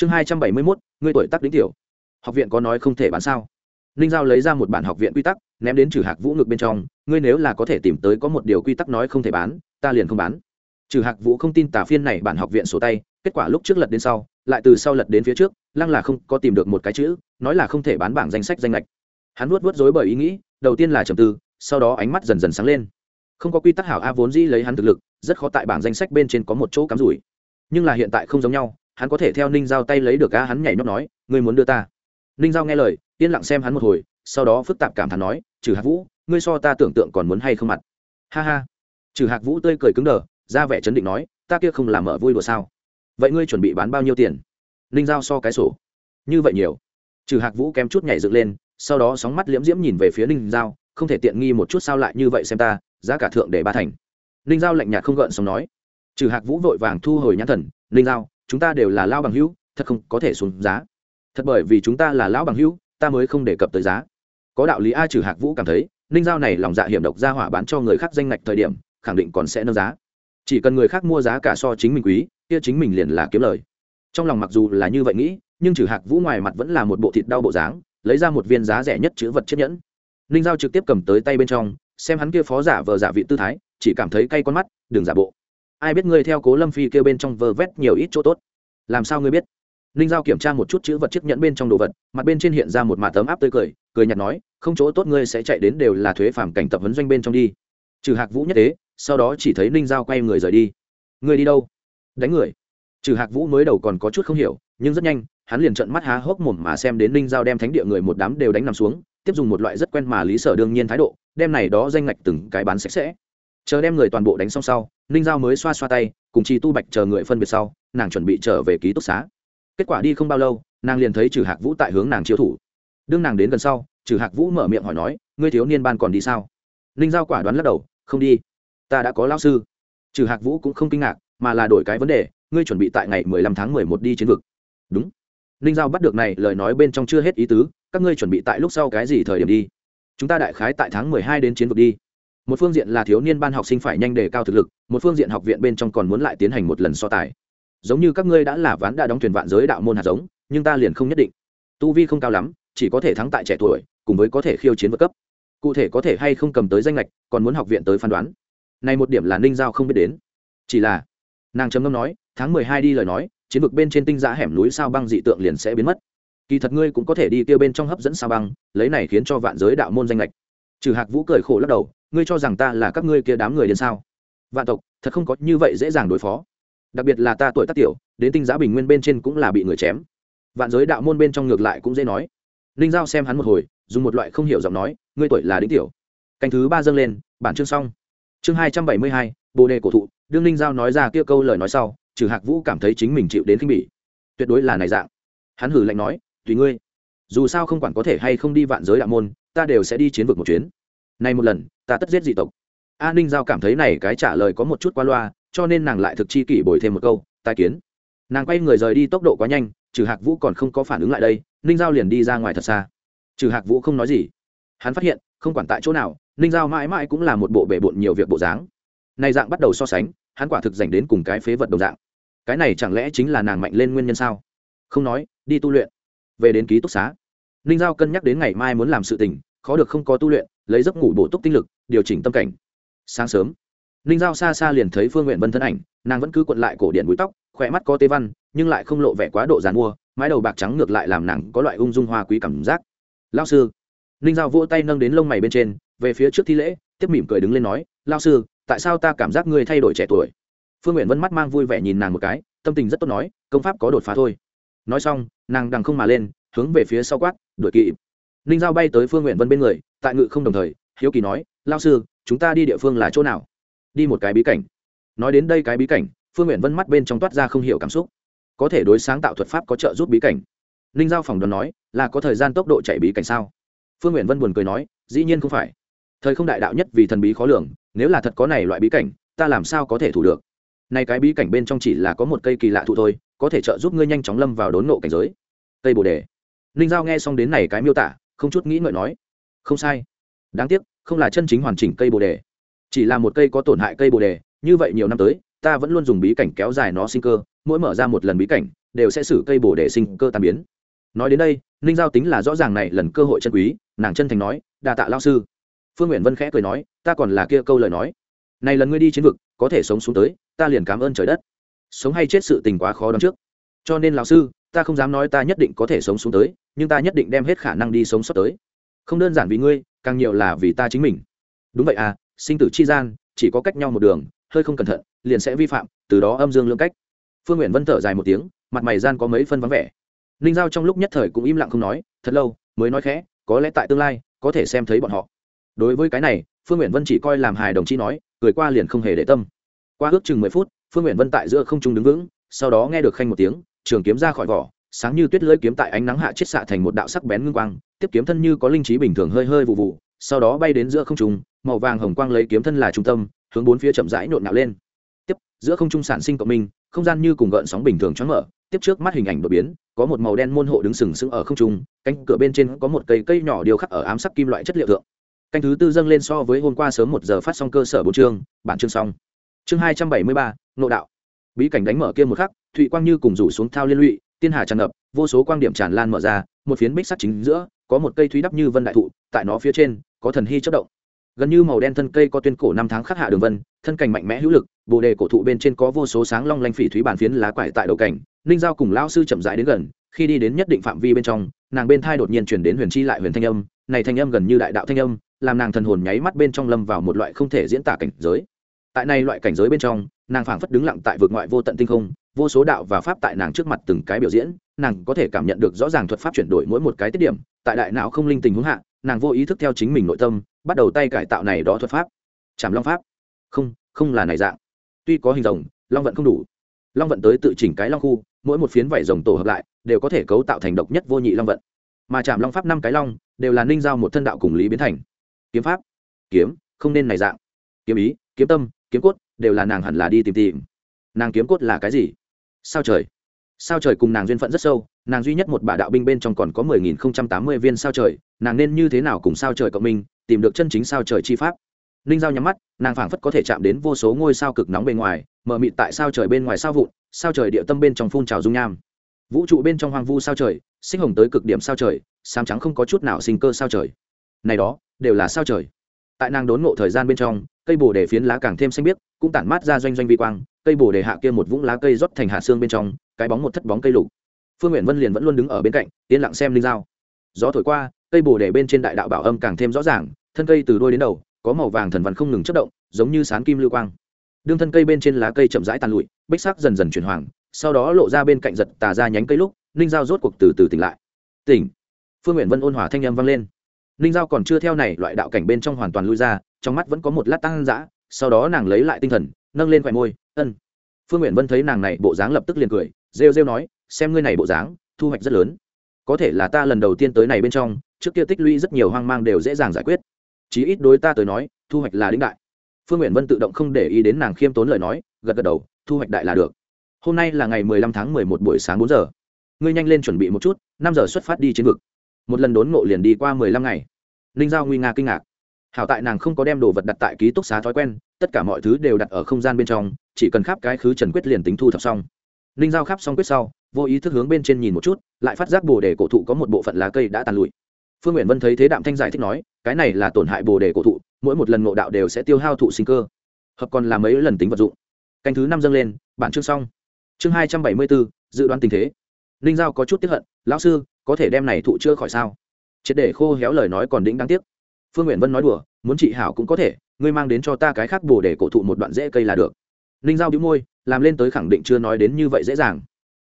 chương hai trăm bảy mươi mốt, ngươi tuổi tác đính tiểu. Học viện có nói không thể bán sao? Ninh giao lấy ra một bản học viện quy tắc, ném đến trừ hạc vũ ngực bên trong, ngươi nếu là có thể tìm tới có một điều quy tắc nói không thể bán, ta liền không bán. Trừ hạc vũ không tin tả phiên này bản học viện sổ tay, kết quả lúc trước lật đến sau, lại từ sau lật đến phía trước, lăng là không có tìm được một cái chữ, nói là không thể bán bảng danh sách danh lệch hắn vuốt vuốt dối bởi ý nghĩ, đầu tiên là trầm tư, sau đó ánh mắt dần dần sáng lên. Không có quy tắc hảo a vốn dĩ lấy hắn thực lực, rất khó tại bảng danh sách bên trên có một chỗ cắm rủi. Nhưng là hiện tại không giống nhau hắn có thể theo ninh giao tay lấy được a hắn nhảy nhót nói, ngươi muốn đưa ta? Ninh giao nghe lời, yên lặng xem hắn một hồi, sau đó phức tạp cảm thán nói, trừ hạc vũ, ngươi so ta tưởng tượng còn muốn hay không mặt? Ha ha. Trừ hạc vũ tươi cười cứng đờ, ra vẻ chấn định nói, ta kia không làm mở vui đùa sao? Vậy ngươi chuẩn bị bán bao nhiêu tiền? Ninh giao so cái sổ. Như vậy nhiều. Trừ hạc vũ kém chút nhảy dựng lên, sau đó sóng mắt liễm diễm nhìn về phía ninh giao, không thể tiện nghi một chút sao lại như vậy xem ta, giá cả thượng để ba thành. Ninh giao lạnh nhạt không gợn sống nói. Trừ hạc vũ vội vàng thu hồi nhãn thần, ninh giao chúng ta đều là lao bằng hữu, thật không có thể xuống giá. Thật bởi vì chúng ta là lão bằng hữu, ta mới không đề cập tới giá. Có đạo lý a trừ hạc vũ cảm thấy, ninh giao này lòng dạ hiểm độc ra hỏa bán cho người khác danh ngạch thời điểm, khẳng định còn sẽ nâng giá. Chỉ cần người khác mua giá cả so chính mình quý, kia chính mình liền là kiếm lời. Trong lòng mặc dù là như vậy nghĩ, nhưng trừ hạc vũ ngoài mặt vẫn là một bộ thịt đau bộ dáng, lấy ra một viên giá rẻ nhất chữ vật chiếc nhẫn. Ninh giao trực tiếp cầm tới tay bên trong, xem hắn kia phó giả vờ giả vị tư thái, chỉ cảm thấy cay con mắt, đừng giả bộ. Ai biết ngươi theo cố lâm phi kêu bên trong vờ vét nhiều ít chỗ tốt? Làm sao ngươi biết? Ninh giao kiểm tra một chút chữ vật chiếc nhẫn bên trong đồ vật, mặt bên trên hiện ra một mạ tấm áp tươi cười cười nhặt nói, không chỗ tốt ngươi sẽ chạy đến đều là thuế phản cảnh tập huấn doanh bên trong đi. Trừ hạc vũ nhất tế sau đó chỉ thấy ninh giao quay người rời đi. Ngươi đi đâu? Đánh người. Trừ hạc vũ mới đầu còn có chút không hiểu, nhưng rất nhanh, hắn liền trợn mắt há hốc mồm mà xem đến ninh giao đem thánh địa người một đám đều đánh nằm xuống, tiếp dùng một loại rất quen mà lý sở đương nhiên thái độ, đem này đó danh ngạch từng cái bán sạch sẽ. Chờ đem người toàn bộ đánh xong sau, ninh giao mới xoa xoa tay, cùng chi tu bạch chờ người phân biệt sau nàng chuẩn bị trở về ký túc xá. Kết quả đi không bao lâu, nàng liền thấy trừ hạc vũ tại hướng nàng chiếu thủ. Đương nàng đến gần sau trừ hạc vũ mở miệng hỏi nói, ngươi thiếu niên ban còn đi sao? Ninh giao quả đoán lắc đầu, không đi. Ta đã có lao sư. Trừ hạc vũ cũng không kinh ngạc, mà là đổi cái vấn đề, ngươi chuẩn bị tại ngày mười lăm tháng mười một đi chiến vực. Đúng. Ninh giao bắt được này lời nói bên trong chưa hết ý tứ, các ngươi chuẩn bị tại lúc sau cái gì thời điểm đi? Chúng ta đại khái tại tháng mười hai đến chiến vực đi. Một phương diện là thiếu niên ban học sinh phải nhanh đề cao thực lực, một phương diện học viện bên trong còn muốn lại tiến hành một lần so tài giống như các ngươi đã là ván đã đóng thuyền vạn giới đạo môn hạt giống, nhưng ta liền không nhất định. Tu vi không cao lắm, chỉ có thể thắng tại trẻ tuổi, cùng với có thể khiêu chiến vượt cấp. Cụ thể có thể hay không cầm tới danh lệch còn muốn học viện tới phán đoán. Này một điểm là ninh giao không biết đến. Chỉ là, nàng trầm ngâm nói, tháng mười hai đi lời nói, chiến vực bên trên tinh giã hẻm núi sao băng dị tượng liền sẽ biến mất. Kỳ thật ngươi cũng có thể đi kêu bên trong hấp dẫn sao băng, lấy này khiến cho vạn giới đạo môn danh lệch trừ hạc vũ cười khổ lắc đầu, ngươi cho rằng ta là các ngươi kia đám người đến sao? Vạn tộc, thật không có như vậy dễ dàng đối phó đặc biệt là ta tuổi tác tiểu, đến tinh giá bình nguyên bên trên cũng là bị người chém. Vạn giới đạo môn bên trong ngược lại cũng dễ nói. Ninh giao xem hắn một hồi, dùng một loại không hiểu giọng nói, ngươi tuổi là đính tiểu. Canh thứ ba dâng lên, bản chương xong. Chương hai trăm bảy mươi hai, bồ đề cổ thụ, đương ninh giao nói ra kia câu lời nói sau, trừ hạc vũ cảm thấy chính mình chịu đến khinh bỉ. Tuyệt đối là này dạng. Hắn hử lạnh nói, tùy ngươi. Dù sao không quản có thể hay không đi vạn giới đạo môn, ta đều sẽ đi chiến vực một chuyến. Này một lần, ta tất giết dị tộc. A ninh giao cảm thấy này cái trả lời có một chút qua loa cho nên nàng lại thực chi kỷ bồi thêm một câu tai kiến. Nàng quay người rời đi tốc độ quá nhanh, trừ hạc vũ còn không có phản ứng lại đây, ninh giao liền đi ra ngoài thật xa. Trừ hạc vũ không nói gì. Hắn phát hiện, không quản tại chỗ nào, ninh giao mãi mãi cũng là một bộ bể bộn nhiều việc bộ dáng. Này dạng bắt đầu so sánh, hắn quả thực dành đến cùng cái phế vật đồng dạng. Cái này chẳng lẽ chính là nàng mạnh lên nguyên nhân sao? Không nói, đi tu luyện. Về đến ký túc xá, ninh giao cân nhắc đến ngày mai muốn làm sự tình, khó được không có tu luyện, lấy giấc ngủ bổ túc tinh lực, điều chỉnh tâm cảnh. Sáng sớm ninh giao xa xa liền thấy phương nguyện vân thân ảnh, nàng vẫn cứ cuộn lại cổ điện búi tóc, khỏe mắt có tê văn, nhưng lại không lộ vẻ quá độ g mua, mái đầu bạc trắng ngược lại làm nàng có loại ung dung hoa quý cảm giác. Lao sư. Ninh giao vỗ tay nâng đến lông mày bên trên, về phía trước thi lễ, tiếp mỉm cười đứng lên nói lao sư, tại sao ta cảm giác ngươi thay đổi trẻ tuổi? Phương nguyện vân mắt mang vui vẻ nhìn nàng một cái, tâm tình rất tốt nói, công pháp có đột phá thôi. Nói xong, nàng đằng không mà lên, hướng về phía sau quát, đuổi kỵ ninh giao bay tới phương nguyện vân bên người, tại ngự không đồng thời, hiếu kỳ nói lao sư, chúng ta đi địa phương là chỗ nào? Đi một cái bí cảnh. Nói đến đây cái bí cảnh, phương nguyện vân mắt bên trong toát ra không hiểu cảm xúc. Có thể đối sáng tạo thuật pháp có trợ giúp bí cảnh. Ninh giao phòng đoán nói, là có thời gian tốc độ chạy bí cảnh sao? Phương nguyện vân buồn cười nói, dĩ nhiên không phải. Thời không đại đạo nhất vì thần bí khó lường, nếu là thật có này loại bí cảnh, ta làm sao có thể thủ được? Này cái bí cảnh bên trong chỉ là có một cây kỳ lạ thụ thôi, có thể trợ giúp ngươi nhanh chóng lâm vào đốn nộ cảnh giới. Cây bồ đề. Ninh giao nghe xong đến này cái miêu tả, không chút nghĩ ngợi nói, không sai. Đáng tiếc, không là chân chính hoàn chỉnh cây bồ đề chỉ là một cây có tổn hại cây bồ đề, như vậy nhiều năm tới, ta vẫn luôn dùng bí cảnh kéo dài nó sinh cơ, mỗi mở ra một lần bí cảnh, đều sẽ xử cây bồ để sinh cơ tàn biến. Nói đến đây, ninh giao tính là rõ ràng này lần cơ hội chân quý, nàng chân thành nói đà tạ lao sư. Phương nguyện vân khẽ cười nói, ta còn là kia câu lời nói. Này lần ngươi đi chiến vực, có thể sống xuống tới, ta liền cảm ơn trời đất. Sống hay chết sự tình quá khó đoán trước. Cho nên lão sư, ta không dám nói ta nhất định có thể sống xuống tới, nhưng ta nhất định đem hết khả năng đi sống sót tới. Không đơn giản vì ngươi, càng nhiều là vì ta chính mình. Đúng vậy à sinh tử chi gian, chỉ có cách nhau một đường, hơi không cẩn thận, liền sẽ vi phạm, từ đó âm dương lưỡng cách. Phương nguyện vân thở dài một tiếng, mặt mày gian có mấy phân vắng vẻ. Ninh giao trong lúc nhất thời cũng im lặng không nói, thật lâu, mới nói khẽ, có lẽ tại tương lai, có thể xem thấy bọn họ. Đối với cái này, phương nguyện vân chỉ coi làm hài đồng chí nói, cười qua liền không hề để tâm. Qua ước chừng mười phút, phương nguyện vân tại giữa không trung đứng vững, sau đó nghe được khanh một tiếng, trường kiếm ra khỏi vỏ, sáng như tuyết lưỡi kiếm tại ánh nắng hạ chết xạ thành một đạo sắc bén ngưng quang, tiếp kiếm thân như có linh trí bình thường hơi hơi vụ vụ sau đó bay đến giữa không trung, màu vàng hồng quang lấy kiếm thân là trung tâm, hướng bốn phía chậm rãi nhộn nhạo lên. Tiếp, giữa không trung sản sinh cộng minh, không gian như cùng gợn sóng bình thường choáng mở, tiếp trước mắt hình ảnh đột biến, có một màu đen môn hộ đứng sừng sững ở không trung, cánh cửa bên trên có một cây cây nhỏ điêu khắc ở ám sắc kim loại chất liệu thượng. Canh thứ tư dâng lên so với hôm qua sớm một giờ phát xong cơ sở bốn chương, bản chương xong. Chương hai trăm bảy mươi ba nộ đạo. Bí cảnh đánh mở kia một khắc thụy quang như cùng rủ xuống thao liên lụy, tiên hà tràn ngập, vô số quang điểm tràn lan mở ra, một phiến bích sắt chính giữa có một cây thúy đắp như vân đại thụ, tại nó phía trên, có thần hy chất động. Gần như màu đen thân cây có tuyên cổ năm tháng khắc hạ đường vân, thân cành mạnh mẽ hữu lực, bồ đề cổ thụ bên trên có vô số sáng long lanh phỉ thúy bàn phiến lá quải tại đầu cảnh ninh giao cùng lao sư chậm rãi đến gần, khi đi đến nhất định phạm vi bên trong, nàng bên thai đột nhiên chuyển đến huyền chi lại huyền thanh âm, này thanh âm gần như đại đạo thanh âm, làm nàng thần hồn nháy mắt bên trong lâm vào một loại không thể diễn tả cảnh giới. Tại này loại cảnh giới bên trong, nàng phảng phất đứng lặng tại vực ngoại vô tận tinh không vô số đạo và pháp tại nàng trước mặt từng cái biểu diễn, nàng có thể cảm nhận được rõ ràng thuật pháp chuyển đổi mỗi một cái tiết điểm, tại đại não không linh tình huống hạ, nàng vô ý thức theo chính mình nội tâm, bắt đầu tay cải tạo này đó thuật pháp. Chảm long pháp. Không không là này dạng. Tuy có hình rồng, long vận không đủ. Long vận tới tự chỉnh cái long khu, mỗi một phiến vảy rồng tổ hợp lại, đều có thể cấu tạo thành độc nhất vô nhị long vận. Mà chạm long pháp năm cái long, đều là ninh giao một thân đạo cùng lý biến thành. Kiếm pháp. Kiếm, không nên này dạng. Kiếm ý, kiếm tâm, kiếm cốt, đều là nàng hẳn là đi tìm tìm. Nàng kiếm cốt là cái gì? Sao trời? Sao trời cùng nàng duyên phận rất sâu, nàng duy nhất một bà đạo binh bên trong còn có mười nghìn không trăm tám mươi viên sao trời, nàng nên như thế nào cùng sao trời cộng minh, tìm được chân chính sao trời chi pháp? Ninh giao nhắm mắt, nàng phảng phất có thể chạm đến vô số ngôi sao cực nóng bên ngoài, mờ mịt tại sao trời bên ngoài sao vụn, sao trời địa tâm bên trong phun trào dung nham. Vũ trụ bên trong hoang vu sao trời, sinh hồng tới cực điểm sao trời sám trắng không có chút nào sinh cơ sao trời. Này đó, đều là sao trời. Tại nàng đốn ngộ thời gian bên trong cây bồ đề phiến lá càng thêm xanh biếc, cũng tản mát ra doanh doanh vi quang, cây bồ đề hạ kia một vũng lá cây rót thành hạ xương bên trong, cái bóng một thất bóng cây lục. Phương nguyện vân liền vẫn luôn đứng ở bên cạnh, yên lặng xem linh dao gió thổi qua, cây bồ đề bên trên đại đạo bảo âm càng thêm rõ ràng, thân cây từ đôi đến đầu, có màu vàng thần vằn không ngừng chất động, giống như sán kim lưu quang. Đương thân cây bên trên lá cây chậm rãi tàn lụi, bích sắc dần dần chuyển hoàng, sau đó lộ ra bên cạnh giật tà ra nhánh cây lúc ninh dao rốt cuộc từ từ tỉnh lại. Tỉnh. Phương nguyện vân ôn hòa thanh âm vang lên. Ninh dao còn chưa theo này, loại đạo cảnh bên trong hoàn toàn lui ra trong mắt vẫn có một lát tăng dã, sau đó nàng lấy lại tinh thần, nâng lên khoẻ môi, ân. Phương nguyện vân thấy nàng này bộ dáng lập tức liền cười, rêu rêu nói, xem ngươi này bộ dáng, thu hoạch rất lớn. Có thể là ta lần đầu tiên tới này bên trong, trước kia tích lũy rất nhiều hoang mang đều dễ dàng giải quyết. Chí ít đối ta tới nói, thu hoạch là đĩnh đại. Phương nguyện vân tự động không để ý đến nàng khiêm tốn lời nói, gật gật đầu, thu hoạch đại là được. Hôm nay là ngày mười lăm tháng mười một buổi sáng bốn giờ. Ngươi nhanh lên chuẩn bị một chút, năm giờ xuất phát đi chiến vực. Một lần đốn ngộ liền đi qua mười lăm ngày. Ninh giao nguy nga kinh ngạc hảo tại nàng không có đem đồ vật đặt tại ký túc xá thói quen, tất cả mọi thứ đều đặt ở không gian bên trong, chỉ cần khắp cái khứ trần quyết liền tính thu thập xong. Ninh giao khắp xong quyết sau, vô ý thức hướng bên trên nhìn một chút, lại phát giác bồ đề cổ thụ có một bộ phận lá cây đã tàn lụi. Phương nguyện vân thấy thế đạm thanh giải thích nói, cái này là tổn hại bồ đề cổ thụ, mỗi một lần ngộ đạo đều sẽ tiêu hao thụ sinh cơ. Hợp còn là mấy lần tính vật dụng. Canh thứ năm dâng lên, bản chương xong. Chương hai trăm bảy mươi bốn, dự đoán tình thế. Ninh giao có chút tiếp hận, lão sư, có thể đem này thụ chưa khỏi sao? Triệt để khô héo lời nói còn đĩnh đáng tiếc phương nguyện vân nói đùa, muốn trị hảo cũng có thể, ngươi mang đến cho ta cái khác bồ để cổ thụ một đoạn rễ cây là được. Ninh giao đĩu môi, làm lên tới khẳng định chưa nói đến như vậy dễ dàng.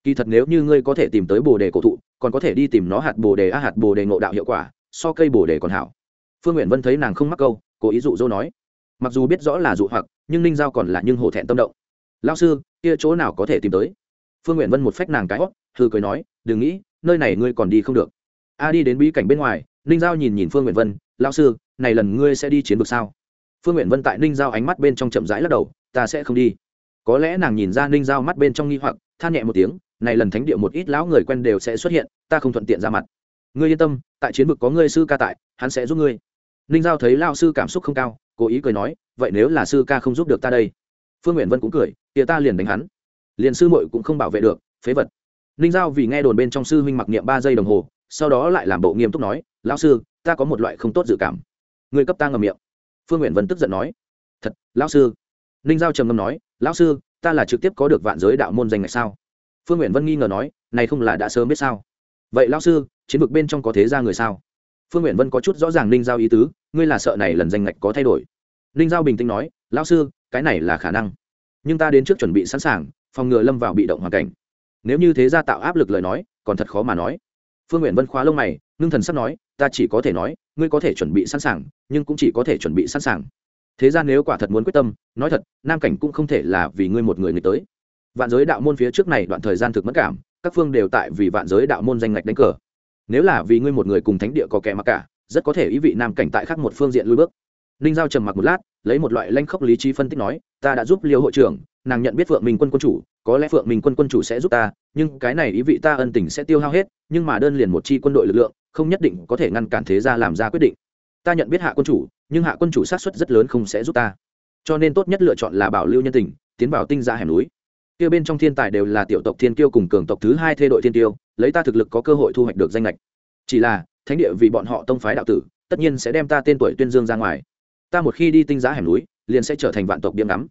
Kỳ thật nếu như ngươi có thể tìm tới bồ đề cổ thụ, còn có thể đi tìm nó hạt bồ đề a hạt bồ đề ngộ đạo hiệu quả, so cây bồ đề còn hảo. Phương nguyện vân thấy nàng không mắc câu, cố ý dụ dỗ nói. Mặc dù biết rõ là dụ hoặc, nhưng ninh giao còn là nhưng hổ thẹn tâm động. Lao sư, kia chỗ nào có thể tìm tới? Phương nguyện vân một phách nàng cái hót thư cười nói, đừng nghĩ, nơi này ngươi còn đi không được. A đi đến bí cảnh bên ngoài, ninh giao nhìn nhìn phương nguyện vân lao sư, này lần ngươi sẽ đi chiến vực sao? Phương nguyện vân tại ninh giao ánh mắt bên trong chậm rãi lắc đầu, ta sẽ không đi. Có lẽ nàng nhìn ra ninh giao mắt bên trong nghi hoặc, than nhẹ một tiếng, này lần thánh địa một ít lão người quen đều sẽ xuất hiện, ta không thuận tiện ra mặt. Ngươi yên tâm, tại chiến vực có ngươi sư ca tại, hắn sẽ giúp ngươi. Ninh giao thấy lao sư cảm xúc không cao, cố ý cười nói, vậy nếu là sư ca không giúp được ta đây? Phương nguyện vân cũng cười tìa ta liền đánh hắn. Liền sư muội cũng không bảo vệ được, phế vật. Ninh giao vì nghe đồn bên trong sư huynh mặc niệm ba giây đồng hồ, sau đó lại làm bộ nghiêm túc nói, lão sư ta có một loại không tốt dự cảm. Người cấp ta ngầm miệng. Phương nguyện vân tức giận nói. Thật, lão sư. Ninh giao trầm ngâm nói, lão sư, ta là trực tiếp có được vạn giới đạo môn danh ngạch sao? Phương nguyện vân nghi ngờ nói, này không là đã sớm biết sao? Vậy lão sư, chiến vực bên trong có thế ra người sao? Phương nguyện vân có chút rõ ràng ninh giao ý tứ, ngươi là sợ này lần danh ngạch có thay đổi. Ninh giao bình tĩnh nói, lão sư, cái này là khả năng. Nhưng ta đến trước chuẩn bị sẵn sàng, phòng ngừa lâm vào bị động hoàn cảnh. Nếu như thế ra tạo áp lực lời nói, còn thật khó mà nói. Phương nguyện vân khóa lông mày, ngưng thần sắp nói ta chỉ có thể nói, ngươi có thể chuẩn bị sẵn sàng, nhưng cũng chỉ có thể chuẩn bị sẵn sàng. Thế ra nếu quả thật muốn quyết tâm, nói thật, nam cảnh cũng không thể là vì ngươi một người người tới. Vạn giới đạo môn phía trước này đoạn thời gian thực mất cảm, các phương đều tại vì vạn giới đạo môn danh ngạch đánh cờ. Nếu là vì ngươi một người cùng thánh địa có kẻ mặc cả, rất có thể ý vị nam cảnh tại khác một phương diện lui bước. Ninh giao trầm mặc một lát, lấy một loại lanh khốc lý trí phân tích nói, ta đã giúp liêu hội trưởng, nàng nhận biết phượng minh quân quân chủ, có lẽ phượng minh quân quân chủ sẽ giúp ta, nhưng cái này ý vị ta ân tình sẽ tiêu hao hết, nhưng mà đơn liền một chi quân đội lực lượng không nhất định có thể ngăn cản thế gia làm ra quyết định. Ta nhận biết hạ quân chủ, nhưng hạ quân chủ sát xuất rất lớn không sẽ giúp ta. Cho nên tốt nhất lựa chọn là bảo lưu nhân tình, tiến vào tinh ra hẻm núi. Kia bên trong thiên tài đều là tiểu tộc thiên kiêu cùng cường tộc thứ hai thê đội thiên tiêu lấy ta thực lực có cơ hội thu hoạch được danh lệch chỉ là, thánh địa vì bọn họ tông phái đạo tử, tất nhiên sẽ đem ta tên tuổi tuyên dương ra ngoài. Ta một khi đi tinh giá hẻm núi, liền sẽ trở thành vạn tộc biếm ngắm.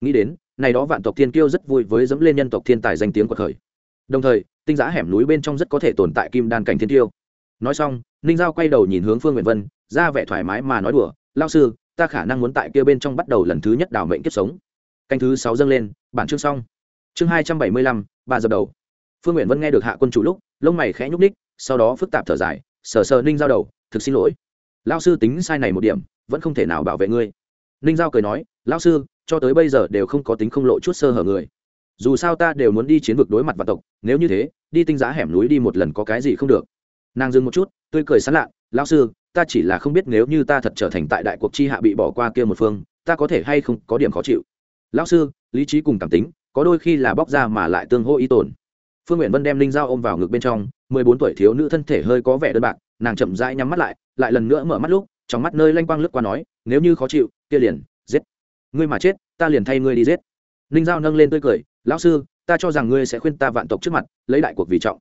Nghĩ đến, này đó vạn tộc thiên kiêu rất vui với dẫm lên nhân tộc thiên tài danh tiếng của khởi. Đồng thời, tinh giá hẻm núi bên trong rất có thể tồn tại kim đan cảnh thiên tiêu nói xong, ninh giao quay đầu nhìn hướng phương nguyện vân, ra vẻ thoải mái mà nói đùa lao sư, ta khả năng muốn tại kia bên trong bắt đầu lần thứ nhất đảo mệnh kiếp sống. Canh thứ sáu dâng lên, bản chương xong. Chương hai trăm bảy mươi lăm ba dập đầu. Phương nguyện vân nghe được hạ quân chủ lúc, lông mày khẽ nhúc ních sau đó phức tạp thở dài, sờ sờ ninh giao đầu, thực xin lỗi. Lao sư tính sai này một điểm, vẫn không thể nào bảo vệ ngươi. Ninh giao cười nói lao sư, cho tới bây giờ đều không có tính không lộ chút sơ hở người. Dù sao ta đều muốn đi chiến vực đối mặt vạn tộc, nếu như thế, đi tinh giá hẻm núi đi một lần có cái gì không được nàng dừng một chút, tươi cười sán lạ lao sư, ta chỉ là không biết nếu như ta thật trở thành tại đại cuộc chi hạ bị bỏ qua kia một phương, ta có thể hay không có điểm khó chịu? Lão sư, lý trí cùng cảm tính, có đôi khi là bóc ra mà lại tương hô ý tổn. Phương nguyện vân đem linh dao ôm vào ngực bên trong, mười bốn tuổi thiếu nữ thân thể hơi có vẻ đơn bạc, nàng chậm rãi nhắm mắt lại lại lần nữa mở mắt lúc, trong mắt nơi lanh quang lướt qua nói, nếu như khó chịu, kia liền, giết. Ngươi mà chết, ta liền thay ngươi đi giết. Ninh giao nâng lên tươi cười, lão sư, ta cho rằng ngươi sẽ khuyên ta vạn tộc trước mặt, lấy đại cuộc vì trọng.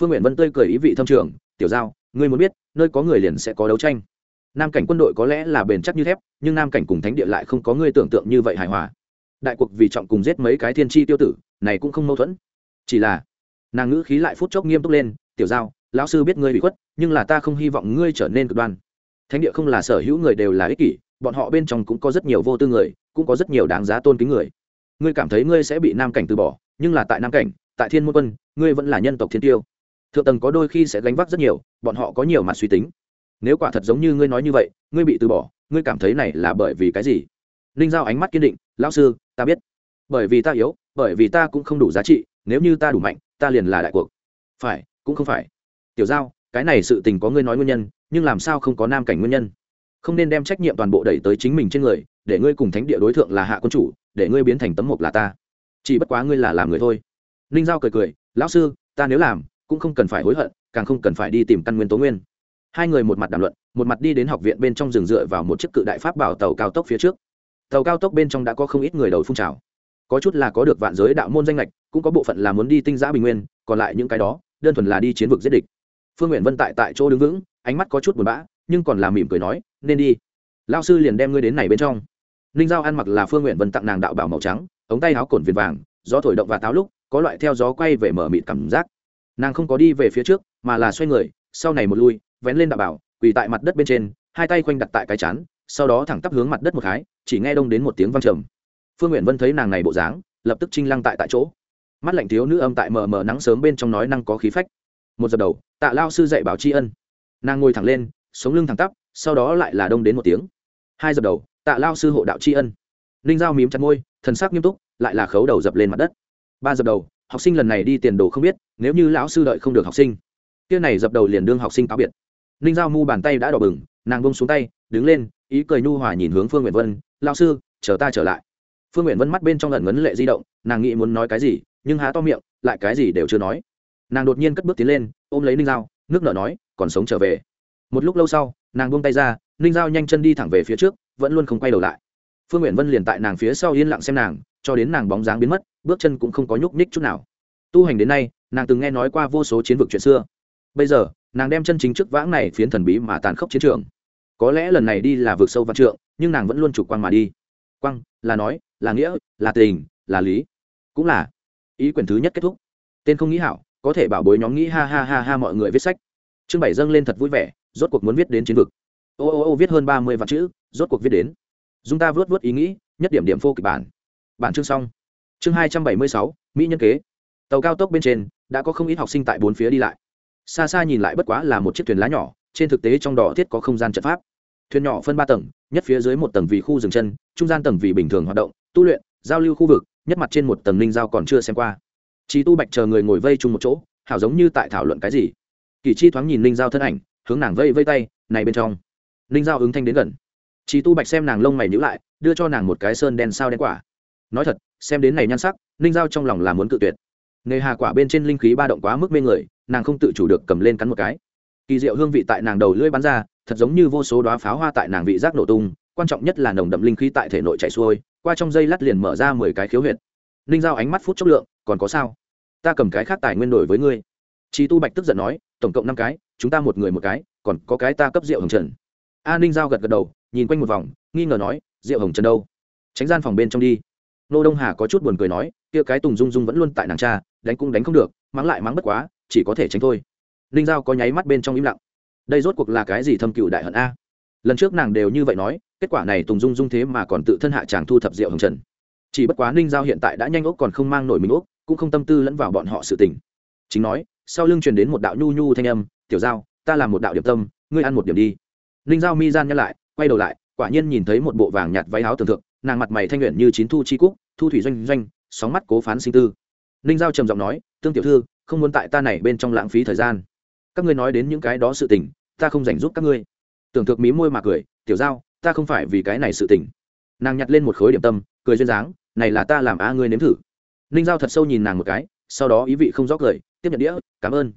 Phương nguyện vân tươi cười ý vị thâm trường tiểu giao, ngươi muốn biết, nơi có người liền sẽ có đấu tranh. Nam cảnh quân đội có lẽ là bền chắc như thép, nhưng nam cảnh cùng thánh địa lại không có ngươi tưởng tượng như vậy hài hòa. Đại cuộc vì trọng cùng giết mấy cái thiên tri tiêu tử, này cũng không mâu thuẫn. Chỉ là, nàng ngữ khí lại phút chốc nghiêm túc lên, tiểu giao, lão sư biết ngươi bị khuất, nhưng là ta không hy vọng ngươi trở nên cực đoan. Thánh địa không là sở hữu người đều là ích kỷ, bọn họ bên trong cũng có rất nhiều vô tư người, cũng có rất nhiều đáng giá tôn kính người. Ngươi cảm thấy ngươi sẽ bị nam cảnh từ bỏ, nhưng là tại nam cảnh, tại thiên môn quân, ngươi vẫn là nhân tộc thiên tiêu thượng tầng có đôi khi sẽ gánh vác rất nhiều, bọn họ có nhiều mặt suy tính. Nếu quả thật giống như ngươi nói như vậy, ngươi bị từ bỏ, ngươi cảm thấy này là bởi vì cái gì? Ninh giao ánh mắt kiên định, lão sư, ta biết. Bởi vì ta yếu, bởi vì ta cũng không đủ giá trị, nếu như ta đủ mạnh, ta liền là đại cuộc. Phải, cũng không phải. Tiểu giao, cái này sự tình có ngươi nói nguyên nhân, nhưng làm sao không có nam cảnh nguyên nhân? Không nên đem trách nhiệm toàn bộ đẩy tới chính mình trên người, để ngươi cùng thánh địa đối tượng là hạ quân chủ, để ngươi biến thành tấm mộc là ta. Chỉ bất quá ngươi là làm người thôi. Ninh giao cười cười, lão sư, ta nếu làm cũng không cần phải hối hận, càng không cần phải đi tìm căn nguyên tố nguyên. Hai người một mặt đàm luận, một mặt đi đến học viện bên trong rừng dựa vào một chiếc cự đại pháp bảo tàu cao tốc phía trước. Tàu cao tốc bên trong đã có không ít người đầu phun trào. Có chút là có được vạn giới đạo môn danh lệch cũng có bộ phận là muốn đi tinh giã bình nguyên, còn lại những cái đó, đơn thuần là đi chiến vực giết địch. Phương nguyện vân tại tại chỗ đứng vững, ánh mắt có chút buồn bã, nhưng còn là mỉm cười nói, nên đi. Lao sư liền đem ngươi đến này bên trong. Ninh giao ăn mặc là phương nguyện vân tặng nàng đạo bảo màu trắng, ống tay áo cổn viền vàng, gió thổi động và táo lúc, có loại theo gió quay về mở mịt cảm giác nàng không có đi về phía trước, mà là xoay người, sau này một lui, vén lên đạo bảo, quỳ tại mặt đất bên trên, hai tay khoanh đặt tại cái chán, sau đó thẳng tắp hướng mặt đất một cái, chỉ nghe đông đến một tiếng văng trầm. Phương nguyện vân thấy nàng này bộ dáng, lập tức trinh lăng tại tại chỗ. Mắt lạnh thiếu nữ âm tại mờ mờ nắng sớm bên trong nói năng có khí phách. Một giờ đầu, tạ lao sư dạy bảo tri ân. Nàng ngồi thẳng lên, sống lưng thẳng tắp, sau đó lại là đông đến một tiếng. Hai giờ đầu, tạ lao sư hộ đạo tri ân. Ninh dao mím chặt môi, thần sắc nghiêm túc, lại là khấu đầu dập lên mặt đất. Ba giờ đầu học sinh lần này đi tiền đồ không biết, nếu như lão sư đợi không được học sinh, kia này dập đầu liền đương học sinh cáo biệt. Ninh giao mu bàn tay đã đỏ bừng, nàng bông xuống tay, đứng lên, ý cười nhu hòa nhìn hướng phương nguyện vân lao sư, chờ ta trở lại. Phương nguyện vân mắt bên trong lần ngấn lệ di động, nàng nghĩ muốn nói cái gì, nhưng há to miệng, lại cái gì đều chưa nói. Nàng đột nhiên cất bước tiến lên, ôm lấy ninh giao, nước nở nói, còn sống trở về. Một lúc lâu sau, nàng buông tay ra, ninh giao nhanh chân đi thẳng về phía trước, vẫn luôn không quay đầu lại. Phương nguyện vân liền tại nàng phía sau yên lặng xem nàng, cho đến nàng bóng dáng biến mất bước chân cũng không có nhúc nhích chút nào. Tu hành đến nay, nàng từng nghe nói qua vô số chiến vực chuyện xưa. Bây giờ, nàng đem chân chính trước vãng này phiến thần bí mà tàn khốc chiến trường. Có lẽ lần này đi là vượt sâu văn trượng, nhưng nàng vẫn luôn chủ quan mà đi. Quăng là nói, là nghĩa, là tình, là lý. Cũng là. Ý quyển thứ nhất kết thúc. Tên không nghĩ hảo, có thể bảo bối nhóm nghĩ ha ha ha ha mọi người viết sách. Chương bảy dâng lên thật vui vẻ, rốt cuộc muốn viết đến chiến vực. Ô ô ô viết hơn ba mươi vạn chữ, rốt cuộc viết đến. Dung ta vớt vớt ý nghĩ, nhất điểm điểm phô kịch bản. Bản chương xong chương hai trăm bảy mươi sáu, mỹ nhân kế. Tàu cao tốc bên trên, đã có không ít học sinh tại bốn phía đi lại. Xa xa nhìn lại bất quá là một chiếc thuyền lá nhỏ, trên thực tế trong đỏ thiết có không gian trận pháp. Thuyền nhỏ phân ba tầng, nhất phía dưới một tầng vì khu dừng chân, trung gian tầng vì bình thường hoạt động, tu luyện, giao lưu khu vực, nhất mặt trên một tầng ninh giao còn chưa xem qua. Chí tu bạch chờ người ngồi vây chung một chỗ, hảo giống như tại thảo luận cái gì. Kỳ chi thoáng nhìn ninh giao thân ảnh, hướng nàng vây vây tay, này bên trong. Ninh giao ứng thanh đến gần. Chí tu bạch xem nàng lông mày nhíu lại, đưa cho nàng một cái sơn đen sao đen quả nói thật, xem đến này nhan sắc, ninh giao trong lòng là muốn cự tuyệt. Nghề hà quả bên trên linh khí ba động quá mức mê người, nàng không tự chủ được cầm lên cắn một cái. Kỳ diệu hương vị tại nàng đầu lưỡi bắn ra, thật giống như vô số đoá pháo hoa tại nàng vị giác nổ tung, quan trọng nhất là nồng đậm linh khí tại thể nội chảy xuôi, qua trong dây lát liền mở ra mười cái khiếu huyệt. Ninh giao ánh mắt phút chốc lượng, còn có sao? Ta cầm cái khác tài nguyên đổi với ngươi. Chí tu bạch tức giận nói, tổng cộng năm cái, chúng ta một người một cái, còn có cái ta cấp rượu hồng trần. A ninh giao gật gật đầu, nhìn quanh một vòng, nghi ngờ nói rượu hồng trần đâu? Tránh gian phòng bên trong đi nô đông hà có chút buồn cười nói, kia cái tùng dung dung vẫn luôn tại nàng cha, đánh cũng đánh không được, mắng lại mắng bất quá, chỉ có thể tránh thôi. Ninh giao có nháy mắt bên trong im lặng. Đây rốt cuộc là cái gì thâm cựu đại hận a? Lần trước nàng đều như vậy nói, kết quả này tùng dung dung thế mà còn tự thân hạ chàng thu thập rượu hồng trần. Chỉ bất quá ninh giao hiện tại đã nhanh ốc còn không mang nổi mình ốc, cũng không tâm tư lẫn vào bọn họ sự tình. Chính nói, sau lưng truyền đến một đạo nhu nhu thanh âm, tiểu giao, ta làm một đạo điểm tâm, ngươi ăn một điểm đi. Ninh giao mi gian nhắc lại, quay đầu lại, quả nhiên nhìn thấy một bộ vàng nhạt váy áo tường thượng nàng mặt mày thanh luyện như chín thu chi cúc, thu thủy doanh doanh, sóng mắt cố phán sinh tư. Ninh giao trầm giọng nói, tương tiểu thư, không muốn tại ta này bên trong lãng phí thời gian. Các ngươi nói đến những cái đó sự tình, ta không dành giúp các ngươi. Tưởng thực mí môi mà cười, tiểu giao, ta không phải vì cái này sự tình. Nàng nhặt lên một khối điểm tâm, cười duyên dáng, này là ta làm a, ngươi nếm thử. Ninh giao thật sâu nhìn nàng một cái, sau đó ý vị không rõ cười, tiếp nhận đĩa, cảm ơn.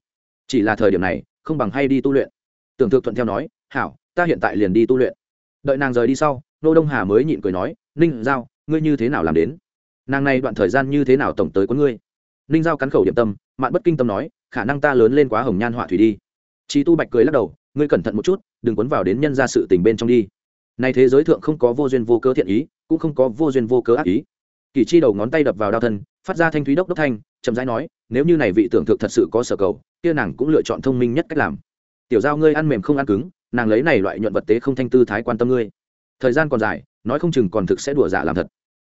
Chỉ là thời điểm này, không bằng hay đi tu luyện. Tưởng thực thuận theo nói, hảo, ta hiện tại liền đi tu luyện. Đợi nàng rời đi sau, nô đông hà mới nhịn cười nói ninh giao, ngươi như thế nào làm đến? Nàng này đoạn thời gian như thế nào tổng tới có ngươi? Ninh giao cắn khẩu điểm tâm, mạn bất kinh tâm nói, khả năng ta lớn lên quá hồng nhan họa thủy đi. Chị tu bạch cười lắc đầu, ngươi cẩn thận một chút, đừng quấn vào đến nhân ra sự tình bên trong đi. Này thế giới thượng không có vô duyên vô cớ thiện ý, cũng không có vô duyên vô cớ ác ý. Kỳ chi đầu ngón tay đập vào đao thân, phát ra thanh thúy đốc đốc thanh, chậm rãi nói, nếu như này vị tưởng thực thật sự có sở cầu, kia nàng cũng lựa chọn thông minh nhất cách làm. Tiểu giao ngươi ăn mềm không ăn cứng, nàng lấy này loại nhuận vật tế không thanh tư thái quan tâm ngươi thời gian còn dài, nói không chừng còn thực sẽ đùa giả làm thật.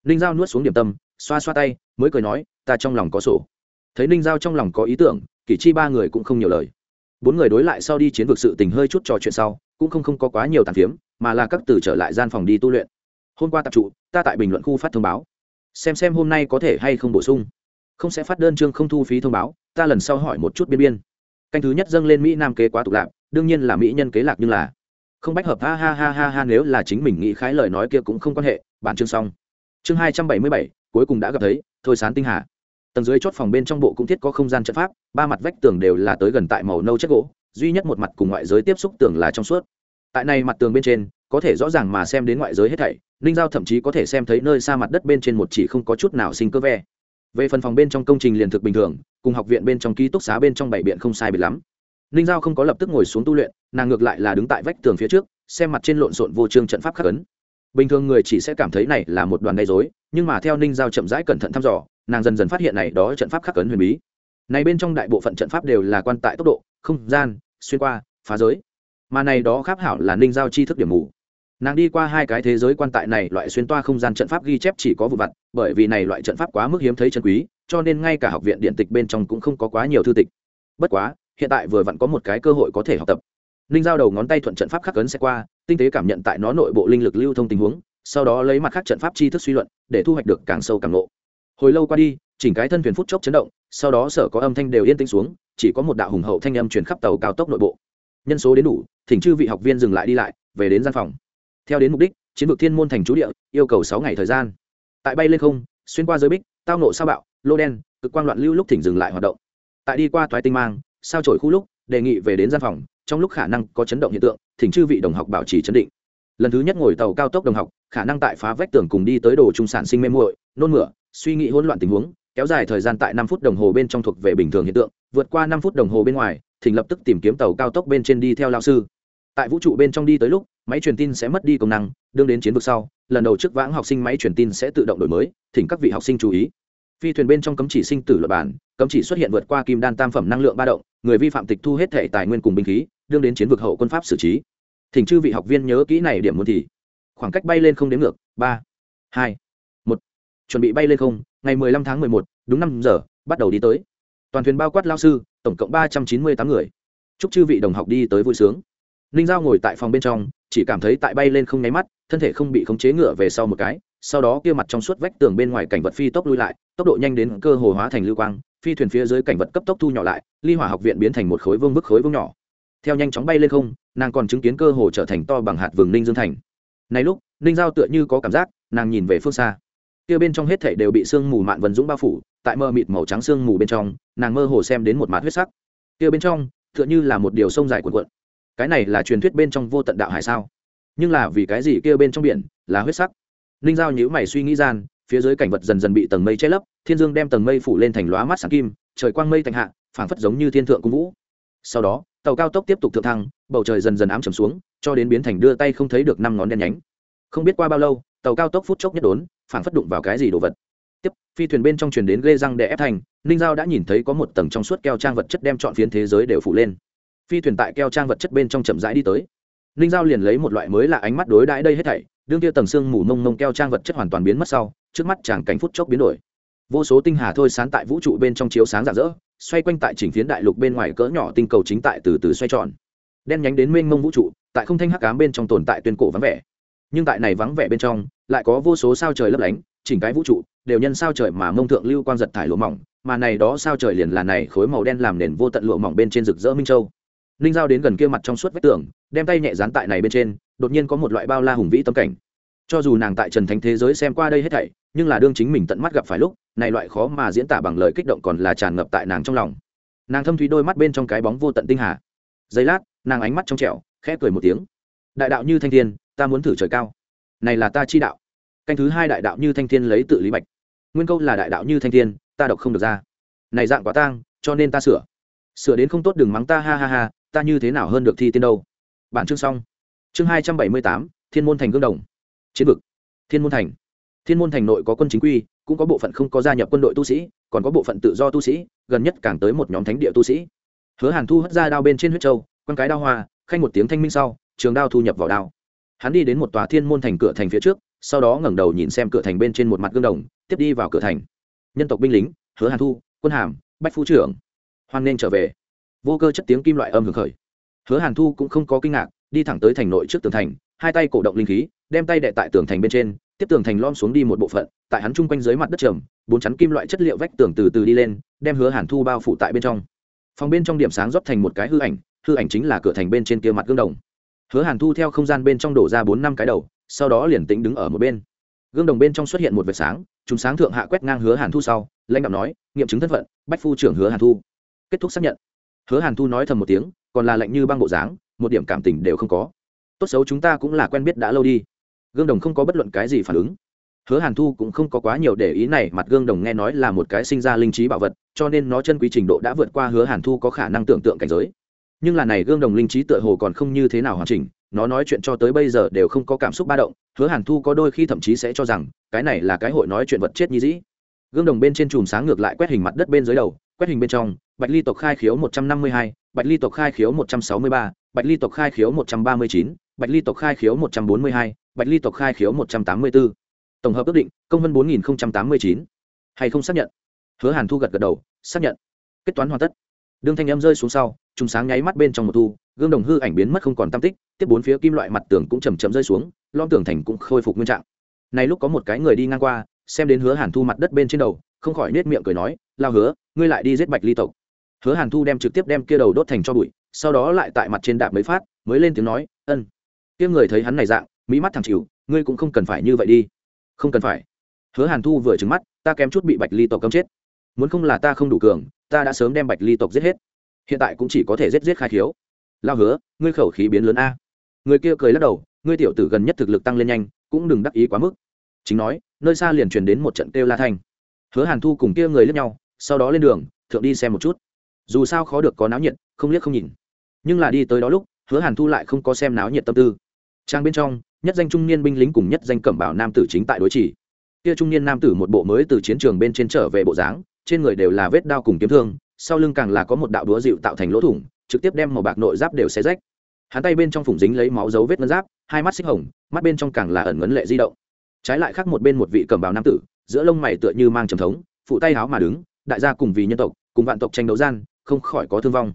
Ninh giao nuốt xuống điểm tâm, xoa xoa tay, mới cười nói, ta trong lòng có sổ. Thấy ninh giao trong lòng có ý tưởng, kỷ chi ba người cũng không nhiều lời. Bốn người đối lại sau đi chiến vực sự tình hơi chút trò chuyện sau, cũng không không có quá nhiều tàn phiếm, mà là các từ trở lại gian phòng đi tu luyện. Hôm qua tạp trụ, ta tại bình luận khu phát thông báo. Xem xem hôm nay có thể hay không bổ sung. Không sẽ phát đơn chương không thu phí thông báo, ta lần sau hỏi một chút biên biên. Canh thứ nhất dâng lên mỹ nam kế quá tục lạc, đương nhiên là mỹ nhân kế lạc nhưng là không bách hợp, ha ha ha ha ha, nếu là chính mình nghĩ khái lời nói kia cũng không quan hệ, bản chương xong. Chương hai trăm bảy mươi bảy, cuối cùng đã gặp thấy, thôi sán tinh hà. Tầng dưới chốt phòng bên trong bộ cũng thiết có không gian trận pháp, ba mặt vách tường đều là tới gần tại màu nâu chất gỗ, duy nhất một mặt cùng ngoại giới tiếp xúc tường là trong suốt. Tại này mặt tường bên trên, có thể rõ ràng mà xem đến ngoại giới hết thảy, ninh giao thậm chí có thể xem thấy nơi xa mặt đất bên trên một chỉ không có chút nào sinh cơ ve. Về phần phòng bên trong công trình liền thực bình thường, cùng học viện bên trong ký túc xá bên trong bảy biện không sai biệt lắm ninh giao không có lập tức ngồi xuống tu luyện, nàng ngược lại là đứng tại vách tường phía trước, xem mặt trên lộn xộn vô trương trận pháp khắc ấn. Bình thường người chỉ sẽ cảm thấy này là một đoàn gây dối nhưng mà theo ninh giao chậm rãi cẩn thận thăm dò, nàng dần dần phát hiện này đó trận pháp khắc ấn huyền bí. Này bên trong đại bộ phận trận pháp đều là quan tại tốc độ, không gian, xuyên qua, phá giới. Mà này đó kháp hảo là ninh giao chi thức điểm mù. Nàng đi qua hai cái thế giới quan tại này loại xuyên toa không gian trận pháp ghi chép chỉ có vụ vặt, bởi vì này loại trận pháp quá mức hiếm thấy chân quý, cho nên ngay cả học viện điện tịch bên trong cũng không có quá nhiều thư tịch. Bất quá hiện tại vừa vặn có một cái cơ hội có thể học tập. Ninh giao đầu ngón tay thuận trận pháp khắc cấn sẽ qua, tinh tế cảm nhận tại nó nội bộ linh lực lưu thông tình huống, sau đó lấy mặt khác trận pháp tri thức suy luận, để thu hoạch được càng sâu càng lộ hồi lâu qua đi, chỉnh cái thân thuyền phút chốc chấn động, sau đó sở có âm thanh đều yên tĩnh xuống, chỉ có một đạo hùng hậu thanh âm truyền khắp tàu cao tốc nội bộ. Nhân số đến đủ, thỉnh chư vị học viên dừng lại đi lại, về đến gian phòng. Theo đến mục đích, chiến vực thiên môn thành chú địa, yêu cầu sáu ngày thời gian. Tại bay lên không, xuyên qua giới bích, tao nộ sao bạo, lô đen, cực quang loạn lưu lúc thỉnh dừng lại hoạt động. Tại đi qua thoái tinh mang sao trổi khu lúc, đề nghị về đến gian phòng, trong lúc khả năng có chấn động hiện tượng, thỉnh chư vị đồng học bảo trì chấn định. Lần thứ nhất ngồi tàu cao tốc đồng học, khả năng tại phá vách tường cùng đi tới đồ trung sản sinh mê muội, nôn mửa, suy nghĩ hỗn loạn tình huống, kéo dài thời gian tại năm phút đồng hồ bên trong thuộc về bình thường hiện tượng, vượt qua năm phút đồng hồ bên ngoài, thỉnh lập tức tìm kiếm tàu cao tốc bên trên đi theo lao sư. Tại vũ trụ bên trong đi tới lúc, máy truyền tin sẽ mất đi công năng, đương đến chiến vực sau, lần đầu trước vãng học sinh máy truyền tin sẽ tự động đổi mới, thỉnh các vị học sinh chú ý phi thuyền bên trong cấm chỉ sinh tử luật bản, cấm chỉ xuất hiện vượt qua kim đan tam phẩm năng lượng ba động, người vi phạm tịch thu hết thể tài nguyên cùng binh khí, đương đến chiến vực hậu quân pháp xử trí. Thỉnh chư vị học viên nhớ kỹ này điểm muốn thì. Khoảng cách bay lên không đến ngược, ba, hai, một. Chuẩn bị bay lên không, ngày mười lăm tháng mười một, đúng năm giờ, bắt đầu đi tới. Toàn thuyền bao quát lao sư, tổng cộng ba trăm chín mươi tám người. Chúc chư vị đồng học đi tới vui sướng. Ninh giao ngồi tại phòng bên trong, chỉ cảm thấy tại bay lên không nháy mắt, thân thể không bị khống chế ngựa về sau một cái sau đó kia mặt trong suốt vách tường bên ngoài cảnh vật phi tốc lui lại, tốc độ nhanh đến cơ hồ hóa thành lưu quang, phi thuyền phía dưới cảnh vật cấp tốc thu nhỏ lại, ly hỏa học viện biến thành một khối vương bức khối vương nhỏ. Theo nhanh chóng bay lên không, nàng còn chứng kiến cơ hồ trở thành to bằng hạt vừng ninh dương thành. Này lúc, ninh giao tựa như có cảm giác, nàng nhìn về phương xa. Kia bên trong hết thảy đều bị sương mù mạn vần dũng bao phủ, tại mơ mịt màu trắng sương mù bên trong, nàng mơ hồ xem đến một mạt huyết sắc. Kia bên trong, tựa như là một điều sông dài cuộn cuộn. Cái này là truyền thuyết bên trong vô tận đạo hải sao? Nhưng là vì cái gì kia bên trong biển là huyết sắc? Ninh giao nhữ mày suy nghĩ gian, phía dưới cảnh vật dần dần bị tầng mây che lấp, thiên dương đem tầng mây phủ lên thành lóa mắt sáng kim, trời quang mây thành hạ, phảng phất giống như thiên thượng cung vũ. Sau đó, tàu cao tốc tiếp tục thượng thăng, bầu trời dần dần ám trầm xuống, cho đến biến thành đưa tay không thấy được năm ngón đen nhánh. Không biết qua bao lâu, tàu cao tốc phút chốc nhất đốn, phảng phất đụng vào cái gì đồ vật. Tiếp, phi thuyền bên trong truyền đến ghê răng để ép thành, ninh giao đã nhìn thấy có một tầng trong suốt keo trang vật chất đem chọn phiến thế giới đều phủ lên. Phi thuyền tại keo trang vật chất bên trong chậm rãi đi tới. Ninh giao liền lấy một loại mới là ánh mắt đối đãi đây hết thảy đương kia tầng xương mù mông mông keo trang vật chất hoàn toàn biến mất sau, trước mắt chàng cảnh phút chốc biến đổi. Vô số tinh hà thôi sán tại vũ trụ bên trong chiếu sáng rạng rỡ, xoay quanh tại chỉnh phiến đại lục bên ngoài cỡ nhỏ tinh cầu chính tại từ từ xoay tròn. Đen nhánh đến mênh mông vũ trụ, tại không thanh hắc cám bên trong tồn tại tuyên cổ vắng vẻ. Nhưng tại này vắng vẻ bên trong, lại có vô số sao trời lấp lánh, chỉnh cái vũ trụ, đều nhân sao trời mà mông thượng lưu quang giật thải lụa mỏng, mà này đó sao trời liền là này khối màu đen làm nền vô tận lụa mỏng bên trên rực rỡ minh châu. Ninh giao đến gần kia mặt trong suốt vách tường, đem tay nhẹ dán tại này bên trên đột nhiên có một loại bao la hùng vĩ tâm cảnh. Cho dù nàng tại trần thánh thế giới xem qua đây hết thảy, nhưng là đương chính mình tận mắt gặp phải lúc, này loại khó mà diễn tả bằng lời kích động còn là tràn ngập tại nàng trong lòng. Nàng thâm thúy đôi mắt bên trong cái bóng vô tận tinh hà. Giây lát, nàng ánh mắt trong trẻo, khẽ cười một tiếng. Đại đạo như thanh thiên, ta muốn thử trời cao. Này là ta chi đạo. Canh thứ hai đại đạo như thanh thiên lấy tự lý bạch. Nguyên câu là đại đạo như thanh thiên, ta đọc không được ra. Này dạng quá tang, cho nên ta sửa. Sửa đến không tốt đừng mắng ta, ha ha ha, ta như thế nào hơn được thi tiên đâu. Bản chương xong chương hai trăm bảy mươi tám, thiên môn thành gương đồng. Chiến vực. Thiên môn thành. Thiên môn thành nội có quân chính quy, cũng có bộ phận không có gia nhập quân đội tu sĩ, còn có bộ phận tự do tu sĩ, gần nhất càng tới một nhóm thánh địa tu sĩ. Hứa hàn thu hất ra đao bên trên huyết châu quan cái đao hoa, khanh một tiếng thanh minh sau, trường đao thu nhập vào đao. Hắn đi đến một tòa thiên môn thành cửa thành phía trước, sau đó ngẩng đầu nhìn xem cửa thành bên trên một mặt gương đồng, tiếp đi vào cửa thành. Nhân tộc binh lính, hứa hàn thu, quân hàm, bách phú trưởng. Hoan nên trở về. Vô cơ chất tiếng kim loại âm hưởng khởi. Hứa hàn thu cũng không có kinh ngạc đi thẳng tới thành nội trước tường thành, hai tay cổ động linh khí, đem tay đệ tại tường thành bên trên, tiếp tường thành lom xuống đi một bộ phận, tại hắn chung quanh dưới mặt đất trầm, bốn chắn kim loại chất liệu vách tường từ từ đi lên, đem hứa hàn thu bao phủ tại bên trong. Phòng bên trong điểm sáng rót thành một cái hư ảnh hư ảnh chính là cửa thành bên trên kia mặt gương đồng. Hứa hàn thu theo không gian bên trong đổ ra bốn năm cái đầu, sau đó liền tĩnh đứng ở một bên. Gương đồng bên trong xuất hiện một vệt sáng chúng sáng thượng hạ quét ngang hứa hàn thu sau, lãnh đạo nói, nghiệm chứng thân phận, bách phu trưởng hứa hàn thu. Kết thúc xác nhận. Hứa hàn thu nói thầm một tiếng, còn là lệnh như băng bộ dáng một điểm cảm tình đều không có. Tốt xấu chúng ta cũng là quen biết đã lâu đi. Gương đồng không có bất luận cái gì phản ứng. Hứa hàn thu cũng không có quá nhiều để ý này, mặt gương đồng nghe nói là một cái sinh ra linh trí bảo vật, cho nên nó chân quý trình độ đã vượt qua hứa hàn thu có khả năng tưởng tượng cảnh giới. Nhưng là này gương đồng linh trí tựa hồ còn không như thế nào hoàn chỉnh, nó nói chuyện cho tới bây giờ đều không có cảm xúc ba động. Hứa hàn thu có đôi khi thậm chí sẽ cho rằng, cái này là cái hội nói chuyện vật chết như dĩ. Gương đồng bên trên chùm sáng ngược lại quét hình mặt đất bên dưới đầu, quét hình bên trong, bạch ly tộc khai khiếu một trăm năm mươi hai, bạch ly tộc khai khiếu một trăm sáu mươi ba bạch ly tộc khai khiếu một trăm ba mươi chín, bạch ly tộc khai khiếu một trăm bốn mươi hai, bạch ly tộc khai khiếu một trăm tám mươi bốn. Tổng hợp ước định, công vân bốn nghìn tám mươi chín. Hay không xác nhận? Hứa hàn thu gật gật đầu, xác nhận. Kết toán hoàn tất. Đương thanh em rơi xuống sau chúng sáng nháy mắt bên trong một thu, gương đồng hư ảnh biến mất không còn tam tích, tiếp bốn phía kim loại mặt tường cũng chầm chậm rơi xuống lom tường thành cũng khôi phục nguyên trạng. Này lúc có một cái người đi ngang qua, xem đến hứa hàn thu mặt đất bên trên đầu, không khỏi nết miệng cười nói, lao hứa, ngươi lại đi giết bạch ly tộc. Hứa hàn thu đem trực tiếp đem kia đầu đốt thành cho bụi sau đó lại tại mặt trên đạp mấy phát, mới lên tiếng nói, ân. Kia người thấy hắn này dạng, mỹ mắt thẳng chịu, ngươi cũng không cần phải như vậy đi. Không cần phải. Hứa hàn thu vừa trứng mắt, ta kém chút bị bạch ly tộc cấm chết. Muốn không là ta không đủ cường, ta đã sớm đem bạch ly tộc giết hết. Hiện tại cũng chỉ có thể giết giết khai khiếu. Lao hứa, ngươi khẩu khí biến lớn a. Người kia cười lắc đầu, ngươi tiểu tử gần nhất thực lực tăng lên nhanh, cũng đừng đắc ý quá mức. Chính nói, nơi xa liền truyền đến một trận kêu la thanh. Hứa hàn thu cùng kia người lướt nhau, sau đó lên đường, thượng đi xem một chút. Dù sao khó được có náo nhiệt, không liếc không nhìn nhưng là đi tới đó lúc, hứa hàn thu lại không có xem náo nhiệt tâm tư. Trang bên trong, nhất danh trung niên binh lính cùng nhất danh cẩm bảo nam tử chính tại đối chỉ. Kia trung niên nam tử một bộ mới từ chiến trường bên trên trở về bộ dáng, trên người đều là vết đao cùng kiếm thương, sau lưng càng là có một đạo đúa dịu tạo thành lỗ thủng, trực tiếp đem màu bạc nội giáp đều xé rách. Hắn tay bên trong phủng dính lấy máu dấu vết ngân giáp, hai mắt xích hồng, mắt bên trong càng là ẩn ngấn lệ di động. Trái lại khác một bên một vị cẩm bào nam tử, giữa lông mày tựa như mang trầm thống, phụ tay áo mà đứng, đại gia cùng vì nhân tộc, cùng vạn tộc tranh đấu gian, không khỏi có thương vong.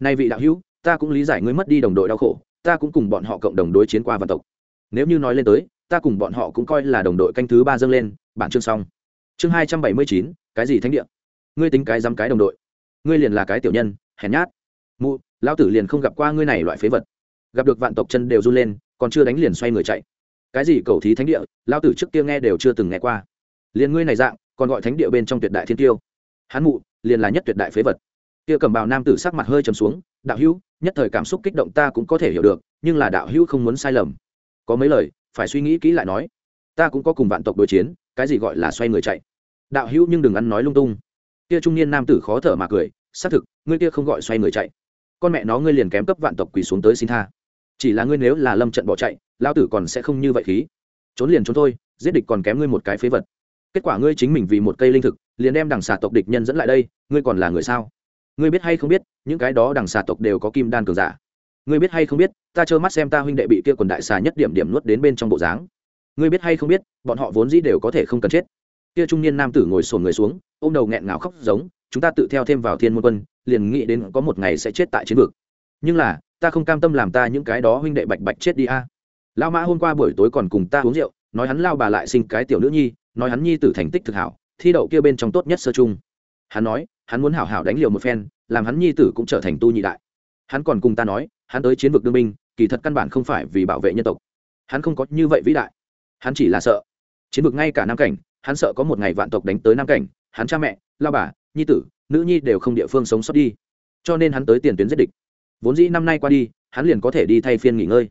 Nay vị đạo hữu ta cũng lý giải ngươi mất đi đồng đội đau khổ, ta cũng cùng bọn họ cộng đồng đối chiến qua vạn tộc. Nếu như nói lên tới, ta cùng bọn họ cũng coi là đồng đội canh thứ ba dâng lên, bản chương xong. Chương hai trăm bảy mươi chín, cái gì thánh địa? Ngươi tính cái dám cái đồng đội. Ngươi liền là cái tiểu nhân, hèn nhát. Mụ, lão tử liền không gặp qua ngươi này loại phế vật. Gặp được vạn tộc chân đều run lên, còn chưa đánh liền xoay người chạy. Cái gì cầu thí thánh địa, lão tử trước kia nghe đều chưa từng nghe qua. Liền ngươi này dạng, còn gọi thánh địa bên trong tuyệt đại thiên tiêu. Hắn mụ, liền là nhất tuyệt đại phế vật kia cầm bào nam tử sắc mặt hơi trầm xuống, đạo hữu, nhất thời cảm xúc kích động ta cũng có thể hiểu được, nhưng là đạo hữu không muốn sai lầm. Có mấy lời, phải suy nghĩ kỹ lại nói, ta cũng có cùng vạn tộc đối chiến, cái gì gọi là xoay người chạy? Đạo hữu nhưng đừng ăn nói lung tung. Kia trung niên nam tử khó thở mà cười, xác thực, ngươi kia không gọi xoay người chạy. Con mẹ nó ngươi liền kém cấp vạn tộc quỳ xuống tới xin tha. Chỉ là ngươi nếu là lâm trận bỏ chạy lao tử còn sẽ không như vậy khí. Trốn liền trốn thôi, giết địch còn kém ngươi một cái phế vật. Kết quả ngươi chính mình vì một cây linh thực, liền đem đằng xà tộc địch nhân dẫn lại đây, ngươi còn là người sao? Ngươi biết hay không biết, những cái đó đằng xà tộc đều có kim đan cường giả. Ngươi biết hay không biết, ta trơ mắt xem ta huynh đệ bị kia quần đại xà nhất điểm điểm nuốt đến bên trong bộ dáng. Ngươi biết hay không biết, bọn họ vốn dĩ đều có thể không cần chết. Kia trung niên nam tử ngồi sồn người xuống, ôm đầu nghẹn ngào khóc giống, chúng ta tự theo thêm vào thiên môn quân, liền nghĩ đến có một ngày sẽ chết tại chiến vực. Nhưng là, ta không cam tâm làm ta những cái đó huynh đệ bạch bạch chết đi a. À. lao mã hôm qua buổi tối còn cùng ta uống rượu, nói hắn lao bà lại sinh cái tiểu nữ nhi, nói hắn nhi tử thành tích thực hảo, thi đậu kia bên trong tốt nhất sơ chung. Hắn nói hắn muốn hảo hảo đánh liều một phen, làm hắn nhi tử cũng trở thành tu nhị đại. Hắn còn cùng ta nói, hắn tới chiến vực đương binh, kỳ thật căn bản không phải vì bảo vệ nhân tộc. Hắn không có như vậy vĩ đại. Hắn chỉ là sợ. Chiến vực ngay cả nam cảnh, hắn sợ có một ngày vạn tộc đánh tới nam cảnh, hắn cha mẹ, lao bà, nhi tử, nữ nhi đều không địa phương sống sót đi. Cho nên hắn tới tiền tuyến giết địch. Vốn dĩ năm nay qua đi, hắn liền có thể đi thay phiên nghỉ ngơi.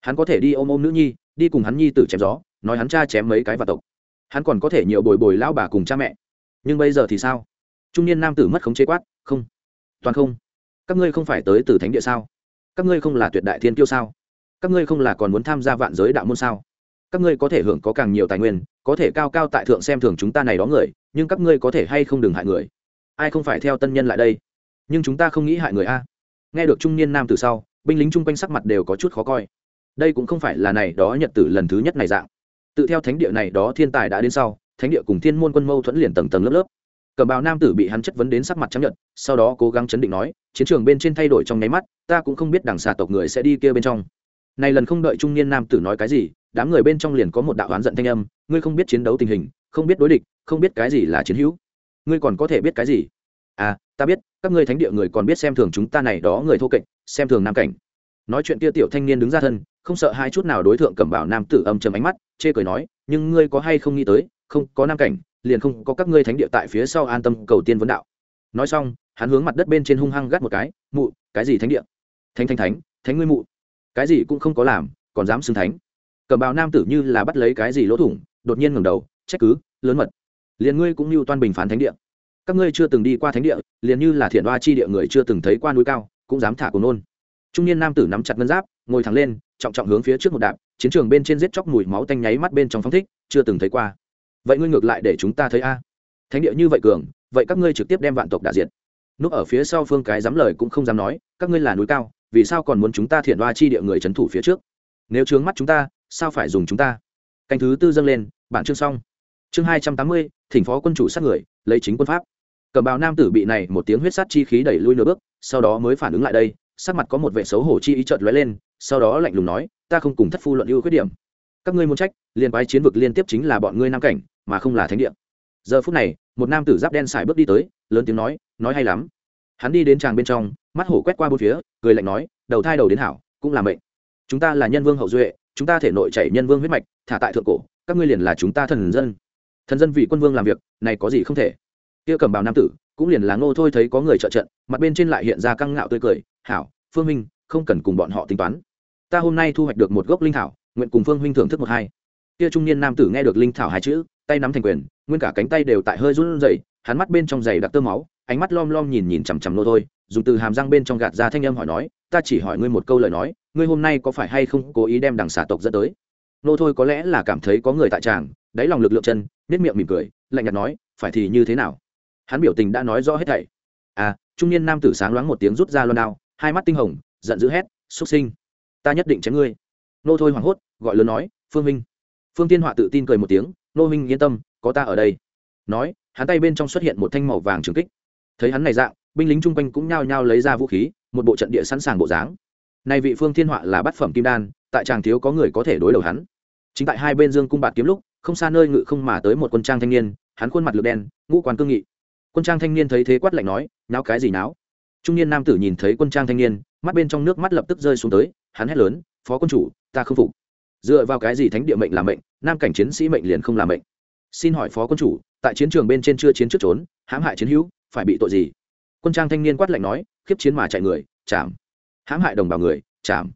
Hắn có thể đi ôm ôm nữ nhi, đi cùng hắn nhi tử chém gió, nói hắn cha chém mấy cái vạn tộc. Hắn còn có thể nhiều bồi bồi lao bà cùng cha mẹ. Nhưng bây giờ thì sao? Trung niên nam tử mất khống chế quát, không, toàn không. Các ngươi không phải tới từ thánh địa sao? Các ngươi không là tuyệt đại thiên kiêu sao? Các ngươi không là còn muốn tham gia vạn giới đạo môn sao? Các ngươi có thể hưởng có càng nhiều tài nguyên, có thể cao cao tại thượng xem thường chúng ta này đó người, nhưng các ngươi có thể hay không đừng hại người? Ai không phải theo tân nhân lại đây? Nhưng chúng ta không nghĩ hại người a. Nghe được trung niên nam từ sau, binh lính chung quanh sắc mặt đều có chút khó coi. Đây cũng không phải là này đó nhật tử lần thứ nhất này dạng. Tự theo thánh địa này đó thiên tài đã đến sau, thánh địa cùng thiên môn quân mâu thuẫn liền tầng tầng lớp lớp cẩm bào nam tử bị hắn chất vấn đến sắc mặt chấp nhận sau đó cố gắng chấn định nói, chiến trường bên trên thay đổi trong nháy mắt, ta cũng không biết đảng xà tộc người sẽ đi kia bên trong. Này lần không đợi trung niên nam tử nói cái gì, đám người bên trong liền có một đạo oán giận thanh âm, ngươi không biết chiến đấu tình hình, không biết đối địch, không biết cái gì là chiến hữu. Ngươi còn có thể biết cái gì? À ta biết, các ngươi thánh địa người còn biết xem thường chúng ta này đó người thô kệch, xem thường nam cảnh. Nói chuyện kia tiểu thanh niên đứng ra thân, không sợ hai chút nào đối tượng cẩm bảo nam tử âm trầm ánh mắt, chê cười nói, nhưng ngươi có hay không nghĩ tới, không có nam cảnh liền không có các ngươi thánh địa tại phía sau an tâm cầu tiên vấn đạo. Nói xong, hắn hướng mặt đất bên trên hung hăng gắt một cái, mụ, cái gì thánh địa? Thánh thánh thánh thánh ngươi mụ. Cái gì cũng không có làm, còn dám xưng thánh. Cẩm bào nam tử như là bắt lấy cái gì lỗ thủng, đột nhiên ngẩng đầu, trách cứ, lớn mật. Liền ngươi cũng như toan bình phán thánh địa. Các ngươi chưa từng đi qua thánh địa, liền như là thiện đoa chi địa người chưa từng thấy qua núi cao, cũng dám thả cùng nôn. Trung niên nam tử nắm chặt ngân giáp, ngồi thẳng lên, trọng trọng hướng phía trước một đạp, chiến trường bên trên giết chóc mùi máu tanh nháy mắt bên trong phóng thích, chưa từng thấy qua vậy ngươi ngược lại để chúng ta thấy a. Thánh địa như vậy cường, vậy các ngươi trực tiếp đem vạn tộc đả diệt. Núp ở phía sau phương cái dám lời cũng không dám nói, các ngươi là núi cao, vì sao còn muốn chúng ta thiện đoa chi địa người trấn thủ phía trước? Nếu trướng mắt chúng ta, sao phải dùng chúng ta? Canh thứ tư dâng lên, bản chương xong. Chương hai trăm tám mươi, thỉnh phó quân chủ sát người, lấy chính quân pháp. Cầm bào nam tử bị này một tiếng huyết sát chi khí đẩy lui nửa bước, sau đó mới phản ứng lại đây, sắc mặt có một vệ xấu hổ chi ý trợt lóe lên, sau đó lạnh lùng nói, ta không cùng thất phu luận ưu khuyết điểm. Các ngươi muốn trách, liên quái chiến vực liên tiếp chính là bọn ngươi nam cảnh mà không là thánh địa. Giờ phút này, một nam tử giáp đen xài bước đi tới, lớn tiếng nói nói hay lắm. Hắn đi đến tràng bên trong, mắt hổ quét qua bốn phía, cười lạnh nói, đầu thai đầu đến hảo, cũng là mệnh. Chúng ta là nhân vương hậu duệ, chúng ta thể nội chảy nhân vương huyết mạch, thả tại thượng cổ, các ngươi liền là chúng ta thần dân. Thần dân vì quân vương làm việc, này có gì không thể? Kia cầm bào nam tử, cũng liền là ngô thôi thấy có người trợ trận, mặt bên trên lại hiện ra căng ngạo tươi cười, hảo, phương minh, không cần cùng bọn họ tính toán. Ta hôm nay thu hoạch được một gốc linh thảo, nguyện cùng phương huynh thưởng thức một hai. Kia trung niên nam tử nghe được linh thảo hai chữ tay nắm thành quyền, nguyên cả cánh tay đều tại hơi run rẩy, hắn mắt bên trong giày đặc tơ máu, ánh mắt lom lom nhìn nhìn chằm chằm nô thôi, dùng từ hàm răng bên trong gạt ra thanh âm hỏi nói, ta chỉ hỏi ngươi một câu lời nói, ngươi hôm nay có phải hay không cố ý đem đằng xà tộc dẫn tới? Nô thôi có lẽ là cảm thấy có người tại tràng, đáy lòng lực lượng chân nết miệng mỉm cười, lạnh nhạt nói, phải thì như thế nào? Hắn biểu tình đã nói rõ hết thảy. À trung niên nam tử sáng loáng một tiếng rút ra loan đao, hai mắt tinh hồng, giận dữ hét, xuất sinh, ta nhất định chém ngươi. Nô thôi hoảng hốt, gọi lớn nói, phương minh. Phương tiên họa tự tin cười một tiếng nô minh yên tâm, có ta ở đây. Nói, hắn tay bên trong xuất hiện một thanh màu vàng trường kích. Thấy hắn này dạng, binh lính chung quanh cũng nhao nhao lấy ra vũ khí, một bộ trận địa sẵn sàng bộ dáng. Nay vị phương thiên họa là bát phẩm kim đan, tại chàng thiếu có người có thể đối đầu hắn. Chính tại hai bên dương cung bạt kiếm lúc, không xa nơi ngự không mà tới một quân trang thanh niên, hắn khuôn mặt lược đen, ngũ quan cương nghị. Quân trang thanh niên thấy thế quát lạnh nói, náo cái gì náo? Trung niên nam tử nhìn thấy quân trang thanh niên, mắt bên trong nước mắt lập tức rơi xuống tới, hắn hét lớn, phó quân chủ, ta không phục. Dựa vào cái gì thánh địa mệnh là mệnh nam cảnh chiến sĩ mệnh liền không làm mệnh. Xin hỏi phó quân chủ, tại chiến trường bên trên chưa chiến trước trốn, hãm hại chiến hữu, phải bị tội gì? Quân trang thanh niên quát lạnh nói, khiếp chiến mà chạy người chạm hãm hại đồng bào người chạm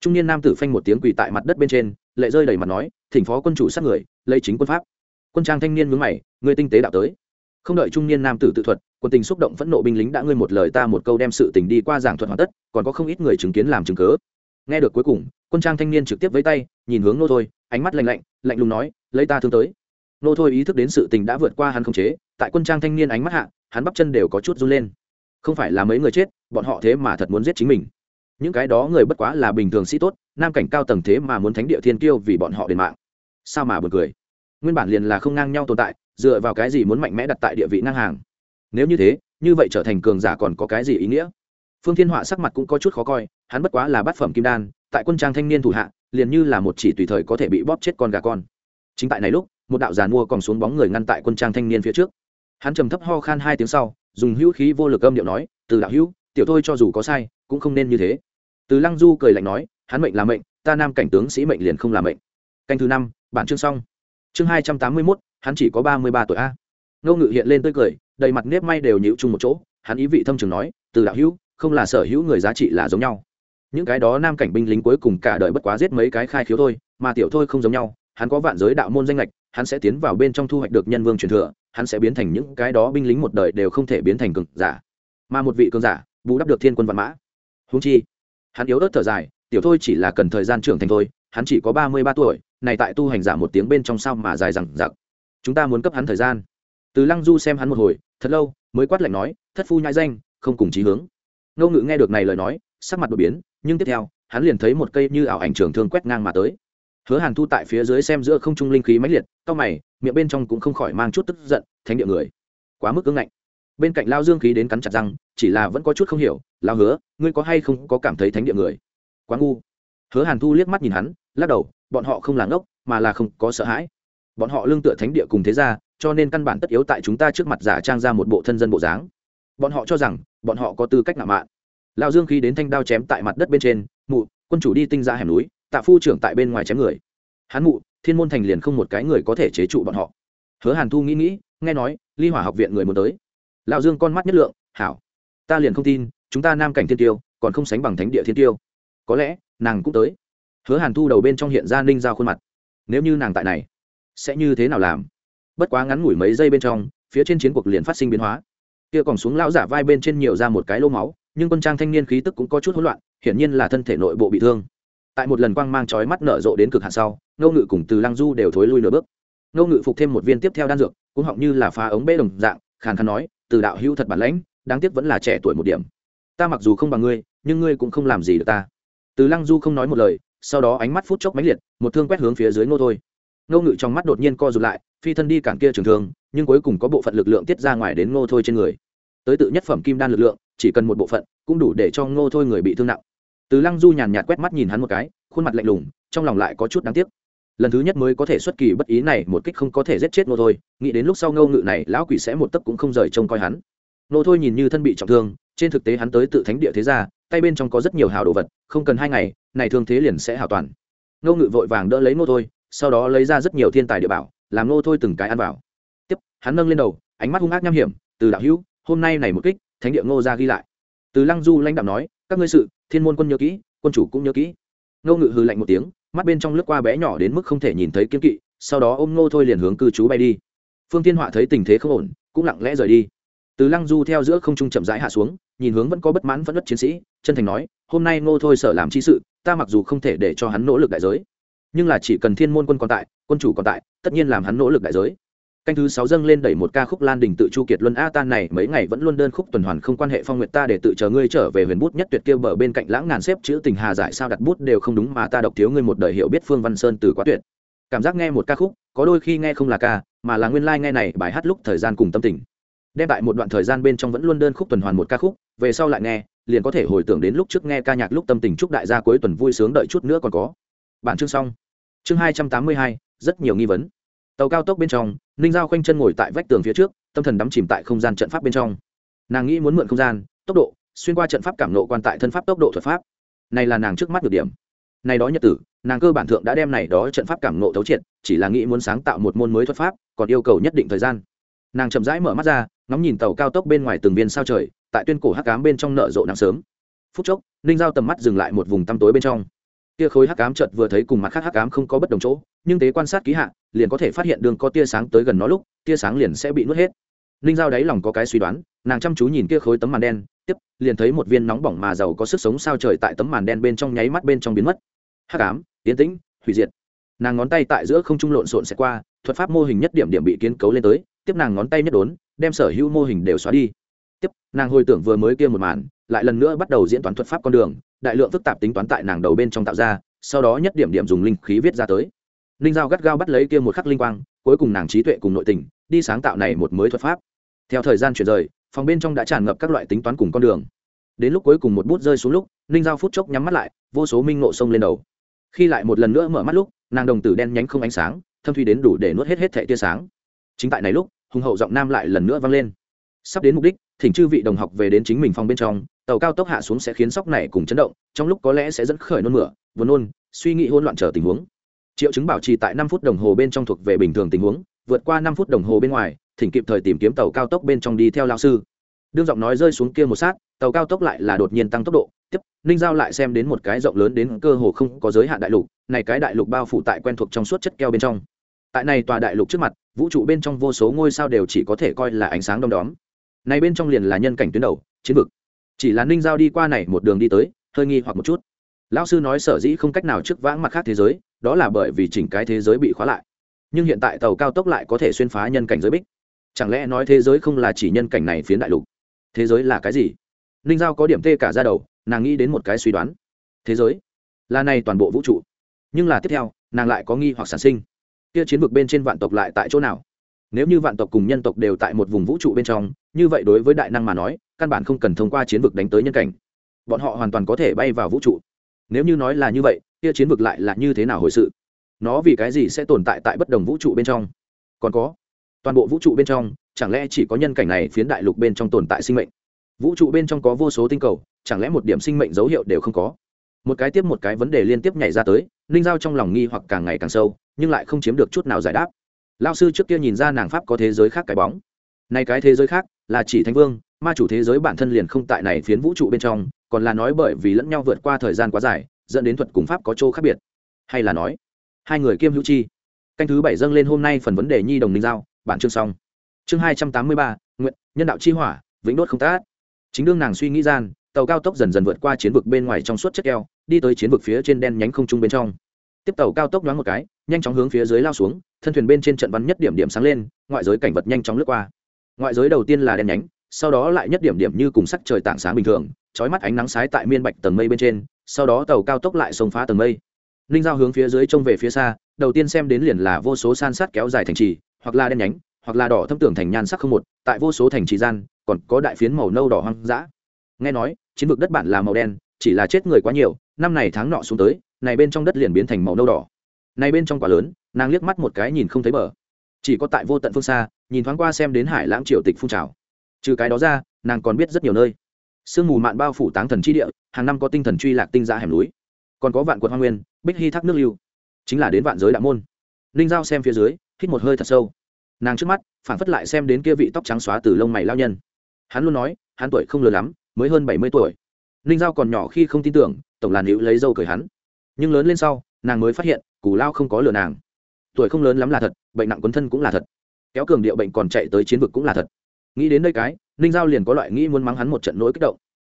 trung niên nam tử phanh một tiếng quỳ tại mặt đất bên trên, lệ rơi đầy mặt nói, thỉnh phó quân chủ sát người, lấy chính quân pháp. Quân trang thanh niên mướn mày, người tinh tế đạo tới. Không đợi trung niên nam tử tự thuật, quân tình xúc động phẫn nộ binh lính đã ngươi một lời ta một câu đem sự tình đi qua giảng thuật hoàn tất, còn có không ít người chứng kiến làm chứng cớ nghe được cuối cùng, quân trang thanh niên trực tiếp với tay, nhìn hướng nô thôi, ánh mắt lạnh lạnh lạnh lùng nói, lấy ta thương tới. Nô thôi ý thức đến sự tình đã vượt qua hắn không chế, tại quân trang thanh niên ánh mắt hạ, hắn bắp chân đều có chút run lên. Không phải là mấy người chết, bọn họ thế mà thật muốn giết chính mình. Những cái đó người bất quá là bình thường sĩ tốt, nam cảnh cao tầng thế mà muốn thánh địa thiên kiêu vì bọn họ đền mạng. Sao mà buồn cười? Nguyên bản liền là không ngang nhau tồn tại, dựa vào cái gì muốn mạnh mẽ đặt tại địa vị ngang hàng? Nếu như thế, như vậy trở thành cường giả còn có cái gì ý nghĩa? Phương thiên họa sắc mặt cũng có chút khó coi, hắn bất quá là bát phẩm kim đan, tại quân trang thanh niên thủ hạ, liền như là một chỉ tùy thời có thể bị bóp chết con gà con. Chính tại này lúc, một đạo giàn mua còn xuống bóng người ngăn tại quân trang thanh niên phía trước. Hắn trầm thấp ho khan hai tiếng sau, dùng hữu khí vô lực âm điệu nói, từ đạo hữu, tiểu thôi cho dù có sai, cũng không nên như thế. Từ lăng du cười lạnh nói, hắn mệnh là mệnh, ta nam cảnh tướng sĩ mệnh liền không là mệnh. Canh thứ năm, bản chương xong. Chương hai trăm tám mươi mốt, hắn chỉ có ba mươi ba tuổi a. Ngô ngự hiện lên tươi cười, đầy mặt nếp may đều nhịu chung một chỗ, hắn ý vị thâm trường nói, từ đạo hữu không là sở hữu người giá trị là giống nhau. Những cái đó nam cảnh binh lính cuối cùng cả đời bất quá giết mấy cái khai khiếu thôi, mà tiểu thôi không giống nhau, hắn có vạn giới đạo môn danh lệch, hắn sẽ tiến vào bên trong thu hoạch được nhân vương truyền thừa, hắn sẽ biến thành những cái đó binh lính một đời đều không thể biến thành cường giả. Mà một vị cường giả, bù đắp được thiên quân văn mã. Húng chi, hắn yếu ớt thở dài, tiểu thôi chỉ là cần thời gian trưởng thành thôi, hắn chỉ có ba mươi ba tuổi, này tại tu hành giả một tiếng bên trong sao mà dài rằng giặc chúng ta muốn cấp hắn thời gian. Từ lăng du xem hắn một hồi, thật lâu, mới quát lạnh nói, thất phu nhãi danh, không cùng chí hướng ngô ngự nghe được này lời nói, sắc mặt đột biến, nhưng tiếp theo, hắn liền thấy một cây như ảo ảnh trường thương quét ngang mà tới. Hứa hàn thu tại phía dưới xem giữa không trung linh khí mãnh liệt cao mày, miệng bên trong cũng không khỏi mang chút tức giận, thánh địa người. Quá mức cứng ngạnh. Bên cạnh lao dương khí đến cắn chặt răng, chỉ là vẫn có chút không hiểu, lao hứa, ngươi có hay không có cảm thấy thánh địa người? Quá ngu. Hứa hàn thu liếc mắt nhìn hắn, lắc đầu, bọn họ không là ngốc, mà là không có sợ hãi. Bọn họ lương tựa thánh địa cùng thế gia, cho nên căn bản tất yếu tại chúng ta trước mặt giả trang ra một bộ thân dân bộ dáng bọn họ cho rằng, bọn họ có tư cách ngạo mạn. Lao dương khí đến thanh đao chém tại mặt đất bên trên, mụ, quân chủ đi tinh ra hẻm núi, tạ phu trưởng tại bên ngoài chém người. Hắn mụ, thiên môn thành liền không một cái người có thể chế trụ bọn họ. Hứa hàn thu nghĩ nghĩ, nghe nói, ly hỏa học viện người muốn tới. Lão dương con mắt nhất lượng, hảo, ta liền không tin, chúng ta nam cảnh thiên tiêu, còn không sánh bằng thánh địa thiên tiêu. Có lẽ, nàng cũng tới. Hứa hàn thu đầu bên trong hiện ra ninh giao khuôn mặt. Nếu như nàng tại này, sẽ như thế nào làm? Bất quá ngắn ngủi mấy giây bên trong, phía trên chiến cuộc liền phát sinh biến hóa kia còn xuống lão giả vai bên trên nhiều ra một cái lô máu, nhưng quân trang thanh niên khí tức cũng có chút hỗn loạn, hiển nhiên là thân thể nội bộ bị thương. Tại một lần quang mang chói mắt nở rộ đến cực hạn sau, ngô ngự cùng từ lăng du đều thối lui nửa bước. Ngô ngự phục thêm một viên tiếp theo đan dược, cũng họng như là phá ống bê đồng dạng, khàn khàn nói, từ đạo hữu thật bản lãnh, đáng tiếc vẫn là trẻ tuổi một điểm. Ta mặc dù không bằng ngươi, nhưng ngươi cũng không làm gì được ta. Từ lăng du không nói một lời, sau đó ánh mắt phút chốc mãnh liệt, một thương quét hướng phía dưới ngô thôi. Ngô ngự trong mắt đột nhiên co rụt lại, phi thân đi cản kia trường thương nhưng cuối cùng có bộ phận lực lượng tiết ra ngoài đến ngô thôi trên người. Tới tự nhất phẩm kim đan lực lượng, chỉ cần một bộ phận, cũng đủ để cho ngô thôi người bị thương nặng. Từ lăng du nhàn nhạt quét mắt nhìn hắn một cái, khuôn mặt lạnh lùng, trong lòng lại có chút đáng tiếc. Lần thứ nhất mới có thể xuất kỳ bất ý này, một kích không có thể giết chết ngô thôi, nghĩ đến lúc sau ngô ngự này, lão quỷ sẽ một tấc cũng không rời trông coi hắn. Ngô thôi nhìn như thân bị trọng thương, trên thực tế hắn tới tự thánh địa thế ra tay bên trong có rất nhiều hào đồ vật, không cần hai ngày, này thương thế liền sẽ hào toàn. Ngô ngự vội vàng đỡ lấy ngô thôi, sau đó lấy ra rất nhiều thiên tài địa bảo, làm ngô thôi từng cái ăn vào tiếp, hắn nâng lên đầu, ánh mắt hung ác nham hiểm, từ đạo hữu, hôm nay này một kích, thánh địa ngô ra ghi lại. Từ lăng du lãnh đạo nói, các ngươi sự, thiên môn quân nhớ kỹ, quân chủ cũng nhớ kỹ. Ngô ngự hư lạnh một tiếng, mắt bên trong lướt qua bé nhỏ đến mức không thể nhìn thấy kiếm kỵ, sau đó ôm ngô thôi liền hướng cư trú bay đi. Phương tiên họa thấy tình thế không ổn, cũng lặng lẽ rời đi. Từ lăng du theo giữa không trung chậm rãi hạ xuống, nhìn hướng vẫn có bất mãn vẫn đất chiến sĩ, chân thành nói, hôm nay ngô thôi sợ làm chi sự, ta mặc dù không thể để cho hắn nỗ lực đại giới, nhưng là chỉ cần thiên môn quân còn tại, quân chủ còn tại, tất nhiên làm hắn nỗ lực đại giới canh thứ sáu dâng lên đẩy một ca khúc lan đình tự chu kiệt luân a tan này, mấy ngày vẫn luôn đơn khúc tuần hoàn không quan hệ phong nguyện ta để tự chờ ngươi trở về huyền bút nhất tuyệt kia bờ bên cạnh lãng ngàn xếp chữ tình hà giải sao đặt bút đều không đúng mà ta đọc thiếu ngươi một đời hiểu biết phương văn sơn từ quá tuyệt. Cảm giác nghe một ca khúc, có đôi khi nghe không là ca, mà là nguyên lai、like、nghe này bài hát lúc thời gian cùng tâm tình. Đem tại một đoạn thời gian bên trong vẫn luôn đơn khúc tuần hoàn một ca khúc, về sau lại nghe, liền có thể hồi tưởng đến lúc trước nghe ca nhạc lúc tâm tình chúc đại gia cuối tuần vui sướng đợi chút nữa còn có. Bản chương xong. Chương hai trăm tám mươi hai, rất nhiều nghi vấn tàu cao tốc bên trong, ninh giao khoanh chân ngồi tại vách tường phía trước, tâm thần đắm chìm tại không gian trận pháp bên trong. Nàng nghĩ muốn mượn không gian, tốc độ, xuyên qua trận pháp cảm nộ quan tại thân pháp tốc độ thuật pháp. Này là nàng trước mắt được điểm. Này đó nhật tử, nàng cơ bản thượng đã đem này đó trận pháp cảm nộ thấu triệt, chỉ là nghĩ muốn sáng tạo một môn mới thuật pháp, còn yêu cầu nhất định thời gian. Nàng chậm rãi mở mắt ra ngóng nhìn tàu cao tốc bên ngoài từng viên sao trời, tại tuyên cổ hắc cám bên trong nợ rộ nắng sớm. Phút chốc, ninh giao tầm mắt dừng lại một vùng tăm tối bên trong tia khối hắc ám chợt vừa thấy cùng mặt khác hắc ám không có bất đồng chỗ, nhưng tế quan sát ký hạ, liền có thể phát hiện đường có tia sáng tới gần nó lúc, tia sáng liền sẽ bị nuốt hết. Ninh Dao đáy lòng có cái suy đoán, nàng chăm chú nhìn kia khối tấm màn đen, tiếp, liền thấy một viên nóng bỏng mà giàu có sức sống sao trời tại tấm màn đen bên trong nháy mắt bên trong biến mất. Hắc ám tiến tĩnh, hủy diệt. Nàng ngón tay tại giữa không trung lộn xộn sẽ qua, thuật pháp mô hình nhất điểm điểm bị kiến cấu lên tới, tiếp nàng ngón tay nhất đốn, đem sở hữu mô hình đều xóa đi. Tiếp, nàng hồi tưởng vừa mới kia một màn, lại lần nữa bắt đầu diễn toán thuật pháp con đường đại lượng phức tạp tính toán tại nàng đầu bên trong tạo ra, sau đó nhất điểm điểm dùng linh khí viết ra tới. Linh giao gắt gao bắt lấy kia một khắc linh quang, cuối cùng nàng trí tuệ cùng nội tình, đi sáng tạo này một mới thuật pháp. Theo thời gian chuyển rời, phòng bên trong đã tràn ngập các loại tính toán cùng con đường. Đến lúc cuối cùng một bút rơi xuống lúc, linh giao phút chốc nhắm mắt lại, vô số minh ngộ sông lên đầu. Khi lại một lần nữa mở mắt lúc, nàng đồng tử đen nhánh không ánh sáng, thâm thuy đến đủ để nuốt hết hết thệ tia sáng. Chính tại này lúc, hùng hậu giọng nam lại lần nữa vang lên. Sắp đến mục đích thỉnh chư vị đồng học về đến chính mình phòng bên trong, tàu cao tốc hạ xuống sẽ khiến sóc này cùng chấn động, trong lúc có lẽ sẽ dẫn khởi nôn mửa, buồn nôn, suy nghĩ hỗn loạn trở tình huống. Triệu chứng bảo trì tại năm phút đồng hồ bên trong thuộc về bình thường tình huống, vượt qua năm phút đồng hồ bên ngoài, thỉnh kịp thời tìm kiếm tàu cao tốc bên trong đi theo lao sư. Đương giọng nói rơi xuống kia một sát, tàu cao tốc lại là đột nhiên tăng tốc độ, tiếp, ninh giao lại xem đến một cái rộng lớn đến cơ hồ không có giới hạn đại lục, này cái đại lục bao phủ tại quen thuộc trong suốt chất keo bên trong. Tại này tòa đại lục trước mặt, vũ trụ bên trong vô số ngôi sao đều chỉ có thể coi là ánh sáng đom đóm này bên trong liền là nhân cảnh tuyến đầu, chiến vực. Chỉ là ninh giao đi qua này một đường đi tới, hơi nghi hoặc một chút. Lão sư nói sở dĩ không cách nào trước vãng mặt khác thế giới, đó là bởi vì chỉnh cái thế giới bị khóa lại. Nhưng hiện tại tàu cao tốc lại có thể xuyên phá nhân cảnh giới bích. Chẳng lẽ nói thế giới không là chỉ nhân cảnh này phiến đại lục? Thế giới là cái gì? Ninh giao có điểm tê cả ra đầu, nàng nghĩ đến một cái suy đoán. Thế giới là này toàn bộ vũ trụ. Nhưng là tiếp theo, nàng lại có nghi hoặc sản sinh. Kia chiến vực bên trên vạn tộc lại tại chỗ nào? Nếu như vạn tộc cùng nhân tộc đều tại một vùng vũ trụ bên trong, như vậy đối với đại năng mà nói, căn bản không cần thông qua chiến vực đánh tới nhân cảnh. Bọn họ hoàn toàn có thể bay vào vũ trụ. Nếu như nói là như vậy, kia chiến vực lại là như thế nào hồi sự? Nó vì cái gì sẽ tồn tại tại bất đồng vũ trụ bên trong? Còn có, toàn bộ vũ trụ bên trong, chẳng lẽ chỉ có nhân cảnh này phiến đại lục bên trong tồn tại sinh mệnh? Vũ trụ bên trong có vô số tinh cầu, chẳng lẽ một điểm sinh mệnh dấu hiệu đều không có? Một cái tiếp một cái vấn đề liên tiếp nhảy ra tới, ninh giao trong lòng nghi hoặc càng ngày càng sâu, nhưng lại không chiếm được chút nào giải đáp lao sư trước kia nhìn ra nàng pháp có thế giới khác cái bóng. Nay cái thế giới khác là chỉ thánh vương, ma chủ thế giới bản thân liền không tại này phiến vũ trụ bên trong, còn là nói bởi vì lẫn nhau vượt qua thời gian quá dài, dẫn đến thuật cùng pháp có chỗ khác biệt. Hay là nói, hai người kiêm hữu chi. Canh thứ bảy dâng lên hôm nay phần vấn đề nhi đồng ninh giao, bản chương xong. Chương hai trăm tám mươi ba, nguyện, nhân đạo chi hỏa, vĩnh đốt không tác chính đương nàng suy nghĩ gian, tàu cao tốc dần dần vượt qua chiến vực bên ngoài trong suốt chất keo, đi tới chiến vực phía trên đen nhánh không trung bên trong tiếp tàu cao tốc đoán một cái, nhanh chóng hướng phía dưới lao xuống, thân thuyền bên trên trận văn nhất điểm điểm sáng lên, ngoại giới cảnh vật nhanh chóng lướt qua. Ngoại giới đầu tiên là đen nhánh, sau đó lại nhất điểm điểm như cùng sắc trời tảng sáng bình thường trói mắt ánh nắng sái tại miên bạch tầng mây bên trên, sau đó tàu cao tốc lại xông phá tầng mây. Ninh giao hướng phía dưới trông về phía xa, đầu tiên xem đến liền là vô số san sát kéo dài thành trì, hoặc là đen nhánh, hoặc là đỏ thâm tưởng thành nhan sắc không một, tại vô số thành trì gian, còn có đại phiến màu nâu đỏ hoang dã. Nghe nói, chiến vực đất bản là màu đen, chỉ là chết người quá nhiều, năm này tháng nọ xuống tới này bên trong đất liền biến thành màu nâu đỏ. Này bên trong quả lớn, nàng liếc mắt một cái nhìn không thấy bờ. Chỉ có tại vô tận phương xa, nhìn thoáng qua xem đến hải lãng triều tịch phun trào. Trừ cái đó ra, nàng còn biết rất nhiều nơi. Sương mù mạn bao phủ táng thần chi địa, hàng năm có tinh thần truy lạc tinh ra hẻm núi. Còn có vạn quận hoa nguyên, bích hy thác nước lưu. Chính là đến vạn giới đạo môn. Ninh giao xem phía dưới, hít một hơi thật sâu. Nàng trước mắt, phản phất lại xem đến kia vị tóc trắng xóa từ lông mày lao nhân. Hắn luôn nói, hắn tuổi không lớn lắm, mới hơn bảy mươi tuổi. Ninh giao còn nhỏ khi không tin tưởng, tổng làn hữu lấy dâu cười hắn nhưng lớn lên sau, nàng mới phát hiện, cù lao không có lừa nàng. Tuổi không lớn lắm là thật, bệnh nặng quấn thân cũng là thật. Kéo cường điệu bệnh còn chạy tới chiến vực cũng là thật. Nghĩ đến đây cái, ninh giao liền có loại nghĩ muốn mắng hắn một trận nỗi kích động.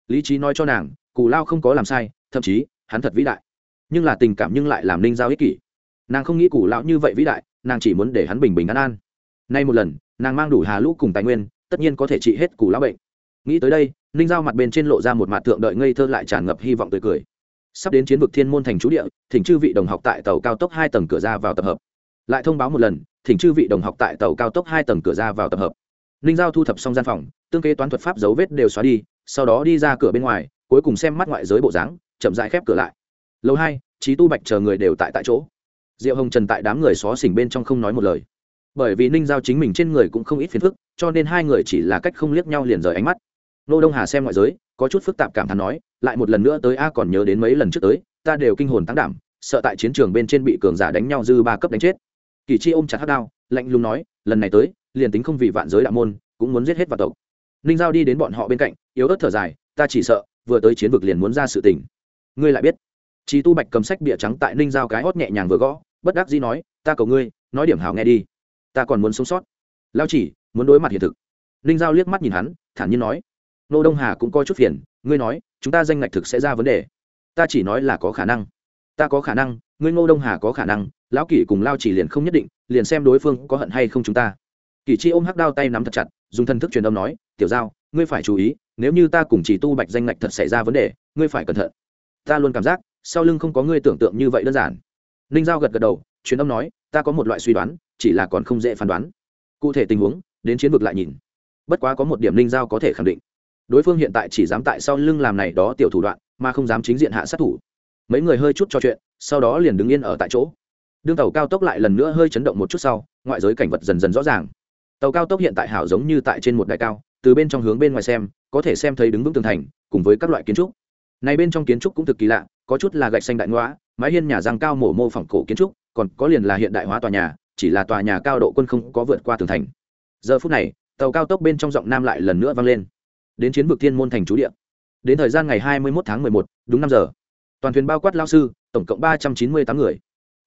Lý trí nói cho nàng, cù lao không có làm sai, thậm chí, hắn thật vĩ đại. Nhưng là tình cảm nhưng lại làm ninh giao ích kỷ. Nàng không nghĩ cù lão như vậy vĩ đại, nàng chỉ muốn để hắn bình bình an an. Nay một lần, nàng mang đủ hà lũ cùng tài nguyên, tất nhiên có thể trị hết cù lão bệnh. Nghĩ tới đây, ninh giao mặt bên trên lộ ra một mặt thượng đợi ngây thơ lại tràn ngập hy vọng tươi cười sắp đến chiến vực thiên môn thành chú địa, thỉnh chư vị đồng học tại tàu cao tốc hai tầng cửa ra vào tập hợp. Lại thông báo một lần, thỉnh chư vị đồng học tại tàu cao tốc hai tầng cửa ra vào tập hợp. Ninh giao thu thập xong gian phòng, tương kế toán thuật pháp dấu vết đều xóa đi, sau đó đi ra cửa bên ngoài, cuối cùng xem mắt ngoại giới bộ dáng, chậm dại khép cửa lại. Lâu hai trí tu bạch chờ người đều tại tại chỗ. Diệu hồng trần tại đám người xó xỉnh bên trong không nói một lời. Bởi vì ninh giao chính mình trên người cũng không ít phiền phức, cho nên hai người chỉ là cách không liếc nhau liền rời ánh mắt. Nô đông hà xem ngoại giới có chút phức tạp cảm thán nói lại một lần nữa tới a còn nhớ đến mấy lần trước tới ta đều kinh hồn tăng đảm sợ tại chiến trường bên trên bị cường giả đánh nhau dư ba cấp đánh chết kỳ chi ôm chặt hát đao lạnh lùng nói lần này tới liền tính không vì vạn giới đạo môn cũng muốn giết hết vạn tộc ninh giao đi đến bọn họ bên cạnh yếu ớt thở dài ta chỉ sợ vừa tới chiến vực liền muốn ra sự tình ngươi lại biết Chí Tu Bạch cầm sách bìa trắng tại Ninh Giao cái hót nhẹ nhàng vừa gõ, bất đắc dĩ nói, "Ta cầu ngươi, nói điểm hảo nghe đi. Ta còn muốn sống sót." Lão chỉ, muốn đối mặt hiện thực. Ninh Giao liếc mắt nhìn hắn, thản nhiên nói, "Nô Đông Hà cũng coi chút phiền, ngươi nói, chúng ta danh ngạch thực sẽ ra vấn đề. Ta chỉ nói là có khả năng. Ta có khả năng, ngươi Ngô Đông Hà có khả năng, lão kỷ cùng Lao chỉ liền không nhất định, liền xem đối phương có hận hay không chúng ta." Kỷ Chi ôm hắc đao tay nắm thật chặt, dùng thần thức truyền âm nói, "Tiểu Giao, ngươi phải chú ý, nếu như ta cùng chỉ tu Bạch danh ngạch thật xảy ra vấn đề, ngươi phải cẩn thận." Ta luôn cảm giác, sau lưng không có ngươi tưởng tượng như vậy đơn giản ninh giao gật gật đầu truyền âm nói ta có một loại suy đoán chỉ là còn không dễ phán đoán cụ thể tình huống đến chiến vực lại nhìn bất quá có một điểm ninh giao có thể khẳng định đối phương hiện tại chỉ dám tại sau lưng làm này đó tiểu thủ đoạn, mà không dám chính diện hạ sát thủ. Mấy người hơi chút trò chuyện, sau đó liền đứng yên ở tại chỗ. Đương tàu cao tốc lại lần nữa hơi chấn động một chút sau, ngoại giới cảnh vật dần dần rõ ràng. Tàu cao tốc hiện tại hảo giống như tại trên một đài cao, từ bên trong hướng bên ngoài xem, có thể xem thấy đứng vững tường thành, cùng với các loại kiến trúc. Này bên trong kiến trúc cũng thực kỳ lạ, có chút là gạch xanh đại ngõa mái hiên nhà răng cao mổ mô phỏng cổ kiến trúc, còn có liền là hiện đại hóa tòa nhà, chỉ là tòa nhà cao độ quân không có vượt qua tường thành. Giờ phút này, tàu cao tốc bên trong giọng nam lại lần nữa vang lên đến chiến vực thiên môn thành chú địa. Đến thời gian ngày hai mươi một tháng một, đúng năm giờ. Toàn thuyền bao quát lao sư tổng cộng ba trăm chín mươi tám người.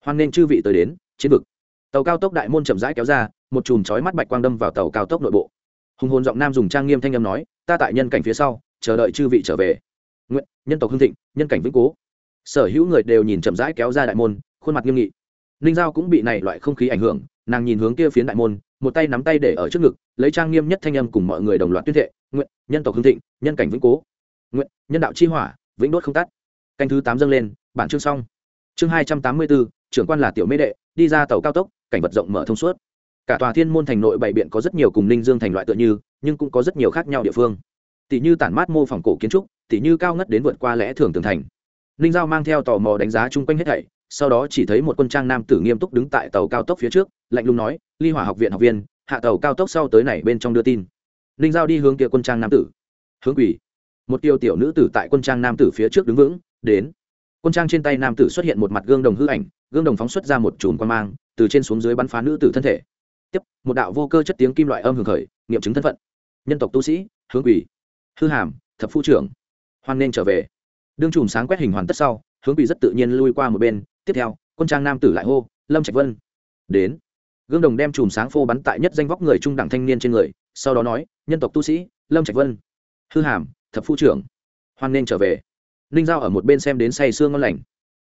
Hoan nên chư vị tới đến chiến vực. Tàu cao tốc đại môn chậm rãi kéo ra một chùm chói mắt bạch quang đâm vào tàu cao tốc nội bộ. Hùng hồn giọng nam dùng trang nghiêm thanh âm nói ta tại nhân cảnh phía sau chờ đợi chư vị trở về. Nguyện nhân tộc hưng thịnh nhân cảnh vĩnh cố. Sở hữu người đều nhìn chậm rãi kéo ra đại môn khuôn mặt nghiêm nghị. Ninh giao cũng bị này loại không khí ảnh hưởng nàng nhìn hướng kia phiến đại môn một tay nắm tay để ở trước ngực, lấy trang nghiêm nhất thanh âm cùng mọi người đồng loạt tuyên thệ, nguyện, nhân tộc hưng thịnh, nhân cảnh vĩnh cố. Nguyện, nhân đạo chi hỏa, vĩnh đốt không tắt. Canh thứ tám dâng lên, bản chương xong. Chương hai trăm tám mươi bốn, trưởng quan là tiểu mê đệ, đi ra tàu cao tốc, cảnh vật rộng mở thông suốt. Cả tòa thiên môn thành nội bảy biện có rất nhiều cùng ninh dương thành loại tựa như, nhưng cũng có rất nhiều khác nhau địa phương. Tỷ như tản mát mô phỏng cổ kiến trúc, tỷ như cao ngất đến vượt qua lẽ thường tường thành. Ninh giao mang theo tò mò đánh giá chung quanh hết thảy sau đó chỉ thấy một quân trang nam tử nghiêm túc đứng tại tàu cao tốc phía trước, lạnh lùng nói, ly hỏa học viện học viên, hạ tàu cao tốc sau tới này bên trong đưa tin. Ninh giao đi hướng kia quân trang nam tử. Hướng quỷ. Một tiêu tiểu nữ tử tại quân trang nam tử phía trước đứng vững, đến. Quân trang trên tay nam tử xuất hiện một mặt gương đồng hư ảnh, gương đồng phóng xuất ra một chùm quan mang, từ trên xuống dưới bắn phá nữ tử thân thể. Tiếp, một đạo vô cơ chất tiếng kim loại âm hưởng khởi, nghiệm chứng thân phận. Nhân tộc tu sĩ, hướng quỷ. Hư hàm, thập phu trưởng. Hoan nên trở về. Đương chùm sáng quét hình hoàn tất sau, hướng quỷ rất tự nhiên lui qua một bên tiếp theo, quân trang nam tử lại hô, lâm trạch vân, đến. Gương đồng đem chùm sáng phô bắn tại nhất danh vóc người trung đẳng thanh niên trên người, sau đó nói, nhân tộc tu sĩ, lâm trạch vân. Hư hàm, thập phu trưởng, hoan nên trở về. Ninh giao ở một bên xem đến say sương ngon lành.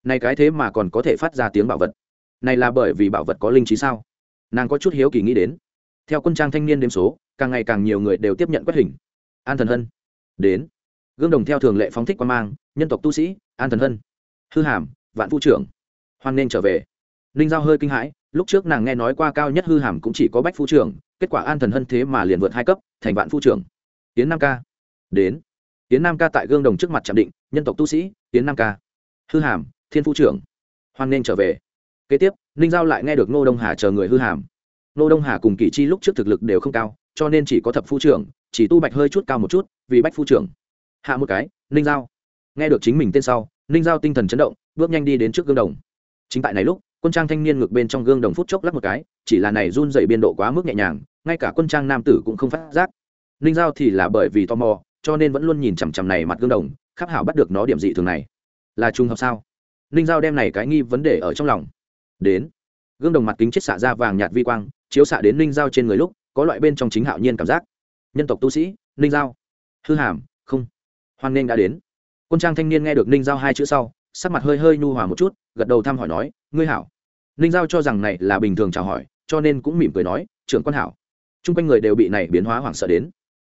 Này cái thế mà còn có thể phát ra tiếng bảo vật. Này là bởi vì bảo vật có linh trí sao? Nàng có chút hiếu kỳ nghĩ đến. Theo quân trang thanh niên đếm số, càng ngày càng nhiều người đều tiếp nhận quét hình. An thần hân, đến. Gương đồng theo thường lệ phóng thích quan mang, nhân tộc tu sĩ, an thần hân, hư hàm, vạn phu trưởng hoan nên trở về. Ninh giao hơi kinh hãi, lúc trước nàng nghe nói qua cao nhất hư hàm cũng chỉ có bách phu trưởng, kết quả an thần hân thế mà liền vượt hai cấp, thành vạn phu trưởng. Tiến nam ca. Đến. Tiến nam ca tại gương đồng trước mặt chạm định, nhân tộc tu sĩ tiến nam ca. Hư hàm, thiên phu trưởng. Hoan nên trở về. Kế tiếp, ninh giao lại nghe được ngô đông hà chờ người hư hàm. Ngô đông hà cùng kỳ chi lúc trước thực lực đều không cao, cho nên chỉ có thập phu trưởng, chỉ tu bạch hơi chút cao một chút, vì bách phu trưởng. Hạ một cái, ninh giao. Nghe được chính mình tên sau, ninh giao tinh thần chấn động, bước nhanh đi đến trước gương đồng chính tại này lúc, quân trang thanh niên ngược bên trong gương đồng phút chốc lắc một cái, chỉ là này run dày biên độ quá mức nhẹ nhàng, ngay cả quân trang nam tử cũng không phát giác. Ninh giao thì là bởi vì tò mò, cho nên vẫn luôn nhìn chằm chằm này mặt gương đồng khắc hảo bắt được nó điểm dị thường này. Là trùng hợp sao? Ninh giao đem này cái nghi vấn đề ở trong lòng. Đến. Gương đồng mặt kính chết xạ ra vàng nhạt vi quang, chiếu xạ đến ninh giao trên người lúc, có loại bên trong chính hạo nhiên cảm giác. Nhân tộc tu sĩ, ninh giao. Hư hàm, không. Hoan nghênh đã đến. Quân trang thanh niên nghe được ninh giao hai chữ sau, sắc mặt hơi hơi nhu hòa một chút gật đầu thăm hỏi nói, ngươi hảo. Ninh giao cho rằng này là bình thường chào hỏi, cho nên cũng mỉm cười nói, trưởng quan hảo. T r u n g quanh người đều bị này biến hóa hoảng sợ đến.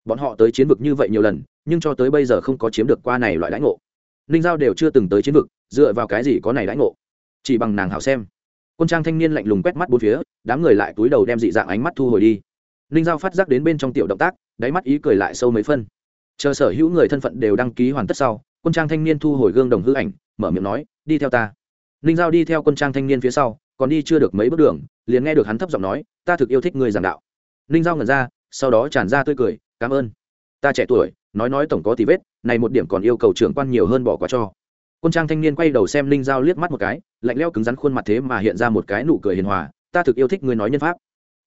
Bọn họ tới chiến vực như vậy nhiều lần, nhưng cho tới bây giờ không có chiếm được qua này loại lãnh ngộ. Ninh giao đều chưa từng tới chiến vực, dựa vào cái gì có này lãnh ngộ? Chỉ bằng nàng hảo xem. Quân trang thanh niên lạnh lùng quét mắt bốn phía, đám người lại túi đầu đem dị dạng ánh mắt thu hồi đi. Ninh giao phát giác đến bên trong tiểu động tác, đáy mắt ý cười lại sâu mấy phân. Chờ sở hữu người thân phận đều đăng ký hoàn tất sau, quân trang thanh niên thu hồi gương đồng hư ảnh, mở miệng nói, đi theo ta ninh giao đi theo quân trang thanh niên phía sau, còn đi chưa được mấy bước đường, liền nghe được hắn thấp giọng nói, ta thực yêu thích người giảng đạo. Ninh giao ngẩn ra, sau đó tràn ra tươi cười, cảm ơn. Ta trẻ tuổi, nói nói tổng có tí vết, này một điểm còn yêu cầu trưởng quan nhiều hơn bỏ qua cho. Quân trang thanh niên quay đầu xem ninh giao liếc mắt một cái, lạnh leo cứng rắn khuôn mặt thế mà hiện ra một cái nụ cười hiền hòa, ta thực yêu thích người nói nhân pháp.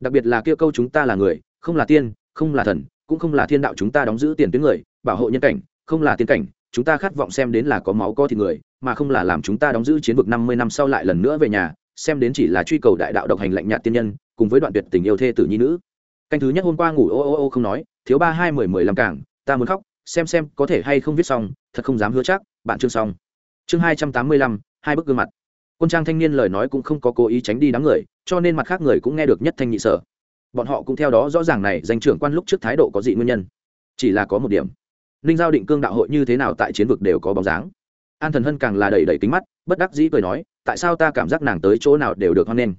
Đặc biệt là kia câu chúng ta là người, không là tiên, không là thần, cũng không là thiên đạo chúng ta đóng giữ tiền tuyến người, bảo hộ nhân cảnh, không là tiên cảnh chúng ta khát vọng xem đến là có máu có thịt người, mà không là làm chúng ta đóng giữ chiến vực năm mươi năm sau lại lần nữa về nhà, xem đến chỉ là truy cầu đại đạo độc hành lạnh nhạt tiên nhân, cùng với đoạn tuyệt tình yêu thê tử nhi nữ. Canh thứ nhất hôm qua ngủ ô ô ô không nói, thiếu ba hai mười mười làm cảng, ta muốn khóc, xem xem có thể hay không viết xong, thật không dám hứa chắc, bạn chương xong. Chương hai trăm tám mươi lăm, hai bức gương mặt. Quân trang thanh niên lời nói cũng không có cố ý tránh đi đám người, cho nên mặt khác người cũng nghe được nhất thanh nhị sở. Bọn họ cũng theo đó rõ ràng này danh trưởng quan lúc trước thái độ có dị nguyên nhân. Chỉ là có một điểm ninh giao định cương đạo hội như thế nào tại chiến vực đều có bóng dáng. An thần hân càng là đầy đầy kính mắt, bất đắc dĩ cười nói, tại sao ta cảm giác nàng tới chỗ nào đều được hoan nghênh?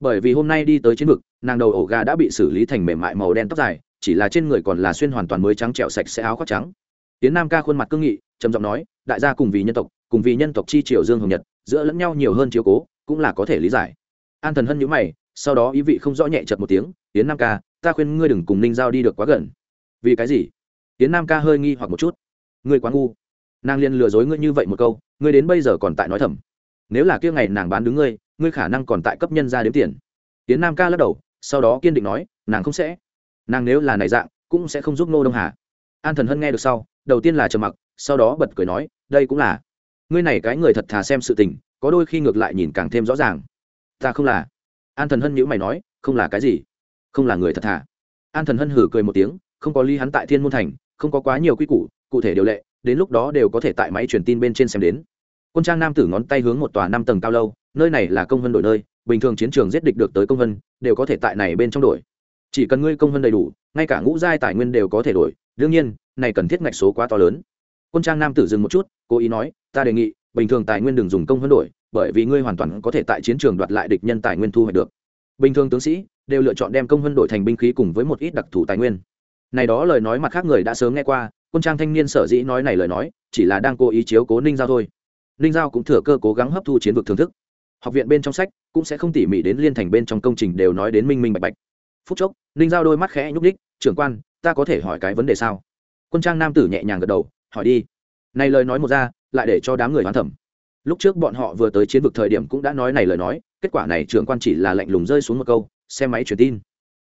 Bởi vì hôm nay đi tới chiến vực, nàng đầu ổ gà đã bị xử lý thành mềm mại màu đen tóc dài, chỉ là trên người còn là xuyên hoàn toàn mới trắng trẹo sạch sẽ áo khoác trắng. Tiến nam ca khuôn mặt cương nghị, trầm giọng nói, đại gia cùng vì nhân tộc, cùng vì nhân tộc chi triều dương hồng nhật, giữa lẫn nhau nhiều hơn chiếu cố, cũng là có thể lý giải. An thần hân nhữ mày, sau đó ý vị không rõ nhẹ chật một tiếng tiến nam ca, ta khuyên ngươi đừng cùng ninh giao đi được quá gần. Vì cái gì? Tiến nam ca hơi nghi hoặc một chút. Ngươi quá ngu. Nàng liền lừa dối ngươi như vậy một câu, ngươi đến bây giờ còn tại nói thầm. Nếu là kia ngày nàng bán đứng ngươi ngươi khả năng còn tại cấp nhân ra đếm tiền. Tiến nam ca lắc đầu, sau đó kiên định nói, nàng không sẽ. Nàng nếu là này dạng, cũng sẽ không giúp nô đông hà. An thần hân nghe được sau, đầu tiên là trầm mặc, sau đó bật cười nói, đây cũng là. Ngươi này cái người thật thà xem sự tình, có đôi khi ngược lại nhìn càng thêm rõ ràng. Ta không là. An thần hân nhữ mày nói, không là cái gì? Không là người thật thà. An thần hân hử cười một tiếng, không có ly hắn tại thiên môn thành không có quá nhiều quy củ, cụ thể điều lệ, đến lúc đó đều có thể tại máy truyền tin bên trên xem đến. Quân trang nam tử ngón tay hướng một tòa năm tầng cao lâu, nơi này là công vân đổi nơi, bình thường chiến trường giết địch được tới công vân, đều có thể tại này bên trong đổi. Chỉ cần ngươi công vân đầy đủ, ngay cả ngũ giai tài nguyên đều có thể đổi, đương nhiên, này cần thiết ngạch số quá to lớn. Quân trang nam tử dừng một chút, cố ý nói, ta đề nghị, bình thường tài nguyên đừng dùng công vân đổi, bởi vì ngươi hoàn toàn có thể tại chiến trường đoạt lại địch nhân tài nguyên thu hoạch được. Bình thường tướng sĩ đều lựa chọn đem công vân đổi thành binh khí cùng với một ít đặc thù tài nguyên này đó lời nói mặt khác người đã sớm nghe qua, quân trang thanh niên sở dĩ nói này lời nói, chỉ là đang cố ý chiếu cố ninh giao thôi. Ninh giao cũng thừa cơ cố gắng hấp thu chiến vực thưởng thức. Học viện bên trong sách cũng sẽ không tỉ mỉ đến liên thành bên trong công trình đều nói đến minh minh bạch bạch. Phút chốc, ninh giao đôi mắt khẽ nhúc ních trưởng quan, ta có thể hỏi cái vấn đề sao? Quân trang nam tử nhẹ nhàng gật đầu, hỏi đi. Này lời nói một ra, lại để cho đám người hoán thẩm. Lúc trước bọn họ vừa tới chiến vực thời điểm cũng đã nói này lời nói, kết quả này trưởng quan chỉ là lạnh lùng rơi xuống một câu, xe máy truyền tin.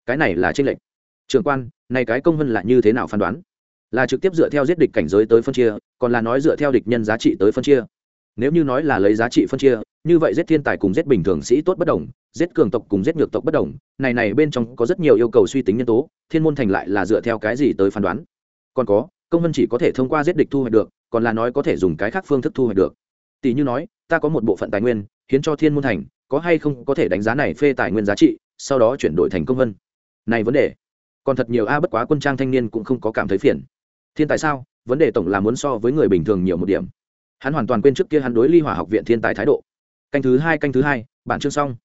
Cái này là trên lệnh trưởng quan này cái công vân là như thế nào phán đoán? Là trực tiếp dựa theo giết địch cảnh giới tới phân chia, còn là nói dựa theo địch nhân giá trị tới phân chia? Nếu như nói là lấy giá trị phân chia, như vậy giết thiên tài cùng giết bình thường sĩ tốt bất đồng, giết cường tộc cùng giết ngược tộc bất đồng, này này bên trong có rất nhiều yêu cầu suy tính nhân tố, thiên môn thành lại là dựa theo cái gì tới phán đoán? Còn có, công vân chỉ có thể thông qua giết địch thu hoạch được, còn là nói có thể dùng cái khác phương thức thu hoạch được. Tỷ như nói, ta có một bộ phận tài nguyên, hiến cho thiên môn thành, có hay không có thể đánh giá này phê tài nguyên giá trị, sau đó chuyển đổi thành công vân này vấn đề còn thật nhiều a, bất quá quân trang thanh niên cũng không có cảm thấy phiền. Thiên tài sao? Vấn đề tổng là muốn so với người bình thường nhiều một điểm. Hắn hoàn toàn quên trước kia hắn đối ly hỏa học viện thiên tài thái độ. Canh thứ hai, canh thứ hai, bản chương xong.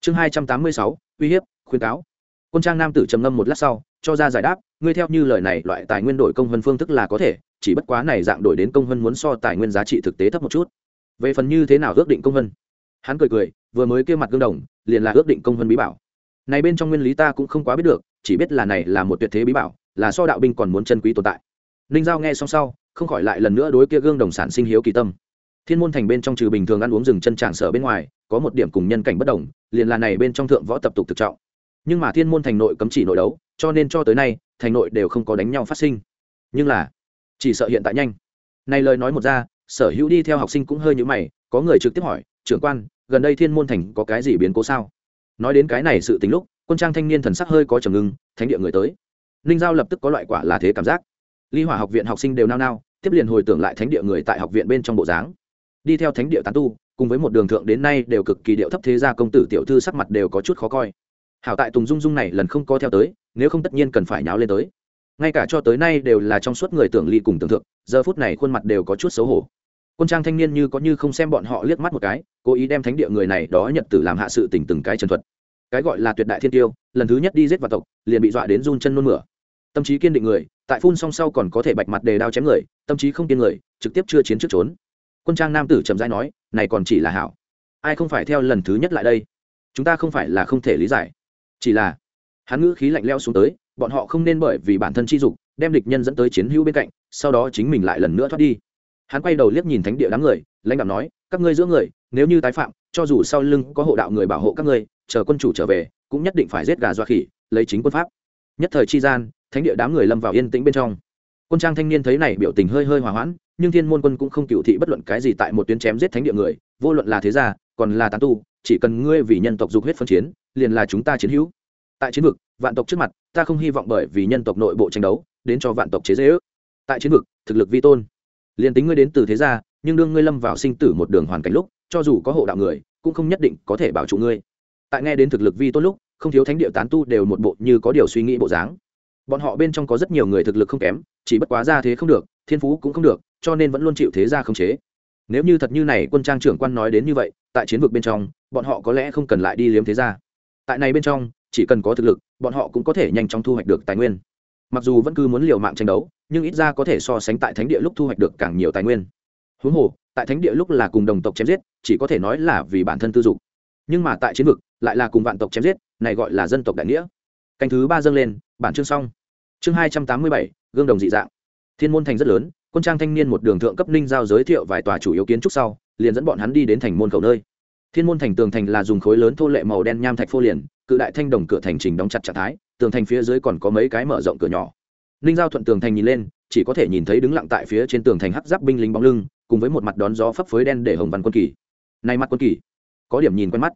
Chương hai trăm tám mươi sáu, uy hiếp, khuyên cáo. Quân trang nam tử trầm ngâm một lát sau, cho ra giải đáp, ngươi theo như lời này, loại tài nguyên đổi công vân phương thức là có thể, chỉ bất quá này dạng đổi đến công vân muốn so tài nguyên giá trị thực tế thấp một chút. Về phần như thế nào ước định công vân? Hắn cười cười, vừa mới kêu mặt gương đồng, liền là ước định công vân bí bảo. Này bên trong nguyên lý ta cũng không quá biết được chỉ biết là này là một tuyệt thế bí bảo, là so đạo binh còn muốn chân quý tồn tại. Ninh giao nghe xong sau, không khỏi lại lần nữa đối kia gương đồng sản sinh hiếu kỳ tâm. Thiên môn thành bên trong trừ bình thường ăn uống rừng chân tràng sở bên ngoài, có một điểm cùng nhân cảnh bất đồng, liền là này bên trong thượng võ tập tục thực trọng. Nhưng mà thiên môn thành nội cấm chỉ nội đấu, cho nên cho tới nay, thành nội đều không có đánh nhau phát sinh. Nhưng là, chỉ sợ hiện tại nhanh. Này lời nói một ra, sở hữu đi theo học sinh cũng hơi nhữ mày, có người trực tiếp hỏi, trưởng quan, gần đây thiên môn thành có cái gì biến cố sao? Nói đến cái này sự tính lúc quân trang thanh niên thần sắc hơi có trầm ngưng, thánh địa người tới. Ninh giao lập tức có loại quả là thế cảm giác. Ly hỏa học viện học sinh đều nao nao, tiếp liền hồi tưởng lại thánh địa người tại học viện bên trong bộ dáng. Đi theo thánh địa tán tu, cùng với một đường thượng đến nay đều cực kỳ điệu thấp thế gia công tử tiểu thư sắc mặt đều có chút khó coi. Hảo tại tùng dung dung này lần không có theo tới, nếu không tất nhiên cần phải nháo lên tới. Ngay cả cho tới nay đều là trong suốt người tưởng ly cùng tưởng thượng, giờ phút này khuôn mặt đều có chút xấu hổ. Quân trang thanh niên như có như không xem bọn họ liếc mắt một cái, cố ý đem thánh địa người này đó nhận tử làm hạ sự tình từng cái chân thuật cái gọi là tuyệt đại thiên tiêu, lần thứ nhất đi giết vào tộc, liền bị dọa đến run chân nôn mửa. Tâm trí kiên định người, tại phun song sau còn có thể bạch mặt đề đao chém người, tâm trí không kiên người, trực tiếp chưa chiến trước trốn. Quân trang nam tử trầm rãi nói, này còn chỉ là hảo. Ai không phải theo lần thứ nhất lại đây? Chúng ta không phải là không thể lý giải. Chỉ là, hắn ngữ khí lạnh leo xuống tới, bọn họ không nên bởi vì bản thân chi dục, đem địch nhân dẫn tới chiến hữu bên cạnh, sau đó chính mình lại lần nữa thoát đi. Hắn quay đầu liếc nhìn thánh địa đám người, lãnh đạo nói, các ngươi giữa người, nếu như tái phạm, cho dù sau lưng có hộ đạo người bảo hộ các ngươi chờ quân chủ trở về, cũng nhất định phải giết gà doa khỉ, lấy chính quân pháp. Nhất thời chi gian, thánh địa đám người lâm vào yên tĩnh bên trong. Quân trang thanh niên thấy này biểu tình hơi hơi hòa hoãn, nhưng thiên môn quân cũng không cựu thị bất luận cái gì tại một tuyến chém giết thánh địa người, vô luận là thế gia, còn là tán tu, chỉ cần ngươi vì nhân tộc dục huyết phân chiến, liền là chúng ta chiến hữu. Tại chiến vực, vạn tộc trước mặt, ta không hy vọng bởi vì nhân tộc nội bộ tranh đấu, đến cho vạn tộc chế dễ ước tại chiến vực, thực lực vi tôn. Liền tính ngươi đến từ thế gia, nhưng đương ngươi lâm vào sinh tử một đường hoàn cảnh lúc, cho dù có hộ đạo người, cũng không nhất định có thể bảo trụ ngươi tại nghe đến thực lực vi tôn lúc, không thiếu thánh địa tán tu đều một bộ như có điều suy nghĩ bộ dáng. Bọn họ bên trong có rất nhiều người thực lực không kém, chỉ bất quá ra thế không được, thiên phú cũng không được, cho nên vẫn luôn chịu thế gia không chế. Nếu như thật như này, quân trang trưởng quan nói đến như vậy, tại chiến vực bên trong, bọn họ có lẽ không cần lại đi liếm thế gia. Tại này bên trong, chỉ cần có thực lực, bọn họ cũng có thể nhanh chóng thu hoạch được tài nguyên. Mặc dù vẫn cứ muốn liều mạng tranh đấu, nhưng ít ra có thể so sánh tại thánh địa lúc thu hoạch được càng nhiều tài nguyên. Huống hồ, tại thánh địa lúc là cùng đồng tộc chém giết, chỉ có thể nói là vì bản thân tư dục nhưng mà tại chiến vực, lại là cùng vạn tộc chém giết, này gọi là dân tộc đại nghĩa. Canh thứ ba dâng lên, bản chương xong. Chương hai trăm tám mươi bảy, gương đồng dị dạng. Thiên môn thành rất lớn, quân trang thanh niên một đường thượng cấp ninh giao giới thiệu vài tòa chủ yếu kiến trúc sau, liền dẫn bọn hắn đi đến thành môn khẩu nơi. Thiên môn thành tường thành là dùng khối lớn thô lệ màu đen nham thạch phô liền, cự đại thanh đồng cửa thành trình đóng chặt trạng thái, tường thành phía dưới còn có mấy cái mở rộng cửa nhỏ. Ninh giao thuận tường thành nhìn lên, chỉ có thể nhìn thấy đứng lặng tại phía trên tường thành hắc giáp binh lính bóng lưng, cùng với một mặt đón gió phấp phới đen để hồng văn quân kỳ. Nay mặt quân kỳ có điểm nhìn quen mắt.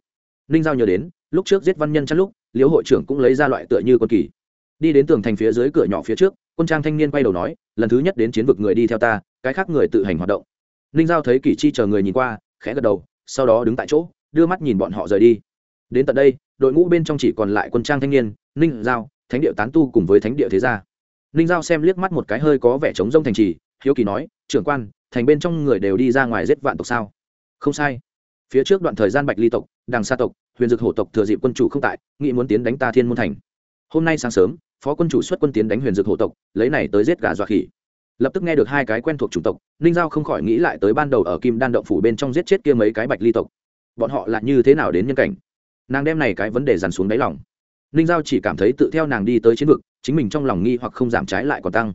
Ninh giao nhớ đến, lúc trước giết văn nhân chăn lúc, liễu hội trưởng cũng lấy ra loại tựa như quân kỳ. Đi đến tường thành phía dưới cửa nhỏ phía trước, quân trang thanh niên quay đầu nói, lần thứ nhất đến chiến vực người đi theo ta, cái khác người tự hành hoạt động. Ninh giao thấy kỷ chi chờ người nhìn qua, khẽ gật đầu, sau đó đứng tại chỗ, đưa mắt nhìn bọn họ rời đi. Đến tận đây, đội ngũ bên trong chỉ còn lại quân trang thanh niên, ninh giao, thánh địa tán tu cùng với thánh địa thế gia. Ninh giao xem liếc mắt một cái hơi có vẻ trống rông thành trì, hiếu kỳ nói, trưởng quan, thành bên trong người đều đi ra ngoài giết vạn tộc sao? Không sai phía trước đoạn thời gian bạch ly tộc, đằng sa tộc, huyền dực hổ tộc thừa dịp quân chủ không tại, nghĩ muốn tiến đánh ta thiên môn thành. Hôm nay sáng sớm, phó quân chủ xuất quân tiến đánh huyền dực hổ tộc, lấy này tới giết gà dọa khỉ. Lập tức nghe được hai cái quen thuộc chủng tộc, ninh giao không khỏi nghĩ lại tới ban đầu ở kim đan động phủ bên trong giết chết kia mấy cái bạch ly tộc. Bọn họ là như thế nào đến nhân cảnh? Nàng đem này cái vấn đề dằn xuống đáy lòng. Ninh giao chỉ cảm thấy tự theo nàng đi tới chiến vực, chính mình trong lòng nghi hoặc không giảm trái lại còn tăng.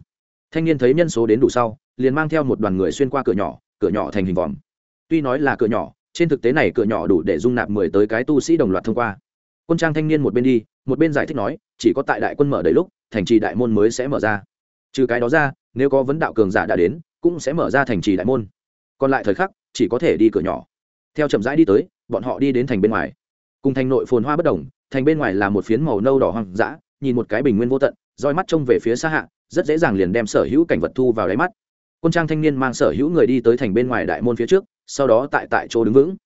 Thanh niên thấy nhân số đến đủ sau, liền mang theo một đoàn người xuyên qua cửa nhỏ cửa nhỏ thành hình vòm. Tuy nói là cửa nhỏ trên thực tế này cửa nhỏ đủ để dung nạp mười tới cái tu sĩ đồng loạt thông qua. Quân trang thanh niên một bên đi, một bên giải thích nói, chỉ có tại đại quân mở đầy lúc, thành trì đại môn mới sẽ mở ra. Trừ cái đó ra, nếu có vấn đạo cường giả đã đến, cũng sẽ mở ra thành trì đại môn. Còn lại thời khắc, chỉ có thể đi cửa nhỏ. Theo chậm rãi đi tới, bọn họ đi đến thành bên ngoài. Cùng thành nội phồn hoa bất đồng, thành bên ngoài là một phiến màu nâu đỏ hoang dã, nhìn một cái bình nguyên vô tận, roi mắt trông về phía xa hạ, rất dễ dàng liền đem sở hữu cảnh vật thu vào đáy mắt. Quân trang thanh niên mang sở hữu người đi tới thành bên ngoài đại môn phía trước sau đó tại tại chỗ đứng vững.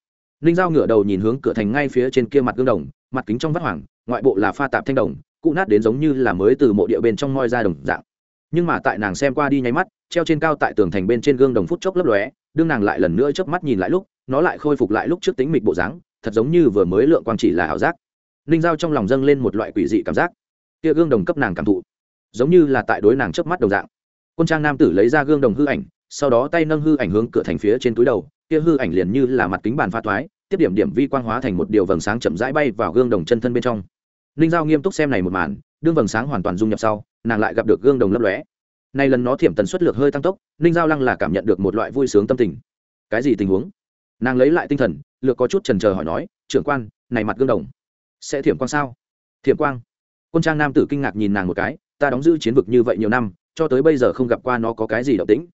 Ninh giao ngửa đầu nhìn hướng cửa thành ngay phía trên kia mặt gương đồng, mặt kính trong vắt hoàng ngoại bộ là pha tạp thanh đồng, cụ nát đến giống như là mới từ mộ địa bên trong moi ra đồng dạng. Nhưng mà tại nàng xem qua đi nháy mắt, treo trên cao tại tường thành bên trên gương đồng phút chốc lấp lóe, đương nàng lại lần nữa chớp mắt nhìn lại lúc, nó lại khôi phục lại lúc trước tính mịch bộ dáng, thật giống như vừa mới lượng quang chỉ là ảo giác. Ninh giao trong lòng dâng lên một loại quỷ dị cảm giác. Kia gương đồng cấp nàng cảm thụ, giống như là tại đối nàng chớp mắt đồng dạng. Quân trang nam tử lấy ra gương đồng hư ảnh, sau đó tay nâng hư ảnh hướng cửa thành phía trên túi đầu kia hư ảnh liền như là mặt kính bàn pha thoái tiếp điểm điểm vi quang hóa thành một điều vầng sáng chậm rãi bay vào gương đồng chân thân bên trong. Ninh giao nghiêm túc xem này một màn, đương vầng sáng hoàn toàn dung nhập sau, nàng lại gặp được gương đồng lấp lóe. Nay lần nó thiểm tần suất lược hơi tăng tốc ninh giao lăng là cảm nhận được một loại vui sướng tâm tình. Cái gì tình huống? Nàng lấy lại tinh thần, lược có chút trần chờ hỏi nói, trưởng quan, này mặt gương đồng sẽ thiểm quang sao? Thiểm quang? Quân trang nam tử kinh ngạc nhìn nàng một cái, ta đóng giữ chiến vực như vậy nhiều năm, cho tới bây giờ không gặp qua nó có cái gì động tĩnh.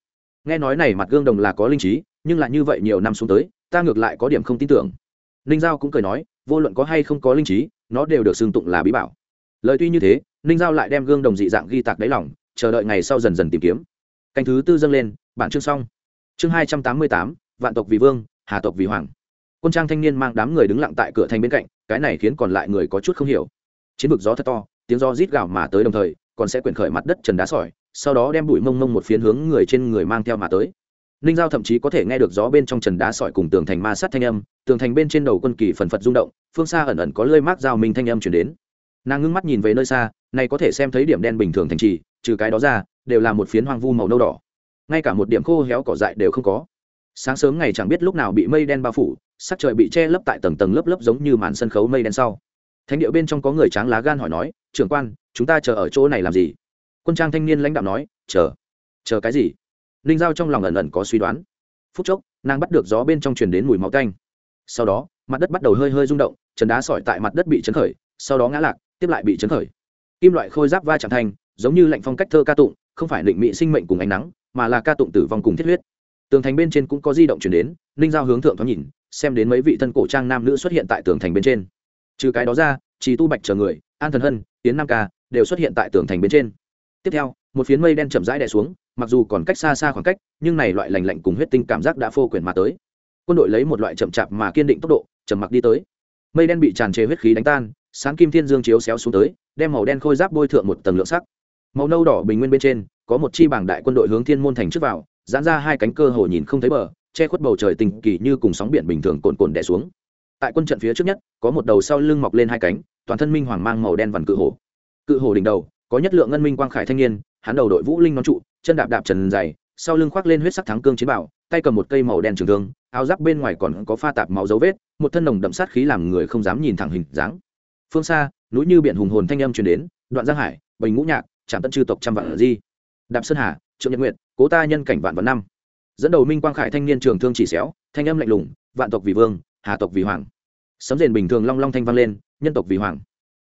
Nghe nói này mặt gương đồng là có linh trí nhưng lại như vậy nhiều năm xuống tới, ta ngược lại có điểm không tin tưởng. Ninh giao cũng cười nói, vô luận có hay không có linh trí, nó đều được xưng tụng là bí bảo. Lời tuy như thế, ninh giao lại đem gương đồng dị dạng ghi tạc đáy lỏng chờ đợi ngày sau dần dần tìm kiếm. Canh thứ tư dâng lên, bản chương xong. Chương hai trăm tám mươi tám, vạn tộc vì vương, hà tộc vì hoàng. Quân trang thanh niên mang đám người đứng lặng tại cửa thành bên cạnh, cái này khiến còn lại người có chút không hiểu. Chiến vực gió thật to, tiếng gió rít gào mà tới đồng thời, còn sẽ quyển khởi mặt đất trần đá sỏi, sau đó đem bụi mông mông một phiến hướng người trên người mang theo mà tới ninh giao thậm chí có thể nghe được gió bên trong trần đá sỏi cùng tường thành ma sát thanh âm, tường thành bên trên đầu quân kỳ phần phật rung động, phương xa ẩn ẩn có lơi mát dao minh thanh âm chuyển đến. Nàng ngưng mắt nhìn về nơi xa, này có thể xem thấy điểm đen bình thường thành trì, trừ cái đó ra, đều là một phiến hoang vu màu nâu đỏ. Ngay cả một điểm khô héo cỏ dại đều không có. Sáng sớm ngày chẳng biết lúc nào bị mây đen bao phủ, sắc trời bị che lấp tại tầng tầng lớp lớp giống như màn sân khấu mây đen sau. Thánh điệu bên trong có người tráng lá gan hỏi nói, trưởng quan, chúng ta chờ ở chỗ này làm gì? Quân trang thanh niên lãnh đạo nói, chờ. Chờ cái gì? Ninh giao trong lòng ẩn ẩn có suy đoán. Phút chốc, nàng bắt được gió bên trong truyền đến mùi máu canh sau đó, mặt đất bắt đầu hơi hơi rung động, trần đá sỏi tại mặt đất bị chấn khởi, sau đó ngã lạc, tiếp lại bị chấn khởi. Kim loại khôi giáp va chạm thành, giống như lạnh phong cách thơ ca tụng, không phải định mỹ sinh mệnh cùng ánh nắng, mà là ca tụng tử vong cùng thiết huyết. Tường thành bên trên cũng có di động chuyển đến ninh giao hướng thượng thoáng nhìn, xem đến mấy vị thân cổ trang nam nữ xuất hiện tại tường thành bên trên. Trừ cái đó ra chỉ tu bạch chờ người, an thần hân tiến nam ca đều xuất hiện tại tường thành bên trên. Tiếp theo, một phiến mây đen chậm rãi đè xuống mặc dù còn cách xa xa khoảng cách, nhưng này loại lành lạnh cùng huyết tinh cảm giác đã phô quyển mà tới. Quân đội lấy một loại chậm chạp mà kiên định tốc độ chầm mặc đi tới. Mây đen bị tràn trề huyết khí đánh tan, sáng kim thiên dương chiếu xéo xuống tới, đem màu đen khôi giáp bôi thượng một tầng lượng sắc. Màu nâu đỏ bình nguyên bên trên, có một chi bảng đại quân đội hướng thiên môn thành trước vào, giãn ra hai cánh cơ hồ nhìn không thấy bờ, che khuất bầu trời tình kỳ như cùng sóng biển bình thường cồn cồn đè xuống. Tại quân trận phía trước nhất, có một đầu sau lưng mọc lên hai cánh, toàn thân minh hoàng mang màu đen vằn cự hổ. Cự hổ đỉnh đầu, có nhất lượng ngân minh quang khải thanh niên, hắn đầu đội vũ linh nón trụ chân đạp đạp trần dày, sau lưng khoác lên huyết sắc thắng cương chiến bảo, tay cầm một cây màu đen trường thương, áo giáp bên ngoài còn có pha tạp máu dấu vết, một thân nồng đậm sát khí làm người không dám nhìn thẳng hình dáng. Phương xa, núi như biển hùng hồn thanh âm truyền đến, đoạn giang hải bình ngũ nhạc, trạm tân chư tộc trăm vạn di. Đạp sơn hà, trượng nhật nguyện cố ta nhân cảnh vạn vạn năm. Dẫn đầu minh quang khải thanh niên trường thương chỉ xéo, thanh âm lạnh lùng, vạn tộc vì vương, hà tộc vì hoàng. Sấm rền bình thường long long thanh vang lên, nhân tộc vì hoàng.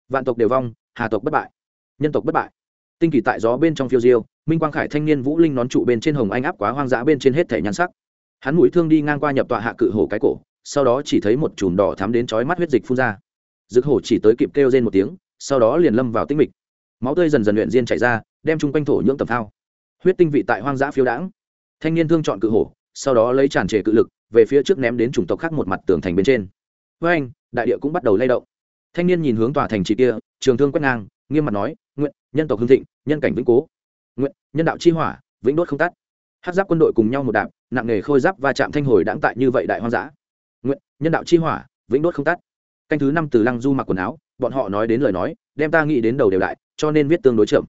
Vạn tộc đều vong, hà tộc bất bại. Nhân tộc bất bại tinh kỳ tại gió bên trong phiêu diêu, minh quang khải thanh niên vũ linh nón trụ bên trên hồng anh áp quá hoang dã bên trên hết thể nhan sắc. Hắn mũi thương đi ngang qua nhập tọa hạ cự hổ cái cổ, sau đó chỉ thấy một chùm đỏ thắm đến chói mắt huyết dịch phun ra. Dực hổ chỉ tới kịp kêu rên một tiếng, sau đó liền lâm vào tinh mịch. Máu tươi dần dần luyện diên chảy ra, đem chung quanh thổ nhưỡng tầm thao. Huyết tinh vị tại hoang dã phiêu đãng. Thanh niên thương chọn cự hổ, sau đó lấy tràn trề cự lực, về phía trước ném đến chủng tộc khác một mặt tường thành bên trên. Với anh đại địa cũng bắt đầu lay động thanh niên nhìn hướng tòa thành trì kia, trường thương quét ngang, nghiêm mặt nói, nguyện, nhân tộc hương thịnh, nhân cảnh vĩnh cố. Nguyện, nhân đạo chi hỏa, vĩnh đốt không tắt. Hát giáp quân đội cùng nhau một đạp, nặng nghề khôi giáp và chạm thanh hồi đãng tại như vậy đại hoang dã. Nguyện, nhân đạo chi hỏa, vĩnh đốt không tắt. Canh thứ năm từ lăng du mặc quần áo, bọn họ nói đến lời nói, đem ta nghĩ đến đầu đều đại, cho nên viết tương đối chậm.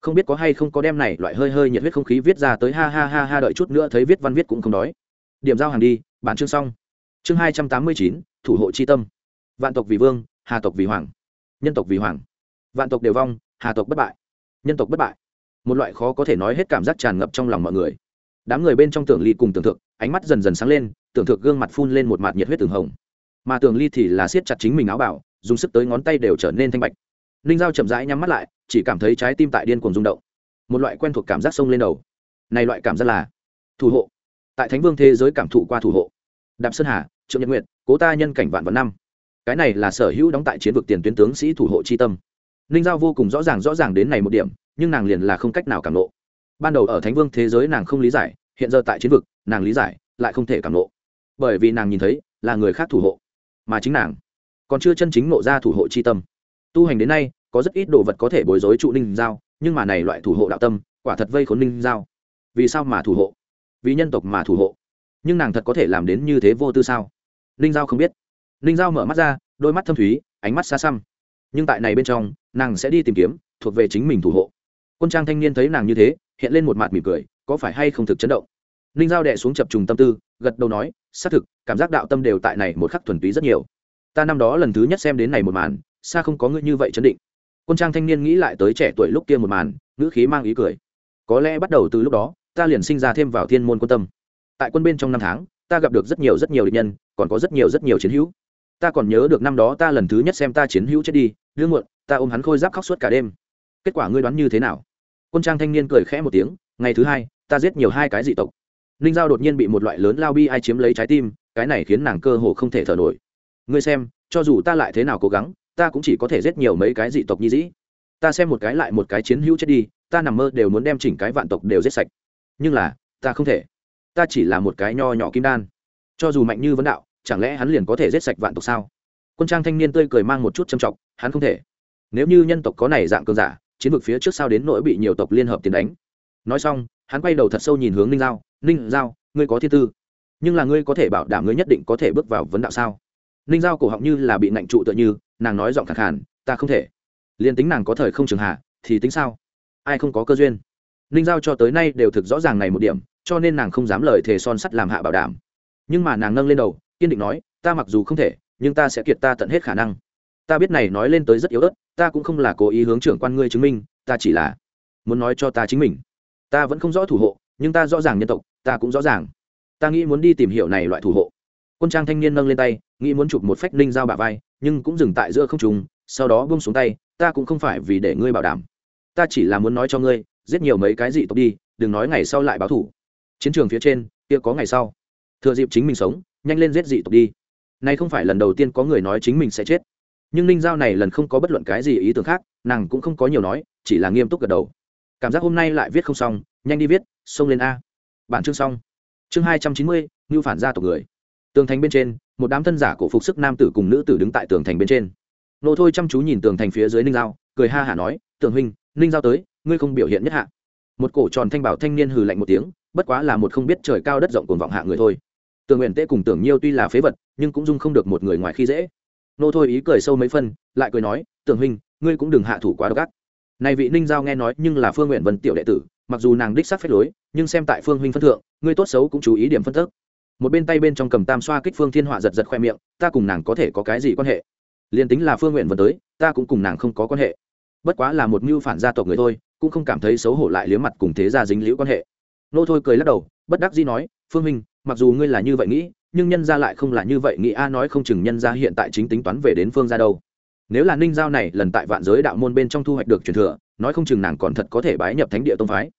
Không biết có hay không có đem này loại hơi hơi nhiệt huyết không khí viết ra tới ha ha ha ha đợi chút nữa thấy viết văn viết cũng không đói. Điểm giao hàng đi, bản chương xong. Chương hai trăm tám mươi chín, thủ hộ c h i tâm. Vạn tộc vì vương hà tộc vì hoàng. Nhân tộc vì hoàng. Vạn tộc đều vong, hà tộc bất bại. Nhân tộc bất bại. Một loại khó có thể nói hết cảm giác tràn ngập trong lòng mọi người. Đám người bên trong tưởng ly cùng tưởng thượng ánh mắt dần dần sáng lên, tưởng thượng gương mặt phun lên một mặt nhiệt huyết tường hồng. Mà tưởng ly thì là siết chặt chính mình áo bảo, dùng sức tới ngón tay đều trở nên thanh bạch. Ninh Dao chậm rãi nhắm mắt lại, chỉ cảm thấy trái tim tại điên cuồng rung động. Một loại quen thuộc cảm giác sông lên đầu. Này loại cảm giác là thủ hộ. Tại thánh vương thế giới cảm thụ qua thủ hộ. Đạp sơn hà, trượng nhật nguyện cố ta nhân cảnh vạn vạn năm cái này là sở hữu đóng tại chiến vực tiền tuyến tướng sĩ thủ hộ chi tâm. Ninh giao vô cùng rõ ràng rõ ràng đến này một điểm, nhưng nàng liền là không cách nào cảm nộ. Ban đầu ở thánh vương thế giới nàng không lý giải, hiện giờ tại chiến vực, nàng lý giải, lại không thể cảm nộ. Bởi vì nàng nhìn thấy, là người khác thủ hộ, mà chính nàng còn chưa chân chính nộ ra thủ hộ chi tâm. Tu hành đến nay, có rất ít đồ vật có thể bối rối trụ ninh giao, nhưng mà này loại thủ hộ đạo tâm, quả thật vây khốn ninh giao. Vì sao mà thủ hộ? Vì nhân tộc mà thủ hộ. Nhưng nàng thật có thể làm đến như thế vô tư sao? Ninh giao không biết ninh giao mở mắt ra, đôi mắt thâm thúy, ánh mắt xa xăm. Nhưng tại này bên trong, nàng sẽ đi tìm kiếm, thuộc về chính mình thủ hộ. Quân trang thanh niên thấy nàng như thế, hiện lên một mặt mỉm cười, có phải hay không thực chấn động? Ninh giao đệ xuống chập trùng tâm tư, gật đầu nói, xác thực, cảm giác đạo tâm đều tại này một khắc thuần túy rất nhiều. Ta năm đó lần thứ nhất xem đến này một màn, xa không có ngươi như vậy chấn định. Quân trang thanh niên nghĩ lại tới trẻ tuổi lúc kia một màn, ngữ khí mang ý cười. Có lẽ bắt đầu từ lúc đó, ta liền sinh ra thêm vào thiên môn quân tâm. Tại quân bên trong năm tháng, ta gặp được rất nhiều rất nhiều địch nhân, còn có rất nhiều rất nhiều chiến hữu ta còn nhớ được năm đó ta lần thứ nhất xem ta chiến hữu chết đi đương muộn, ta ôm hắn khôi giáp khóc suốt cả đêm. Kết quả ngươi đoán như thế nào? Quân trang thanh niên cười khẽ một tiếng, ngày thứ hai, ta giết nhiều hai cái dị tộc. Ninh giao đột nhiên bị một loại lớn lao bi ai chiếm lấy trái tim, cái này khiến nàng cơ hồ không thể thở nổi. Ngươi xem, cho dù ta lại thế nào cố gắng, ta cũng chỉ có thể giết nhiều mấy cái dị tộc nhi dĩ. Ta xem một cái lại một cái chiến hữu chết đi, ta nằm mơ đều muốn đem chỉnh cái vạn tộc đều giết sạch. Nhưng là, ta không thể. Ta chỉ là một cái nho nhỏ kim đan. Cho dù mạnh như vấn đạo chẳng lẽ hắn liền có thể giết sạch vạn tộc sao? Quân trang thanh niên tươi cười mang một chút châm trọng hắn không thể. Nếu như nhân tộc có này dạng cường giả, chiến vực phía trước sau đến nỗi bị nhiều tộc liên hợp tiến đánh? Nói xong, hắn quay đầu thật sâu nhìn hướng ninh giao. Ninh giao, ngươi có thiên tư, nhưng là ngươi có thể bảo đảm ngươi nhất định có thể bước vào vấn đạo sao? Ninh giao cổ họng như là bị nạnh trụ tựa như, nàng nói giọng khẳng hẳn ta không thể. Liền tính nàng có thời không trường hạ, thì tính sao? Ai không có cơ duyên? Ninh giao cho tới nay đều thực rõ ràng này một điểm, cho nên nàng không dám lời thề son sắt làm hạ bảo đảm. Nhưng mà nàng nâng lên đầu kiên định nói, ta mặc dù không thể, nhưng ta sẽ kiệt ta tận hết khả năng. Ta biết này nói lên tới rất yếu ớt, ta cũng không là cố ý hướng trưởng quan ngươi chứng minh, ta chỉ là muốn nói cho ta chính mình. Ta vẫn không rõ thủ hộ, nhưng ta rõ ràng nhân tộc, ta cũng rõ ràng. Ta nghĩ muốn đi tìm hiểu này loại thủ hộ. Quân trang thanh niên nâng lên tay, nghĩ muốn chụp một phách ninh dao bà vai, nhưng cũng dừng tại giữa không trùng sau đó bông xuống tay, ta cũng không phải vì để ngươi bảo đảm. Ta chỉ là muốn nói cho ngươi, giết nhiều mấy cái gì tộc đi, đừng nói ngày sau lại báo thủ. Chiến trường phía trên, kia có ngày sau. Thừa dịp chính mình sống nhanh lên giết dị tộc đi. Này không phải lần đầu tiên có người nói chính mình sẽ chết. Nhưng ninh giao này lần không có bất luận cái gì ý tưởng khác, nàng cũng không có nhiều nói, chỉ là nghiêm túc gật đầu. Cảm giác hôm nay lại viết không xong, nhanh đi viết, xông lên a. Bản chương xong. Chương hai trăm chín mươi, ngưu phản gia tộc người. Tường thành bên trên, một đám thân giả cổ phục sức nam tử cùng nữ tử đứng tại tường thành bên trên. Nô thôi chăm chú nhìn tường thành phía dưới ninh giao, cười ha hả nói, tường huynh, ninh giao tới, ngươi không biểu hiện nhất hạ. Một cổ tròn thanh bảo thanh niên hừ lạnh một tiếng, bất quá là một không biết trời cao đất rộng cuồng vọng hạ người thôi tưởng nguyện tế cùng tưởng nhiêu tuy là phế vật, nhưng cũng dung không được một người ngoài khi dễ. Nô thôi ý cười sâu mấy phân, lại cười nói, tưởng huynh, ngươi cũng đừng hạ thủ quá độc ác. Này vị ninh giao nghe nói nhưng là phương nguyện vân tiểu đệ tử, mặc dù nàng đích sắc phép lối, nhưng xem tại phương huynh phân thượng, ngươi tốt xấu cũng chú ý điểm phân thức một bên tay bên trong cầm tam xoa kích phương thiên họa giật giật khoe miệng, ta cùng nàng có thể có cái gì quan hệ? Liền tính là phương nguyện vân tới, ta cũng cùng nàng không có quan hệ. Bất quá là một mưu phản gia tộc người thôi, cũng không cảm thấy xấu hổ lại liếm mặt cùng thế gia dính liễu quan hệ. Nô thôi cười lắc đầu, bất đắc dĩ nói, phương huynh mặc dù ngươi là như vậy nghĩ, nhưng nhân gia lại không là như vậy nghĩ, a, nói không chừng nhân gia hiện tại chính tính toán về đến phương gia đâu. Nếu là ninh giao này lần tại vạn giới đạo môn bên trong thu hoạch được truyền thừa, nói không chừng nàng còn thật có thể bái nhập thánh địa tông phái.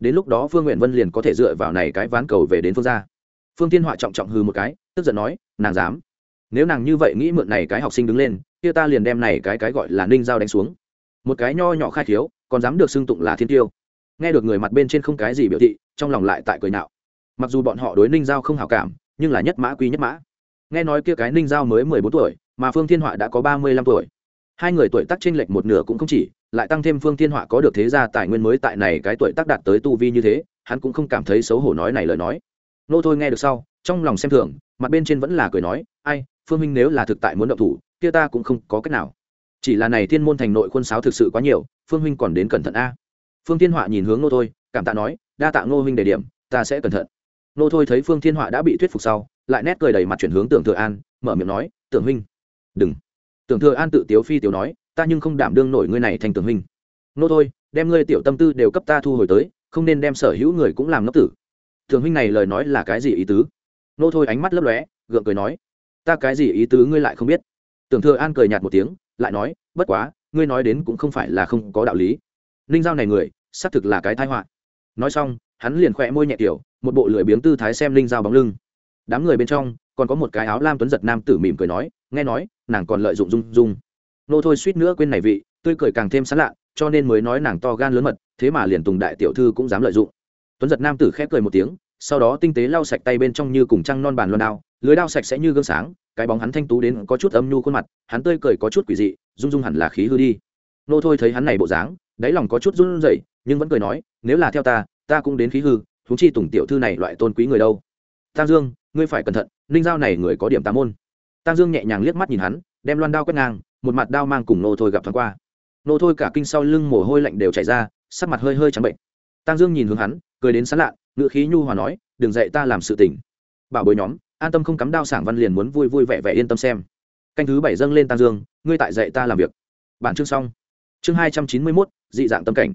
Đến lúc đó phương nguyện vân liền có thể dựa vào này cái ván cầu về đến phương gia. Phương tiên họa trọng trọng hư một cái, tức giận nói, nàng dám? Nếu nàng như vậy nghĩ mượn này cái học sinh đứng lên, kia ta liền đem này cái cái gọi là ninh giao đánh xuống. Một cái nho nhỏ khai thiếu còn dám được xưng tụng là thiên tiêu. Nghe được người mặt bên trên không cái gì biểu thị, trong lòng lại tại cười nạo mặc dù bọn họ đối ninh giao không hảo cảm, nhưng là nhất mã quy nhất mã. Nghe nói kia cái ninh giao mới mười bốn tuổi, mà phương thiên họa đã có ba mươi lăm tuổi. Hai người tuổi tác chênh lệch một nửa cũng không chỉ, lại tăng thêm phương thiên họa có được thế gia tài nguyên mới tại này cái tuổi tác đạt tới tu vi như thế, hắn cũng không cảm thấy xấu hổ nói này lời nói. Nô thôi nghe được sau, trong lòng xem thường, mặt bên trên vẫn là cười nói, ai, phương minh nếu là thực tại muốn động thủ, kia ta cũng không có cách nào. Chỉ là này thiên môn thành nội quân sáo thực sự quá nhiều, phương huynh còn đến cẩn thận a. Phương thiên họa nhìn hướng nô thôi, cảm tạ nói, đa tạ ngô huynh đề điểm, ta sẽ cẩn thận nô thôi thấy phương thiên họa đã bị thuyết phục sau, lại nét cười đầy mặt chuyển hướng tưởng thừa an, mở miệng nói, tưởng huynh. Đừng. Tưởng thừa an tự tiếu phi tiểu nói, ta nhưng không đảm đương nổi ngươi này thành tưởng huynh. Nô thôi, đem ngươi tiểu tâm tư đều cấp ta thu hồi tới, không nên đem sở hữu người cũng làm ngốc tử. Tưởng huynh này lời nói là cái gì ý tứ? Nô thôi ánh mắt lấp lóe, gượng cười nói, ta cái gì ý tứ ngươi lại không biết? Tưởng thừa an cười nhạt một tiếng, lại nói, bất quá, ngươi nói đến cũng không phải là không có đạo lý. Ninh giao này người, xác thực là cái thai họa. Nói xong, hắn liền khỏe môi nhẹ tiểu một bộ lười biếng tư thái xem linh giao bóng lưng. Đám người bên trong, còn có một cái áo lam tuấn giật nam tử mỉm cười nói, nghe nói, nàng còn lợi dụng dung dung. Nô thôi suýt nữa quên này vị, tươi cười càng thêm sán lạ, cho nên mới nói nàng to gan lớn mật, thế mà liền tùng đại tiểu thư cũng dám lợi dụng. Tuấn giật nam tử khép cười một tiếng, sau đó tinh tế lau sạch tay bên trong như cùng trăng non bàn loan đao, lưới đao sạch sẽ như gương sáng, cái bóng hắn thanh tú đến có chút âm nhu khuôn mặt, hắn tươi cười có chút quỷ dị, dung dung hẳn là khí hư đi. Nô thôi thấy hắn này bộ dáng, đáy lòng có chút run rẩy, nhưng vẫn cười nói, nếu là theo ta ta cũng đến khí hư huống chi tùng tiểu thư này loại tôn quý người đâu? Tang dương, ngươi phải cẩn thận, ninh giao này người có điểm tà môn. Tang dương nhẹ nhàng liếc mắt nhìn hắn, đem loan đao quét ngang, một mặt đao mang cùng nô thôi gặp thoáng qua. Nô thôi cả kinh sau lưng mồ hôi lạnh đều chảy ra, sắc mặt hơi hơi trắng bệnh. Tang dương nhìn hướng hắn, cười đến sán lạ ngự khí nhu hòa nói, đừng dạy ta làm sự tình. Bảo bối nhóm, an tâm không cắm đao sảng văn liền muốn vui vui vẻ vẻ yên tâm xem. Canh thứ bảy dâng lên tang dương, ngươi tại dạy ta làm việc. Bản chương xong. Chương hai trăm chín mươi mốt, dị dạng tâm cảnh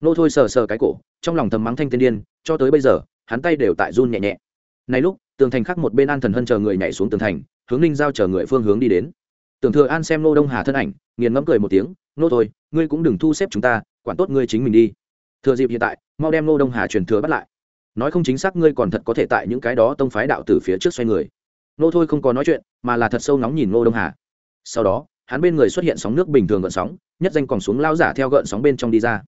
nô thôi sờ sờ cái cổ, trong lòng thầm mắng thanh tiên điên, cho tới bây giờ, hắn tay đều tại run nhẹ nhẹ. Này lúc, tường thành khác một bên an thần hân chờ người nhảy xuống tường thành, hướng ninh giao chờ người phương hướng đi đến. Tưởng thừa an xem nô đông hà thân ảnh, nghiền ngẫm cười một tiếng nô thôi, ngươi cũng đừng thu xếp chúng ta, quản tốt ngươi chính mình đi. Thừa dịp hiện tại, mau đem nô đông hà truyền thừa bắt lại. Nói không chính xác, ngươi còn thật có thể tại những cái đó tông phái đạo từ phía trước xoay người. Nô thôi không có nói chuyện, mà là thật sâu nóng nhìn nô đông hà. Sau đó, hắn bên người xuất hiện sóng nước bình thường gợn sóng, nhất danh còn xuống lao giả theo gợn sóng bên trong đi ra.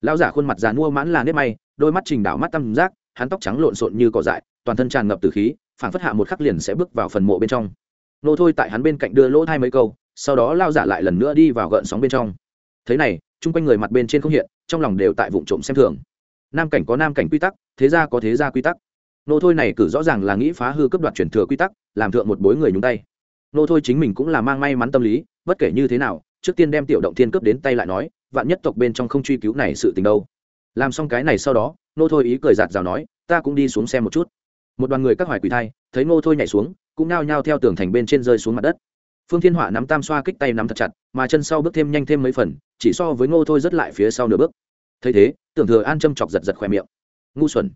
Lão giả khuôn mặt già mua mãn là nếp may, đôi mắt trình đảo mắt tăm giác, hắn tóc trắng lộn xộn như cỏ dại, toàn thân tràn ngập từ khí phản phất hạ một khắc liền sẽ bước vào phần mộ bên trong. Nô thôi tại hắn bên cạnh đưa lỗ hai mấy câu, sau đó lao giả lại lần nữa đi vào gợn sóng bên trong. Thế này, chung quanh người mặt bên trên không hiện, trong lòng đều tại vụ trộm xem thường. Nam cảnh có nam cảnh quy tắc, thế gia có thế gia quy tắc. Nô thôi này cử rõ ràng là nghĩ phá hư cấp đoạt chuyển thừa quy tắc, làm thượng một bối người nhúng tay. Nô thôi chính mình cũng là mang may mắn tâm lý, bất kể như thế nào, trước tiên đem tiểu động thiên cướp đến tay lại nói vạn nhất tộc bên trong không truy cứu này sự tình đâu. Làm xong cái này sau đó nô thôi ý cười giạt rào nói, ta cũng đi xuống xem một chút. Một đoàn người các hoài quỳ thai, thấy nô thôi nhảy xuống, cũng nao nhao theo tường thành bên trên rơi xuống mặt đất. Phương thiên họa nắm tam xoa kích tay nắm thật chặt, mà chân sau bước thêm nhanh thêm mấy phần, chỉ so với ngô thôi rất lại phía sau nửa bước. Thấy thế, tưởng thừa an châm chọc giật giật khỏe miệng. Ngu xuẩn.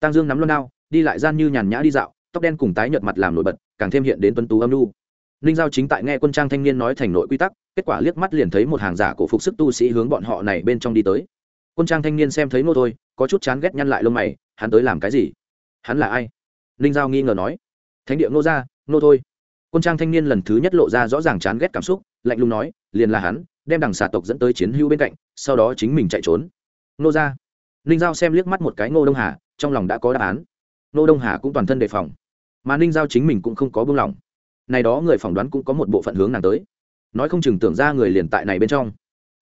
Tăng dương nắm loan đao, đi lại gian như nhàn nhã đi dạo, tóc đen cùng tái nhợt mặt làm nổi bật, càng thêm hiện đến tuấn tú âm lu ninh giao chính tại nghe quân trang thanh niên nói thành nội quy tắc kết quả liếc mắt liền thấy một hàng giả cổ phục sức tu sĩ hướng bọn họ này bên trong đi tới. Quân trang thanh niên xem thấy nô thôi, có chút chán ghét nhăn lại lông mày, hắn tới làm cái gì? Hắn là ai? Ninh giao nghi ngờ nói. Thánh địa nô ra nô thôi. Quân trang thanh niên lần thứ nhất lộ ra rõ ràng chán ghét cảm xúc, lạnh lùng nói, liền là hắn, đem đằng xà tộc dẫn tới chiến hữu bên cạnh, sau đó chính mình chạy trốn. Nô ra ninh giao xem liếc mắt một cái ngô đông hà, trong lòng đã có đáp án. Ngô đông hà cũng toàn thân đề phòng. Mà ninh giao chính mình cũng không có buông lỏng này đó người phỏng đoán cũng có một bộ phận hướng nàng tới nói không chừng tưởng ra người liền tại này bên trong.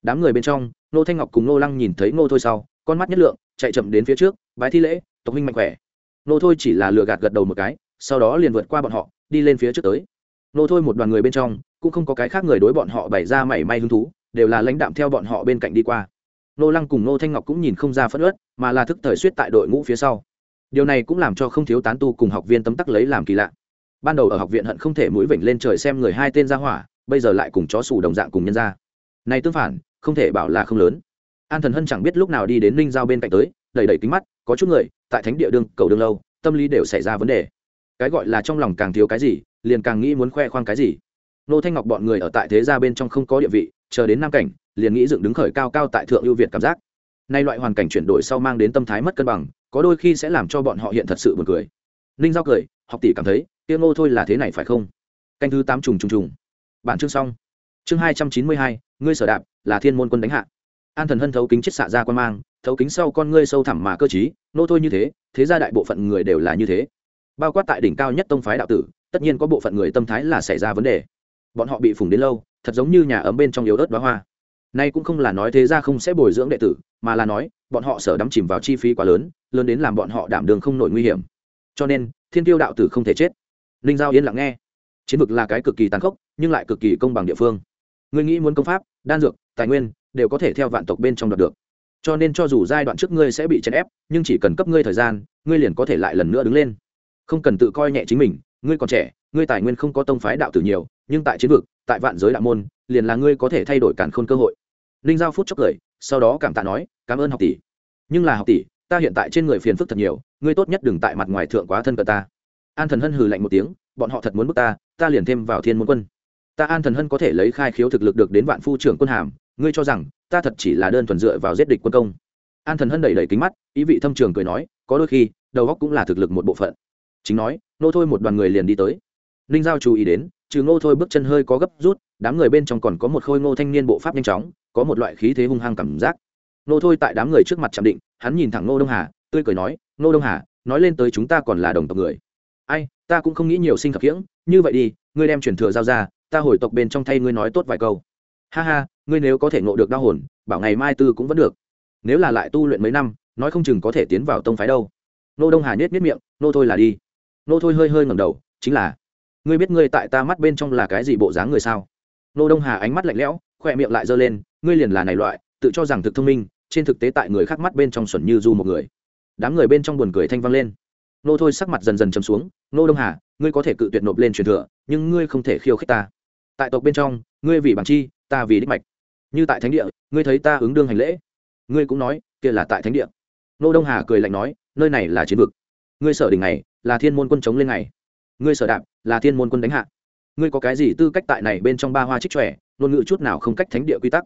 Đám người bên trong nô thanh ngọc cùng nô lăng nhìn thấy nô thôi sau, con mắt nhất lượng, chạy chậm đến phía trước, bái thi lễ, tộc huynh mạnh khỏe. Nô thôi chỉ là lừa gạt gật đầu một cái, sau đó liền vượt qua bọn họ, đi lên phía trước tới. Nô thôi một đoàn người bên trong, cũng không có cái khác người đối bọn họ bày ra mảy may hứng thú, đều là lãnh đạm theo bọn họ bên cạnh đi qua. Nô lăng cùng nô thanh ngọc cũng nhìn không ra phất ớt mà là thức thời suýt tại đội ngũ phía sau. Điều này cũng làm cho không thiếu tán tu cùng học viên tấm tắc lấy làm kỳ lạ. Ban đầu ở học viện hận không thể mũi vểnh lên trời xem người hai tên ra hỏa bây giờ lại cùng chó sủ đồng dạng cùng nhân ra. Này tương phản, không thể bảo là không lớn. An thần hân chẳng biết lúc nào đi đến ninh giao bên cạnh tới, đầy đầy kính mắt, có chút người, tại thánh địa đương cầu đương lâu, tâm lý đều xảy ra vấn đề. Cái gọi là trong lòng càng thiếu cái gì, liền càng nghĩ muốn khoe khoang cái gì. Nô thanh ngọc bọn người ở tại thế gia bên trong không có địa vị, chờ đến nam cảnh, liền nghĩ dựng đứng khởi cao cao tại thượng ưu việt cảm giác. Nay loại hoàn cảnh chuyển đổi sau mang đến tâm thái mất cân bằng, có đôi khi sẽ làm cho bọn họ hiện thật sự buồn cười. Ninh giao cười, học tỷ cảm thấy tiêu ngô thôi là thế này phải không? Canh thứ tám trùng trùng trùng bản chương xong. Chương hai trăm chín mươi hai, ngươi sở đạp, là thiên môn quân đánh hạ. An thần hân thấu kính chết xạ ra quan mang, thấu kính sau con ngươi sâu thẳm mà cơ t nô thôi như thế thế ra đại bộ phận người đều là như thế. Bao quát tại đỉnh cao nhất tông phái đạo tử, tất nhiên có bộ phận người tâm thái là xảy ra vấn đề. Bọn họ bị phủng đến lâu, thật giống như nhà ấm bên trong yếu ớt bá hoa. Nay cũng không là nói thế ra không sẽ bồi dưỡng đệ tử, mà là nói, bọn họ sở đắm chìm vào chi phí quá lớn lớn đến làm bọn họ đảm đường không nổi nguy hiểm. Cho nên, thiên tiêu đạo tử không thể chết. Ninh giao yên lặng nghe chiến vực là cái cực kỳ tàn khốc, nhưng lại cực kỳ công bằng địa phương. Ngươi nghĩ muốn công pháp, đan dược, tài nguyên, đều có thể theo vạn tộc bên trong đoạt được. Cho nên cho dù giai đoạn trước ngươi sẽ bị chèn ép, nhưng chỉ cần cấp ngươi thời gian, ngươi liền có thể lại lần nữa đứng lên. Không cần tự coi nhẹ chính mình, ngươi còn trẻ, ngươi tài nguyên không có tông phái đạo tử nhiều, nhưng tại chiến vực, tại vạn giới đạo môn, liền là ngươi có thể thay đổi cản khôn cơ hội. Ninh giao phút chốc cười, sau đó cảm tạ nói, cảm ơn học tỷ. Nhưng là học tỷ, ta hiện tại trên người phiền phức thật nhiều, ngươi tốt nhất đừng tại mặt ngoài thượng quá thân cận ta. An thần hân hừ lạnh một tiếng bọn họ thật muốn bức ta ta liền thêm vào thiên môn quân. Ta an thần hân có thể lấy khai khiếu thực lực được đến vạn phu trưởng quân hàm, ngươi cho rằng, ta thật chỉ là đơn thuần dựa vào giết địch quân công. An thần hân đẩy đẩy kính mắt, ý vị thâm trường cười nói, có đôi khi, đầu góc cũng là thực lực một bộ phận. Chính nói, nô thôi một đoàn người liền đi tới. Ninh giao chú ý đến, trừ ngô thôi bước chân hơi có gấp rút, đám người bên trong còn có một khôi ngô thanh niên bộ pháp nhanh chóng, có một loại khí thế hung hăng cảm giác. Nô thôi tại đám người trước mặt chạm định, hắn nhìn thẳng ngô đông hà, tươi cười nói, ngô đông hà, nói lên tới chúng ta còn là đồng tộc người. Ai ta cũng không nghĩ nhiều sinh thập khiễng, như vậy đi, ngươi đem truyền thừa giao ra, ta hồi tộc bên trong thay ngươi nói tốt vài câu. Ha ha, ngươi nếu có thể ngộ được đau hồn, bảo ngày mai tư cũng vẫn được. Nếu là lại tu luyện mấy năm, nói không chừng có thể tiến vào tông phái đâu. Nô đông hà nhét nhét miệng, nô thôi là đi. Nô thôi hơi hơi ngẩng đầu, chính là, ngươi biết ngươi tại ta mắt bên trong là cái gì bộ dáng người sao? Nô đông hà ánh mắt lạnh lẽo khoe miệng lại giơ lên, ngươi liền là này loại, tự cho rằng thực thông minh, trên thực tế tại người khác mắt bên trong xuẩn như du một người. Đám người bên trong buồn cười thanh vang lên nô thôi sắc mặt dần dần chấm xuống, nô đông hà, ngươi có thể cự tuyệt nộp lên truyền thừa, nhưng ngươi không thể khiêu khích ta. Tại tộc bên trong, ngươi vì bằng chi, ta vì đích mạch. Như tại thánh địa, ngươi thấy ta ứng đương hành lễ. Ngươi cũng nói, kia là tại thánh địa. Nô đông hà cười lạnh nói, nơi này là chiến vực. Ngươi sở đỉnh này, là thiên môn quân chống lên này. Ngươi sở đạp, là thiên môn quân đánh hạ. Ngươi có cái gì tư cách tại này bên trong ba hoa trích trẻ, ngôn ngữ chút nào không cách thánh địa quy tắc?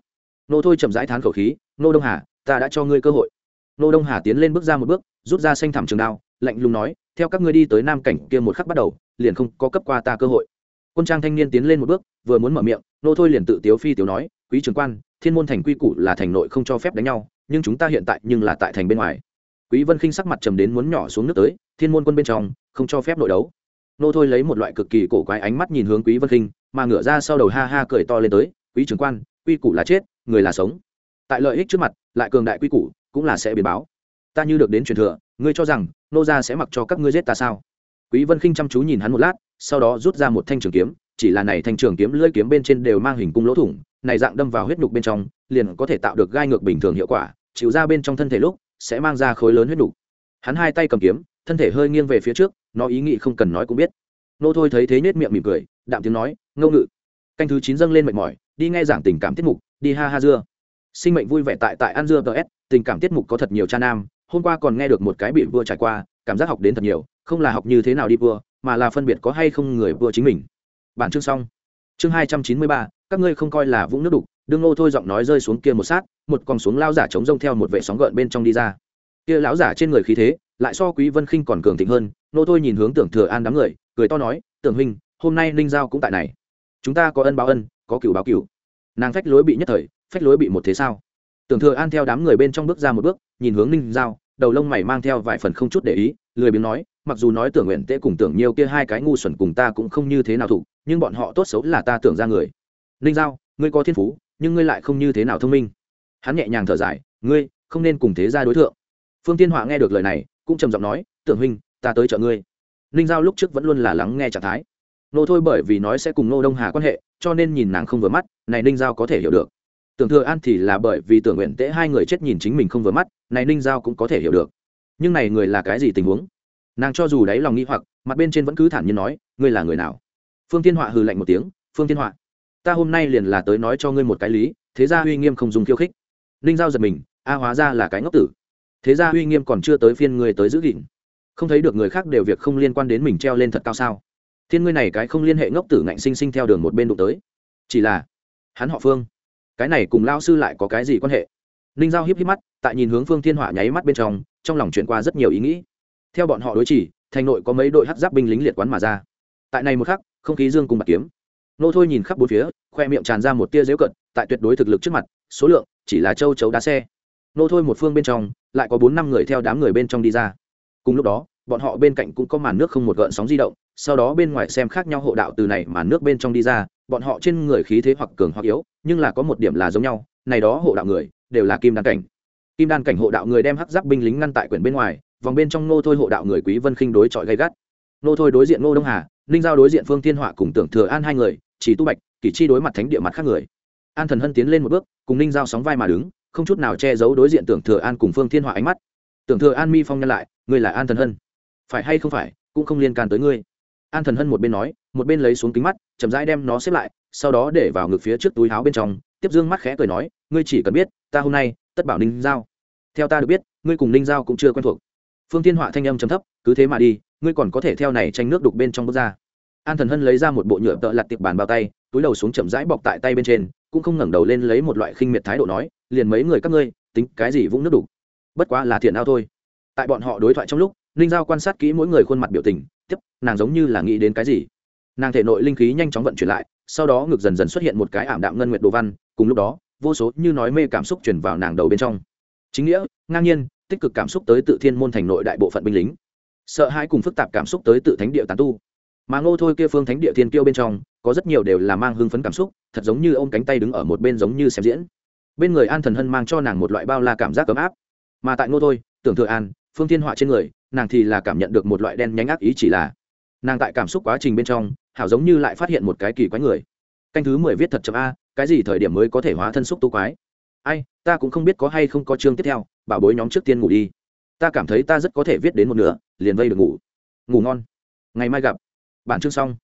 Nô thôi chậm rãi thán khẩu khí, nô đông hà, ta đã cho ngươi cơ hội. Nô đông hà tiến lên bước ra một bước, rút ra xanh thảm trường đao lạnh lùng nói, theo các ngươi đi tới nam cảnh kia một khắc bắt đầu, liền không có cấp qua ta cơ hội. Quân trang thanh niên tiến lên một bước, vừa muốn mở miệng, nô thôi liền tự tiếu phi tiếu nói, quý trưởng quan, thiên môn thành quy củ là thành nội không cho phép đánh nhau, nhưng chúng ta hiện tại nhưng là tại thành bên ngoài. Quý vân khinh sắc mặt trầm đến muốn nhỏ xuống nước tới, thiên môn quân bên trong, không cho phép nội đấu. Nô thôi lấy một loại cực kỳ cổ quái ánh mắt nhìn hướng quý vân khinh, mà ngửa ra sau đầu ha ha cười to lên tới, quý trưởng quan, quy củ là chết, người là sống. Tại lợi ích trước mặt, lại cường đại quy củ, cũng là sẽ biến báo. Ta như được đến truyền thừa, ngươi cho rằng nô gia sẽ mặc cho các ngươi giết ta sao? Quý vân khinh chăm chú nhìn hắn một lát, sau đó rút ra một thanh trường kiếm, chỉ là này thanh trường kiếm lưỡi kiếm bên trên đều mang hình cung lỗ thủng, này dạng đâm vào huyết nhục bên trong, liền có thể tạo được gai ngược bình thường hiệu quả chịu ra bên trong thân thể lúc, sẽ mang ra khối lớn huyết nhục. Hắn hai tay cầm kiếm, thân thể hơi nghiêng về phía trước, nó ý nghĩ không cần nói cũng biết. Nô thôi thấy thế nết miệng mỉm cười, đạm tiếng nói ngâu ngự. Canh thứ chín dâng lên mệt mỏi, đi nghe giảng tình cảm tiết mục, đi ha ha dưa. Sinh mệnh vui vẻ tại tại ăn dưa ts tình cảm tiết mục có thật nhiều cha nam hôm qua còn nghe được một cái bị vua trải qua, cảm giác học đến thật nhiều, không là học như thế nào đi vua, mà là phân biệt có hay không người vua chính mình. Bản chương xong. Chương hai trăm chín mươi ba, các ngươi không coi là vũng nước đục, đương ngô thôi giọng nói rơi xuống kia một sát, một con xuống lao giả chống rông theo một vệ sóng gợn bên trong đi ra. Kia lão giả trên người khí thế, lại so quý vân khinh còn cường thịnh hơn nô thôi nhìn hướng tưởng thừa an đám người, cười to nói, tưởng huynh, hôm nay ninh giao cũng tại này. Chúng ta có ân báo ân, có cửu báo cửu. Nàng phách lối bị nhất thời, phách lối bị một thế sao? Tưởng thừa an theo đám người bên trong bước ra một bước, nhìn hướng ninh giao, đầu lông mày mang theo vài phần không chút để ý, lười biếng nói, mặc dù nói tưởng nguyện tễ cùng tưởng nhiều kia hai cái ngu xuẩn cùng ta cũng không như thế nào thủ, nhưng bọn họ tốt xấu là ta tưởng ra người. Ninh giao, ngươi có thiên phú, nhưng ngươi lại không như thế nào thông minh. Hắn nhẹ nhàng thở dài, ngươi, không nên cùng thế ra đối tượng phương tiên họa nghe được lời này, cũng trầm giọng nói, tưởng huynh, ta tới chợ ngươi. Ninh giao lúc trước vẫn luôn là lắng nghe trạng thái. Nô thôi bởi vì nói sẽ cùng nô đông hà quan hệ, cho nên nhìn nàng không vừa mắt, này ninh giao có thể hiểu được tưởng thừa an thì là bởi vì tưởng nguyện tễ hai người chết nhìn chính mình không vừa mắt, này ninh giao cũng có thể hiểu được. Nhưng này người là cái gì tình huống? Nàng cho dù đáy lòng nghĩ hoặc, mặt bên trên vẫn cứ thản nhiên nói, ngươi là người nào? Phương thiên họa hừ lạnh một tiếng, phương thiên họa, ta hôm nay liền là tới nói cho ngươi một cái lý, thế gia uy nghiêm không dùng khiêu khích. Ninh giao giật mình, a hóa ra là cái ngốc tử. Thế gia uy nghiêm còn chưa tới phiên ngươi tới giữ gìn. Không thấy được người khác đều việc không liên quan đến mình treo lên thật cao sao? Thiên ngươi này cái không liên hệ ngốc tử ngạnh sinh sinh theo đường một bên đụng tới. Chỉ là, hắn họ phương cái này cùng lao sư lại có cái gì quan hệ? Ninh giao híp híp mắt, tại nhìn hướng phương thiên họa nháy mắt bên trong trong lòng chuyển qua rất nhiều ý nghĩ. Theo bọn họ đối chỉ, thành nội có mấy đội hát giáp binh lính liệt quán mà ra. Tại này một khắc, không khí dương cùng bạc kiếm. Nô thôi nhìn khắp bốn phía, khoe miệng tràn ra một tia dễu cận, tại tuyệt đối thực lực trước mặt, số lượng chỉ là châu chấu đá xe. Nô thôi một phương bên trong, lại có bốn năm người theo đám người bên trong đi ra. Cùng lúc đó, bọn họ bên cạnh cũng có màn nước không một gợn sóng di động, sau đó bên ngoài xem khác nhau hộ đạo từ này màn nước bên trong đi ra bọn họ trên người khí thế hoặc cường hoặc yếu, nhưng là có một điểm là giống nhau, này đó hộ đạo người, đều là kim đan cảnh. Kim đan cảnh hộ đạo người đem hắc giáp binh lính ngăn tại quyển bên ngoài, vòng bên trong nô thôi hộ đạo người quý vân khinh đối chọi gay gắt. Nô thôi đối diện nô đông hà, ninh giao đối diện phương thiên họa cùng tưởng thừa an hai người, chỉ tu bạch, kỷ chi đối mặt thánh địa mặt khác người. An thần hân tiến lên một bước, cùng ninh giao sóng vai mà đứng, không chút nào che giấu đối diện tưởng thừa an cùng phương thiên họa ánh mắt. Tưởng thừa an mi phong nhân lại, ngươi là an thần hân, phải hay không phải, cũng không liên can tới ngươi an thần hân một bên nói, một bên lấy xuống kính mắt, chậm rãi đem nó xếp lại, sau đó để vào ngực phía trước túi áo bên trong, tiếp dương mắt khẽ cười nói, ngươi chỉ cần biết, ta hôm nay tất bảo ninh giao. Theo ta được biết, ngươi cùng ninh giao cũng chưa quen thuộc. Phương tiên họa thanh âm chấm thấp, cứ thế mà đi, ngươi còn có thể theo này tranh nước đục bên trong bước ra. An thần hân lấy ra một bộ nhựa tợ lặt tiệp bàn bao tay, túi đầu xuống chậm rãi bọc tại tay bên trên, cũng không ngẩng đầu lên lấy một loại khinh miệt thái độ nói, liền mấy người các ngươi, tính cái gì vũng nước đục? Bất quá là thiện ao thôi. Tại bọn họ đối thoại trong lúc, ninh giao quan sát kỹ mỗi người khuôn mặt biểu tình tiếp, nàng giống như là nghĩ đến cái gì. Nàng thể nội linh khí nhanh chóng vận chuyển lại, sau đó ngực dần dần xuất hiện một cái ảm đạm ngân nguyệt đồ văn, cùng lúc đó, vô số như nói mê cảm xúc chuyển vào nàng đầu bên trong. Chính nghĩa, ngang nhiên, tích cực cảm xúc tới tự thiên môn thành nội đại bộ phận binh lính. Sợ hãi cùng phức tạp cảm xúc tới tự thánh địa tán tu. Mà ngô thôi kia phương thánh địa thiên kiêu bên trong, có rất nhiều đều là mang hưng phấn cảm xúc, thật giống như ôm cánh tay đứng ở một bên giống như xem diễn. Bên người an thần hân mang cho nàng một loại bao la cảm giác ấm áp. Mà tại ngô thôi, tưởng thừa an phương thiên họa trên người, nàng thì là cảm nhận được một loại đen nhánh ác ý chỉ là. Nàng tại cảm xúc quá trình bên trong, hảo giống như lại phát hiện một cái kỳ quái người. Canh thứ mười viết thật chậm a, cái gì thời điểm mới có thể hóa thân xúc tu quái? Ai, ta cũng không biết có hay không có chương tiếp theo, bảo bối nhóm trước tiên ngủ đi. Ta cảm thấy ta rất có thể viết đến một nửa, liền vây được ngủ. Ngủ ngon. Ngày mai gặp. Bản chương xong.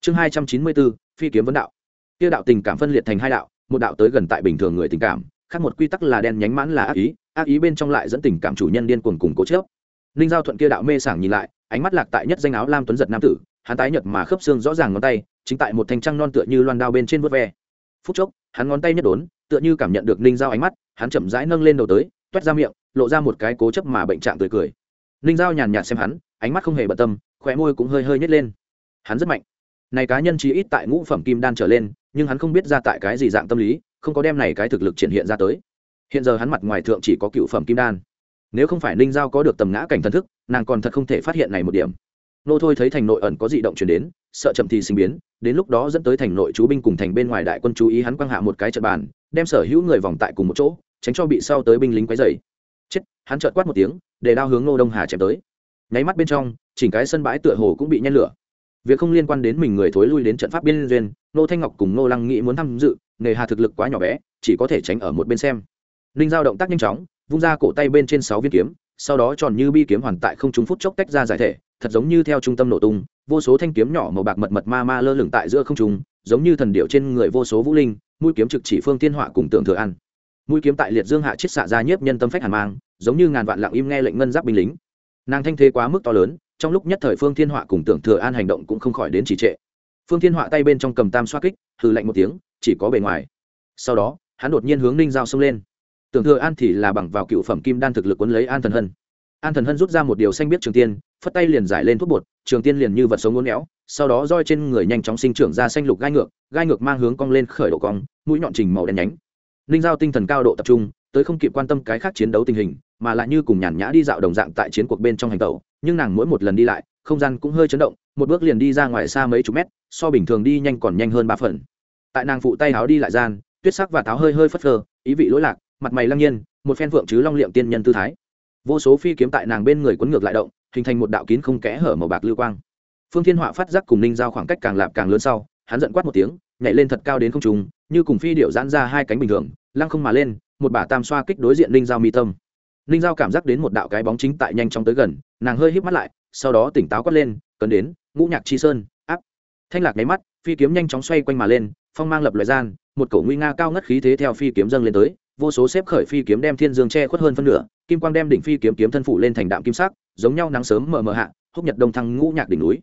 Chương hai trăm chín mươi bốn, phi kiếm vấn đạo. Kia đạo tình cảm phân liệt thành hai đạo, một đạo tới gần tại bình thường người tình cảm, khác một quy tắc là đen nhánh mãn là ác ý ác ý bên trong lại dẫn tình cảm chủ nhân điên cuồng cùng cố chớp ninh giao thuận kia đạo mê sảng nhìn lại, ánh mắt lạc tại nhất danh áo lam tuấn giật nam tử, hắn tái nhợt mà khớp xương rõ ràng ngón tay, chính tại một thanh trăng non tựa như loan đao bên trên vớt ve. Phút chốc, hắn ngón tay nhất đốn, tựa như cảm nhận được ninh giao ánh mắt, hắn chậm rãi nâng lên đầu tới, toét ra miệng, lộ ra một cái cố chấp mà bệnh trạng tươi cười. Ninh giao nhàn nhạt xem hắn, ánh mắt không hề bận tâm, khóe môi cũng hơi hơi nhếch lên. Hắn rất mạnh. Này cá nhân chí ít tại ngũ phẩm kim đan trở lên, nhưng hắn không biết ra tại cái gì dạng tâm lý, không có đem này cái thực lực triển hiện ra tới hiện giờ hắn mặt ngoài thượng chỉ có cựu phẩm kim đan. Nếu không phải ninh giao có được tầm ngã cảnh thần thức, nàng còn thật không thể phát hiện này một điểm. Nô thôi thấy thành nội ẩn có dị động chuyển đến, sợ chậm thì sinh biến, đến lúc đó dẫn tới thành nội chú binh cùng thành bên ngoài đại quân chú ý hắn quăng hạ một cái trận bàn, đem sở hữu người vòng tại cùng một chỗ, tránh cho bị sau tới binh lính quấy dày chết, hắn trợt quát một tiếng, để đao hướng nô đông hà chém tới. Nháy mắt bên trong, chỉnh cái sân bãi tựa hồ cũng bị nhen lửa. Việc không liên quan đến mình người thối lui đến trận pháp biên duyên nô thanh ngọc cùng nô lăng nghĩ muốn tham dự, nghề hà thực lực quá nhỏ bé, chỉ có thể tránh ở một bên xem ninh giao động tác nhanh chóng, vung ra cổ tay bên trên sáu viên kiếm, sau đó tròn như bi kiếm hoàn tại không trúng phút chốc tách ra giải thể, thật giống như theo trung tâm nổ tung, vô số thanh kiếm nhỏ màu bạc mật mật ma ma lơ lửng tại giữa không trung, giống như thần điệu trên người vô số vũ linh, mũi kiếm trực chỉ phương thiên họa cùng tượng thừa ăn. Mũi kiếm tại liệt dương hạ chiết xạ ra nhiếp nhân tâm phách hàn mang, giống như ngàn vạn lặng im nghe lệnh ngân giáp binh lính. Nàng thanh thế quá mức to lớn, trong lúc nhất thời phương thiên họa cùng tưởng thừa an hành động cũng không khỏi đến trì trệ. Phương thiên họa tay bên trong cầm tam xoa kích, hừ lạnh một tiếng, chỉ có bề ngoài. Sau đó, hắn đột nhiên hướng ninh giao xông lên tưởng thừa an thì là bằng vào cựu phẩm kim đan thực lực quấn lấy an thần hân. An thần hân rút ra một điều xanh biết trường tiên, phất tay liền giải lên thuốc bột, trường tiên liền như vật sống ngốn éo, sau đó roi trên người nhanh chóng sinh trưởng ra xanh lục gai ngược gai ngược mang hướng cong lên khởi độ cong, mũi nhọn trình màu đen nhánh. Ninh giao tinh thần cao độ tập trung, tới không kịp quan tâm cái khác chiến đấu tình hình, mà lại như cùng nhàn nhã đi dạo đồng dạng tại chiến cuộc bên trong hành tẩu, nhưng nàng mỗi một lần đi lại, không gian cũng hơi chấn động, một bước liền đi ra ngoài xa mấy chục mét, so bình thường đi nhanh còn nhanh hơn ba phần. Tại nàng phụ tay áo đi lại gian, tuyết sắc và tháo hơi hơi phất phơ, ý vị lỗi lạc mặt mày lăng nhiên, một phen phượng chứ long liệm tiên nhân tư thái. Vô số phi kiếm tại nàng bên người quấn ngược lại động, hình thành một đạo kín không kẽ hở màu bạc lưu quang. Phương thiên họa phát giác cùng ninh giao khoảng cách càng lạp càng lớn sau, hắn giận quát một tiếng, nhảy lên thật cao đến không trùng như cùng phi điệu giãn ra hai cánh bình thường, lăng không mà lên, một bả tam xoa kích đối diện ninh giao mi tâm. Ninh giao cảm giác đến một đạo cái bóng chính tại nhanh chóng tới gần, nàng hơi híp mắt lại, sau đó tỉnh táo quát lên, cấn đến, ngũ nhạc chi sơn, áp. Thanh lạc nháy mắt, phi kiếm nhanh chóng xoay quanh mà lên, phong mang lập loại gian, một cổ nguy nga cao ngất khí thế theo phi kiếm dâng lên tới vô số xếp khởi phi kiếm đem thiên dương che khuất hơn phân nửa, kim quang đem đỉnh phi kiếm kiếm thân phụ lên thành đạm kim sắc, giống nhau nắng sớm mờ mờ hạ, húc nhật đông thăng ngũ nhạc đỉnh núi.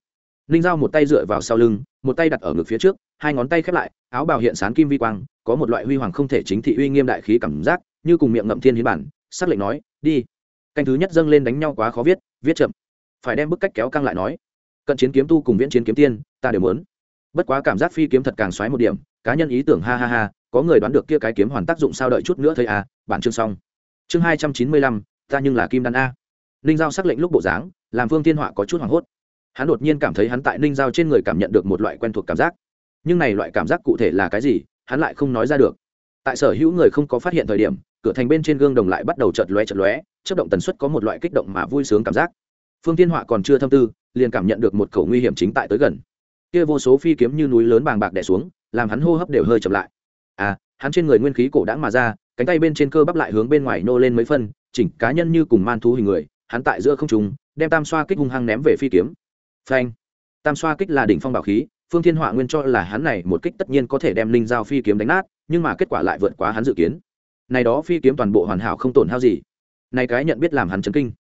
Ninh giao một tay dựa vào sau lưng, một tay đặt ở ngực phía trước, hai ngón tay khép lại, áo bào hiện sán kim vi quang, có một loại huy hoàng không thể chính thị uy nghiêm đại khí cảm giác, như cùng miệng ngậm thiên hiến bản, sắc lệnh nói, đi. Canh thứ nhất dâng lên đánh nhau quá khó viết viết chậm. Phải đem bức cách kéo căng lại nói, cận chiến kiếm tu cùng viễn chiến kiếm tiên, ta đều muốn. Bất quá cảm giác phi kiếm thật càng xoáy một điểm, cá nhân ý tưởng ha ha ha có người đoán được kia cái kiếm hoàn tác dụng sao đợi chút nữa thấy à bản chương xong. Chương hai trăm chín mươi lăm, ta nhưng là kim đan a. Ninh giao sắc lệnh lúc bộ dáng, làm phương thiên họa có chút hoảng hốt. Hắn đột nhiên cảm thấy hắn tại ninh giao trên người cảm nhận được một loại quen thuộc cảm giác. Nhưng này loại cảm giác cụ thể là cái gì, hắn lại không nói ra được. Tại sở hữu người không có phát hiện thời điểm, cửa thành bên trên gương đồng lại bắt đầu chợt lóe chợt lóe chất động tần suất có một loại kích động mà vui sướng cảm giác. Phương tiên họa còn chưa thâm tư, liền cảm nhận được một khẩu nguy hiểm chính tại tới gần. Kia vô số phi kiếm như núi lớn bàng bạc đè xuống, làm hắn hô hấp đều hơi chậm lại à hắn trên người nguyên khí cổ đãng mà ra, cánh tay bên trên cơ bắp lại hướng bên ngoài nô lên mấy phân, chỉnh cá nhân như cùng man thú hình người, hắn tại giữa không trung, đem tam xoa kích hung hăng ném về phi kiếm. Phanh. Tam xoa kích là đỉnh phong bảo khí, phương thiên họa nguyên cho là hắn này một kích tất nhiên có thể đem linh giao phi kiếm đánh nát, nhưng mà kết quả lại vượt quá hắn dự kiến. Này đó phi kiếm toàn bộ hoàn hảo không tổn hao gì. Này cái nhận biết làm hắn chấn kinh.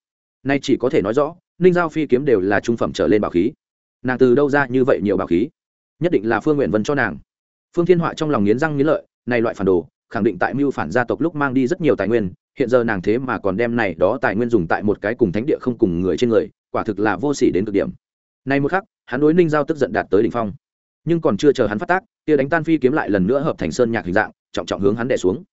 Nay chỉ có thể nói rõ, ninh giao phi kiếm đều là trung phẩm trở lên bảo khí. Nàng từ đâu ra như vậy nhiều bảo khí? Nhất định là phương nguyện vân cho nàng. Phương thiên họa trong lòng nghiến răng nghiến lợi này loại phản đồ, khẳng định tại mưu phản gia tộc lúc mang đi rất nhiều tài nguyên, hiện giờ nàng thế mà còn đem này đó tài nguyên dùng tại một cái cùng thánh địa không cùng người trên người, quả thực là vô sỉ đến cực điểm. Nay một khắc, hắn đối ninh giao tức giận đạt tới đỉnh phong. Nhưng còn chưa chờ hắn phát tác tia đánh tan phi kiếm lại lần nữa hợp thành sơn nhạc hình dạng, trọng trọng hướng hắn đè xuống.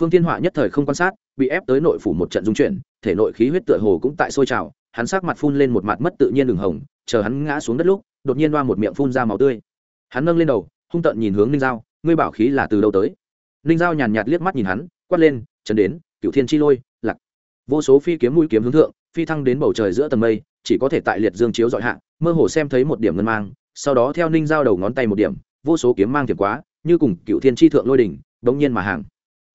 Phương thiên họa nhất thời không quan sát, bị ép tới nội phủ một trận dung chuyển, thể nội khí huyết tựa hồ cũng tại sôi trào, hắn sắc mặt phun lên một mặt mất tự nhiên đường hồng, chờ hắn ngã xuống đất lúc, đột nhiên đoa một miệng phun ra máu tươi. Hắn nâng lên đầu, hung tợn nhìn hướng ninh giao, ngươi bảo khí là từ đâu tới? Ninh giao nhàn nhạt liếc mắt nhìn hắn quát lên chấn đến cựu thiên chi lôi lặc vô số phi kiếm mũi kiếm hướng thượng phi thăng đến bầu trời giữa tầng mây chỉ có thể tại liệt dương chiếu dọi hạ mơ hồ xem thấy một điểm ngân mang sau đó theo ninh giao đầu ngón tay một điểm vô số kiếm mang thiệt quá như cùng cựu thiên chi thượng lôi đỉnh đống nhiên mà hàng.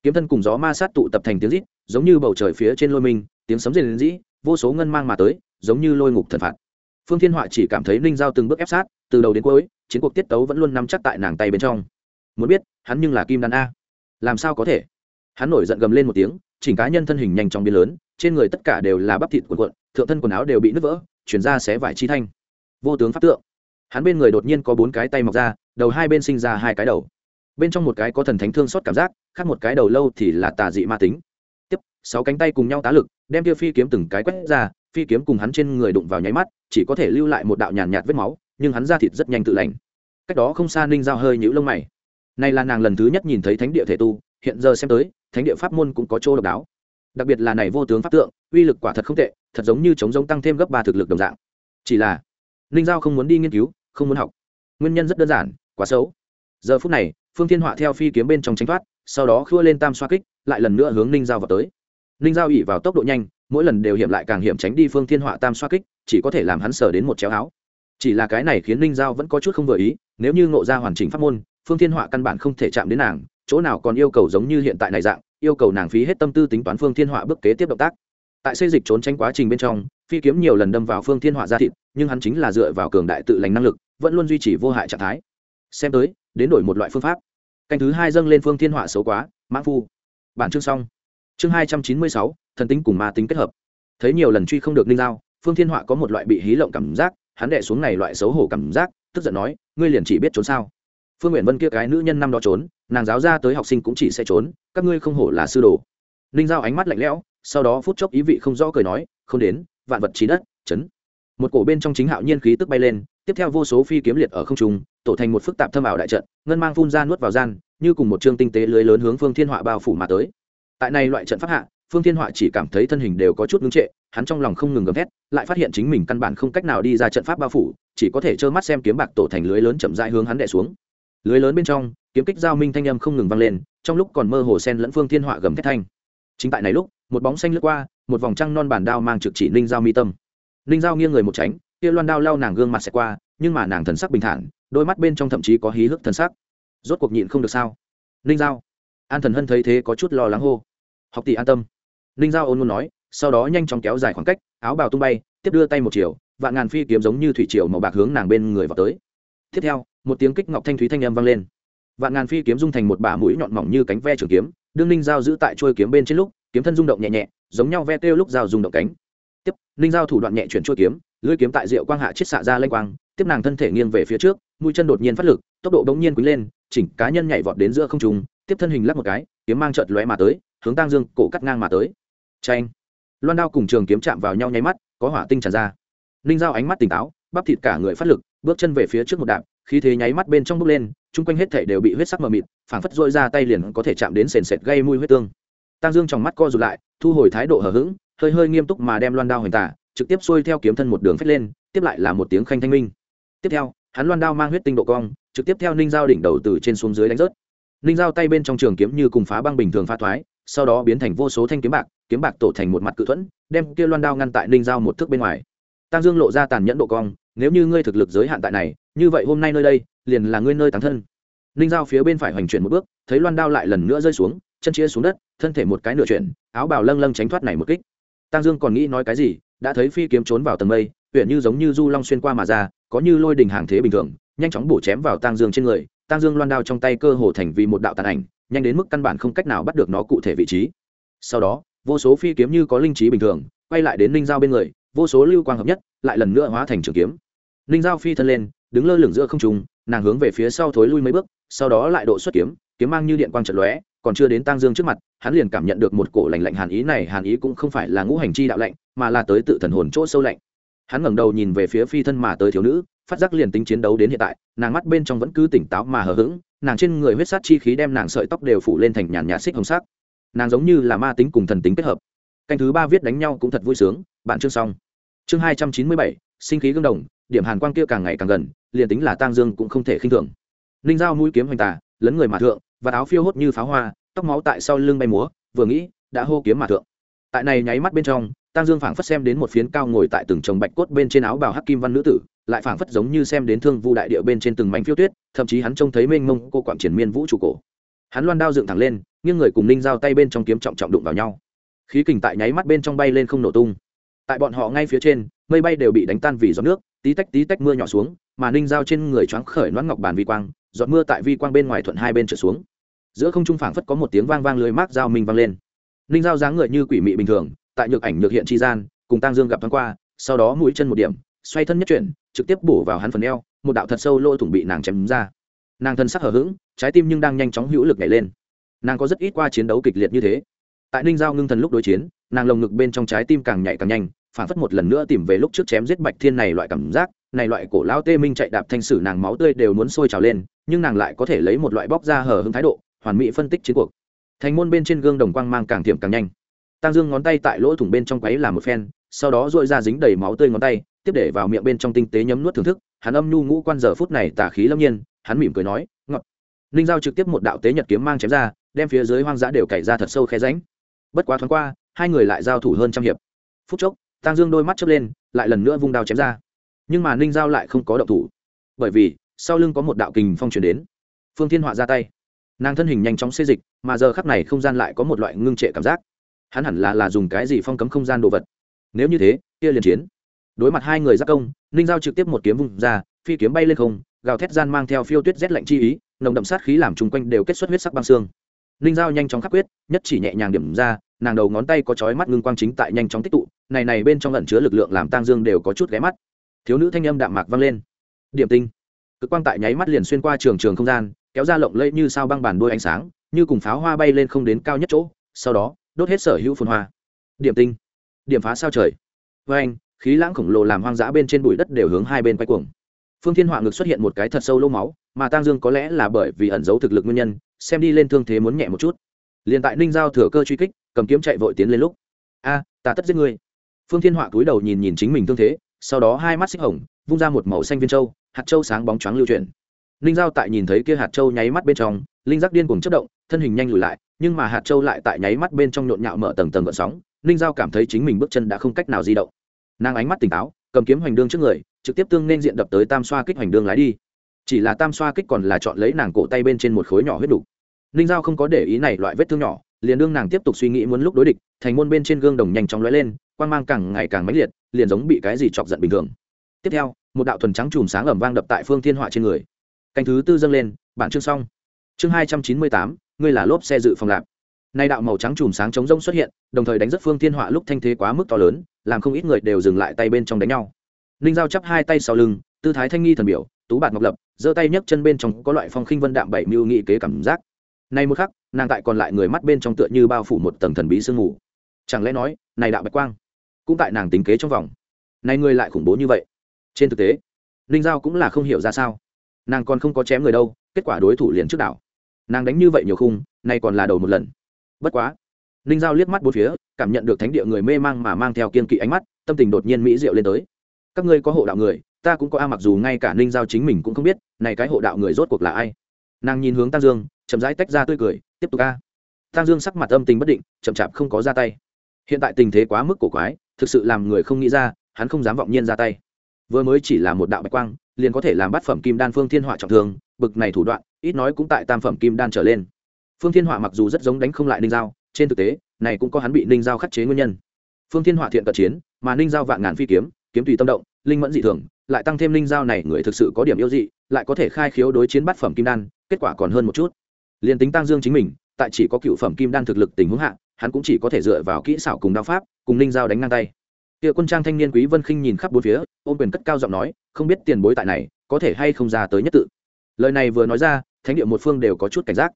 Kiếm thân cùng gió ma sát tụ tập thành tiếng rít giống như bầu trời phía trên lôi mình, tiếng sấm rền rĩ vô số ngân mang mà tới giống như lôi ngục thần phạt. Phương thiên họa chỉ cảm thấy ninh giao từng bước ép sát từ đầu đến cuối chiến cuộc tiết tấu vẫn luôn nắm chắc tại nàng tay bên trong. Muốn biết hắn nhưng là kim đan a làm sao có thể? Hắn nổi giận gầm lên một tiếng chỉnh cá nhân thân hình nhanh chóng biến lớn trên người tất cả đều là bắp thịt quần quận thượng thân quần áo đều bị nứt vỡ chuyển ra xé vải chi thanh. Vô tướng pháp tượng. Hắn bên người đột nhiên có bốn cái tay mọc ra đầu hai bên sinh ra hai cái đầu. Bên trong một cái có thần thánh thương xót cảm giác khác một cái đầu lâu thì là tà dị ma tính. Tiếp sáu cánh tay cùng nhau tá lực đem tiêu phi kiếm từng cái quét ra phi kiếm cùng hắn trên người đụng vào nháy mắt chỉ có thể lưu lại một đạo nhàn nhạt, vết máu nhưng hắn ra thịt rất nhanh tự lành. Cách đó không xa ninh dao hơi nhũ lông mày này là nàng lần thứ nhất nhìn thấy thánh địa thể tu, hiện giờ xem tới, thánh địa pháp môn cũng có chỗ độc đáo. Đặc biệt là này vô tướng pháp tượng, uy lực quả thật không tệ, thật giống như chống giống tăng thêm gấp ba thực lực đồng dạng. Chỉ là, ninh giao không muốn đi nghiên cứu, không muốn học. Nguyên nhân rất đơn giản, quá xấu. Giờ phút này, phương thiên họa theo phi kiếm bên trong tránh thoát, sau đó khua lên tam xoa kích, lại lần nữa hướng ninh giao vào tới. Ninh giao ỉ vào tốc độ nhanh, mỗi lần đều hiểm lại càng hiểm tránh đi phương thiên họa tam xoa kích, chỉ có thể làm hắn sờ đến một chéo áo. Chỉ là cái này khiến ninh giao vẫn có chút không vừa ý, nếu như ngộ ra hoàn chỉnh pháp môn phương thiên họa căn bản không thể chạm đến nàng, chỗ nào còn yêu cầu giống như hiện tại này dạng, yêu cầu nàng phí hết tâm tư tính toán phương thiên họa bước kế tiếp động tác. Tại xây dịch trốn tránh quá trình bên trong, phi kiếm nhiều lần đâm vào phương thiên họa ra thịt, nhưng hắn chính là dựa vào cường đại tự lành năng lực, vẫn luôn duy trì vô hại trạng thái. Xem tới, đến đổi một loại phương pháp. Canh thứ hai dâng lên phương thiên họa xấu quá mãn phu. Bản chương xong. Chương hai trăm chín mươi sáu, thần tính cùng ma tính kết hợp. Thấy nhiều lần truy không được ninh giao phương thiên họa có một loại bị hí lộng cảm giác, hắn đệ xuống này loại xấu hổ cảm giác, tức giận nói, ngươi liền chỉ biết trốn sao? Phương nguyện vân kia cái nữ nhân năm đó trốn, nàng giáo ra tới học sinh cũng chỉ sẽ trốn, các ngươi không hổ là sư đồ. Ninh giao ánh mắt lạnh lẽo, sau đó phút chốc ý vị không rõ cười nói, không đến, vạn vật trí đất chấn một cổ bên trong chính hạo nhiên khí tức bay lên, tiếp theo vô số phi kiếm liệt ở không trung, tổ thành một phức tạp thâm ảo đại trận, ngân mang phun ra nuốt vào gian, như cùng một chương tinh tế lưới lớn hướng phương thiên họa bao phủ mà tới. Tại này loại trận pháp hạ, phương thiên họa chỉ cảm thấy thân hình đều có chút ngưng trệ, hắn trong lòng không ngừng gầm thét, lại phát hiện chính mình căn bản không cách nào đi ra trận pháp bao phủ, chỉ có thể trơ mắt xem kiếm bạc tổ thành lưới lớn chậm rãi hướng hắn đè xuống lưới lớn bên trong, kiếm kích giao minh thanh âm không ngừng vang lên, trong lúc còn mơ hồ sen lẫn phương thiên họa gầm thét thanh. Chính tại này lúc, một bóng xanh lướt qua, một vòng trăng non bản đao mang trực chỉ ninh giao mi tâm. Ninh giao nghiêng người một tránh, kia loan đao lao nàng gương mặt xẹt qua, nhưng mà nàng thần sắc bình thản, đôi mắt bên trong thậm chí có hí hức thần sắc. Rốt cuộc nhịn không được sao? Ninh giao. An thần hân thấy thế có chút lo lắng hô. Học tỷ an tâm. Ninh giao ôn muốn nói, sau đó nhanh chóng kéo dài khoảng cách, áo bào tung bay, tiếp đưa tay một chiều, vạn ngàn phi kiếm giống như thủy triều màu bạc hướng nàng bên người vào tới tiếp theo, một tiếng kích ngọc thanh thúy thanh âm vang lên. Vạn ngàn phi kiếm dung thành một bả mũi nhọn mỏng như cánh ve trường kiếm, đương ninh giao giữ tại trôi kiếm bên trên lúc, kiếm thân rung động nhẹ nhẹ, giống nhau ve kêu lúc giao rung động cánh. Tiếp, ninh giao thủ đoạn nhẹ chuyển trôi kiếm, lưỡi kiếm tại rượu quang hạ chiết xạ ra lanh quang, tiếp nàng thân thể nghiêng về phía trước, mũi chân đột nhiên phát lực, tốc độ bỗng nhiên quý lên, chỉnh cá nhân nhảy vọt đến giữa không trung, tiếp thân hình lắc một cái, kiếm mang chợt lóe mà tới, hướng tang dương cổ cắt ngang mà tới. Tranh loan đao cùng trường kiếm chạm vào nhau nháy mắt, có hỏa tinh tràn ra. Ninh giao ánh mắt tỉnh táo bắp thịt cả người phát lực, bước chân về phía trước một đạp, khí thế nháy mắt bên trong bước lên, chung quanh hết thể đều bị huyết sắc mờ mịt, phảng phất dội ra tay liền có thể chạm đến sền sệt gây mùi huyết tương. Tăng dương trong mắt co rụt lại, thu hồi thái độ hờ hững, hơi hơi nghiêm túc mà đem loan đao hoành tả, trực tiếp xuôi theo kiếm thân một đường phách lên, tiếp lại là một tiếng khanh thanh minh. Tiếp theo, hắn loan đao mang huyết tinh độ cong, trực tiếp theo ninh dao đỉnh đầu từ trên xuống dưới đánh rớt. Ninh dao tay bên trong trường kiếm như cùng phá băng bình thường phá thoái, sau đó biến thành vô số thanh kiếm bạc kiếm bạc tổ thành một mặt cự thuẫn, đem kia loan đao ngăn tại ninh dao một thước bên ngoài tăng dương lộ ra tàn nhẫn độ cong, nếu như ngươi thực lực giới hạn tại này, như vậy hôm nay nơi đây, liền là ngươi nơi tán thân. Ninh Giao phía bên phải hoành chuyển một bước, thấy loan đao lại lần nữa rơi xuống, chân chia xuống đất, thân thể một cái nửa chuyển, áo bào lâng lâng tránh thoát này một kích. Tăng dương còn nghĩ nói cái gì, đã thấy phi kiếm trốn vào tầng mây huyện như giống như du long xuyên qua mà ra, có như lôi đình hàng thế bình thường, nhanh chóng bổ chém vào tăng dương trên người. Tăng dương loan đao trong tay cơ hồ thành vì một đạo tàn ảnh, nhanh đến mức căn bản không cách nào bắt được nó cụ thể vị trí. Sau đó, vô số phi kiếm như có linh trí bình thường, quay lại đến ninh giao bên người vô số lưu quang hợp nhất, lại lần nữa hóa thành trường kiếm. Ninh giao phi thân lên, đứng lơ lửng giữa không trung, nàng hướng về phía sau thối lui mấy bước, sau đó lại độ xuất kiếm kiếm mang như điện quang trận lóe, còn chưa đến Tang dương trước mặt, hắn liền cảm nhận được một cổ lạnh lạnh hàn ý này, hàn ý cũng không phải là ngũ hành chi đạo lạnh, mà là tới tự thần hồn chỗ sâu lạnh. Hắn ngẩng đầu nhìn về phía phi thân mà tới thiếu nữ, phát giác liền tính chiến đấu đến hiện tại, nàng mắt bên trong vẫn cứ tỉnh táo mà hờ hững, nàng trên người huyết sát chi khí đem nàng sợi tóc đều phủ lên thành nhàn nhạt xích hồng sắc. Nàng giống như là ma tính cùng thần tính kết hợp. Canh thứ ba viết đánh nhau cũng thật vui sướng, bạn chương xong chương hai trăm chín mươi bảy, sinh khí gương đồng, điểm hàn quang kia càng ngày càng gần, liền tính là tang dương cũng không thể khinh thường. Ninh dao mũi kiếm hoành tà, lấn người mà thượng, và áo phiêu hốt như pháo hoa, tóc máu tại sau lưng bay múa, vừa nghĩ, đã hô kiếm mà thượng. Tại này nháy mắt bên trong, tang dương phảng phất xem đến một phiến cao ngồi tại từng chồng bạch cốt bên trên áo bào hắc kim văn nữ tử, lại phảng phất giống như xem đến thương vu đại địa bên trên từng mảnh phiêu tuyết, thậm chí hắn trông thấy mênh mông cô quảng triển miên vũ trụ cổ. Hắn loan đao dựng thẳng lên, nghiêng người cùng ninh giao tay bên trong kiếm trọng trọng đụng vào nhau. Khí kình tại nháy mắt bên trong bay lên không nổ tung tại bọn họ ngay phía trên, mây bay đều bị đánh tan vì giọt nước, tí tách tí tách mưa nhỏ xuống, mà ninh giao trên người choáng khởi loãng ngọc bàn vi quang, giọt mưa tại vi quang bên ngoài thuận hai bên trở xuống. Giữa không trung phảng phất có một tiếng vang vang lưới mát dao minh vang lên. Ninh giao dáng người như quỷ mị bình thường, tại nhược ảnh nhược hiện tri gian, cùng tang dương gặp thoáng qua, sau đó mũi chân một điểm, xoay thân nhất chuyển, trực tiếp bổ vào hắn phần eo, một đạo thật sâu lôi thủng bị nàng chém ra. Nàng thân sắc hờ hững, trái tim nhưng đang nhanh chóng hữu lực nhảy lên. Nàng có rất ít qua chiến đấu kịch liệt như thế tại ninh giao ngưng thần lúc đối chiến, nàng lồng ngực bên trong trái tim càng nhảy càng nhanh, phản phất một lần nữa tìm về lúc trước chém giết bạch thiên này loại cảm giác, này loại cổ lao tê minh chạy đạp thanh sử nàng máu tươi đều muốn sôi trào lên, nhưng nàng lại có thể lấy một loại bóc ra hở hứng thái độ, hoàn mỹ phân tích chiến cuộc. Thành môn bên trên gương đồng quang mang càng tiệm càng nhanh. Tăng dương ngón tay tại lỗ thủng bên trong quấy làm một phen, sau đó dội ra dính đầy máu tươi ngón tay, tiếp để vào miệng bên trong tinh tế nhấm nuốt thưởng thức, hắn âm nhu ngũ quan giờ phút này tả khí lâm nhiên, hắn mỉm cười nói ngọt ninh giao trực tiếp một đạo tế nhật kiếm mang chém ra, đem phía dưới hoang dã đều cày ra thật sâu khe ránh bất quá thoáng qua, hai người lại giao thủ hơn trăm hiệp. Phút chốc tăng dương đôi mắt chớp lên, lại lần nữa vung đao chém ra. Nhưng mà ninh giao lại không có động thủ. Bởi vì, sau lưng có một đạo kình phong truyền đến. Phương thiên họa ra tay. Nàng thân hình nhanh chóng xê dịch, mà giờ khắc này không gian lại có một loại ngưng trệ cảm giác. Hắn hẳn là là dùng cái gì phong cấm không gian đồ vật? Nếu như thế, kia liền chiến. Đối mặt hai người giác công, ninh giao trực tiếp một kiếm vung ra, phi kiếm bay lên không, gào thét gian mang theo phiêu tuyết rét lạnh chi ý, nồng đậm sát khí làm chung quanh đều kết xuất huyết sắc băng xương. Ninh giao nhanh chóng khắc quyết, nhất chỉ nhẹ nhàng điểm ra nàng đầu ngón tay có chói mắt ngưng quang chính tại nhanh chóng tích tụ, này này bên trong lẩn chứa lực lượng làm tang dương đều có chút ghé mắt. Thiếu nữ thanh âm đạm mạc vang lên. Điểm tinh. Cực quang tại nháy mắt liền xuyên qua trường trường không gian, kéo ra lộng lẫy như sao băng bàn đôi ánh sáng, như cùng pháo hoa bay lên không đến cao nhất chỗ, sau đó, đốt hết sở hữu phun hoa. Điểm tinh. Điểm phá sao trời. Với anh, khí lãng khổng lồ làm hoang dã bên trên bụi đất đều hướng hai bên quay cuồng. Phương thiên họa ngực xuất hiện một cái thật sâu lỗ máu, mà tang dương có lẽ là bởi vì ẩn giấu thực lực nguyên nhân, xem đi lên thương thế muốn nhẹ một chút. Liền tại ninh giao thừa cơ truy kích cầm kiếm chạy vội tiến lên lúc. A, ta tất giết ngươi. Phương thiên họa cúi đầu nhìn nhìn chính mình thương thế, sau đó hai mắt xích hồng, vung ra một màu xanh viên châu, hạt châu sáng bóng choáng lưu chuyển. Ninh giao tại nhìn thấy kia hạt châu nháy mắt bên trong, linh giác điên cùng chất động, thân hình nhanh lùi lại, nhưng mà hạt châu lại tại nháy mắt bên trong nhộn nhạo mở tầng tầng gợn sóng ninh giao cảm thấy chính mình bước chân đã không cách nào di động. Nàng ánh mắt tỉnh táo, cầm kiếm hoành đương trước người, trực tiếp tương nên diện đập tới tam xoa kích hoành đương lái đi. Chỉ là tam xoa kích còn là chọn lấy nàng cổ tay bên trên một khối nhỏ huyết đủ. ninh giao không có để ý này loại vết thương nhỏ liền đương nàng tiếp tục suy nghĩ muốn lúc đối địch, thành môn bên trên gương đồng nhanh chóng lóe lên, quang mang càng ngày càng mãnh liệt, liền giống bị cái gì chọc giận bình thường. Tiếp theo, một đạo thuần trắng chùm sáng ẩm vang đập tại phương thiên họa trên người. Canh thứ tư dâng lên, bản chương xong. Chương hai trăm chín mươi tám, ngươi là lốp xe dự phòng lạp. Nay đạo màu trắng chùm sáng chống rông xuất hiện, đồng thời đánh rất phương thiên họa lúc thanh thế quá mức to lớn, làm không ít người đều dừng lại tay bên trong đánh nhau. Ninh giao chắp hai tay sau lưng, tư thái thanh nghi thần biểu, tú bạt ngọc lập, giơ tay nhấc chân bên trong có loại phong khinh vân đạm bảy mưu nghị kế cảm giác. Nay một khắc nàng tại còn lại người mắt bên trong tựa như bao phủ một tầng thần bí sương mù. Chẳng lẽ nói, này đạo bạch quang, cũng tại nàng tính kế trong vòng? Này người lại khủng bố như vậy. Trên thực tế, ninh giao cũng là không hiểu ra sao. Nàng còn không có chém người đâu, kết quả đối thủ liền trước đảo. Nàng đánh như vậy nhiều khung, nay còn là đầu một lần. Bất quá, ninh giao liếc mắt bốn phía, cảm nhận được thánh địa người mê mang mà mang theo kiên kỵ ánh mắt, tâm tình đột nhiên mỹ diệu lên tới. Các ngươi có hộ đạo người, ta cũng có a, mặc dù ngay cả ninh giao chính mình cũng không biết, này cái hộ đạo người rốt cuộc là ai? Nàng nhìn hướng tăng dương, chậm rãi tách ra tươi cười tiếp tục a. Tăng dương sắc mặt âm tình bất định, chậm chạp không có ra tay. Hiện tại tình thế quá mức cổ quái, thực sự làm người không nghĩ ra, hắn không dám vọng nhiên ra tay. Vừa mới chỉ là một đạo bạch quang, liền có thể làm bát phẩm kim đan phương thiên họa trọng thương, bực này thủ đoạn, ít nói cũng tại tam phẩm kim đan trở lên. Phương thiên họa mặc dù rất giống đánh không lại ninh giao, trên thực tế, này cũng có hắn bị ninh giao khắc chế nguyên nhân. Phương thiên họa thiện cận chiến, mà ninh giao vạn ngàn phi kiếm kiếm tùy tâm động, linh mẫn dị thường, lại tăng thêm ninh giao này người thực sự có điểm yêu dị, lại có thể khai khiếu đối chiến bát phẩm kim đan, kết quả còn hơn một chút liền tính tăng dương chính mình, tại chỉ có cựu phẩm kim đan thực lực tình huống hạ, hắn cũng chỉ có thể dựa vào kỹ xảo cùng đao pháp, cùng ninh giao đánh ngang tay. Kia quân trang thanh niên quý vân khinh nhìn khắp bốn phía, ôm quyền cất cao giọng nói, không biết tiền bối tại này, có thể hay không ra tới nhất tự? Lời này vừa nói ra, thánh địa một phương đều có chút cảnh giác.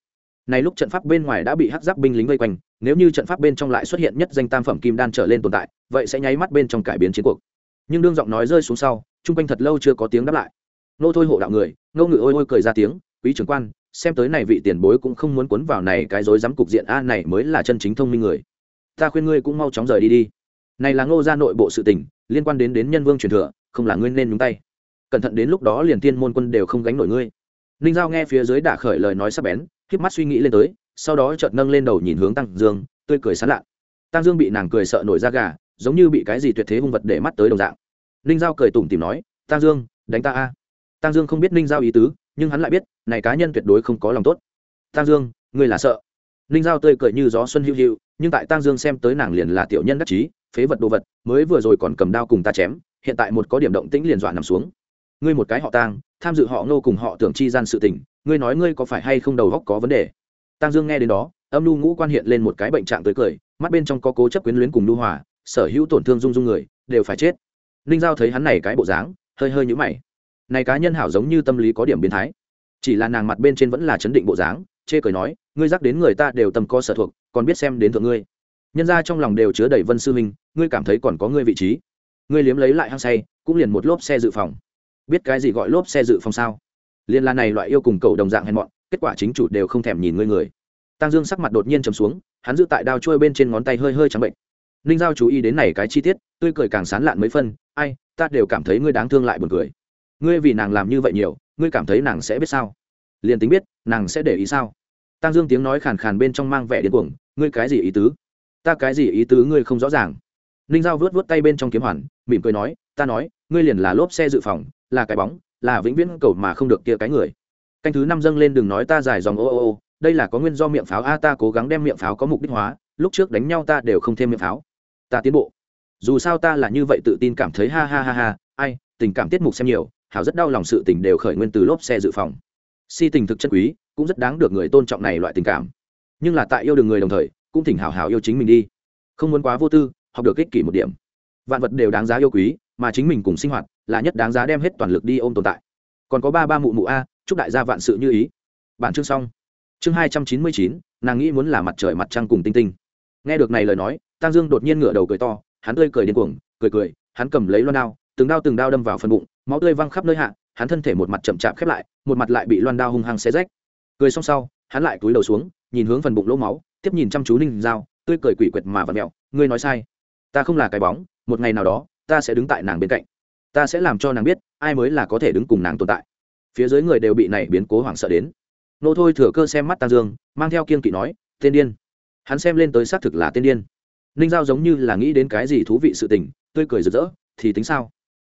Này lúc trận pháp bên ngoài đã bị hắc giáp binh lính vây quanh, nếu như trận pháp bên trong lại xuất hiện nhất danh tam phẩm kim đan trở lên tồn tại, vậy sẽ nháy mắt bên trong cải biến chiến cuộc. Nhưng đương giọng nói rơi xuống sau, chung quanh thật lâu chưa có tiếng đáp lại. Nô thôi hộ đạo người, ngô ngự ôi ôi cười ra tiếng, quý trưởng quan xem tới này vị tiền bối cũng không muốn cuốn vào này cái rối rắm cục diện, a, này mới là chân chính thông minh người. Ta khuyên ngươi cũng mau chóng rời đi đi. Này là ngô gia nội bộ sự tình, liên quan đến đến nhân vương truyền thừa, không là ngươi nên nhúng tay. Cẩn thận đến lúc đó liền tiên môn quân đều không gánh nổi ngươi. Ninh giao nghe phía dưới đả khởi lời nói sắp bén khiếp mắt suy nghĩ lên tới, sau đó chợt nâng lên đầu nhìn hướng tăng dương, tươi cười sán lạ tăng dương bị nàng cười sợ nổi da gà, giống như bị cái gì tuyệt thế hung vật để mắt tới đồng dạng. Ninh giao cười tủm tìm nói, tăng dương, đánh ta a. Tăng dương không biết ninh giao ý tứ nhưng hắn lại biết, này cá nhân tuyệt đối không có lòng tốt. Tang dương, ngươi là sợ. Ninh giao tươi cười như gió xuân hữu hữu, nhưng tại Tang dương xem tới nàng liền là tiểu nhân đắc chí, phế vật đồ vật, mới vừa rồi còn cầm đao cùng ta chém, hiện tại một có điểm động tĩnh liền dọa nằm xuống. Ngươi một cái họ tang, tham dự họ ngô cùng họ tưởng chi gian sự tình, ngươi nói ngươi có phải hay không đầu góc có vấn đề? Tang dương nghe đến đó, âm nu ngũ quan hiện lên một cái bệnh trạng tới cười, mắt bên trong có cố chấp quyến luyến cùng nu hòa, sở hữu tổn thương dung dung người, đều phải chết. Ninh giao thấy hắn này cái bộ dáng, hơi hơi nhũ mày này cá nhân hảo giống như tâm lý có điểm biến thái. Chỉ là nàng mặt bên trên vẫn là chấn định bộ dáng, chê cười nói, ngươi dắt đến người ta đều tầm co sở thuộc, còn biết xem đến thượng ngươi. Nhân ra trong lòng đều chứa đầy vân sư minh ngươi cảm thấy còn có ngươi vị trí. Ngươi liếm lấy lại hăng say, cũng liền một lốp xe dự phòng. Biết cái gì gọi lốp xe dự phòng sao? Liên la này loại yêu cùng cầu đồng dạng hèn mọn, kết quả chính chủ đều không thèm nhìn ngươi người. Tăng dương sắc mặt đột nhiên chầm xuống, hắn giữ tại đao trôi bên trên ngón tay hơi hơi trắng bệnh. Ninh giao chú ý đến này cái chi tiết, tươi cười càng sán lạn mấy phân, ai, ta đều cảm thấy ngươi đáng thương lại buồn cười ngươi vì nàng làm như vậy nhiều, ngươi cảm thấy nàng sẽ biết sao? Liền tính biết, nàng sẽ để ý sao? Tăng dương tiếng nói khàn khàn bên trong mang vẻ điên cuồng, ngươi cái gì ý tứ? Ta cái gì ý tứ ngươi không rõ ràng. Ninh giao vớt vớt tay bên trong kiếm hoàn, mỉm cười nói, ta nói, ngươi liền là lốp xe dự phòng, là cái bóng, là vĩnh viễn cầu mà không được kia cái người. Canh thứ năm dâng lên đừng nói ta dài dòng ô ô ô, đây là có nguyên do miệng pháo a, ta cố gắng đem miệng pháo có mục đích hóa, lúc trước đánh nhau ta đều không thêm miệng pháo. Ta tiến bộ. Dù sao ta là như vậy tự tin cảm thấy ha ha ha ha, ai, tình cảm tiết mục xem nhiều hảo rất đau lòng sự tình đều khởi nguyên từ lốp xe dự phòng. Si tình thực chất quý, cũng rất đáng được người tôn trọng này loại tình cảm. Nhưng là tại yêu được người đồng thời, cũng thỉnh hảo hảo yêu chính mình đi. Không muốn quá vô tư, học được ích kỷ một điểm. Vạn vật đều đáng giá yêu quý, mà chính mình cùng sinh hoạt là nhất đáng giá đem hết toàn lực đi ôm tồn tại. Còn có ba ba mụ mụ a, chúc đại gia vạn sự như ý. Bản chương xong. Chương hai trăm chín mươi chín, nàng nghĩ muốn là mặt trời mặt trăng cùng tinh tinh. Nghe được này lời nói tăng dương đột nhiên ngửa đầu cười to, hắn tươi cười điên cuồng, cười cười, hắn cầm lấy loan đao từng đao từng đao đâm vào phần bụng, máu tươi văng khắp nơi hạ, hắn thân thể một mặt chậm chạp khép lại, một mặt lại bị loan đao hung hăng xé rách. Cười xong sau, hắn lại cúi đầu xuống, nhìn hướng phần bụng lỗ máu, tiếp nhìn chăm chú ninh dao tươi cười quỷ quyệt mà và mẹo, ngươi nói sai. Ta không là cái bóng, một ngày nào đó, ta sẽ đứng tại nàng bên cạnh. Ta sẽ làm cho nàng biết, ai mới là có thể đứng cùng nàng tồn tại. Phía dưới người đều bị này biến cố hoảng sợ đến. Nô thôi thừa cơ xem mắt tăng dương, mang theo kiên kỵ nói, tên điên. Hắn xem lên tới xác thực là tên điên. Ninh giao giống như là nghĩ đến cái gì thú vị sự tình, tươi cười rực rỡ, thì tính sao?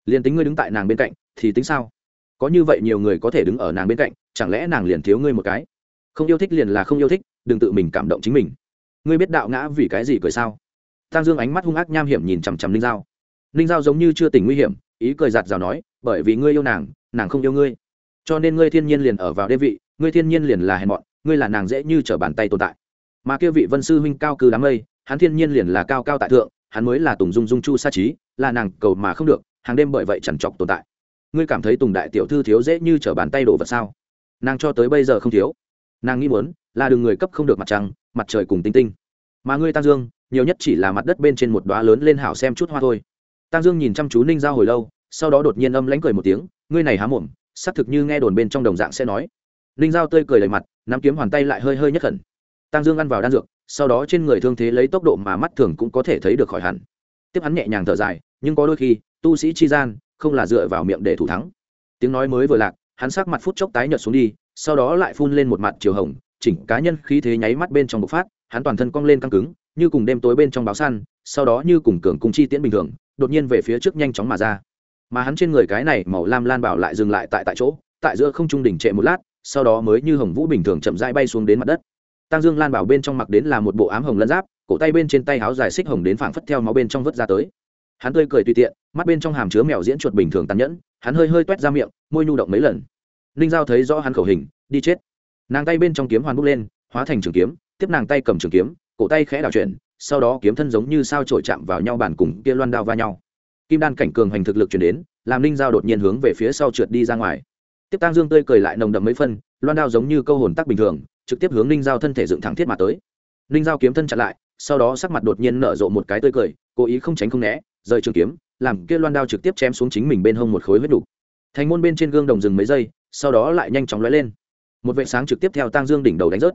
Liền tính ngươi đứng tại nàng bên cạnh, thì tính sao? Có như vậy nhiều người có thể đứng ở nàng bên cạnh, chẳng lẽ nàng liền thiếu ngươi một cái? Không yêu thích liền là không yêu thích, đừng tự mình cảm động chính mình. Ngươi biết đạo ngã vì cái gì cười sao? Tang dương ánh mắt hung ác nham hiểm nhìn chằm chằm ninh giao. Ninh giao giống như chưa tỉnh nguy hiểm, ý cười giạt rào nói, bởi vì ngươi yêu nàng nàng không yêu ngươi. Cho nên ngươi thiên nhiên liền ở vào đê vị, ngươi thiên nhiên liền là hèn mọn, ngươi là nàng dễ như t r ở bàn tay tồn tại. Mà kia vị vân sư huynh cao cư đám mây, hắn thiên nhiên liền là cao cao tại thượng, hắn mới là tùng dung dung chu sa trí là nàng cầu mà không được hàng đêm bởi vậy chẳng chọc tồn tại. Ngươi cảm thấy tùng đại tiểu thư thiếu dễ như t r ở bàn tay đổ vật sao? Nàng cho tới bây giờ không thiếu. Nàng nghĩ muốn là đường người cấp không được mặt trăng, mặt trời cùng tinh tinh. Mà ngươi tăng dương, nhiều nhất chỉ là mặt đất bên trên một đoá lớn lên hảo xem chút hoa thôi. Tăng dương nhìn chăm chú ninh giao hồi lâu, sau đó đột nhiên âm lánh cười một tiếng, ngươi này há mồm, xác thực như nghe đồn bên trong đồng dạng sẽ nói. Ninh giao tươi cười đầy mặt, nắm kiếm hoàn tay lại hơi hơi nhất khẩn. Tăng dương ăn vào đan dược, sau đó trên người thương thế lấy tốc độ mà mắt thường cũng có thể thấy được khỏi hẳn. Tiếp hắn nhẹ nhàng thở dài, nhưng có đôi khi tu sĩ chi gian, không là dựa vào miệng để thủ thắng. Tiếng nói mới vừa lạc, hắn sắc mặt phút chốc tái nhợt xuống đi, sau đó lại phun lên một mặt chiều hồng, chỉnh cá nhân khí thế nháy mắt bên trong bộc phát, hắn toàn thân cong lên căng cứng, như cùng đêm tối bên trong báo săn, sau đó như cùng cường cung chi tiễn bình thường, đột nhiên về phía trước nhanh chóng mà ra. Mà hắn trên người cái này màu lam lan bảo lại dừng lại tại tại chỗ, tại giữa không trung đỉnh trệ một lát, sau đó mới như hồng vũ bình thường chậm rãi bay xuống đến mặt đất. Tăng dương lan bảo bên trong mặc đến là một bộ ám hồng lân giáp, cổ tay bên trên tay áo dài xích hồng đến phảng phất theo máu bên trong vớt ra tới hắn tươi cười tùy tiện, mắt bên trong hàm chứa mèo diễn chuột bình thường tàn nhẫn, hắn hơi hơi t ra miệng, môi nhu động mấy lần. Ninh giao thấy rõ hắn khẩu hình, đi chết. Nàng tay bên trong kiếm hoàn bốc lên, hóa thành trường kiếm, tiếp nàng tay cầm trường kiếm, cổ tay khẽ đảo chuyển, sau đó kiếm thân giống như sao trổi chạm vào nhau bàn cùng kia loan đao va nhau. Kim đan cảnh cường hành thực lực chuyển đến, làm ninh giao đột nhiên hướng về phía sau trượt đi ra ngoài. Tiếp tăng dương tươi cười lại nồng đậm mấy phân, loan đao giống như câu hồn tắc bình thường, trực tiếp hướng ninh giao thân thể dựng thẳng thiết mà tới. Ninh giao kiếm thân chặn lại, sau đó sắc mặt đột nhiên nở rộ một cái tươi cười, cố ý không tránh không né rời trường kiếm, làm kia loan đao trực tiếp chém xuống chính mình bên hông một khối huyết đủ. thành môn bên trên gương đồng dừng mấy giây, sau đó lại nhanh chóng lóe lên. Một vệ sáng trực tiếp theo tang dương đỉnh đầu đánh rớt.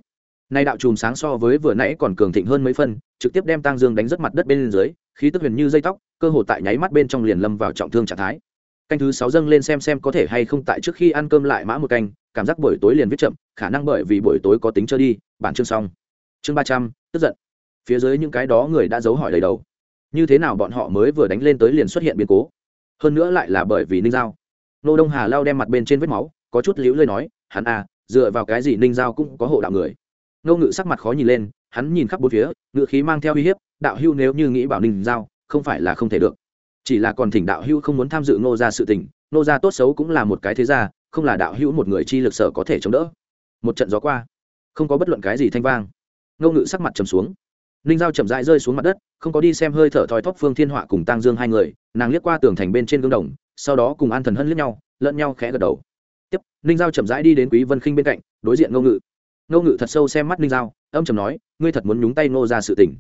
Nay đạo chùm sáng so với vừa nãy còn cường thịnh hơn mấy phân trực tiếp đem tang dương đánh rớt mặt đất bên dưới, khí tức huyền như dây tóc, cơ hồ tại nháy mắt bên trong liền lâm vào trọng thương trạng thái. Canh thứ sáu dâng lên xem xem có thể hay không tại trước khi ăn cơm lại mã một canh, cảm giác buổi tối liền viết chậm, khả năng bởi vì buổi tối có tính chơi đi, bản chương xong. Chương ba trăm, tức giận. Phía dưới những cái đó người đã giấu hỏi đầy đầu như thế nào bọn họ mới vừa đánh lên tới liền xuất hiện biến cố? Hơn nữa lại là bởi vì ninh giao. Nô đông hà lao đem mặt bên trên vết máu, có chút liễu lơi nói, hắn à dựa vào cái gì ninh giao cũng có hộ đạo người? Ngô ngự sắc mặt khó nhìn lên, hắn nhìn khắp bốn phía ngự khí mang theo uy hiếp, đạo hưu nếu như nghĩ bảo ninh giao, không phải là không thể được. Chỉ là còn thỉnh đạo hưu không muốn tham dự ngô gia sự tình, ngô gia tốt xấu cũng là một cái thế gia, không là đạo hữu một người chi lực sở có thể chống đỡ. Một trận gió qua, không có bất luận cái gì thanh vang. Ngô ngự sắc mặt trầm xuống ninh giao chậm rãi rơi xuống mặt đất, không có đi xem hơi thở thoi thóp phương thiên họa cùng tăng dương hai người, nàng liếc qua tường thành bên trên gương đồng, sau đó cùng an thần hân liếc nhau, lẫn nhau khẽ gật đầu. Tiếp, ninh giao chậm rãi đi đến quý vân khinh bên cạnh, đối diện ngô ngự. Ngô ngự thật sâu xem mắt ninh giao, âm trầm nói, ngươi thật muốn nhúng tay ngô ra sự tình.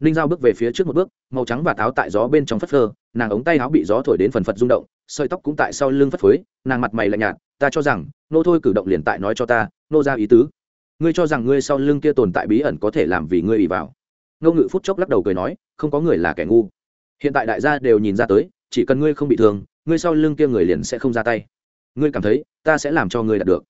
Ninh giao bước về phía trước một bước, màu trắng và tháo tại gió bên trong phất phơ, nàng ống tay áo bị gió thổi đến phần phật rung động, sợi tóc cũng tại sau lưng phất phới, nàng mặt mày lạnh nhạt, ta cho rằng nô thôi cử động liền tại nói cho ta nô ra ý tứ. Ngươi cho rằng ngươi sau lưng kia tồn tại bí ẩn có thể làm vì ngươi ỉ vào ngô ngự phút chốc lắc đầu cười nói, không có người là kẻ ngu. Hiện tại đại gia đều nhìn ra tới, chỉ cần ngươi không bị thương, ngươi sau lưng kia người liền sẽ không ra tay. Ngươi cảm thấy, ta sẽ làm cho ngươi đạt được.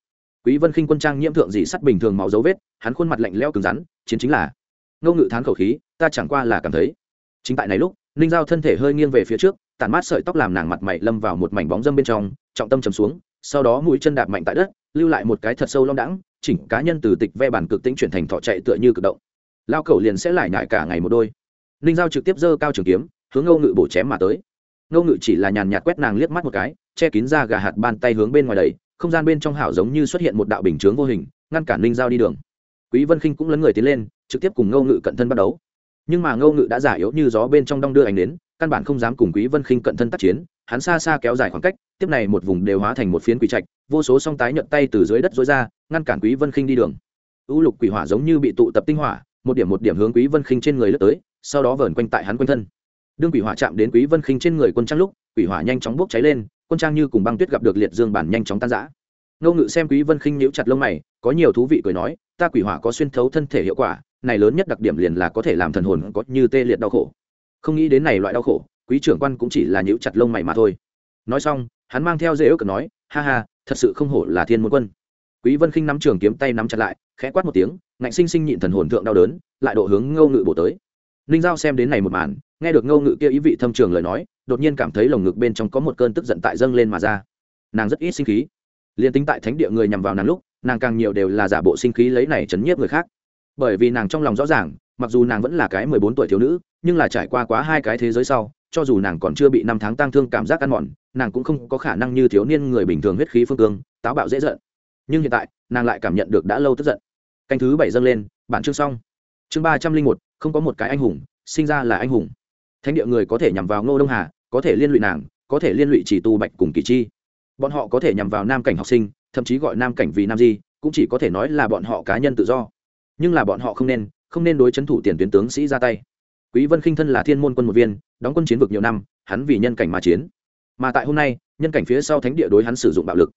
Quý vân khinh quân trang nhiễm thượng dị sắt bình thường máu dấu vết, hắn khuôn mặt lạnh lẽo cứng rắn, chiến chính là, ngô ngự thán khẩu khí, ta chẳng qua là cảm thấy. Chính tại này lúc, ninh giao thân thể hơi nghiêng về phía trước tàn mát sợi tóc làm nàng mặt mày lâm vào một mảnh bóng dâm bên trong, trọng tâm chầm xuống, sau đó mũi chân đạp mạnh tại đất, lưu lại một cái thật sâu long đãng, chỉnh cá nhân từ tịch ve bản cực tính chuyển thành thọ chạy tựa như cực động lao cẩu liền sẽ lại nhại cả ngày một đôi. Ninh giao trực tiếp giơ cao trường kiếm, hướng ngô ngự bổ chém mà tới. Ngô ngự chỉ là nhàn nhạt quét nàng liếc mắt một cái, che kín ra gà hạt bàn tay hướng bên ngoài đầy không gian bên trong hảo giống như xuất hiện một đạo bình chướng vô hình, ngăn cản ninh giao đi đường. Quý vân khinh cũng lấn người tiến lên, trực tiếp cùng ngô ngự cận thân bắt đấu nhưng mà ngô ngự đã giả yếu như gió bên trong đong đưa ảnh đến căn bản không dám cùng quý vân khinh cận thân tác chiến, hắn xa xa kéo dài khoảng cách, tiếp này một vùng đều hóa thành một phiến quỷ trạch, vô số song tái nhận tay từ dưới đất dối ra, ngăn cản quý vân khinh đi đường. U lục quỷ hỏa giống như bị tụ tập tinh hỏa một điểm một điểm hướng quý vân khinh trên người lướt tới, sau đó vờn quanh tại hắn quanh thân. Đương quỷ hỏa chạm đến quý vân khinh trên người quân trang lúc, quỷ hỏa nhanh chóng bốc cháy lên, quân trang như cùng băng tuyết gặp được liệt dương bản nhanh chóng tan rã. Ngô ngự xem quý vân khinh nhíu chặt lông mày, có nhiều thú vị cười nói, ta quỷ hỏa có xuyên thấu thân thể hiệu quả, này lớn nhất đặc điểm liền là có thể làm thần hồn có như tê liệt đau khổ. Không nghĩ đến này loại đau khổ, quý trưởng quan cũng chỉ là nhíu chặt lông mày mà thôi. Nói xong, hắn mang theo dễ ước nói, ha ha, thật sự không hổ là thiên môn quân. Quý vân khinh nắm trường kiếm tay nắm chặt lại khẽ quát một tiếng, ngạnh sinh sinh nhịn thần hồn thượng đau đớn, lại độ hướng ngô ngự bổ tới. Ninh giao xem đến này một màn, nghe được ngô ngự kia ý vị thâm trường lời nói, đột nhiên cảm thấy lồng ngực bên trong có một cơn tức giận tại dâng lên mà ra. Nàng rất ít sinh khí. Liền tính tại thánh địa người nhằm vào nàng lúc, nàng càng nhiều đều là giả bộ sinh khí lấy này chấn nhiếp người khác. Bởi vì nàng trong lòng rõ ràng, mặc dù nàng vẫn là cái mười bốn tuổi thiếu nữ, nhưng là trải qua quá hai cái thế giới sau, cho dù nàng còn chưa bị năm tháng tang thương cảm giác ăn mòn, nàng cũng không có khả năng như thiếu niên người bình thường huyết khí phương cương, táo bạo dễ dợn nhưng hiện tại, nàng lại cảm nhận được đã lâu tức giận. Canh thứ bảy dâng lên, bản chương xong. Chương ba trăm linh một, không có một cái anh hùng, sinh ra là anh hùng. Thánh địa người có thể nhằm vào ngô đông hà, có thể liên lụy nàng, có thể liên lụy chỉ tu bạch cùng kỳ chi. Bọn họ có thể nhằm vào nam cảnh học sinh, thậm chí gọi nam cảnh vì nam di, cũng chỉ có thể nói là bọn họ cá nhân tự do. Nhưng là bọn họ không nên không nên đối c h ấ n thủ tiền tuyến tướng sĩ ra tay. Quý vân khinh thân là thiên môn quân một viên, đóng quân chiến vực nhiều năm, hắn vì nhân cảnh mà chiến. Mà tại hôm nay, nhân cảnh phía sau thánh địa đối hắn sử dụng bạo lực.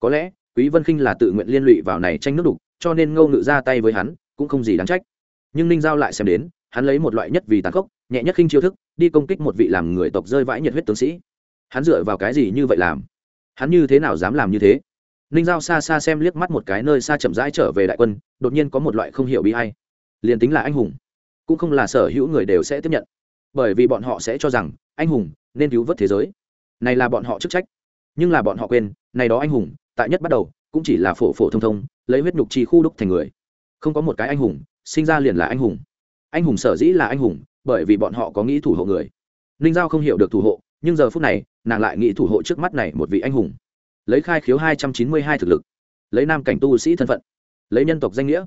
Có lẽ quý vân khinh là tự nguyện liên lụy vào này tranh nước đục, cho nên Ngô ngự ra tay với hắn, cũng không gì đáng trách. Nhưng ninh giao lại xem đến, hắn lấy một loại nhất vì tàn khốc, nhẹ nhất khinh chiêu thức, đi công kích một vị làm người tộc rơi vãi nhiệt huyết tướng sĩ. Hắn dựa vào cái gì như vậy làm? Hắn như thế nào dám làm như thế? Ninh giao xa xa xem liếc mắt một cái nơi xa chậm rãi trở về đại quân, đột nhiên có một loại không hiểu bị hay liền tính là anh hùng, cũng không là sở hữu người đều sẽ tiếp nhận. Bởi vì bọn họ sẽ cho rằng, anh hùng, nên cứu vớt thế giới. Này là bọn họ chức trách, nhưng là bọn họ quên, này đó anh hùng tại nhất bắt đầu, cũng chỉ là phổ phổ thông thông, lấy huyết nhục chi khu đúc thành người. Không có một cái anh hùng, sinh ra liền là anh hùng. Anh hùng sở dĩ là anh hùng, bởi vì bọn họ có nghĩ thủ hộ người. Ninh giao không hiểu được thủ hộ, nhưng giờ phút này, nàng lại nghĩ thủ hộ trước mắt này một vị anh hùng. Lấy khai khiếu hai trăm chín mươi hai thực lực. Lấy nam cảnh tu sĩ thân phận. Lấy nhân tộc danh nghĩa.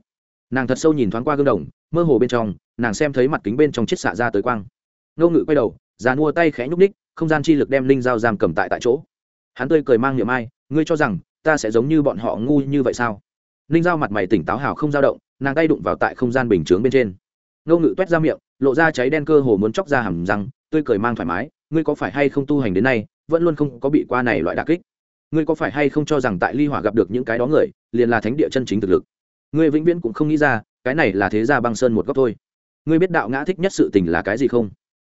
Nàng thật sâu nhìn thoáng qua gương đồng, mơ hồ bên trong, nàng xem thấy mặt kính bên trong chiếc xạ ra tới quang. Ngô ngự quay đầu, già mua tay khẽ nhúc ních không gian chi lực đem linh dao giam cầm tại tại chỗ. Hắn tươi cười mang niệm ai, ngươi cho rằng ta sẽ giống như bọn họ ngu như vậy sao? Linh Giao mặt mày tỉnh táo hào không dao động, nàng tay đụng vào tại không gian bình chướng bên trên. Ngô ngự t u é t ra miệng, lộ ra cháy đen cơ hồ muốn chóc ra hầm răng, tươi cười mang thoải mái, ngươi có phải hay không tu hành đến nay, vẫn luôn không có bị qua này loại đặc kích? Ngươi có phải hay không cho rằng tại ly hỏa gặp được những cái đó người, liền là thánh địa chân chính thực lực? Ngươi vĩnh viễn cũng không nghĩ ra, cái này là thế gia băng sơn một góc thôi. Ngươi biết đạo ngã thích nhất sự tình là cái gì không?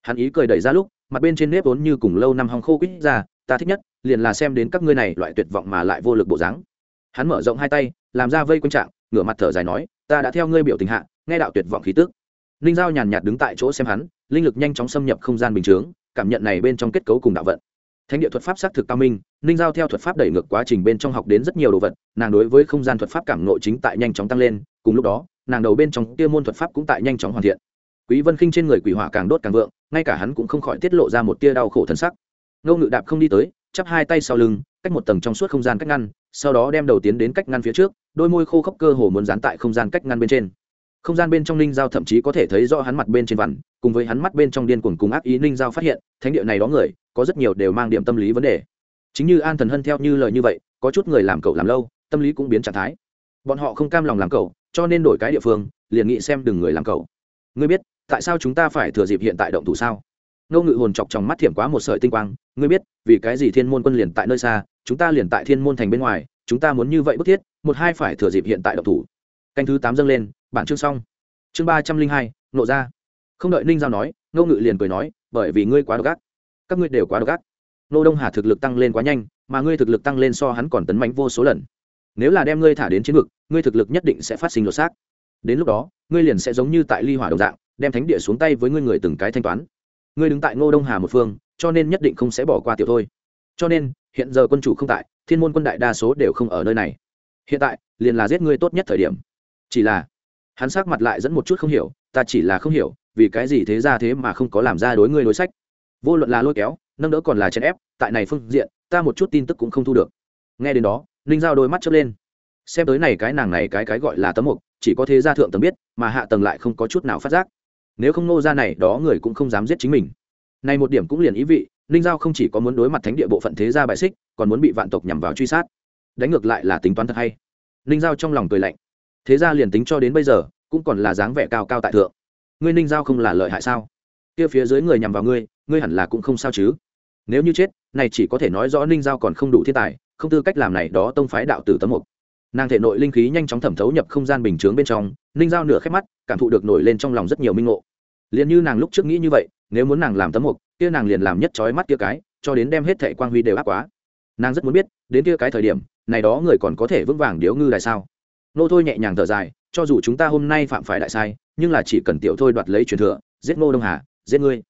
Hắn ý cười đẩy ra lúc, mặt bên trên nếp vốn như cùng lâu năm hòng khô quýt ra ta thích nhất, liền là xem đến các ngươi này loại tuyệt vọng mà lại vô lực bộ dáng. Hắn mở rộng hai tay, làm ra vây quanh trạng, ngửa mặt thở dài nói, ta đã theo ngươi biểu tình hạ, nghe đạo tuyệt vọng khí tức. Ninh giao nhàn nhạt đứng tại chỗ xem hắn, linh lực nhanh chóng xâm nhập không gian bình chướng, cảm nhận này bên trong kết cấu cùng đạo vận. Thánh địa thuật pháp xác thực cao minh, ninh giao theo thuật pháp đẩy ngược quá trình bên trong học đến rất nhiều đồ vật, nàng đối với không gian thuật pháp cảm nội chính tại nhanh chóng tăng lên, cùng lúc đó, nàng đầu bên trong tia môn thuật pháp cũng tại nhanh chóng hoàn thiện. Quý vân khinh trên người quỷ hỏa càng đốt càng vượng, ngay cả hắn cũng không khỏi tiết lộ ra một tia đau khổ thân sắc ngô ngự đạp không đi tới, chắp hai tay sau lưng, cách một tầng trong suốt không gian cách ngăn, sau đó đem đầu tiến đến cách ngăn phía trước, đôi môi khô khốc cơ hồ muốn dán tại không gian cách ngăn bên trên. Không gian bên trong ninh giao thậm chí có thể thấy rõ hắn mặt bên trên vằn cùng với hắn mắt bên trong điên cuồng cùng ác ý ninh giao phát hiện, thánh địa này đó người, có rất nhiều đều mang điểm tâm lý vấn đề. Chính như an thần hân theo như lời như vậy, có chút người làm cậu làm lâu, tâm lý cũng biến trạng thái. Bọn họ không cam lòng làm cậu, cho nên đổi cái địa phương, liền nghĩ xem đừng người làm cậu. Ngươi biết, tại sao chúng ta phải thừa dịp hiện tại động thủ sao? Ngô ngự hồn chọc trong mắt thiểm quá một sợi tinh quang ngươi biết, vì cái gì thiên môn quân liền tại nơi xa, chúng ta liền tại thiên môn thành bên ngoài, chúng ta muốn như vậy bức thiết, một hai phải thừa dịp hiện tại độc thủ. Canh thứ tám dâng lên, bản chương xong. Chương ba trăm linh hai, nộ ra. Không đợi ninh giao nói, ngô ngự liền cười nói, bởi vì ngươi quá độc ác. Các ngươi đều quá độc ác. Nô đông hà thực lực tăng lên quá nhanh, mà ngươi thực lực tăng lên so hắn còn tấn mánh vô số lần. Nếu là đem ngươi thả đến chiến vực, ngươi thực lực nhất định sẽ phát sinh lột xác. Đến lúc đó, ngươi liền sẽ giống như tại ly hỏa đồng dạng, đem thánh địa xuống tay với ngươi người từng cái thanh toán. Ngươi đứng tại ngô đông hà một phương cho nên nhất định không sẽ bỏ qua tiểu thôi. Cho nên, hiện giờ quân chủ không tại, thiên môn quân đại đa số đều không ở nơi này. Hiện tại, liền là giết ngươi tốt nhất thời điểm. Chỉ là, hắn sắc mặt lại dẫn một chút không hiểu, ta chỉ là không hiểu, vì cái gì thế ra thế mà không có làm ra đối ngươi đối sách. Vô luận là lôi kéo, nâng đỡ còn là chèn ép, tại này phương diện, ta một chút tin tức cũng không thu được. Nghe đến đó, ninh giao đôi mắt chớp lên. Xem tới này cái nàng này cái cái gọi là tấm mục, chỉ có thế gia thượng tầng biết, mà hạ tầng lại không có chút nào phát giác. Nếu không nô ra này, đó người cũng không dám giết chính mình này một điểm cũng liền ý vị, ninh giao không chỉ có muốn đối mặt thánh địa bộ phận thế gia bại xích, còn muốn bị vạn tộc nhằm vào truy sát. Đánh ngược lại là tính toán thật hay. Ninh giao trong lòng cười lạnh. Thế gia liền tính cho đến bây giờ, cũng còn là dáng vẻ cao cao tại thượng. Ngươi ninh giao không là lợi hại sao? Kia phía dưới người nhằm vào ngươi ngươi hẳn là cũng không sao chứ? Nếu như chết, này chỉ có thể nói rõ ninh giao còn không đủ thiên tài, không tư cách làm này đó tông phái đạo tử tấm mục. Nàng thể nội linh khí nhanh chóng thẩm thấu nhập không gian bình chướng bên trong, ninh giao nửa khép mắt, cảm thụ được nổi lên trong lòng rất nhiều minh ngộ. Liền như nàng lúc trước nghĩ như vậy nếu muốn nàng làm tấm mục, kia nàng liền làm nhất trói mắt kia cái, cho đến đem hết thệ quang huy đều áp quá. Nàng rất muốn biết, đến kia cái thời điểm, này đó người còn có thể vững vàng điếu ngư đại sao? Nô thôi nhẹ nhàng thở dài, cho dù chúng ta hôm nay phạm phải đại sai, nhưng là chỉ cần tiểu thôi đoạt lấy truyền thừa, giết ngô đông hà, giết ngươi.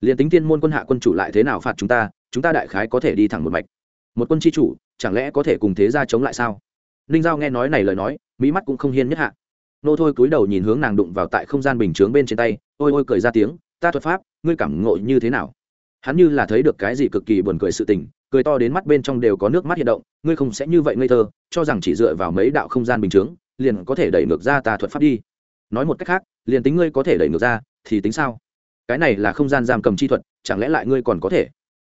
Liền tính tiên môn quân hạ quân chủ lại thế nào phạt chúng ta chúng ta đại khái có thể đi thẳng một mạch. Một quân chi chủ, chẳng lẽ có thể cùng thế ra chống lại sao? Ninh giao nghe nói này lời nói, mỹ mắt cũng không hiên nhất hạ. Nô thôi cúi đầu nhìn hướng nàng đụng vào tại không gian bình chướng bên trên tay, ôi ôi cười ra tiếng ta thuật pháp, ngươi cảm ngộ như thế nào? Hắn như là thấy được cái gì cực kỳ buồn cười sự tình, cười to đến mắt bên trong đều có nước mắt hiện động, ngươi không sẽ như vậy ngây thơ, cho rằng chỉ dựa vào mấy đạo không gian bình chướng, liền có thể đẩy ngược ra ta thuật pháp đi. Nói một cách khác, liền tính ngươi có thể đẩy ngược ra, thì tính sao? Cái này là không gian giam cầm chi thuật, chẳng lẽ lại ngươi còn có thể?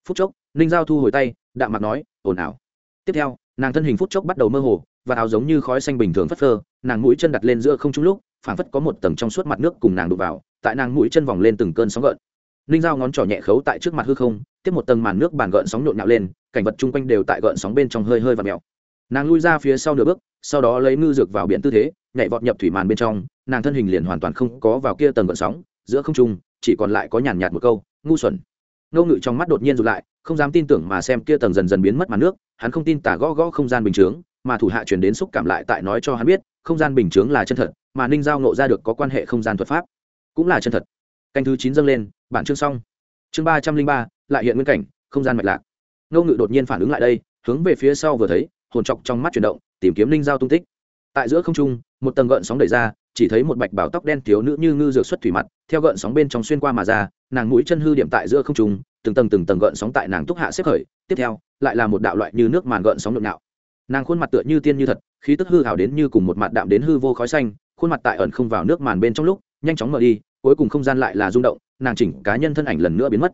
Phút chốc, ninh giao thu hồi tay, đạm mặt nói, ồn ào. Tiếp theo, nàng thân hình phút chốc bắt đầu mơ hồ, và áo giống như khói xanh bình thường phất phơ, nàng mũi chân đặt lên giữa không trung lúc, phảng phất có một tầng trong suốt mặt nước cùng nàng đụng vào tại nàng mũi chân vòng lên từng cơn sóng gợn. Ninh dao ngón trỏ nhẹ khấu tại trước mặt hư không, tiếp một tầng màn nước bàn gợn sóng nhộn nhạo lên, cảnh vật chung quanh đều tại gợn sóng bên trong hơi hơi và mèo. Nàng lui ra phía sau nửa bước, sau đó lấy ngư dược vào biển tư thế, nhảy vọt nhập thủy màn bên trong, nàng thân hình liền hoàn toàn không có vào kia tầng gợn sóng, giữa không trung, chỉ còn lại có nhàn nhạt một câu, ngu xuẩn. Ngô ngự trong mắt đột nhiên rụt lại, không dám tin tưởng mà xem kia tầng dần dần biến mất màn nước, hắn không tin tả gõ gõ không gian bình chướng, mà thủ hạ truyền đến xúc cảm lại tại nói cho hắn biết, không gian bình chướng là chân thật, mà ninh giao nộ ra được có quan hệ không gian thuật pháp cũng là chân thật. Canh thứ chín dâng lên, bản chương xong. Chương ba trăm linh ba, lại hiện nguyên cảnh, không gian mạch lạc. Ngô ngự đột nhiên phản ứng lại đây, hướng về phía sau vừa thấy, hồn trọc trong mắt chuyển động, tìm kiếm ninh giao tung tích. Tại giữa không trung, một tầng gợn sóng đẩy ra, chỉ thấy một bạch bảo tóc đen thiếu nữ như ngư dược xuất thủy mặt, theo gợn sóng bên trong xuyên qua mà ra, nàng mũi chân hư điểm tại giữa không trung, từng tầng từng tầng gợn sóng tại nàng túc hạ xếp khởi, tiếp theo, lại là một đạo loại như nước màn gợn sóng nhộn nhạo. Nàng khuôn mặt tựa như tiên như thật, khí tức hư hào đến như cùng một mặt đạm đến hư vô khói xanh, khuôn mặt tại ẩn không vào nước màn bên trong lúc, nhanh chóng mở đi cuối cùng không gian lại là rung động, nàng chỉnh cá nhân thân ảnh lần nữa biến mất.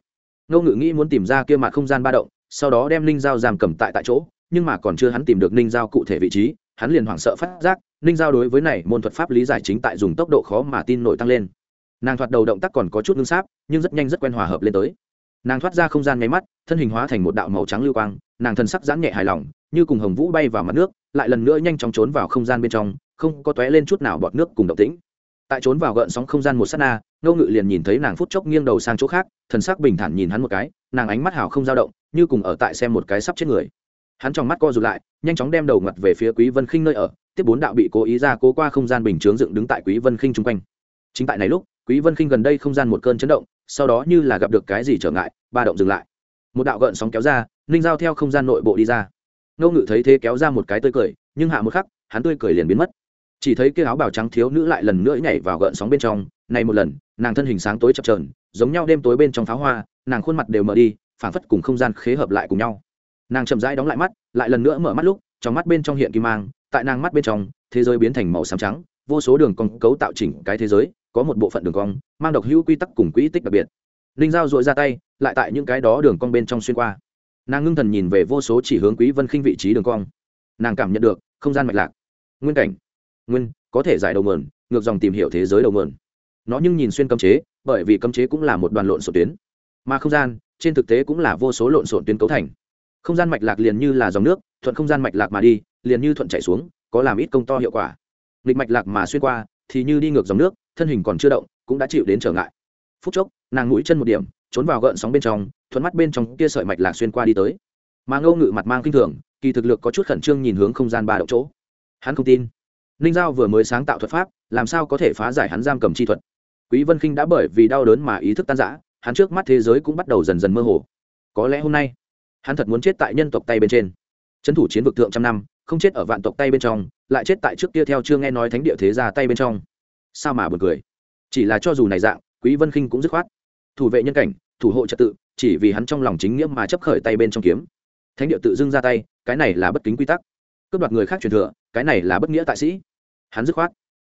Ngô ngự nghĩ muốn tìm ra kia mặt không gian ba động, sau đó đem ninh dao giam cầm tại tại chỗ, nhưng mà còn chưa hắn tìm được ninh dao cụ thể vị trí, hắn liền hoảng sợ phát giác, ninh dao đối với này môn thuật pháp lý giải chính tại dùng tốc độ khó mà tin nổi tăng lên. Nàng thoạt đầu động tác còn có chút ngưng sáp, nhưng rất nhanh rất quen hòa hợp lên tới. Nàng thoát ra không gian nháy mắt, thân hình hóa thành một đạo màu trắng lưu quang, nàng thân sắc giãn nhẹ hài lòng, như cùng hồng vũ bay vào mặt nước, lại lần nữa nhanh chóng trốn vào không gian bên trong, không có tóe lên chút nào bọt nước cùng động tĩnh tại trốn vào gợn sóng không gian một sát na, ngô ngự liền nhìn thấy nàng phút chốc nghiêng đầu sang chỗ khác, thần sắc bình thản nhìn hắn một cái, nàng ánh mắt hào không dao động, như cùng ở tại xem một cái sắp chết người. Hắn trong mắt co rụt lại, nhanh chóng đem đầu ngặt về phía quý vân khinh nơi ở, tiếp bốn đạo bị cố ý ra cố qua không gian bình chướng dựng đứng tại quý vân khinh chung quanh. Chính tại này lúc, quý vân khinh gần đây không gian một cơn chấn động, sau đó như là gặp được cái gì trở ngại, ba động dừng lại. Một đạo gợn sóng kéo ra, ninh giao theo không gian nội bộ đi ra. Ngô ngự thấy thế kéo ra một cái tươi cười, nhưng hạ một khắc, hắn tươi cười liền biến mất chỉ thấy kia áo bào trắng thiếu nữ lại lần nữa nhảy vào gợn sóng bên trong. Này một lần, nàng thân hình sáng tối chập chờn, giống nhau đêm tối bên trong pháo hoa, nàng khuôn mặt đều mở đi phản phất cùng không gian khế hợp lại cùng nhau. Nàng chậm rãi đóng lại mắt, lại lần nữa mở mắt lúc, trong mắt bên trong hiện kim mang, tại nàng mắt bên trong, thế giới biến thành màu xám trắng, vô số đường cong cấu tạo chỉnh cái thế giới, có một bộ phận đường cong, mang độc hữu quy tắc cùng quỹ tích đặc biệt. Linh dao dội ra tay, lại tại những cái đó đường cong bên trong xuyên qua. Nàng ngưng thần nhìn về vô số chỉ hướng quý vân khinh vị trí đường cong. Nàng cảm nhận được không gian mạch lạc. Nguyên cảnh nguyên, có thể giải đầu mườn ngược dòng tìm hiểu thế giới đầu mườn nó nhưng nhìn xuyên cấm chế, bởi vì cấm chế cũng là một đoàn lộn xộn tuyến. Mà không gian, trên thực tế cũng là vô số lộn xộn tuyến cấu thành. Không gian mạch lạc liền như là dòng nước, thuận không gian mạch lạc mà đi, liền như thuận chạy xuống, có làm ít công to hiệu quả. Nghịch mạch lạc mà xuyên qua, thì như đi ngược dòng nước, thân hình còn chưa động, cũng đã chịu đến trở ngại. Phút chốc, nàng mũi chân một điểm, trốn vào gợn sóng bên trong, thuận mắt bên trong kia sợi mạch lạc xuyên qua đi tới. Mà ngâu ngự mặt mang kinh thường, kỳ thực lực có chút khẩn trương nhìn hướng không gian ba động chỗ. Hắn không tin ninh giao vừa mới sáng tạo thuật pháp, làm sao có thể phá giải hắn giam cầm chi thuật? Quý vân khinh đã bởi vì đau đớn mà ý thức tan rã, hắn trước mắt thế giới cũng bắt đầu dần dần mơ hồ. Có lẽ hôm nay, hắn thật muốn chết tại nhân tộc tay bên trên. Trấn thủ chiến vực thượng trăm năm, không chết ở vạn tộc tay bên trong, lại chết tại trước kia theo chưa nghe nói thánh địa thế ra tay bên trong. Sao mà buồn cười? Chỉ là cho dù này dạng, quý vân khinh cũng dứt khoát. Thủ vệ nhân cảnh, thủ hộ trật tự, chỉ vì hắn trong lòng chính nghĩa mà chấp khởi tay bên trong kiếm. Thánh địa tự dưng ra tay, cái này là bất kính quy tắc. Cướp đoạt người khác truyền thừa, cái này là bất nghĩa tại sĩ hắn dứt khoát.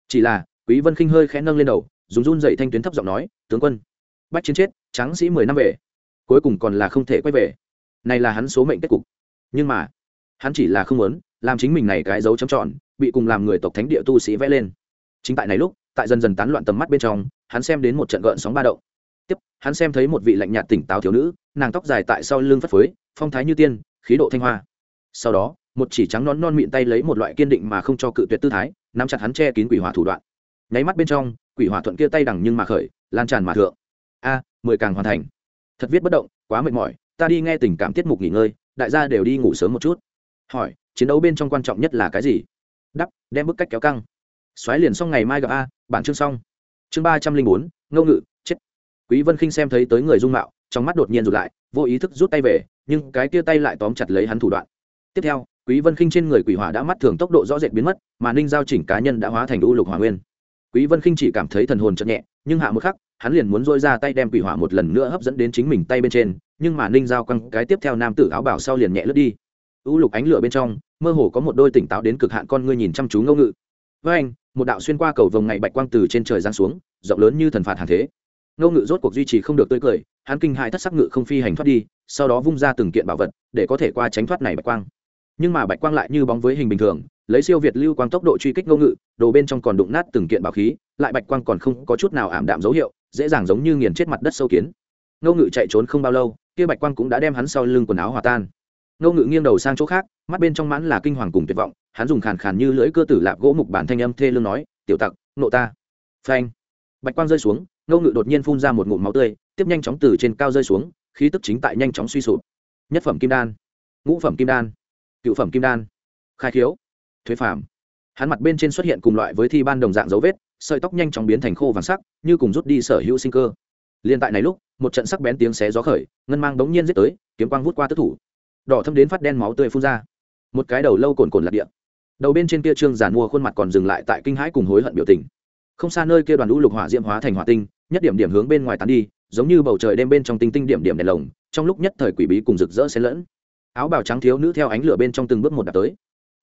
Chỉ là, quý vân khinh hơi khẽ nâng lên đầu, dùng run dậy thanh tuyến thấp giọng nói, tướng quân, bách chiến chết, tráng sĩ mười năm về, cuối cùng còn là không thể quay về. Này là hắn số mệnh kết cục. Nhưng mà, hắn chỉ là không muốn làm chính mình này cái dấu chấm tròn, bị cùng làm người tộc thánh địa tu sĩ vẽ lên. Chính tại này lúc, tại dần dần tán loạn tầm mắt bên trong, hắn xem đến một trận gợn sóng ba động. Tiếp, hắn xem thấy một vị lạnh nhạt tỉnh táo thiếu nữ, nàng tóc dài tại sau lưng phất phới, phong thái như tiên, khí độ thanh hoa. Sau đó, một chỉ trắng nón non mịn tay lấy một loại kiên định mà không cho cự tuyệt tư thái nắm chặt hắn che kín quỷ hỏa thủ đoạn. Nháy mắt bên trong, quỷ hỏa thuận kia tay đằng nhưng mà khởi, lan tràn mà thượng. A, mười càng hoàn thành. Thật viết bất động, quá mệt mỏi, ta đi nghe tình cảm tiết mục nghỉ ngơi, đại gia đều đi ngủ sớm một chút. Hỏi, chiến đấu bên trong quan trọng nhất là cái gì? Đắp, đem bức cách kéo căng. Xoáy liền xong ngày mai gặp a, bản chương xong. Chương ba trăm linh bốn ngâu ngự chết. Quý vân khinh xem thấy tới người dung mạo, trong mắt đột nhiên rụt lại, vô ý thức rút tay về, nhưng cái kia tay lại tóm chặt lấy hắn thủ đoạn. Tiếp theo quý vân khinh trên người quỷ hỏa đã mắt thường tốc độ rõ rệt biến mất, mà ninh giao chỉnh cá nhân đã hóa thành u lục hỏa nguyên. Quý vân khinh chỉ cảm thấy thần hồn chợt nhẹ, nhưng hạ một khắc, hắn liền muốn dôi ra tay đem quỷ hỏa một lần nữa hấp dẫn đến chính mình tay bên trên, nhưng mà ninh giao quăng cái tiếp theo nam tử áo bảo sau liền nhẹ lướt đi. U lục ánh lửa bên trong, mơ hồ có một đôi tỉnh táo đến cực hạn con ngươi nhìn chăm chú ngâu ngự. Với anh, một đạo xuyên qua cầu vồng ngày bạch quang từ trên trời giáng xuống, rộng lớn như thần phạt hàng thế. Ngâu ngự rốt cuộc duy trì không được tươi cười, hắn kinh hại thất sắc ngự không phi hành thoát đi, sau đó vung ra từng kiện bảo vật, để có thể qua tránh thoát này bạch quang nhưng mà bạch quang lại như bóng với hình bình thường, lấy siêu việt lưu quang tốc độ truy kích ngô ngự đồ bên trong còn đụng nát từng kiện bảo khí, lại bạch quang còn không có chút nào ảm đạm dấu hiệu, dễ dàng giống như nghiền chết mặt đất sâu kiến. Ngô ngự chạy trốn không bao lâu, kia bạch quang cũng đã đem hắn sau lưng quần áo hòa tan. Ngô ngự nghiêng đầu sang chỗ khác, mắt bên trong mãn là kinh hoàng cùng tuyệt vọng, hắn dùng khàn khàn như lưỡi cơ tử lạp gỗ mục bản thanh âm thê lương nói, tiểu tặc, nộ ta. Phanh. Bạch quang rơi xuống ngô ngự đột nhiên phun ra một ngụm máu tươi, tiếp nhanh chóng từ trên cao rơi xuống, khí tức chính tại nhanh chóng suy sụp. Nhất phẩm kim đan. Ngũ phẩm kim đan cựu phẩm kim đan, khai khiếu, thuế phàm. Hắn mặt bên trên xuất hiện cùng loại với thi ban đồng dạng dấu vết, sợi tóc nhanh chóng biến thành khô vàng sắc, như cùng rút đi sở hữu sinh cơ. Liên tại này lúc, một trận sắc bén tiếng xé gió khởi, ngân mang bỗng nhiên giết tới, kiếm quang vút qua tức thủ. Đỏ thâm đến phát đen máu tươi phun ra. Một cái đầu lâu cồn cồn lạc địa. Đầu bên trên kia trương giàn mua khuôn mặt còn dừng lại tại kinh hãi cùng hối hận biểu tình. Không xa nơi kia đoàn lũ lục hỏa diễm hóa thành hỏa tinh, nhất điểm điểm hướng bên ngoài tán đi, giống như bầu trời đêm bên trong tinh tinh điểm điểm đèn lồng, trong lúc nhất thời quỷ bí cùng rực rỡ xen lẫn áo bào trắng thiếu nữ theo ánh lửa bên trong từng bước một đạp tới.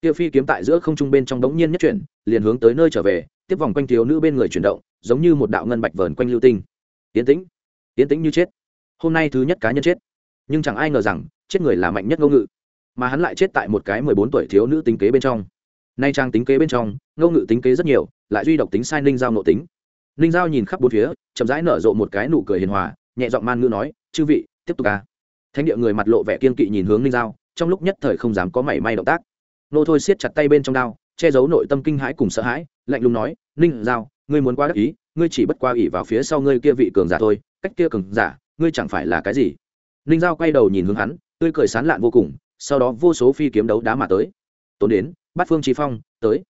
Kia phi kiếm tại giữa không trung bên trong đống nhiên nhất chuyển, liền hướng tới nơi trở về, tiếp vòng quanh thiếu nữ bên người chuyển động, giống như một đạo ngân bạch vờn quanh lưu tinh. Tiến tĩnh tiến tĩnh như chết. Hôm nay thứ nhất cá nhân chết. Nhưng chẳng ai ngờ rằng, chết người là mạnh nhất ngô ngự. Mà hắn lại chết tại một cái mười bốn tuổi thiếu nữ tính kế bên trong. Nay trang tính kế bên trong, ngô ngự tính kế rất nhiều, lại duy độc tính sai ninh giao nộ tính. Ninh giao nhìn khắp bốn phía, chậm rãi nở rộ một cái nụ cười hiền hòa, nhẹ giọng man ngữ nói, chư vị, tiếp tục ca thánh địa người mặt lộ vẻ kiên kỵ nhìn hướng ninh giao, trong lúc nhất thời không dám có mảy may động tác. Nô thôi siết chặt tay bên trong đao, che giấu nội tâm kinh hãi cùng sợ hãi, lạnh lùng nói ninh giao, ngươi muốn quá đắc ý, ngươi chỉ bất qua ỉ vào phía sau ngươi kia vị cường giả thôi, cách kia cường giả, ngươi chẳng phải là cái gì? Ninh giao quay đầu nhìn hướng hắn, tươi cười sán lạn vô cùng, sau đó vô số phi kiếm đấu đá mà tới. Tốn đến, bát phương trí phong, tới.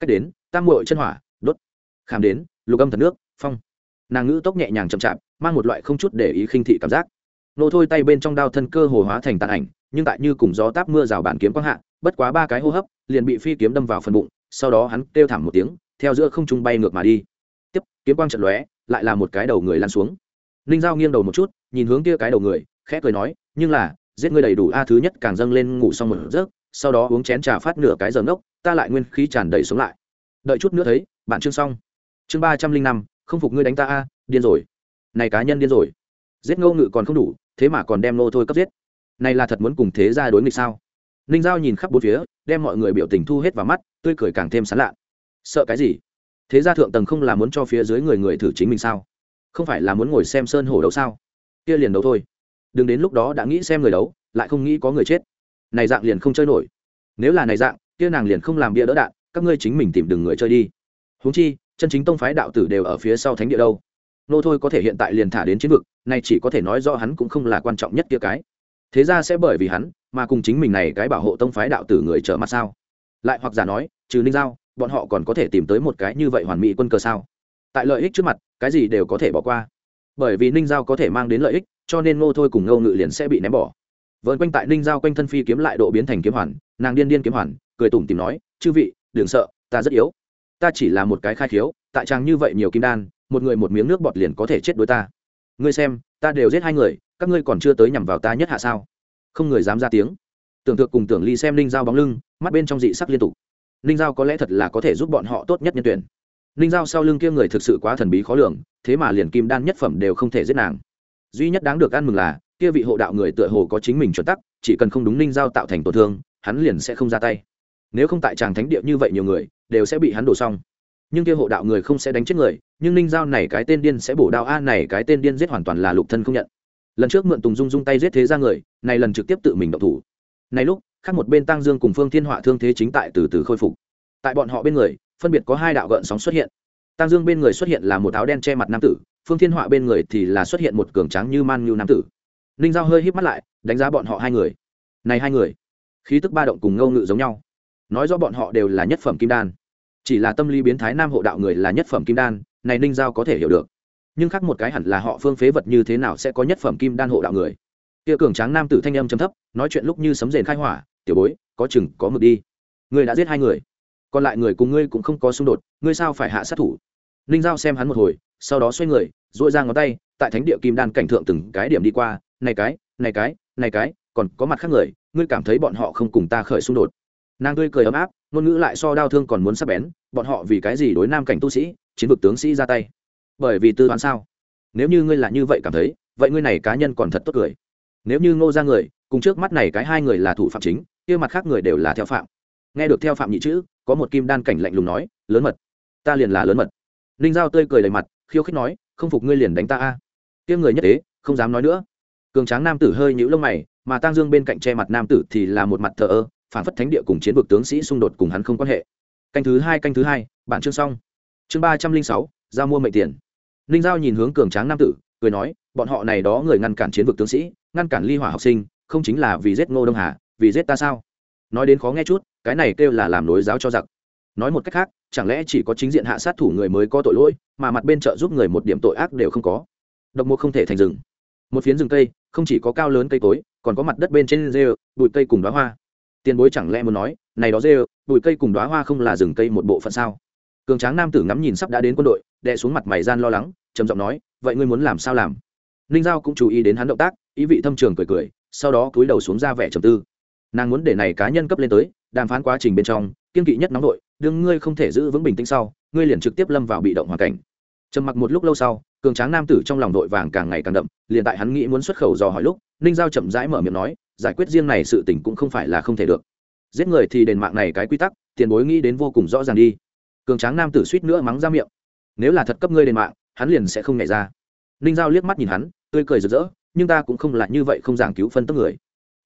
Cách đến, tam muội chân hỏa, đốt. Khảm đến, lục âm thần nước, phong. Nàng ngữ tốc nhẹ nhàng chậm chạp, mang một loại không chút để ý khinh thị cảm giác nô thôi tay bên trong đao thân cơ hồ hóa thành tàn ảnh, nhưng tại như cùng gió táp mưa rào bản kiếm quang hạ, bất quá ba cái hô hấp, liền bị phi kiếm đâm vào phần bụng, sau đó hắn kêu thảm một tiếng, theo giữa không trung bay ngược mà đi. Tiếp, kiếm quang trận lóe, lại là một cái đầu người lăn xuống. Ninh giao nghiêng đầu một chút, nhìn hướng kia cái đầu người, khẽ cười nói, nhưng là, giết ngươi đầy đủ a, thứ nhất càng dâng lên ngủ xong một giấc, sau đó uống chén trà phát nửa cái giờ ngốc, ta lại nguyên khí tràn đầy xuống lại. Đợi chút nữa thấy, bạn chương xong. Chương ba trăm linh năm, không phục ngươi đánh ta a, điên rồi. Này cá nhân điên rồi. Giết ngô ngự còn không đủ thế mà còn đem nô thôi cấp giết. Này là thật muốn cùng thế ra đối nghịch sao? Ninh giao nhìn khắp bốn phía, đem mọi người biểu tình thu hết vào mắt, tươi cười càng thêm sán lạ. Sợ cái gì? Thế ra thượng tầng không là muốn cho phía dưới người người thử chính mình sao? Không phải là muốn ngồi xem sơn hổ đấu sao? Kia liền đấu thôi. Đừng đến lúc đó đã nghĩ xem người đấu, lại không nghĩ có người chết. Này dạng liền không chơi nổi. Nếu là này dạng, kia nàng liền không làm bia đỡ đạn, các ngươi chính mình tìm đừng người chơi đi. Huống chi, chân chính tông phái đạo tử đều ở phía sau thánh địa đâu nô thôi có thể hiện tại liền thả đến chiến vực này chỉ có thể nói do hắn cũng không là quan trọng nhất kia cái. Thế ra sẽ bởi vì hắn mà cùng chính mình này cái bảo hộ tông phái đạo tử người trở mặt sao? Lại hoặc giả nói, trừ ninh giao, bọn họ còn có thể tìm tới một cái như vậy hoàn mỹ quân cờ sao? Tại lợi ích trước mặt, cái gì đều có thể bỏ qua. Bởi vì ninh giao có thể mang đến lợi ích, cho nên ngô thôi cùng Ngâu ngự liền sẽ bị ném bỏ. Vợn quanh tại ninh giao quanh thân phi kiếm lại độ biến thành kiếm hoàn, nàng điên điên kiếm hoàn, cười tủm tìm nói, chư vị, đừng sợ, ta rất yếu. Ta chỉ là một cái khai khiếu, tại trang như vậy nhiều kim đan một người một miếng nước bọt liền có thể chết đối ta. Ngươi xem, ta đều giết hai người, các ngươi còn chưa tới nhằm vào ta nhất hạ sao? Không người dám ra tiếng. Tưởng tượng cùng tưởng ly xem ninh giao bóng lưng, mắt bên trong dị sắc liên tục. Ninh giao có lẽ thật là có thể giúp bọn họ tốt nhất nhân tuyển. Ninh giao sau lưng kia người thực sự quá thần bí khó lường, thế mà liền kim đan nhất phẩm đều không thể giết nàng. Duy nhất đáng được ăn mừng là, kia vị hộ đạo người tựa hồ có chính mình chuẩn tắc, chỉ cần không đúng ninh giao tạo thành tổn thương, hắn liền sẽ không ra tay. Nếu không tại tràng thánh địa như vậy nhiều người, đều sẽ bị hắn đổ xong nhưng kia hộ đạo người không sẽ đánh chết người, nhưng ninh giao này cái tên điên sẽ bổ đao, a, này cái tên điên giết hoàn toàn là lục thân không nhận. Lần trước mượn tùng dung dung tay giết thế ra người, này lần trực tiếp tự mình động thủ. Này lúc, khác một bên tăng dương cùng phương thiên họa thương thế chính tại từ từ khôi phục. Tại bọn họ bên người, phân biệt có hai đạo gợn sóng xuất hiện. Tăng dương bên người xuất hiện là một áo đen che mặt nam tử, phương thiên họa bên người thì là xuất hiện một cường tráng như man như nam tử. Ninh giao hơi híp mắt lại, đánh giá bọn họ hai người. Này hai người, khí tức ba động cùng ngâu ngự giống nhau. Nói rõ bọn họ đều là nhất phẩm kim đan chỉ là tâm lý biến thái nam hộ đạo người là nhất phẩm kim đan, này ninh giao có thể hiểu được. Nhưng khác một cái hẳn là họ phương phế vật như thế nào sẽ có nhất phẩm kim đan hộ đạo người. Kia cường tráng nam tử thanh âm chấm thấp, nói chuyện lúc như sấm rền khai hỏa, tiểu bối, có chừng, có mực đi. Ngươi đã giết hai người, còn lại người cùng ngươi cũng không có xung đột, ngươi sao phải hạ sát thủ? Ninh giao xem hắn một hồi, sau đó xoay người dội ra ngón tay, tại thánh địa kim đan cảnh thượng từng cái điểm đi qua, này cái này cái này cái, còn có mặt khác người, ngươi cảm thấy bọn họ không cùng ta khởi xung đột nàng tươi cười ấm áp, ngôn ngữ lại so đau thương còn muốn sắp bén, bọn họ vì cái gì đối nam cảnh tu sĩ, chiến vực tướng sĩ ra tay? Bởi vì tư toán sao? Nếu như ngươi là như vậy cảm thấy, vậy ngươi này cá nhân còn thật tốt cười. Nếu như ngô ra người, cùng trước mắt này cái hai người là thủ phạm chính, kia mặt khác người đều là theo phạm. Nghe được theo phạm nhị chữ, có một kim đan cảnh lạnh lùng nói, lớn mật, ta liền là lớn mật. Ninh giao tươi cười đầy mặt, khiêu khích nói, không phục ngươi liền đánh ta a. Kia người nhất tế không dám nói nữa. Cường tráng nam tử hơi nhũ lông mày, mà tang dương bên cạnh che mặt nam tử thì là một mặt thờ ơ phản phất thánh địa cùng chiến vực tướng sĩ xung đột cùng hắn không quan hệ. Canh thứ hai, canh thứ hai, bản chương xong. Chương ba trăm linh sáu, giao mua mệnh tiền. Ninh giao nhìn hướng cường tráng nam tử, cười nói, bọn họ này đó người ngăn cản chiến vực tướng sĩ, ngăn cản ly hỏa học sinh, không chính là vì giết ngô đông hà, vì giết ta sao? Nói đến khó nghe chút, cái này kêu là làm nối giáo cho giặc. Nói một cách khác, chẳng lẽ chỉ có chính diện hạ sát thủ người mới có tội lỗi, mà mặt bên trợ giúp người một điểm tội ác đều không có? Độc mộ không thể thành rừng. Một phiến rừng cây, không chỉ có cao lớn cây cối, còn có mặt đất bên trên rêu, bụi cây cùng đoá hoa tiền bối chẳng lẽ muốn nói này đó rêu bụi cây cùng đoá hoa không là rừng cây một bộ phận sao? Cường tráng nam tử ngắm nhìn sắp đã đến quân đội đè xuống mặt mày gian lo lắng trầm giọng nói vậy ngươi muốn làm sao làm? Ninh giao cũng chú ý đến hắn động tác ý vị thâm trường cười cười sau đó cúi đầu xuống ra vẻ trầm tư. Nàng muốn để này cá nhân cấp lên tới đàm phán quá trình bên trong kiên kỵ nhất nóng đội, đương ngươi không thể giữ vững bình tĩnh sau ngươi liền trực tiếp lâm vào bị động hoàn cảnh. Trầm mặc một lúc lâu sau cường tráng nam tử trong lòng đội vàng càng ngày càng đậm liền tại hắn nghĩ muốn xuất khẩu dò hỏi lúc ninh giao chậm rãi mở miệng nói giải quyết riêng này sự tình cũng không phải là không thể được. Giết người thì đền mạng này cái quy tắc, tiền bối nghĩ đến vô cùng rõ ràng đi. Cường tráng nam tử suýt nữa mắng ra miệng. Nếu là thật cấp ngươi đền mạng, hắn liền sẽ không nhảy ra. Ninh giao liếc mắt nhìn hắn, tươi cười rực rỡ, nhưng ta cũng không là như vậy không giảng cứu phân tức người.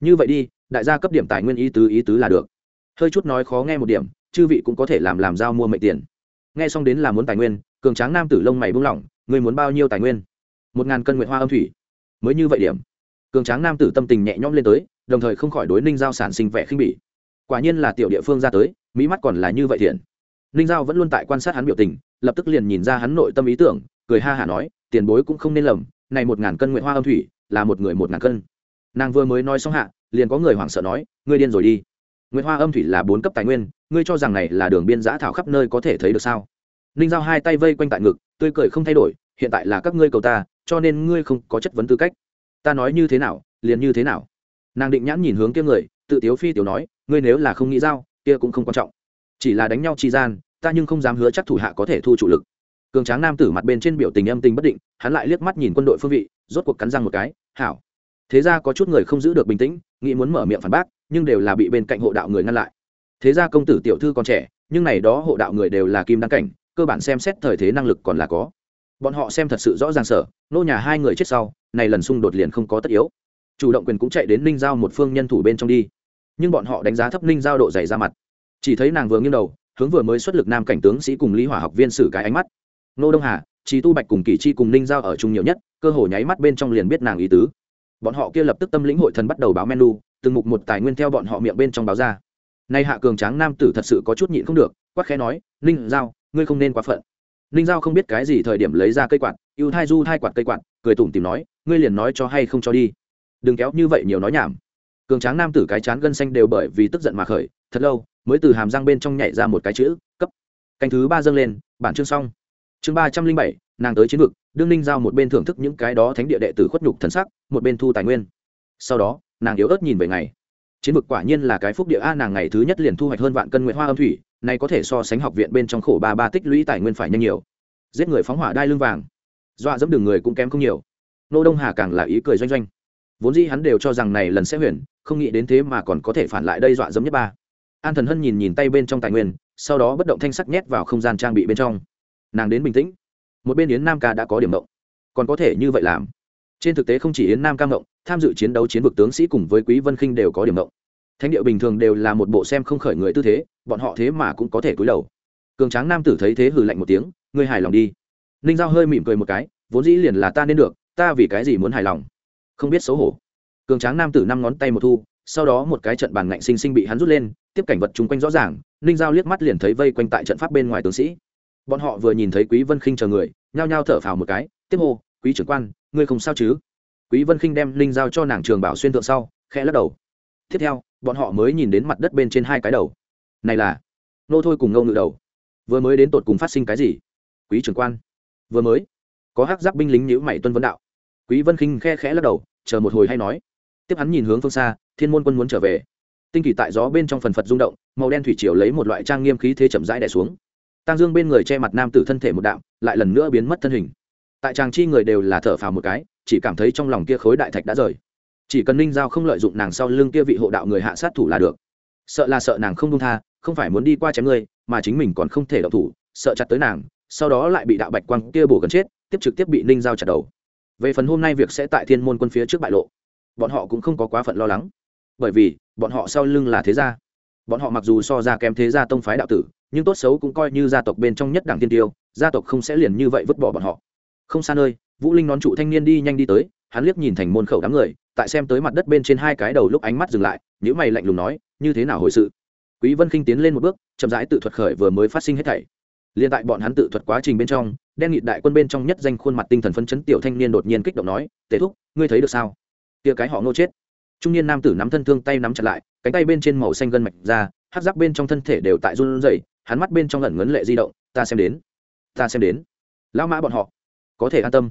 Như vậy đi, đại gia cấp điểm tài nguyên ý tứ ý tứ là được. Hơi chút nói khó nghe một điểm, chư vị cũng có thể làm làm giao mua mệnh tiền. Nghe xong đến là muốn tài nguyên, cường tráng nam tử lông mày buông lỏng người muốn bao nhiêu tài nguyên? Một ngàn cân nguyện hoa âm thủy. Mới như vậy điểm cường tráng nam tử tâm tình nhẹ nhõm lên tới, đồng thời không khỏi đối ninh giao sản sinh vẻ khinh bỉ. Quả nhiên là tiểu địa phương ra tới, mỹ mắt còn là như vậy thiện. Ninh giao vẫn luôn tại quan sát hắn biểu tình, lập tức liền nhìn ra hắn nội tâm ý tưởng, cười ha hả nói, tiền bối cũng không nên lầm, này một ngàn cân nguyện hoa âm thủy, là một người một ngàn cân. Nàng vừa mới nói xong hạ, liền có người hoảng sợ nói, ngươi điên rồi đi. Nguyện hoa âm thủy là bốn cấp tài nguyên, ngươi cho rằng này là đường biên giã thảo khắp nơi có thể thấy được sao? Ninh giao hai tay vây quanh tại ngực, tươi cười không thay đổi, hiện tại là các ngươi cầu ta, cho nên ngươi không có chất vấn tư cách ta nói như thế nào, liền như thế nào? Nàng định nhãn nhìn hướng kia người, tự tiếu phi tiểu nói, ngươi nếu là không nghĩ giao, kia cũng không quan trọng. Chỉ là đánh nhau chi gian, ta nhưng không dám hứa chắc thủ hạ có thể thu chủ lực. Cường tráng nam tử mặt bên trên biểu tình âm tình bất định, hắn lại liếc mắt nhìn quân đội phương vị, rốt cuộc cắn răng một cái, hảo. Thế ra có chút người không giữ được bình tĩnh, nghĩ muốn mở miệng phản bác, nhưng đều là bị bên cạnh hộ đạo người ngăn lại. Thế ra công tử tiểu thư còn trẻ, nhưng này đó hộ đạo người đều là kim đăng cảnh, cơ bản xem xét thời thế năng lực còn là có bọn họ xem thật sự rõ ràng sở, nô nhà hai người chết sau, này lần xung đột liền không có tất yếu. Chủ động quyền cũng chạy đến ninh giao một phương nhân thủ bên trong đi. Nhưng bọn họ đánh giá thấp ninh giao độ dày ra mặt. Chỉ thấy nàng vừa nghiêng đầu, hướng vừa mới xuất lực nam cảnh tướng sĩ cùng lý hỏa học viên xử cái ánh mắt. Nô đông hà trí tu bạch cùng kỳ chi cùng ninh giao ở chung nhiều nhất, cơ hồ nháy mắt bên trong liền biết nàng ý tứ. Bọn họ kia lập tức tâm lĩnh hội thần bắt đầu báo menu, từng mục một tài nguyên theo bọn họ miệng bên trong báo ra. Nay hạ cường tráng nam tử thật sự có chút nhịn không được, quát khẽ nói, ninh giao, ngươi không nên quá phận ninh giao không biết cái gì thời điểm lấy ra cây quạt ưu thai du thai quạt cây quạt, cười tủm tìm nói, ngươi liền nói cho hay không cho đi. Đừng kéo như vậy nhiều nói nhảm. Cường tráng nam tử cái chán gân xanh đều bởi vì tức giận mà khởi, thật lâu, mới từ hàm răng bên trong nhảy ra một cái chữ, cấp. Canh thứ ba dâng lên, bản chương xong. Chương ba trăm linh bảy, nàng tới chiến vực, đương ninh giao một bên thưởng thức những cái đó thánh địa đệ tử khuất nhục thần sắc, một bên thu tài nguyên. Sau đó, nàng yếu ớt nhìn về ngày. Chiến vực quả nhiên là cái phúc địa a, nàng ngày thứ nhất liền thu hoạch hơn vạn cân nguyện hoa âm thủy này có thể so sánh học viện bên trong khổ ba ba tích lũy tài nguyên phải nhanh nhiều. Giết người phóng hỏa đai lưng vàng. Dọa dẫm đường người cũng kém không nhiều. Nô đông hà càng là ý cười doanh doanh. Vốn dĩ hắn đều cho rằng này lần sẽ huyền, không nghĩ đến thế mà còn có thể phản lại đây dọa dẫm nhất ba. An thần hân nhìn nhìn tay bên trong tài nguyên, sau đó bất động thanh sắc nhét vào không gian trang bị bên trong. Nàng đến bình tĩnh. Một bên yến nam ca đã có điểm động còn có thể như vậy làm. Trên thực tế không chỉ yến nam ca động tham dự chiến đấu chiến vực tướng sĩ cùng với quý vân khinh đều có điểm động thánh điệu bình thường đều là một bộ xem không khởi người tư thế bọn họ thế mà cũng có thể cúi đầu. Cường tráng nam tử thấy thế hừ lạnh một tiếng, ngươi hài lòng đi. Ninh giao hơi mỉm cười một cái, vốn dĩ liền là ta nên được, ta vì cái gì muốn hài lòng? Không biết xấu hổ. Cường tráng nam tử năm ngón tay một thu, sau đó một cái trận bàn ngạnh sinh sinh bị hắn rút lên, tiếp cảnh vật chung quanh rõ ràng, ninh giao liếc mắt liền thấy vây quanh tại trận pháp bên ngoài tướng sĩ. Bọn họ vừa nhìn thấy quý vân khinh chờ người, nhao nhao thở phào một cái, tiếp hô, quý trưởng quan, ngươi không sao chứ? Quý vân khinh đem ninh giao cho nàng trường bảo xuyên thượng sau, khẽ lắc đầu. Tiếp theo, bọn họ mới nhìn đến mặt đất bên trên hai cái đầu này là, nô thôi cùng ngâu ngự đầu, vừa mới đến tột cùng phát sinh cái gì? Quý trưởng quan, vừa mới, có hắc giáp binh lính nhữ mày tuân vấn đạo. Quý vân khinh khe khẽ lắc đầu, chờ một hồi hay nói. Tiếp hắn nhìn hướng phương xa, thiên môn quân muốn trở về. Tinh kỳ tại gió bên trong phần phật rung động, màu đen thủy triều lấy một loại trang nghiêm khí thế chậm rãi đè xuống. Tăng dương bên người che mặt nam tử thân thể một đạo lại lần nữa biến mất thân hình. Tại tràng chi người đều là thở phào một cái, chỉ cảm thấy trong lòng kia khối đại thạch đã rời. Chỉ cần ninh giao không lợi dụng nàng sau lưng kia vị hộ đạo người hạ sát thủ là được. Sợ là sợ nàng không đông tha không phải muốn đi qua chém ngươi, mà chính mình còn không thể động thủ, sợ chặt tới nàng, sau đó lại bị đạo bạch quang kia bổ gần chết, tiếp trực tiếp bị ninh giao chặt đầu. Về phần hôm nay việc sẽ tại thiên môn quân phía trước bại lộ, bọn họ cũng không có quá phận lo lắng. Bởi vì, bọn họ sau lưng là thế gia. Bọn họ mặc dù so ra kém thế gia tông phái đạo tử, nhưng tốt xấu cũng coi như gia tộc bên trong nhất đảng tiên tiêu, gia tộc không sẽ liền như vậy vứt bỏ bọn họ. Không xa nơi, vũ linh nón trụ thanh niên đi nhanh đi tới, hắn liếc nhìn thành môn khẩu đám người, tại xem tới mặt đất bên trên hai cái đầu lúc ánh mắt dừng lại nhữ mày lạnh lùng nói, như thế nào hồi sự? Quý vân khinh tiến lên một bước, chậm rãi tự thuật khởi vừa mới phát sinh hết thảy. Liên tại bọn hắn tự thuật quá trình bên trong, đen nghị đại quân bên trong nhất danh khuôn mặt tinh thần phấn chấn tiểu thanh niên đột nhiên kích động nói, tề thúc, ngươi thấy được sao? Kia cái họ ngô chết. Trung niên nam tử nắm thân thương tay nắm chặt lại, cánh tay bên trên màu xanh gân mạch ra hát giáp bên trong thân thể đều tại run rẩy, hắn mắt bên trong ẩn ngấn lệ di động, ta xem đến, ta xem đến. Lão mã bọn họ, có thể an tâm.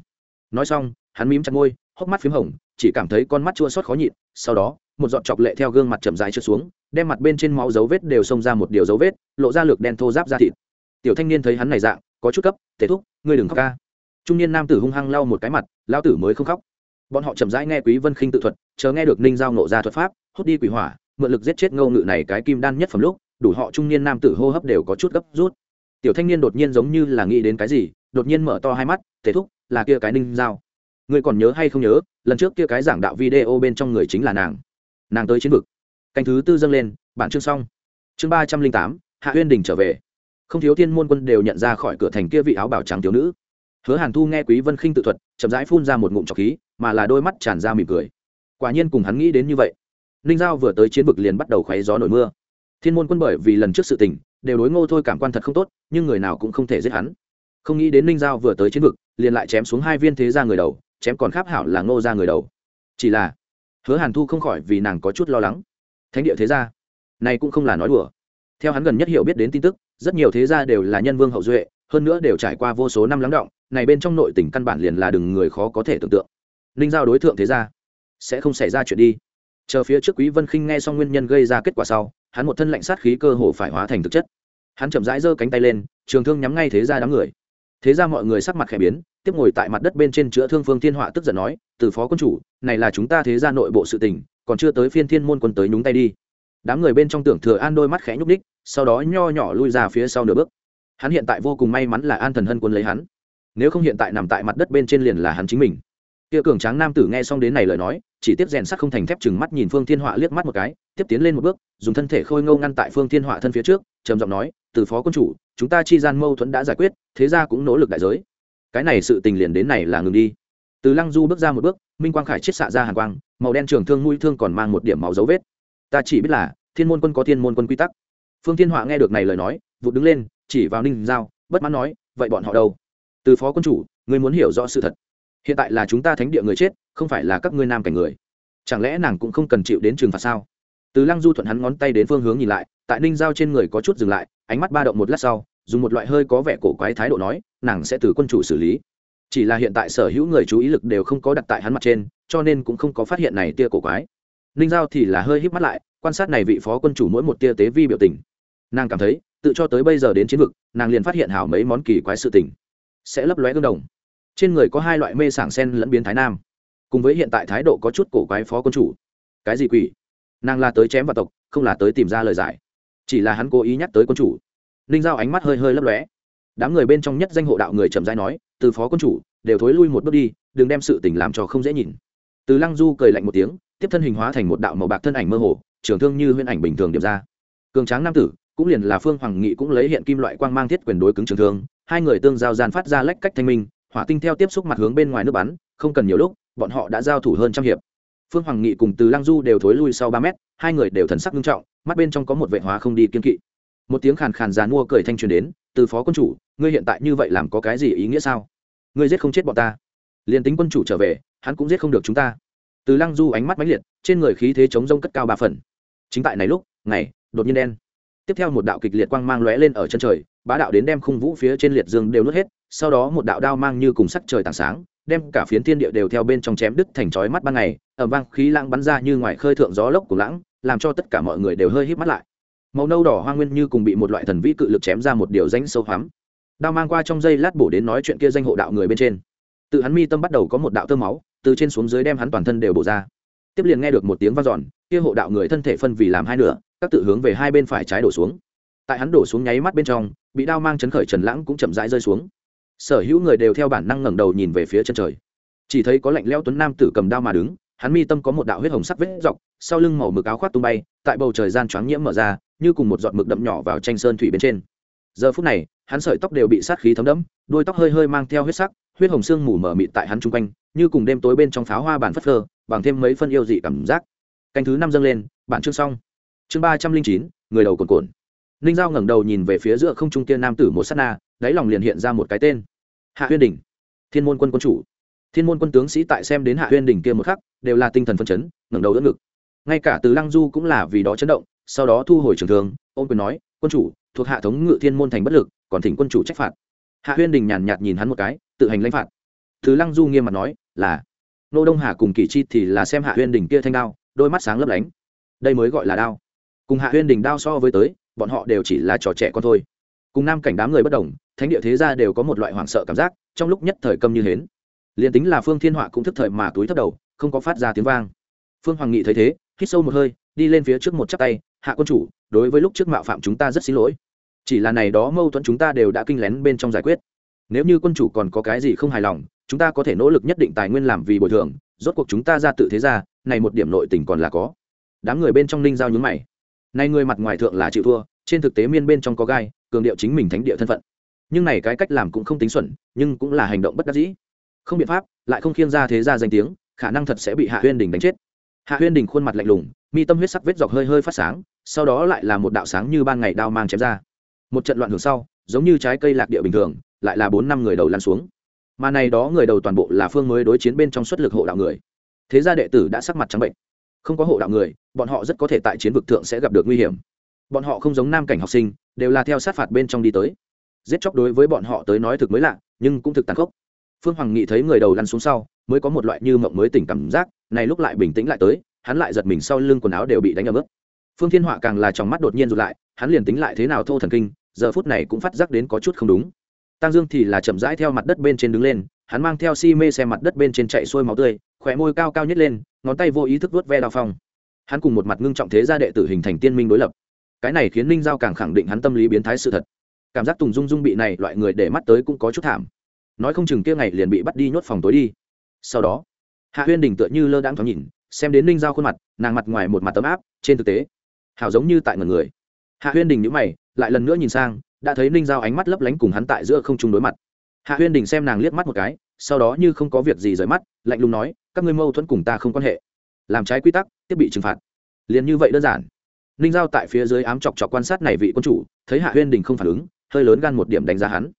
Nói xong, hắn mím chặt môi, hốc mắt p h í m hồng, chỉ cảm thấy con mắt chua xót khó nhịn, sau đó, một giọt chọc lệ theo gương mặt chậm dài trượt xuống đem mặt bên trên máu dấu vết đều xông ra một điều dấu vết, lộ ra lược đen thô giáp ra thịt. Tiểu thanh niên thấy hắn này dạng, có chút cấp, thể thúc, ngươi đừng khóc ca. Trung niên nam tử hung hăng lau một cái mặt lao tử mới không khóc. Bọn họ chậm rãi nghe quý vân khinh tự thuật, chờ nghe được ninh giao nộ ra thuật pháp, hút đi quỷ hỏa, mượn lực giết chết ngâu ngự này cái kim đan nhất phẩm lúc, đủ họ trung niên nam tử hô hấp đều có chút gấp rút. Tiểu thanh niên đột nhiên giống như là nghĩ đến cái gì, đột nhiên mở to hai mắt, thể thúc, là kia cái ninh giao. Ngươi còn nhớ hay không nhớ, lần trước kia cái giảng đạo video bên trong người chính là nàng. Nàng tới chiến vực canh thứ tư dâng lên, bản chương xong. Chương ba trăm linh tám, hạ huyên đình trở về. Không thiếu thiên môn quân đều nhận ra khỏi cửa thành kia vị áo bảo trắng thiếu nữ. Hứa hàn thu nghe quý vân khinh tự thuật, chậm rãi phun ra một ngụm trọc khí, mà là đôi mắt tràn ra mỉm cười. Quả nhiên cùng hắn nghĩ đến như vậy. Ninh giao vừa tới chiến vực liền bắt đầu khoáy gió nổi mưa. Thiên môn quân bởi vì lần trước sự tình, đều đối ngô thôi cảm quan thật không tốt, nhưng người nào cũng không thể giết hắn. Không nghĩ đến ninh giao vừa tới chiến vực, liền lại chém xuống hai viên thế ra người đầu, chém còn kháp hảo là ngô ra người đầu. Chỉ là, hứa hàn thu không khỏi vì nàng có chút lo lắng thánh địa thế gia. Này cũng không là nói đùa. Theo hắn gần nhất hiểu biết đến tin tức, rất nhiều thế gia đều là nhân vương hậu duệ, hơn nữa đều trải qua vô số năm lắng động, này bên trong nội tỉnh căn bản liền là đừng người khó có thể tưởng tượng. Ninh giao đối tượng thế gia, sẽ không xảy ra chuyện đi. Chờ phía trước quý vân khinh nghe xong nguyên nhân gây ra kết quả sau, hắn một thân lạnh sát khí cơ hồ phải hóa thành thực chất. Hắn chậm rãi giơ cánh tay lên, trường thương nhắm ngay thế gia đám người. Thế ra mọi người sắc mặt khẽ biến, tiếp ngồi tại mặt đất bên trên chữa thương phương thiên họa tức giận nói, từ phó quân chủ, này là chúng ta thế ra nội bộ sự tình còn chưa tới phiên thiên môn quân tới nhúng tay đi. Đám người bên trong tưởng thừa an đôi mắt khẽ nhúc đích sau đó nho nhỏ lui ra phía sau nửa bước. Hắn hiện tại vô cùng may mắn là an thần hân quân lấy hắn. Nếu không hiện tại nằm tại mặt đất bên trên liền là hắn chính mình. Kia cường tráng nam tử nghe xong đến này lời nói, chỉ tiếp rèn sắt không thành thép chừng mắt nhìn phương thiên họa liếc mắt một cái, tiếp tiến lên một bước, dùng thân thể khôi ngâu ngăn tại phương thiên họa thân phía trước, trầm giọng nói, từ phó quân chủ, chúng ta chi gian mâu thuẫn đã giải quyết, thế ra cũng nỗ lực đại giới. Cái này sự tình liền đến này là ngừng đi từ lăng du bước ra một bước, minh quang khải chiết xạ ra hàn quang, màu đen trường thương mũi thương còn mang một điểm máu dấu vết. Ta chỉ biết là, thiên môn quân có thiên môn quân quy tắc. Phương thiên họa nghe được này lời nói, vụt đứng lên, chỉ vào ninh giao, bất mãn nói, vậy bọn họ đâu? Từ phó quân chủ, ngươi muốn hiểu rõ sự thật. Hiện tại là chúng ta thánh địa người chết, không phải là các ngươi nam cảnh người. Chẳng lẽ nàng cũng không cần chịu đến trừng phạt sao? Từ lăng du thuận hắn ngón tay đến phương hướng nhìn lại, tại ninh giao trên người có chút dừng lại, ánh mắt ba động một lát sau, dùng một loại hơi có vẻ cổ quái thái độ nói, nàng sẽ từ quân chủ xử lý chỉ là hiện tại sở hữu người chú ý lực đều không có đặt tại hắn mặt trên, cho nên cũng không có phát hiện này tia cổ quái. Ninh giao thì là hơi híp mắt lại, quan sát này vị phó quân chủ mỗi một tia tế vi biểu tình. Nàng cảm thấy, tự cho tới bây giờ đến chiến vực, nàng liền phát hiện hảo mấy món kỳ quái sự tình. Sẽ lấp lóe gương đồng. Trên người có hai loại mê sảng sen lẫn biến thái nam. Cùng với hiện tại thái độ có chút cổ quái phó quân chủ. Cái gì quỷ? Nàng là tới chém vào tộc, không là tới tìm ra lời giải. Chỉ là hắn cố ý nhắc tới quân chủ. Ninh giao ánh mắt hơi hơi lấp lóe đám người bên trong nhất danh hộ đạo người trầm dai nói, từ phó quân chủ, đều thối lui một bước đi, đừng đem sự tình làm cho không dễ nhìn. Từ lăng du cười lạnh một tiếng, tiếp thân hình hóa thành một đạo màu bạc thân ảnh mơ hồ, trường thương như huyễn ảnh bình thường điểm ra. Cường tráng nam tử, cũng liền là phương hoàng nghị cũng lấy hiện kim loại quang mang thiết quyền đối cứng trường thương, hai người tương giao gian phát ra lách cách thanh minh, hỏa tinh theo tiếp xúc mặt hướng bên ngoài nước bắn, không cần nhiều lúc, bọn họ đã giao thủ hơn trăm hiệp. Phương hoàng nghị cùng từ lăng du đều thối lui sau ba mét, hai người đều thần sắc nghiêm trọng, mắt bên trong có một vệ hóa không đi kiên kỵ một tiếng khàn khàn dàn mua cười thanh truyền đến, từ phó quân chủ, ngươi hiện tại như vậy làm có cái gì ý nghĩa sao? Ngươi giết không chết bọn ta. Liền tính quân chủ trở về, hắn cũng giết không được chúng ta. Từ lăng du ánh mắt mãnh liệt, trên người khí thế chống rông cất cao ba phần. Chính tại này lúc, ngày, đột nhiên đen. Tiếp theo một đạo kịch liệt quang mang lóe lên ở chân trời, bá đạo đến đem khung vũ phía trên liệt dương đều nuốt hết, sau đó một đạo đao mang như cùng sắc trời tảng sáng, đem cả phiến thiên địa đều theo bên trong chém đứt thành chói mắt ban ngày ở vang khí lãng bắn ra như ngoài khơi thượng gió lốc của lãng, làm cho tất cả mọi người đều hơi hít mắt lại màu nâu đỏ hoa nguyên như cùng bị một loại thần vĩ cự lực chém ra một điều danh sâu hoắm. Đao mang qua trong giây lát bổ đến nói chuyện kia danh hộ đạo người bên trên. Tự hắn mi tâm bắt đầu có một đạo tơ máu, từ trên xuống dưới đem hắn toàn thân đều bổ ra. Tiếp liền nghe được một tiếng vang dọn, kia hộ đạo người thân thể phân vì làm hai nửa, các tự hướng về hai bên phải trái đổ xuống. Tại hắn đổ xuống nháy mắt bên trong, bị đao mang chấn khởi trần lãng cũng chậm rãi rơi xuống. Sở hữu người đều theo bản năng ngẩng đầu nhìn về phía chân trời. Chỉ thấy có lạnh leo tuấn nam tử cầm đao mà đứng, hắn mi tâm có một đạo huyết hồng sắc vết dọc, sau lưng màu mực áo khoác tung bay, tại bầu trời gian choáng nhiễm mở ra như cùng một giọt mực đậm nhỏ vào tranh sơn thủy bên trên. Giờ phút này, hắn sợi tóc đều bị sát khí thấm đẫm đuôi tóc hơi hơi mang theo huyết sắc, huyết hồng xương mù mờ mịt tại hắn chung quanh, như cùng đêm tối bên trong pháo hoa bản phất phơ, bằng thêm mấy phân yêu dị cảm giác. Canh thứ năm dâng lên, bản chương xong. Chương ba trăm linh chín, người đầu cồn cồn ninh giao ngẩng đầu nhìn về phía giữa không trung tiên nam tử một s á t na, đáy lòng liền hiện ra một cái tên. Hạ huyên đình, thiên môn quân quân chủ. Thiên môn quân tướng sĩ tại xem đến hạ huyên đình kia một khắc, đều là tinh thần phân chấn, ngẩng đầu đỡ ngực. Ngay cả từ lăng du cũng là vì đó chấn động sau đó thu hồi trường thường ôm quyền nói, quân chủ, thuộc hạ thống ngự thiên môn thành bất lực, còn thỉnh quân chủ trách phạt. Hạ huyên đình nhàn nhạt nhìn hắn một cái, tự hành lãnh phạt. Thứ lăng du nghiêm mặt nói, là. Nô đông hà cùng kỳ chi thì là xem hạ huyên đình kia thanh đao, đôi mắt sáng lấp lánh. Đây mới gọi là đao. Cùng hạ huyên đình đao so với tới, bọn họ đều chỉ là trò trẻ con thôi. Cùng nam cảnh đám người bất đồng, thánh địa thế gia đều có một loại hoảng sợ cảm giác, trong lúc nhất thời câm như hến. Liền tính là phương thiên họa cũng thức thời mà túi thấp đầu, không có phát ra tiếng vang. Phương hoàng nghị thấy thế, hít sâu một hơi, đi lên phía trước một chắc tay hạ quân chủ, đối với lúc trước mạo phạm chúng ta rất xin lỗi. Chỉ là này đó mâu thuẫn chúng ta đều đã kinh lén bên trong giải quyết. Nếu như quân chủ còn có cái gì không hài lòng, chúng ta có thể nỗ lực nhất định tài nguyên làm vì bồi thường, rốt cuộc chúng ta ra tự thế ra, này một điểm nội tình còn là có. Đám người bên trong ninh giao nhúng mày. Nay người mặt ngoài thượng là chịu thua, trên thực tế miên bên trong có gai, cường điệu chính mình thánh địa thân phận. Nhưng này cái cách làm cũng không tính xuẩn, nhưng cũng là hành động bất đắc dĩ. Không biện pháp, lại không khiêng ra thế ra danh tiếng, khả năng thật sẽ bị hạ huyên đình đánh chết. Hạ huyên đình khuôn mặt lạnh lùng mi tâm huyết sắc vết dọc hơi hơi phát sáng, sau đó lại là một đạo sáng như ban ngày đao mang chém ra. Một trận loạn hưởng sau, giống như trái cây lạc địa bình thường, lại là bốn năm người đầu lăn xuống. Mà này đó người đầu toàn bộ là phương mới đối chiến bên trong xuất lực hộ đạo người. Thế gia đệ tử đã sắc mặt trắng bệnh. Không có hộ đạo người, bọn họ rất có thể tại chiến vực thượng sẽ gặp được nguy hiểm. Bọn họ không giống nam cảnh học sinh, đều là theo sát phạt bên trong đi tới. Giết chóc đối với bọn họ tới nói thực mới lạ, nhưng cũng thực tàn khốc. Phương hoàng nghị thấy người đầu lăn xuống sau, mới có một loại như mộng mới tỉnh cảm giác, này lúc lại bình tĩnh lại tới hắn lại giật mình sau lưng quần áo đều bị đánh ấm ướt. Phương thiên họa càng là trong mắt đột nhiên rụt lại, hắn liền tính lại thế nào thô thần kinh, giờ phút này cũng phát giác đến có chút không đúng. Tăng dương thì là chậm rãi theo mặt đất bên trên đứng lên, hắn mang theo si mê xem mặt đất bên trên chạy xuôi máu tươi khỏe môi cao cao nhất lên, ngón tay vô ý thức vớt ve đào phong. Hắn cùng một mặt ngưng trọng thế gia đệ tử hình thành tiên minh đối lập. Cái này khiến ninh giao càng khẳng định hắn tâm lý biến thái sự thật. Cảm giác tùng dung dung bị này loại người để mắt tới cũng có chút thảm. Nói không chừng kia ngày liền bị bắt đi nhốt phòng tối đi. Sau đó, hạ huyên đình tựa như lơ đãng thoáng nhìn xem đến ninh giao khuôn mặt, nàng mặt ngoài một mặt tấm áp, trên thực tế hảo giống như tại ngần người. Hạ huyên đình nhữ mày, lại lần nữa nhìn sang, đã thấy ninh giao ánh mắt lấp lánh cùng hắn tại giữa không trung đối mặt. Hạ huyên đình xem nàng liếc mắt một cái, sau đó như không có việc gì rời mắt, lạnh lùng nói, các ngươi mâu thuẫn cùng ta không quan hệ. Làm trái quy tắc, tiếp bị trừng phạt. Liền như vậy đơn giản. Ninh giao tại phía dưới ám chọc chọc quan sát này vị quân chủ, thấy hạ huyên đình không phản ứng, hơi lớn gan một điểm đánh giá hắn.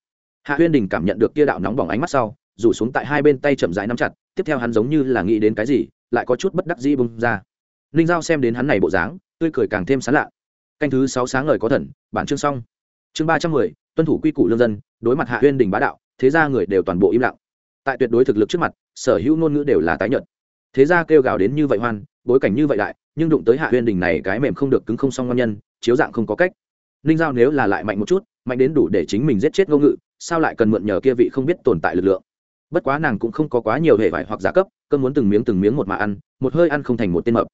Hạ huyên đình cảm nhận được kia đạo nóng bỏng ánh mắt sau, rủ xuống tại hai bên tay chậm rãi nắm chặt, tiếp theo hắn giống như là nghĩ đến cái gì lại có chút bất đắc dĩ bung ra. Ninh giao xem đến hắn này bộ dáng, tươi cười càng thêm sán lạ. Canh thứ sáu sáng ngời có thần, bản chương xong. Chương ba trăm mười, tuân thủ quy củ lương dân, đối mặt hạ huyên đình bá đạo, thế ra người đều toàn bộ im lặng. Tại tuyệt đối thực lực trước mặt, sở hữu ngôn ngữ đều là tái nhợt. Thế ra kêu gào đến như vậy hoan, bối cảnh như vậy đại, nhưng đụng tới hạ huyên đình này cái mềm không được cứng không xong ngon nhân, chiếu dạng không có cách. Ninh giao nếu là lại mạnh một chút, mạnh đến đủ để chính mình giết chết ngô ngự, sao lại cần mượn nhờ kia vị không biết tồn tại lực lượng? Bất quá nàng cũng không có quá nhiều hệ vải hoặc giả cấp cơn muốn từng miếng từng miếng một mà ăn, một hơi ăn không thành một tên mập.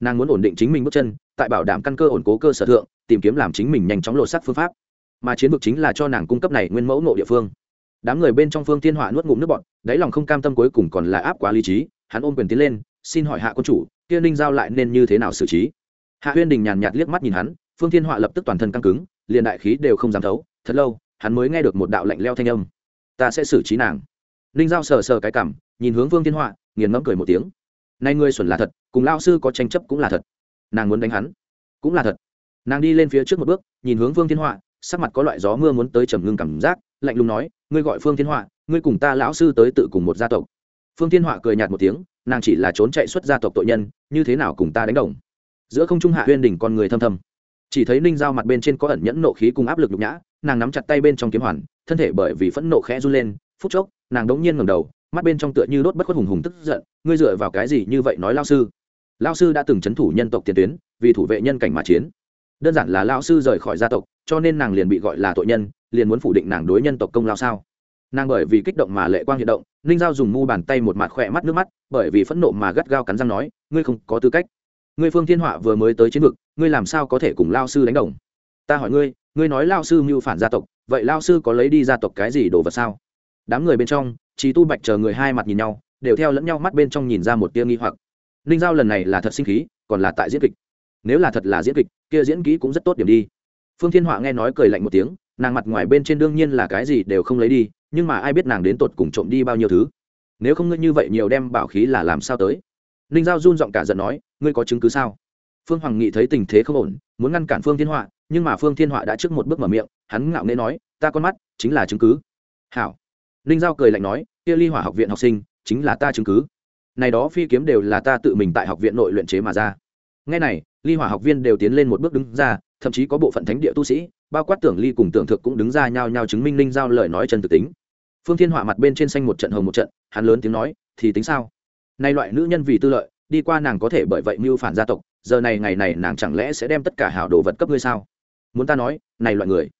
Nàng muốn ổn định chính mình bước chân, tại bảo đảm căn cơ ổn cố cơ sở thượng, tìm kiếm làm chính mình nhanh chóng lột sắc phương pháp. Mà chiến vực chính là cho nàng cung cấp này nguyên mẫu nộ địa phương. Đám người bên trong phương thiên họa nuốt ngụm nước bọn đáy lòng không cam tâm cuối cùng còn là áp quá lý trí, hắn ôm quyền tiến lên, xin hỏi hạ quân chủ, kia ninh giao lại nên như thế nào xử trí? Hạ huyên đình nhàn nhạt liếc mắt nhìn hắn, phương thiên họa lập tức toàn thân căng cứng, liền đại khí đều không dám thấu. Thật lâu, hắn mới nghe được một đạo lạnh leo thanh âm. Ta sẽ xử trí nàng ninh giao sờ sờ cái cảm, nhìn hướng Vương thiên họa, nghiền ngẫm cười một tiếng. Nay ngươi xuẩn là thật, cùng lao sư có tranh chấp cũng là thật. Nàng muốn đánh hắn, cũng là thật. Nàng đi lên phía trước một bước, nhìn hướng Vương thiên họa, sắc mặt có loại gió mưa muốn tới trầm ngưng cảm giác, lạnh lùng nói, ngươi gọi phương thiên họa, ngươi cùng ta lão sư tới tự cùng một gia tộc. Phương thiên họa cười nhạt một tiếng, nàng chỉ là trốn chạy xuất gia tộc tội nhân, như thế nào cùng ta đánh đồng? Giữa không trung hạ huyên đỉnh con người thâm thâm. Chỉ thấy ninh giao mặt bên trên có ẩn nhẫn nộ khí cùng áp lực nhục nhã, nàng nắm chặt tay bên trong kiếm hoàn, thân thể bởi vì phẫn nộ khẽ run lên, phút chốc nàng đống nhiên ngẩng đầu, mắt bên trong tựa như đốt bất khuất hùng hùng tức giận, ngươi dựa vào cái gì như vậy nói lao sư? Lao sư đã từng c h ấ n thủ nhân tộc tiền tuyến, vì thủ vệ nhân cảnh mà chiến. Đơn giản là lao sư rời khỏi gia tộc, cho nên nàng liền bị gọi là tội nhân, liền muốn phủ định nàng đối nhân tộc công lao sao? Nàng bởi vì kích động mà lệ quang hiện động, ninh giao dùng mu bàn tay một mặt khỏe mắt nước mắt, bởi vì phẫn nộ mà gắt gao cắn răng nói, ngươi không có tư cách. Ngươi phương thiên họa vừa mới tới chiến vực, ngươi làm sao có thể cùng lao sư đánh đồng? Ta hỏi ngươi ngươi nói lao sư mưu phản gia tộc, vậy lao sư có lấy đi gia tộc cái gì đồ vật sao? Đám người bên trong trí tu bạch chờ người hai mặt nhìn nhau, đều theo lẫn nhau mắt bên trong nhìn ra một tia nghi hoặc. Ninh giao lần này là thật sinh khí, còn là tại diễn kịch. Nếu là thật là diễn kịch, kia diễn kỹ cũng rất tốt điểm đi. Phương thiên họa nghe nói cười lạnh một tiếng, nàng mặt ngoài bên trên đương nhiên là cái gì đều không lấy đi, nhưng mà ai biết nàng đến tột cùng trộm đi bao nhiêu thứ. Nếu không ngươi như vậy nhiều đem bảo khí là làm sao tới? Ninh giao run giọng cả giận nói, ngươi có chứng cứ sao? Phương hoàng nghị thấy tình thế không ổn, muốn ngăn cản phương thiên họa, nhưng mà phương thiên họa đã trước một bước mở miệng, hắn ngạo nghễ nói, ta con mắt chính là chứng cứ. Hảo ninh giao cười lạnh nói, kia ly hỏa học viện học sinh, chính là ta chứng cứ. Này đó phi kiếm đều là ta tự mình tại học viện nội luyện chế mà ra. Ngay này, ly hỏa học viên đều tiến lên một bước đứng ra, thậm chí có bộ phận thánh địa tu sĩ, bao quát tưởng ly cùng tưởng thực cũng đứng ra nhao nhao chứng minh ninh giao lời nói chân thực tính. Phương thiên họa mặt bên trên xanh một trận hồng một trận, hắn lớn tiếng nói, thì tính sao? Nay loại nữ nhân vì tư lợi, đi qua nàng có thể bởi vậy mưu phản gia tộc, giờ này ngày này nàng chẳng lẽ sẽ đem tất cả hảo đồ vật cấp ngươi sao? Muốn ta nói, này loại người.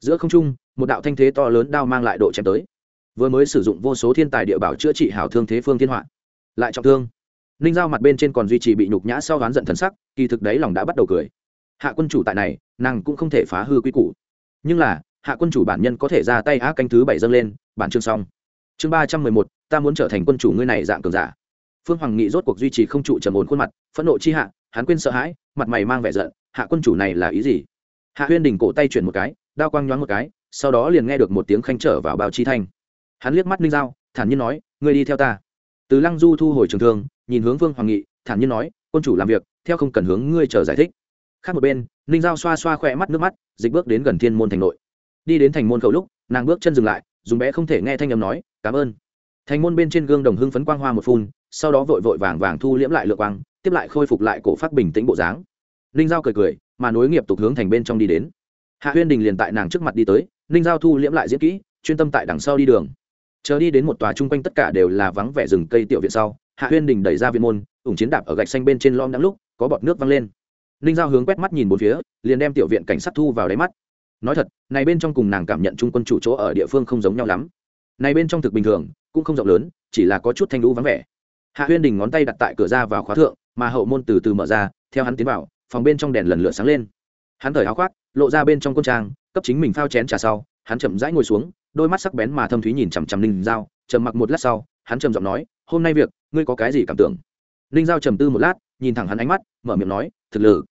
Giữa không trung, một đạo thanh thế to lớn đao mang lại độ chém tới vừa mới sử dụng vô số thiên tài địa bảo chữa trị hảo thương thế phương thiên họa, lại trọng thương. Ninh giao mặt bên trên còn duy trì bị nhục nhã sau đoán giận thần sắc, kỳ thực đấy lòng đã bắt đầu cười. Hạ quân chủ tại này, nàng cũng không thể phá hư quy củ. Nhưng là, hạ quân chủ bản nhân có thể ra tay á canh thứ bảy dâng lên, bản chương xong. Chương ba trăm mười một, ta muốn trở thành quân chủ ngươi này dạng cường giả. Phương hoàng nghị rốt cuộc duy trì không trụ trầm ổn khuôn mặt, phẫn nộ chi hạ, hắn quên sợ hãi, mặt mày mang vẻ giận, hạ quân chủ này là ý gì? Hạ huyên đình cổ tay chuyển một cái, đao quang nhoáng một cái, sau đó liền nghe được một tiếng khanh trở vào bao chi thanh hắn liếc mắt ninh giao, thản nhiên nói, ngươi đi theo ta. Từ lăng du thu hồi trường thương, nhìn hướng vương hoàng nghị, thản nhiên nói, quân chủ làm việc, theo không cần hướng ngươi chờ giải thích. Khác một bên, ninh giao xoa xoa khỏe mắt nước mắt, dịch bước đến gần thiên môn thành nội. Đi đến thành môn khẩu lúc, nàng bước chân dừng lại, dùng bé không thể nghe thanh â m nói, cảm ơn. Thành môn bên trên gương đồng hưng phấn quang hoa một phun, sau đó vội vội vàng vàng thu liễm lại lượng quang, tiếp lại khôi phục lại cổ phát bình tĩnh bộ dáng. Ninh giao cười cười, mà nối nghiệp tục hướng thành bên trong đi đến. Hạ huyên đình liền tại nàng trước mặt đi tới, ninh giao thu liễm lại diễn kỹ, chuyên tâm tại đằng sau đi đường chờ đi đến một tòa chung quanh tất cả đều là vắng vẻ rừng cây tiểu viện sau, hạ huyên đình đẩy ra viện môn, ủng chiến đạp ở gạch xanh bên trên lom đắng lúc, có bọt nước văng lên. Ninh giao hướng quét mắt nhìn một phía, liền đem tiểu viện cảnh sát thu vào đáy mắt. Nói thật, này bên trong cùng nàng cảm nhận trung quân chủ chỗ ở địa phương không giống nhau lắm. Này bên trong thực bình thường, cũng không rộng lớn, chỉ là có chút thanh lũ vắng vẻ. Hạ huyên đình ngón tay đặt tại cửa ra vào khóa thượng, mà hậu môn từ từ mở ra, theo hắn tiến vào, phòng bên trong đèn lần lượt sáng lên. Hắn thời áo khoác, lộ ra bên trong quân trang, cấp chính mình phao chén trà sau, hắn chậm rãi ngồi xuống đôi mắt sắc bén mà thâm thúy nhìn chằm chằm ninh Giao, trầm mặc một lát sau, hắn trầm giọng nói, hôm nay việc, ngươi có cái gì cảm tưởng? Ninh giao trầm tư một lát, nhìn thẳng hắn ánh mắt, mở miệng nói, thực lực.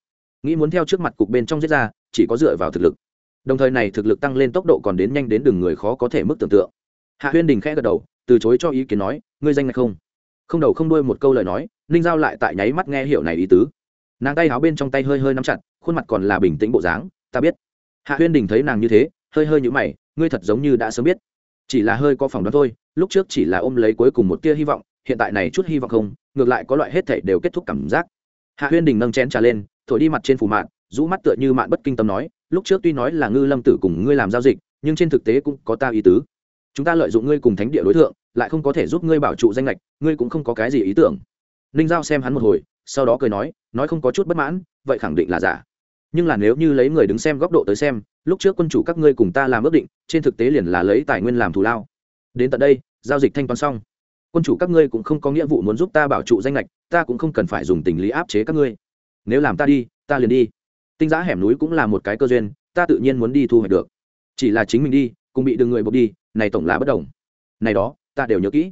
Nghĩ muốn theo trước mặt cục bên trong giết ra, chỉ có dựa vào thực lực. Đồng thời này thực lực tăng lên tốc độ còn đến nhanh đến đường người khó có thể mức tưởng tượng. Hạ huyên đình khẽ gật đầu, từ chối cho ý kiến nói, ngươi danh này không? Không đầu không đuôi một câu lời nói, ninh giao lại tại nháy mắt nghe hiểu này ý tứ. Nàng tay háo bên trong tay hơi hơi nắm chặt, khuôn mặt còn là bình tĩnh bộ dáng, ta biết. Hạ huyên đình thấy nàng như thế, hơi hơi nhũ mày ngươi thật giống như đã sớm biết. Chỉ là hơi có phỏng đoán thôi, lúc trước chỉ là ôm lấy cuối cùng một tia hy vọng, hiện tại này chút hy vọng không, ngược lại có loại hết thảy đều kết thúc cảm giác. Hạ huyên đình nâng chén trà lên, thổi đi mặt trên phủ mạn, rũ mắt tựa như mạn bất kinh tâm nói, lúc trước tuy nói là ngư lâm tử cùng ngươi làm giao dịch, nhưng trên thực tế cũng có ta ý tứ. Chúng ta lợi dụng ngươi cùng thánh địa đối tượng lại không có thể giúp ngươi bảo trụ danh lệch ngươi cũng không có cái gì ý tưởng. Ninh giao xem hắn một hồi, sau đó cười nói nói không có chút bất mãn, vậy khẳng định là giả. Nhưng là nếu như lấy người đứng xem góc độ tới xem lúc trước quân chủ các ngươi cùng ta làm ước định, trên thực tế liền là lấy tài nguyên làm thù lao. Đến tận đây, giao dịch thanh toán xong. Quân chủ các ngươi cũng không có nghĩa vụ muốn giúp ta bảo trụ danh lệch ta cũng không cần phải dùng tình lý áp chế các ngươi. Nếu làm ta đi, ta liền đi. Tinh giã hẻm núi cũng là một cái cơ duyên, ta tự nhiên muốn đi thu hoạch được. Chỉ là chính mình đi cùng bị đừng người buộc đi, này tổng là bất đồng. Này đó, ta đều nhớ kỹ.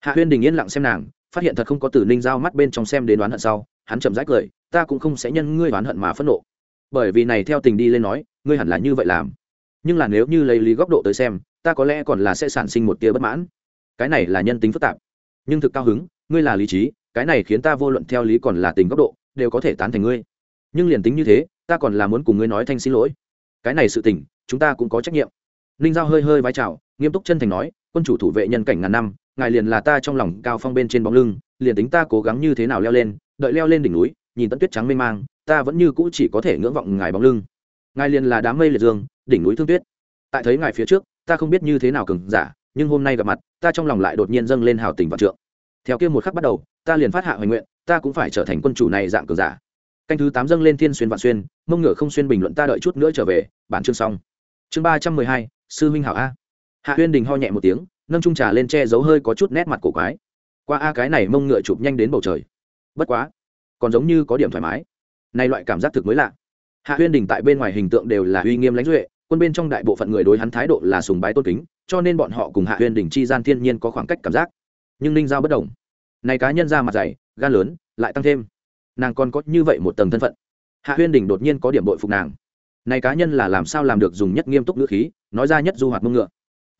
Hạ huyên đình yên lặng xem nàng, phát hiện thật không có từ ninh giao mắt bên trong xem đến đoán hận sau, hắn chậm rãi cười, ta cũng không sẽ nhân ngươi đoán hận mà phẫn nộ bởi vì này theo tình đi lên nói, ngươi hẳn là như vậy làm. Nhưng là nếu như lấy lý góc độ tới xem, ta có lẽ còn là sẽ sản sinh một tia bất mãn. Cái này là nhân tính phức tạp. Nhưng thực cao hứng, ngươi là lý trí, cái này khiến ta vô luận theo lý còn là tình góc độ, đều có thể tán thành ngươi. Nhưng liền tính như thế, ta còn là muốn cùng ngươi nói thanh xin lỗi. Cái này sự tình, chúng ta cũng có trách nhiệm. Ninh giao hơi hơi vai trào nghiêm túc chân thành nói, quân chủ thủ vệ nhân cảnh ngàn năm, ngài liền là ta trong lòng cao phong bên trên bóng lưng, liền tính ta cố gắng như thế nào leo lên, đợi leo lên đỉnh núi, nhìn tận tuyết trắng mê mang ta vẫn như cũ chỉ có thể ngưỡng vọng ngài bóng lưng. Ngài liền là đám mây liệt dương, đỉnh núi thương tuyết. Tại thấy ngài phía trước, ta không biết như thế nào cường giả, nhưng hôm nay gặp mặt, ta trong lòng lại đột nhiên dâng lên hào tình vạn trượng. Theo kia một khắc bắt đầu, ta liền phát hạ hoài nguyện, ta cũng phải trở thành quân chủ này dạng cường giả. Canh thứ tám dâng lên thiên xuyên vạn xuyên, mông ngựa không xuyên bình luận ta đợi chút nữa trở về, bản chương xong. Chương ba trăm mười hai, sư huynh hảo a. Hạ huyên đình ho nhẹ một tiếng, nâng trung trà lên che giấu hơi có chút nét mặt cổ quái. Qua a cái này mông ngựa chụp nhanh đến bầu trời. Bất quá, còn giống như có điểm thoải mái nay loại cảm giác thực mới lạ. Hạ huyên đình tại bên ngoài hình tượng đều là uy nghiêm lãnh duệ, quân bên trong đại bộ phận người đối hắn thái độ là sùng bái tôn kính, cho nên bọn họ cùng hạ huyên đình chi gian thiên nhiên có khoảng cách cảm giác. Nhưng ninh giao bất đồng. Này cá nhân ra mặt dày, gan lớn, lại tăng thêm. Nàng còn có như vậy một tầng thân phận. Hạ huyên đình đột nhiên có điểm bội phục nàng. Này cá nhân là làm sao làm được dùng nhất nghiêm túc ngữ khí, nói ra nhất du hoạt mông ngựa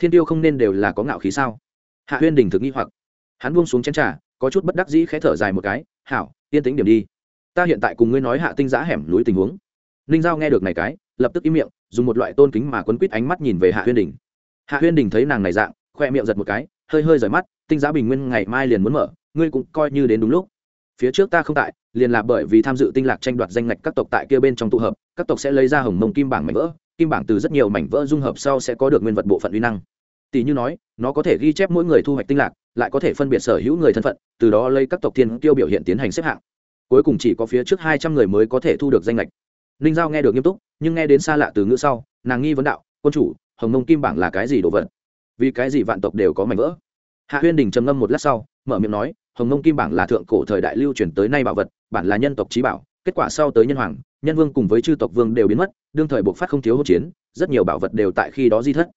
thiên tiêu không nên đều là có ngạo khí sao? Hạ huyên đình thực nghi hoặc. Hắn buông xuống chén trà, có chút bất đắc dĩ khẽ thở dài một cái, hảo, yên tĩnh điểm đi ta hiện tại cùng ngươi nói hạ tinh giã hẻm núi tình huống. Ninh giao nghe được này cái, lập tức im miệng, dùng một loại tôn kính mà quấn quýt ánh mắt nhìn về hạ huyên đình. Hạ huyên đình thấy nàng này dạng, khoe miệng giật một cái, hơi hơi rời mắt, tinh giá bình nguyên ngày mai liền muốn mở, ngươi cũng coi như đến đúng lúc. Phía trước ta không tại, liền là bởi vì tham dự tinh lạc tranh đoạt danh ngạch các tộc tại kia bên trong tụ hợp, các tộc sẽ lấy ra hồng mông kim bảng mảnh vỡ, kim bảng từ rất nhiều mảnh vỡ dung hợp sau sẽ có được nguyên vật bộ phận uy năng. Tỷ như nói, nó có thể ghi chép mỗi người thu hoạch tinh lạc, lại có thể phân biệt sở hữu người thân phận, từ đó lấy các tộc thiên tiêu biểu hiện tiến hành xếp hạng cuối cùng chỉ có phía trước hai trăm người mới có thể thu được danh lệch. Ninh giao nghe được nghiêm túc, nhưng nghe đến xa lạ từ ngữ sau, nàng nghi vấn đạo, quân chủ, hồng mông kim bảng là cái gì đồ vật? Vì cái gì vạn tộc đều có mảnh vỡ? Hạ huyên đình trầm ngâm một lát sau, mở miệng nói, hồng mông kim bảng là thượng cổ thời đại lưu truyền tới nay bảo vật, bản là nhân tộc trí bảo, kết quả sau tới nhân hoàng, nhân vương cùng với chư tộc vương đều biến mất, đương thời buộc phát không thiếu hỗn chiến, rất nhiều bảo vật đều tại khi đó di thất.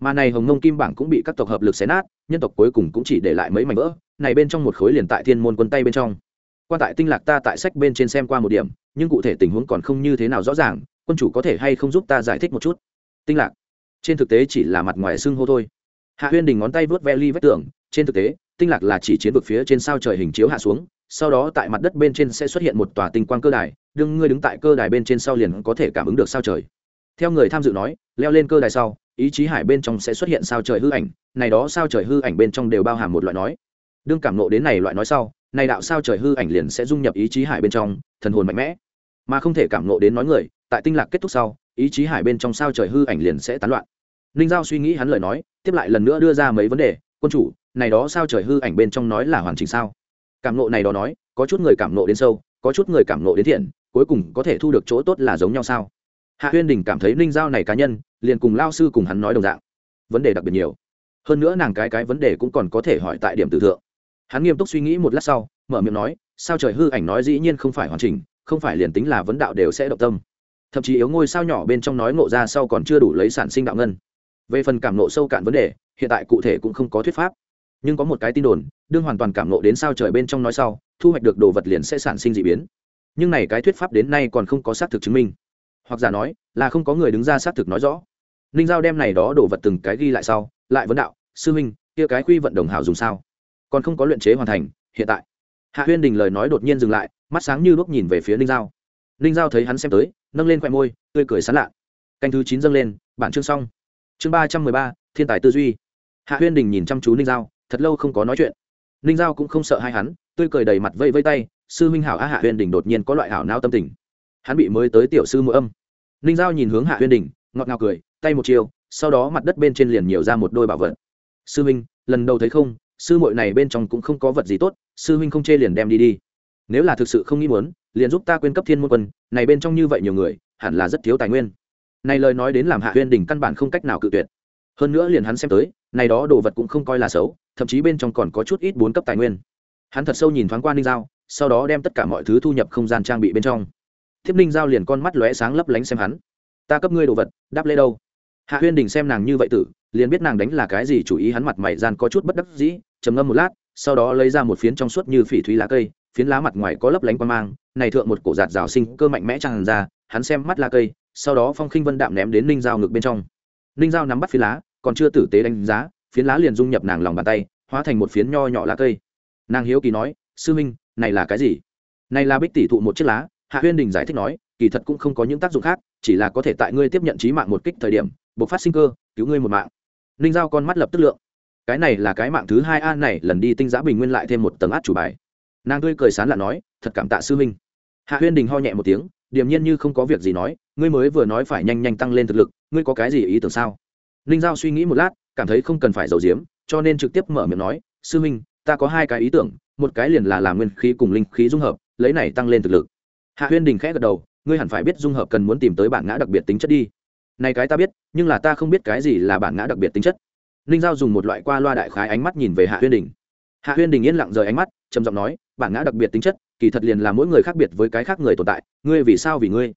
Mà này hồng mông kim bảng cũng bị các tộc hợp lực xé nát, nhân tộc cuối cùng cũng chỉ để lại mấy mảnh vỡ, này bên trong một khối liền tại thiên môn quân tay bên trong qua tại tinh lạc ta tại sách bên trên xem qua một điểm, nhưng cụ thể tình huống còn không như thế nào rõ ràng, quân chủ có thể hay không giúp ta giải thích một chút? Tinh lạc. Trên thực tế chỉ là mặt ngoài xưng hô thôi. Hạ huyên đình ngón tay vớt ve ly vách tường, trên thực tế, tinh lạc là chỉ chiến vực phía trên sao trời hình chiếu hạ xuống, sau đó tại mặt đất bên trên sẽ xuất hiện một tòa tinh quang cơ đài, đương ngươi đứng tại cơ đài bên trên sau liền có thể cảm ứng được sao trời. Theo người tham dự nói, leo lên cơ đài sau, ý chí hải bên trong sẽ xuất hiện sao trời hư ảnh, này đó sao trời hư ảnh bên trong đều bao hàm một loại nói. Đương cảm nộ đến này loại nói sau này đạo sao trời hư ảnh liền sẽ dung nhập ý chí hải bên trong, thần hồn mạnh mẽ. Mà không thể cảm nộ đến nói người, tại tinh lạc kết thúc sau, ý chí hải bên trong sao trời hư ảnh liền sẽ tán loạn. Ninh giao suy nghĩ hắn lời nói, tiếp lại lần nữa đưa ra mấy vấn đề. Quân chủ, này đó sao trời hư ảnh bên trong nói là hoàn chỉnh sao? Cảm nộ này đó nói, có chút người cảm nộ đến sâu, có chút người cảm nộ đến thiện, cuối cùng có thể thu được chỗ tốt là giống nhau sao? Hạ huyên đình cảm thấy ninh giao này cá nhân, liền cùng lao sư cùng hắn nói đồng dạng. Vấn đề đặc biệt nhiều. Hơn nữa nàng cái cái vấn đề cũng còn có thể hỏi tại điểm tử thượng hắn nghiêm túc suy nghĩ một lát sau, mở miệng nói, sao trời hư ảnh nói dĩ nhiên không phải hoàn chỉnh, không phải liền tính là vấn đạo đều sẽ động tâm. Thậm chí yếu ngôi sao nhỏ bên trong nói ngộ ra sau còn chưa đủ lấy sản sinh đạo ngân. Về phần cảm nộ sâu cạn vấn đề, hiện tại cụ thể cũng không có thuyết pháp. Nhưng có một cái tin đồn, đương hoàn toàn cảm nộ đến sao trời bên trong nói sau, thu hoạch được đồ vật liền sẽ sản sinh d ị biến. Nhưng này cái thuyết pháp đến nay còn không có xác thực chứng minh. Hoặc giả nói, là không có người đứng ra xác thực nói rõ. Ninh giao đem này đó đồ vật từng cái ghi lại sau, lại vấn đạo, sư huynh kia cái quy vận đồng hào dùng sao? Còn không có luyện chế hoàn thành, hiện tại. Hạ huyên đình lời nói đột nhiên dừng lại, mắt sáng như lúc nhìn về phía ninh giao. Ninh giao thấy hắn xem tới, nâng lên khoe môi, tươi cười sán lạ. Canh thứ chín dâng lên, bản chương xong. Chương ba trăm mười ba, thiên tài tư duy. Hạ huyên đình nhìn chăm chú ninh giao, thật lâu không có nói chuyện. Ninh giao cũng không sợ hai hắn, tươi cười đầy mặt vây vây tay, sư huynh hảo a hạ huyên đình đột nhiên có loại hảo nao tâm tình. Hắn bị mới tới tiểu sư mỗi âm. Ninh giao nhìn hướng hạ huyên đình, ngọt ngào cười, tay một chiều, sau đó mặt đất bên trên liền nhiều ra một đôi bảo vật. Sư huynh, lần đầu thấy không sư muội này bên trong cũng không có vật gì tốt, sư huynh không chê liền đem đi đi. Nếu là thực sự không nghĩ muốn, liền giúp ta quên cấp thiên môn quân, này bên trong như vậy nhiều người, hẳn là rất thiếu tài nguyên. Này lời nói đến làm hạ huyên đình căn bản không cách nào cự tuyệt. Hơn nữa liền hắn xem tới, này đó đồ vật cũng không coi là xấu, thậm chí bên trong còn có chút ít bốn cấp tài nguyên. Hắn thật sâu nhìn thoáng qua ninh giao, sau đó đem tất cả mọi thứ thu nhập không gian trang bị bên trong. Thiếp ninh giao liền con mắt lóe sáng lấp lánh xem hắn. Ta cấp ngươi đồ vật, đáp lê đâu? Hạ huyên đình xem nàng như vậy tử, liền biết nàng đánh là cái gì chủ ý hắn mặt mày gian có chút bất đắc dĩ trầm ngâm một lát, sau đó lấy ra một phiến trong suốt như phỉ thúy lá cây, phiến lá mặt ngoài có lấp lánh quan mang, này thượng một cổ giạt rào sinh cơ mạnh mẽ tràn ra, hắn xem mắt lá cây, sau đó phong khinh vân đạm ném đến ninh dao ngực bên trong. Ninh dao nắm bắt phiến lá, còn chưa tử tế đánh giá, phiến lá liền dung nhập nàng lòng bàn tay, hóa thành một phiến nho nhỏ lá cây. Nàng hiếu kỳ nói, sư minh, này là cái gì? Này là bích tỷ thụ một chiếc lá. Hạ huyên đình giải thích nói, kỳ thật cũng không có những tác dụng khác, chỉ là có thể tại ngươi tiếp nhận trí mạng một kích thời điểm buộc phát sinh cơ, cứu ngươi một mạng. Ninh giao con mắt lập tức lượng cái này là cái mạng thứ hai a này, lần đi tinh giã bình nguyên lại thêm một tầng át chủ bài. Nàng tươi cười sán lạ nói, thật cảm tạ sư huynh. Hạ huyên đình ho nhẹ một tiếng, điềm nhiên như không có việc gì nói, ngươi mới vừa nói phải nhanh nhanh tăng lên thực lực, ngươi có cái gì ý tưởng sao? Ninh giao suy nghĩ một lát, cảm thấy không cần phải giấu giếm, cho nên trực tiếp mở miệng nói, sư huynh, ta có hai cái ý tưởng, một cái liền là làm nguyên khí cùng linh khí dung hợp, lấy này tăng lên thực lực. Hạ huyên đình khẽ gật đầu, ngươi hẳn phải biết dung hợp cần muốn tìm tới bản ngã đặc biệt tính chất đi. Này cái ta biết, nhưng là ta không biết cái gì là bản ngã đặc biệt tính chất ninh giao dùng một loại qua loa đại khái ánh mắt nhìn về hạ huyên đình. Hạ huyên đình yên lặng rời ánh mắt, trầm giọng nói, bản ngã đặc biệt tính chất, kỳ thật liền là mỗi người khác biệt với cái khác người tồn tại, ngươi vì sao vì ngươi?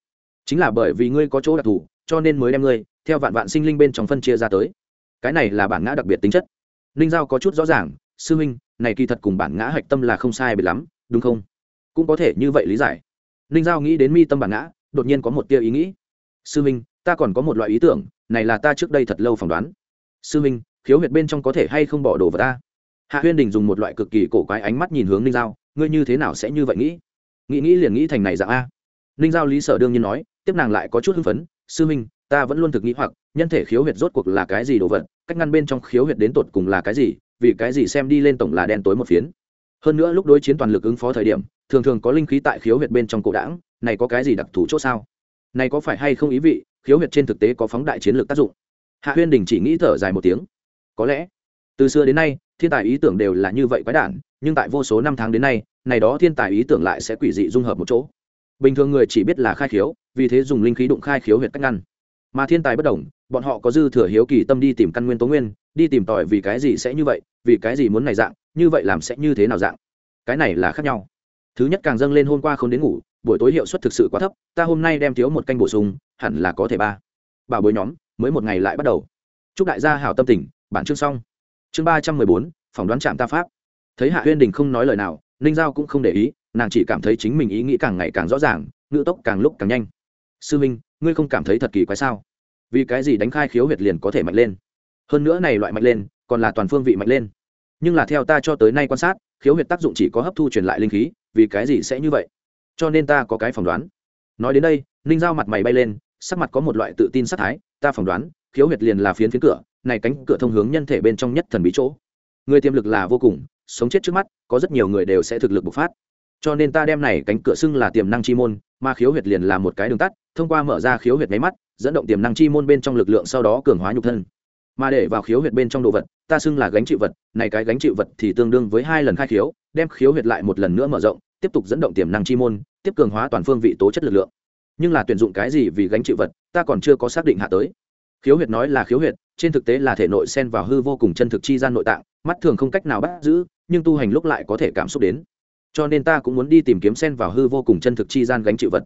Chính là bởi vì ngươi có chỗ đặc thù, cho nên mới đem ngươi, theo vạn vạn sinh linh bên trong phân chia ra tới. Cái này là bản ngã đặc biệt tính chất. Ninh giao có chút rõ ràng, sư huynh này kỳ thật cùng bản ngã hạch tâm là không sai biệt lắm, đúng không? Cũng có thể như vậy lý giải. Ninh giao nghĩ đến mi tâm bản ngã, đột nhiên có một tia ý nghĩ. Sư huynh ta còn có một loại ý tưởng, này là ta trước đây thật lâu phỏng đoán. Sư huynh khiếu huyệt bên trong có thể hay không bỏ đồ vào ta? Hạ huyên đình dùng một loại cực kỳ cổ quái ánh mắt nhìn hướng ninh giao ngươi như thế nào sẽ như vậy nghĩ? Nghĩ nghĩ liền nghĩ thành này dạng a. Ninh giao lý sở đương nhiên nói tiếp nàng lại có chút hưng phấn sư minh, ta vẫn luôn thực nghĩ hoặc nhân thể khiếu huyệt rốt cuộc là cái gì đồ vật cách ngăn bên trong khiếu huyệt đến tột cùng là cái gì vì cái gì xem đi lên tổng là đen tối một phiến. Hơn nữa lúc đối chiến toàn lực ứng phó thời điểm thường thường có linh khí tại khiếu huyệt bên trong cổ đảng này có cái gì đặc thù chỗ sao? Này có phải hay không ý vị khiếu huyệt trên thực tế có phóng đại chiến lược tác dụng? Hạ huyên đình chỉ nghĩ thở dài một tiếng có lẽ, từ xưa đến nay, thiên tài ý tưởng đều là như vậy quái đản, nhưng tại vô số năm tháng đến nay, này đó thiên tài ý tưởng lại sẽ quỷ dị dung hợp một chỗ. Bình thường người chỉ biết là khai khiếu, vì thế dùng linh khí đụng khai khiếu huyệt cách ngăn. Mà thiên tài bất đồng, bọn họ có dư thừa hiếu kỳ tâm đi tìm căn nguyên tố nguyên, đi tìm tòi vì cái gì sẽ như vậy, vì cái gì muốn này dạng, như vậy làm sẽ như thế nào dạng. Cái này là khác nhau. Thứ nhất càng dâng lên hôm qua không đến ngủ, buổi tối hiệu suất thực sự quá thấp, ta hôm nay đem thiếu một canh bổ sung, hẳn là có thể ba. Bảo bối nhóm, mới một ngày lại bắt đầu. Chúc đại gia hảo tâm tình bản chương xong. Chương ba trăm mười bốn, phỏng đoán trạm ta pháp. Thấy hạ huyên đình không nói lời nào, ninh giao cũng không để ý, nàng chỉ cảm thấy chính mình ý nghĩ càng ngày càng rõ ràng, ngữ tốc càng lúc càng nhanh. Sư minh, ngươi không cảm thấy thật kỳ quái sao? Vì cái gì đánh khai khiếu huyệt liền có thể mạnh lên? Hơn nữa này loại mạnh lên, còn là toàn phương vị mạnh lên. Nhưng là theo ta cho tới nay quan sát, khiếu huyệt tác dụng chỉ có hấp thu truyền lại linh khí, vì cái gì sẽ như vậy? Cho nên ta có cái phỏng đoán. Nói đến đây, ninh giao mặt mày bay lên, sắc mặt có một loại tự tin sắc thái, ta phỏng đoán, khiếu huyệt liền là phiến phiến cửa này cánh cửa thông hướng nhân thể bên trong nhất thần bí chỗ. Người tiềm lực là vô cùng, sống chết trước mắt, có rất nhiều người đều sẽ thực lực bộc phát. Cho nên ta đem này cánh cửa xưng là tiềm năng chi môn, mà khiếu huyệt liền là một cái đường tắt, thông qua mở ra khiếu huyệt máy mắt, dẫn động tiềm năng chi môn bên trong lực lượng sau đó cường hóa nhục thân. Mà để vào khiếu huyệt bên trong đồ vật, ta xưng là gánh chịu vật, này cái gánh chịu vật thì tương đương với hai lần khai khiếu, đem khiếu huyệt lại một lần nữa mở rộng, tiếp tục dẫn động tiềm năng chi môn, tiếp cường hóa toàn phương vị tố chất lực lượng. Nhưng là tuyển dụng cái gì vì gánh chịu vật, ta còn chưa có xác định hạ tới. Khiếu huyệt nói là khiếu huyệt trên thực tế là thể nội xen vào hư vô cùng chân thực chi gian nội tạng, mắt thường không cách nào bắt giữ, nhưng tu hành lúc lại có thể cảm xúc đến. Cho nên ta cũng muốn đi tìm kiếm xen vào hư vô cùng chân thực chi gian gánh chịu vật.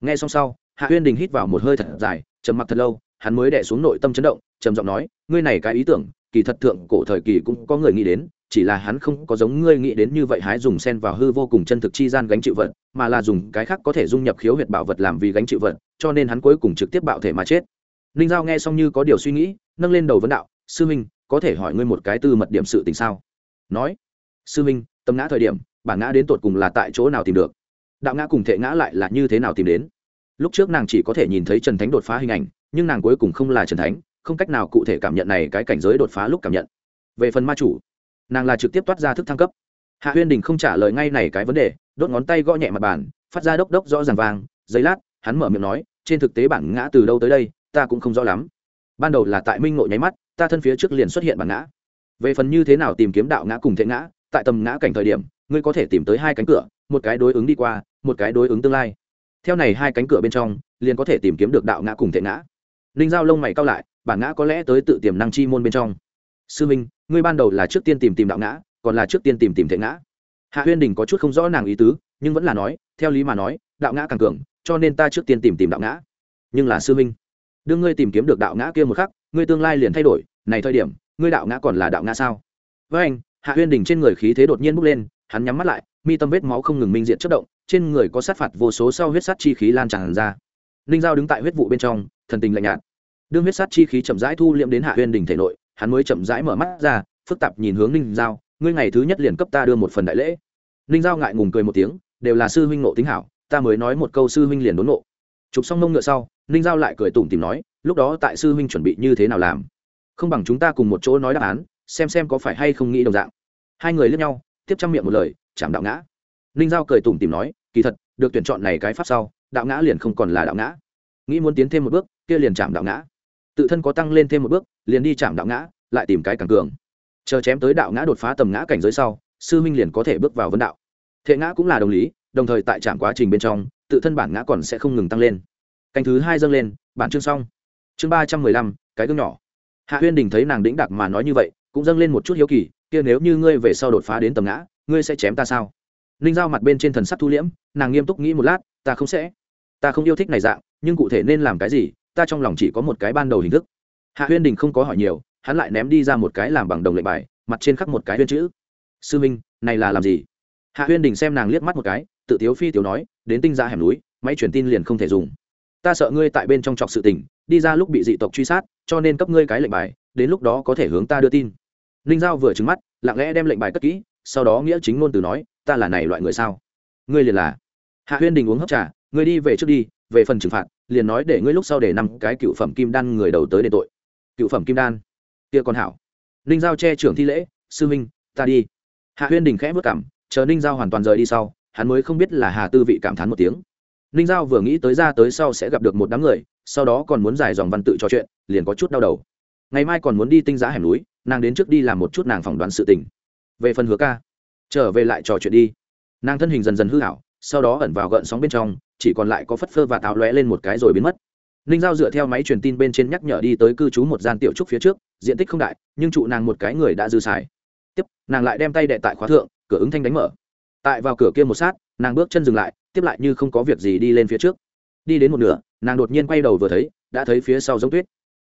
Nghe xong sau, hạ huyên đình hít vào một hơi thật dài, trầm mặc thật lâu, hắn mới đẻ xuống nội tâm chấn động, trầm giọng nói, ngươi này cái ý tưởng, kỳ thật thượng cổ thời kỳ cũng có người nghĩ đến, chỉ là hắn không có giống ngươi nghĩ đến như vậy hái dùng sen vào hư vô cùng chân thực chi gian gánh chịu vật, mà là dùng cái khác có thể dung nhập khiếu huyệt bảo vật làm vì gánh chịu vật, cho nên hắn cuối cùng trực tiếp bạo thể mà chết. Ninh giao nghe xong như có điều suy nghĩ nâng lên đầu vấn đạo, sư minh, có thể hỏi ngươi một cái tư mật điểm sự tình sao? Nói, sư minh, tâm ngã thời điểm, bản ngã đến tột cùng là tại chỗ nào tìm được? Đạo ngã cùng thể ngã lại là như thế nào tìm đến? Lúc trước nàng chỉ có thể nhìn thấy trần thánh đột phá hình ảnh, nhưng nàng cuối cùng không là trần thánh, không cách nào cụ thể cảm nhận này cái cảnh giới đột phá lúc cảm nhận. Về phần ma chủ, nàng là trực tiếp toát ra thức thăng cấp. Hạ huyên đình không trả lời ngay này cái vấn đề, đốt ngón tay gõ nhẹ mặt bàn, phát ra đốc đốc rõ ràng vàng giấy lát, hắn mở miệng nói, trên thực tế bản ngã từ đâu tới đây, ta cũng không rõ lắm ban đầu là tại minh ngộ nháy mắt, ta thân phía trước liền xuất hiện bản ngã. Về phần như thế nào tìm kiếm đạo ngã cùng thể ngã, tại tầm ngã cảnh thời điểm, ngươi có thể tìm tới hai cánh cửa, một cái đối ứng đi qua, một cái đối ứng tương lai. Theo này hai cánh cửa bên trong, liền có thể tìm kiếm được đạo ngã cùng thể ngã. Ninh giao lông mày cao lại, bản ngã có lẽ tới tự tiềm năng chi môn bên trong. Sư minh, ngươi ban đầu là trước tiên tìm tìm đạo ngã, còn là trước tiên tìm tìm thể ngã? Hạ huyên đình có chút không rõ nàng ý tứ, nhưng vẫn là nói, theo lý mà nói, đạo ngã càng cường, cho nên ta trước tiên tìm tìm đạo ngã. Nhưng là sư minh đương ngươi tìm kiếm được đạo ngã kia một khắc, ngươi tương lai liền thay đổi, này thời điểm, ngươi đạo ngã còn là đạo ngã sao? Với anh, hạ huyên đình trên người khí thế đột nhiên bốc lên, hắn nhắm mắt lại, mi tâm vết máu không ngừng minh diện chất động, trên người có sát phạt vô số sau huyết sát chi khí lan tràn ra. Ninh giao đứng tại huyết vụ bên trong, thần tình lạnh nhạt. Đương huyết sát chi khí chậm rãi thu liệm đến hạ huyên đình thể nội, hắn mới chậm rãi mở mắt ra, phức tạp nhìn hướng ninh giao ngươi ngày thứ nhất liền cấp ta đưa một phần đại lễ. Ninh giao ngại ngùng cười một tiếng, đều là sư huynh nộ tính hảo, ta mới nói một câu sư huynh liền đốn nộ chụp xong mông ngựa sau, ninh giao lại cười tủm tìm nói, lúc đó tại sư huynh chuẩn bị như thế nào làm? Không bằng chúng ta cùng một chỗ nói đáp án, xem xem có phải hay không nghĩ đồng dạng. Hai người lướt nhau, tiếp trong miệng một lời, chạm đạo ngã. Ninh giao cười tủm tìm nói, kỳ thật, được tuyển chọn này cái pháp sau, đạo ngã liền không còn là đạo ngã. Nghĩ muốn tiến thêm một bước, kia liền chạm đạo ngã. Tự thân có tăng lên thêm một bước, liền đi chạm đạo ngã, lại tìm cái càng cường. Chờ chém tới đạo ngã đột phá tầm ngã cảnh giới sau, sư minh liền có thể bước vào vấn đạo. Thệ ngã cũng là đồng lý, đồng thời tại trạm quá trình bên trong tự thân bản ngã còn sẽ không ngừng tăng lên. Canh thứ hai dâng lên, bản chương xong. Chương ba trăm mười lăm, cái gương nhỏ. Hạ huyên đình thấy nàng đĩnh đặc mà nói như vậy, cũng dâng lên một chút hiếu kỳ, kia nếu như ngươi về sau đột phá đến tầm ngã, ngươi sẽ chém ta sao? Ninh giao mặt bên trên thần sắc thu liễm, nàng nghiêm túc nghĩ một lát, ta không sẽ. Ta không yêu thích này dạng, nhưng cụ thể nên làm cái gì, ta trong lòng chỉ có một cái ban đầu hình thức. Hạ huyên đình không có hỏi nhiều, hắn lại ném đi ra một cái làm bằng đồng lệnh bài, mặt trên khắc một cái huyên chữ. Sư minh, này là làm gì? Hạ huyên đình xem nàng liếc mắt một cái, tự tiếu phi tiểu nói đến tinh ra hẻm núi, máy truyền tin liền không thể dùng. Ta sợ ngươi tại bên trong trọc sự tình, đi ra lúc bị dị tộc truy sát, cho nên cấp ngươi cái lệnh bài, đến lúc đó có thể hướng ta đưa tin. Ninh giao vừa trứng mắt, lặng lẽ đem lệnh bài cất kỹ, sau đó nghĩa chính ngôn từ nói, ta là này loại người sao? Ngươi liền là. Hạ huyên đình uống hấp trà, ngươi đi về trước đi, về phần trừng phạt, liền nói để ngươi lúc sau để năm cái cựu phẩm kim đan người đầu tới để tội. Cựu phẩm kim đan? Kia còn hảo. Ninh giao che trưởng thi lễ, sư minh ta đi. Hạ huyên đình khẽ vất cảm, chờ ninh giao hoàn toàn rời đi sau hắn mới không biết là hà tư vị cảm thán một tiếng. Ninh giao vừa nghĩ tới ra tới sau sẽ gặp được một đám người, sau đó còn muốn giải dòng văn tự trò chuyện, liền có chút đau đầu. Ngày mai còn muốn đi tinh giá hẻm núi, nàng đến trước đi làm một chút nàng phỏng đoán sự tình. Về phần hứa ca, trở về lại trò chuyện đi. Nàng thân hình dần dần hư hảo, sau đó ẩn vào gợn sóng bên trong, chỉ còn lại có phất phơ và tạo lóe lên một cái rồi biến mất. Ninh giao dựa theo máy truyền tin bên trên nhắc nhở đi tới cư trú một gian tiểu trúc phía trước, diện tích không đại, nhưng trụ nàng một cái người đã dư xài. Tiếp, nàng lại đem tay đệ tại khóa thượng, cửa ứng thanh đánh mở tại vào cửa kia một sát, nàng bước chân dừng lại, tiếp lại như không có việc gì đi lên phía trước. Đi đến một nửa, nàng đột nhiên quay đầu vừa thấy, đã thấy phía sau giống tuyết.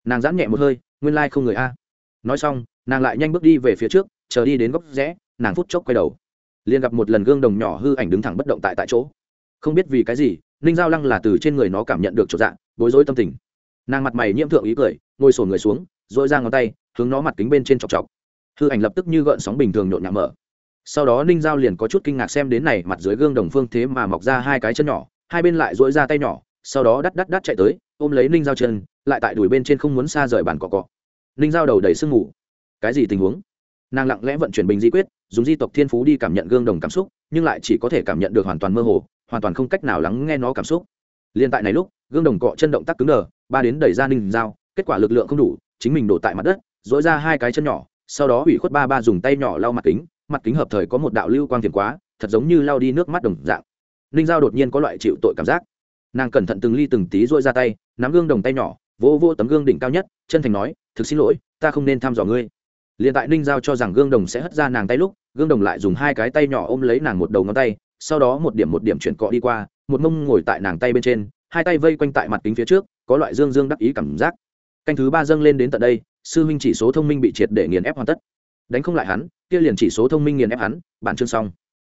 Nàng giãn nhẹ một hơi, nguyên lai、like、không người a. Nói xong, nàng lại nhanh bước đi về phía trước, chờ đi đến góc rẽ, nàng phút chốc quay đầu. Liền gặp một lần gương đồng nhỏ hư ảnh đứng thẳng bất động tại tại chỗ. Không biết vì cái gì, ninh giao lăng là từ trên người nó cảm nhận được trọn dạng bối rối tâm tình. Nàng mặt mày nhiễm thượng ý cười, ngồi sổn người xuống dội ra ngón tay, hướng nó mặt kính bên trên chọc chọc. Hư ảnh lập tức như gợn sóng bình thường nhộn nhạo mở sau đó ninh giao liền có chút kinh ngạc xem đến này mặt dưới gương đồng phương thế mà mọc ra hai cái chân nhỏ, hai bên lại dỗi ra tay nhỏ, sau đó đắt đắt đắt chạy tới, ôm lấy ninh giao chân, lại tại đùi bên trên không muốn xa rời bàn cọ cọ. Ninh giao đầu đầy sương ngủ cái gì tình huống? Nàng lặng lẽ vận chuyển bình di quyết, dùng di tộc thiên phú đi cảm nhận gương đồng cảm xúc, nhưng lại chỉ có thể cảm nhận được hoàn toàn mơ hồ, hoàn toàn không cách nào lắng nghe nó cảm xúc. Liên tại này lúc, gương đồng cọ chân động tác cứng đờ, ba đến đẩy ra ninh giao, kết quả lực lượng không đủ, chính mình đổ tại mặt đất dỗi ra hai cái chân nhỏ, sau đó ủy khuất ba ba dùng tay nhỏ lau mặt kính mặt kính hợp thời có một đạo lưu quang thiền quá, thật giống như lao đi nước mắt đồng dạng. Ninh giao đột nhiên có loại chịu tội cảm giác. Nàng cẩn thận từng ly từng tí dỗi ra tay, nắm gương đồng tay nhỏ vô vô tấm gương đỉnh cao nhất, chân thành nói, thực xin lỗi, ta không nên thăm dò ngươi. Liền tại ninh giao cho rằng gương đồng sẽ hất ra nàng tay lúc, gương đồng lại dùng hai cái tay nhỏ ôm lấy nàng một đầu ngón tay, sau đó một điểm một điểm chuyển cọ đi qua, một mông ngồi tại nàng tay bên trên, hai tay vây quanh tại mặt kính phía trước, có loại dương dương đắc ý cảm giác. Canh thứ ba dâng lên đến tận đây, sư huynh chỉ số thông minh bị triệt để nghiền ép hoàn tất đánh không lại hắn, kia liền chỉ số thông minh nghiền ép hắn, bản chương xong.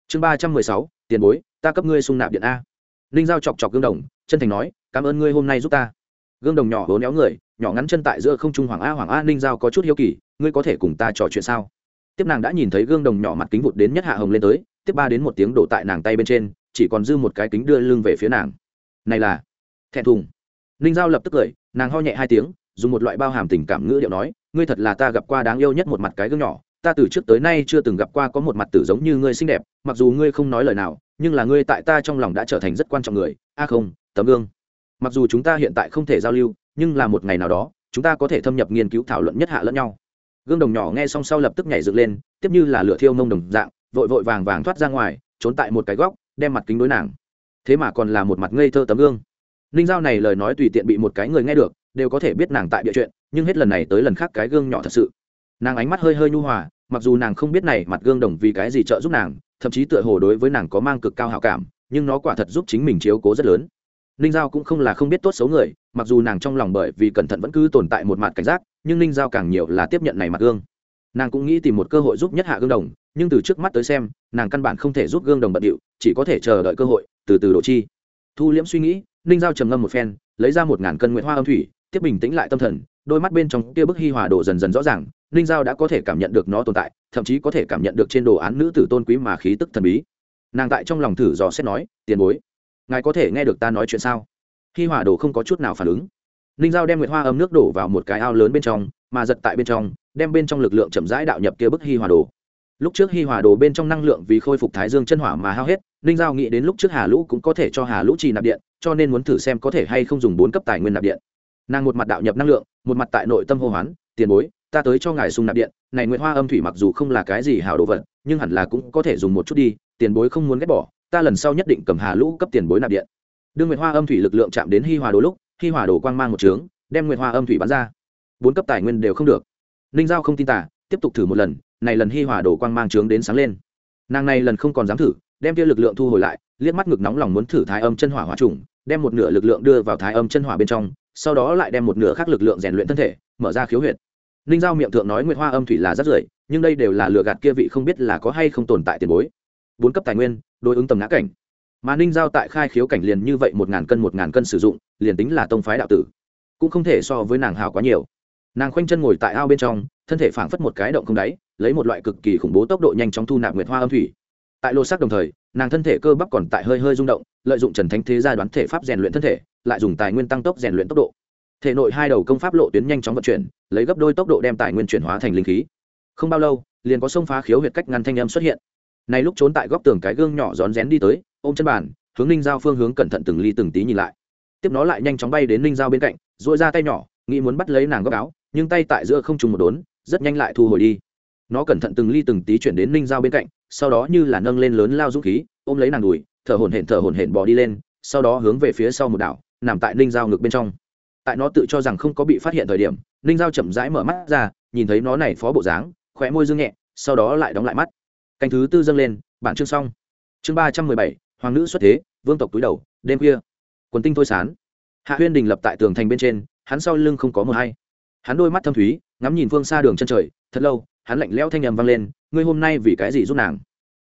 Chương ba trăm mười sáu, tiền bối, ta cấp ngươi sung nạp điện a. Ninh giao chọc chọc gương đồng, chân thành nói, cảm ơn ngươi hôm nay giúp ta. Gương đồng nhỏ hố néo người, nhỏ ngắn chân tại giữa không trung hoàng a hoàng a, ninh giao có chút hiếu kỳ, ngươi có thể cùng ta trò chuyện sao? Tiếp nàng đã nhìn thấy gương đồng nhỏ mặt kính vụt đến nhất hạ hồng lên tới, tiếp ba đến một tiếng đổ tại nàng tay bên trên, chỉ còn dư một cái kính đưa lưng về phía nàng. Này là thẹn thùng. Ninh giao lập tức cười, nàng ho nhẹ hai tiếng dùng một loại bao hàm tình cảm ngữ điệu nói, ngươi thật là ta gặp qua đáng yêu nhất một mặt cái gương nhỏ, ta từ trước tới nay chưa từng gặp qua có một mặt tử giống như ngươi xinh đẹp, mặc dù ngươi không nói lời nào, nhưng là ngươi tại ta trong lòng đã trở thành rất quan trọng người. A không, tấm gương. Mặc dù chúng ta hiện tại không thể giao lưu, nhưng là một ngày nào đó, chúng ta có thể thâm nhập nghiên cứu thảo luận nhất hạ lẫn nhau. Gương đồng nhỏ nghe xong sau lập tức nhảy dựng lên, tiếp như là lửa thiêu mông đồng dạng, vội vội vàng vàng thoát ra ngoài, trốn tại một cái góc, đem mặt kính đối nàng. Thế mà còn là một mặt ngây thơ tấm gương. Ninh giao này lời nói tùy tiện bị một cái người nghe được đều có thể biết nàng tại địa chuyện, nhưng hết lần này tới lần khác cái gương nhỏ thật sự. Nàng ánh mắt hơi hơi nhu hòa, mặc dù nàng không biết này mặt gương đồng vì cái gì trợ giúp nàng, thậm chí tựa hồ đối với nàng có mang cực cao hảo cảm, nhưng nó quả thật giúp chính mình chiếu cố rất lớn. Ninh giao cũng không là không biết tốt xấu người, mặc dù nàng trong lòng bởi vì cẩn thận vẫn cứ tồn tại một mặt cảnh giác, nhưng ninh giao càng nhiều là tiếp nhận này mặt gương. Nàng cũng nghĩ tìm một cơ hội giúp nhất hạ gương đồng, nhưng từ trước mắt tới xem, nàng căn bản không thể giúp gương đồng bận điệu, chỉ có thể chờ đợi cơ hội, từ từ độ chi. Thu liễm suy nghĩ, ninh giao trầm ngâm một phen, lấy ra một ngàn cân nguyễn hoa âm thủy tiếp bình tĩnh lại tâm thần, đôi mắt bên trong kia bức hi hòa đồ dần dần rõ ràng, ninh giao đã có thể cảm nhận được nó tồn tại, thậm chí có thể cảm nhận được trên đồ án nữ tử tôn quý mà khí tức thần bí. Nàng tại trong lòng thử dò xét nói, tiền bối, ngài có thể nghe được ta nói chuyện sao? Hi hòa đồ không có chút nào phản ứng. Ninh giao đem nguyệt hoa ấm nước đổ vào một cái ao lớn bên trong, mà giật tại bên trong, đem bên trong lực lượng chậm rãi đạo nhập kia bức hi hòa đồ lúc trước hi hòa đồ bên trong năng lượng vì khôi phục thái dương chân hỏa mà hao hết, ninh giao nghĩ đến lúc trước hà lũ cũng có thể cho hà lũ trì nạp điện, cho nên muốn thử xem có thể hay không dùng bốn cấp tài nguyên nạp điện nàng một mặt đạo nhập năng lượng, một mặt tại nội tâm hô hoán, tiền bối, ta tới cho ngài sung nạp điện, này nguyệt hoa âm thủy mặc dù không là cái gì hảo đồ vật, nhưng hẳn là cũng có thể dùng một chút đi, tiền bối không muốn ghét bỏ, ta lần sau nhất định cầm hà lũ cấp tiền bối nạp điện. Đương nguyệt hoa âm thủy lực lượng chạm đến hi hòa đồ lúc, hi hòa đồ quang mang một trướng, đem nguyệt hoa âm thủy bắn ra. Bốn cấp tài nguyên đều không được. Ninh giao không tin tả tiếp tục thử một lần, này lần hi hòa đồ quang mang trướng đến sáng lên. Nàng này lần không còn dám thử, đem kia lực lượng thu hồi lại, liếc mắt ngực nóng lòng muốn thử thái âm chân hỏa hỏa trùng, đem một nửa lực lượng đưa vào thái âm chân hỏa bên trong sau đó lại đem một nửa khác lực lượng rèn luyện thân thể, mở ra khiếu huyệt. Ninh giao miệng thượng nói nguyệt hoa âm thủy là rất rưởi, nhưng đây đều là lừa gạt kia vị không biết là có hay không tồn tại tiền bối. Bốn cấp tài nguyên, đối ứng tầm ngã cảnh. Mà ninh giao tại khai khiếu cảnh liền như vậy một ngàn cân một ngàn cân sử dụng, liền tính là tông phái đạo tử, cũng không thể so với nàng hào quá nhiều. Nàng khoanh chân ngồi tại ao bên trong, thân thể phảng phất một cái động không đáy, lấy một loại cực kỳ khủng bố tốc độ nhanh chóng thu nạp nguyệt hoa âm thủy. Tại lô sắc đồng thời, nàng thân thể cơ bắp còn tại hơi hơi rung động, lợi dụng trần thánh thế gia đoán thể pháp rèn luyện thân thể lại dùng tài nguyên tăng tốc rèn luyện tốc độ. Thể nội hai đầu công pháp lộ tuyến nhanh chóng vận chuyển, lấy gấp đôi tốc độ đem tài nguyên chuyển hóa thành linh khí. Không bao lâu, liền có sông phá khiếu huyệt cách ngăn thanh âm xuất hiện. Này lúc trốn tại góc tường cái gương nhỏ rón rén đi tới, ôm chân bàn, hướng ninh giao phương hướng cẩn thận từng ly từng tí nhìn lại. Tiếp nó lại nhanh chóng bay đến ninh giao bên cạnh dội ra tay nhỏ, nghĩ muốn bắt lấy nàng góc áo, nhưng tay tại giữa không trùng một đốn, rất nhanh lại thu hồi đi. Nó cẩn thận từng ly từng tí chuyển đến ninh giao bên cạnh, sau đó như là nâng lên lớn lao dũng khí, ôm lấy nàng đùi, thở hổn hển thở hổn hển bò đi lên, sau đó hướng về phía sau một đảo nằm tại ninh giao ngực bên trong. Tại nó tự cho rằng không có bị phát hiện thời điểm, ninh giao chậm rãi mở mắt ra, nhìn thấy nó này phó bộ dáng, khóe môi dương nhẹ, sau đó lại đóng lại mắt. Canh thứ tư dâng lên, bản chương xong. Chương ba trăm mười bảy, hoàng nữ xuất thế, vương tộc túi đầu, đêm khuya. Quần tinh thôi sán. Hạ huyên đình lập tại tường thành bên trên, hắn sau lưng không có mờ hay. Hắn đôi mắt thâm thúy, ngắm nhìn phương xa đường chân trời, thật lâu, hắn lạnh lẽo thanh nhầm vang lên, ngươi hôm nay vì cái gì giúp nàng?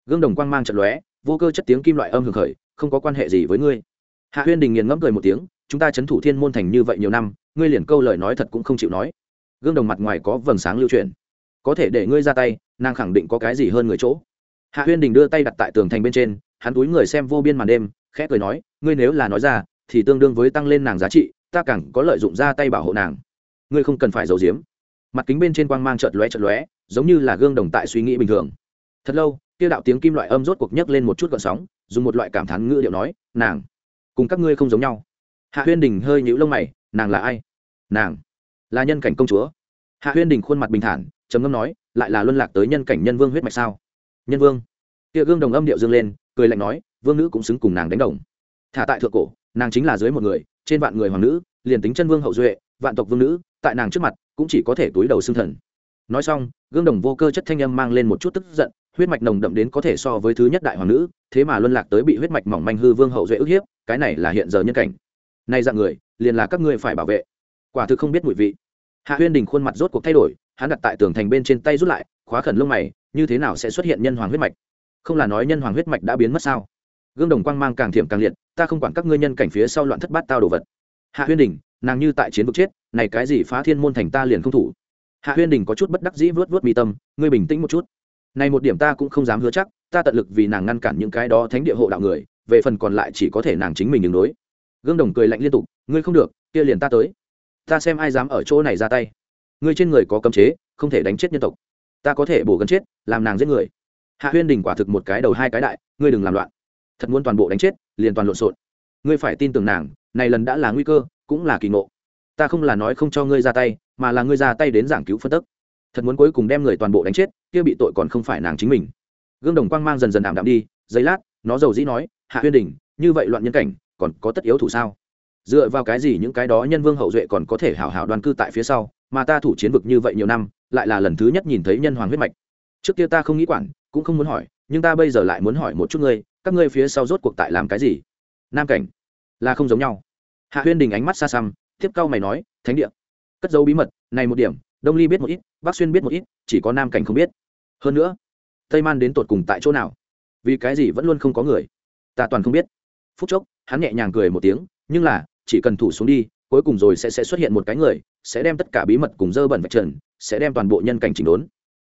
Gương đồng quang mang trận lóe, vô cơ chất tiếng kim loại âm hưởng khởi, không có quan hệ gì với ngươi hạ huyên đình nghiền ngẫm cười một tiếng, chúng ta c h ấ n thủ thiên môn thành như vậy nhiều năm, ngươi liền câu lời nói thật cũng không chịu nói. Gương đồng mặt ngoài có vầng sáng lưu truyền có thể để ngươi ra tay, nàng khẳng định có cái gì hơn người chỗ. Hạ huyên đình đưa tay đặt tại tường thành bên trên, hắn túi người xem vô biên màn đêm, khẽ cười nói, ngươi nếu là nói ra, thì tương đương với tăng lên nàng giá trị, ta càng có lợi dụng ra tay bảo hộ nàng. Ngươi không cần phải giấu giếm. Mặt kính bên trên quang mang chợt lóe chợt lóe, giống như là gương đồng tại suy nghĩ bình thường. Thật lâu, kia đạo tiếng kim loại âm rốt cuộc nhấc lên một chút gọn sóng, dùng một loại cảm thán ngữ điệu nói, nàng cùng các ngươi không giống nhau. Hạ huyên đình hơi nhíu lông mày, nàng là ai? Nàng là nhân cảnh công chúa. Hạ huyên đình khuôn mặt bình thản, trầm ngâm nói, lại là luân lạc tới nhân cảnh nhân vương huyết mạch sao? Nhân vương. Kia gương đồng âm điệu dương lên, cười lạnh nói, vương nữ cũng xứng cùng nàng đánh đồng. Thả tại thượng cổ, nàng chính là dưới một người, trên vạn người hoàng nữ, liền tính chân vương hậu duệ, vạn tộc vương nữ, tại nàng trước mặt, cũng chỉ có thể túi đầu xương thần. Nói xong, gương đồng vô cơ chất thanh âm mang lên một chút tức giận huyết mạch nồng đậm đến có thể so với thứ nhất đại hoàng nữ, thế mà luân lạc tới bị huyết mạch mỏng manh hư vương hậu duệ ức hiếp, cái này là hiện giờ nhân cảnh. Nay dạng người, liền là các ngươi phải bảo vệ. Quả thực không biết mùi vị. Hạ huyên đình khuôn mặt rốt cuộc thay đổi, hắn đặt tại tường thành bên trên tay rút lại, khóa khẩn lông mày, như thế nào sẽ xuất hiện nhân hoàng huyết mạch? Không là nói nhân hoàng huyết mạch đã biến mất sao? Gương đồng quang mang càng thiểm càng liệt, ta không quản các ngươi nhân cảnh phía sau loạn thất bát tao đồ vật. Hạ huyên đình, nàng như tại chiến vực chết, này cái gì phá thiên môn thành ta liền không thủ. Hạ huyên đình có chút bất đắc dĩ vớt vớt mi tâm, ngươi bình tĩnh một chút này một điểm ta cũng không dám hứa chắc, ta tận lực vì nàng ngăn cản những cái đó thánh địa hộ đạo người, về phần còn lại chỉ có thể nàng chính mình đường đối. Gương đồng cười lạnh liên tục, ngươi không được, kia liền ta tới. Ta xem ai dám ở chỗ này ra tay. Ngươi trên người có cấm chế, không thể đánh chết nhân tộc. Ta có thể bổ gần chết, làm nàng giết người. Hạ huyên đình quả thực một cái đầu hai cái đại, ngươi đừng làm loạn. Thật muốn toàn bộ đánh chết, liền toàn lộn xộn. Ngươi phải tin tưởng nàng, này lần đã là nguy cơ, cũng là kỳ ngộ. Ta không là nói không cho ngươi ra tay, mà là ngươi ra tay đến giảng cứu phân tức thật muốn cuối cùng đem người toàn bộ đánh chết, kia bị tội còn không phải nàng chính mình. Gương đồng quang mang dần dần ảm đạm đi, giây lát, nó giàu dĩ nói, hạ huyên đình, như vậy loạn nhân cảnh, còn có tất yếu thủ sao? Dựa vào cái gì những cái đó nhân vương hậu duệ còn có thể hào hào đoàn cư tại phía sau, mà ta thủ chiến vực như vậy nhiều năm, lại là lần thứ nhất nhìn thấy nhân hoàng huyết mạch. Trước kia ta không nghĩ quản, cũng không muốn hỏi, nhưng ta bây giờ lại muốn hỏi một chút ngươi, các ngươi phía sau rốt cuộc tại làm cái gì? Nam cảnh, là không giống nhau. Hạ huyên đình ánh mắt xa xăm, tiếp cao mày nói, thánh địa, cất dấu bí mật, này một điểm đông ly biết một ít, bắc xuyên biết một ít, chỉ có nam cảnh không biết. Hơn nữa, tây man đến tột cùng tại chỗ nào? Vì cái gì vẫn luôn không có người? Ta toàn không biết. Phút chốc, hắn nhẹ nhàng cười một tiếng, nhưng là, chỉ cần thủ xuống đi, cuối cùng rồi sẽ sẽ xuất hiện một cái người, sẽ đem tất cả bí mật cùng dơ bẩn vạch trần, sẽ đem toàn bộ nhân cảnh chỉnh đốn.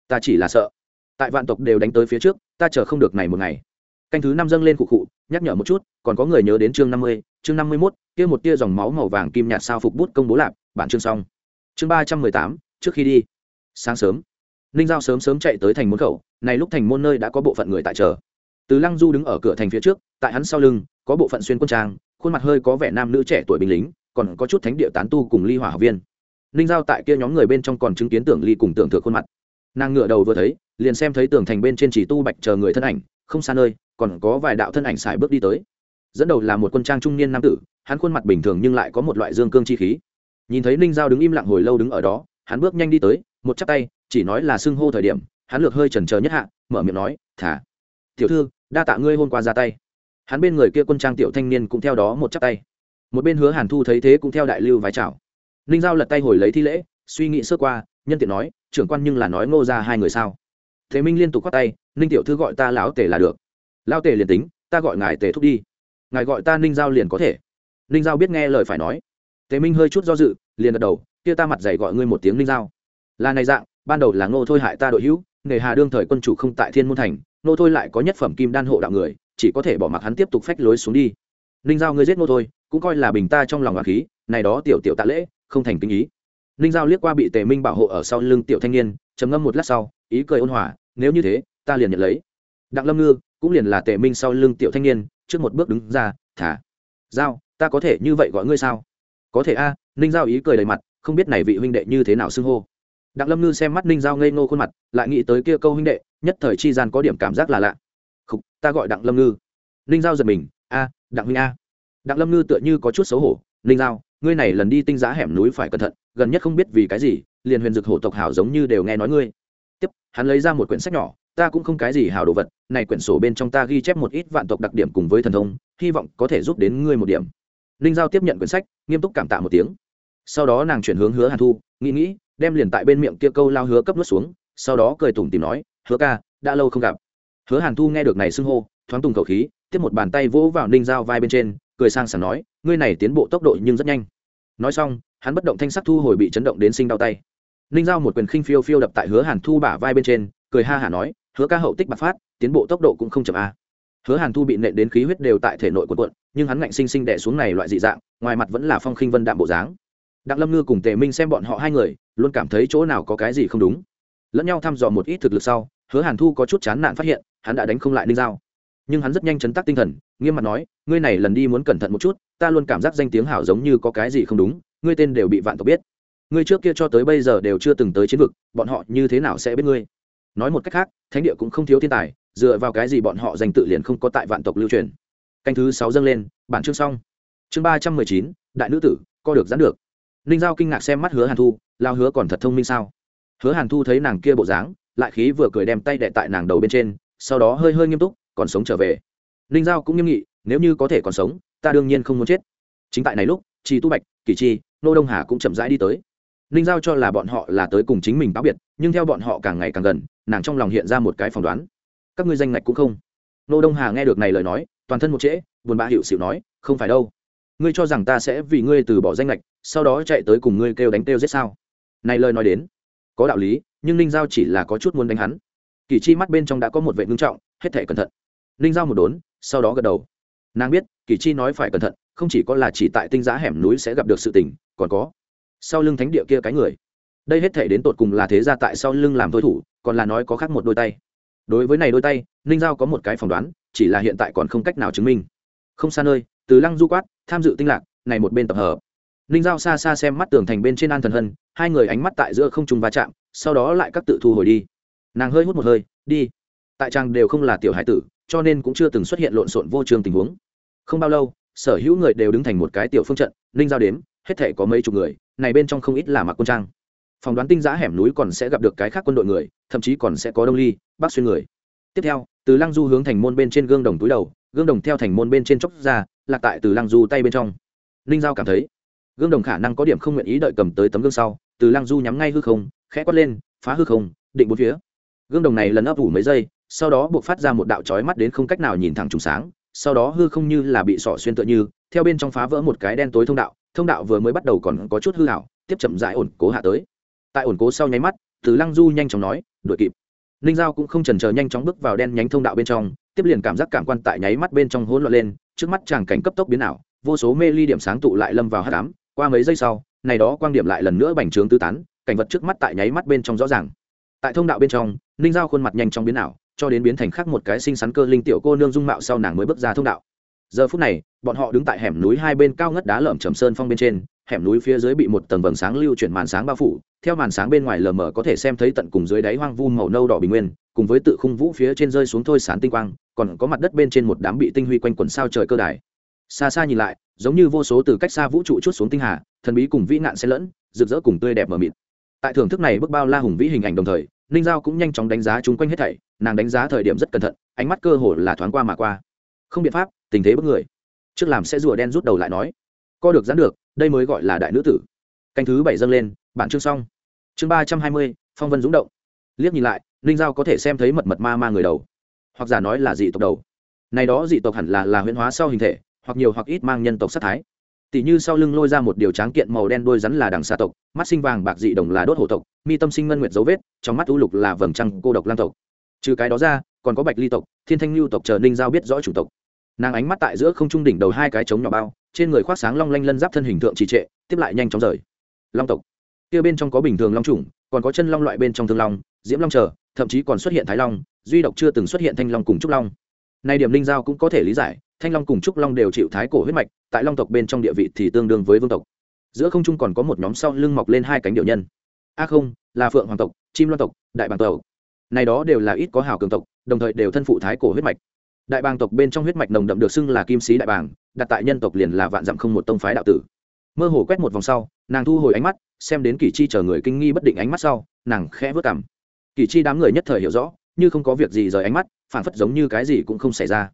Ta chỉ là sợ. Tại vạn tộc đều đánh tới phía trước, ta chờ không được này một ngày. Canh thứ năm dâng lên cụ cụ, nhắc nhở một chút, còn có người nhớ đến chương năm mươi, chương năm mươi mốt, kia một tia dòng máu màu vàng kim nhạt sao phục bút công bố lạp, bản chương xong. Chương ba trăm mười tám trước khi đi. Sáng sớm, ninh giao sớm sớm chạy tới thành môn khẩu, này lúc thành môn nơi đã có bộ phận người tại chờ. Từ lăng du đứng ở cửa thành phía trước, tại hắn sau lưng, có bộ phận xuyên quân trang, khuôn mặt hơi có vẻ nam nữ trẻ tuổi binh lính, còn có chút thánh địa tán tu cùng ly hỏa học viên. Ninh giao tại kia nhóm người bên trong còn chứng kiến tưởng ly cùng tưởng thừa khuôn mặt. Nàng ngựa đầu vừa thấy, liền xem thấy tường thành bên trên chỉ tu bạch chờ người thân ảnh, không xa nơi, còn có vài đạo thân ảnh xài bước đi tới. Dẫn đầu là một quân trang trung niên nam tử, hắn khuôn mặt bình thường nhưng lại có một loại dương cương chi khí. Nhìn thấy ninh giao đứng im lặng hồi lâu đứng ở đó hắn bước nhanh đi tới, một chắp tay, chỉ nói là xưng hô thời điểm, hắn lược hơi chần chờ nhất hạ, mở miệng nói, thả, tiểu thư, đa tạ ngươi hôm qua ra tay. Hắn bên người kia quân trang tiểu thanh niên cũng theo đó một chắp tay. Một bên hứa hàn thu thấy thế cũng theo đại lưu vái chào. Ninh giao lật tay hồi lấy thi lễ, suy nghĩ sơ qua, nhân tiện nói, trưởng quan nhưng là nói ngô ra hai người sao? Thế minh liên tục khoát tay, ninh tiểu thư gọi ta lão tể là được. Lao tể liền tính, ta gọi ngài tể thúc đi. Ngài gọi ta ninh giao liền có thể. Ninh giao biết nghe lời phải nói. Tề minh hơi chút do dự, liền gật đầu kia ta mặt dày gọi ngươi một tiếng linh giao là này dạng, ban đầu là ngô thôi hại ta đội hữu, nghề hà đương thời quân chủ không tại thiên môn thành, ngô thôi lại có nhất phẩm kim đan hộ đạo người, chỉ có thể bỏ mặc hắn tiếp tục phách lối xuống đi. Ninh giao ngươi giết ngô thôi, cũng coi là bình ta trong lòng hoàng khí, này đó tiểu tiểu tạ lễ, không thành kinh ý. Ninh giao liếc qua bị tề minh bảo hộ ở sau lưng tiểu thanh niên, trầm ngâm một lát sau, ý cười ôn hòa, nếu như thế, ta liền nhận lấy. Đặng lâm ngư cũng liền là tề minh sau lưng tiểu thanh niên, trước một bước đứng ra, thả giao ta có thể như vậy gọi ngươi sao? Có thể a. Ninh giao ý cười đầy mặt không biết này vị huynh đệ như thế nào xưng hô. Đặng lâm ngư xem mắt ninh giao ngây ngô khuôn mặt lại nghĩ tới kia câu huynh đệ nhất thời chi gian có điểm cảm giác là lạ. Khúc, ta gọi đặng lâm ngư. Ninh giao giật mình a đặng huynh a. Đặng lâm ngư tựa như có chút xấu hổ ninh giao ngươi này lần đi tinh giá hẻm núi phải cẩn thận gần nhất không biết vì cái gì liền huyền dực hổ tộc hảo giống như đều nghe nói ngươi. Tiếp hắn lấy ra một quyển sách nhỏ ta cũng không cái gì hảo đồ vật này quyển sổ bên trong ta ghi chép một ít vạn tộc đặc điểm cùng với thần thông hy vọng có thể giúp đến ngươi một điểm. Ninh giao tiếp nhận quyển sách nghiêm túc cảm tạ một tiếng sau đó nàng chuyển hướng hứa hàn thu, nghĩ nghĩ, đem liền tại bên miệng kia câu lao hứa cấp nuốt xuống, sau đó cười tủm tìm nói, hứa ca, đã lâu không gặp. Hứa hàn thu nghe được này xưng hô, thoáng tùng khẩu khí, tiếp một bàn tay vỗ vào ninh giao vai bên trên, cười sang sảng nói, ngươi này tiến bộ tốc độ nhưng rất nhanh. Nói xong, hắn bất động thanh sắc thu hồi bị chấn động đến sinh đau tay. Ninh giao một quyền khinh phiêu phiêu đập tại hứa hàn thu bả vai bên trên, cười ha hả nói, hứa ca hậu tích bạc phát, tiến bộ tốc độ cũng không chậm a hứa hàn thu bị nện đến khí huyết đều tại thể nội của quận nhưng hắn ngạnh sinh sinh đẻ xuống này loại dị dạng, ngoài mặt vẫn là phong khinh vân đạm bộ dáng đặng lâm ngư cùng tề minh xem bọn họ hai người, luôn cảm thấy chỗ nào có cái gì không đúng. Lẫn nhau thăm dò một ít thực lực sau, hứa hàn thu có chút chán nản phát hiện, hắn đã đánh không lại ninh giao. Nhưng hắn rất nhanh chấn tắc tinh thần, nghiêm mặt nói, ngươi này lần đi muốn cẩn thận một chút, ta luôn cảm giác danh tiếng hảo giống như có cái gì không đúng, ngươi tên đều bị vạn tộc biết. Ngươi trước kia cho tới bây giờ đều chưa từng tới chiến vực, bọn họ như thế nào sẽ biết ngươi? Nói một cách khác, thánh địa cũng không thiếu thiên tài, dựa vào cái gì bọn họ dành tự liền không có tại vạn tộc lưu truyền. Canh thứ sáu dâng lên, bản chương xong. Chương ba trăm mười chín, đại nữ tử, co được dán được ninh giao kinh ngạc xem mắt hứa hàn thu, lao hứa còn thật thông minh sao? Hứa hàn thu thấy nàng kia bộ dáng, lại khí vừa cười đem tay đệ tại nàng đầu bên trên, sau đó hơi hơi nghiêm túc, còn sống trở về. Ninh giao cũng nghiêm nghị, nếu như có thể còn sống, ta đương nhiên không muốn chết. Chính tại này lúc chi tu bạch, kỳ chi, nô đông hà cũng chậm rãi đi tới. Ninh giao cho là bọn họ là tới cùng chính mình báo biệt, nhưng theo bọn họ càng ngày càng gần, nàng trong lòng hiện ra một cái phỏng đoán. Các ngươi danh ngạch cũng không? Nô đông hà nghe được này lời nói, toàn thân một trễ, buồn bã hiệu xịu nói, không phải đâu ngươi cho rằng ta sẽ vì ngươi từ bỏ danh lệch sau đó chạy tới cùng ngươi kêu đánh kêu giết sao? Này lời nói đến, có đạo lý, nhưng ninh giao chỉ là có chút muốn đánh hắn. Kỳ chi mắt bên trong đã có một vệ ngưng trọng, hết thể cẩn thận. Ninh giao một đốn, sau đó gật đầu. Nàng biết, kỳ chi nói phải cẩn thận, không chỉ có là chỉ tại tinh giá hẻm núi sẽ gặp được sự tình, còn có sau lưng thánh địa kia cái người. Đây hết thể đến tột cùng là thế ra tại sau lưng làm thôi thủ, còn là nói có khác một đôi tay. Đối với này đôi tay, ninh giao có một cái phỏng đoán, chỉ là hiện tại còn không cách nào chứng minh. Không xa nơi từ lăng du quát, tham dự tinh lạc, này một bên tập hợp. Ninh giao xa xa xem mắt tường thành bên trên an thần hân, hai người ánh mắt tại giữa không trùng va chạm, sau đó lại các tự thu hồi đi. Nàng hơi hút một hơi, đi. Tại trang đều không là tiểu hải tử, cho nên cũng chưa từng xuất hiện lộn xộn vô trường tình huống. Không bao lâu, sở hữu người đều đứng thành một cái tiểu phương trận, ninh giao đếm, hết thể có mấy chục người, này bên trong không ít là mặc quân trang. Phỏng đoán tinh giã hẻm núi còn sẽ gặp được cái khác quân đội người, thậm chí còn sẽ có đông ly bác xuyên người. Tiếp theo, từ lăng du hướng thành môn bên trên gương đồng túi đầu, gương đồng theo thành môn bên trên chóc ra lạc tại từ lăng du tay bên trong. Ninh giao cảm thấy, gương đồng khả năng có điểm không nguyện ý đợi cầm tới tấm gương sau, từ lăng du nhắm ngay hư không, khẽ quát lên, phá hư không, định bốn phía. Gương đồng này lần ấp ủ mấy giây, sau đó buộc phát ra một đạo trói mắt đến không cách nào nhìn thẳng trùng sáng, sau đó hư không như là bị sỏ xuyên tựa như, theo bên trong phá vỡ một cái đen tối thông đạo thông đạo vừa mới bắt đầu còn có chút hư hảo, tiếp chậm dại ổn cố hạ tới. Tại ổn cố sau nháy mắt, từ lăng du nhanh chóng nói, đuổi kịp. Ninh giao cũng không chần chờ nhanh chóng bước vào đen nhánh thông đạo bên trong tiếp liền cảm giác cảm quan tại nháy mắt bên trong hỗn loạn lên, trước mắt chàng cảnh cấp tốc biến ảo, vô số mê ly điểm sáng tụ lại lâm vào hát đám qua mấy giây sau, này đó quang điểm lại lần nữa bành trướng tư tán, cảnh vật trước mắt tại nháy mắt bên trong rõ ràng. Tại thông đạo bên trong, ninh giao khuôn mặt nhanh chóng biến ảo, cho đến biến thành khác một cái xinh xắn cơ linh tiểu cô nương dung mạo sau nàng mới bước ra thông đạo. Giờ phút này, bọn họ đứng tại hẻm núi hai bên cao ngất đá lởm chầm sơn phong bên trên hẻm núi phía dưới bị một tầng vầng sáng lưu chuyển màn sáng bao phủ, theo màn sáng bên ngoài lờ mờ có thể xem thấy tận cùng dưới đáy hoang vu màu nâu đỏ bình nguyên, cùng với tự khung vũ phía trên rơi xuống thôi sán tinh quang, còn có mặt đất bên trên một đám bị tinh huy quanh quần sao trời cơ đài. Xa xa nhìn lại, giống như vô số từ cách xa vũ trụ chút xuống tinh hà, thần bí cùng vĩ nạn xen lẫn, rực rỡ cùng tươi đẹp mờ mịt. Tại thưởng thức này bước bao la hùng vĩ hình ảnh đồng thời, ninh giao cũng nhanh chóng đánh giá chung quanh hết thảy, nàng đánh giá thời điểm rất cẩn thận, ánh mắt cơ hồ là thoáng qua mà qua. Không biện pháp, tình thế bất người. Trước làm sẽ rùa đen rút đầu lại nói. Co được dán được đây mới gọi là đại nữ tử. Canh thứ bảy dâng lên, bản chương xong. Chương ba trăm hai mươi, phong vân dũng động. Liếc nhìn lại, ninh giao có thể xem thấy mật mật ma ma người đầu. Hoặc giả nói là dị tộc đầu. Này đó dị tộc hẳn là là huyễn hóa sau hình thể, hoặc nhiều hoặc ít mang nhân tộc sát thái. Tỷ như sau lưng lôi ra một điều tráng kiện màu đen đôi rắn là đằng xa tộc, mắt sinh vàng bạc dị đồng là đốt hổ tộc, mi tâm sinh ngân nguyệt dấu vết, trong mắt u lục là vầng trăng cô độc lang tộc. Trừ cái đó ra, còn có bạch ly tộc, thiên thanh lưu tộc chờ ninh giao biết rõ chủng tộc. Nàng ánh mắt tại giữa không trung đỉnh đầu hai cái trống nhỏ bao trên người khoác sáng long lanh lân giáp thân hình tượng trì trệ, tiếp lại nhanh chóng rời. Long tộc. Kia bên trong có bình thường long trùng còn có chân long loại bên trong thương long, diễm long chờ, thậm chí còn xuất hiện thái long, duy độc chưa từng xuất hiện thanh long cùng trúc long. Nay điểm linh giao cũng có thể lý giải, thanh long cùng trúc long đều chịu thái cổ huyết mạch, tại long tộc bên trong địa vị thì tương đương với vương tộc. Giữa không trung còn có một nhóm sau lưng mọc lên hai cánh điệu nhân. A không, là phượng hoàng tộc, chim loan tộc, đại bàng tộc. Này đó đều là ít có hào cường tộc, đồng thời đều thân phụ thái cổ huyết mạch đại bàng tộc bên trong huyết mạch nồng đậm được xưng là kim sĩ đại bàng, đặt tại nhân tộc liền là vạn dặm không một tông phái đạo tử. Mơ hồ quét một vòng sau, nàng thu hồi ánh mắt, xem đến kỳ chi chờ người kinh nghi bất định ánh mắt sau, nàng khẽ vớt cảm kỳ chi đám người nhất thời hiểu rõ, như không có việc gì rời ánh mắt phản phất giống như cái gì cũng không xảy ra.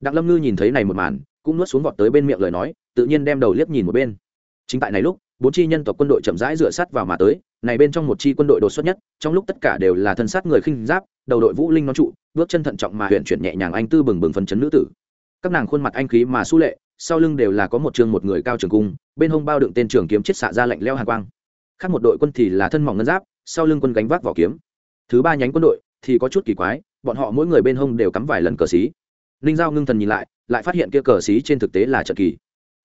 Đặng lâm ngư nhìn thấy này một màn, cũng nuốt xuống vọt tới bên miệng lời nói, tự nhiên đem đầu liếc nhìn một bên. Chính tại này lúc bốn chi nhân tộc quân đội chậm rãi dựa sát vào mà tới, này bên trong một chi quân đội đột xuất nhất, trong lúc tất cả đều là thân sát người khinh giáp, đầu đội vũ linh nó trụ, bước chân thận trọng mà huyện chuyển nhẹ nhàng anh tư bừng bừng phấn chấn nữ tử. Các nàng khuôn mặt anh khí mà su lệ, sau lưng đều là có một trường một người cao trường cung, bên hông bao đựng tên trường kiếm chết xạ ra lạnh leo hàn quang. Khác một đội quân thì là thân mỏng ngân giáp, sau lưng quân gánh vác vỏ kiếm. Thứ ba nhánh quân đội thì có chút kỳ quái, bọn họ mỗi người bên hông đều cắm vài lần cờ xí. Ninh giao ngưng thần nhìn lại lại phát hiện kia cờ xí trên thực tế là trận kỳ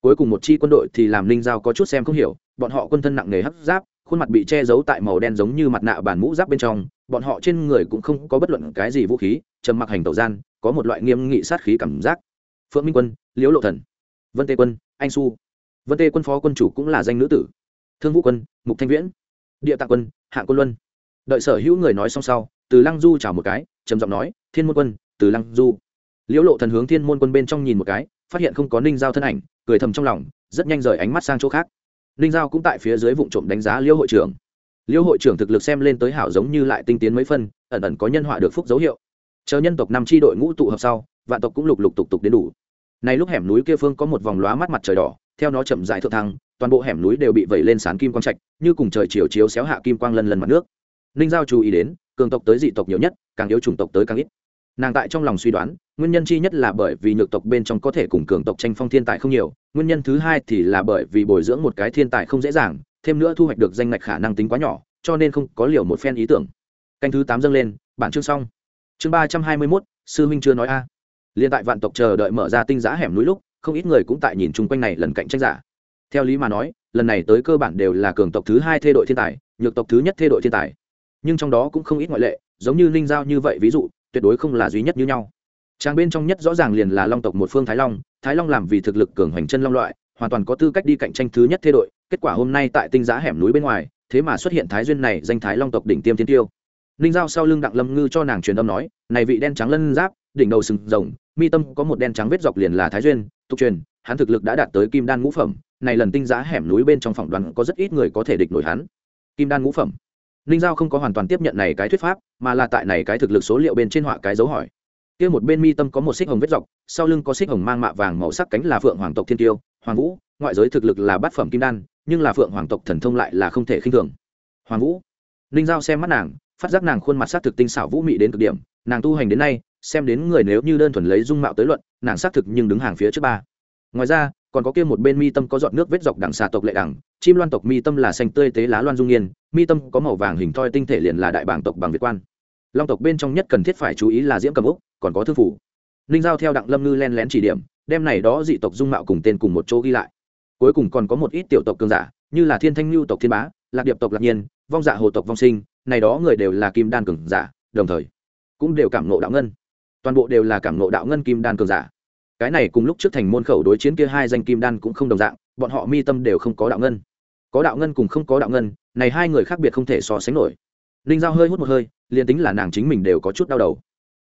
cuối cùng một chi quân đội thì làm ninh giao có chút xem không hiểu, bọn họ quân thân nặng nề hấp giáp, khuôn mặt bị che giấu tại màu đen giống như mặt nạ bản mũ giáp bên trong, bọn họ trên người cũng không có bất luận cái gì vũ khí, trầm mặc hành tẩu gian, có một loại nghiêm nghị sát khí cảm giác. Phượng minh quân, liễu lộ thần, vân tê quân, anh su vân tê quân phó quân chủ cũng là danh nữ tử. Thương vũ quân, mục thanh viễn. Địa tạng quân hạng quân luân. Đợi sở hữu người nói xong sau, từ lăng du chào một cái, trầm giọng nói, thiên môn quân, từ lăng du. Liễu lộ thần hướng thiên môn quân bên trong nhìn một cái phát hiện không có ninh giao thân ảnh, cười thầm trong lòng, rất nhanh rời ánh mắt sang chỗ khác. Ninh giao cũng tại phía dưới vụ trộm đánh giá liễu hội trưởng. Liễu hội trưởng thực lực xem lên tới hảo giống như lại tinh tiến mấy phân, ẩn ẩn có nhân họa được phúc dấu hiệu. Chờ nhân tộc năm tri đội ngũ tụ hợp sau, vạn tộc cũng lục lục tục tục đến đủ. Nay lúc hẻm núi kia phương có một vòng lóa mắt mặt trời đỏ, theo nó chậm dài thượng thăng, toàn bộ hẻm núi đều bị vẩy lên sán kim quang trạch, như cùng trời chiều chiếu xéo hạ kim quang lần lần mặt nước. Ninh giao chú ý đến, cường tộc tới dị tộc nhiều nhất, càng yếu chủng tộc tới càng ít nàng tại trong lòng suy đoán, nguyên nhân chi nhất là bởi vì nhược tộc bên trong có thể cùng cường tộc tranh phong thiên tài không nhiều, nguyên nhân thứ hai thì là bởi vì bồi dưỡng một cái thiên tài không dễ dàng, thêm nữa thu hoạch được danh ngạch khả năng tính quá nhỏ, cho nên không có liều một phen ý tưởng. Canh thứ tám dâng lên, bản chương xong. Chương ba trăm hai mươi mốt, sư huynh chưa nói a. À. liền tại vạn tộc chờ đợi mở ra tinh giá hẻm núi lúc, không ít người cũng tại nhìn chung quanh này lần cạnh tranh giả. Theo lý mà nói, lần này tới cơ bản đều là cường tộc thứ hai thê đội thiên tài, nhược tộc thứ nhất thê đội thiên tài. Nhưng trong đó cũng không ít ngoại lệ, giống như ninh giao như vậy, ví dụ tuyệt đối không là duy nhất như nhau. Trang bên trong nhất rõ ràng liền là long tộc một phương thái long thái long làm vì thực lực cường hoành chân long loại, hoàn toàn có tư cách đi cạnh tranh thứ nhất thế đội, kết quả hôm nay tại tinh giá hẻm núi bên ngoài, thế mà xuất hiện thái duyên này danh thái long tộc đỉnh tiêm thiên tiêu. Ninh giao sau lưng đặng lâm ngư cho nàng truyền âm nói, này vị đen trắng lân giáp, đỉnh đầu sừng rồng, mi tâm có một đen trắng vết dọc liền là thái duyên, tục truyền, hắn thực lực đã đạt tới kim đan ngũ phẩm, này lần tinh giá hẻm núi bên trong phòng đoàn có rất ít người có thể địch nổi hắn. Kim đan ngũ phẩm ninh giao không có hoàn toàn tiếp nhận này cái thuyết pháp, mà là tại này cái thực lực số liệu bên trên họa cái dấu hỏi. Kia một bên mi tâm có một xích hồng vết dọc, sau lưng có xích hồng mang mạ vàng màu sắc cánh là phượng hoàng tộc thiên tiêu, hoàng vũ, ngoại giới thực lực là bát phẩm kim đan, nhưng là phượng hoàng tộc thần thông lại là không thể khinh thường. Hoàng vũ. Ninh giao xem mắt nàng, phát giác nàng khuôn mặt s á c thực tinh xảo vũ mị đến cực điểm, nàng tu hành đến nay, xem đến người nếu như đơn thuần lấy dung mạo tới luận, nàng xác thực nhưng đứng hàng phía trước ba. Ngoài ra còn có kia một bên mi tâm có giọt nước vết dọc đằng xà tộc lệ đẳng chim loan tộc mi tâm là xanh tươi tế lá loan dung nghiên mi tâm có màu vàng hình thoi tinh thể liền là đại bảng tộc bằng việt quan. Long tộc bên trong nhất cần thiết phải chú ý là diễm cầm úc, còn có thư phủ. Ninh giao theo đặng lâm ngư len lén chỉ điểm, đem này đó dị tộc dung mạo cùng tên cùng một chỗ ghi lại. Cuối cùng còn có một ít tiểu tộc cường giả, như là thiên thanh lưu tộc thiên bá, lạc điệp tộc lạc nhiên, vong dạ hồ tộc vong sinh, này đó người đều là kim đan cường giả, đồng thời cũng đều cảm nộ đạo ngân. Toàn bộ đều là cảm nộ đạo ngân kim đan cường giả cái này cùng lúc trước thành môn khẩu đối chiến kia hai danh kim đan cũng không đồng dạng, bọn họ mi tâm đều không có đạo ngân. Có đạo ngân cùng không có đạo ngân, này hai người khác biệt không thể so sánh nổi. Ninh giao hơi hút một hơi, liền tính là nàng chính mình đều có chút đau đầu.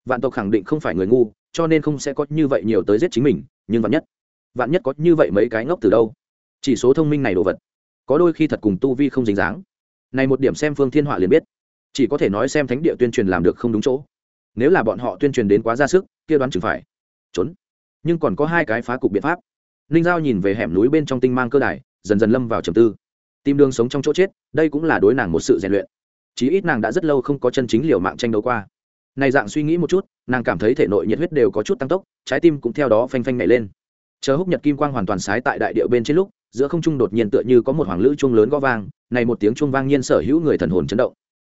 Vạn tộc khẳng định không phải người ngu, cho nên không sẽ có như vậy nhiều tới giết chính mình, nhưng vạn nhất vạn nhất có như vậy mấy cái ngốc từ đâu? Chỉ số thông minh này đồ vật, có đôi khi thật cùng tu vi không dính dáng. Này một điểm xem phương thiên họa liền biết. Chỉ có thể nói xem thánh địa tuyên truyền làm được không đúng chỗ. Nếu là bọn họ tuyên truyền đến quá ra sức, kia đoán chừng phải. Trốn nhưng còn có hai cái phá cục biện pháp. Ninh giao nhìn về hẻm núi bên trong tinh mang cơ đài, dần dần lâm vào trầm tư. Tìm đường sống trong chỗ chết, đây cũng là đối nàng một sự rèn luyện. Chí ít nàng đã rất lâu không có chân chính liều mạng tranh đấu qua. Này dạng suy nghĩ một chút, nàng cảm thấy thể nội nhiệt huyết đều có chút tăng tốc, trái tim cũng theo đó phanh phanh nhảy lên. Chờ húc nhật kim quang hoàn toàn sái tại đại điệu bên trên lúc, giữa không trung đột nhiên tựa như có một hoàng lữ chuông lớn gõ vang, này một tiếng chuông vang nhiên sở hữu người thần hồn chấn động.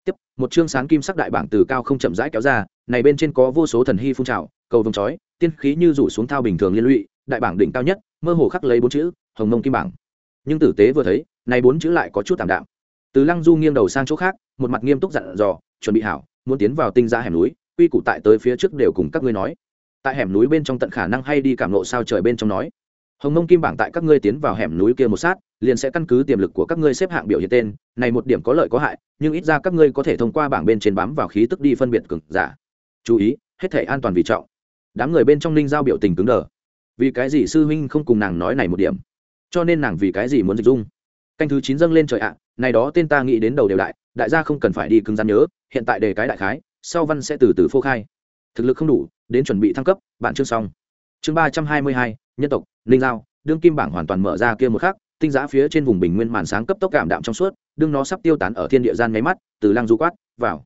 Tiếp, một chương sáng kim sắc đại bảng từ cao không chậm rãi kéo ra, này bên trên có vô số thần hy phun trào cầu vồng chói, tiên khí như rủ xuống thao bình thường liên lụy, đại bảng đỉnh cao nhất, mơ hồ khắc lấy bốn chữ, hồng mông kim bảng. Nhưng tử tế vừa thấy, này bốn chữ lại có chút tạm đạm. Từ lăng du nghiêng đầu sang chỗ khác, một mặt nghiêm túc dặn dò, chuẩn bị hảo, muốn tiến vào tinh ra hẻm núi, quy củ tại tới phía trước đều cùng các ngươi nói. Tại hẻm núi bên trong tận khả năng hay đi cảm ngộ sao trời bên trong nói. Hồng mông kim bảng tại các ngươi tiến vào hẻm núi kia một sát, liền sẽ căn cứ tiềm lực của các ngươi xếp hạng biểu hiện tên, này một điểm có lợi có hại, nhưng ít ra các ngươi có thể thông qua bảng bên trên bám vào khí tức đi phân biệt cực giả. Chú ý, hết thể an toàn vì trọng đám người bên trong ninh giao biểu tình cứng đờ. Vì cái gì sư huynh không cùng nàng nói này một điểm? Cho nên nàng vì cái gì muốn dịch dung? Canh thứ chín dâng lên trời ạ, này đó tên ta nghĩ đến đầu đều đại đại gia không cần phải đi cứng rắn nhớ, hiện tại đề cái đại khái, sau văn sẽ từ từ phô khai. Thực lực không đủ, đến chuẩn bị thăng cấp bản chương xong. Chương ba trăm hai mươi hai, nhân tộc linh giao, đương kim bảng hoàn toàn mở ra kia một khắc, tinh giã phía trên vùng bình nguyên màn sáng cấp tốc cảm đạm trong suốt, đương nó sắp tiêu tán ở thiên địa gian nháy mắt, từ lăng du quát, vào.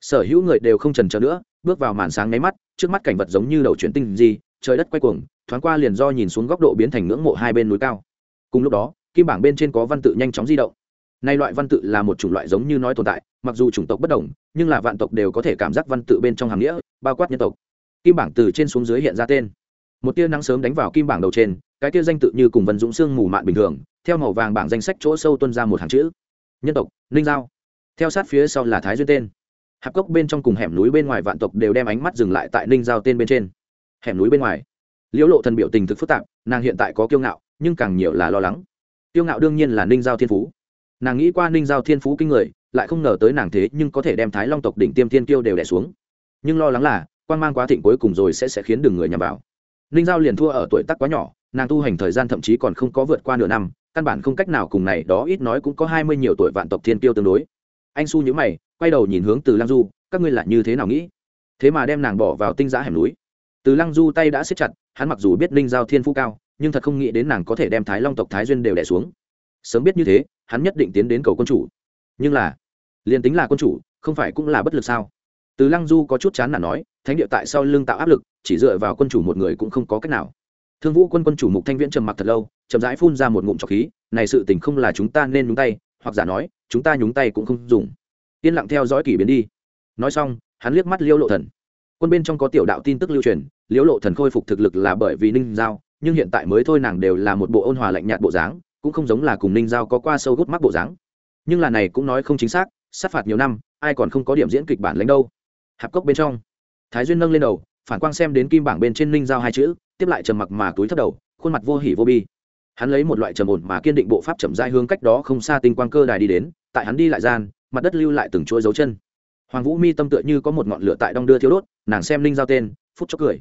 Sở hữu người đều không trần trờ nữa bước vào màn sáng nháy mắt, trước mắt cảnh vật giống như đầu chuyển tinh gì, trời đất quay cuồng, thoáng qua liền do nhìn xuống góc độ biến thành ngưỡng mộ hai bên núi cao. Cùng lúc đó, kim bảng bên trên có văn tự nhanh chóng di động. Nay loại văn tự là một chủng loại giống như nói tồn tại, mặc dù chủng tộc bất đồng, nhưng là vạn tộc đều có thể cảm giác văn tự bên trong hàm nghĩa, bao quát nhân tộc. Kim bảng từ trên xuống dưới hiện ra tên. Một tia nắng sớm đánh vào kim bảng đầu trên, cái tia danh tự như cùng vân dũng xương mù mạn bình thường, theo màu vàng bảng danh sách chỗ sâu tuân ra một hàng chữ. Nhân tộc, ninh giao. Theo sát phía sau là thái duyên tên hạp cốc bên trong cùng hẻm núi bên ngoài vạn tộc đều đem ánh mắt dừng lại tại ninh giao tên bên trên. Hẻm núi bên ngoài, liễu lộ thần biểu tình thực phức tạp, nàng hiện tại có kiêu ngạo, nhưng càng nhiều là lo lắng. Kiêu ngạo đương nhiên là ninh giao thiên phú. Nàng nghĩ qua ninh giao thiên phú kinh người, lại không ngờ tới nàng thế nhưng có thể đem thái long tộc đỉnh tiêm thiên tiêu đều đẻ xuống. Nhưng lo lắng là quan mang quá thịnh cuối cùng rồi sẽ sẽ khiến đường người nhằm vào. Ninh giao liền thua ở tuổi tác quá nhỏ, nàng tu hành thời gian thậm chí còn không có vượt qua nửa năm, căn bản không cách nào cùng này, đó ít nói cũng có hai mươi nhiều tuổi vạn tộc thiên tiêu tương đối. Anh su nhữ mày quay đầu nhìn hướng từ lăng du, các ngươi là như thế nào nghĩ? Thế mà đem nàng bỏ vào tinh giã hẻm núi. Từ lăng du tay đã xếp chặt, hắn mặc dù biết ninh giao thiên phú cao, nhưng thật không nghĩ đến nàng có thể đem thái long tộc thái duyên đều đẻ xuống. Sớm biết như thế, hắn nhất định tiến đến cầu quân chủ. Nhưng là, liền tính là quân chủ, không phải cũng là bất lực sao? Từ lăng du có chút chán là nói, thánh địa tại sao lương tạo áp lực, chỉ dựa vào quân chủ một người cũng không có cách nào. Thương vũ quân quân chủ mục thanh viễn trầm mặc thật lâu, chậm rãi phun ra một ngụm trọc khí, này sự tình không là chúng ta nên nhúng tay, hoặc giả nói, chúng ta nhúng tay cũng không dùng yên lặng theo dõi kỷ biến đi. Nói xong, hắn liếc mắt liêu lộ thần. Quân bên trong có tiểu đạo tin tức lưu truyền liêu lộ thần khôi phục thực lực là bởi vì ninh giao, nhưng hiện tại mới thôi nàng đều là một bộ ôn hòa lạnh nhạt bộ dáng, cũng không giống là cùng ninh giao có qua sâu gút mắt bộ dáng. Nhưng là này cũng nói không chính xác, sát phạt nhiều năm, ai còn không có điểm diễn kịch bản lãnh đâu. Hạp cốc bên trong, thái duyên nâng lên đầu, phản quang xem đến kim bảng bên trên ninh giao hai chữ, tiếp lại trầm mặc mà túi thấp đầu, khuôn mặt vô hỉ vô bi. Hắn lấy một loại trầm ổn mà kiên định bộ pháp chậm rãi hướng cách đó không xa tinh quang cơ đài đi đến, tại hắn đi lại gian mặt đất lưu lại từng chuỗi dấu chân. Hoàng vũ mi tâm tựa như có một ngọn lửa tại đong đưa thiếu đốt, nàng xem ninh giao tên, phút chốc cười.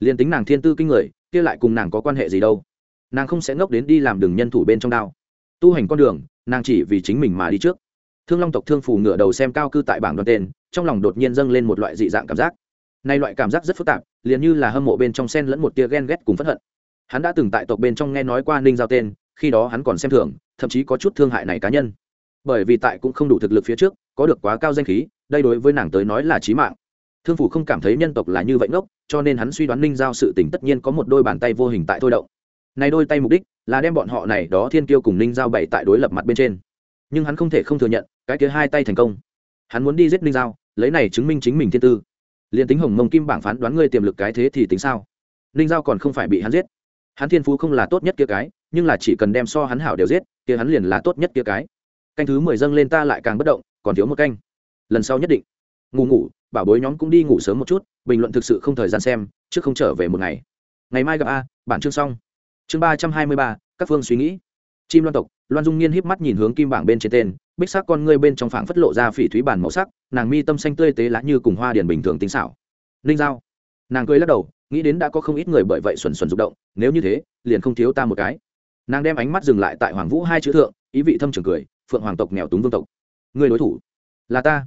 Liền tính nàng thiên tư kinh người, kia lại cùng nàng có quan hệ gì đâu. Nàng không sẽ ngốc đến đi làm đường nhân thủ bên trong đao. Tu hành con đường, nàng chỉ vì chính mình mà đi trước. Thương long tộc thương phù ngửa đầu xem cao cư tại bảng đoàn tên, trong lòng đột nhiên dâng lên một loại dị dạng cảm giác. Nay loại cảm giác rất phức tạp, liền như là hâm mộ bên trong sen lẫn một tia ghen ghét cùng p hận. Hắn đã từng tại tộc bên trong nghe nói qua ninh giao tên, khi đó hắn còn xem thường, thậm chí có chút thương hại này cá nhân bởi vì tại cũng không đủ thực lực phía trước, có được quá cao danh khí, đây đối với nàng tới nói là trí mạng. Thương phủ không cảm thấy nhân tộc là như vậy ngốc, cho nên hắn suy đoán ninh giao sự tình tất nhiên có một đôi bàn tay vô hình tại thôi động. Này đôi tay mục đích là đem bọn họ này đó thiên kiêu cùng ninh giao bày tại đối lập mặt bên trên. Nhưng hắn không thể không thừa nhận, cái kia hai tay thành công. Hắn muốn đi giết ninh giao, lấy này chứng minh chính mình thiên tư. Liền tính hồng mông kim bảng phán đoán ngươi tiềm lực cái thế thì tính sao? Ninh giao còn không phải bị hắn giết. Hắn thiên phú không là tốt nhất kia cái, nhưng là chỉ cần đem so hắn hảo đều giết, kia hắn liền là tốt nhất kia cái canh thứ mười dâng lên ta lại càng bất động, còn thiếu một canh. Lần sau nhất định. Ngủ ngủ, bảo bối nhóm cũng đi ngủ sớm một chút, bình luận thực sự không thời gian xem, trước không trở về một ngày. Ngày mai gặp a, bản chương xong. Chương ba trăm hai mươi ba, các phương suy nghĩ. Chim loan tộc, loan dung nhiên híp mắt nhìn hướng kim bảng bên trên tên, bích sắc con ngươi bên trong phảng phất lộ ra phỉ thúy bản màu sắc, nàng mi tâm xanh tươi tế lá như cùng hoa điển bình thường tính xảo. Ninh giao. Nàng cười lắc đầu, nghĩ đến đã có không ít người bởi vậy xuẩn xuẩn rụng động, nếu như thế, liền không thiếu ta một cái. Nàng đem ánh mắt dừng lại tại hoàng vũ hai chữ thượng, ý vị thâm trường cười phượng hoàng tộc nghèo túng vương tộc. Người đối thủ là ta.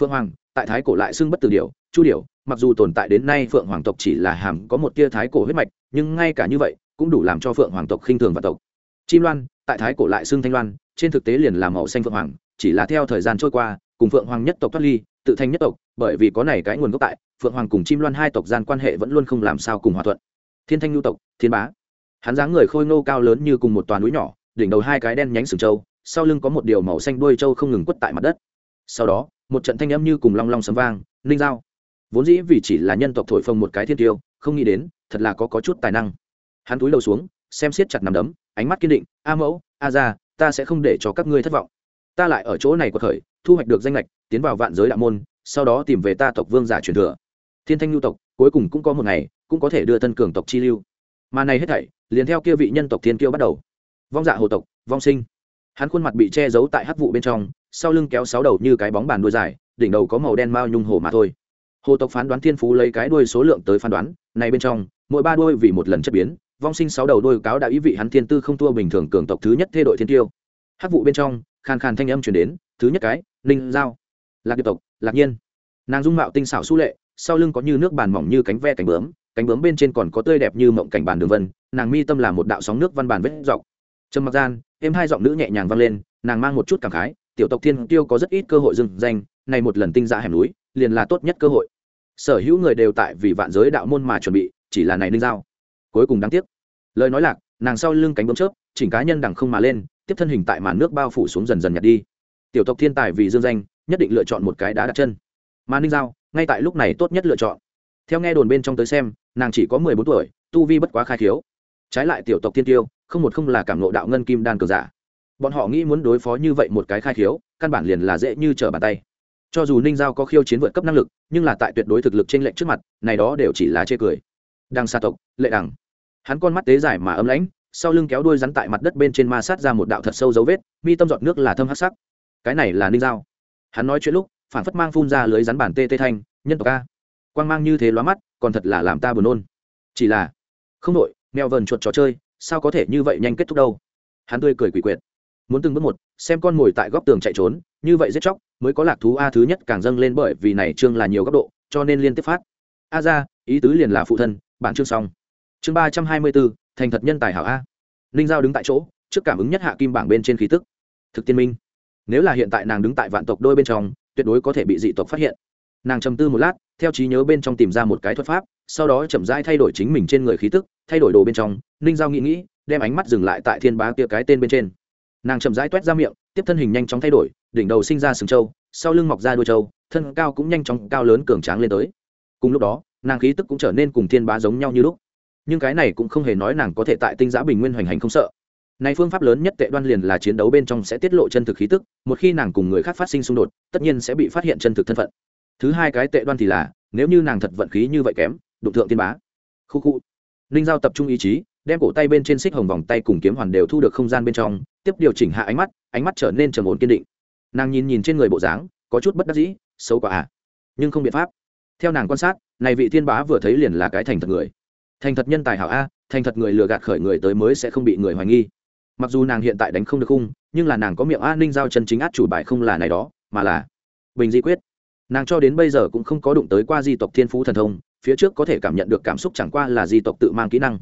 Phượng hoàng, tại thái cổ lại xưng bất từ điều chu điều mặc dù tồn tại đến nay phượng hoàng tộc chỉ là hàm có một tia thái cổ huyết mạch, nhưng ngay cả như vậy, cũng đủ làm cho phượng hoàng tộc khinh thường và tộc. Chim loan, tại thái cổ lại xưng thanh loan, trên thực tế liền là màu xanh phượng hoàng, chỉ là theo thời gian trôi qua, cùng phượng hoàng nhất tộc thoát ly, tự thành nhất tộc, bởi vì có này cái nguồn gốc tại, phượng hoàng cùng chim loan hai tộc gian quan hệ vẫn luôn không làm sao cùng hòa thuận. Thiên thanh nhu tộc, thiên bá. Hắn dáng người khôi ngô cao lớn như cùng một toàn núi nhỏ, đỉnh đầu hai cái đen nhánh sừng trâu sau lưng có một điều màu xanh đuôi trâu không ngừng quất tại mặt đất. Sau đó, một trận thanh âm như cùng long long sấm vang, ninh giao. Vốn dĩ vì chỉ là nhân tộc thổi phồng một cái thiên tiêu, không nghĩ đến, thật là có có chút tài năng. Hắn túi đầu xuống, xem siết chặt nằm đấm, ánh mắt kiên định, a mẫu, a ra ta sẽ không để cho các ngươi thất vọng. Ta lại ở chỗ này có khởi, thu hoạch được danh lệch tiến vào vạn giới đạo môn, sau đó tìm về ta tộc vương giả truyền thừa. Thiên thanh lưu tộc, cuối cùng cũng có một ngày, cũng có thể đưa thân cường tộc chi lưu. Mà này hết thảy, liền theo kia vị nhân tộc thiên kiêu bắt đầu. Vong dạ hồ tộc, vong sinh hắn khuôn mặt bị che giấu tại hắc vụ bên trong, sau lưng kéo sáu đầu như cái bóng bàn đuôi dài, đỉnh đầu có màu đen mao nhung hồ mà thôi. Hồ tộc phán đoán thiên phú lấy cái đuôi số lượng tới phán đoán, này bên trong, mỗi ba đuôi vì một lần chất biến, vong sinh sáu đầu đuôi cáo đã ý vị hắn thiên tư không thua bình thường cường tộc thứ nhất thê đội thiên tiêu. Hắc vụ bên trong, khàn khàn thanh âm chuyển đến, thứ nhất cái, ninh giao. Lạc điệp tộc, lạc nhiên. Nàng dung mạo tinh xảo su lệ, sau lưng có như nước bàn mỏng như cánh ve cánh bướm cánh bướm bên trên còn có tươi đẹp như mộng cảnh bàn đường vân, nàng mi tâm là một đạo sóng nước văn bàn vết dọc trầm mặc gian em hai giọng nữ nhẹ nhàng vang lên, nàng mang một chút cảm khái, tiểu tộc thiên tiêu có rất ít cơ hội dừng danh, này một lần tinh dạ hẻm núi, liền là tốt nhất cơ hội. Sở hữu người đều tại vì vạn giới đạo môn mà chuẩn bị, chỉ là này ninh giao. Cuối cùng đáng tiếc. Lời nói lạc, nàng sau lưng cánh bướm chớp, chỉnh cá nhân đằng không mà lên, tiếp thân hình tại màn nước bao phủ xuống dần dần nhạt đi. Tiểu tộc thiên tài vì dương danh, nhất định lựa chọn một cái đá đặt chân. Mà ninh giao, ngay tại lúc này tốt nhất lựa chọn. Theo nghe đồn bên trong tới xem, nàng chỉ có mười bốn tuổi, tu vi bất quá khai thiếu trái lại tiểu tộc thiên tiêu không một không là cảm ngộ đạo ngân kim đan cờ giả. Bọn họ nghĩ muốn đối phó như vậy một cái khai khiếu, căn bản liền là dễ như trở bàn tay. Cho dù ninh giao có khiêu chiến vượt cấp năng lực, nhưng là tại tuyệt đối thực lực trên lệnh trước mặt, này đó đều chỉ là chê cười. Đằng xa tộc, lệ đằng. Hắn con mắt tế dài mà ấm lãnh, sau lưng kéo đuôi rắn tại mặt đất bên trên ma sát ra một đạo thật sâu dấu vết, mi tâm giọt nước là thâm hắc sắc. Cái này là ninh giao. Hắn nói chuyện lúc, phản phất mang phun ra lưới rắn bản tê tê thanh, nhân tộc a, quang mang như thế lóa mắt, còn thật là làm ta buồn nôn. Chỉ là, không đội mèo vờn chuột trò chơi, sao có thể như vậy nhanh kết thúc đâu? Hắn tươi cười quỷ quyệt. Muốn từng bước một, xem con mồi tại góc tường chạy trốn, như vậy giết chóc, mới có lạc thú a thứ nhất càng dâng lên bởi vì này chương là nhiều góc độ, cho nên liên tiếp phát. A ra, ý tứ liền là phụ thân, bản chương xong. Chương ba trăm hai mươi bốn, thành thật nhân tài hảo a. Ninh giao đứng tại chỗ, trước cảm ứng nhất hạ kim bảng bên trên khí tức. Thực tiên minh. Nếu là hiện tại nàng đứng tại vạn tộc đôi bên trong, tuyệt đối có thể bị dị tộc phát hiện. Nàng trầm tư một lát theo trí nhớ bên trong tìm ra một cái thuật pháp, sau đó chậm rãi thay đổi chính mình trên người khí tức, thay đổi đồ bên trong, ninh giao nghĩ nghĩ, đem ánh mắt dừng lại tại thiên bá kia cái tên bên trên. Nàng chậm rãi t u é t ra miệng, tiếp thân hình nhanh chóng thay đổi, đỉnh đầu sinh ra sừng trâu, sau lưng mọc ra đuôi trâu, thân cao cũng nhanh chóng cao lớn cường tráng lên tới. Cùng lúc đó, nàng khí tức cũng trở nên cùng thiên bá giống nhau như lúc. Nhưng cái này cũng không hề nói nàng có thể tại tinh giã bình nguyên hoành hành không sợ. Này phương pháp lớn nhất tệ đoan liền là chiến đấu bên trong sẽ tiết lộ chân thực khí tức, một khi nàng cùng người khác phát sinh xung đột, tất nhiên sẽ bị phát hiện chân thực thân phận thứ hai cái tệ đoan thì là nếu như nàng thật vận khí như vậy kém đụng thượng tiên bá. Khu khu. Ninh giao tập trung ý chí đem cổ tay bên trên xích hồng vòng tay cùng kiếm hoàn đều thu được không gian bên trong tiếp điều chỉnh hạ ánh mắt ánh mắt trở nên trầm ổn kiên định. Nàng nhìn nhìn trên người bộ dáng có chút bất đắc dĩ xấu quả à. Nhưng không biện pháp. Theo nàng quan sát này vị thiên bá vừa thấy liền là cái thành thật người. Thành thật nhân tài hảo a thành thật người lừa gạt khởi người tới mới sẽ không bị người hoài nghi. Mặc dù nàng hiện tại đánh không được khung nhưng là nàng có miệng a, ninh giao chân chính át chủ bài không là này đó mà là bình di quyết nàng cho đến bây giờ cũng không có đụng tới qua di tộc thiên phú thần thông, phía trước có thể cảm nhận được cảm xúc chẳng qua là di tộc tự mang kỹ năng.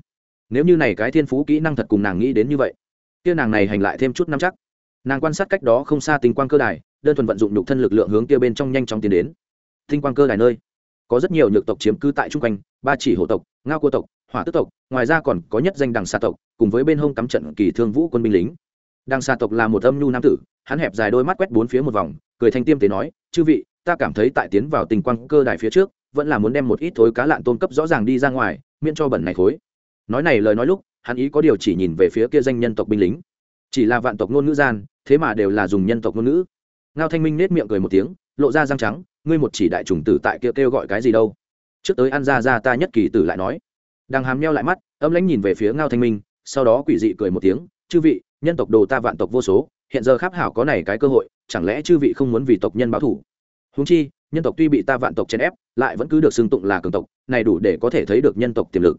Nếu như này cái thiên phú kỹ năng thật cùng nàng nghĩ đến như vậy, kia nàng này hành lại thêm chút năm chắc. Nàng quan sát cách đó không xa tinh quang cơ đài, đơn thuần vận dụng nhục thân lực lượng hướng kia bên trong nhanh chóng tiến đến. Tinh quang cơ đài nơi, có rất nhiều nhược tộc chiếm cư tại trung quanh, ba chỉ hộ tộc, ngao cô tộc, hỏa tức tộc, ngoài ra còn có nhất danh đằng xa tộc, cùng với bên hông cắm trận kỳ thương vũ quân binh lính. Đằng xa tộc là một âm nhu nam tử, hắn hẹp dài đôi mắt quét bốn phía một vòng, cười thanh tiêm tế nói, chư vị ta cảm thấy tại tiến vào tình quang cơ đài phía trước, vẫn là muốn đem một ít thối cá lạn tôn cấp rõ ràng đi ra ngoài, miễn cho bẩn này khối nói này lời nói lúc, hắn ý có điều chỉ nhìn về phía kia danh nhân tộc binh lính. Chỉ là vạn tộc ngôn ngữ gian, thế mà đều là dùng nhân tộc ngôn ngữ. Ngao thanh minh nết miệng cười một tiếng, lộ ra răng trắng, ngươi một chỉ đại trùng tử tại kia kêu gọi cái gì đâu. Trước tới ăn ra ra ta nhất kỳ tử lại nói. Đang hàm meo lại mắt, âm lãnh nhìn về phía ngao thanh minh, sau đó quỷ dị cười một tiếng, chư vị, nhân tộc đồ ta vạn tộc vô số, hiện giờ khắp hảo có này cái cơ hội, chẳng lẽ chư vị không muốn vì tộc nhân báo thủ húng chi, nhân tộc tuy bị ta vạn tộc chèn ép, lại vẫn cứ được xưng tụng là cường tộc, này đủ để có thể thấy được nhân tộc tiềm lực.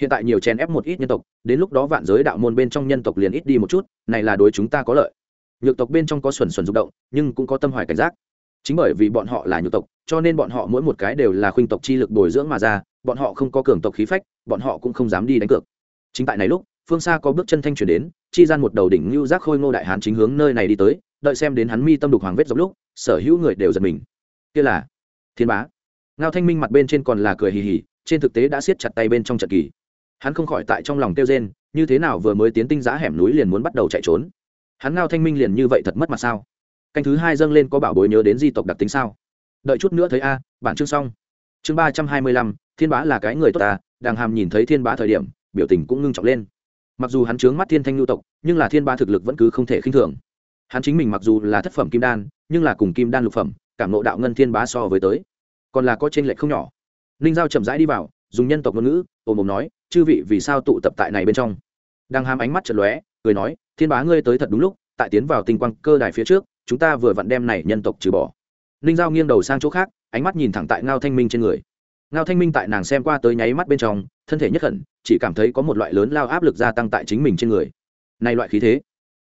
Hiện tại nhiều chèn ép một ít nhân tộc, đến lúc đó vạn giới đạo môn bên trong nhân tộc liền ít đi một chút, này là đối chúng ta có lợi. Nhược tộc bên trong có xuẩn xuẩn rung động, nhưng cũng có tâm hoài cảnh giác. Chính bởi vì bọn họ là nhược tộc, cho nên bọn họ mỗi một cái đều là khuynh tộc chi lực bồi dưỡng mà ra, bọn họ không có cường tộc khí phách, bọn họ cũng không dám đi đánh cược. Chính tại này lúc, phương xa có bước chân thanh chuyển đến, chi gian một đầu đỉnh lưu giác khôi ngô đại hán chính hướng nơi này đi tới, đợi xem đến hắn mi tâm đục hoàng vết dọc lúc, sở hữu người đều giật mình kia là thiên bá. Ngao thanh minh mặt bên trên còn là cười hì hì, trên thực tế đã siết chặt tay bên trong trận kỳ. Hắn không khỏi tại trong lòng kêu rên, như thế nào vừa mới tiến tinh giá hẻm núi liền muốn bắt đầu chạy trốn. Hắn ngao thanh minh liền như vậy thật mất mặt sao? Canh thứ hai dâng lên có bảo bối nhớ đến di tộc đặc tính sao? Đợi chút nữa thấy a, bản chương xong. Chương ba trăm hai mươi lăm, thiên bá là cái người tốt ta đàng hàm nhìn thấy thiên bá thời điểm, biểu tình cũng ngưng trọng lên. Mặc dù hắn trướng mắt thiên thanh lưu tộc, nhưng là thiên ba thực lực vẫn cứ không thể khinh thường. Hắn chính mình mặc dù là thất phẩm kim đan, nhưng là cùng kim đan lục phẩm cảm nộ đạo ngân thiên bá so với tới. Còn là có t r ê n lệch không nhỏ. Ninh giao chậm rãi đi vào, dùng nhân tộc ngôn ngữ, ồm ồm nói, chư vị, vì sao tụ tập tại này bên trong? Đang hàm ánh mắt chật lóe, cười nói, thiên bá ngươi tới thật đúng lúc, tại tiến vào tinh quang cơ đài phía trước, chúng ta vừa vặn đem này nhân tộc trừ bỏ. Ninh giao nghiêng đầu sang chỗ khác, ánh mắt nhìn thẳng tại ngao thanh minh trên người. Ngao thanh minh tại nàng xem qua tới nháy mắt bên trong, thân thể nhất khẩn, chỉ cảm thấy có một loại lớn lao áp lực gia tăng tại chính mình trên người. Này loại khí thế,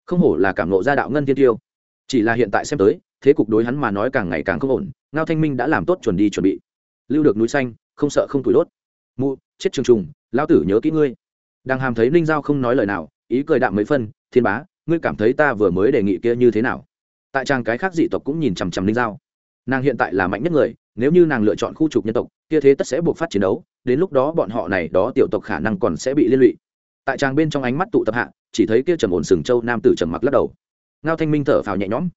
không hổ là cảm nộ gia đạo ngân tiên tiêu chỉ là hiện tại xem tới, thế cục đối hắn mà nói càng ngày càng không ổn, ngao thanh minh đã làm tốt chuẩn đi chuẩn bị. Lưu được núi xanh, không sợ không tủi đốt. Mụ, chết trường trùng lao tử nhớ kỹ ngươi. Đang hàm thấy ninh giao không nói lời nào, ý cười đạm mấy phân, thiên bá, ngươi cảm thấy ta vừa mới đề nghị kia như thế nào? Tại trang cái khác dị tộc cũng nhìn chằm chằm ninh giao. Nàng hiện tại là mạnh nhất người, nếu như nàng lựa chọn khu trục nhân tộc, kia thế tất sẽ buộc phát chiến đấu, đến lúc đó bọn họ này đó tiểu tộc khả năng còn sẽ bị liên lụy. Tại trang bên trong ánh mắt tụ tập hạ, chỉ thấy kia trầm ổn sừng châu nam tử trầm mặc lắc đầu ngao thanh minh thở phào nhẹ nhõm.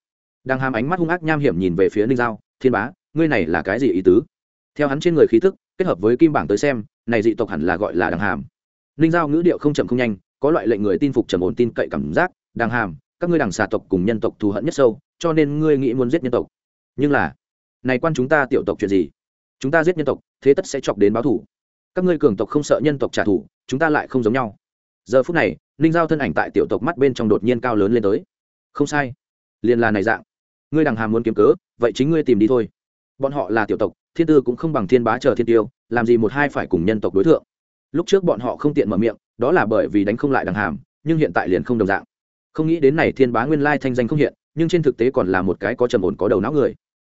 Đang hàm ánh mắt hung ác nham hiểm nhìn về phía ninh giao, thiên bá, ngươi này là cái gì ý tứ? Theo hắn trên người khí thức kết hợp với kim bảng tới xem, này dị tộc hẳn là gọi là đằng hàm. Ninh giao ngữ điệu không chậm không nhanh, có loại lệnh người tin phục trầm ổn tin cậy cảm giác, đằng hàm, các ngươi đằng xà tộc cùng nhân tộc thù hận nhất sâu, cho nên ngươi nghĩ muốn giết nhân tộc. Nhưng là, này quan chúng ta tiểu tộc chuyện gì? Chúng ta giết nhân tộc, thế tất sẽ chọc đến báo thủ. Các ngươi cường tộc không sợ nhân tộc trả thù, chúng ta lại không giống nhau. Giờ phút này, ninh giao thân ảnh tại tiểu tộc mắt bên trong đột nhiên cao lớn lên tới không sai. Liền là này dạng. Ngươi đằng hàm muốn kiếm cớ, vậy chính ngươi tìm đi thôi. Bọn họ là tiểu tộc, thiên tư cũng không bằng thiên bá chờ thiên tiêu, làm gì một hai phải cùng nhân tộc đối tượng lúc trước bọn họ không tiện mở miệng, đó là bởi vì đánh không lại đằng hàm, nhưng hiện tại liền không đồng dạng. Không nghĩ đến này thiên bá nguyên lai thanh danh không hiện, nhưng trên thực tế còn là một cái có trầm ổn, có đầu não người.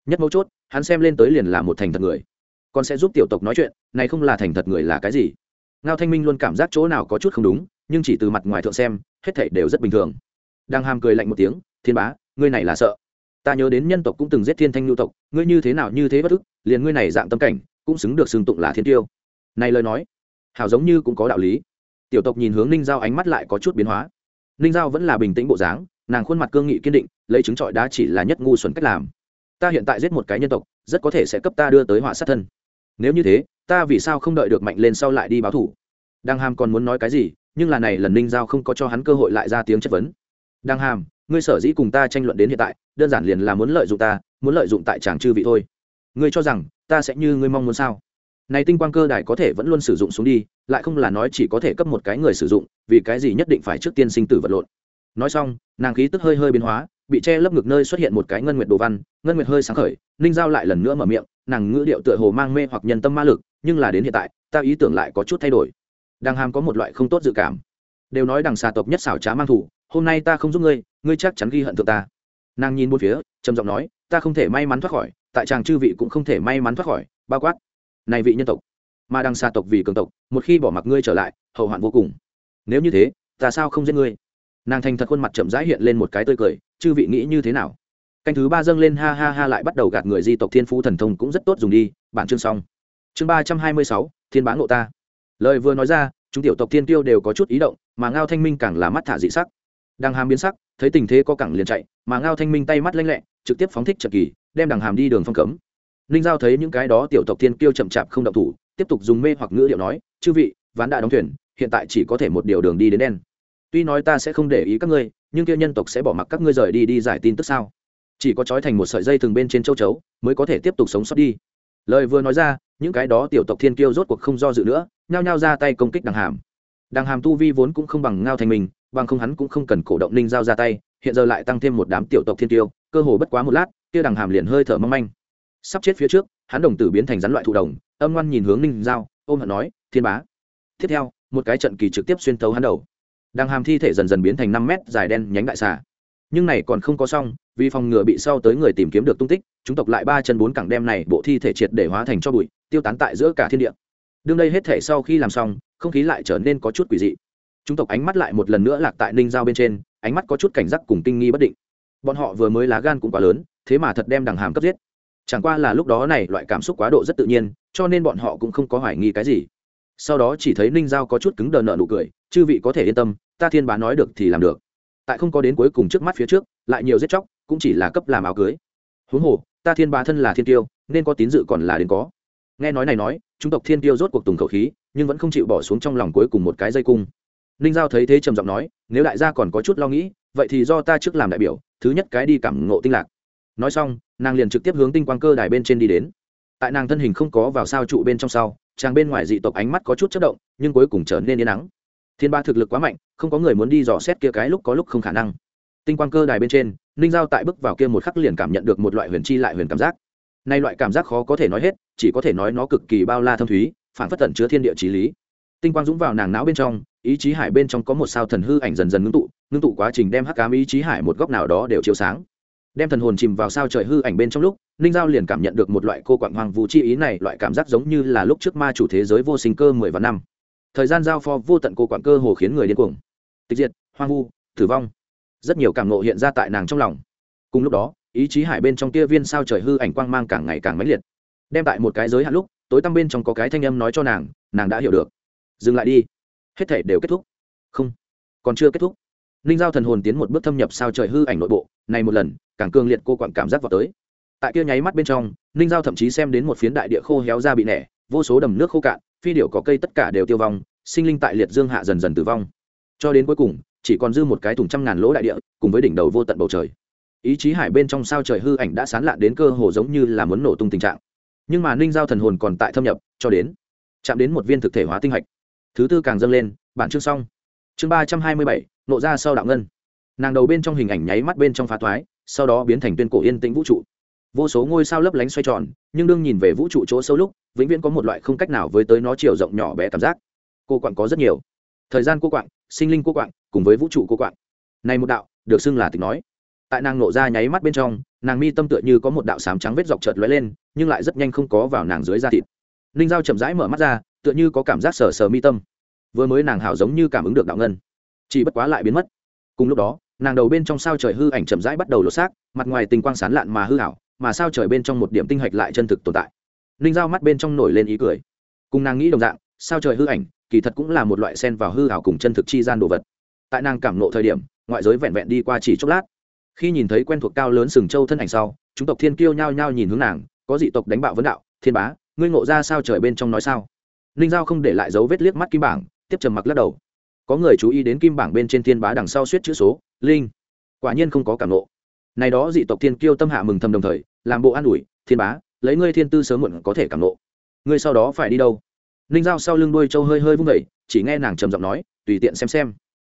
Nhất mấu chốt, hắn xem lên tới liền là một thành thật người. Còn sẽ giúp tiểu tộc nói chuyện, này không là thành thật người là cái gì? Ngao thanh minh luôn cảm giác chỗ nào có chút không đúng, nhưng chỉ từ mặt ngoài thượng xem, hết thảy đều rất bình thường đang hàm cười lạnh một tiếng, thiên bá, ngươi này là sợ. Ta nhớ đến nhân tộc cũng từng giết thiên thanh nhu tộc, ngươi như thế nào như thế bất ức, liền ngươi này dạng tâm cảnh, cũng xứng được xưng tụng là thiên tiêu. Này lời nói, hảo giống như cũng có đạo lý. Tiểu tộc nhìn hướng ninh giao ánh mắt lại có chút biến hóa. Ninh giao vẫn là bình tĩnh bộ dáng, nàng khuôn mặt cương nghị kiên định, lấy chứng trọi đá chỉ là nhất ngu xuẩn cách làm. Ta hiện tại giết một cái nhân tộc, rất có thể sẽ cấp ta đưa tới họa sát thân. Nếu như thế, ta vì sao không đợi được mạnh lên sau lại đi báo thủ? Đang ham còn muốn nói cái gì, nhưng là này lần ninh giao không có cho hắn cơ hội lại ra tiếng chất vấn đăng hàm, ngươi sở dĩ cùng ta tranh luận đến hiện tại, đơn giản liền là muốn lợi dụng ta, muốn lợi dụng tại tràng chư vị thôi. Ngươi cho rằng, ta sẽ như ngươi mong muốn sao? Này tinh quang cơ đài có thể vẫn luôn sử dụng xuống đi, lại không là nói chỉ có thể cấp một cái người sử dụng, vì cái gì nhất định phải trước tiên sinh tử vật lộn. Nói xong, nàng khí tức hơi hơi biến hóa, bị che lấp ngực nơi xuất hiện một cái ngân nguyệt đồ văn, ngân nguyệt hơi sáng khởi, ninh giao lại lần nữa mở miệng, nàng ngữ điệu tựa hồ mang mê hoặc nhân tâm ma lực, nhưng là đến hiện tại, ta ý tưởng lại có chút thay đổi. Đằng hàm có một loại không tốt dự cảm. Đều nói đằng xà tộc nhất xảo trá mang thủ hôm nay ta không giúp ngươi ngươi chắc chắn ghi hận thượng ta. Nàng nhìn bốn phía, trầm giọng nói, ta không thể may mắn thoát khỏi, tại chàng chư vị cũng không thể may mắn thoát khỏi, bao quát. Này vị nhân tộc, mà đằng xa tộc vì cường tộc, một khi bỏ mặc ngươi trở lại, hậu hoạn vô cùng. Nếu như thế, ta sao không giết ngươi? Nàng thành thật khuôn mặt chậm rãi hiện lên một cái tươi cười, chư vị nghĩ như thế nào? Canh thứ ba dâng lên, ha ha ha lại bắt đầu gạt người di tộc thiên phú thần thông cũng rất tốt dùng đi, bản chương xong. Chương ba trăm hai mươi sáu, thiên bá ngộ ta. Lời vừa nói ra, chúng tiểu tộc thiên tiêu đều có chút ý động, mà ngao thanh minh càng là mắt thả dị sắc đằng hàm biến sắc, thấy tình thế có cẳng liền chạy, mà ngao thanh minh tay mắt lanh lẹ, trực tiếp phóng thích trận kỳ, đem đằng hàm đi đường phong cấm. Ninh giao thấy những cái đó tiểu tộc thiên kiêu chậm chạp không động thủ, tiếp tục dùng mê hoặc ngữ điệu nói, chư vị, ván đã đóng thuyền, hiện tại chỉ có thể một điều đường đi đến đen. Tuy nói ta sẽ không để ý các ngươi, nhưng kia nhân tộc sẽ bỏ mặc các ngươi rời đi đi giải tin tức sao? Chỉ có trói thành một sợi dây thường bên trên châu chấu, mới có thể tiếp tục sống sót đi. Lời vừa nói ra, những cái đó tiểu tộc thiên kiêu rốt cuộc không do dự nữa, nhao nhao ra tay công kích đằng hàm. Đằng hàm tu vi vốn cũng không bằng ngao thành mình bằng không hắn cũng không cần cổ động ninh giao ra tay hiện giờ lại tăng thêm một đám tiểu tộc thiên tiêu, cơ hồ bất quá một lát kia đằng hàm liền hơi thở mong manh. Sắp chết phía trước hắn đồng tử biến thành rắn loại thụ đồng âm ngoan nhìn hướng ninh giao ôm hận nói thiên bá. Tiếp theo một cái trận kỳ trực tiếp xuyên tấu hắn đầu. Đằng hàm thi thể dần dần biến thành năm mét dài đen nhánh đại xà. Nhưng này còn không có xong vì phòng ngừa bị sau tới người tìm kiếm được tung tích chúng tộc lại ba chân bốn cẳng đem này bộ thi thể triệt để hóa thành cho bụi tiêu tán tại giữa cả thiên địa. Đương đây hết thể sau khi làm xong không khí lại trở nên có chút quỷ dị chúng tộc ánh mắt lại một lần nữa lạc tại ninh giao bên trên, ánh mắt có chút cảnh giác cùng kinh nghi bất định. Bọn họ vừa mới lá gan cũng quá lớn, thế mà thật đem đằng hàm cấp giết. Chẳng qua là lúc đó này loại cảm xúc quá độ rất tự nhiên, cho nên bọn họ cũng không có hoài nghi cái gì. Sau đó chỉ thấy ninh giao có chút cứng đờ nợ nụ cười, chư vị có thể yên tâm, ta thiên bá nói được thì làm được. Tại không có đến cuối cùng trước mắt phía trước, lại nhiều giết chóc, cũng chỉ là cấp làm áo cưới. Huống hồ, ta thiên bá thân là thiên tiêu, nên có tín dự còn là đến có. Nghe nói này nói, chúng tộc thiên tiêu rốt cuộc tùng khẩu khí, nhưng vẫn không chịu bỏ xuống trong lòng cuối cùng một cái dây cung ninh giao thấy thế trầm giọng nói, nếu đại gia còn có chút lo nghĩ, vậy thì do ta trước làm đại biểu, thứ nhất cái đi cảm ngộ tinh lạc. Nói xong, nàng liền trực tiếp hướng tinh quang cơ đài bên trên đi đến. Tại nàng thân hình không có vào sao trụ bên trong sau, chàng bên ngoài dị tộc ánh mắt có chút chất động, nhưng cuối cùng trở nên yên nắng thiên ba thực lực quá mạnh, không có người muốn đi dò xét kia cái lúc có lúc không khả năng. Tinh quang cơ đài bên trên, ninh giao tại bước vào kia một khắc liền cảm nhận được một loại huyền chi lại huyền cảm giác. Nay loại cảm giác khó có thể nói hết, chỉ có thể nói nó cực kỳ bao la thâm thúy, phản phất tận chứa thiên địa trí lý. Tinh quang dũng vào nàng não bên trong ý chí hải bên trong có một sao thần hư ảnh dần dần ngưng tụ ngưng tụ quá trình đem hắc cám ý chí hải một góc nào đó đều chiếu sáng. Đem thần hồn chìm vào sao trời hư ảnh bên trong lúc, ninh giao liền cảm nhận được một loại cô quạng hoàng vũ chi ý này, loại cảm giác giống như là lúc trước ma chủ thế giới vô sinh cơ mười vạn năm. Thời gian giao pho vô tận cô quạng cơ hồ khiến người điên cuồng. Tịch diệt, hoang vu, tử vong. Rất nhiều cảm nộ hiện ra tại nàng trong lòng. Cùng lúc đó, ý chí hải bên trong kia viên sao trời hư ảnh quang mang càng ngày càng mãnh liệt. Đem tại một cái giới hạn lúc, tối tăm bên trong có cái thanh âm nói cho nàng nàng đã hiểu được. Dừng lại đi hết thể đều kết thúc. Không, còn chưa kết thúc. Ninh giao thần hồn tiến một bước thâm nhập sao trời hư ảnh nội bộ, này một lần, càng cường liệt cô quặn cảm giác vào tới. Tại kia nháy mắt bên trong, ninh giao thậm chí xem đến một phiến đại địa khô héo ra bị nẻ, vô số đầm nước khô cạn, phi điệu có cây tất cả đều tiêu vong, sinh linh tại liệt dương hạ dần dần tử vong. Cho đến cuối cùng, chỉ còn dư một cái thùng trăm ngàn lỗ đại địa, cùng với đỉnh đầu vô tận bầu trời. Ý chí hải bên trong sao trời hư ảnh đã sán lạn đến cơ hồ giống như là muốn nổ tung tình trạng. Nhưng mà ninh giao thần hồn còn tại thâm nhập, cho đến chạm đến một viên thực thể hóa tinh hạch thứ tư càng dâng lên, bản chương xong. Chương ba trăm hai mươi bảy, nộ ra sau đạo ngân. Nàng đầu bên trong hình ảnh nháy mắt bên trong phá thoái, sau đó biến thành tuyên cổ yên tĩnh vũ trụ. Vô số ngôi sao lấp lánh xoay tròn, nhưng đương nhìn về vũ trụ chỗ sâu lúc, vĩnh viễn có một loại không cách nào với tới nó chiều rộng nhỏ bé cảm giác. Cô quạng có rất nhiều. Thời gian cô quạng, sinh linh cô quạng, cùng với vũ trụ cô quạng. Này một đạo, được xưng là tịch nói. Tại nàng nộ ra nháy mắt bên trong, nàng mi tâm tựa như có một đạo sám trắng vết dọc chợt lóe lên, nhưng lại rất nhanh không có vào nàng dưới da thịt ninh giao chậm rãi mở mắt ra, tựa như có cảm giác sờ sờ mi tâm. Vừa mới nàng hảo giống như cảm ứng được đạo ngân. Chỉ bất quá lại biến mất. Cùng lúc đó, nàng đầu bên trong sao trời hư ảnh chậm rãi bắt đầu lột xác, mặt ngoài tình quang sán lạn mà hư hảo mà sao trời bên trong một điểm tinh hạch lại chân thực tồn tại. Ninh giao mắt bên trong nổi lên ý cười. Cùng nàng nghĩ đồng dạng, sao trời hư ảnh, kỳ thật cũng là một loại sen vào hư hảo cùng chân thực chi gian đồ vật. Tại nàng cảm nộ thời điểm, ngoại giới vẹn vẹn đi qua chỉ chốc lát. Khi nhìn thấy quen thuộc cao lớn sừng châu thân ảnh sau, chúng tộc thiên kiêu nhao nhao nhìn hướng nàng, có dị tộc đánh bạo vấn đạo, thiên bá ngươi ngộ ra sao trời bên trong nói sao? Ninh giao không để lại dấu vết liếc mắt kim bảng, tiếp trầm mặc lắc đầu. Có người chú ý đến kim bảng bên trên thiên bá đằng sau suýt chữ số, linh. Quả nhiên không có cảm nộ này đó dị tộc thiên kiêu tâm hạ mừng thầm đồng thời, làm bộ an ủi, thiên bá, lấy ngươi thiên tư sớm muộn có thể cảm nộ ngươi sau đó phải đi đâu? Ninh giao sau lưng đuôi trâu hơi hơi vung vẩy chỉ nghe nàng trầm giọng nói, tùy tiện xem xem.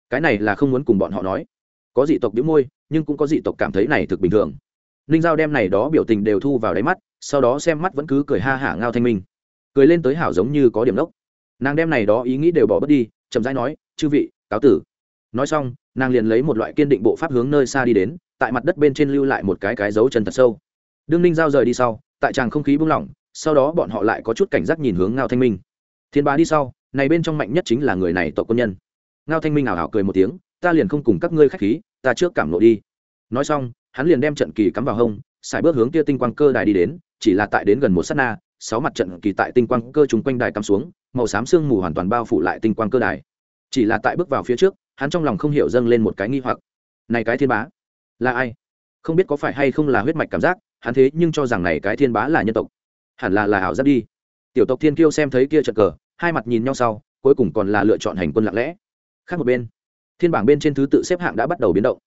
Cái này là không muốn cùng bọn họ nói. Có dị tộc biếu môi, nhưng cũng có dị tộc cảm thấy này thực bình thường ninh giao đem này đó biểu tình đều thu vào đáy mắt, sau đó xem mắt vẫn cứ cười ha hả ngao thanh minh. Cười lên tới hảo giống như có điểm lốc nàng đem này đó ý nghĩ đều bỏ bớt đi, chậm rãi nói, chư vị, cáo tử. Nói xong, nàng liền lấy một loại kiên định bộ pháp hướng nơi xa đi đến, tại mặt đất bên trên lưu lại một cái cái dấu chân thật sâu. Đương ninh giao rời đi sau, tại tràng không khí buông lỏng, sau đó bọn họ lại có chút cảnh giác nhìn hướng ngao thanh minh. Thiên bá đi sau, này bên trong mạnh nhất chính là người này tộc quân nhân. Ngao thanh minh ảo ảo cười một tiếng, ta liền không cùng các ngươi khách khí, ta trước cảm lộ đi. Nói xong hắn liền đem trận kỳ cắm vào hông xài bước hướng kia tinh quang cơ đài đi đến, chỉ là tại đến gần một sát na, sáu mặt trận kỳ tại tinh quang cơ chúng quanh đài cắm xuống, màu xám sương mù hoàn toàn bao phủ lại tinh quang cơ đài. Chỉ là tại bước vào phía trước, hắn trong lòng không hiểu dâng lên một cái nghi hoặc. Này cái thiên bá, là ai? Không biết có phải hay không là huyết mạch cảm giác, hắn thế nhưng cho rằng này cái thiên bá là nhân tộc. Hẳn là là ảo giác đi. Tiểu tộc thiên kiêu xem thấy kia trận cờ, hai mặt nhìn nhau sau, cuối cùng còn là lựa chọn hành quân lặng lẽ. Khác một bên, thiên bảng bên trên thứ tự xếp hạng đã bắt đầu biến động.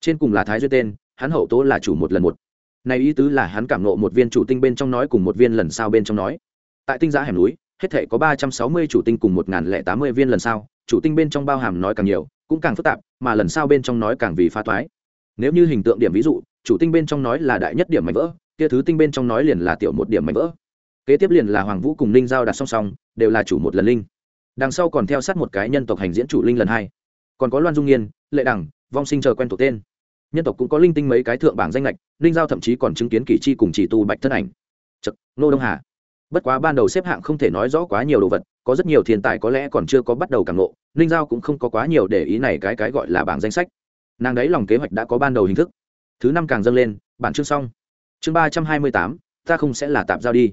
Trên cùng là thái duyên tên hắn hậu tố là chủ một lần một. Này ý tứ là hắn cảm nộ một viên chủ tinh bên trong nói cùng một viên lần sau bên trong nói. Tại tinh giá hẻm núi, hết thể có ba trăm sáu mươi chủ tinh cùng một lẻ tám mươi viên lần sau, chủ tinh bên trong bao hàm nói càng nhiều, cũng càng phức tạp, mà lần sau bên trong nói càng vì phá toái. Nếu như hình tượng điểm ví dụ, chủ tinh bên trong nói là đại nhất điểm mảnh vỡ, kia thứ tinh bên trong nói liền là tiểu một điểm mảnh vỡ. Kế tiếp liền là hoàng vũ cùng ninh giao đặt song song, đều là chủ một lần linh. Đằng sau còn theo sát một cái nhân tộc hành diễn chủ linh lần hai. Còn có loan dung nghiên, lệ đẳng, vong sinh chờ quen thuộc tên nhân tộc cũng có linh tinh mấy cái thượng bảng danh lệch, ninh giao thậm chí còn chứng kiến kỷ chi cùng chỉ tu bạch thân ảnh. Chật nô đông hà. Bất quá ban đầu xếp hạng không thể nói rõ quá nhiều đồ vật, có rất nhiều thiên tài có lẽ còn chưa có bắt đầu càng ngộ, ninh giao cũng không có quá nhiều để ý này cái cái gọi là bảng danh sách. Nàng đấy lòng kế hoạch đã có ban đầu hình thức. Thứ năm càng dâng lên, bản chương xong. Chương ba trăm hai mươi tám, ta không sẽ là tạm giao đi.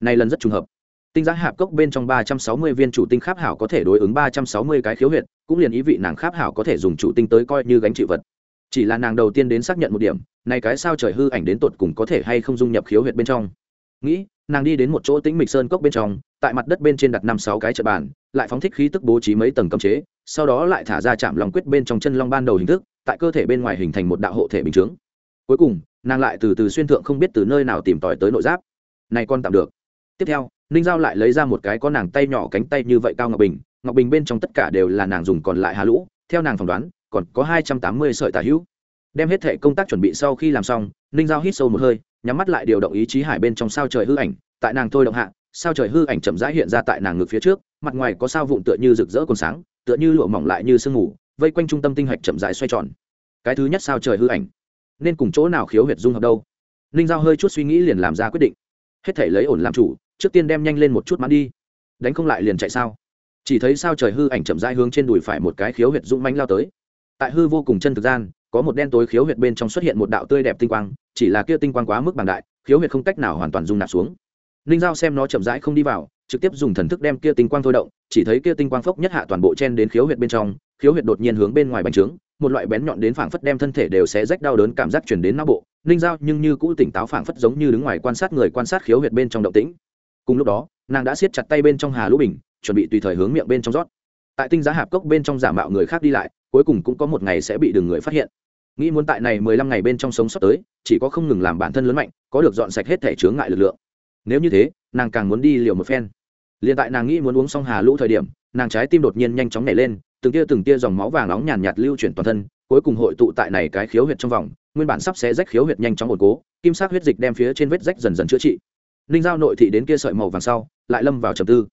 Này lần rất trùng hợp. Tinh giá hạp cốc bên trong ba trăm sáu mươi viên chủ tinh kháp hảo có thể đối ứng ba trăm sáu mươi cái khiếu huyệt, cũng liền ý vị nàng kháp hảo có thể dùng chủ tinh tới coi như gánh chịu vật chỉ là nàng đầu tiên đến xác nhận một điểm này cái sao trời hư ảnh đến tột cùng có thể hay không dung nhập khiếu huyệt bên trong. Nghĩ, nàng đi đến một chỗ tĩnh mịch sơn cốc bên trong, tại mặt đất bên trên đặt năm sáu cái trận bàn, lại phóng thích khí tức bố trí mấy tầng cấm chế, sau đó lại thả ra chạm lòng quyết bên trong chân long ban đầu hình thức, tại cơ thể bên ngoài hình thành một đạo hộ thể bình chướng. Cuối cùng, nàng lại từ từ xuyên thượng không biết từ nơi nào tìm tòi tới nội giáp. Này con tạm được. Tiếp theo, ninh giao lại lấy ra một cái có nàng tay nhỏ cánh tay như vậy cao ngọc bình ngọc bình bên trong tất cả đều là nàng dùng còn lại hà lũ, theo nàng phỏng đoán còn có hai trăm tám mươi sợi tà hữu. Đem hết thệ công tác chuẩn bị sau khi làm xong, ninh giao hít sâu một hơi, nhắm mắt lại điều động ý chí hải bên trong sao trời hư ảnh. Tại nàng thôi động hạ, sao trời hư ảnh chậm rãi hiện ra tại nàng ngực phía trước, mặt ngoài có sao vụn tựa như rực rỡ còn sáng, tựa như lụa mỏng lại như sương mù, vây quanh trung tâm tinh hạch chậm rãi xoay tròn. Cái thứ nhất sao trời hư ảnh. Nên cùng chỗ nào khiếu huyệt dung hợp đâu? Ninh giao hơi chút suy nghĩ liền làm ra quyết định. Hết thể lấy ổn làm chủ, trước tiên đem nhanh lên một chút mãn đi. Đánh không lại liền chạy sao? Chỉ thấy sao trời hư ảnh chậm rãi hướng trên đùi phải một cái khiếu huyệt dũng mãnh lao tới tại hư vô cùng chân thực gian, có một đen tối khiếu huyệt bên trong xuất hiện một đạo tươi đẹp tinh quang, chỉ là kia tinh quang quá mức bằng đại, khiếu huyệt không cách nào hoàn toàn dung nạp xuống. Ninh giao xem nó chậm rãi không đi vào, trực tiếp dùng thần thức đem kia tinh quang thôi động, chỉ thấy kia tinh quang phốc nhất hạ toàn bộ chen đến khiếu huyệt bên trong, khiếu huyệt đột nhiên hướng bên ngoài bành trướng, một loại bén nhọn đến phảng phất đem thân thể đều sẽ rách đau đớn cảm giác chuyển đến não bộ. Ninh giao nhưng như cũ tỉnh táo phảng phất giống như đứng ngoài quan sát người quan sát khiếu huyệt bên trong động tĩnh. Cùng lúc đó, nàng đã siết chặt tay bên trong hà lũ bình, chuẩn bị tùy thời hướng miệng bên trong rót. Tại tinh giá hạp cốc bên trong giả mạo người khác đi lại cuối cùng cũng có một ngày sẽ bị đường người phát hiện. Nghĩ muốn tại này mười lăm ngày bên trong sống sót tới, chỉ có không ngừng làm bản thân lớn mạnh, có được dọn sạch hết thể chướng ngại lực lượng. Nếu như thế, nàng càng muốn đi liều một phen. Liền tại nàng nghĩ muốn uống xong hà lũ thời điểm, nàng trái tim đột nhiên nhanh chóng nảy lên, từng tia từng tia dòng máu vàng nóng nhàn nhạt lưu chuyển toàn thân, cuối cùng hội tụ tại này cái khiếu huyệt trong vòng, nguyên bản sắp xé rách khiếu huyệt nhanh chóng ổn cố, kim sắc huyết dịch đem phía trên vết rách dần dần chữa trị. Ninh giao nội thị đến kia sợi màu vàng sau, lại lâm vào trầm tư.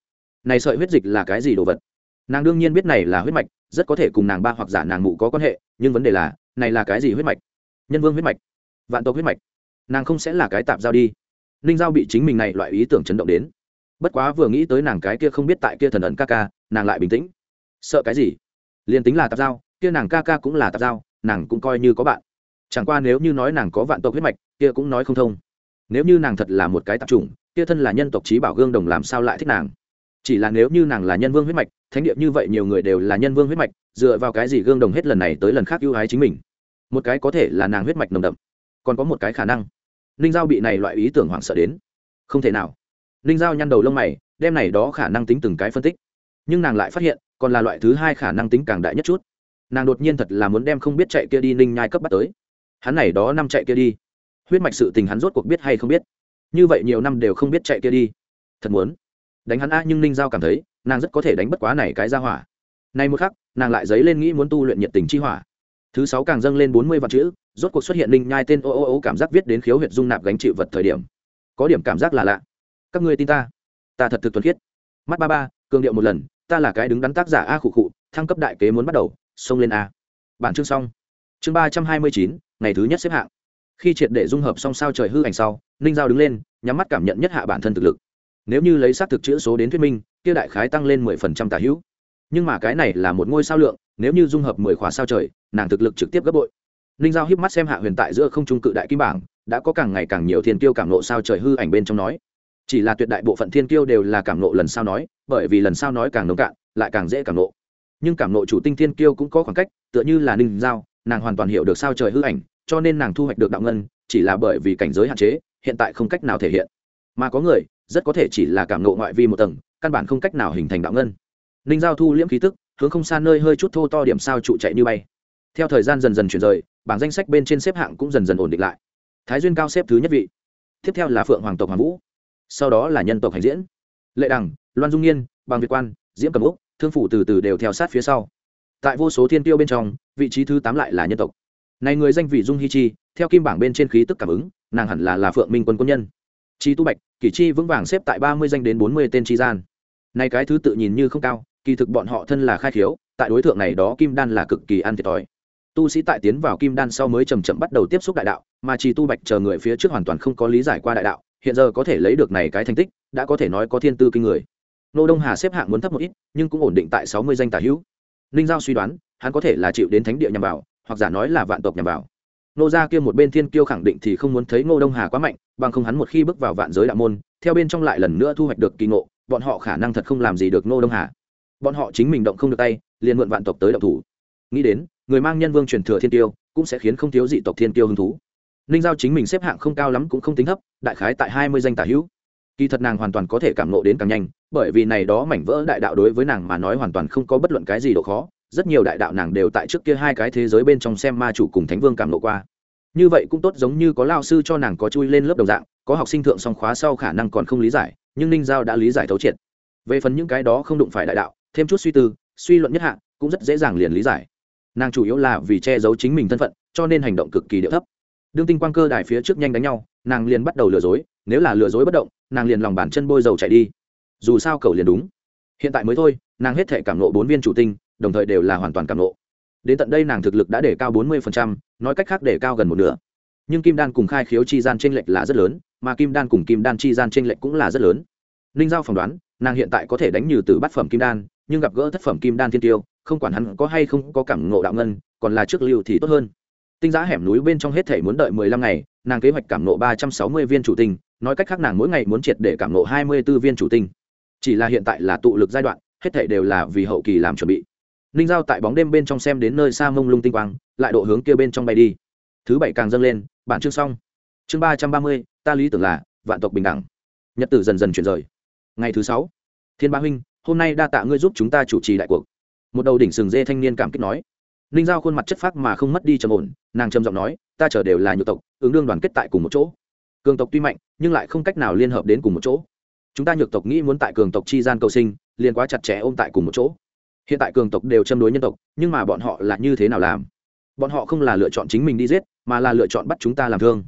Này sợi huyết dịch là cái gì đồ vật? Nàng đương nhiên biết này là huyết mạch rất có thể cùng nàng ba hoặc giả nàng mụ có quan hệ, nhưng vấn đề là, này là cái gì huyết mạch? Nhân vương huyết mạch? Vạn tộc huyết mạch? Nàng không sẽ là cái tạp giao đi. Ninh giao bị chính mình này loại ý tưởng chấn động đến. Bất quá vừa nghĩ tới nàng cái kia không biết tại kia thần ẩn ca ca, nàng lại bình tĩnh. Sợ cái gì? Liền tính là tạp giao, kia nàng ca ca cũng là tạp giao, nàng cũng coi như có bạn. Chẳng qua nếu như nói nàng có vạn tộc huyết mạch, kia cũng nói không thông. Nếu như nàng thật là một cái tạp chủng, kia thân là nhân tộc trí bảo gương đồng làm sao lại thích nàng? Chỉ là nếu như nàng là nhân vương huyết mạch, thánh địa như vậy nhiều người đều là nhân vương huyết mạch, dựa vào cái gì gương đồng hết lần này tới lần khác ưu ái chính mình? Một cái có thể là nàng huyết mạch nồng đậm, còn có một cái khả năng. Ninh giao bị này loại ý tưởng hoảng sợ đến. Không thể nào. Ninh giao nhăn đầu lông mày, đem này đó khả năng tính từng cái phân tích. Nhưng nàng lại phát hiện, còn là loại thứ hai khả năng tính càng đại nhất chút. Nàng đột nhiên thật là muốn đem không biết chạy kia đi ninh nhai cấp bắt tới. Hắn này đó năm chạy kia đi. Huyết mạch sự tình hắn rốt cuộc biết hay không biết. Như vậy nhiều năm đều không biết chạy kia đi. Thật muốn đánh hắn a, nhưng ninh giao cảm thấy, nàng rất có thể đánh bất quá này cái ra hỏa. Này một khắc, nàng lại dấy lên nghĩ muốn tu luyện nhiệt tình chi hỏa. Thứ sáu càng dâng lên bốn mươi vạn chữ, rốt cuộc xuất hiện ninh nhai tên ô ô ô cảm giác viết đến khiếu huyệt dung nạp gánh chịu vật thời điểm. Có điểm cảm giác là lạ. Các ngươi tin ta? Ta thật thực thuần khiết. Mắt ba ba, cường điệu một lần, ta là cái đứng đắn tác giả a khụ khụ, thăng cấp đại kế muốn bắt đầu, xông lên a. Bản chương xong. Chương ba trăm hai mươi chín, ngày thứ nhất xếp hạng. Khi triệt để dung hợp xong sao trời hư ảnh sau, ninh giao đứng lên, nhắm mắt cảm nhận nhất hạ bản thân thực lực nếu như lấy xác thực chữ số đến thuyết minh, kia đại khái tăng lên mười phần trăm tả hữu. Nhưng mà cái này là một ngôi sao lượng, nếu như dung hợp mười khóa sao trời, nàng thực lực trực tiếp gấp bội. Ninh giao híp mắt xem hạ huyền tại giữa không trung cự đại kim bảng, đã có càng ngày càng nhiều thiên kiêu cảm nộ sao trời hư ảnh bên trong nói. Chỉ là tuyệt đại bộ phận thiên kiêu đều là cảm nộ lần sau nói, bởi vì lần sau nói càng nông cạn, lại càng dễ cảm nộ nhưng cảm nộ chủ tinh thiên kiêu cũng có khoảng cách, tựa như là ninh giao, nàng hoàn toàn hiểu được sao trời hư ảnh, cho nên nàng thu hoạch được đạo ngân, chỉ là bởi vì cảnh giới hạn chế, hiện tại không cách nào thể hiện. Mà có người rất có thể chỉ là cảm nộ ngoại vi một tầng, căn bản không cách nào hình thành đạo ngân. Ninh giao thu liễm khí tức, hướng không xa nơi hơi chút thô to điểm sao trụ chạy như bay. Theo thời gian dần dần chuyển rời, bảng danh sách bên trên xếp hạng cũng dần dần ổn định lại. Thái duyên cao xếp thứ nhất vị. Tiếp theo là phượng hoàng tộc hoàng vũ. Sau đó là nhân tộc hành diễn. Lệ đằng, loan dung nhiên bằng việt quan, diễm cầm úc, thương phủ từ từ đều theo sát phía sau. Tại vô số thiên tiêu bên trong, vị trí thứ tám lại là nhân tộc. Này người danh vị dung hi chi, theo kim bảng bên trên khí tức cảm ứng, nàng hẳn là là phượng minh quân quân nhân chi tu bạch, kỳ chi vững vàng xếp tại ba mươi danh đến bốn mươi tên chi gian. Này cái thứ tự nhìn như không cao, kỳ thực bọn họ thân là khai khiếu, tại đối tượng này đó kim đan là cực kỳ ăn thiệt thòi. Tu sĩ tại tiến vào kim đan sau mới chầm chậm bắt đầu tiếp xúc đại đạo, mà chỉ tu bạch chờ người phía trước hoàn toàn không có lý giải qua đại đạo, hiện giờ có thể lấy được này cái thành tích, đã có thể nói có thiên tư kinh người. Nô đông hà xếp hạng muốn thấp một ít, nhưng cũng ổn định tại sáu mươi danh tả hữu. Ninh giao suy đoán, hắn có thể là chịu đến thánh địa nhằm vào, hoặc giả nói là vạn tộc nhằm vào nô gia kia một bên thiên kiêu khẳng định thì không muốn thấy ngô đông hà quá mạnh, bằng không hắn một khi bước vào vạn giới đạo môn, theo bên trong lại lần nữa thu hoạch được kỳ ngộ, bọn họ khả năng thật không làm gì được ngô đông hà. Bọn họ chính mình động không được tay, liền mượn vạn tộc tới động thủ. Nghĩ đến, người mang nhân vương truyền thừa thiên tiêu cũng sẽ khiến không thiếu dị tộc thiên tiêu hứng thú. Ninh giao chính mình xếp hạng không cao lắm cũng không tính thấp, đại khái tại hai mươi danh tả hữu. Kỳ thật nàng hoàn toàn có thể cảm nộ đến càng nhanh, bởi vì này đó mảnh vỡ đại đạo đối với nàng mà nói hoàn toàn không có bất luận cái gì độ khó rất nhiều đại đạo nàng đều tại trước kia hai cái thế giới bên trong xem ma chủ cùng thánh vương cảm nộ qua. Như vậy cũng tốt giống như có lao sư cho nàng có chui lên lớp đồng dạng, có học sinh thượng song khóa sau khả năng còn không lý giải, nhưng ninh giao đã lý giải thấu triệt. Về phần những cái đó không đụng phải đại đạo, thêm chút suy tư, suy luận nhất hạ, cũng rất dễ dàng liền lý giải. Nàng chủ yếu là vì che giấu chính mình thân phận, cho nên hành động cực kỳ điệu thấp. Đương tinh quang cơ đài phía trước nhanh đánh nhau, nàng liền bắt đầu lừa dối, nếu là lừa dối bất động, nàng liền lòng bàn chân bôi dầu chạy đi. Dù sao cầu liền đúng. Hiện tại mới thôi, nàng hết thể cảm nộ bốn viên chủ tinh đồng thời đều là hoàn toàn cảm nộ. Đến tận đây nàng thực lực đã để cao bốn mươi nói cách khác để cao gần một nửa. Nhưng kim đan cùng khai khiếu chi gian t r ê n lệch là rất lớn, mà kim đan cùng kim đan chi gian t r ê n lệch cũng là rất lớn. Ninh giao phỏng đoán, nàng hiện tại có thể đánh như từ bát phẩm kim đan, nhưng gặp gỡ thất phẩm kim đan thiên tiêu, không quản hắn có hay không có cảm ngộ đạo ngân, còn là trước lưu thì tốt hơn. Tinh giá hẻm núi bên trong hết thể muốn đợi mười lăm ngày, nàng kế hoạch cảm nộ ba trăm sáu mươi viên chủ tinh, nói cách khác nàng mỗi ngày muốn triệt để cảm nộ hai mươi b ố viên chủ tinh. Chỉ là hiện tại là tụ lực giai đoạn, hết thể đều là vì hậu kỳ làm chuẩn bị ninh giao tại bóng đêm bên trong xem đến nơi xa mông lung tinh quang, lại độ hướng kia bên trong bay đi. Thứ bảy càng dâng lên, bản chương xong. Chương ba trăm ba mươi, ta lý tưởng là vạn tộc bình đẳng. Nhật tử dần dần chuyển rời. Ngày thứ sáu, thiên ba huynh, hôm nay đa tạ ngươi giúp chúng ta chủ trì đại cuộc. Một đầu đỉnh sừng dê thanh niên cảm kích nói. Ninh giao khuôn mặt chất phác mà không mất đi trầm ổn, nàng trầm giọng nói, ta chờ đều là nhược tộc, ứng đương đoàn kết tại cùng một chỗ. Cường tộc tuy mạnh, nhưng lại không cách nào liên hợp đến cùng một chỗ. Chúng ta nhược tộc nghĩ muốn tại cường tộc chi gian cầu sinh, liền quá chặt chẽ ôm tại cùng một chỗ hiện tại cường tộc đều châm đối nhân tộc, nhưng mà bọn họ là như thế nào làm? Bọn họ không là lựa chọn chính mình đi giết, mà là lựa chọn bắt chúng ta làm thương.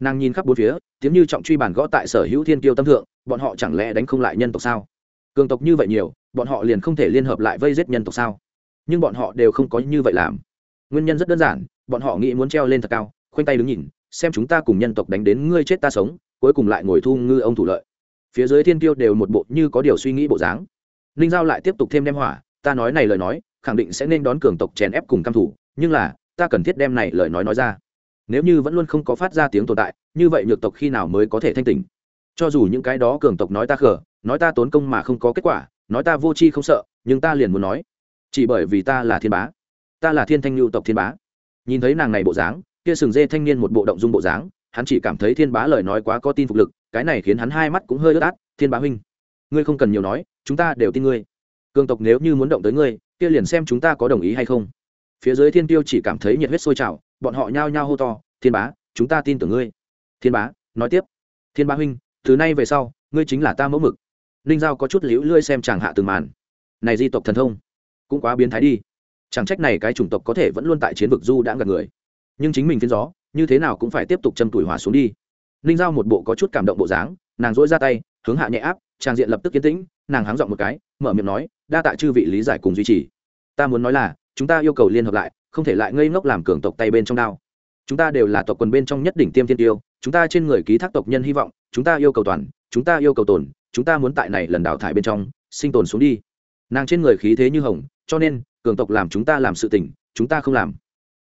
Nàng nhìn khắp bốn phía, tiếng như trọng truy bản gõ tại sở hữu thiên kiêu tâm thượng, bọn họ chẳng lẽ đánh không lại nhân tộc sao? Cường tộc như vậy nhiều, bọn họ liền không thể liên hợp lại vây giết nhân tộc sao? Nhưng bọn họ đều không có như vậy làm. Nguyên nhân rất đơn giản, bọn họ nghĩ muốn treo lên thật cao, khoanh tay đứng nhìn, xem chúng ta cùng nhân tộc đánh đến ngươi chết ta sống, cuối cùng lại ngồi thu ngư ông thủ lợi. Phía dưới thiên tiêu đều một bộ như có điều suy nghĩ bộ dáng. Ninh giao lại tiếp tục thêm đem hỏa ta nói này lời nói, khẳng định sẽ nên đón cường tộc chèn ép cùng căm thủ, nhưng là, ta cần thiết đem này lời nói nói ra. Nếu như vẫn luôn không có phát ra tiếng tồn tại, như vậy nhược tộc khi nào mới có thể thanh tỉnh? Cho dù những cái đó cường tộc nói ta khờ, nói ta tốn công mà không có kết quả, nói ta vô tri không sợ, nhưng ta liền muốn nói. Chỉ bởi vì ta là thiên bá. Ta là thiên thanh lưu tộc thiên bá. Nhìn thấy nàng này bộ dáng, kia sừng dê thanh niên một bộ động dung bộ dáng, hắn chỉ cảm thấy thiên bá lời nói quá có tin phục lực, cái này khiến hắn hai mắt cũng hơi ướt át, thiên bá huynh, ngươi không cần nhiều nói, chúng ta đều tin ngươi cường tộc nếu như muốn động tới ngươi, kia liền xem chúng ta có đồng ý hay không. Phía dưới thiên tiêu chỉ cảm thấy nhiệt huyết sôi trào, bọn họ nhao nhao hô to, thiên bá, chúng ta tin tưởng ngươi. Thiên bá, nói tiếp. Thiên bá huynh, từ nay về sau, ngươi chính là ta mẫu mực. Ninh giao có chút liễu lươi xem chàng hạ từng màn. Này di tộc thần thông, cũng quá biến thái đi. Chẳng trách này cái chủng tộc có thể vẫn luôn tại chiến vực du đã ngặt người. Nhưng chính mình phiến gió, như thế nào cũng phải tiếp tục châm tuổi hỏa xuống đi. Ninh giao một bộ có chút cảm động bộ dáng, nàng dỗi ra tay, hướng hạ nhẹ áp trang diện lập tức kiến tĩnh, nàng háng giọng một cái, mở miệng nói đa tạ chư vị lý giải cùng duy trì ta muốn nói là chúng ta yêu cầu liên hợp lại không thể lại ngây ngốc làm cường tộc tay bên trong đao chúng ta đều là tộc quần bên trong nhất đỉnh tiêm thiên tiêu chúng ta trên người ký thác tộc nhân hy vọng chúng ta yêu cầu toàn chúng ta yêu cầu tồn chúng ta muốn tại này lần đào thải bên trong sinh tồn xuống đi nàng trên người khí thế như hồng cho nên cường tộc làm chúng ta làm sự tình chúng ta không làm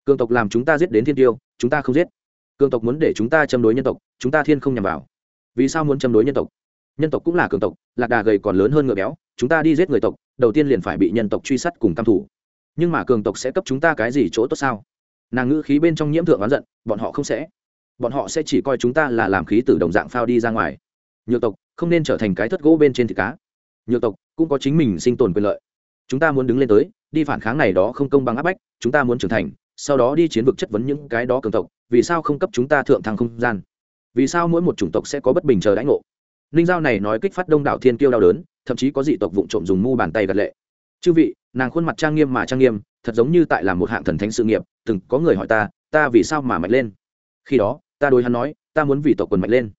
cường tộc làm chúng ta giết đến thiên tiêu chúng ta không giết cường tộc muốn để chúng ta châm đối nhân tộc chúng ta thiên không nhằm vào vì sao muốn châm đối nhân tộc nhân tộc cũng là cường tộc lạc đà gầy còn lớn hơn ngựa béo chúng ta đi giết người tộc, đầu tiên liền phải bị nhân tộc truy sát cùng căm thủ nhưng mà cường tộc sẽ cấp chúng ta cái gì chỗ tốt sao? Nàng ngữ khí bên trong nhiễm thượng oán giận, bọn họ không sẽ. Bọn họ sẽ chỉ coi chúng ta là làm khí từ đồng dạng phao đi ra ngoài. Nhược tộc, không nên trở thành cái thất gỗ bên trên thịt cá. Nhược tộc, cũng có chính mình sinh tồn quyền lợi. Chúng ta muốn đứng lên tới, đi phản kháng này đó không công bằng áp bách, chúng ta muốn trưởng thành, sau đó đi chiến vực chất vấn những cái đó cường tộc, vì sao không cấp chúng ta thượng thăng không gian? Vì sao mỗi một chủng tộc sẽ có bất bình chờ đãi ngộ? Ninh giao này nói kích phát đông đảo thiên kiêu đau đớn, thậm chí có dị tộc vụ trộm dùng mu bàn tay gật lệ. Chư vị, nàng khuôn mặt trang nghiêm mà trang nghiêm, thật giống như tại làm một hạng thần thánh sự nghiệp, từng có người hỏi ta ta vì sao mà mạnh lên? Khi đó, ta đối hắn nói, ta muốn vì tộc quần mạnh lên.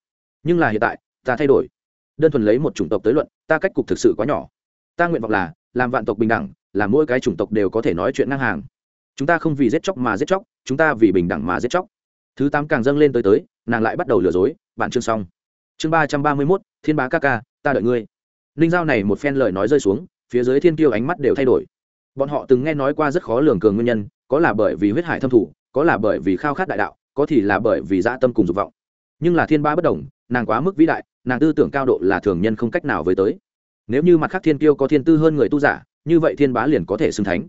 Nhưng là hiện tại, ta thay đổi. Đơn thuần lấy một chủng tộc tới luận, ta cách cục thực sự quá nhỏ. Ta nguyện vọng là, làm vạn tộc bình đẳng làm mỗi cái chủng tộc đều có thể nói chuyện ngang hàng. Chúng ta không vì giết chóc mà giết chóc, chúng ta vì bình đẳng mà giết chóc. Thứ tám càng dâng lên tới tới, nàng lại bắt đầu lừa dối, bản chương xong chương ba trăm ba mươi mốt, thiên bá ca ca, ta đợi ngươi. Ninh giao này một phen lời nói rơi xuống, phía dưới thiên tiêu ánh mắt đều thay đổi. Bọn họ từng nghe nói qua rất khó lường cường nguyên nhân, có là bởi vì huyết hải thâm thủ có là bởi vì khao khát đại đạo, có thì là bởi vì dã tâm cùng dục vọng. Nhưng là thiên ba bất đồng, nàng quá mức vĩ đại, nàng tư tưởng cao độ là thường nhân không cách nào với tới. Nếu như mặt khác thiên Kiêu có thiên tư hơn người tu giả, như vậy thiên bá liền có thể xưng thánh.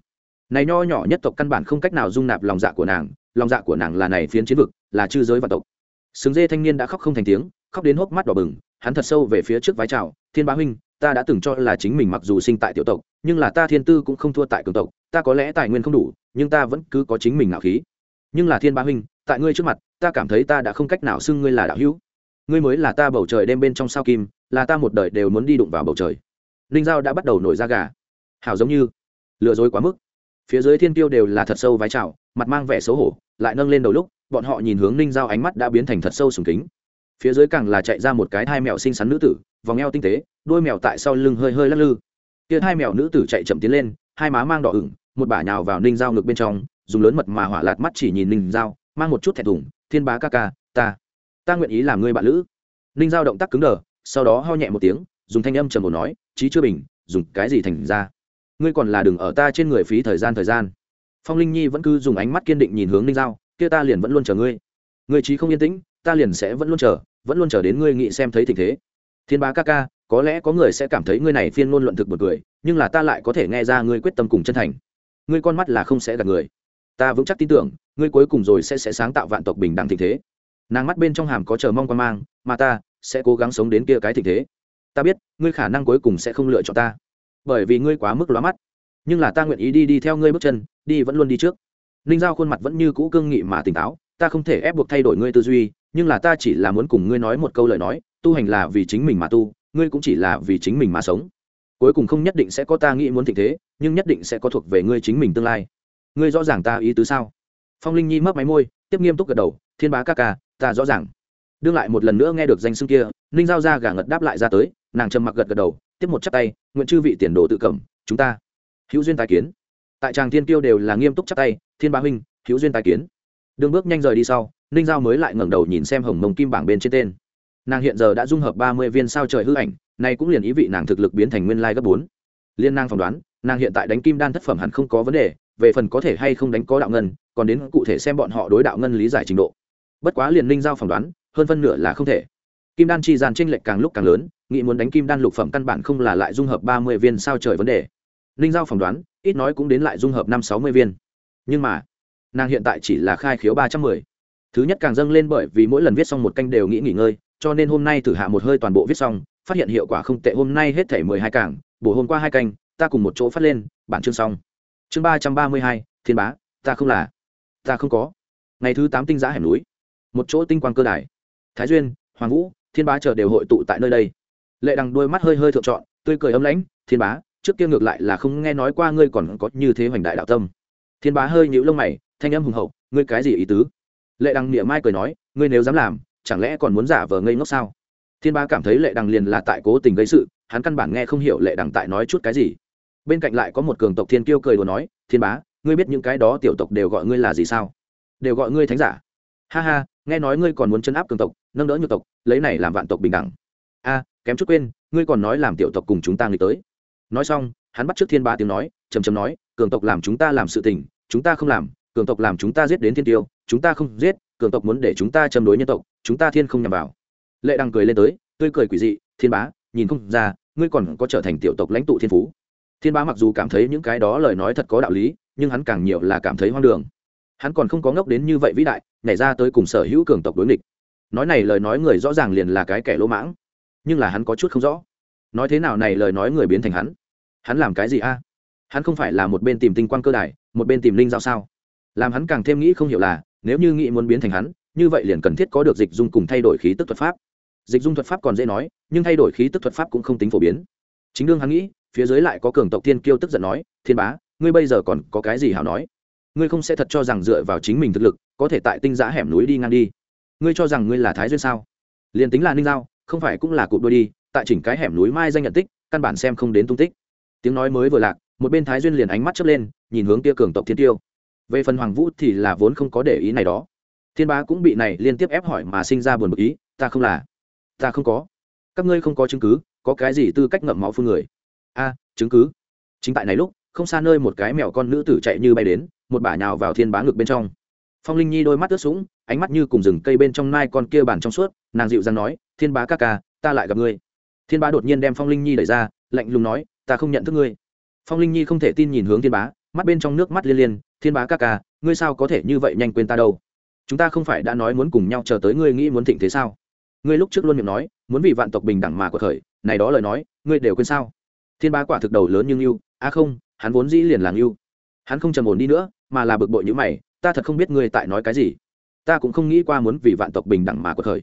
Này nho nhỏ nhất tộc căn bản không cách nào dung nạp lòng dạ của nàng, lòng dạ của nàng là này phiến chiến vực, là chư giới và tộc. Sừng dê thanh niên đã khóc không thành tiếng khóc đến hốc mắt đỏ bừng, hắn thật sâu về phía trước vái chào, thiên bá huynh, ta đã từng cho là chính mình mặc dù sinh tại tiểu tộc, nhưng là ta thiên tư cũng không thua tại cường tộc, ta có lẽ tài nguyên không đủ, nhưng ta vẫn cứ có chính mình ngạo khí. Nhưng là thiên bá huynh, tại ngươi trước mặt, ta cảm thấy ta đã không cách nào xưng ngươi là đạo hữu. Ngươi mới là ta bầu trời đêm bên trong sao kim, là ta một đời đều muốn đi đụng vào bầu trời. Ninh giao đã bắt đầu nổi ra gà. Hảo giống như, lừa dối quá mức. Phía dưới thiên tiêu đều là thật sâu vái chào, mặt mang vẻ xấu hổ, lại nâng lên đầu lúc, bọn họ nhìn hướng ninh giao ánh mắt đã biến thành thật sâu sùng kính phía dưới càng là chạy ra một cái hai mèo xinh xắn nữ tử, vòng eo tinh tế đôi mèo tại sau lưng hơi hơi lắc lư. Kia hai mèo nữ tử chạy chậm tiến lên, hai má mang đỏ ửng, một bả nhào vào ninh giao ngực bên trong, dùng lớn mật mà hỏa lạt mắt chỉ nhìn ninh giao, mang một chút thẹn thùng, thiên bá ca ca, ta ta nguyện ý làm ngươi bạn lữ. Ninh giao động tác cứng đờ, sau đó ho nhẹ một tiếng, dùng thanh âm trầm một nói trí chưa bình, dùng cái gì thành ra? Ngươi còn là đừng ở ta trên người phí thời gian thời gian. Phong linh nhi vẫn cứ dùng ánh mắt kiên định nhìn hướng ninh giao, kia ta liền vẫn luôn chờ ngươi. Ngươi trí không yên tĩnh, ta liền sẽ vẫn luôn chờ vẫn luôn chờ đến ngươi nghĩ xem thấy tình thế. Thiên bá ca ca, có lẽ có người sẽ cảm thấy ngươi này phiên ngôn luận thực một người nhưng là ta lại có thể nghe ra ngươi quyết tâm cùng chân thành. Ngươi con mắt là không sẽ gạt người. Ta vững chắc tin tưởng, ngươi cuối cùng rồi sẽ sẽ sáng tạo vạn tộc bình đẳng tình thế. Nàng mắt bên trong hàm có chờ mong quan mang, mà ta sẽ cố gắng sống đến kia cái tình thế. Ta biết, ngươi khả năng cuối cùng sẽ không lựa chọn ta. Bởi vì ngươi quá mức lóa mắt. Nhưng là ta nguyện ý đi đi theo ngươi bước chân, đi vẫn luôn đi trước. Ninh giao khuôn mặt vẫn như cũ cương nghị mà tỉnh táo ta không thể ép buộc thay đổi ngươi tư duy, nhưng là ta chỉ là muốn cùng ngươi nói một câu lời nói, tu hành là vì chính mình mà tu, ngươi cũng chỉ là vì chính mình mà sống. Cuối cùng không nhất định sẽ có ta nghĩ muốn thịnh thế, nhưng nhất định sẽ có thuộc về ngươi chính mình tương lai. Ngươi rõ ràng ta ý tứ sao? Phong linh nhi mấp máy môi, tiếp nghiêm túc gật đầu, thiên bá ca ca, ta rõ ràng. Đương lại một lần nữa nghe được danh xưng kia, ninh giao ra gà ngật đáp lại ra tới, nàng trầm mặc gật gật đầu, tiếp một chắp tay, nguyện chư vị tiền đồ tự cẩm chúng ta. Hữu duyên tài kiến. Tại tràng thiên tiêu đều là nghiêm túc chắp tay, thiên bá huynh, hữu duyên tài kiến đương bước nhanh rời đi sau, ninh giao mới lại ngẩng đầu nhìn xem hồng mông kim bảng bên trên tên. Nàng hiện giờ đã dung hợp ba mươi viên sao trời hư ảnh, nay cũng liền ý vị nàng thực lực biến thành nguyên lai gấp bốn. Liên nàng phỏng đoán, nàng hiện tại đánh kim đan thất phẩm hẳn không có vấn đề, về phần có thể hay không đánh có đạo ngân, còn đến cụ thể xem bọn họ đối đạo ngân lý giải trình độ. Bất quá liền ninh giao phỏng đoán, hơn phân nửa là không thể. Kim đan chi gian tranh lệch càng lúc càng lớn, nghĩ muốn đánh kim đan lục phẩm căn bản không là lại dung hợp ba mươi viên sao trời vấn đề. Ninh giao phỏng đoán, ít nói cũng đến lại dung hợp năm sáu mươi viên. Nhưng mà nàng hiện tại chỉ là khai khiếu ba trăm mười. Thứ nhất càng dâng lên bởi vì mỗi lần viết xong một canh đều nghĩ nghỉ ngơi, cho nên hôm nay thử hạ một hơi toàn bộ viết xong, phát hiện hiệu quả không tệ, hôm nay hết thể mười hai cảng bổ hôm qua hai canh, ta cùng một chỗ phát lên, bản chương xong. Chương ba trăm ba mươi hai, thiên bá, ta không là, ta không có. Ngày thứ tám tinh giã hẻm núi, một chỗ tinh quang cơ đài. Thái duyên, hoàng vũ, thiên bá chờ đều hội tụ tại nơi đây. Lệ đằng đôi mắt hơi hơi thượng trọn, tươi cười ấm lãnh, thiên bá, trước kia ngược lại là không nghe nói qua ngươi còn có như thế hoành đại đạo tâm. Thiên bá hơi nhíu lông mày thanh âm hùng hậu, ngươi cái gì ý tứ? Lệ đằng nghĩa mai cười nói, ngươi nếu dám làm, chẳng lẽ còn muốn giả vờ ngây ngốc sao? Thiên bá cảm thấy lệ đằng liền là tại cố tình gây sự, hắn căn bản nghe không hiểu lệ đằng tại nói chút cái gì. Bên cạnh lại có một cường tộc thiên kiêu cười đùa nói, thiên bá, ngươi biết những cái đó tiểu tộc đều gọi ngươi là gì sao? Đều gọi ngươi thánh giả. Ha ha, nghe nói ngươi còn muốn chấn áp cường tộc, nâng đỡ nhược tộc, lấy này làm vạn tộc bình đẳng. A, kém chút quên, ngươi còn nói làm tiểu tộc cùng chúng ta nghĩ tới. Nói xong, hắn bắt trước thiên ba tiếng nói chầm chầm nói, cường tộc làm chúng ta làm sự tình, chúng ta không làm cường tộc làm chúng ta giết đến thiên tiêu, chúng ta không giết, cường tộc muốn để chúng ta châm đối nhân tộc, chúng ta thiên không nhằm vào. Lệ đăng cười lên tới, tươi cười quỷ dị, thiên bá, nhìn không ra, ngươi còn có trở thành tiểu tộc lãnh tụ thiên phú. Thiên bá mặc dù cảm thấy những cái đó lời nói thật có đạo lý, nhưng hắn càng nhiều là cảm thấy hoang đường. Hắn còn không có ngốc đến như vậy vĩ đại, nhảy ra tới cùng sở hữu cường tộc đối nghịch. Nói này lời nói người rõ ràng liền là cái kẻ lỗ mãng, nhưng là hắn có chút không rõ. Nói thế nào này lời nói người biến thành hắn? Hắn làm cái gì a? Hắn không phải là một bên tìm tinh quang cơ đài, một bên tìm linh giao sao? Làm hắn càng thêm nghĩ không hiểu là, nếu như nghĩ muốn biến thành hắn, như vậy liền cần thiết có được dịch dung cùng thay đổi khí tức thuật pháp. Dịch dung thuật pháp còn dễ nói, nhưng thay đổi khí tức thuật pháp cũng không tính phổ biến. Chính đương hắn nghĩ, phía dưới lại có cường tộc thiên kiêu tức giận nói, thiên bá, ngươi bây giờ còn có cái gì hảo nói? Ngươi không sẽ thật cho rằng dựa vào chính mình thực lực, có thể tại tinh giã hẻm núi đi ngang đi. Ngươi cho rằng ngươi là thái duyên sao? Liền tính là ninh giao, không phải cũng là cụp đôi đi, tại chỉnh cái hẻm núi mai danh nhận tích, căn bản xem không đến tung tích. Tiếng nói mới vừa lạc, một bên thái duyên liền ánh mắt chớp lên, nhìn hướng tia cường tộc thiên tiêu về phần hoàng vũ thì là vốn không có để ý này đó. Thiên bá cũng bị này liên tiếp ép hỏi mà sinh ra buồn bực ý, ta không là, ta không có. Các ngươi không có chứng cứ, có cái gì tư cách ngậm máu phương người? A, chứng cứ. Chính tại này lúc, không xa nơi một cái mèo con nữ tử chạy như bay đến, một bả nhào vào thiên bá ngực bên trong. Phong linh nhi đôi mắt ướt sũng, ánh mắt như cùng rừng cây bên trong nai con kia bàn trong suốt, nàng dịu dàng nói, thiên bá ca ca, ta lại gặp ngươi. Thiên bá đột nhiên đem phong linh nhi đẩy ra, lạnh lùng nói, ta không nhận thức ngươi. Phong linh nhi không thể tin nhìn hướng thiên bá mắt bên trong nước mắt liên liên, thiên bá ca ca, ngươi sao có thể như vậy nhanh quên ta đâu? Chúng ta không phải đã nói muốn cùng nhau chờ tới ngươi nghĩ muốn thịnh thế sao? Ngươi lúc trước luôn miệng nói, muốn vì vạn tộc bình đẳng mà của thời này đó lời nói, ngươi đều quên sao? Thiên bá quả thực đầu lớn nhưng yêu a không, hắn vốn dĩ liền làng yêu hắn không trầm ổn đi nữa, mà là bực bội như mày, ta thật không biết ngươi tại nói cái gì. Ta cũng không nghĩ qua muốn vì vạn tộc bình đẳng mà của thời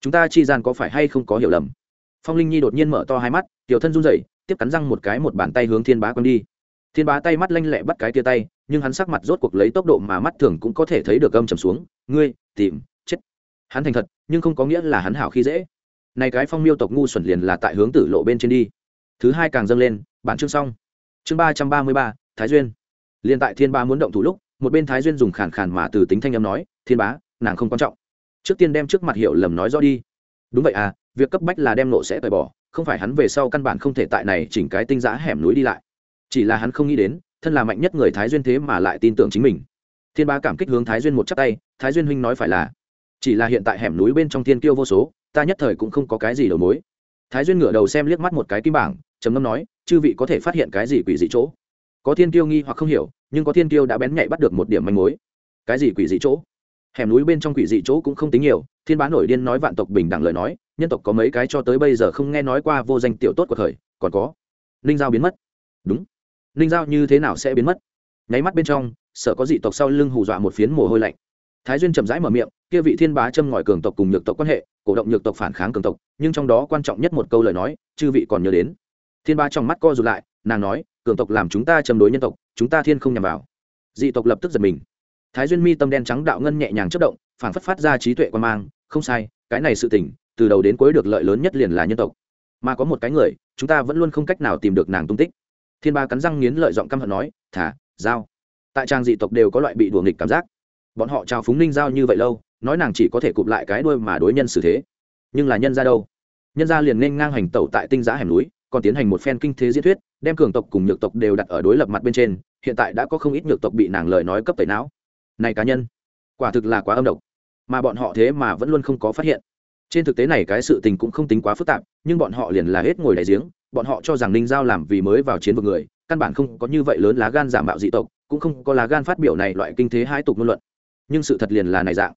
chúng ta chi gian có phải hay không có hiểu lầm? Phong linh nhi đột nhiên mở to hai mắt, tiểu thân run rẩy, tiếp cắn răng một cái một bàn tay hướng thiên bá quăng đi thiên bá tay mắt lanh lẹ bắt cái tia tay, nhưng hắn sắc mặt rốt cuộc lấy tốc độ mà mắt thường cũng có thể thấy được âm trầm xuống. Ngươi, tìm, chết. Hắn thành thật, nhưng không có nghĩa là hắn hảo khi dễ. Này cái phong miêu tộc ngu xuẩn liền là tại hướng tử lộ bên trên đi. Thứ hai càng dâng lên, bản chương xong. Chương ba trăm ba mươi ba, thái duyên. Liền tại thiên bá muốn động thủ lúc, một bên thái duyên dùng khàn khàn mà từ tính thanh âm nói, thiên bá, nàng không quan trọng. Trước tiên đem trước mặt hiệu lầm nói rõ đi. Đúng vậy à việc cấp bách là đem nộ sẽ tời bỏ, không phải hắn về sau căn bản không thể tại này chỉnh cái tinh giã hẻm núi đi lại chỉ là hắn không nghĩ đến, thân là mạnh nhất người thái duyên thế mà lại tin tưởng chính mình. Thiên bá cảm kích hướng thái duyên một chắc tay, thái duyên huynh nói phải là, chỉ là hiện tại hẻm núi bên trong thiên kiêu vô số, ta nhất thời cũng không có cái gì đầu mối. Thái duyên ngửa đầu xem liếc mắt một cái kim bảng, trầm ngâm nói, chư vị có thể phát hiện cái gì quỷ dị chỗ? Có thiên kiêu nghi hoặc không hiểu, nhưng có thiên kiêu đã bén nhạy bắt được một điểm manh mối. Cái gì quỷ dị chỗ? Hẻm núi bên trong quỷ dị chỗ cũng không tính nhiều, thiên bá nổi điên nói vạn tộc bình đẳng lời nói, nhân tộc có mấy cái cho tới bây giờ không nghe nói qua vô danh tiểu tốt của thời, còn có. Ninh giao biến mất. Đúng ninh giao như thế nào sẽ biến mất? Nháy mắt bên trong, sợ có dị tộc sau lưng hù dọa một phiến mồ hôi lạnh. Thái duyên chậm rãi mở miệng, kia vị thiên bá châm ngòi cường tộc cùng nhược tộc quan hệ, cổ động nhược tộc phản kháng cường tộc, nhưng trong đó quan trọng nhất một câu lời nói, chư vị còn nhớ đến. Thiên bá trong mắt co rụt lại, nàng nói, cường tộc làm chúng ta châm đối nhân tộc, chúng ta thiên không nhằm vào. Dị tộc lập tức giật mình. Thái duyên mi tâm đen trắng đạo ngân nhẹ nhàng chất động, phản phất phát ra trí tuệ quan mang, không sai, cái này sự tỉnh từ đầu đến cuối được lợi lớn nhất liền là nhân tộc. Mà có một cái người, chúng ta vẫn luôn không cách nào tìm được nàng tung tích thiên ba cắn răng nghiến lợi giọng căm hận nói, thả, giao. Tại trang dị tộc đều có loại bị đùa nghịch cảm giác. Bọn họ trao phúng ninh giao như vậy lâu, nói nàng chỉ có thể cụp lại cái đuôi mà đối nhân xử thế. Nhưng là nhân ra đâu? Nhân ra liền nên ngang hành tẩu tại tinh giã hẻm núi, còn tiến hành một phen kinh thế diễn thuyết, đem cường tộc cùng nhược tộc đều đặt ở đối lập mặt bên trên, hiện tại đã có không ít nhược tộc bị nàng lời nói cấp tẩy não. Này cá nhân, quả thực là quá âm độc. Mà bọn họ thế mà vẫn luôn không có phát hiện. Trên thực tế này cái sự tình cũng không tính quá phức tạp, nhưng bọn họ liền là hết ngồi đại giếng bọn họ cho rằng ninh giao làm vì mới vào chiến vực người, căn bản không có như vậy lớn lá gan giả mạo dị tộc, cũng không có lá gan phát biểu này loại kinh thế hai tục ngôn luận. Nhưng sự thật liền là này dạng.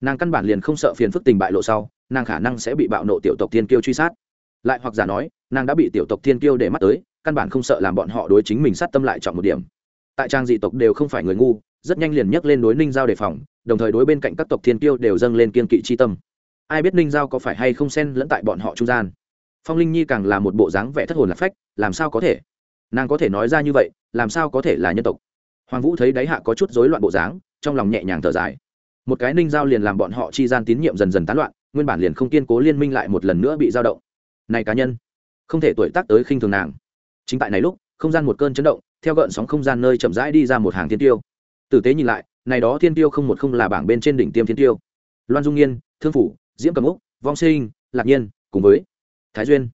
Nàng căn bản liền không sợ phiền phức tình bại lộ sau, nàng khả năng sẽ bị bạo nộ tiểu tộc thiên kiêu truy sát. Lại hoặc giả nói, nàng đã bị tiểu tộc thiên kiêu để mắt tới, căn bản không sợ làm bọn họ đối chính mình sát tâm lại chọn một điểm. Tại trang dị tộc đều không phải người ngu, rất nhanh liền nhắc lên đối ninh giao đề phòng, đồng thời đối bên cạnh các tộc thiên kiêu đều dâng lên kiên kỵ chi tâm. Ai biết ninh giao có phải hay không xen lẫn tại bọn họ trung gian? Phong linh nhi càng là một bộ dáng vẻ thất hồn lạc phách, làm sao có thể? Nàng có thể nói ra như vậy, làm sao có thể là nhân tộc? Hoàng vũ thấy đáy hạ có chút rối loạn bộ dáng, trong lòng nhẹ nhàng thở dài. Một cái ninh giao liền làm bọn họ chi gian tín nhiệm dần dần tán loạn, nguyên bản liền không kiên cố liên minh lại một lần nữa bị giao động. Này cá nhân, không thể tuổi tác tới khinh thường nàng. Chính tại này lúc, không gian một cơn chấn động, theo gợn sóng không gian nơi chậm rãi đi ra một hàng thiên tiêu. Tử tế nhìn lại, này đó thiên tiêu không một không là bảng bên trên đỉnh tiêm thiên tiêu. Loan dung nghiên thương phủ, diễm cầm úc, vong sinh, lạc nhiên, cùng với thái duyên.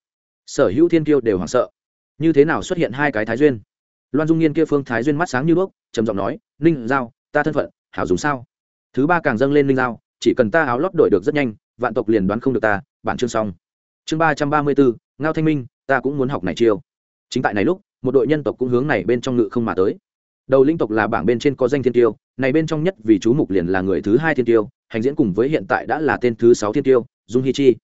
Sở hữu thiên Kiêu đều hoảng sợ. Như thế nào xuất hiện hai cái thái duyên? Loan dung nghiên kia phương thái duyên mắt sáng như đuốc, trầm giọng nói, ninh giao, ta thân phận, hảo dùng sao? Thứ ba càng dâng lên ninh giao, chỉ cần ta áo lót đổi được rất nhanh, vạn tộc liền đoán không được ta, bản chương xong. Chương ba trăm ba mươi bốn, ngao thanh minh, ta cũng muốn học này chiêu. Chính tại này lúc, một đội nhân tộc cũng hướng này bên trong ngự không mà tới. Đầu linh tộc là bảng bên trên có danh thiên tiêu này bên trong nhất vì chú mục liền là người thứ hai thiên tiêu hành diễn cùng với hiện tại đã là tên thứ sáu thiên tiêu dung hi chi.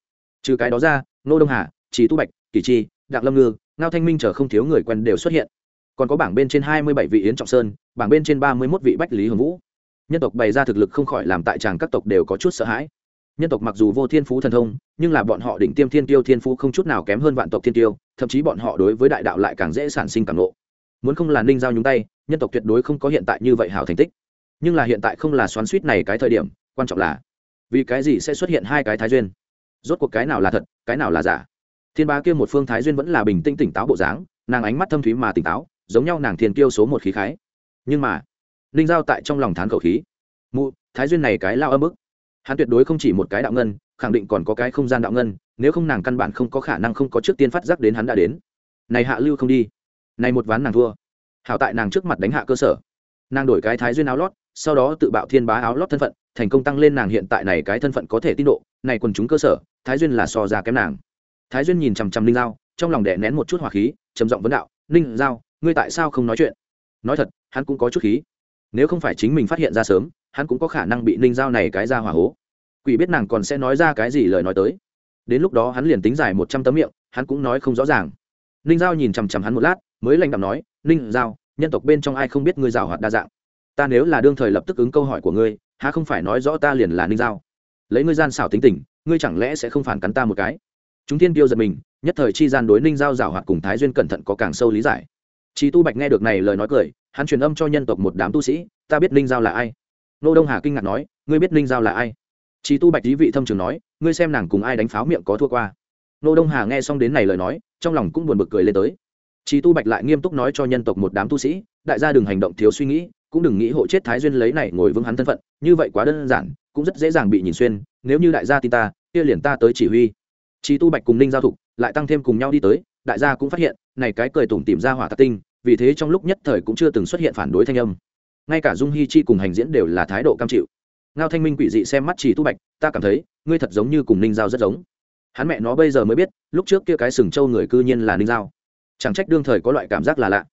Trừ cái đó ra nô đông hà trí tu bạch kỳ chi, đặng lâm ngư, ngao thanh minh chờ không thiếu người quen đều xuất hiện. Còn có bảng bên trên hai mươi bảy vị yến trọng sơn, bảng bên trên ba mươi mốt vị bách lý hồng vũ. Nhân tộc bày ra thực lực không khỏi làm tại tràng các tộc đều có chút sợ hãi. Nhân tộc mặc dù vô thiên phú thần thông, nhưng là bọn họ đỉnh tiêm thiên tiêu thiên phú không chút nào kém hơn vạn tộc thiên tiêu, thậm chí bọn họ đối với đại đạo lại càng dễ sản sinh càng nộ muốn không là ninh giao nhúng tay, nhân tộc tuyệt đối không có hiện tại như vậy hảo thành tích. Nhưng là hiện tại không là xoắn suýt này cái thời điểm, quan trọng là vì cái gì sẽ xuất hiện hai cái thái duyên? Rốt cuộc cái nào là thật, cái nào là giả? Thiên bá kia một phương thái duyên vẫn là bình tĩnh tỉnh táo bộ dáng, nàng ánh mắt thâm thúy mà tỉnh táo, giống nhau nàng thiên kiêu số một khí khái. Nhưng mà, ninh giao tại trong lòng thán khẩu khí. Mụ, thái duyên này cái lao âm ức. Hắn tuyệt đối không chỉ một cái đạo ngân, khẳng định còn có cái không gian đạo ngân, nếu không nàng căn bản không có khả năng không có trước tiên phát giác đến hắn đã đến. Này hạ lưu không đi. Này một ván nàng thua. Hảo tại nàng trước mặt đánh hạ cơ sở. Nàng đổi cái thái duyên áo lót, sau đó tự bạo thiên bá áo lót thân phận thành công tăng lên nàng hiện tại này cái thân phận có thể tin độ, này quần chúng cơ sở, thái duyên là so ra kém nàng. Thái duyên nhìn chằm chằm ninh giao, trong lòng đè nén một chút hỏa khí, trầm giọng vấn đạo, ninh giao, ngươi tại sao không nói chuyện? Nói thật, hắn cũng có chút khí. Nếu không phải chính mình phát hiện ra sớm, hắn cũng có khả năng bị ninh giao này cái ra hỏa hố. Quỷ biết nàng còn sẽ nói ra cái gì lời nói tới. Đến lúc đó hắn liền tính dài một trăm tấm miệng, hắn cũng nói không rõ ràng. Ninh giao nhìn chằm chằm hắn một lát, mới lành đạm nói, ninh giao, nhân tộc bên trong ai không biết ngươi rào hoạt đa dạng? Ta nếu là đương thời lập tức ứng câu hỏi của ngươi há không phải nói rõ ta liền là ninh giao lấy ngươi gian xảo tính tình ngươi chẳng lẽ sẽ không phản cắn ta một cái chúng thiên tiêu giật mình nhất thời chi gian đối ninh giao giảo hoạt cùng thái duyên cẩn thận có càng sâu lý giải Chi Tu Bạch nghe được này lời nói cười, hắn truyền âm cho nhân tộc một đám tu sĩ, ta biết Ninh Giao là ai. Nô Đông Hà kinh ngạc nói, ngươi biết Ninh Giao là ai? Chi Tu Bạch ý vị thâm trường nói, ngươi xem nàng cùng ai đánh pháo miệng có thua qua. Nô Đông Hà nghe xong đến này lời nói, trong lòng cũng buồn bực cười lên tới. Chi Tu Bạch lại nghiêm túc nói cho nhân tộc một đám tu sĩ, đại gia đừng hành động thiếu suy nghĩ, cũng đừng nghĩ hộ chết Thái duyên lấy này ngồi vững hắn thân phận, như vậy quá đơn giản, cũng rất dễ dàng bị nhìn xuyên, nếu như đại gia tin ta, kia liền ta tới chỉ huy. Chí Tu Bạch cùng Ninh Giao thủ, lại tăng thêm cùng nhau đi tới, đại gia cũng phát hiện, này cái cười tủm tỉm ra hỏa tạc tinh, vì thế trong lúc nhất thời cũng chưa từng xuất hiện phản đối thanh âm. Ngay cả dung hi chi cùng hành diễn đều là thái độ cam chịu. Ngao thanh minh quỷ dị xem mắt chỉ tu bạch ta cảm thấy ngươi thật giống như cùng ninh giao rất giống. Hắn mẹ nó bây giờ mới biết lúc trước kia cái sừng trâu người cư nhiên là ninh giao. Chẳng trách đương thời có loại cảm giác là lạ.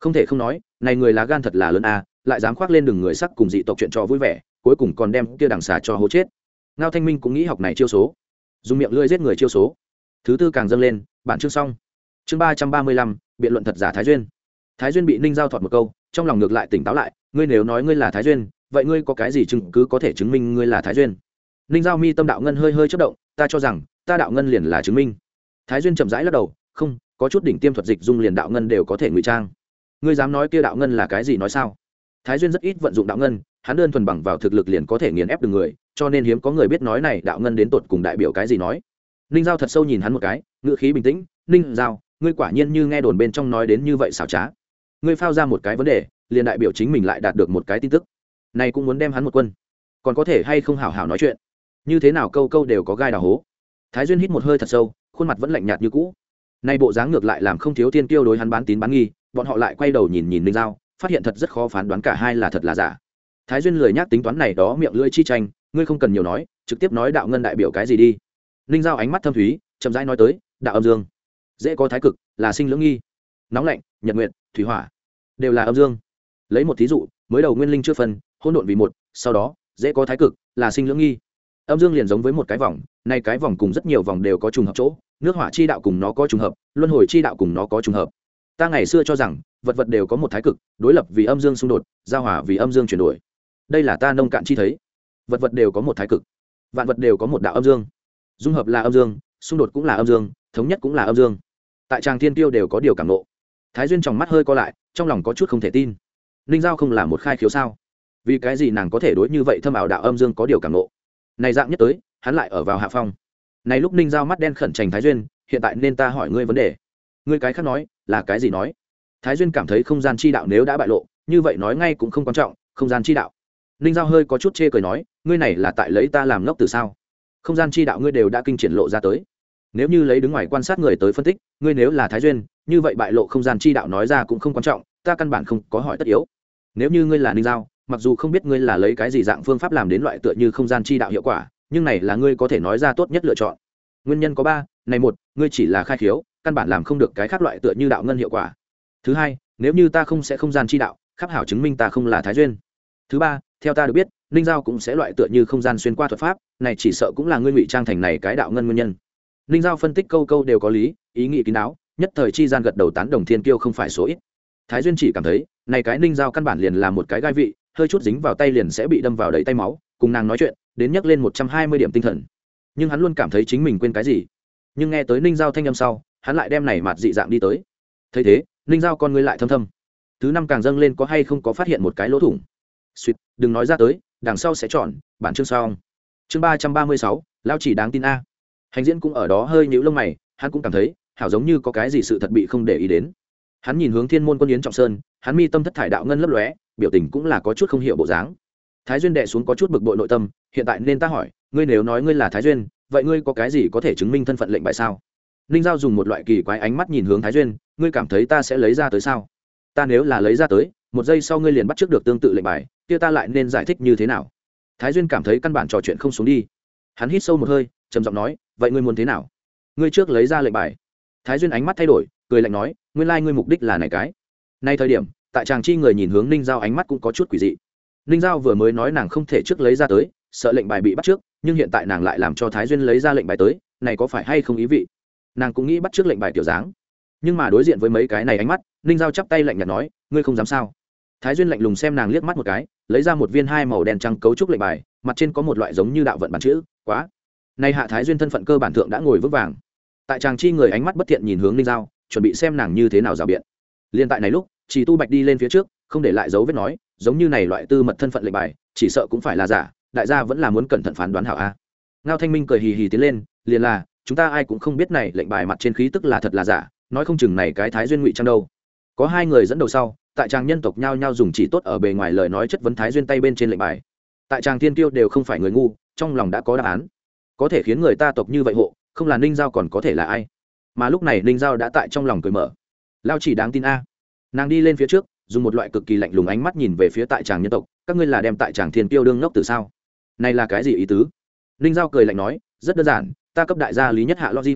Không thể không nói này người lá gan thật là lớn à lại dám khoác lên đường người sắc cùng dị tộc chuyện trò vui vẻ, cuối cùng còn đem kia đằng xà cho hố chết. Ngao thanh minh cũng nghĩ học này chiêu số. Dùng miệng lưỡi giết người chiêu số. Thứ tư càng dâng lên, bản chương xong. Chương ba trăm ba mươi lăm, biện luận thật giả thái duyên. Thái duyên bị ninh giao thọt một câu, trong lòng ngược lại tỉnh táo lại, ngươi nếu nói ngươi là thái duyên, vậy ngươi có cái gì chứng cứ có thể chứng minh ngươi là thái duyên? Ninh giao mi tâm đạo ngân hơi hơi chất động, ta cho rằng, ta đạo ngân liền là chứng minh. Thái duyên chậm rãi lắc đầu, không, có chút đỉnh tiêm thuật dịch dung liền đạo ngân đều có thể ngụy trang. Ngươi dám nói kia đạo ngân là cái gì nói sao? Thái duyên rất ít vận dụng đạo ngân, hắn đơn thuần bằng vào thực lực liền có thể nghiền ép được người, cho nên hiếm có người biết nói này đạo ngân đến tột cùng đại biểu cái gì nói. Ninh giao thật sâu nhìn hắn một cái, ngữ khí bình tĩnh, ninh giao, ngươi quả nhiên như nghe đồn bên trong nói đến như vậy xảo trá. Ngươi phao ra một cái vấn đề, liền đại biểu chính mình lại đạt được một cái tin tức. Này cũng muốn đem hắn một quân. Còn có thể hay không hảo hảo nói chuyện? Như thế nào câu câu đều có gai đào hố. Thái duyên hít một hơi thật sâu, khuôn mặt vẫn lạnh nhạt như cũ. Nay bộ dáng ngược lại làm không thiếu tiên tiêu đối hắn bán tín bán nghi, bọn họ lại quay đầu nhìn nhìn ninh giao phát hiện thật rất khó phán đoán cả hai là thật là giả. Thái duyên lười nhắc tính toán này đó miệng lưỡi chi tranh, ngươi không cần nhiều nói, trực tiếp nói đạo ngân đại biểu cái gì đi. Ninh giao ánh mắt thâm thúy, chậm rãi nói tới, đạo âm dương. Dễ có thái cực, là sinh lưỡng nghi. Nóng lạnh, nhật nguyện thủy hỏa, đều là âm dương. Lấy một thí dụ, mới đầu nguyên linh chưa phân, hỗn độn vì một, sau đó, dễ có thái cực, là sinh lưỡng nghi. Âm dương liền giống với một cái vòng, nay cái vòng cùng rất nhiều vòng đều có trùng hợp chỗ, nước hỏa chi đạo cùng nó có trùng hợp, luân hồi chi đạo cùng nó có trùng hợp. Ta ngày xưa cho rằng vật vật đều có một thái cực, đối lập vì âm dương xung đột, giao hòa vì âm dương chuyển đổi. Đây là ta nông cạn chi thấy. Vật vật đều có một thái cực, vạn vật đều có một đạo âm dương. Dung hợp là âm dương, xung đột cũng là âm dương, thống nhất cũng là âm dương. Tại tràng thiên tiêu đều có điều cảm nộ thái duyên trong mắt hơi co lại, trong lòng có chút không thể tin. Ninh giao không là một khai khiếu sao? Vì cái gì nàng có thể đối như vậy thâm ảo đạo âm dương có điều cảm nộ này dạng nhất tới, hắn lại ở vào hạ phong. Này lúc ninh giao mắt đen khẩn trành thái duyên, hiện tại nên ta hỏi ngươi vấn đề. Ngươi cái khác nói, là cái gì nói? Thái duyên cảm thấy không gian chi đạo nếu đã bại lộ, như vậy nói ngay cũng không quan trọng, không gian chi đạo. Ninh giao hơi có chút chê cười nói, ngươi này là tại lấy ta làm ngốc từ sao? Không gian chi đạo ngươi đều đã kinh triển lộ ra tới. Nếu như lấy đứng ngoài quan sát người tới phân tích, ngươi nếu là thái duyên, như vậy bại lộ không gian chi đạo nói ra cũng không quan trọng, ta căn bản không có hỏi tất yếu. Nếu như ngươi là ninh giao, mặc dù không biết ngươi là lấy cái gì dạng phương pháp làm đến loại tựa như không gian chi đạo hiệu quả, nhưng này là ngươi có thể nói ra tốt nhất lựa chọn. Nguyên nhân có ba, này một, ngươi chỉ là khai khiếu, căn bản làm không được cái khác loại tựa như đạo ngân hiệu quả thứ hai, nếu như ta không sẽ không gian chi đạo, khắc hảo chứng minh ta không là thái duyên. Thứ ba, theo ta được biết, ninh giao cũng sẽ loại tựa như không gian xuyên qua thuật pháp, này chỉ sợ cũng là ngươi ngụy trang thành này cái đạo ngân nguyên nhân. Ninh giao phân tích câu câu đều có lý, ý nghĩ kín đáo, nhất thời chi gian gật đầu tán đồng thiên kiêu không phải số ít. Thái duyên chỉ cảm thấy, này cái ninh giao căn bản liền là một cái gai vị, hơi chút dính vào tay liền sẽ bị đâm vào đầy tay máu, cùng nàng nói chuyện, đến nhắc lên một trăm hai mươi điểm tinh thần. Nhưng hắn luôn cảm thấy chính mình quên cái gì. Nhưng nghe tới ninh giao thanh âm sau, hắn lại đem này mặt dị dạng đi tới. Thấy thế ninh giao con ngươi lại thâm thâm. Thứ năm càng dâng lên có hay không có phát hiện một cái lỗ thủng. Suýt đừng nói ra tới, đằng sau sẽ chọn, bản chương sau. Chương ba trăm ba mươi sáu lao chỉ đáng tin a. Hành diễn cũng ở đó hơi nhũ lông mày, hắn cũng cảm thấy, hảo giống như có cái gì sự thật bị không để ý đến. Hắn nhìn hướng thiên môn quân yến trọng sơn, hắn mi tâm thất thải đạo ngân lấp lóe, biểu tình cũng là có chút không hiểu bộ dáng. Thái duyên đệ xuống có chút bực bội nội tâm, hiện tại nên ta hỏi, ngươi nếu nói ngươi là thái duyên, vậy ngươi có cái gì có thể chứng minh thân phận lệnh bại sao? Ninh giao dùng một loại kỳ quái ánh mắt nhìn hướng thái duyên ngươi cảm thấy ta sẽ lấy ra tới sao? Ta nếu là lấy ra tới, một giây sau ngươi liền bắt trước được tương tự lệnh bài, kia ta lại nên giải thích như thế nào? Thái duyên cảm thấy căn bản trò chuyện không xuống đi. Hắn hít sâu một hơi, trầm giọng nói, vậy ngươi muốn thế nào? Ngươi trước lấy ra lệnh bài. Thái duyên ánh mắt thay đổi, cười lạnh nói, nguyên lai、like、ngươi mục đích là này cái. Nay thời điểm, tại chàng chi người nhìn hướng ninh giao ánh mắt cũng có chút quỷ dị. Ninh giao vừa mới nói nàng không thể trước lấy ra tới, sợ lệnh bài bị bắt trước, nhưng hiện tại nàng lại làm cho thái duyên lấy ra lệnh bài tới, này có phải hay không ý vị? Nàng cũng nghĩ bắt trước lệnh bài kiểu dáng nhưng mà đối diện với mấy cái này ánh mắt, ninh giao chắp tay lạnh nhạt nói, ngươi không dám sao? Thái duyên lạnh lùng xem nàng liếc mắt một cái, lấy ra một viên hai màu đen trắng cấu trúc lệnh bài, mặt trên có một loại giống như đạo vận bản chữ, quá. Nay hạ thái duyên thân phận cơ bản thượng đã ngồi vững vàng. Tại chàng chi người ánh mắt bất thiện nhìn hướng ninh giao, chuẩn bị xem nàng như thế nào rào biện. Liên tại này lúc chỉ tu bạch đi lên phía trước, không để lại dấu vết nói, giống như này loại tư mật thân phận lệnh bài, chỉ sợ cũng phải là giả, đại gia vẫn là muốn cẩn thận phán đoán hảo a. Ngao thanh minh cười hì hì tiến lên, liền là, chúng ta ai cũng không biết này lệnh bài mặt trên khí tức là thật là giả nói không chừng này cái thái duyên ngụy trang đâu. Có hai người dẫn đầu sau, tại tràng nhân tộc nhao nhao dùng chỉ tốt ở bề ngoài lời nói chất vấn thái duyên tay bên trên lệnh bài. Tại tràng thiên tiêu đều không phải người ngu, trong lòng đã có đáp án. Có thể khiến người ta tộc như vậy hộ, không là ninh giao còn có thể là ai? Mà lúc này ninh giao đã tại trong lòng cười mở. Lao chỉ đáng tin a. Nàng đi lên phía trước, dùng một loại cực kỳ lạnh lùng ánh mắt nhìn về phía tại tràng nhân tộc, các ngươi là đem tại tràng thiên tiêu đương ngốc từ sao? Này là cái gì ý tứ? Ninh giao cười lạnh nói, rất đơn giản, ta cấp đại gia lý nhất hạ logic.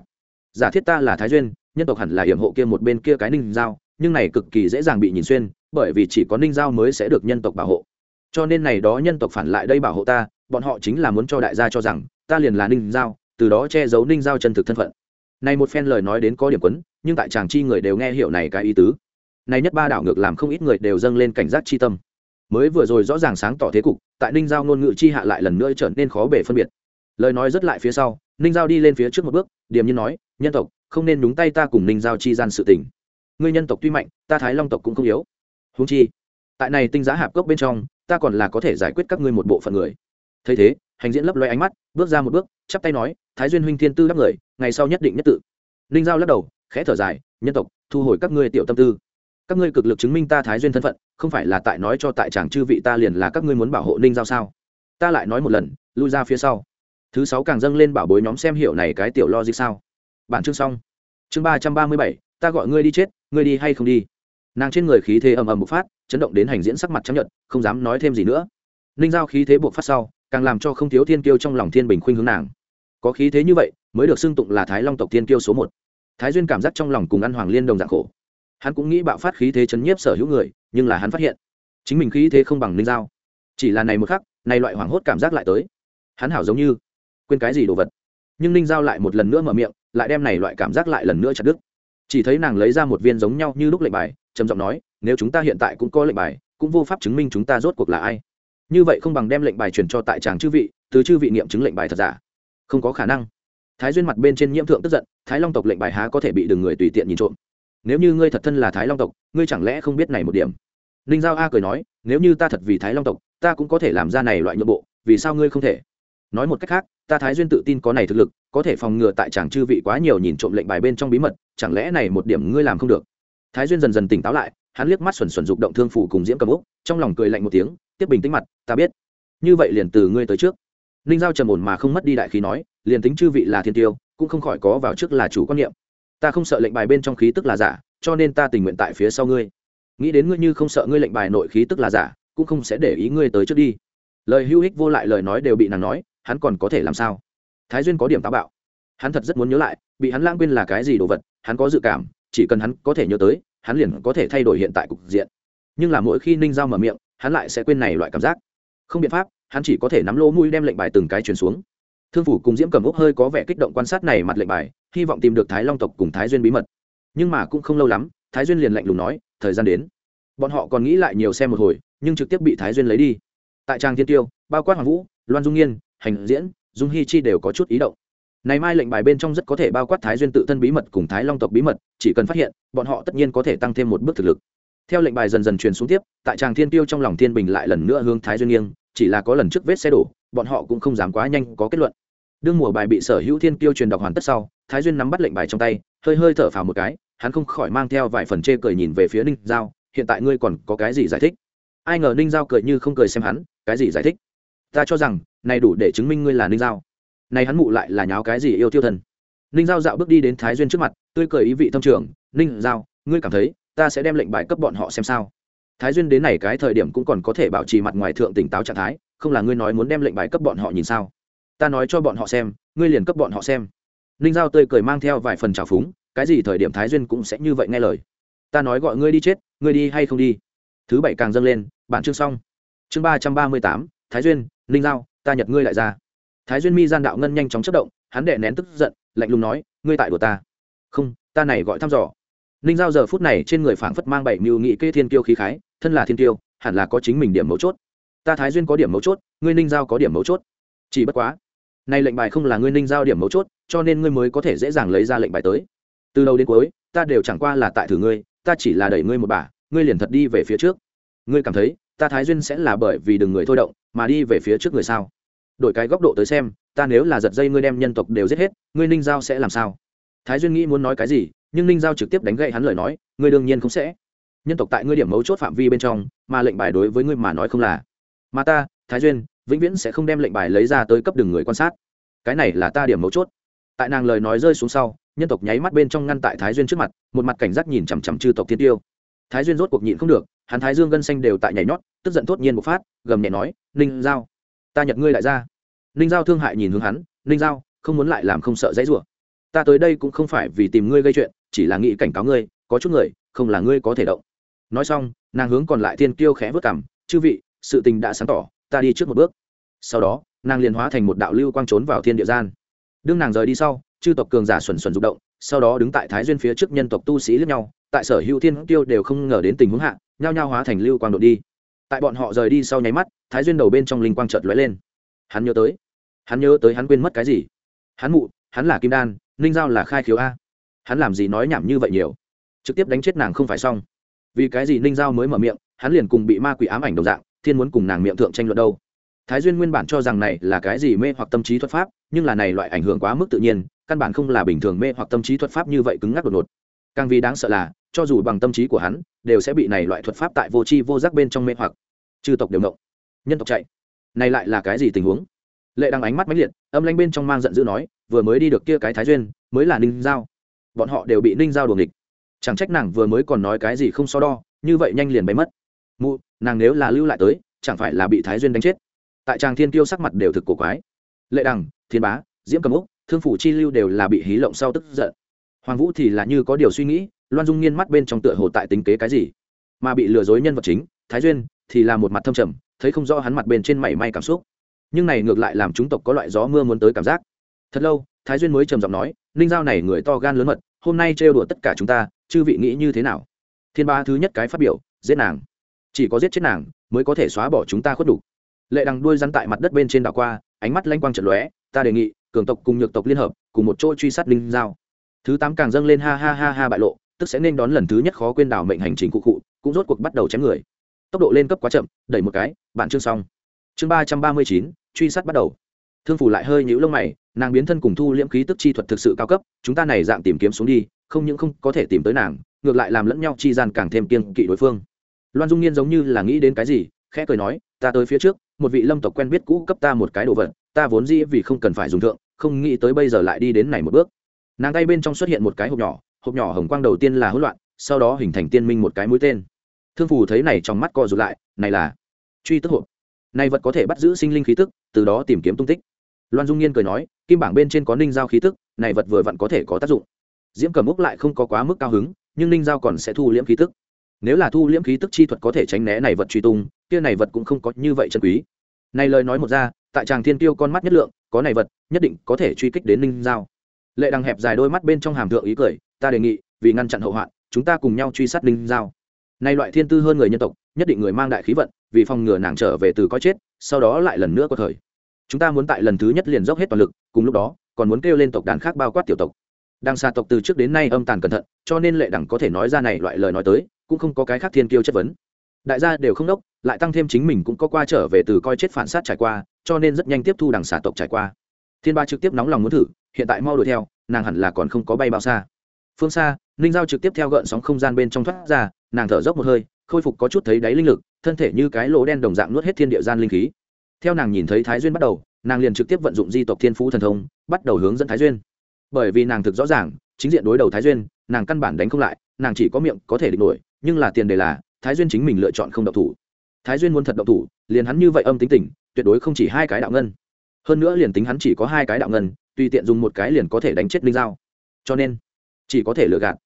Giả thiết ta là thái duyên nhân tộc hẳn là hiểm hộ kia một bên kia cái ninh giao, nhưng này cực kỳ dễ dàng bị nhìn xuyên, bởi vì chỉ có ninh giao mới sẽ được nhân tộc bảo hộ. Cho nên này đó nhân tộc phản lại đây bảo hộ ta, bọn họ chính là muốn cho đại gia cho rằng, ta liền là ninh giao, từ đó che giấu ninh giao chân thực thân phận. Này một phen lời nói đến có điểm quấn, nhưng tại chàng chi người đều nghe hiểu này cái ý tứ. Này nhất ba đảo ngược làm không ít người đều dâng lên cảnh giác chi tâm. Mới vừa rồi rõ ràng sáng tỏ thế cục, tại ninh giao ngôn ngữ chi hạ lại lần nữa trở nên khó bể phân biệt. Lời nói rất lại phía sau, ninh giao đi lên phía trước một bước, điềm như nói, nhân tộc không nên đúng tay ta cùng ninh giao chi gian sự tình. Ngươi nhân tộc tuy mạnh, ta thái long tộc cũng không yếu. Húng chi, tại này tinh giá hạp cốc bên trong, ta còn là có thể giải quyết các ngươi một bộ phận người. Thấy thế, hành diễn lấp loe ánh mắt, bước ra một bước, chắp tay nói, thái duyên huynh thiên tư đáp người, ngày sau nhất định nhất tự. Ninh giao lắc đầu, khẽ thở dài, nhân tộc, thu hồi các ngươi tiểu tâm tư. Các ngươi cực lực chứng minh ta thái duyên thân phận, không phải là tại nói cho tại chàng chư vị ta liền là các ngươi muốn bảo hộ ninh giao sao? Ta lại nói một lần, lui ra phía sau. Thứ sáu càng dâng lên bảo bối nhóm xem hiểu này cái tiểu lo gì sao bản chương xong. Chương ba trăm ba mươi bảy, ta gọi ngươi đi chết, ngươi đi hay không đi? Nàng trên người khí thế ầm ầm bộc phát, chấn động đến hành diễn sắc mặt chấp nhận không dám nói thêm gì nữa. Ninh giao khí thế bộc phát sau, càng làm cho không thiếu thiên kiêu trong lòng thiên bình khuynh hướng nàng. Có khí thế như vậy, mới được xưng tụng là thái long tộc thiên kiêu số một. Thái duyên cảm giác trong lòng cùng ăn hoàng liên đồng dạng khổ. Hắn cũng nghĩ bạo phát khí thế chấn nhiếp sở hữu người, nhưng là hắn phát hiện, chính mình khí thế không bằng ninh giao. Chỉ là này một khắc, này loại hoảng hốt cảm giác lại tới. Hắn hảo giống như, quên cái gì đồ vật. Nhưng ninh giao lại một lần nữa mở miệng lại đem này loại cảm giác lại lần nữa chặt đứt. Chỉ thấy nàng lấy ra một viên giống nhau như lúc lệnh bài, trầm giọng nói, nếu chúng ta hiện tại cũng có lệnh bài, cũng vô pháp chứng minh chúng ta rốt cuộc là ai. Như vậy không bằng đem lệnh bài truyền cho tại tràng chư vị, từ chư vị nghiệm chứng lệnh bài thật giả. Không có khả năng. Thái duyên mặt bên trên nhiễm thượng tức giận, thái long tộc lệnh bài há có thể bị đường người tùy tiện nhìn trộm. Nếu như ngươi thật thân là thái long tộc, ngươi chẳng lẽ không biết này một điểm? Ninh giao a cười nói, nếu như ta thật vì thái long tộc, ta cũng có thể làm ra này loại nhượng bộ, vì sao ngươi không thể? Nói một cách khác, ta thái duyên tự tin có này thực lực, có thể phòng ngừa tại chàng chư vị quá nhiều nhìn trộm lệnh bài bên trong bí mật, chẳng lẽ này một điểm ngươi làm không được? Thái duyên dần dần tỉnh táo lại, hắn liếc mắt xuẩn xuẩn dục động thương phủ cùng diễm cầm úc, trong lòng cười lạnh một tiếng, tiếp bình tĩnh mặt, ta biết. Như vậy liền từ ngươi tới trước. Ninh giao trầm ổn mà không mất đi đại khí nói, liền tính chư vị là thiên tiêu, cũng không khỏi có vào trước là chủ quan niệm. Ta không sợ lệnh bài bên trong khí tức là giả, cho nên ta tình nguyện tại phía sau ngươi. Nghĩ đến ngươi như không sợ ngươi lệnh bài nội khí tức là giả, cũng không sẽ để ý ngươi tới trước đi. Lời hữu hích vô lại lời nói đều bị nàng nói hắn còn có thể làm sao? Thái duyên có điểm táo bạo. Hắn thật rất muốn nhớ lại, bị hắn lãng quên là cái gì đồ vật, hắn có dự cảm, chỉ cần hắn có thể nhớ tới, hắn liền có thể thay đổi hiện tại cục diện. Nhưng là mỗi khi ninh giao mở miệng, hắn lại sẽ quên này loại cảm giác. Không biện pháp, hắn chỉ có thể nắm lỗ mũi đem lệnh bài từng cái truyền xuống. Thương phủ cùng diễm cầm úc hơi có vẻ kích động quan sát này mặt lệnh bài, hy vọng tìm được thái long tộc cùng thái duyên bí mật. Nhưng mà cũng không lâu lắm, thái duyên liền lạnh lùng nói, thời gian đến. Bọn họ còn nghĩ lại nhiều xe một hồi, nhưng trực tiếp bị thái duyên lấy đi. Tại trang thiên tiêu, bao quát hoàng vũ, loan dung nghiên hành diễn, dung hi chi đều có chút ý động. Này mai lệnh bài bên trong rất có thể bao quát thái duyên tự thân bí mật cùng thái long tộc bí mật, chỉ cần phát hiện, bọn họ tất nhiên có thể tăng thêm một bước thực lực. Theo lệnh bài dần dần truyền xuống tiếp, tại tràng thiên tiêu trong lòng thiên bình lại lần nữa hướng thái duyên nghiêng, chỉ là có lần trước vết xe đổ, bọn họ cũng không dám quá nhanh có kết luận. Đương mùa bài bị sở hữu thiên tiêu truyền đọc hoàn tất sau, thái duyên nắm bắt lệnh bài trong tay, hơi hơi thở phào một cái, hắn không khỏi mang theo vài phần chê cười nhìn về phía ninh giao, hiện tại ngươi còn có cái gì giải thích? Ai ngờ ninh giao cười như không cười xem hắn, cái gì giải thích? Ta cho rằng, này đủ để chứng minh ngươi là ninh giao. Này hắn mụ lại là nháo cái gì yêu tiêu thần ninh giao dạo bước đi đến thái duyên trước mặt, tươi cười ý vị thâm trường, ninh giao, ngươi cảm thấy ta sẽ đem lệnh bài cấp bọn họ xem sao? Thái duyên đến này cái thời điểm cũng còn có thể bảo trì mặt ngoài thượng tỉnh táo trạng thái, không là ngươi nói muốn đem lệnh bài cấp bọn họ nhìn sao? Ta nói cho bọn họ xem, ngươi liền cấp bọn họ xem. Ninh giao tươi cười mang theo vài phần trào phúng, cái gì thời điểm thái duyên cũng sẽ như vậy nghe lời. Ta nói gọi ngươi đi chết, ngươi đi hay không đi? Thứ bảy càng dâng lên, bản chương xong. Chương ba trăm ba mươi tám, thái duyên ninh giao, ta nhật ngươi lại ra. Thái duyên mi gian đạo ngân nhanh chóng chất động, hắn đệ nén tức giận, lạnh lùng nói, ngươi tại của ta. Không, ta này gọi thăm dò. Ninh giao giờ phút này trên người phảng phất mang bảy mưu nghị kê thiên kiêu khí khái, thân là thiên kiêu, hẳn là có chính mình điểm mấu chốt. Ta thái duyên có điểm mấu chốt, ngươi ninh giao có điểm mấu chốt. Chỉ bất quá nay lệnh bài không là ngươi ninh giao điểm mấu chốt, cho nên ngươi mới có thể dễ dàng lấy ra lệnh bài tới. Từ đầu đến cuối, ta đều chẳng qua là tại thử ngươi, ta chỉ là đẩy ngươi một bà, ngươi liền thật đi về phía trước. Ngươi cảm thấy, ta thái duyên sẽ là bởi vì đừng người thôi động mà đi về phía trước người sao? Đổi cái góc độ tới xem, ta nếu là giật dây ngươi đem nhân tộc đều giết hết, ngươi ninh giao sẽ làm sao? Thái duyên nghĩ muốn nói cái gì, nhưng ninh giao trực tiếp đánh gậy hắn lời nói, ngươi đương nhiên không sẽ. Nhân tộc tại ngươi điểm mấu chốt phạm vi bên trong, mà lệnh bài đối với ngươi mà nói không là. Mà ta, thái duyên, vĩnh viễn sẽ không đem lệnh bài lấy ra tới cấp đường người quan sát. Cái này là ta điểm mấu chốt. Tại nàng lời nói rơi xuống sau, nhân tộc nháy mắt bên trong ngăn tại thái duyên trước mặt, một mặt cảnh giác nhìn chằm chằm chư tộc thiên tiêu thái duyên rốt cuộc nhịn không được, hắn thái dương gân xanh đều tại nhảy nhót, tức giận thốt nhiên một phát, gầm nhẹ nói, ninh giao, ta nhật ngươi lại ra. Ninh giao thương hại nhìn hướng hắn, ninh giao, không muốn lại làm không sợ dãy rủa. Ta tới đây cũng không phải vì tìm ngươi gây chuyện, chỉ là nghĩ cảnh cáo ngươi, có chút người, không là ngươi có thể động. Nói xong, nàng hướng còn lại thiên kiêu khẽ vớt cảm chư vị, sự tình đã sáng tỏ, ta đi trước một bước. Sau đó, nàng liền hóa thành một đạo lưu quang trốn vào thiên địa gian. Đương nàng rời đi sau, chư tộc cường giả xuẩn xuẩn rụng động, sau đó đứng tại thái duyên phía trước nhân tộc tu sĩ lẫn nhau tại sở hữu thiên tiêu đều không ngờ đến tình huống hạ, nhao nhao hóa thành lưu quang đột đi. Tại bọn họ rời đi sau nháy mắt, thái duyên đầu bên trong linh quang chợt lóe lên. Hắn nhớ tới, hắn nhớ tới hắn quên mất cái gì? Hắn mụ, hắn là kim đan, ninh giao là khai khiếu a. Hắn làm gì nói nhảm như vậy nhiều? Trực tiếp đánh chết nàng không phải xong. Vì cái gì ninh giao mới mở miệng, hắn liền cùng bị ma quỷ ám ảnh đồng dạng, thiên muốn cùng nàng miệng thượng tranh luận đâu. Thái duyên nguyên bản cho rằng này là cái gì mê hoặc tâm trí thuật pháp, nhưng là này loại ảnh hưởng quá mức tự nhiên, căn bản không là bình thường mê hoặc tâm trí thuật pháp như vậy cứng ngắc đột ngột càng vì đáng sợ là, cho dù bằng tâm trí của hắn, đều sẽ bị này loại thuật pháp tại vô tri vô giác bên trong mê hoặc. Chư tộc đều động. Nhân tộc chạy. Này lại là cái gì tình huống? Lệ đăng ánh mắt mãnh liệt, âm lanh bên trong mang giận dữ nói, vừa mới đi được kia cái thái duyên, mới là ninh giao. Bọn họ đều bị ninh giao đuồng địch chẳng trách nàng vừa mới còn nói cái gì không so đo, như vậy nhanh liền bay mất. Mụ, nàng nếu là lưu lại tới, chẳng phải là bị thái duyên đánh chết? Tại tràng thiên tiêu sắc mặt đều thực cổ quái. Lệ đằng thiên bá, diễm cầm úc, thương phủ chi lưu đều là bị hí lộng sau tức giận hoàng vũ thì là như có điều suy nghĩ, loan dung nghiên mắt bên trong tựa hồ tại tính kế cái gì. Mà bị lừa dối nhân vật chính, thái duyên, thì là một mặt thâm trầm, thấy không rõ hắn mặt bên trên mảy may cảm xúc. Nhưng này ngược lại làm chúng tộc có loại gió mưa muốn tới cảm giác. Thật lâu, thái duyên mới trầm giọng nói, ninh giao này người to gan lớn mật, hôm nay trêu đùa tất cả chúng ta, chư vị nghĩ như thế nào? Thiên ba thứ nhất cái phát biểu, giết nàng. Chỉ có giết chết nàng, mới có thể xóa bỏ chúng ta khuất đủ. Lệ đằng đuôi rắn tại mặt đất bên trên đảo qua, ánh mắt lanh quang trận lóe, ta đề nghị, cường tộc cùng nhược tộc liên hợp, cùng một chỗ truy sát ninh giao thứ tám càng dâng lên ha ha ha ha bại lộ, tức sẽ nên đón lần thứ nhất khó quên đảo mệnh hành trình cụ cụ, cũng rốt cuộc bắt đầu chém người. Tốc độ lên cấp quá chậm, đẩy một cái, bạn chương xong. Chương ba trăm ba mươi chín, truy sát bắt đầu. Thương phủ lại hơi nhũ lông mày, nàng biến thân cùng thu liễm khí tức chi thuật thực sự cao cấp, chúng ta này dạng tìm kiếm xuống đi, không những không có thể tìm tới nàng, ngược lại làm lẫn nhau chi gian càng thêm kiên kỵ đối phương. Loan dung nhiên giống như là nghĩ đến cái gì, khẽ cười nói, ta tới phía trước, một vị lâm tộc quen biết cũ cấp ta một cái đồ vật, ta vốn dĩ vì không cần phải dùng thượng, không nghĩ tới bây giờ lại đi đến này một bước nàng tay bên trong xuất hiện một cái hộp nhỏ hộp nhỏ hồng quang đầu tiên là hỗn loạn, sau đó hình thành tiên minh một cái mũi tên. Thương phù thấy này trong mắt co rụt lại, này là truy tức hộp. Này vật có thể bắt giữ sinh linh khí tức, từ đó tìm kiếm tung tích. Loan dung nhiên cười nói, kim bảng bên trên có ninh giao khí tức, này vật vừa vặn có thể có tác dụng. Diễm cầm úc lại không có quá mức cao hứng, nhưng ninh giao còn sẽ thu liễm khí tức. Nếu là thu liễm khí tức chi thuật có thể tránh né này vật truy tung, kia này vật cũng không có như vậy chân quý. Này lời nói một ra, tại tràng thiên tiêu con mắt nhất lượng, có này vật, nhất định có thể truy kích đến ninh giao lệ đằng hẹp dài đôi mắt bên trong hàm thượng ý cười, ta đề nghị, vì ngăn chặn hậu hoạn, chúng ta cùng nhau truy sát Linh giao. Nay loại thiên tư hơn người nhân tộc, nhất định người mang đại khí vận, vì phòng ngừa nàng trở về từ coi chết, sau đó lại lần nữa có thời. Chúng ta muốn tại lần thứ nhất liền dốc hết toàn lực, cùng lúc đó, còn muốn kêu lên tộc đàn khác bao quát tiểu tộc. Đằng xa tộc từ trước đến nay âm tàn cẩn thận, cho nên lệ đẳng có thể nói ra này loại lời nói tới, cũng không có cái khác thiên kiêu chất vấn. Đại gia đều không đốc, lại tăng thêm chính mình cũng có qua trở về từ coi chết phản sát trải qua, cho nên rất nhanh tiếp thu đằng xà tộc trải qua thiên ba trực tiếp nóng lòng muốn thử, hiện tại mau đuổi theo, nàng hẳn là còn không có bay bao xa. Phương xa, ninh giao trực tiếp theo gợn sóng không gian bên trong thoát ra, nàng thở dốc một hơi, khôi phục có chút thấy đáy linh lực, thân thể như cái lỗ đen đồng dạng nuốt hết thiên địa gian linh khí. Theo nàng nhìn thấy thái duyên bắt đầu, nàng liền trực tiếp vận dụng di tộc thiên phú thần thông, bắt đầu hướng dẫn thái duyên. Bởi vì nàng thực rõ ràng, chính diện đối đầu thái duyên, nàng căn bản đánh không lại, nàng chỉ có miệng có thể địch nổi, nhưng là tiền đề là, thái duyên chính mình lựa chọn không độc thủ. Thái duyên muốn thật độc thủ, liền hắn như vậy âm tính tình tuyệt đối không chỉ hai cái đạo ngân hơn nữa liền tính hắn chỉ có hai cái đạo ngân, tùy tiện dùng một cái liền có thể đánh chết linh dao cho nên, chỉ có thể lừa gạt.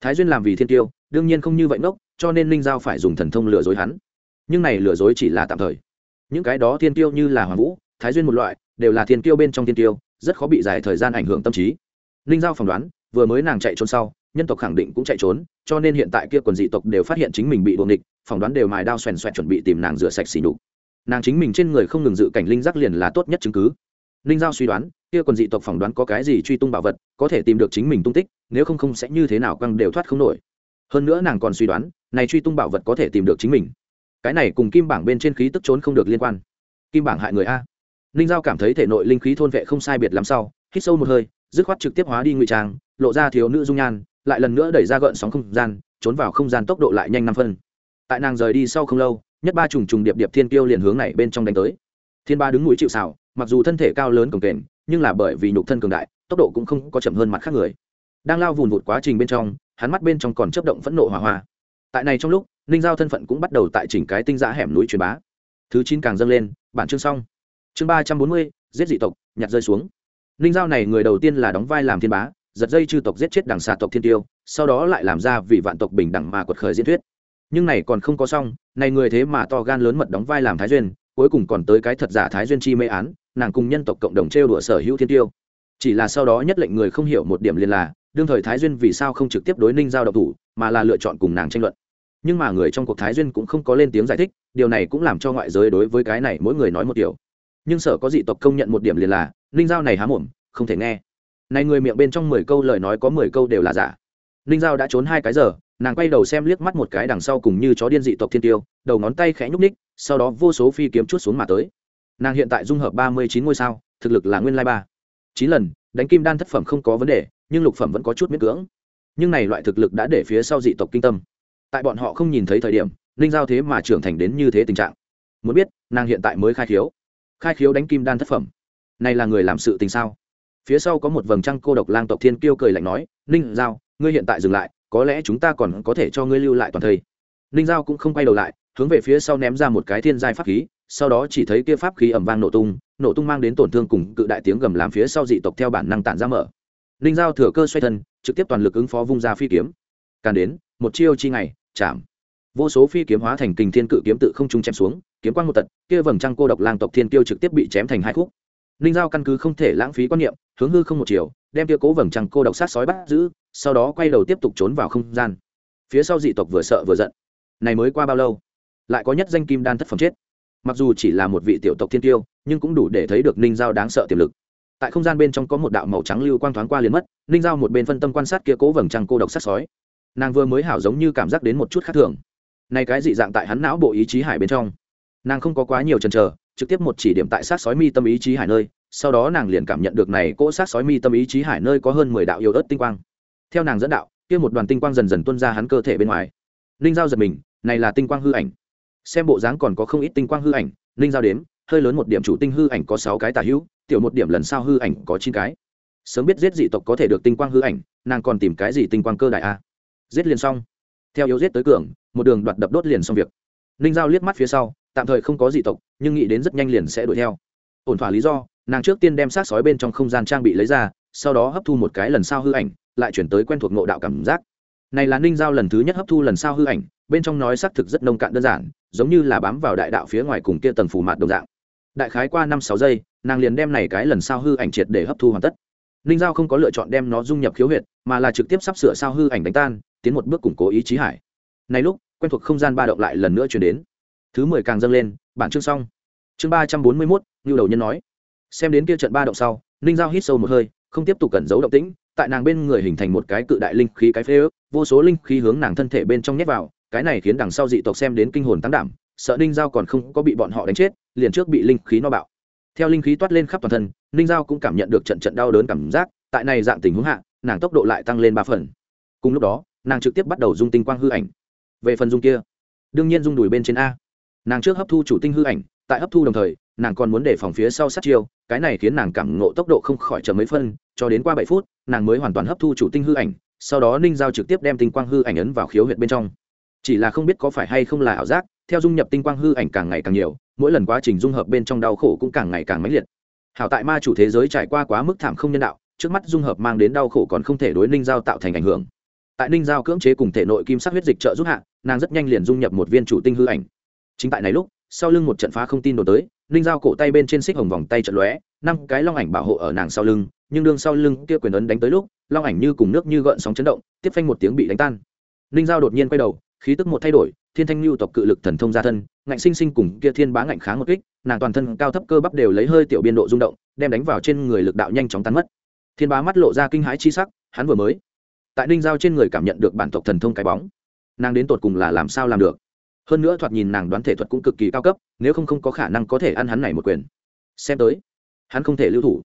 Thái duyên làm vì thiên tiêu, đương nhiên không như vậy ngốc, cho nên linh dao phải dùng thần thông lừa dối hắn. Nhưng này lừa dối chỉ là tạm thời. Những cái đó thiên tiêu như là hoàng vũ, thái duyên một loại, đều là thiên tiêu bên trong thiên tiêu, rất khó bị dài thời gian ảnh hưởng tâm trí. Linh giao phỏng đoán, vừa mới nàng chạy trốn sau, nhân tộc khẳng định cũng chạy trốn, cho nên hiện tại kia quần dị tộc đều phát hiện chính mình bị buồng địch phỏng đoán đều mài đao xoèn xoẹt chuẩn bị tìm nàng rửa sạch xỉ nhục nàng chính mình trên người không ngừng dự cảnh linh giác liền là tốt nhất chứng cứ. Linh giao suy đoán, kia còn dị tộc phỏng đoán có cái gì truy tung bảo vật, có thể tìm được chính mình tung tích, nếu không không sẽ như thế nào quăng đều thoát không nổi. Hơn nữa nàng còn suy đoán, này truy tung bảo vật có thể tìm được chính mình. Cái này cùng kim bảng bên trên khí tức trốn không được liên quan. Kim bảng hại người a. Ninh giao cảm thấy thể nội linh khí thôn vệ không sai biệt lắm sau, hít sâu một hơi, dứt khoát trực tiếp hóa đi ngụy trang, lộ ra thiếu nữ dung nhan, lại lần nữa đẩy ra gợn sóng không gian, trốn vào không gian tốc độ lại nhanh năm phân. Tại nàng rời đi sau không lâu nhất ba trùng trùng điệp điệp thiên kiêu liền hướng này bên trong đánh tới. Thiên ba đứng mũi chịu xào mặc dù thân thể cao lớn cồng kềnh, nhưng là bởi vì nhục thân cường đại, tốc độ cũng không có chậm hơn mặt khác người. Đang lao vùn vụt quá trình bên trong, hắn mắt bên trong còn chấp động phẫn nộ hỏa hoa. Tại này trong lúc, ninh giao thân phận cũng bắt đầu tại chỉnh cái tinh giã hẻm núi truyền bá. Thứ chín càng dâng lên, bản chương xong. Chương ba trăm bốn mươi, giết dị tộc, nhặt rơi xuống. Ninh giao này người đầu tiên là đóng vai làm thiên bá, giật dây chư tộc giết chết đằng xà tộc thiên tiêu, sau đó lại làm ra vì vạn tộc bình đẳng mà quật khởi diễn thuyết nhưng này còn không có xong, này người thế mà to gan lớn mật đóng vai làm thái duyên, cuối cùng còn tới cái thật giả thái duyên chi mê án, nàng cùng nhân tộc cộng đồng trêu đùa sở hữu thiên tiêu. Chỉ là sau đó nhất lệnh người không hiểu một điểm liền là, đương thời thái duyên vì sao không trực tiếp đối ninh giao độc thủ, mà là lựa chọn cùng nàng tranh luận. Nhưng mà người trong cuộc thái duyên cũng không có lên tiếng giải thích, điều này cũng làm cho ngoại giới đối với cái này mỗi người nói một điều. Nhưng sở có dị tộc công nhận một điểm liền là, ninh giao này há mồm, không thể nghe. Này người miệng bên trong mười câu lời nói có mười câu đều là giả. Ninh giao đã trốn hai cái giờ nàng quay đầu xem liếc mắt một cái đằng sau cùng như chó điên dị tộc thiên tiêu, đầu ngón tay khẽ nhúc ních sau đó vô số phi kiếm chút xuống mà tới. Nàng hiện tại dung hợp ba mươi chín ngôi sao, thực lực là nguyên lai ba. Chín lần, đánh kim đan thất phẩm không có vấn đề, nhưng lục phẩm vẫn có chút miễn cưỡng. Nhưng này loại thực lực đã để phía sau dị tộc kinh tâm. Tại bọn họ không nhìn thấy thời điểm, ninh giao thế mà trưởng thành đến như thế tình trạng. Muốn biết, nàng hiện tại mới khai khiếu. Khai khiếu đánh kim đan thất phẩm. Này là người làm sự tình sao? Phía sau có một vầng trăng cô độc lang tộc thiên kiêu cười lạnh nói, ninh giao, ngươi hiện tại dừng lại có lẽ chúng ta còn có thể cho ngươi lưu lại toàn thây. Ninh giao cũng không quay đầu lại, hướng về phía sau ném ra một cái thiên giai pháp khí, sau đó chỉ thấy kia pháp khí ẩm vang nổ tung nổ tung mang đến tổn thương cùng cự đại tiếng gầm làm phía sau dị tộc theo bản năng tản ra mở. Ninh giao thừa cơ xoay thân, trực tiếp toàn lực ứng phó vung ra phi kiếm. Càn đến, một chiêu chi ngày, chạm. Vô số phi kiếm hóa thành kình thiên cự kiếm tự không trung chém xuống, kiếm quang một tật, kia vầng trăng cô độc lang tộc thiên tiêu trực tiếp bị chém thành hai khúc. Ninh giao căn cứ không thể lãng phí quan niệm, hướng hư không một chiều, đem kia cố vầng trăng cô độc sát sói bắt giữ sau đó quay đầu tiếp tục trốn vào không gian. Phía sau dị tộc vừa sợ vừa giận. Này mới qua bao lâu? Lại có nhất danh kim đan thất phẩm chết. Mặc dù chỉ là một vị tiểu tộc thiên tiêu, nhưng cũng đủ để thấy được ninh giao đáng sợ tiềm lực. Tại không gian bên trong có một đạo màu trắng lưu quang thoáng qua liền mất, ninh giao một bên phân tâm quan sát kia cố vầng trăng cô độc sát sói. Nàng vừa mới hảo giống như cảm giác đến một chút khác thường. Này cái dị dạng tại hắn não bộ ý chí hải bên trong. Nàng không có quá nhiều chần chờ, trực tiếp một chỉ điểm tại sát sói mi tâm ý chí hải nơi, sau đó nàng liền cảm nhận được này cỗ sát sói mi tâm ý chí hải nơi có hơn mười đạo yêu ớt tinh quang theo nàng dẫn đạo, kia một đoàn tinh quang dần dần tuôn ra hắn cơ thể bên ngoài. Ninh giao giật mình, này là tinh quang hư ảnh. Xem bộ dáng còn có không ít tinh quang hư ảnh ninh giao đếm, hơi lớn một điểm chủ tinh hư ảnh có sáu cái tả hữu, tiểu một điểm lần sau hư ảnh có chín cái. Sớm biết giết dị tộc có thể được tinh quang hư ảnh, nàng còn tìm cái gì tinh quang cơ đại a? Giết liền xong. Theo yếu giết tới cường, một đường đoạt đập đốt liền xong việc. Ninh giao liếc mắt phía sau, tạm thời không có dị tộc, nhưng nghĩ đến rất nhanh liền sẽ đuổi theo. Ổn thỏa lý do, nàng trước tiên đem xác sói bên trong không gian trang bị lấy ra, sau đó hấp thu một cái lần sau hư ảnh lại chuyển tới quen thuộc ngộ đạo cảm giác. Này là ninh giao lần thứ nhất hấp thu lần sau hư ảnh, bên trong nói xác thực rất nông cạn đơn giản, giống như là bám vào đại đạo phía ngoài cùng kia tầng phủ mạt đồng dạng. Đại khái qua năm sáu giây, nàng liền đem này cái lần sau hư ảnh triệt để hấp thu hoàn tất. Ninh giao không có lựa chọn đem nó dung nhập khiếu huyệt, mà là trực tiếp sắp sửa sao hư ảnh đánh tan, tiến một bước củng cố ý chí hải. Này lúc, quen thuộc không gian ba động lại lần nữa chuyển đến. Thứ mười càng dâng lên, bản chương xong. Chương ba trăm bốn mươi mốt như đầu nhân nói. Xem đến kia trận ba động sau, ninh giao hít sâu một hơi, không tiếp tục cẩn giấu động tĩnh tại nàng bên người hình thành một cái cự đại linh khí cái phế ước vô số linh khí hướng nàng thân thể bên trong nhét vào, cái này khiến đằng sau dị tộc xem đến kinh hồn tăng đảm, sợ ninh giao còn không có bị bọn họ đánh chết, liền trước bị linh khí no bạo. Theo linh khí toát lên khắp toàn thân, ninh giao cũng cảm nhận được trận trận đau đớn cảm giác, tại này dạng tình huống hạ, nàng tốc độ lại tăng lên ba phần. Cùng lúc đó, nàng trực tiếp bắt đầu dung tinh quang hư ảnh. Về phần dung kia, đương nhiên dung đùi bên trên a. Nàng trước hấp thu chủ tinh hư ảnh, tại hấp thu đồng thời, nàng còn muốn để phòng phía sau sát chiêu cái này khiến nàng cảm ngộ tốc độ không khỏi chậm mấy phân, cho đến qua bảy phút, nàng mới hoàn toàn hấp thu chủ tinh hư ảnh, sau đó ninh giao trực tiếp đem tinh quang hư ảnh ấn vào khiếu huyệt bên trong. Chỉ là không biết có phải hay không là ảo giác, theo dung nhập tinh quang hư ảnh càng ngày càng nhiều, mỗi lần quá trình dung hợp bên trong đau khổ cũng càng ngày càng mãnh liệt. Hảo tại ma chủ thế giới trải qua quá mức thảm không nhân đạo, trước mắt dung hợp mang đến đau khổ còn không thể đối ninh giao tạo thành ảnh hưởng. Tại ninh giao cưỡng chế cùng thể nội kim sắc huyết dịch trợ giúp hạ, nàng rất nhanh liền dung nhập một viên chủ tinh hư ảnh. Chính tại này lúc, sau lưng một trận phá không tin đổ tới ninh giao cổ tay bên trên xích hồng vòng tay trận lóe, năm cái long ảnh bảo hộ ở nàng sau lưng, nhưng đương sau lưng kia quyền ấn đánh tới lúc, long ảnh như cùng nước như gợn sóng chấn động, tiếp phanh một tiếng bị đánh tan. Ninh giao đột nhiên quay đầu, khí tức một thay đổi, thiên thanh lưu tộc cự lực thần thông ra thân, ngạnh sinh sinh cùng kia thiên bá ngạnh kháng một kích, nàng toàn thân cao thấp cơ bắp đều lấy hơi tiểu biên độ rung động, đem đánh vào trên người lực đạo nhanh chóng tan mất. Thiên bá mắt lộ ra kinh hãi chi sắc, hắn vừa mới, tại ninh giao trên người cảm nhận được bản tộc thần thông cái bóng. Nàng đến tột cùng là làm sao làm được? Hơn nữa thoạt nhìn nàng đoán thể thuật cũng cực kỳ cao cấp, nếu không không có khả năng có thể ăn hắn này một quyền. Xem tới, hắn không thể lưu thủ.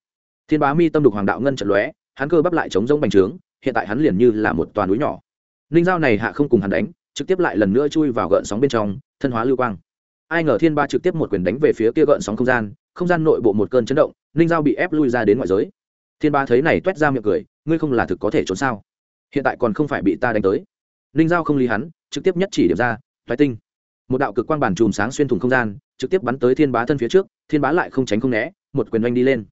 Thiên bá mi tâm đục hoàng đạo ngân trận lóe, hắn cơ bắp lại chống rông bành trướng, hiện tại hắn liền như là một toàn núi nhỏ. Ninh giao này hạ không cùng hắn đánh, trực tiếp lại lần nữa chui vào gợn sóng bên trong, thân hóa lưu quang. Ai ngờ thiên ba trực tiếp một quyền đánh về phía kia gợn sóng không gian không gian nội bộ một cơn chấn động ninh giao bị ép lui ra đến ngoại giới. Thiên ba thấy này t u é t ra miệng cười, ngươi không là thực có thể trốn sao? Hiện tại còn không phải bị ta đánh tới. Ninh giao không lý hắn, trực tiếp nhất chỉ điểm ra, thoái tinh một đạo cực quang bản chùm sáng xuyên thủng không gian, trực tiếp bắn tới thiên bá thân phía trước, thiên bá lại không tránh không né, một quyền oanh đi lên.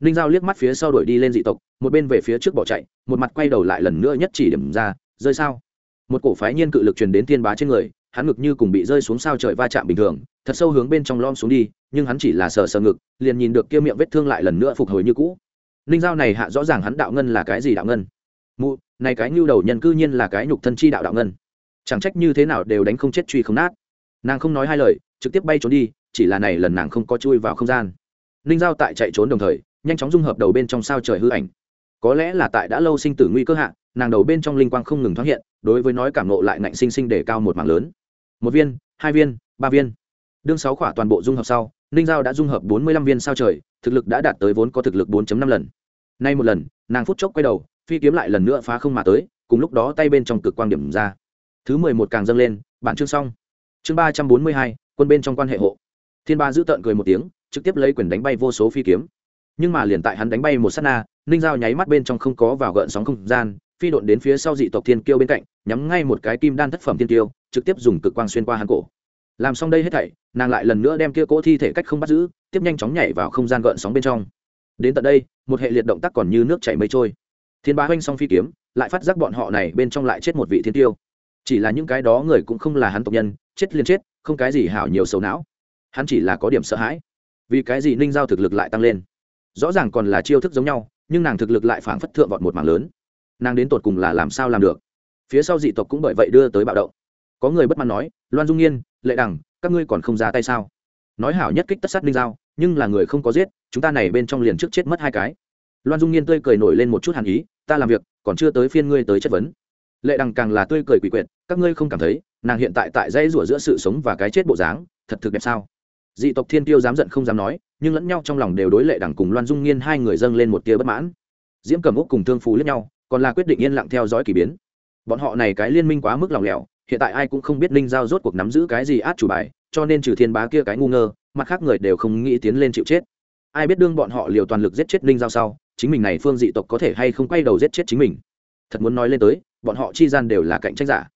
Ninh giao liếc mắt phía sau đuổi đi lên dị tộc, một bên về phía trước bỏ chạy, một mặt quay đầu lại lần nữa nhất chỉ điểm ra, rơi sao? Một cổ phái nhiên cự lực truyền đến thiên bá trên người, hắn ngực như cùng bị rơi xuống sao trời va chạm bình thường, thật sâu hướng bên trong lom xuống đi, nhưng hắn chỉ là sờ sờ ngực, liền nhìn được kia miệng vết thương lại lần nữa phục hồi như cũ. Ninh giao này hạ rõ ràng hắn đạo ngân là cái gì đạo ngân? Mụ, này cái nhu đầu nhân cư nhiên là cái nhục thân chi đạo đạo ngân. Chẳng trách như thế nào đều đánh không chết truy không nát nàng không nói hai lời, trực tiếp bay trốn đi, chỉ là này lần nàng không có chui vào không gian. Ninh giao tại chạy trốn đồng thời, nhanh chóng dung hợp đầu bên trong sao trời hư ảnh. Có lẽ là tại đã lâu sinh tử nguy cơ hạ, nàng đầu bên trong linh quang không ngừng thoáng hiện, đối với nói cảm nộ lại ngạnh sinh sinh để cao một mảng lớn. Một viên, hai viên, ba viên. Đương sáu khỏa toàn bộ dung hợp sau, ninh giao đã dung hợp bốn mươi lăm viên sao trời, thực lực đã đạt tới vốn có thực lực bốn năm lần. Nay một lần, nàng phút chốc quay đầu, phi kiếm lại lần nữa phá không mà tới, cùng lúc đó tay bên trong cực quang điểm ra. Thứ mười một càng dâng lên, bản chương xong chương ba trăm bốn mươi hai, quân bên trong quan hệ hộ. Thiên ba giữ tợn cười một tiếng, trực tiếp lấy quyền đánh bay vô số phi kiếm. Nhưng mà liền tại hắn đánh bay một sát na, ninh giao nháy mắt bên trong không có vào gợn sóng không gian, phi độn đến phía sau dị tộc thiên kiêu bên cạnh, nhắm ngay một cái kim đan thất phẩm thiên kiêu, trực tiếp dùng cực quang xuyên qua hắn cổ. Làm xong đây hết thảy, nàng lại lần nữa đem kia cỗ thi thể cách không bắt giữ, tiếp nhanh chóng nhảy vào không gian gợn sóng bên trong. Đến tận đây, một hệ liệt động tác còn như nước chảy mây trôi. Thiên bá huynh xong phi kiếm, lại phát giác bọn họ này bên trong lại chết một vị thiên tiêu chỉ là những cái đó người cũng không là hắn tộc nhân chết liền chết, không cái gì hảo nhiều sầu não. Hắn chỉ là có điểm sợ hãi. Vì cái gì ninh giao thực lực lại tăng lên? Rõ ràng còn là chiêu thức giống nhau, nhưng nàng thực lực lại phảng phất thượng vọt một mảng lớn. Nàng đến tột cùng là làm sao làm được? Phía sau dị tộc cũng bởi vậy đưa tới bạo động. Có người bất mãn nói, loan dung nghiên lệ đằng, các ngươi còn không ra tay sao? Nói hảo nhất kích tất sát ninh giao, nhưng là người không có giết, chúng ta này bên trong liền trước chết mất hai cái. Loan dung nghiên tươi cười nổi lên một chút hàn ý, ta làm việc, còn chưa tới phiên ngươi tới chất vấn. Lệ đằng càng là tươi cười quỷ quyệt, các ngươi không cảm thấy nàng hiện tại tại dây rủa giữa sự sống và cái chết bộ dáng, thật thực đẹp sao? Dị tộc thiên tiêu dám giận không dám nói, nhưng lẫn nhau trong lòng đều đối lệ đằng cùng loan dung nghiên hai người dâng lên một tia bất mãn. Diễm cầm úc cùng thương phú lẫn nhau, còn là quyết định yên lặng theo dõi k ỳ biến. Bọn họ này cái liên minh quá mức lòng lẻo, hiện tại ai cũng không biết ninh giao rốt cuộc nắm giữ cái gì át chủ bài, cho nên trừ thiên bá kia cái ngu ngơ, mặt khác người đều không nghĩ tiến lên chịu chết. Ai biết đương bọn họ liều toàn lực giết chết ninh giao sau, chính mình này phương dị tộc có thể hay không quay đầu giết chết chính mình? Thật muốn nói lên tới, bọn họ chi gian đều là cạnh tranh giả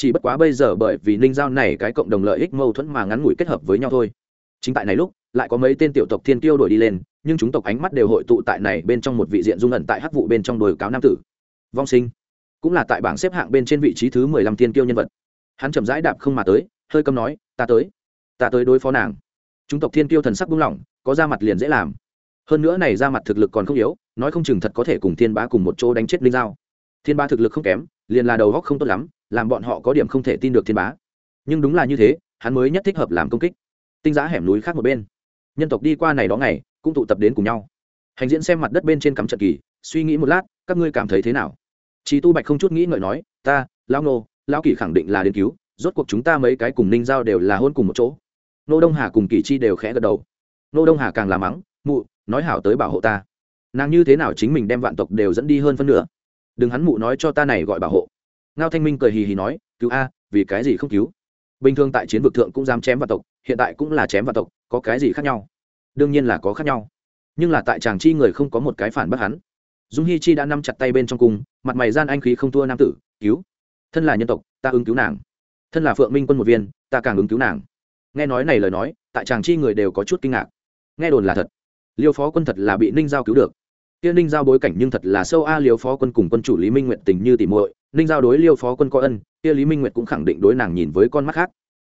chỉ bất quá bây giờ bởi vì ninh giao này cái cộng đồng lợi ích mâu thuẫn mà ngắn ngủi kết hợp với nhau thôi. Chính tại này lúc, lại có mấy tên tiểu tộc thiên tiêu đổi đi lên, nhưng chúng tộc ánh mắt đều hội tụ tại này bên trong một vị diện dung ẩn tại hắc vụ bên trong đồi cáo nam tử. Vong sinh, cũng là tại bảng xếp hạng bên trên vị trí thứ mười lăm thiên tiêu nhân vật. Hắn chậm rãi đạp không mà tới, hơi câm nói, ta tới ta tới đối phó nàng. Chúng tộc thiên tiêu thần sắc buông lỏng, có ra mặt liền dễ làm. Hơn nữa này ra mặt thực lực còn không yếu, nói không chừng thật có thể cùng thiên bá cùng một chỗ đánh chết linh giao. Thiên bá thực lực không kém, liền là đầu góc không tốt lắm làm bọn họ có điểm không thể tin được thiên bá. Nhưng đúng là như thế, hắn mới nhất thích hợp làm công kích. Tinh giá hẻm núi khác một bên. Nhân tộc đi qua này đó ngày, cũng tụ tập đến cùng nhau. Hành diễn xem mặt đất bên trên cắm trận kỳ, suy nghĩ một lát, các ngươi cảm thấy thế nào? Chị tu bạch không chút nghĩ ngợi nói, ta, lão nô lão kỳ khẳng định là đến cứu, rốt cuộc chúng ta mấy cái cùng ninh giao đều là hôn cùng một chỗ. Nô đông hà cùng kỳ chi đều khẽ gật đầu. Nô đông hà càng làm mắng, mụ, nói hảo tới bảo hộ ta. Nàng như thế nào chính mình đem vạn tộc đều dẫn đi hơn phân nửa. Đừng hắn mụ nói cho ta này gọi bảo hộ ngao thanh minh cười hì hì nói, cứu a, vì cái gì không cứu? Bình thường tại chiến vực thượng cũng dám chém vào tộc, hiện tại cũng là chém vào tộc, có cái gì khác nhau? Đương nhiên là có khác nhau. Nhưng là tại chàng chi người không có một cái phản bác hắn. Dung hi chi đã nắm chặt tay bên trong cung, mặt mày gian anh khí không thua nam tử, cứu. Thân là nhân tộc, ta ứng cứu nàng. Thân là phượng minh quân một viên, ta càng ứng cứu nàng. Nghe nói này lời nói, tại chàng chi người đều có chút kinh ngạc. Nghe đồn là thật. Liêu phó quân thật là bị ninh giao cứu được. Tiên ninh giao bối cảnh nhưng thật là sâu a, liêu phó quân cùng quân chủ lý minh nguyện tình như tỉ muội ninh giao đối liêu phó quân có ân, kia lý minh Nguyệt cũng khẳng định đối nàng nhìn với con mắt khác.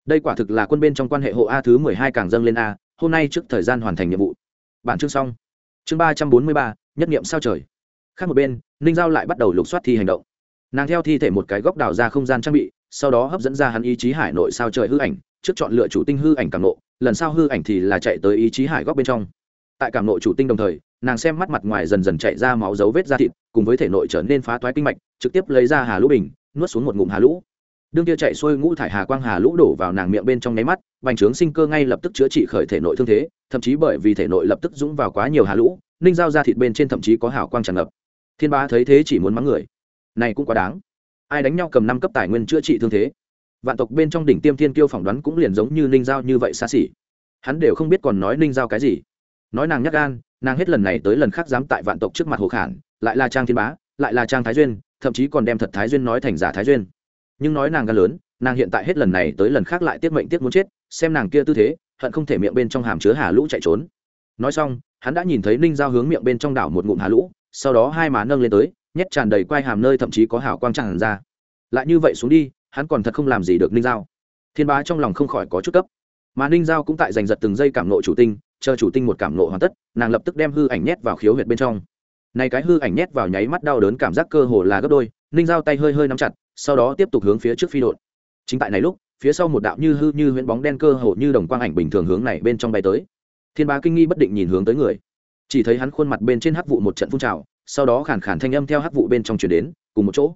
Đây quả thực là quân bên trong quan hệ hộ a thứ mười hai càng dâng lên a, hôm nay trước thời gian hoàn thành nhiệm vụ. Bản chương xong. Chương ba trăm bốn mươi ba, nhất nghiệm sao trời. Khác một bên, ninh giao lại bắt đầu lục soát thi hành động. Nàng theo thi thể một cái góc đào ra không gian trang bị, sau đó hấp dẫn ra hắn ý chí hải nội sao trời hư ảnh, trước chọn lựa chủ tinh hư ảnh càng nộ, lần sau hư ảnh thì là chạy tới ý chí hải góc bên trong tại cảm nội chủ tinh đồng thời, nàng xem mắt mặt ngoài dần dần chạy ra máu dấu vết da thịt, cùng với thể nội trở nên phá toái kinh mạch, trực tiếp lấy ra hà lũ bình, nuốt xuống một ngụm hà lũ. Đương kia chạy xuôi ngũ thải hà quang hà lũ đổ vào nàng miệng bên trong nháy mắt, bành trướng sinh cơ ngay lập tức chữa trị khởi thể nội thương thế, thậm chí bởi vì thể nội lập tức dũng vào quá nhiều hà lũ, ninh dao ra thịt bên trên thậm chí có hào quang tràn ngập. Thiên ba thấy thế chỉ muốn mắng người. Này cũng quá đáng. Ai đánh nhau cầm năm cấp tài nguyên chữa trị thương thế? Vạn tộc bên trong đỉnh tiêm thiên kiêu phỏng đoán cũng liền giống như ninh giao như vậy xa xỉ. Hắn đều không biết còn nói ninh giao cái gì nói nàng nhắc gan, nàng hết lần này tới lần khác dám tại vạn tộc trước mặt hồ khản, lại là trang thiên bá, lại là trang thái duyên, thậm chí còn đem thật thái duyên nói thành giả thái duyên. Nhưng nói nàng gan lớn, nàng hiện tại hết lần này tới lần khác lại tiết mệnh tiết muốn chết, xem nàng kia tư thế, hận không thể miệng bên trong hàm chứa hà lũ chạy trốn. Nói xong, hắn đã nhìn thấy ninh giao hướng miệng bên trong đảo một ngụm hà lũ, sau đó hai má nâng lên tới, nhét tràn đầy quai hàm nơi thậm chí có hào quang tràn ra. Lại như vậy xuống đi, hắn còn thật không làm gì được ninh giao. Thiên bá trong lòng không khỏi có chút cấp. Mà ninh giao cũng tại giành giật từng giây cảm nộ chủ tinh chờ chủ tinh một cảm nộ hoàn tất, nàng lập tức đem hư ảnh nhét vào khiếu huyệt bên trong. Này cái hư ảnh nhét vào nháy mắt đau đớn cảm giác cơ hồ là gấp đôi, ninh giao tay hơi hơi nắm chặt, sau đó tiếp tục hướng phía trước phi đột chính tại này lúc, phía sau một đạo như hư như huyễn bóng đen cơ hồ như đồng quang ảnh bình thường hướng này bên trong bay tới. Thiên bá kinh nghi bất định nhìn hướng tới người. Chỉ thấy hắn khuôn mặt bên trên hắc vụ một trận phun trào, sau đó khản khản thanh âm theo hắc vụ bên trong chuyển đến, cùng một chỗ.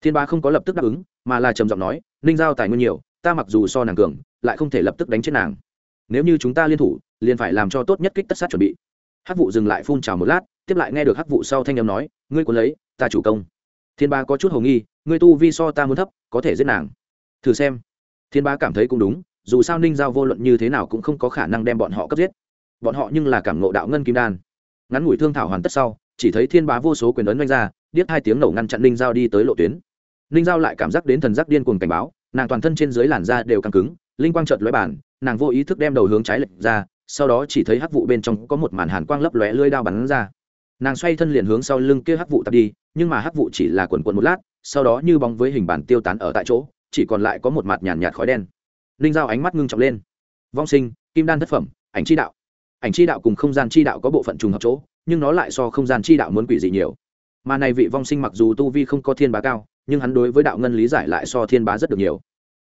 Thiên bá không có lập tức đáp ứng, mà là trầm giọng nói, ninh giao tài nguyên nhiều, ta mặc dù so nàng cường, lại không thể lập tức đánh chết nàng nếu như chúng ta liên thủ, liền phải làm cho tốt nhất kích tất sát chuẩn bị. Hắc vụ dừng lại phun trào một lát, tiếp lại nghe được hắc vụ sau thanh âm nói, ngươi cuốn lấy, ta chủ công. Thiên ba có chút hầu nghi, ngươi tu vi so ta muốn thấp, có thể giết nàng. Thử xem. Thiên ba cảm thấy cũng đúng, dù sao ninh giao vô luận như thế nào cũng không có khả năng đem bọn họ cấp giết. Bọn họ nhưng là cảm ngộ đạo ngân kim đan. Ngắn ngủi thương thảo hoàn tất sau, chỉ thấy thiên bá vô số quyền ấn oanh ra, điếc hai tiếng nổ ngăn chặn ninh giao đi tới lộ tuyến. Ninh giao lại cảm giác đến thần giác điên cuồng cảnh báo, nàng toàn thân trên dưới làn da đều căng cứng, linh quang trợt lóe bản nàng vô ý thức đem đầu hướng trái lệch ra, sau đó chỉ thấy hắc vụ bên trong có một màn hàn quang lấp lóe lưỡi đao bắn ra. Nàng xoay thân liền hướng sau lưng kia hắc vụ tập đi, nhưng mà hắc vụ chỉ là quần quần một lát, sau đó như bóng với hình bản tiêu tán ở tại chỗ, chỉ còn lại có một mặt nhàn nhạt khói đen. Ninh giao ánh mắt ngưng trọng lên. Vong sinh, kim đan thất phẩm, ảnh chi đạo. Ảnh chi đạo cùng không gian chi đạo có bộ phận trùng hợp chỗ, nhưng nó lại so không gian chi đạo muốn quỷ dị nhiều. Mà này vị vong sinh mặc dù tu vi không có thiên bá cao, nhưng hắn đối với đạo ngân lý giải lại so thiên bá rất được nhiều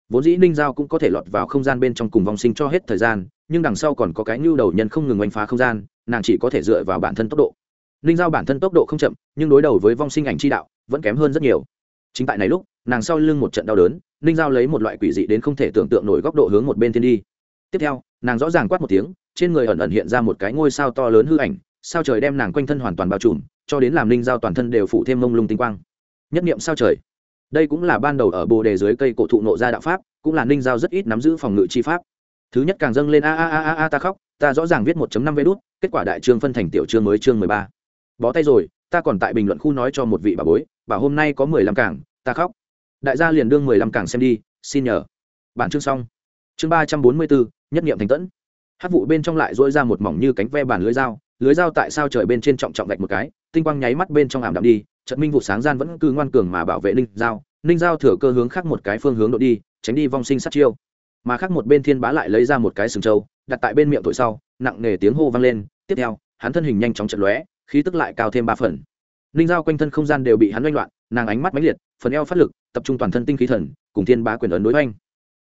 vốn dĩ ninh giao cũng có thể lọt vào không gian bên trong cùng vong sinh cho hết thời gian, nhưng đằng sau còn có cái nhu đầu nhân không ngừng oanh phá không gian, nàng chỉ có thể dựa vào bản thân tốc độ. Ninh giao bản thân tốc độ không chậm, nhưng đối đầu với vong sinh ảnh chi đạo, vẫn kém hơn rất nhiều. Chính tại này lúc, nàng sau lưng một trận đau đớn, ninh giao lấy một loại quỷ dị đến không thể tưởng tượng nổi góc độ hướng một bên thiên đi. Tiếp theo, nàng rõ ràng quát một tiếng, trên người ẩn ẩn hiện ra một cái ngôi sao to lớn hư ảnh, sao trời đem nàng quanh thân hoàn toàn bao trùm, cho đến làm ninh giao toàn thân đều phụ thêm mông lung tinh quang. Nhất niệm sao trời đây cũng là ban đầu ở bồ đề dưới cây cổ thụ nộ ra đạo pháp, cũng là ninh giao rất ít nắm giữ phòng ngự chi pháp. Thứ nhất càng dâng lên a a a a a ta khóc, ta rõ ràng viết 1 năm vé đút, kết quả đại trương phân thành tiểu trương mới chương mười ba. Bó tay rồi, ta còn tại bình luận khu nói cho một vị bà bối bảo hôm nay có mười lăm cảng ta khóc. Đại gia liền đương mười lăm cảng xem đi, xin nhờ. Bản chương xong. Chương ba trăm bốn mươi bốn, nhất nghiệm thành tẫn. Hát vụ bên trong lại dỗi ra một mỏng như cánh ve bàn lưới dao lưới dao tại sao trời bên trên trọng trọng gạch một cái tinh quang nháy mắt bên trong ảm đạm đi, trận minh vụ sáng gian vẫn cứ ngoan cường mà bảo vệ ninh Giao. ninh Giao thừa cơ hướng khác một cái phương hướng đội đi, tránh đi vong sinh sát chiêu. Mà khác một bên thiên bá lại lấy ra một cái sừng trâu, đặt tại bên miệng thổi sau, nặng nề tiếng hô vang lên. Tiếp theo, hắn thân hình nhanh chóng trận lóe, khí tức lại cao thêm ba phần. Ninh Giao quanh thân không gian đều bị hắn oanh loạn, nàng ánh mắt mãnh liệt, phần eo phát lực, tập trung toàn thân tinh khí thần, cùng thiên bá quyền ấn đối oanh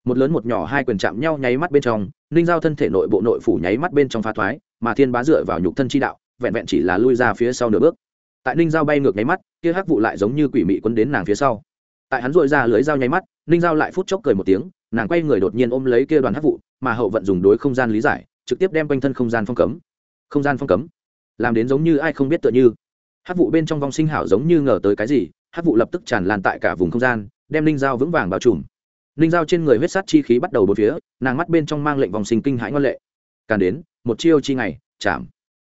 một lớn một nhỏ hai quyền chạm nhau nháy mắt bên trong, ninh giao thân thể nội bộ nội phủ nháy mắt bên trong phá thoái, mà thiên bá dựa vào nhục thân chi đạo, vẹn vẹn chỉ là lui ra phía sau nửa bước tại ninh giao bay ngược nháy mắt, kia hắc vụ lại giống như quỷ mị quấn đến nàng phía sau. Tại hắn dội ra lưới dao nháy mắt, ninh giao lại phút chốc cười một tiếng, nàng quay người đột nhiên ôm lấy kia đoàn hắc vụ, mà hậu vận dùng đối không gian lý giải, trực tiếp đem quanh thân không gian phong cấm. Không gian phong cấm? Làm đến giống như ai không biết tựa như. Hắc vụ bên trong vong sinh hảo giống như ngờ tới cái gì, hắc vụ lập tức tràn lan tại cả vùng không gian, đem ninh giao vững vàng bao trùm. Ninh giao trên người huyết sát chi khí bắt đầu bốn phía, nàng mắt bên trong mang lệnh vòng sinh kinh hãi ngoan lệ. Càn đến, một chiêu chi ngày, chạm.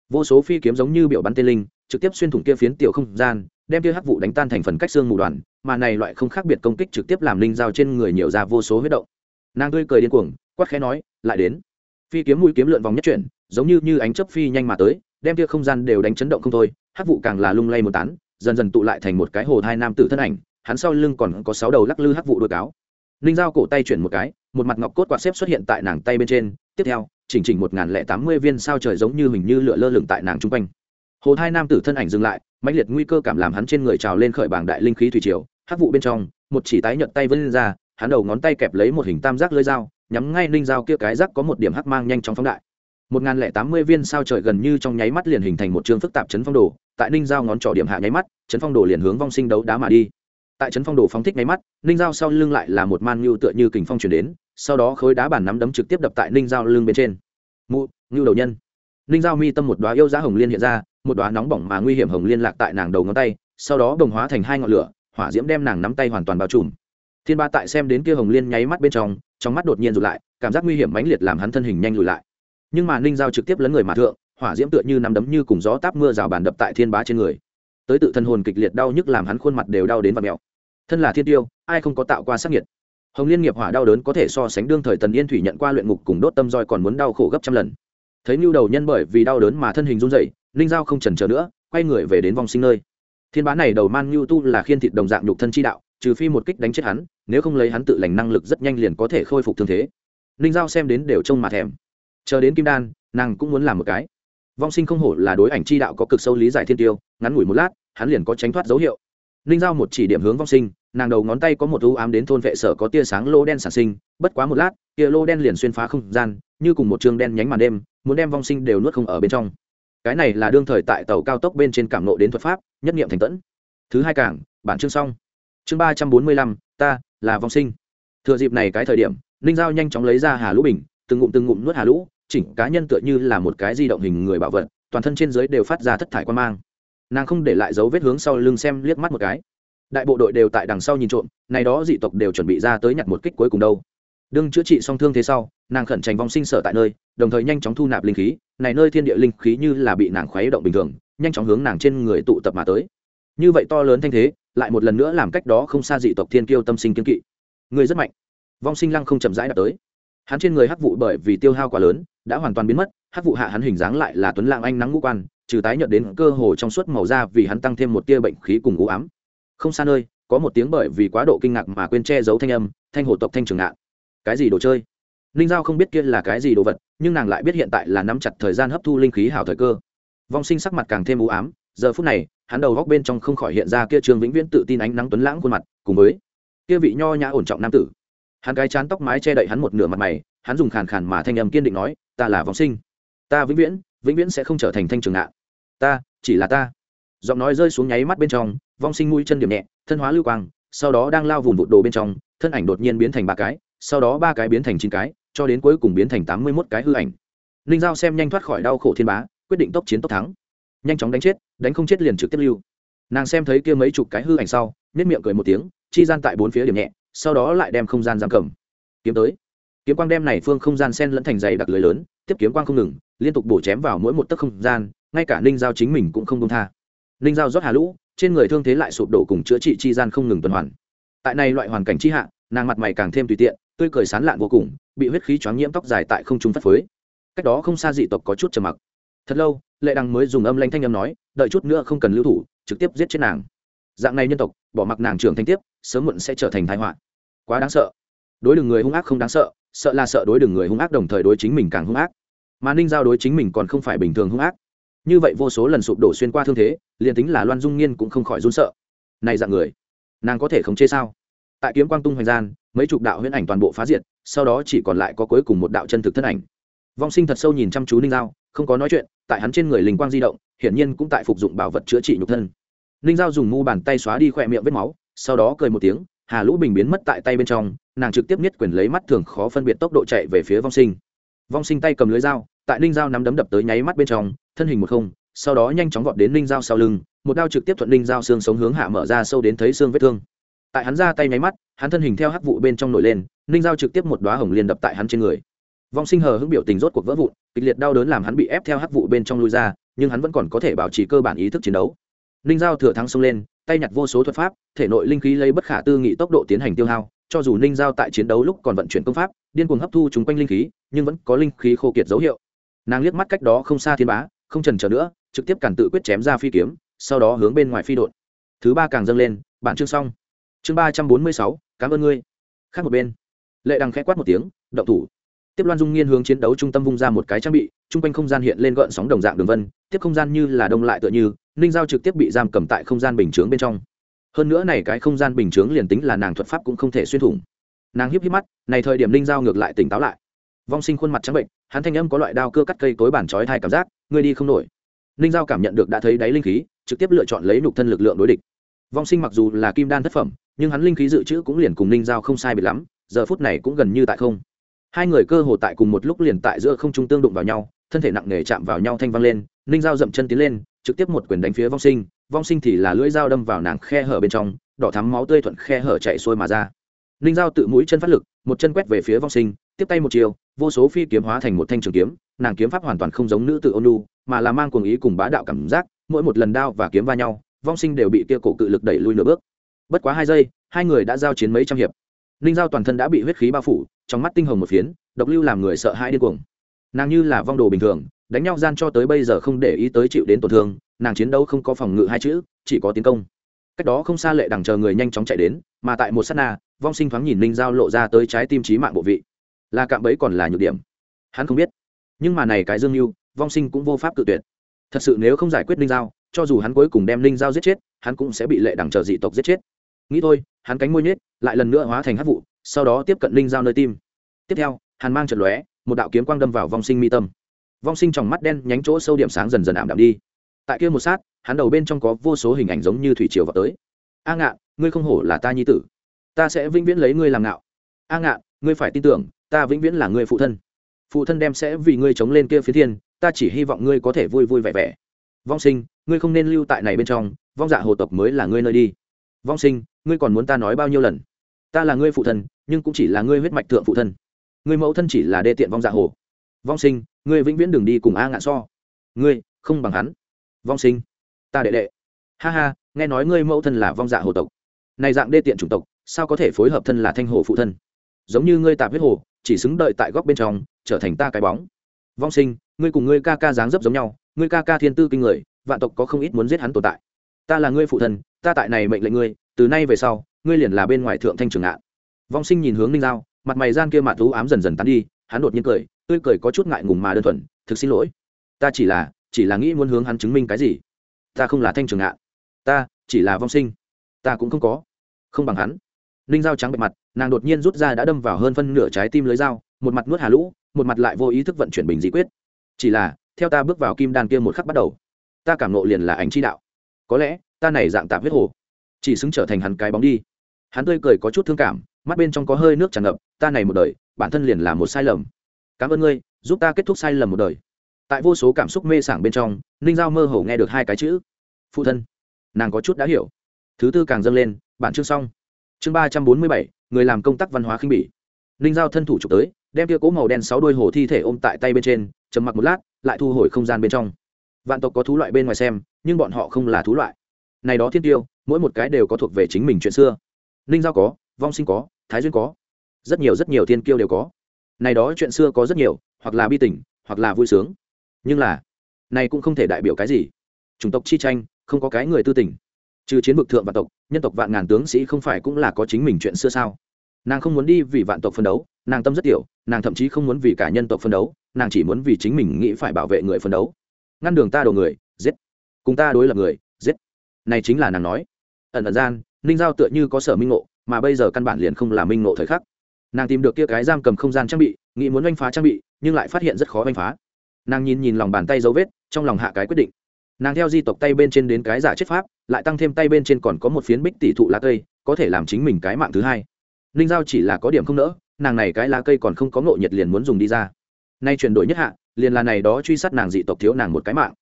Vô số phi kiếm giống như biểu bắn tên linh trực tiếp xuyên thủng kia phiến tiểu không gian, đem kia hắc vụ đánh tan thành phần cách xương mù đoàn, mà này loại không khác biệt công kích trực tiếp làm linh dao trên người nhiều ra vô số huyết động. Nàng tươi cười điên cuồng, quát khẽ nói, lại đến. Phi kiếm mũi kiếm lượn vòng nhất chuyển, giống như như ánh chớp phi nhanh mà tới, đem kia không gian đều đánh chấn động không thôi, hắc vụ càng là lung lay một tán, dần dần tụ lại thành một cái hồ hai nam tử thân ảnh, hắn sau lưng còn có sáu đầu lắc lư hắc vụ đôi cáo. Ninh dao cổ tay chuyển một cái, một mặt ngọc cốt quạt xếp xuất hiện tại nàng tay bên trên, tiếp theo, chỉnh chỉnh một ngàn lẻ tám mươi viên sao trời giống như hình như lửa lơ lửng tại nàng chung quanh hồ hai nam tử thân ảnh dừng lại, mãnh liệt nguy cơ cảm làm hắn trên người trào lên khởi bảng đại linh khí thủy triều, hắc vụ bên trong, một chỉ tái nhợt tay vươn lên ra, hắn đầu ngón tay kẹp lấy một hình tam giác lưỡi dao, nhắm ngay ninh dao kia cái rắc có một điểm hắc mang nhanh chóng phóng đại. Một nghìn lẻ tám mươi viên sao trời gần như trong nháy mắt liền hình thành một chương phức tạp chấn phong đồ, tại ninh dao ngón trỏ điểm hạ nháy mắt, chấn phong đồ liền hướng vong sinh đấu đá mà đi. Tại trấn phong đồ phóng thích nháy mắt ninh dao sau lưng lại là một man ngưu tựa như kình phong chuyển đến, sau đó khối đá bản nắm đấm trực tiếp đập tại ninh dao lưng bên trên. Mụ ngưu đầu nhân. Ninh dao mi tâm một đoá yêu giá hồng liên hiện ra một đoá nóng bỏng mà nguy hiểm hồng liên lạc tại nàng đầu ngón tay, sau đó đồng hóa thành hai ngọn lửa, hỏa diễm đem nàng nắm tay hoàn toàn bao trùm. Thiên ba tại xem đến kia hồng liên nháy mắt bên trong trong mắt đột nhiên rụt lại, cảm giác nguy hiểm mãnh liệt làm hắn thân hình nhanh lùi lại. Nhưng mà ninh giao trực tiếp lấn người mà thượng, hỏa diễm tựa như nắm đấm như cùng gió táp mưa rào bàn đập tại thiên bá trên người. Tới tự thân hồn kịch liệt đau nhức làm hắn khuôn mặt đều đau đến vặn mẹo thân là thiên tiêu, ai không có tạo qua sắc nhiệt hồng liên nghiệp hỏa đau đớn có thể so sánh đương thời tần yên thủy nhận qua luyện ngục cùng đốt tâm roi còn muốn đau khổ gấp trăm lần. Thấy nhu đầu nhân bởi vì đau đớn mà thân hình run dậy ninh giao không trần chờ nữa, quay người về đến vòng sinh nơi. Thiên bá này đầu man nhu tu là khiên thịt đồng dạng nhục thân chi đạo, trừ phi một kích đánh chết hắn, nếu không lấy hắn tự lành năng lực rất nhanh liền có thể khôi phục thương thế. Ninh giao xem đến đều trông mà thèm. Chờ đến kim đan, nàng cũng muốn làm một cái. Vong sinh không hổ là đối ảnh chi đạo có cực sâu lý giải thiên tiêu, ngắn ngủi một lát, hắn liền có tránh thoát dấu hiệu. Ninh giao một chỉ điểm hướng vong sinh, nàng đầu ngón tay có một u ám đến thôn vệ sở có tia sáng lô đen sản sinh, bất quá một lát, tia lô đen liền xuyên phá không gian, như cùng một chương đen nhánh màn đêm, muốn đem vong sinh đều nuốt không ở bên trong cái này là đương thời tại tàu cao tốc bên trên cảm nộ đến thuật pháp, nhất nghiệm thành tẫn. Thứ hai cảng, bản chương xong. Chương ba trăm bốn mươi lăm, ta là vong sinh. Thừa dịp này cái thời điểm, ninh giao nhanh chóng lấy ra hà lũ bình, từng ngụm từng ngụm nuốt hà lũ, chỉnh cá nhân tựa như là một cái di động hình người bảo vật, toàn thân trên dưới đều phát ra thất thải quan mang. Nàng không để lại dấu vết hướng sau lưng xem liếc mắt một cái. Đại bộ đội đều tại đằng sau nhìn trộm, này đó dị tộc đều chuẩn bị ra tới nhặt một kích cuối cùng đâu. Đương chữa trị xong thương thế sau, nàng khẩn trành vong sinh sở tại nơi, đồng thời nhanh chóng thu nạp linh khí này nơi thiên địa linh khí như là bị nàng khuấy động bình thường, nhanh chóng hướng nàng trên người tụ tập mà tới. Như vậy to lớn thanh thế, lại một lần nữa làm cách đó không xa dị tộc thiên kiêu tâm sinh kiên kỵ. Người rất mạnh. Vong sinh lăng không chậm rãi đạp tới. Hắn trên người hắc vụ bởi vì tiêu hao quá lớn, đã hoàn toàn biến mất, hắc vụ hạ hắn hình dáng lại là tuấn lãng anh nắng ngũ quan, trừ tái nhợt đến cơ hồ trong suốt màu da vì hắn tăng thêm một tia bệnh khí cùng u ám. Không xa nơi, có một tiếng bởi vì quá độ kinh ngạc mà quên che giấu thanh âm, thanh hồ tộc thanh trường ngạn. Cái gì đồ chơi? Ninh giao không biết kia là cái gì đồ vật, nhưng nàng lại biết hiện tại là nắm chặt thời gian hấp thu linh khí hào thời cơ. Vong sinh sắc mặt càng thêm u ám, giờ phút này, hắn đầu góc bên trong không khỏi hiện ra kia trương vĩnh viễn tự tin ánh nắng tuấn lãng khuôn mặt, cùng với kia vị nho nhã ổn trọng nam tử. Hắn cái chán tóc mái che đậy hắn một nửa mặt mày, hắn dùng khàn khàn mà thanh âm kiên định nói, ta là vong sinh. Ta vĩnh viễn vĩnh viễn sẽ không trở thành thanh trường nạn ta, chỉ là ta. Giọng nói rơi xuống nháy mắt bên trong, vong sinh mũi chân điểm nhẹ, thân hóa lưu quang, sau đó đang lao vùng vụt đồ bên trong, thân ảnh đột nhiên biến thành ba cái, sau đó ba cái biến thành chín cái cho đến cuối cùng biến thành tám mươi mốt cái hư ảnh. Ninh giao xem nhanh thoát khỏi đau khổ thiên bá, quyết định tốc chiến tốc thắng. Nhanh chóng đánh chết, đánh không chết liền trực tiếp lưu. Nàng xem thấy kia mấy chục cái hư ảnh sau nếp miệng cười một tiếng, chi gian tại bốn phía điểm nhẹ, sau đó lại đem không gian giam cầm. Kiếm tới. Kiếm quang đem này phương không gian sen lẫn thành dày đặc lưới lớn, tiếp kiếm quang không ngừng, liên tục bổ chém vào mỗi một tấc không gian, ngay cả ninh giao chính mình cũng không công tha. Ninh giao rót hà lũ, trên người thương thế lại sụp đổ cùng chữa trị chi gian không ngừng tuần hoàn. Tại này loại hoàn cảnh chi hạ, nàng mặt mày càng thêm tùy tiện, tươi cười sán lạn vô cùng bị huyết khí choáng nhiễm tóc dài tại không trung phất phới. Cách đó không xa dị tộc có chút trầm mặc. Thật lâu, lệ đăng mới dùng âm lanh thanh âm nói, đợi chút nữa không cần lưu thủ, trực tiếp giết chết nàng. Dạng này nhân tộc, bỏ mặc nàng trưởng thanh tiếp, sớm muộn sẽ trở thành thái họa. Quá đáng sợ. Đối đường người hung ác không đáng sợ sợ là sợ đối đường người hung ác đồng thời đối chính mình càng hung ác. Mà ninh giao đối chính mình còn không phải bình thường hung ác. Như vậy vô số lần sụp đổ xuyên qua thương thế, liền tính là loan dung nghiên cũng không khỏi run sợ. Này dạng người, nàng có thể khống chế sao? Tại kiếm quang tung hoành gian mấy chục đạo huyễn ảnh toàn bộ phá diệt, sau đó chỉ còn lại có cuối cùng một đạo chân thực thân ảnh. Vong sinh thật sâu nhìn chăm chú ninh giao, không có nói chuyện, tại hắn trên người linh quang di động, hiển nhiên cũng tại phục dụng bảo vật chữa trị nhục thân. Ninh giao dùng mu bàn tay xóa đi khỏe miệng vết máu, sau đó cười một tiếng, hà lũ bình biến mất tại tay bên trong, nàng trực tiếp nhất quyền lấy mắt thường khó phân biệt tốc độ chạy về phía vong sinh. Vong sinh tay cầm lưới dao, tại ninh dao nắm đấm đập tới nháy mắt bên trong, thân hình một không, sau đó nhanh chóng vọt đến ninh dao sau lưng, một đao trực tiếp thuận ninh dao xương sống hướng hạ mở ra sâu đến thấy xương vết thương tại hắn ra tay nháy mắt, hắn thân hình theo hắc vụ bên trong nổi lên, ninh giao trực tiếp một đoá hồng liên đập tại hắn trên người. Vong sinh hờ hững biểu tình rốt cuộc vỡ vụn, kịch liệt đau đớn làm hắn bị ép theo hắc vụ bên trong lui ra, nhưng hắn vẫn còn có thể bảo trì cơ bản ý thức chiến đấu. Ninh giao thừa thắng xông lên, tay nhặt vô số thuật pháp, thể nội linh khí lấy bất khả tư nghị tốc độ tiến hành tiêu hao, cho dù ninh giao tại chiến đấu lúc còn vận chuyển công pháp, điên cuồng hấp thu chúng quanh linh khí, nhưng vẫn có linh khí khô kiệt dấu hiệu. Nàng liếc mắt cách đó không xa thiên bá, không trần trở nữa, trực tiếp cản tự quyết chém ra phi kiếm, sau đó hướng bên ngoài phi đột thứ ba càng dâng lên, bản chương xong chương ba trăm bốn mươi sáu, cảm ơn ngươi. Khác một bên, lệ đằng khẽ quát một tiếng, động thủ. Tiếp loan dung nghiên hướng chiến đấu trung tâm vung ra một cái trang bị, chung quanh không gian hiện lên gợn sóng đồng dạng đường vân, tiếp không gian như là đông lại tựa như, ninh giao trực tiếp bị giam cầm tại không gian bình chướng bên trong. Hơn nữa này cái không gian bình chướng liền tính là nàng thuật pháp cũng không thể xuyên thủng. Nàng hiếp hiếp mắt, này thời điểm ninh giao ngược lại tỉnh táo lại. Vong sinh khuôn mặt trắng bệnh, hắn thanh âm có loại đao cưa cắt cây tối bản trói thai cảm giác, ngươi đi không nổi. Ninh giao cảm nhận được đã thấy đáy linh khí, trực tiếp lựa chọn lấy nục thân lực lượng đối địch. Vong sinh mặc dù là kim đan thất phẩm nhưng hắn linh khí dự trữ cũng liền cùng ninh giao không sai bị lắm, giờ phút này cũng gần như tại không. Hai người cơ hồ tại cùng một lúc liền tại giữa không trung tương đụng vào nhau, thân thể nặng nề chạm vào nhau thanh vang lên, ninh giao dậm chân tiến lên, trực tiếp một quyền đánh phía vong sinh vong sinh thì là lưỡi dao đâm vào nàng khe hở bên trong, đỏ thắm máu tươi thuận khe hở chạy xuôi mà ra. Ninh giao tự mũi chân phát lực, một chân quét về phía vong sinh, tiếp tay một chiều, vô số phi kiếm hóa thành một thanh trường kiếm, nàng kiếm pháp hoàn toàn không giống nữ tự ônu mà là mang cuồng ý cùng bá đạo cảm giác, mỗi một lần đao và kiếm va nhau, vong sinh đều bị kia cổ cự lực đẩy lui nửa bước bất quá hai giây, hai người đã giao chiến mấy trăm hiệp. Ninh giao toàn thân đã bị huyết khí bao phủ, trong mắt tinh hồng một phiến, độc lưu làm người sợ hãi điên cuồng. Nàng như là vong đồ bình thường, đánh nhau gian cho tới bây giờ không để ý tới chịu đến tổn thương, nàng chiến đấu không có phòng ngự hai chữ, chỉ có tiến công. Cách đó không xa lệ đằng chờ người nhanh chóng chạy đến, mà tại một s á t na, vong sinh thoáng nhìn ninh giao lộ ra tới trái tim trí mạng bộ vị. Là cạm bẫy còn là nhược điểm? Hắn không biết. Nhưng mà này cái dương mưu vong sinh cũng vô pháp cự tuyệt. Thật sự nếu không giải quyết ninh giao, cho dù hắn cuối cùng đem ninh giao giết chết, hắn cũng sẽ bị lệ đằng chờ dị tộc giết chết nghĩ thôi hắn cánh môi nhết lại lần nữa hóa thành hát vụ sau đó tiếp cận linh giao nơi tim. Tiếp theo hắn mang trận lóe một đạo kiếm quang đâm vào vong sinh mi tâm. Vong sinh trong mắt đen nhánh chỗ sâu điểm sáng dần dần ảm đạm đi. Tại kia một sát hắn đầu bên trong có vô số hình ảnh giống như thủy triều vào tới. A ngạ, ngươi không hổ là ta nhi tử. Ta sẽ vĩnh viễn lấy ngươi làm ngạo. A ngạ, ngươi phải tin tưởng ta vĩnh viễn là ngươi phụ thân. Phụ thân đem sẽ vì ngươi chống lên kia phía thiên ta chỉ hy vọng ngươi có thể vui vui vẻ vẻ. Vong sinh ngươi không nên lưu tại này bên trong vong dạ hồ tộc mới là ngươi nơi đi. Vong sinh ngươi còn muốn ta nói bao nhiêu lần? Ta là ngươi phụ thân, nhưng cũng chỉ là ngươi huyết mạch thượng phụ thân. Ngươi mẫu thân chỉ là đê tiện vong dạ hồ. Vong sinh, ngươi vĩnh viễn đừng đi cùng a ngạn so. Ngươi, không bằng hắn. Vong sinh, ta đệ đệ. Ha ha, nghe nói ngươi mẫu thân là vong dạ hồ tộc. Này dạng đê tiện chủng tộc, sao có thể phối hợp thân là thanh hồ phụ thân? Giống như ngươi tạp huyết hồ, chỉ xứng đợi tại góc bên trong, trở thành ta cái bóng. Vong sinh, ngươi cùng ngươi ca ca dáng dấp giống nhau, ngươi ca ca thiên tư kinh người, vạn tộc có không ít muốn giết hắn tồn tại. Ta là ngươi phụ thân, ta tại này mệnh lệnh ngươi từ nay về sau, ngươi liền là bên ngoài thượng thanh trường ngạn. Vong sinh nhìn hướng ninh giao, mặt mày gian kia mặt thú ám dần dần tán đi, hắn đột nhiên cười, tươi cười có chút ngại ngùng mà đơn thuần, thực xin lỗi, ta chỉ là chỉ là nghĩ muốn hướng hắn chứng minh cái gì. Ta không là thanh trường ngạn, ta chỉ là vong sinh, ta cũng không có, không bằng hắn. Ninh dao trắng bệ mặt, nàng đột nhiên rút ra đã đâm vào hơn phân nửa trái tim lưới dao, một mặt nuốt hà lũ, một mặt lại vô ý thức vận chuyển bình dị quyết. Chỉ là, theo ta bước vào kim đan kia một khắc bắt đầu, ta cảm nộ liền là ảnh chi đạo. Có lẽ, ta này dạng tạp huyết hồ chỉ xứng trở thành hắn cái bóng đi. Hắn tươi cười có chút thương cảm, mắt bên trong có hơi nước tràn ngập, ta này một đời, bản thân liền là một sai lầm. Cảm ơn ngươi, giúp ta kết thúc sai lầm một đời. Tại vô số cảm xúc mê sảng bên trong, ninh giao mơ hồ nghe được hai cái chữ, phụ thân. Nàng có chút đã hiểu. Thứ tư càng dâng lên, bản chương xong. Chương ba trăm bốn mươi bảy, người làm công tác văn hóa khinh bỉ. Ninh giao thân thủ trục tới, đem kia cố màu đen sáu đôi hồ thi thể ôm tại tay bên trên chầm mặc một lát, lại thu hồi không gian bên trong. Vạn tộc có thú loại bên ngoài xem, nhưng bọn họ không là thú loại. Này đó thiên tiêu mỗi một cái đều có thuộc về chính mình chuyện xưa. Ninh giao có, vong sinh có, thái duyên có. Rất nhiều rất nhiều thiên kiêu đều có. Này đó chuyện xưa có rất nhiều, hoặc là bi tình, hoặc là vui sướng. Nhưng là, này cũng không thể đại biểu cái gì. Chủng tộc chi tranh, không có cái người tư tình. Trừ chiến vực thượng vạn tộc, nhân tộc vạn ngàn tướng sĩ không phải cũng là có chính mình chuyện xưa sao? Nàng không muốn đi vì vạn tộc phân đấu, nàng tâm rất tiểu, nàng thậm chí không muốn vì cả nhân tộc phân đấu, nàng chỉ muốn vì chính mình nghĩ phải bảo vệ người phân đấu. Ngăn đường ta đồ người, giết. Cùng ta đối lập người, giết. Này chính là nàng nói ẩn ẩn gian, ninh giao tựa như có sở minh ngộ, mà bây giờ căn bản liền không là minh ngộ thời khắc. Nàng tìm được kia cái giam cầm không gian trang bị, nghĩ muốn oanh phá trang bị, nhưng lại phát hiện rất khó oanh phá. Nàng nhìn nhìn lòng bàn tay dấu vết, trong lòng hạ cái quyết định. Nàng theo di tộc tay bên trên đến cái giả chết pháp, lại tăng thêm tay bên trên còn có một phiến bích tỷ thụ lá cây, có thể làm chính mình cái mạng thứ hai. Ninh giao chỉ là có điểm không nỡ, nàng này cái lá cây còn không có ngộ nhiệt liền muốn dùng đi ra. Nay chuyển đổi nhất hạ, liền là này đó truy sát nàng dị tộc thiếu nàng một cái mạng.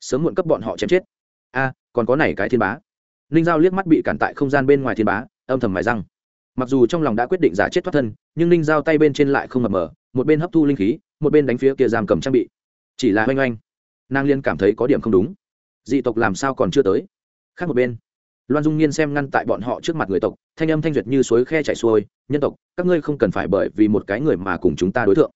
Sớm muộn cấp bọn họ chém chết. A, còn có này cái thiên bá ninh giao liếc mắt bị cản tại không gian bên ngoài thiên bá, âm thầm mài răng. Mặc dù trong lòng đã quyết định giả chết thoát thân, nhưng ninh giao tay bên trên lại không mập mờ, một bên hấp thu linh khí, một bên đánh phía kia giam cầm trang bị. Chỉ là oanh oanh nàng liên cảm thấy có điểm không đúng. Dị tộc làm sao còn chưa tới? Khác một bên, loan dung nhiên xem ngăn tại bọn họ trước mặt người tộc, thanh âm thanh duyệt như suối khe chảy xuôi, nhân tộc, các ngươi không cần phải bởi vì một cái người mà cùng chúng ta đối tượng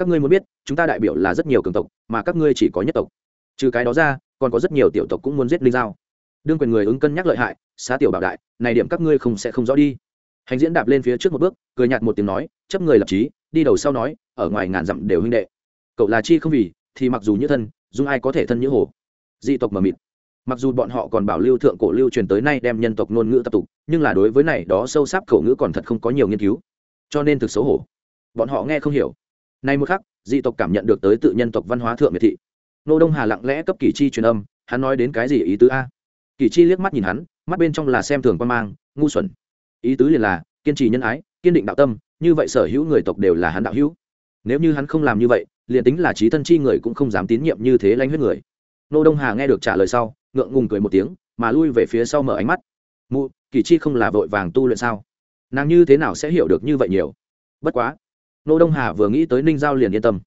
các ngươi muốn biết, chúng ta đại biểu là rất nhiều cường tộc, mà các ngươi chỉ có nhất tộc. Trừ cái đó ra, còn có rất nhiều tiểu tộc cũng muốn giết linh giao đương quyền người ứng cân nhắc lợi hại xá tiểu bảo đại này điểm các ngươi không sẽ không rõ đi hành diễn đạp lên phía trước một bước cười nhạt một tiếng nói chấp người lập trí đi đầu sau nói ở ngoài ngàn dặm đều huynh đệ cậu là chi không vì thì mặc dù như thân dung ai có thể thân như hồ dị tộc mờ mịt mặc dù bọn họ còn bảo lưu thượng cổ lưu truyền tới nay đem nhân tộc ngôn ngữ tập tục nhưng là đối với này đó sâu sắc khẩu ngữ còn thật không có nhiều nghiên cứu cho nên thực xấu hổ bọn họ nghe không hiểu nay một khắc dị tộc cảm nhận được tới tự nhân tộc văn hóa thượng miệt thị nô đông hà lặng lẽ cấp kỳ chi truyền âm hắn nói đến cái gì ý tứ a kỳ chi liếc mắt nhìn hắn, mắt bên trong là xem thường quan mang, ngu xuẩn. Ý tứ liền là, kiên trì nhân ái, kiên định đạo tâm, như vậy sở hữu người tộc đều là hắn đạo hữu. Nếu như hắn không làm như vậy, liền tính là trí thân chi người cũng không dám tín nhiệm như thế lanh huyết người. Nô đông hà nghe được trả lời sau, ngượng ngùng cười một tiếng, mà lui về phía sau mở ánh mắt. Mụ, kỳ chi không là vội vàng tu luyện sao? Nàng như thế nào sẽ hiểu được như vậy nhiều? Bất quá, nô đông hà vừa nghĩ tới ninh giao liền yên tâm.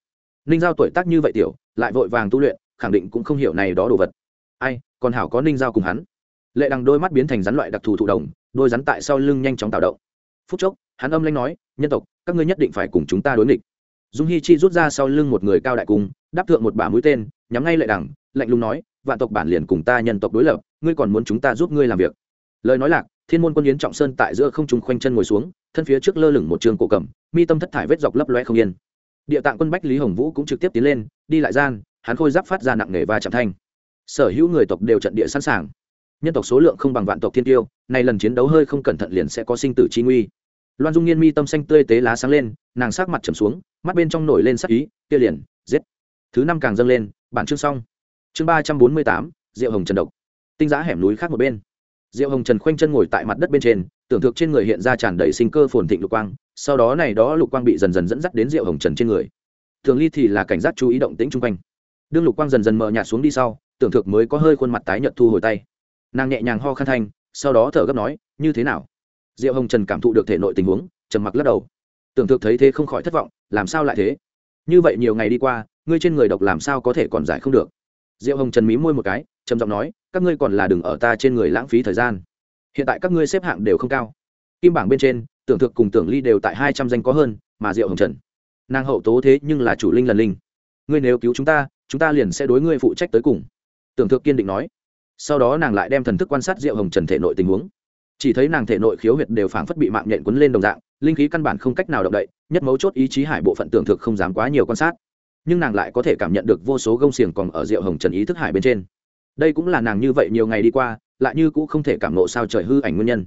Ninh giao tuổi tác như vậy tiểu, lại vội vàng tu luyện, khẳng định cũng không hiểu này đó đồ vật ai, còn hảo có ninh giao cùng hắn. Lệ đằng đôi mắt biến thành rắn loại đặc thù thụ đồng đôi rắn tại sau lưng nhanh chóng tạo động. Phút chốc, hắn âm lanh nói, nhân tộc, các ngươi nhất định phải cùng chúng ta đối nghịch. Dung hi chi rút ra sau lưng một người cao đại cung, đáp thượng một bả mũi tên, nhắm ngay lệ đằng, lạnh lùng nói, vạn tộc bản liền cùng ta nhân tộc đối lập, ngươi còn muốn chúng ta giúp ngươi làm việc. Lời nói lạc, thiên môn quân yến trọng sơn tại giữa không trung khoanh chân ngồi xuống, thân phía trước lơ lửng một trường cổ cầm, mi tâm thất thải vết dọc lấp loe không yên. Địa tạng quân bách lý hồng vũ cũng trực tiếp tiến lên, đi lại gian, hắn khôi giáp phát ra nặng nề và chạm thanh sở hữu người tộc đều trận địa sẵn sàng. Nhân tộc số lượng không bằng vạn tộc thiên tiêu này lần chiến đấu hơi không cẩn thận liền sẽ có sinh tử chi nguy. Loan dung nghiên mi tâm xanh tươi tế lá sáng lên, nàng sát mặt trầm xuống, mắt bên trong nổi lên sắc ý, kia liền, giết. Thứ năm càng dâng lên, bản chương xong. Chương ba trăm bốn mươi tám, diệu hồng trần độc. Tinh giá hẻm núi khác một bên. Diệu hồng trần khoanh chân ngồi tại mặt đất bên trên, tưởng thực trên người hiện ra tràn đầy sinh cơ phồn thịnh lục quang, sau đó này đó lục quang bị dần dần dẫn dắt đến diệu hồng trần trên người. Thường ly thì là cảnh giác chú ý động tĩnh chung quanh. Đương lục quang dần dần mờ nhạt xuống đi sau tưởng thực mới có hơi khuôn mặt tái nhợt thu hồi tay. Nàng nhẹ nhàng ho khăn thanh, sau đó thở gấp nói, như thế nào? Diệu hồng trần cảm thụ được thể nội tình huống, trầm mặc lắc đầu. Tưởng thực thấy thế không khỏi thất vọng, làm sao lại thế? Như vậy nhiều ngày đi qua, ngươi trên người độc làm sao có thể còn giải không được? Diệu hồng trần mí môi một cái, trầm giọng nói, các ngươi còn là đừng ở ta trên người lãng phí thời gian. Hiện tại các ngươi xếp hạng đều không cao. Kim bảng bên trên, tưởng thực cùng tưởng ly đều tại hai trăm danh có hơn, mà diệu hồng trần, nàng hậu tố thế nhưng là chủ linh lần linh. Ngươi nếu cứu chúng ta chúng ta liền sẽ đối ngươi phụ trách tới cùng tưởng thực kiên định nói. Sau đó nàng lại đem thần thức quan sát diệu hồng trần thể nội tình huống. Chỉ thấy nàng thể nội khiếu huyệt đều phảng phất bị mạng nhện quấn lên đồng dạng, linh khí căn bản không cách nào động đậy, nhất mấu chốt ý chí hải bộ phận tưởng thực không dám quá nhiều quan sát. Nhưng nàng lại có thể cảm nhận được vô số gông xiềng còn ở diệu hồng trần ý thức hải bên trên. Đây cũng là nàng như vậy nhiều ngày đi qua, lại như cũng không thể cảm nộ sao trời hư ảnh nguyên nhân.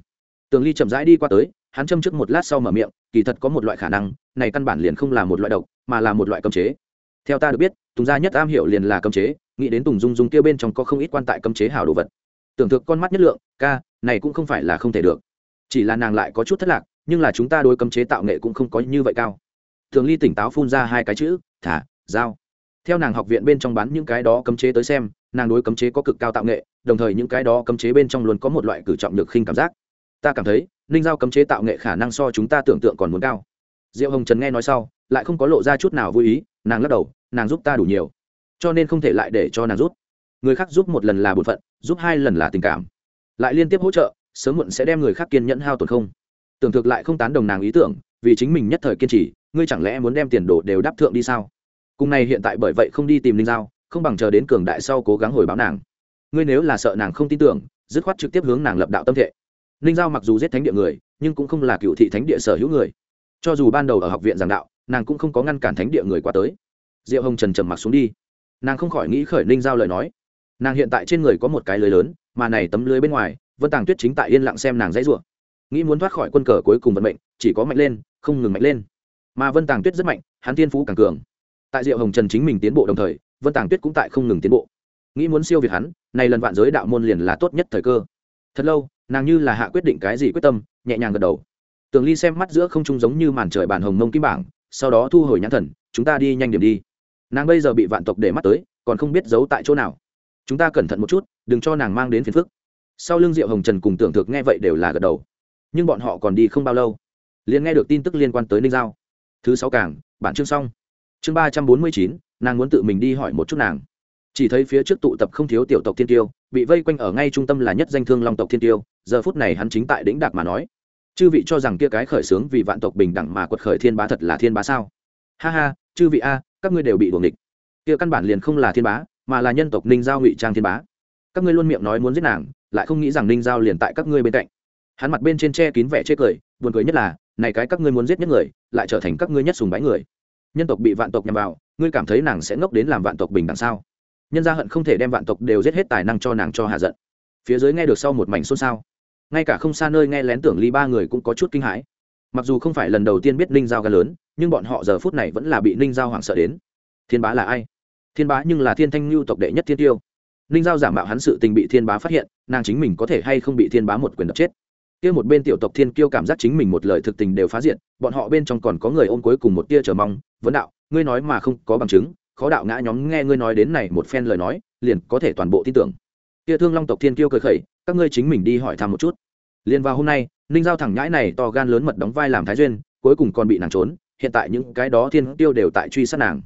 Tường ly chậm rãi đi qua tới, hắn châm trước một lát sau mở miệng, kỳ thật có một loại khả năng, này căn bản liền không là một loại độc, mà là một loại cấm chế. Theo ta được biết, tùng gia nhất am hiểu liền là cấm chế nghĩ đến tùng dung dung kia bên trong có không ít quan tại cấm chế hảo đồ vật. Tưởng thực con mắt nhất lượng, ca, này cũng không phải là không thể được. Chỉ là nàng lại có chút thất lạc, nhưng là chúng ta đối cấm chế tạo nghệ cũng không có như vậy cao. Thường ly tỉnh táo phun ra hai cái chữ, thả dao theo nàng học viện bên trong bán những cái đó cấm chế tới xem, nàng đối cấm chế có cực cao tạo nghệ, đồng thời những cái đó cấm chế bên trong luôn có một loại cử trọng lực khinh cảm giác. Ta cảm thấy, ninh giao cấm chế tạo nghệ khả năng so chúng ta tưởng tượng còn muốn cao. Diệu hồng trần nghe nói sau, lại không có lộ ra chút nào vui ý, nàng lắc đầu, nàng giúp ta đủ nhiều cho nên không thể lại để cho nàng rút. Người khác giúp một lần là bổn phận, giúp hai lần là tình cảm. Lại liên tiếp hỗ trợ, sớm muộn sẽ đem người khác kiên nhẫn hao tổn không. Tưởng thực lại không tán đồng nàng ý tưởng, vì chính mình nhất thời kiên trì, ngươi chẳng lẽ muốn đem tiền đồ đều đáp thượng đi sao? Cùng này hiện tại bởi vậy không đi tìm linh giao, không bằng chờ đến cường đại sau cố gắng hồi báo nàng. Ngươi nếu là sợ nàng không tin tưởng, dứt khoát trực tiếp hướng nàng lập đạo tâm thệ. Ninh giao mặc dù giết thánh địa người, nhưng cũng không là cựu thị thánh địa sở hữu người. Cho dù ban đầu ở học viện giảng đạo, nàng cũng không có ngăn cản thánh địa người qua tới. Diệu hồng trần trầm mặc xuống đi nàng không khỏi nghĩ khởi ninh giao lời nói. Nàng hiện tại trên người có một cái lưới lớn, mà này tấm lưới bên ngoài, vân tàng tuyết chính tại yên lặng xem nàng dãy rủa. Nghĩ muốn thoát khỏi quân cờ cuối cùng vận mệnh, chỉ có mạnh lên, không ngừng mạnh lên. Mà vân tàng tuyết rất mạnh, hắn tiên phú càng cường. Tại diệu hồng trần chính mình tiến bộ đồng thời, vân tàng tuyết cũng tại không ngừng tiến bộ. Nghĩ muốn siêu việt hắn, này lần vạn giới đạo môn liền là tốt nhất thời cơ. Thật lâu, nàng như là hạ quyết định cái gì quyết tâm, nhẹ nhàng gật đầu. Tường ly xem mắt giữa không trung giống như màn trời bàn hồng mông kim bảng, sau đó thu hồi nhãn thần, chúng ta đi nhanh điểm đi nàng bây giờ bị vạn tộc để mắt tới, còn không biết giấu tại chỗ nào. Chúng ta cẩn thận một chút, đừng cho nàng mang đến phiền phức. Sau lưng diệu hồng trần cùng tưởng thực nghe vậy đều là gật đầu. Nhưng bọn họ còn đi không bao lâu, liền nghe được tin tức liên quan tới ninh giao. Thứ sáu cảng bản chương xong. Chương ba trăm bốn mươi chín, nàng muốn tự mình đi hỏi một chút nàng. Chỉ thấy phía trước tụ tập không thiếu tiểu tộc thiên tiêu, bị vây quanh ở ngay trung tâm là nhất danh thương long tộc thiên tiêu, giờ phút này hắn chính tại đĩnh đạc mà nói. Chư vị cho rằng kia cái khởi xướng vì vạn tộc bình đẳng mà quật khởi thiên bá thật là thiên bá sao? Ha ha, chư vị a các ngươi đều bị đuồng địch kia căn bản liền không là thiên bá, mà là nhân tộc ninh giao ngụy trang thiên bá. Các ngươi luôn miệng nói muốn giết nàng, lại không nghĩ rằng ninh giao liền tại các ngươi bên cạnh. Hắn mặt bên trên che kín vẻ chê cười, buồn cười nhất là, này cái các ngươi muốn giết nhất người, lại trở thành các ngươi nhất sùng bái người. Nhân tộc bị vạn tộc nhằm vào, ngươi cảm thấy nàng sẽ ngốc đến làm vạn tộc bình đẳng sao? Nhân gia hận không thể đem vạn tộc đều giết hết tài năng cho nàng cho hạ giận. Phía dưới nghe được sau một mảnh xôn xao. Ngay cả không xa nơi nghe lén tưởng ly ba người cũng có chút kinh hãi mặc dù không phải lần đầu tiên biết ninh giao ga lớn, nhưng bọn họ giờ phút này vẫn là bị ninh giao hoảng sợ đến. Thiên bá là ai? Thiên bá nhưng là thiên thanh lưu tộc đệ nhất thiên tiêu. Ninh giao giả mạo hắn sự tình bị thiên bá phát hiện, nàng chính mình có thể hay không bị thiên bá một quyền đập chết. Kia một bên tiểu tộc thiên kiêu cảm giác chính mình một lời thực tình đều phá diện bọn họ bên trong còn có người ôm cuối cùng một tia chờ mong, vấn đạo, ngươi nói mà không có bằng chứng, khó đạo ngã nhóm nghe ngươi nói đến này một phen lời nói, liền có thể toàn bộ tin tưởng. Kia thương long tộc thiên kiêu cười khẩy, các ngươi chính mình đi hỏi thăm một chút. Liền vào hôm nay ninh giao thẳng nhãi này to gan lớn mật đóng vai làm thái duyên, cuối cùng còn bị nàng trốn, hiện tại những cái đó thiên tiêu đều tại truy sát nàng.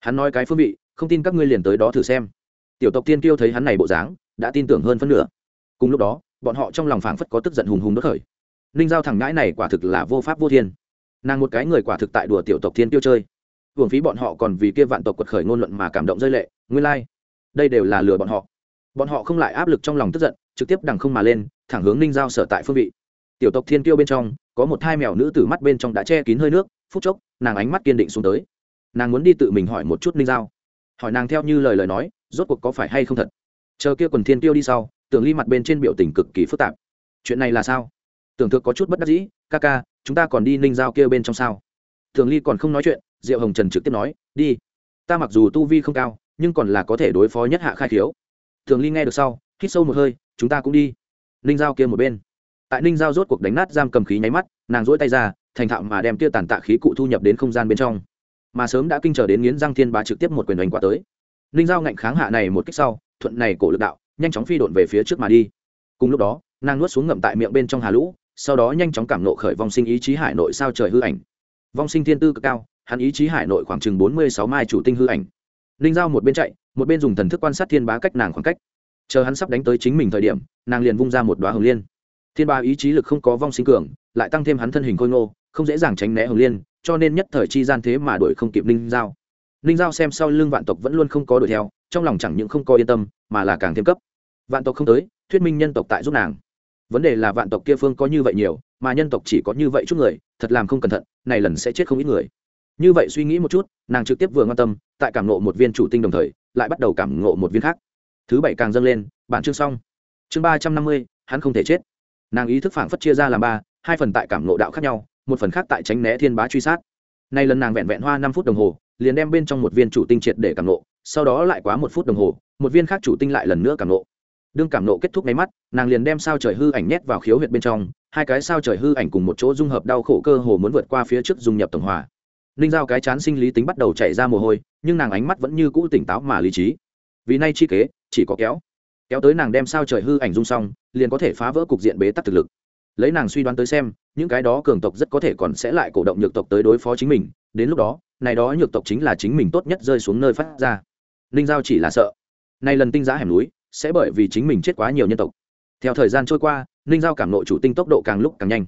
Hắn nói cái phương vị, không tin các ngươi liền tới đó thử xem. Tiểu tộc thiên tiêu thấy hắn này bộ dáng, đã tin tưởng hơn phân nửa. Cùng lúc đó, bọn họ trong lòng phảng phất có tức giận hùng hùng đốt khởi. Ninh giao thẳng ngãi này quả thực là vô pháp vô thiên. Nàng một cái người quả thực tại đùa tiểu tộc thiên tiêu chơi. Hưởng phí bọn họ còn vì kia vạn tộc quật khởi ngôn luận mà cảm động rơi lệ, nguyên lai、like. đây đều là lừa bọn họ. Bọn họ không lại áp lực trong lòng tức giận, trực tiếp đằng không mà lên, thẳng hướng ninh giao sở tại phương vị tiểu tộc thiên tiêu bên trong, có một hai mèo nữ tử mắt bên trong đã che kín hơi nước, phút chốc, nàng ánh mắt kiên định xuống tới. Nàng muốn đi tự mình hỏi một chút ninh giao. Hỏi nàng theo như lời lời nói, rốt cuộc có phải hay không thật? Chờ kia quần thiên tiêu đi sau, tưởng ly mặt bên trên biểu tình cực kỳ phức tạp. Chuyện này là sao? Tưởng thực có chút bất đắc dĩ, ca ca, chúng ta còn đi ninh giao kia bên trong sao? Tưởng ly còn không nói chuyện, diệu hồng trần trực tiếp nói, đi. Ta mặc dù tu vi không cao, nhưng còn là có thể đối phó nhất hạ khai thiếu Tưởng ly nghe được sau, hít sâu một hơi, chúng ta cũng đi. Ninh giao kia một bên tại ninh giao rốt cuộc đánh nát giam cầm khí nháy mắt, nàng rỗi tay ra, thành thạo mà đem kia tàn tạ khí cụ thu nhập đến không gian bên trong. Mà sớm đã kinh trở đến nghiến răng thiên bá trực tiếp một quyền đánh qua tới. Ninh giao ngạnh kháng hạ này một cách sau, thuận này cổ lực đạo, nhanh chóng phi độn về phía trước mà đi. Cùng lúc đó, nàng nuốt xuống ngậm tại miệng bên trong hà lũ, sau đó nhanh chóng cảm nộ khởi vong sinh ý chí hải nội sao trời hư ảnh. Vong sinh thiên tư cực cao, hắn ý chí hải nội khoảng chừng bốn mươi sáu mai chủ tinh hư ảnh. Ninh giao một bên chạy, một bên dùng thần thức quan sát thiên bá cách nàng khoảng cách. Chờ hắn sắp đánh tới chính mình thời điểm, nàng liền vung ra một đoá hồng liên thiên ba ý chí lực không có vong sinh cường, lại tăng thêm hắn thân hình khôi ngô, không dễ dàng tránh né hồng liên, cho nên nhất thời chi gian thế mà đuổi không kịp ninh giao. Ninh giao xem sau lưng vạn tộc vẫn luôn không có đuổi theo, trong lòng chẳng những không có yên tâm, mà là càng thêm cấp. Vạn tộc không tới, thuyết minh nhân tộc tại giúp nàng. Vấn đề là vạn tộc kia phương có như vậy nhiều, mà nhân tộc chỉ có như vậy chút người, thật làm không cẩn thận, này lần sẽ chết không ít người. Như vậy suy nghĩ một chút, nàng trực tiếp vừa quan tâm, tại cảm nộ một viên chủ tinh đồng thời, lại bắt đầu cảm ngộ một viên khác. Thứ bảy càng dâng lên, bản chương xong. Chương ba trăm năm mươi, hắn không thể chết nàng ý thức phảng phất chia ra làm ba, hai phần tại cảm ngộ đạo khác nhau, một phần khác tại tránh né thiên bá truy sát. Nay lần nàng vẹn vẹn hoa năm phút đồng hồ, liền đem bên trong một viên chủ tinh triệt để cảm ngộ, sau đó lại quá một phút đồng hồ, một viên khác chủ tinh lại lần nữa cảm ngộ. Đương cảm nộ kết thúc máy mắt, nàng liền đem sao trời hư ảnh nhét vào khiếu huyệt bên trong, hai cái sao trời hư ảnh cùng một chỗ dung hợp đau khổ cơ hồ muốn vượt qua phía trước dung nhập tổng hòa. Ninh giao cái chán sinh lý tính bắt đầu chạy ra mồ hôi, nhưng nàng ánh mắt vẫn như cũ tỉnh táo mà lý trí. Vì nay chi kế, chỉ có kéo kéo tới nàng đem sao trời hư ảnh dung xong, liền có thể phá vỡ cục diện bế tắc thực lực. Lấy nàng suy đoán tới xem, những cái đó cường tộc rất có thể còn sẽ lại cổ động nhược tộc tới đối phó chính mình, đến lúc đó, này đó nhược tộc chính là chính mình tốt nhất rơi xuống nơi phát ra. Ninh giao chỉ là sợ. Nay lần tinh giá hẻm núi, sẽ bởi vì chính mình chết quá nhiều nhân tộc. Theo thời gian trôi qua ninh giao cảm nộ chủ tinh tốc độ càng lúc càng nhanh.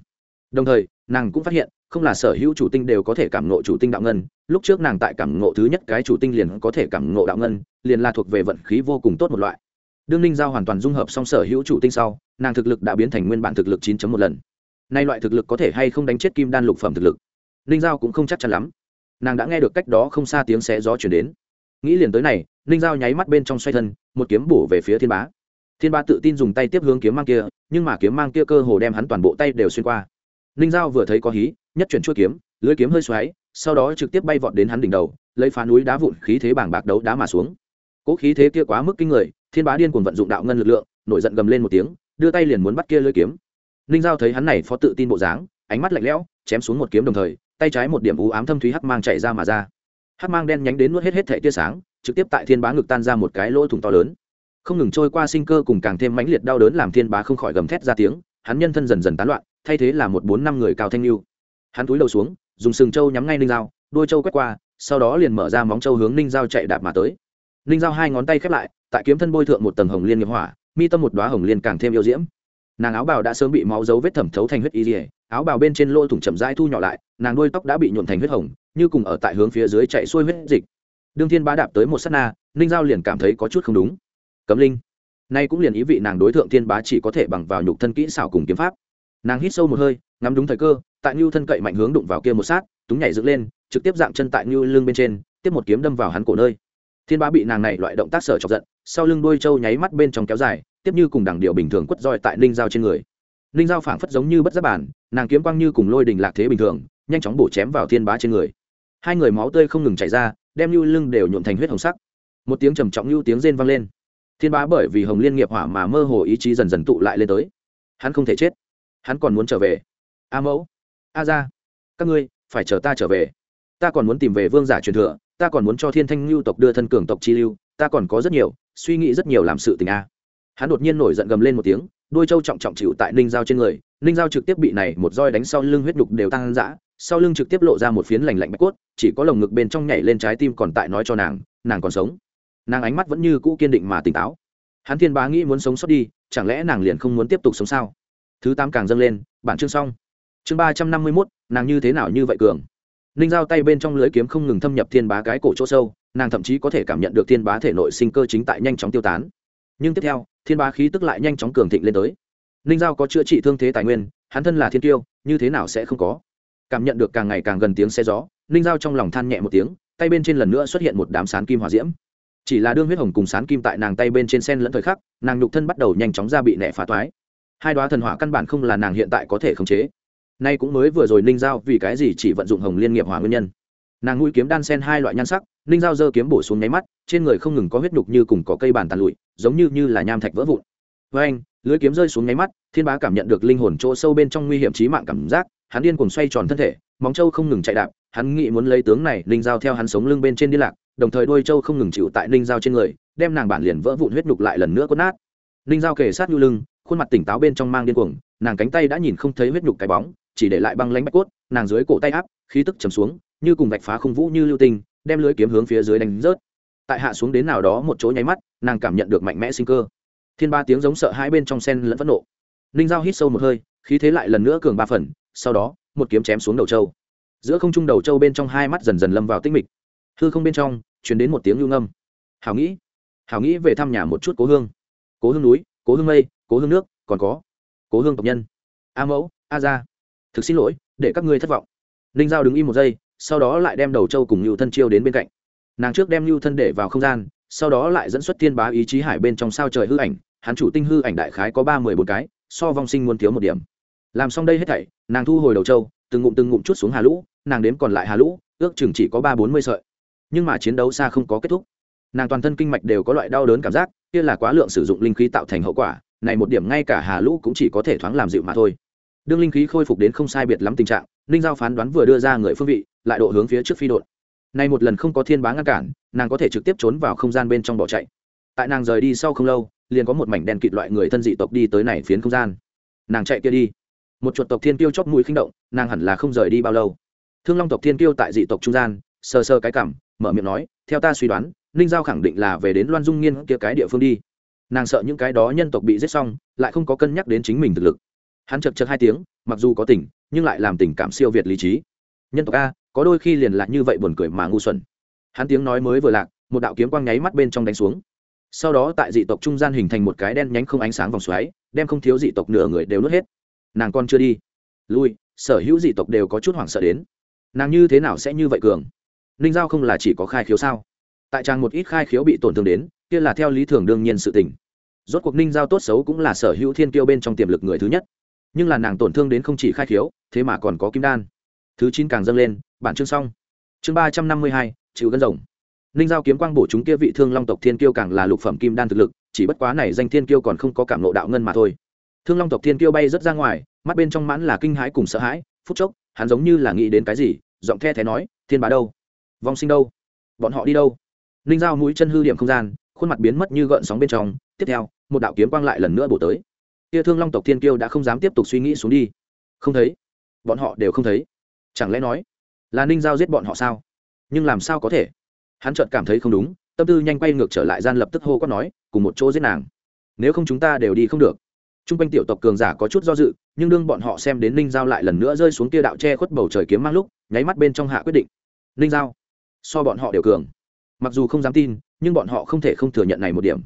Đồng thời, nàng cũng phát hiện, không là sở hữu chủ tinh đều có thể cảm nộ chủ tinh đạo ngân. Lúc trước nàng tại cảm nộ thứ nhất cái chủ tinh liền có thể cảm nộ đạo ngân, liền là thuộc về vận khí vô cùng tốt một loại đương ninh giao hoàn toàn dung hợp song sở hữu chủ tinh sau, nàng thực lực đã biến thành nguyên bản thực lực chín một lần. Nay loại thực lực có thể hay không đánh chết kim đan lục phẩm thực lực? Ninh giao cũng không chắc chắn lắm. Nàng đã nghe được cách đó không xa tiếng xé gió chuyển đến. Nghĩ liền tới này, ninh giao nháy mắt bên trong xoay thân, một kiếm bổ về phía thiên bá. Thiên bá tự tin dùng tay tiếp hướng kiếm mang kia, nhưng mà kiếm mang kia cơ hồ đem hắn toàn bộ tay đều xuyên qua. Ninh giao vừa thấy có hí, nhất chuyển chuỗi kiếm, lưới kiếm hơi xoáy, sau đó trực tiếp bay vọt đến hắn đỉnh đầu, lấy phá núi đá vụn khí thế bảng bạc đấu đá mà xuống. Cỗ khí thế kia quá mức kinh người thiên bá điên cuồng vận dụng đạo ngân lực lượng, nổi giận gầm lên một tiếng, đưa tay liền muốn bắt kia lưỡi kiếm. Ninh giao thấy hắn này phó tự tin bộ dáng, ánh mắt lạnh lẽo, chém xuống một kiếm đồng thời, tay trái một điểm u ám thâm thúy hắc mang chạy ra mà ra. Hắc mang đen nhánh đến nuốt hết hết thể tia sáng, trực tiếp tại thiên bá ngực tan ra một cái lỗ thủng to lớn. Không ngừng trôi qua sinh cơ cùng càng thêm mãnh liệt đau đớn làm thiên bá không khỏi gầm thét ra tiếng, hắn nhân thân dần dần tán loạn, thay thế là một bốn năm người cao thanh lưu. Hắn túi đầu xuống, dùng sừng trâu nhắm ngay ninh dao đôi trâu quét qua, sau đó liền mở ra móng trâu hướng ninh dao chạy đạp mà tới ninh giao hai ngón tay khép lại, tại kiếm thân bôi thượng một tầng hồng liên nghiệp hỏa, mi tâm một đoá hồng liên càng thêm yêu diễm. Nàng áo bào đã sớm bị máu dấu vết thẩm thấu thành huyết y dỉa áo bào bên trên lỗ thủng chậm rãi thu nhỏ lại, nàng đôi tóc đã bị nhuộn thành huyết hồng, như cùng ở tại hướng phía dưới chạy xuôi huyết dịch. Đương thiên bá đạp tới một s á t na ninh giao liền cảm thấy có chút không đúng. Cấm linh, nay cũng liền ý vị nàng đối tượng thiên bá chỉ có thể bằng vào nhục thân kỹ xảo cùng kiếm pháp. Nàng hít sâu một hơi, ngắm đúng thời cơ, tại ngưu thân cậy mạnh hướng đụng vào kia một sát, túng nhảy dựng lên, trực tiếp dạng chân tại ngưu lưng bên trên, tiếp một kiếm đâm vào hắn cổ nơi thiên bá bị nàng này loại động tác sở chọc giận, sau lưng đôi trâu nháy mắt bên trong kéo dài, tiếp như cùng đẳng điệu bình thường quất roi tại ninh dao trên người. Ninh dao phảng phất giống như bất giáp bản, nàng kiếm quang như cùng lôi đình lạc thế bình thường, nhanh chóng bổ chém vào thiên bá trên người. Hai người máu tươi không ngừng chảy ra, đem lưu lưng đều nhuộm thành huyết hồng sắc. Một tiếng trầm trọng lưu tiếng rên vang lên. Thiên bá bởi vì hồng liên nghiệp hỏa mà mơ hồ ý chí dần dần tụ lại lên tới. Hắn không thể chết. Hắn còn muốn trở về. A mẫu. A ra các ngươi, phải chờ ta trở về ta còn muốn tìm về vương giả truyền thừa, ta còn muốn cho thiên thanh lưu tộc đưa thân cường tộc chi lưu, ta còn có rất nhiều, suy nghĩ rất nhiều làm sự tình a. Hắn đột nhiên nổi giận gầm lên một tiếng đuôi trâu trọng trọng chịu tại ninh giao trên người, ninh giao trực tiếp bị này một roi đánh sau lưng huyết đục đều tăng dã, sau lưng trực tiếp lộ ra một phiến lành lạnh bạch cốt, chỉ có lồng ngực bên trong nhảy lên trái tim còn tại nói cho nàng nàng còn sống. Nàng ánh mắt vẫn như cũ kiên định mà tỉnh táo. Hắn thiên bá nghĩ muốn sống sót đi, chẳng lẽ nàng liền không muốn tiếp tục sống sao? Thứ tám càng dâng lên, bản chương xong. Chương ba trăm năm mươi mốt, nàng như thế nào như vậy cường? Ninh giao tay bên trong lưới kiếm không ngừng thâm nhập thiên bá cái cổ chỗ sâu, nàng thậm chí có thể cảm nhận được thiên bá thể nội sinh cơ chính tại nhanh chóng tiêu tán. Nhưng tiếp theo, thiên bá khí tức lại nhanh chóng cường thịnh lên tới. Ninh giao có chữa trị thương thế tài nguyên, hắn thân là thiên tiêu, như thế nào sẽ không có? Cảm nhận được càng ngày càng gần tiếng xe gió, ninh giao trong lòng than nhẹ một tiếng, tay bên trên lần nữa xuất hiện một đám sán kim hỏa diễm. Chỉ là đương huyết hồng cùng sán kim tại nàng tay bên trên sen lẫn thời khắc, nàng nhục thân bắt đầu nhanh chóng ra bị nẻ phá toái. Hai đoá thần hỏa căn bản không là nàng hiện tại có thể khống chế nay cũng mới vừa rồi ninh giao vì cái gì chỉ vận dụng hồng liên nghiệp hỏa nguyên nhân? Nàng mũi kiếm đan sen hai loại nhan sắc, ninh giao dơ kiếm bổ xuống nháy mắt, trên người không ngừng có huyết nhục như cùng có cây bàn tàn lụi, giống như như là nham thạch vỡ vụn. Với anh, lưới kiếm rơi xuống nháy mắt, thiên bá cảm nhận được linh hồn chỗ sâu bên trong nguy hiểm trí mạng cảm giác, hắn điên cuồng xoay tròn thân thể, móng trâu không ngừng chạy đạp, hắn nghĩ muốn lấy tướng này, ninh giao theo hắn sống lưng bên trên đi lạc, đồng thời đôi trâu không ngừng chịu tại ninh giao trên người, đem nàng bản liền vỡ vụn huyết nhục lại lần nữa quất nát. Ninh giao kề sát nhu lưng, khuôn mặt tỉnh táo bên trong mang điên cuồng, nàng cánh tay đã nhìn không thấy huyết nhục cái bóng chỉ để lại băng lánh bạch cốt, nàng dưới cổ tay áp, khí tức chầm xuống, như cùng vạch phá không vũ như lưu tinh, đem lưới kiếm hướng phía dưới đánh rớt. Tại hạ xuống đến nào đó một chỗ nháy mắt, nàng cảm nhận được mạnh mẽ sinh cơ. Thiên ba tiếng giống sợ hai bên trong sen lẫn phẫn nộ. Ninh dao hít sâu một hơi, khí thế lại lần nữa cường ba phần, sau đó, một kiếm chém xuống đầu châu giữa không trung đầu châu bên trong hai mắt dần dần lâm vào tinh mịch. Hư không bên trong chuyển đến một tiếng lưu ngâm. Hảo nghĩ hảo nghĩ về thăm nhà một chút cố hương. Cố hương núi, cố hương mây, cố hương nước, còn có cố hương tộc nhân. A mẫu, a gia thực xin lỗi, để các ngươi thất vọng. Ninh giao đứng im một giây, sau đó lại đem đầu châu cùng lưu thân chiêu đến bên cạnh. Nàng trước đem lưu thân để vào không gian, sau đó lại dẫn xuất thiên bá ý chí hải bên trong sao trời hư ảnh, hắn chủ tinh hư ảnh đại khái có ba mười bốn cái, so vong sinh muốn thiếu một điểm. Làm xong đây hết thảy, nàng thu hồi đầu châu từng ngụm từng ngụm chút xuống hà lũ, nàng đếm còn lại hà lũ, ước chừng chỉ có ba bốn mươi sợi. Nhưng mà chiến đấu xa không có kết thúc. Nàng toàn thân kinh mạch đều có loại đau đớn cảm giác, kia là quá lượng sử dụng linh khí tạo thành hậu quả, này một điểm ngay cả hà lũ cũng chỉ có thể thoáng làm dịu mà thôi đương linh khí khôi phục đến không sai biệt lắm tình trạng, ninh giao phán đoán vừa đưa ra người phương vị, lại độ hướng phía trước phi đột Nay một lần không có thiên bá ngăn cản, nàng có thể trực tiếp trốn vào không gian bên trong bỏ chạy. Tại nàng rời đi sau không lâu, liền có một mảnh đen kịt loại người thân dị tộc đi tới này phiến không gian. Nàng chạy kia đi. Một chuột tộc thiên kiêu chóp mũi khinh động, nàng hẳn là không rời đi bao lâu. Thương long tộc thiên kiêu tại dị tộc trung gian sơ sơ cái cảm, mở miệng nói, theo ta suy đoán, ninh giao khẳng định là về đến loan dung nghiên kia cái địa phương đi. Nàng sợ những cái đó nhân tộc bị giết xong, lại không có cân nhắc đến chính mình thực lực hắn chật chật hai tiếng, mặc dù có tình, nhưng lại làm tình cảm siêu việt lý trí. Nhân tộc a, có đôi khi liền lạc như vậy buồn cười mà ngu xuẩn. Hắn tiếng nói mới vừa lạc, một đạo kiếm quang nháy mắt bên trong đánh xuống. Sau đó tại dị tộc trung gian hình thành một cái đen nhánh không ánh sáng vòng xoáy, đem không thiếu dị tộc nửa người đều nuốt hết. Nàng con chưa đi. Lui, sở hữu dị tộc đều có chút hoảng sợ đến. Nàng như thế nào sẽ như vậy cường? Ninh giao không là chỉ có khai khiếu sao? Tại trang một ít khai khiếu bị tổn thương đến, kia là theo lý thường đương nhiên sự tình. Rốt cuộc ninh giao tốt xấu cũng là sở hữu thiên kiêu bên trong tiềm lực người thứ nhất nhưng là nàng tổn thương đến không chỉ khai khiếu, thế mà còn có kim đan. Thứ chín càng dâng lên, bản chương xong. Chương ba trăm năm mươi hai, chịu gân rồng. Ninh giao kiếm quang bổ chúng kia vị thương long tộc thiên kiêu càng là lục phẩm kim đan thực lực, chỉ bất quá này danh thiên kiêu còn không có cảm lộ đạo ngân mà thôi. Thương long tộc thiên kiêu bay rất ra ngoài, mắt bên trong mãn là kinh hãi cùng sợ hãi, phút chốc, hắn giống như là nghĩ đến cái gì, giọng the thé nói, thiên bá đâu? Vong sinh đâu? Bọn họ đi đâu? Ninh giao mũi chân hư điểm không gian, khuôn mặt biến mất như gợn sóng bên trong. Tiếp theo, một đạo kiếm quang lại lần nữa bổ tới kia thương long tộc thiên kiêu đã không dám tiếp tục suy nghĩ xuống đi. Không thấy. Bọn họ đều không thấy. Chẳng lẽ nói, là ninh giao giết bọn họ sao? Nhưng làm sao có thể? Hắn chợt cảm thấy không đúng, tâm tư nhanh quay ngược trở lại gian lập tức hô quát nói, cùng một chỗ giết nàng. Nếu không chúng ta đều đi không được. T r u n g quanh tiểu tộc cường giả có chút do dự, nhưng đương bọn họ xem đến ninh giao lại lần nữa rơi xuống kia đạo che khuất bầu trời kiếm mang lúc, nháy mắt bên trong hạ quyết định. Ninh giao, so bọn họ đều cường. Mặc dù không dám tin, nhưng bọn họ không thể không thừa nhận này một điểm.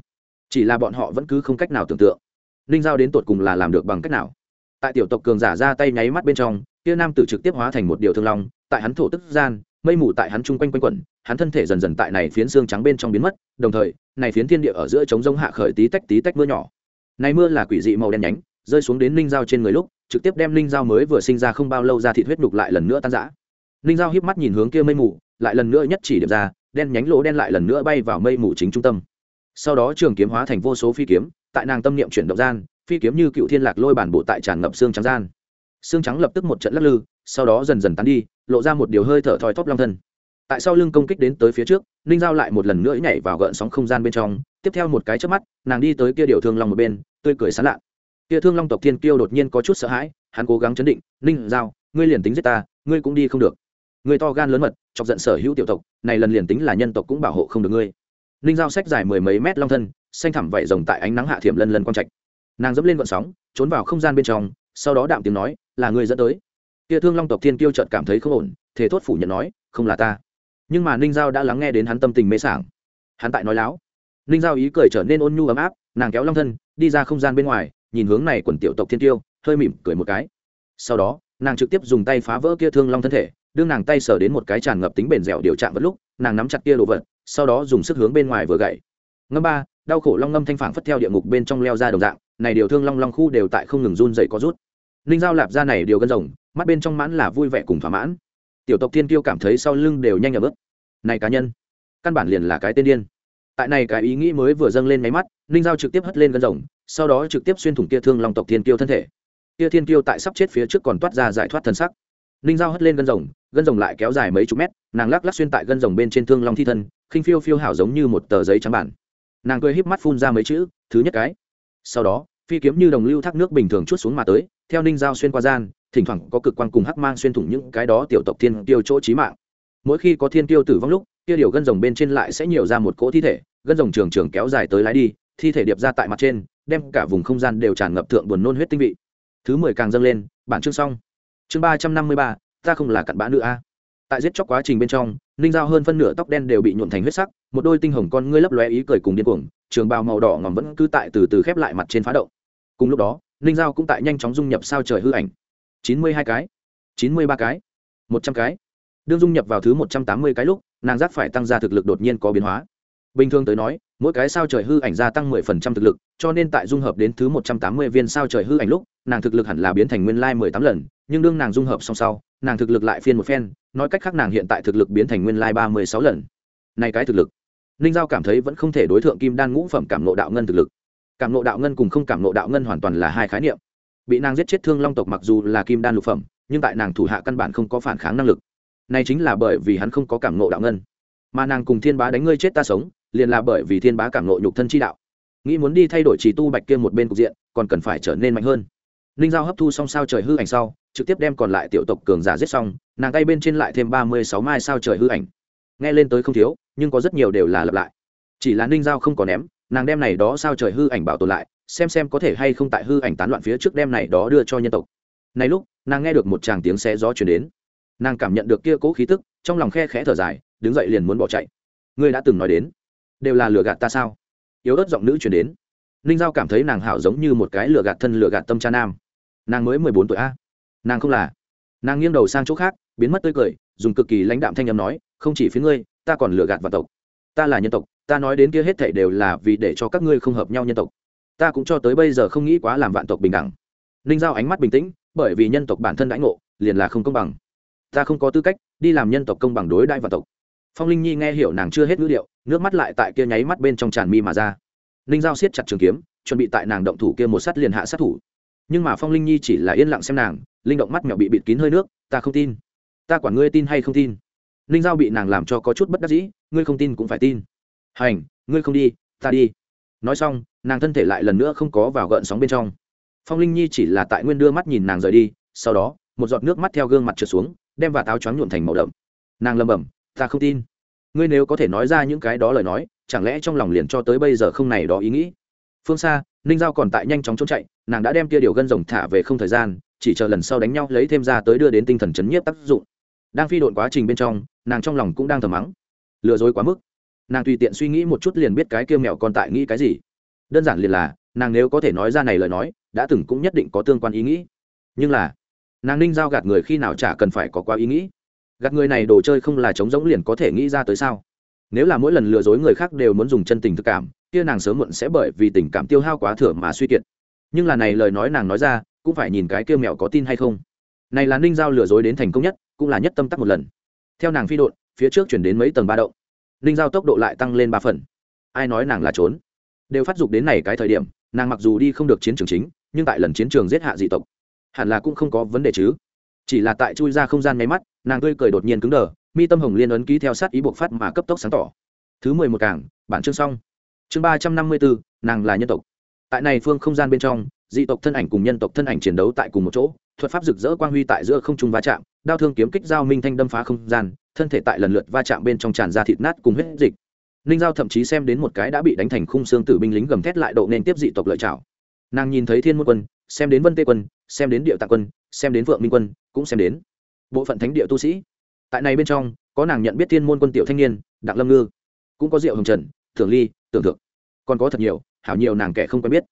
Chỉ là bọn họ vẫn cứ không cách nào tưởng tượng ninh giao đến tột cùng là làm được bằng cách nào? Tại tiểu tộc cường giả ra tay nháy mắt bên trong, kia nam tử trực tiếp hóa thành một điều thương long, tại hắn thổ tức gian, mây mù tại hắn chung quanh quanh quẩn, hắn thân thể dần dần tại này phiến xương trắng bên trong biến mất, đồng thời, này phiến thiên địa ở giữa trống rông hạ khởi tí tách tí tách mưa nhỏ. Này mưa là quỷ dị màu đen nhánh, rơi xuống đến ninh dao trên người lúc, trực tiếp đem ninh dao mới vừa sinh ra không bao lâu ra thịt huyết đục lại lần nữa tan rã. Ninh dao híp mắt nhìn hướng kia mây mù, lại lần nữa nhất chỉ điểm ra, đen nhánh lỗ đen lại lần nữa bay vào mây mù chính trung tâm sau đó trường kiếm hóa thành vô số phi kiếm, tại nàng tâm niệm chuyển động gian, phi kiếm như cựu thiên lạc lôi bản bộ tại tràn ngập xương trắng gian. Xương trắng lập tức một trận lắc lư, sau đó dần dần tán đi, lộ ra một điều hơi thở thoi thóp long thân. Tại sau lưng công kích đến tới phía trước, ninh giao lại một lần nữa nhảy vào gợn sóng không gian bên trong, tiếp theo một cái trước mắt, nàng đi tới kia điều thương long một bên, tươi cười sán lạ. Kia thương long tộc thiên kiêu đột nhiên có chút sợ hãi, hắn cố gắng chấn định, ninh giao, ngươi liền tính giết ta, ngươi cũng đi không được. Ngươi to gan lớn mật, chọc giận sở hữu tiểu tộc, này lần liền tính là nhân tộc cũng bảo hộ không được ngươi ninh giao sách dài mười mấy mét long thân, xanh thẳm vẩy rồng tại ánh nắng hạ thiểm lân lân quang trạch. Nàng dẫm lên vận sóng, trốn vào không gian bên trong, sau đó đạm tiếng nói, là ngươi dẫn tới. Kia thương long tộc thiên kiêu trợt cảm thấy không ổn thế thốt phủ nhận nói, không là ta. Nhưng mà ninh giao đã lắng nghe đến hắn tâm tình mê sảng. Hắn tại nói láo. Ninh giao ý cười trở nên ôn nhu ấm áp, nàng kéo long thân, đi ra không gian bên ngoài, nhìn hướng này quần tiểu tộc thiên tiêu hơi mỉm cười một cái. Sau đó, nàng trực tiếp dùng tay phá vỡ kia thương long thân thể, đương nàng tay sờ đến một cái tràn ngập tính bền dẻo điều trạng vật lúc, nàng nắm chặt kia đồ vật sau đó dùng sức hướng bên ngoài vừa gậy. Ngâm ba, đau khổ long ngâm thanh phản phất theo địa ngục bên trong leo ra đồng dạng, này điều thương long long khu đều tại không ngừng run dậy có rút. Ninh giao lạp ra này điều gân rồng, mắt bên trong mãn là vui vẻ cùng thỏa mãn. Tiểu tộc thiên tiêu cảm thấy sau lưng đều nhanh ở bước này cá nhân, căn bản liền là cái tên điên. Tại này cái ý nghĩ mới vừa dâng lên máy mắt ninh giao trực tiếp hất lên gân rồng, sau đó trực tiếp xuyên thủng kia thương long tộc thiên tiêu thân thể. Kia thiên tiêu tại sắp chết phía trước còn toát ra giải thoát thân sắc. Ninh giao hất lên gân rồng gân rồng lại kéo dài mấy chục mét, nàng lắc lắc xuyên tại gân rồng bên trên thương long thi thân, khinh phiêu phiêu hảo giống như một tờ giấy trắng bản. Nàng cười híp mắt phun ra mấy chữ, thứ nhất cái. Sau đó, phi kiếm như đồng lưu thác nước bình thường chút xuống mà tới, theo ninh giao xuyên qua gian, thỉnh thoảng có cực quan cùng hắc mang xuyên thủng những cái đó tiểu tộc thiên tiêu chỗ trí mạng. Mỗi khi có thiên tiêu tử vong lúc, kia điều gân rồng bên trên lại sẽ nhiều ra một cỗ thi thể, gân rồng trường trường kéo dài tới lái đi, thi thể điệp ra tại mặt trên, đem cả vùng không gian đều tràn ngập thượng buồn nôn huyết tinh vị. Thứ mười càng dâng lên, bản chương xong. Chương ba trăm năm mươi ba ta không là cặn bã nữa a. Tại giết chóc quá trình bên trong, ninh dao hơn phân nửa tóc đen đều bị nhuộn thành huyết sắc, một đôi tinh hồng con ngươi lấp lóe ý cười cùng điên cuồng, trường bào màu đỏ ngòm vẫn cứ tại từ từ khép lại mặt trên phá động. Cùng lúc đó, ninh dao cũng tại nhanh chóng dung nhập sao trời hư ảnh. Chín mươi hai cái, chín mươi ba cái, một trăm cái. Đương dung nhập vào thứ một trăm tám mươi cái lúc, nàng giác phải tăng ra thực lực đột nhiên có biến hóa. Bình thường tới nói, mỗi cái sao trời hư ảnh gia tăng mười phần trăm thực lực, cho nên tại dung hợp đến thứ một trăm tám mươi viên sao trời hư ảnh lúc, nàng thực lực hẳn là biến thành nguyên lai mười tám lần, nhưng đương nàng dung hợp song sau nàng thực lực lại phiên một phen, nói cách khác nàng hiện tại thực lực biến thành nguyên lai ba mươi sáu lần. Này cái thực lực, ninh giao cảm thấy vẫn không thể đối tượng kim đan ngũ phẩm cảm nộ đạo ngân thực lực. Cảm nộ đạo ngân cùng không cảm nộ đạo ngân hoàn toàn là hai khái niệm. Bị nàng giết chết thương long tộc mặc dù là kim đan lục phẩm, nhưng tại nàng thủ hạ căn bản không có phản kháng năng lực. Này chính là bởi vì hắn không có cảm nộ đạo ngân. Mà nàng cùng thiên bá đánh ngươi chết ta sống, liền là bởi vì thiên bá cảm nộ nhục thân chi đạo. Nghĩ muốn đi thay đổi trì tu bạch kia một bên cục diện, còn cần phải trở nên mạnh hơn ninh giao hấp thu xong sao trời hư ảnh sau, trực tiếp đem còn lại tiểu tộc cường giả giết xong, nàng tay bên trên lại thêm ba mươi sáu mai sao trời hư ảnh. Nghe lên tới không thiếu, nhưng có rất nhiều đều là lặp lại. Chỉ là ninh giao không có ném, nàng đem này đó sao trời hư ảnh bảo tồn lại, xem xem có thể hay không tại hư ảnh tán loạn phía trước đem này đó đưa cho nhân tộc. Này lúc, nàng nghe được một tràng tiếng xe gió chuyển đến. Nàng cảm nhận được kia cố khí tức, trong lòng khe khẽ thở dài, đứng dậy liền muốn bỏ chạy. Ngươi đã từng nói đến, đều là lừa gạt ta sao? Yếu ớt giọng nữ chuyển đến. Ninh giao cảm thấy nàng hảo giống như một cái lừa gạt thân lừa gạt tâm cha nam nàng mới mười bốn tuổi a. Nàng không là. Nàng nghiêng đầu sang chỗ khác, biến mất tươi cười, dùng cực kỳ lãnh đạm thanh â m nói, không chỉ phía ngươi, ta còn lừa gạt vạn tộc. Ta là nhân tộc, ta nói đến kia hết thảy đều là vì để cho các ngươi không hợp nhau nhân tộc. Ta cũng cho tới bây giờ không nghĩ quá làm vạn tộc bình đẳng. Ninh giao ánh mắt bình tĩnh, bởi vì nhân tộc bản thân đãi ngộ, liền là không công bằng. Ta không có tư cách đi làm nhân tộc công bằng đối đại vạn tộc. Phong linh nhi nghe hiểu nàng chưa hết ngữ điệu, nước mắt lại tại kia nháy mắt bên trong tràn mi mà ra. Ninh giao siết chặt trường kiếm, chuẩn bị tại nàng động thủ kia một sắt liền hạ sát thủ nhưng mà phong linh nhi chỉ là yên lặng xem nàng, linh động mắt mẹo bị bịt kín hơi nước, ta không tin. Ta quản ngươi tin hay không tin? Ninh giao bị nàng làm cho có chút bất đắc dĩ, ngươi không tin cũng phải tin. Hành, ngươi không đi, ta đi. Nói xong, nàng thân thể lại lần nữa không có vào gợn sóng bên trong. Phong linh nhi chỉ là tại nguyên đưa mắt nhìn nàng rời đi, sau đó, một giọt nước mắt theo gương mặt trượt xuống, đem và táo choáng nhuộn thành màu đậm. Nàng lầm bẩm, ta không tin. Ngươi nếu có thể nói ra những cái đó lời nói, chẳng lẽ trong lòng liền cho tới bây giờ không này đó ý nghĩ? Phương xa ninh giao còn tại nhanh chóng trốn chạy nàng đã đem kia điều gân rồng thả về không thời gian, chỉ chờ lần sau đánh nhau lấy thêm ra tới đưa đến tinh thần chấn nhiếp tác dụng. Đang phi độn quá trình bên trong, nàng trong lòng cũng đang thầm mắng. Lừa dối quá mức. Nàng tùy tiện suy nghĩ một chút liền biết cái kia mẹo còn tại nghĩ cái gì. Đơn giản liền là, nàng nếu có thể nói ra này lời nói, đã từng cũng nhất định có tương quan ý nghĩ. Nhưng là, nàng ninh giao gạt người khi nào chả cần phải có quá ý nghĩ. Gạt người này đồ chơi không là trống rỗng liền có thể nghĩ ra tới sao? Nếu là mỗi lần lừa dối người khác đều muốn dùng chân tình thực cảm, kia nàng sớm muộn sẽ bởi vì tình cảm tiêu hao quá thừa mà suy kiệt nhưng là này lời nói nàng nói ra, cũng phải nhìn cái kêu mẹo có tin hay không. Này là ninh giao lừa dối đến thành công nhất, cũng là nhất tâm tắc một lần. Theo nàng phi độn phía trước chuyển đến mấy tầng ba động. Ninh giao tốc độ lại tăng lên ba phần. Ai nói nàng là trốn? Đều phát dục đến này cái thời điểm, nàng mặc dù đi không được chiến trường chính, nhưng tại lần chiến trường giết hạ dị tộc, hẳn là cũng không có vấn đề chứ. Chỉ là tại chui ra không gian nháy mắt, nàng tươi cười đột nhiên cứng đờ, mi tâm hồng liên ấn ký theo sát ý buộc phát mà cấp tốc sáng tỏ. Thứ mười một cảng bản chương xong. Chương ba trăm năm mươi bốn nàng là nhân tộc tại này phương không gian bên trong, dị tộc thân ảnh cùng nhân tộc thân ảnh chiến đấu tại cùng một chỗ, thuật pháp rực rỡ quang huy tại giữa không trung va chạm, đao thương kiếm kích giao minh thanh đâm phá không gian, thân thể tại lần lượt va chạm bên trong tràn ra thịt nát cùng huyết dịch. Ninh giao thậm chí xem đến một cái đã bị đánh thành khung xương tử binh lính gầm thét lại độ nên tiếp dị tộc lợi trảo. Nàng nhìn thấy thiên môn quân, xem đến vân tê quân, xem đến địa tạ quân, xem đến vượng minh quân, cũng xem đến bộ phận thánh địa tu sĩ. Tại này bên trong, có nàng nhận biết thiên môn quân tiểu thanh niên, đặng lâm ngư, cũng có diệu hồng trần thường ly, tưởng thượng. Còn có thật nhiều hảo nhiều nàng kẻ không quen biết.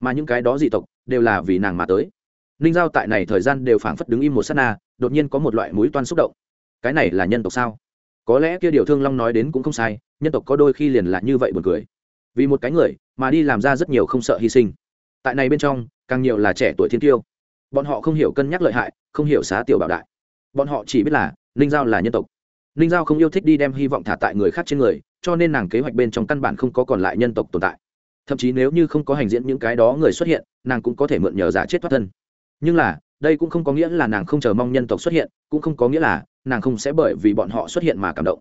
Mà những cái đó dị tộc, đều là vì nàng mà tới. Ninh giao tại này thời gian đều phảng phất đứng im một s á t na, đột nhiên có một loại mũi toan xúc động. Cái này là nhân tộc sao? Có lẽ kia điều thương long nói đến cũng không sai, nhân tộc có đôi khi liền là như vậy buồn cười. Vì một cái người, mà đi làm ra rất nhiều không sợ hy sinh. Tại này bên trong, càng nhiều là trẻ tuổi thiên tiêu bọn họ không hiểu cân nhắc lợi hại, không hiểu xá tiểu bảo đại. Bọn họ chỉ biết là, ninh giao là nhân tộc. Ninh giao không yêu thích đi đem hy vọng thả tại người khác trên người, cho nên nàng kế hoạch bên trong căn bản không có còn lại nhân tộc tồn tại thậm chí nếu như không có hành diễn những cái đó người xuất hiện, nàng cũng có thể mượn nhờ giả chết thoát thân. Nhưng là, đây cũng không có nghĩa là nàng không chờ mong nhân tộc xuất hiện, cũng không có nghĩa là nàng không sẽ bởi vì bọn họ xuất hiện mà cảm động.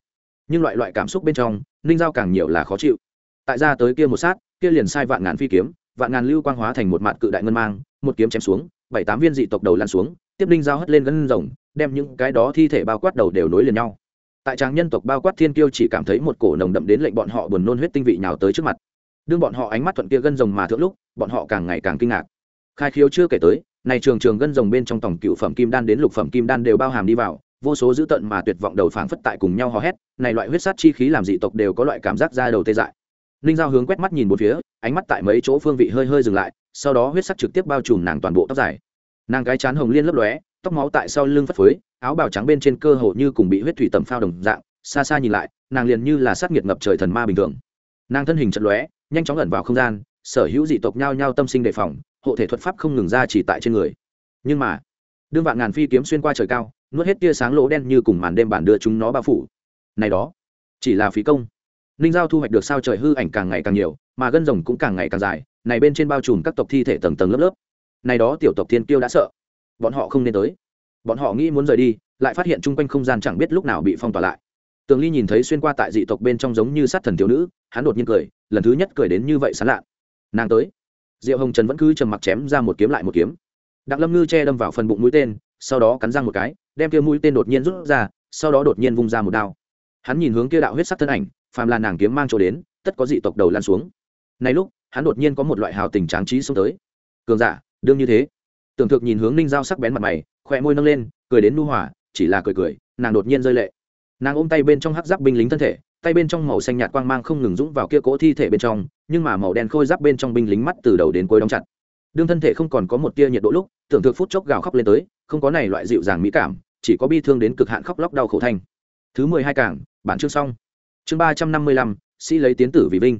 Nhưng loại loại cảm xúc bên trong, ninh giao càng nhiều là khó chịu. Tại ra tới kia một sát, kia liền sai vạn ngàn phi kiếm, vạn ngàn lưu quang hóa thành một mặt cự đại ngân mang, một kiếm chém xuống, bảy tám viên dị tộc đầu lan xuống, tiếp ninh giao hất lên gân rồng, đem những cái đó thi thể bao quát đầu đều nối liền nhau. Tại tràng nhân tộc bao quát thiên kiêu chỉ cảm thấy một cổ nồng đậm đến lệnh bọn họ buồn nôn huyết tinh vị nhào tới trước mặt đương bọn họ ánh mắt thuận kia gân rồng mà thượng lúc, bọn họ càng ngày càng kinh ngạc. Khai khiếu chưa kể tới, này trường trường gân rồng bên trong tổng cựu phẩm kim đan đến lục phẩm kim đan đều bao hàm đi vào, vô số dữ tận mà tuyệt vọng đầu phảng phất tại cùng nhau hò hét, này loại huyết sát chi khí làm dị tộc đều có loại cảm giác ra đầu tê dại. Ninh giao hướng quét mắt nhìn một phía, ánh mắt tại mấy chỗ phương vị hơi hơi dừng lại, sau đó huyết sắc trực tiếp bao trùm nàng toàn bộ tóc dài. Nàng gái chán hồng liên lấp lóe, tóc máu tại sau lưng phất phới, áo bào trắng bên trên cơ hồ như cùng bị huyết thủy tầm phao đồng dạng, xa xa nhìn lại, nàng liền như là sát nghiệt ngập trời thần ma bình thường. Nàng thân hình chật lóe nhanh chóng ẩn vào không gian, sở hữu dị tộc nhao nhao tâm sinh đề phòng, hộ thể thuật pháp không ngừng ra chỉ tại trên người. Nhưng mà, đương vạn ngàn phi kiếm xuyên qua trời cao, nuốt hết tia sáng lỗ đen như cùng màn đêm bản đưa chúng nó bao phủ. Này đó, chỉ là phí công. Ninh giao thu hoạch được sao trời hư ảnh càng ngày càng nhiều, mà gân rồng cũng càng ngày càng dài, này bên trên bao trùm các tộc thi thể tầng tầng lớp lớp. Này đó tiểu tộc thiên kiêu đã sợ, bọn họ không nên tới. Bọn họ nghĩ muốn rời đi, lại phát hiện chung quanh không gian chẳng biết lúc nào bị phong tỏa lại tường ly nhìn thấy xuyên qua tại dị tộc bên trong giống như sát thần thiếu nữ, hắn đột nhiên cười, lần thứ nhất cười đến như vậy sán lạ. Nàng tới. Diệu hồng trần vẫn cứ trầm mặc chém ra một kiếm lại một kiếm. Đặng lâm ngư che đâm vào phần bụng mũi tên, sau đó cắn răng một cái, đem kia mũi tên đột nhiên rút ra, sau đó đột nhiên vung ra một đao. Hắn nhìn hướng kia đạo huyết sắc thân ảnh, phàm là nàng kiếm mang chỗ đến, tất có dị tộc đầu lan xuống. Này lúc, hắn đột nhiên có một loại hào tình tráng trí xông tới. Cường giả, đương như thế. Tưởng thực nhìn hướng ninh dao sắc bén mặt mày khỏe môi nâng lên, cười đến nu hỏa chỉ là cười cười, nàng đột nhiên rơi lệ nàng ôm tay bên trong hắc giáp binh lính thân thể, tay bên trong màu xanh nhạt quang mang không ngừng dũng vào kia cỗ thi thể bên trong, nhưng mà màu đen khôi giáp bên trong binh lính mắt từ đầu đến cuối đóng chặt. Đương thân thể không còn có một tia nhiệt độ lúc, tưởng thực phút chốc gào khóc lên tới, không có này loại dịu dàng mỹ cảm, chỉ có bi thương đến cực hạn khóc lóc đau khổ thanh. Thứ mười hai cảng, bản chương xong. Chương ba trăm năm mươi lăm sĩ lấy tiến tử vì vinh.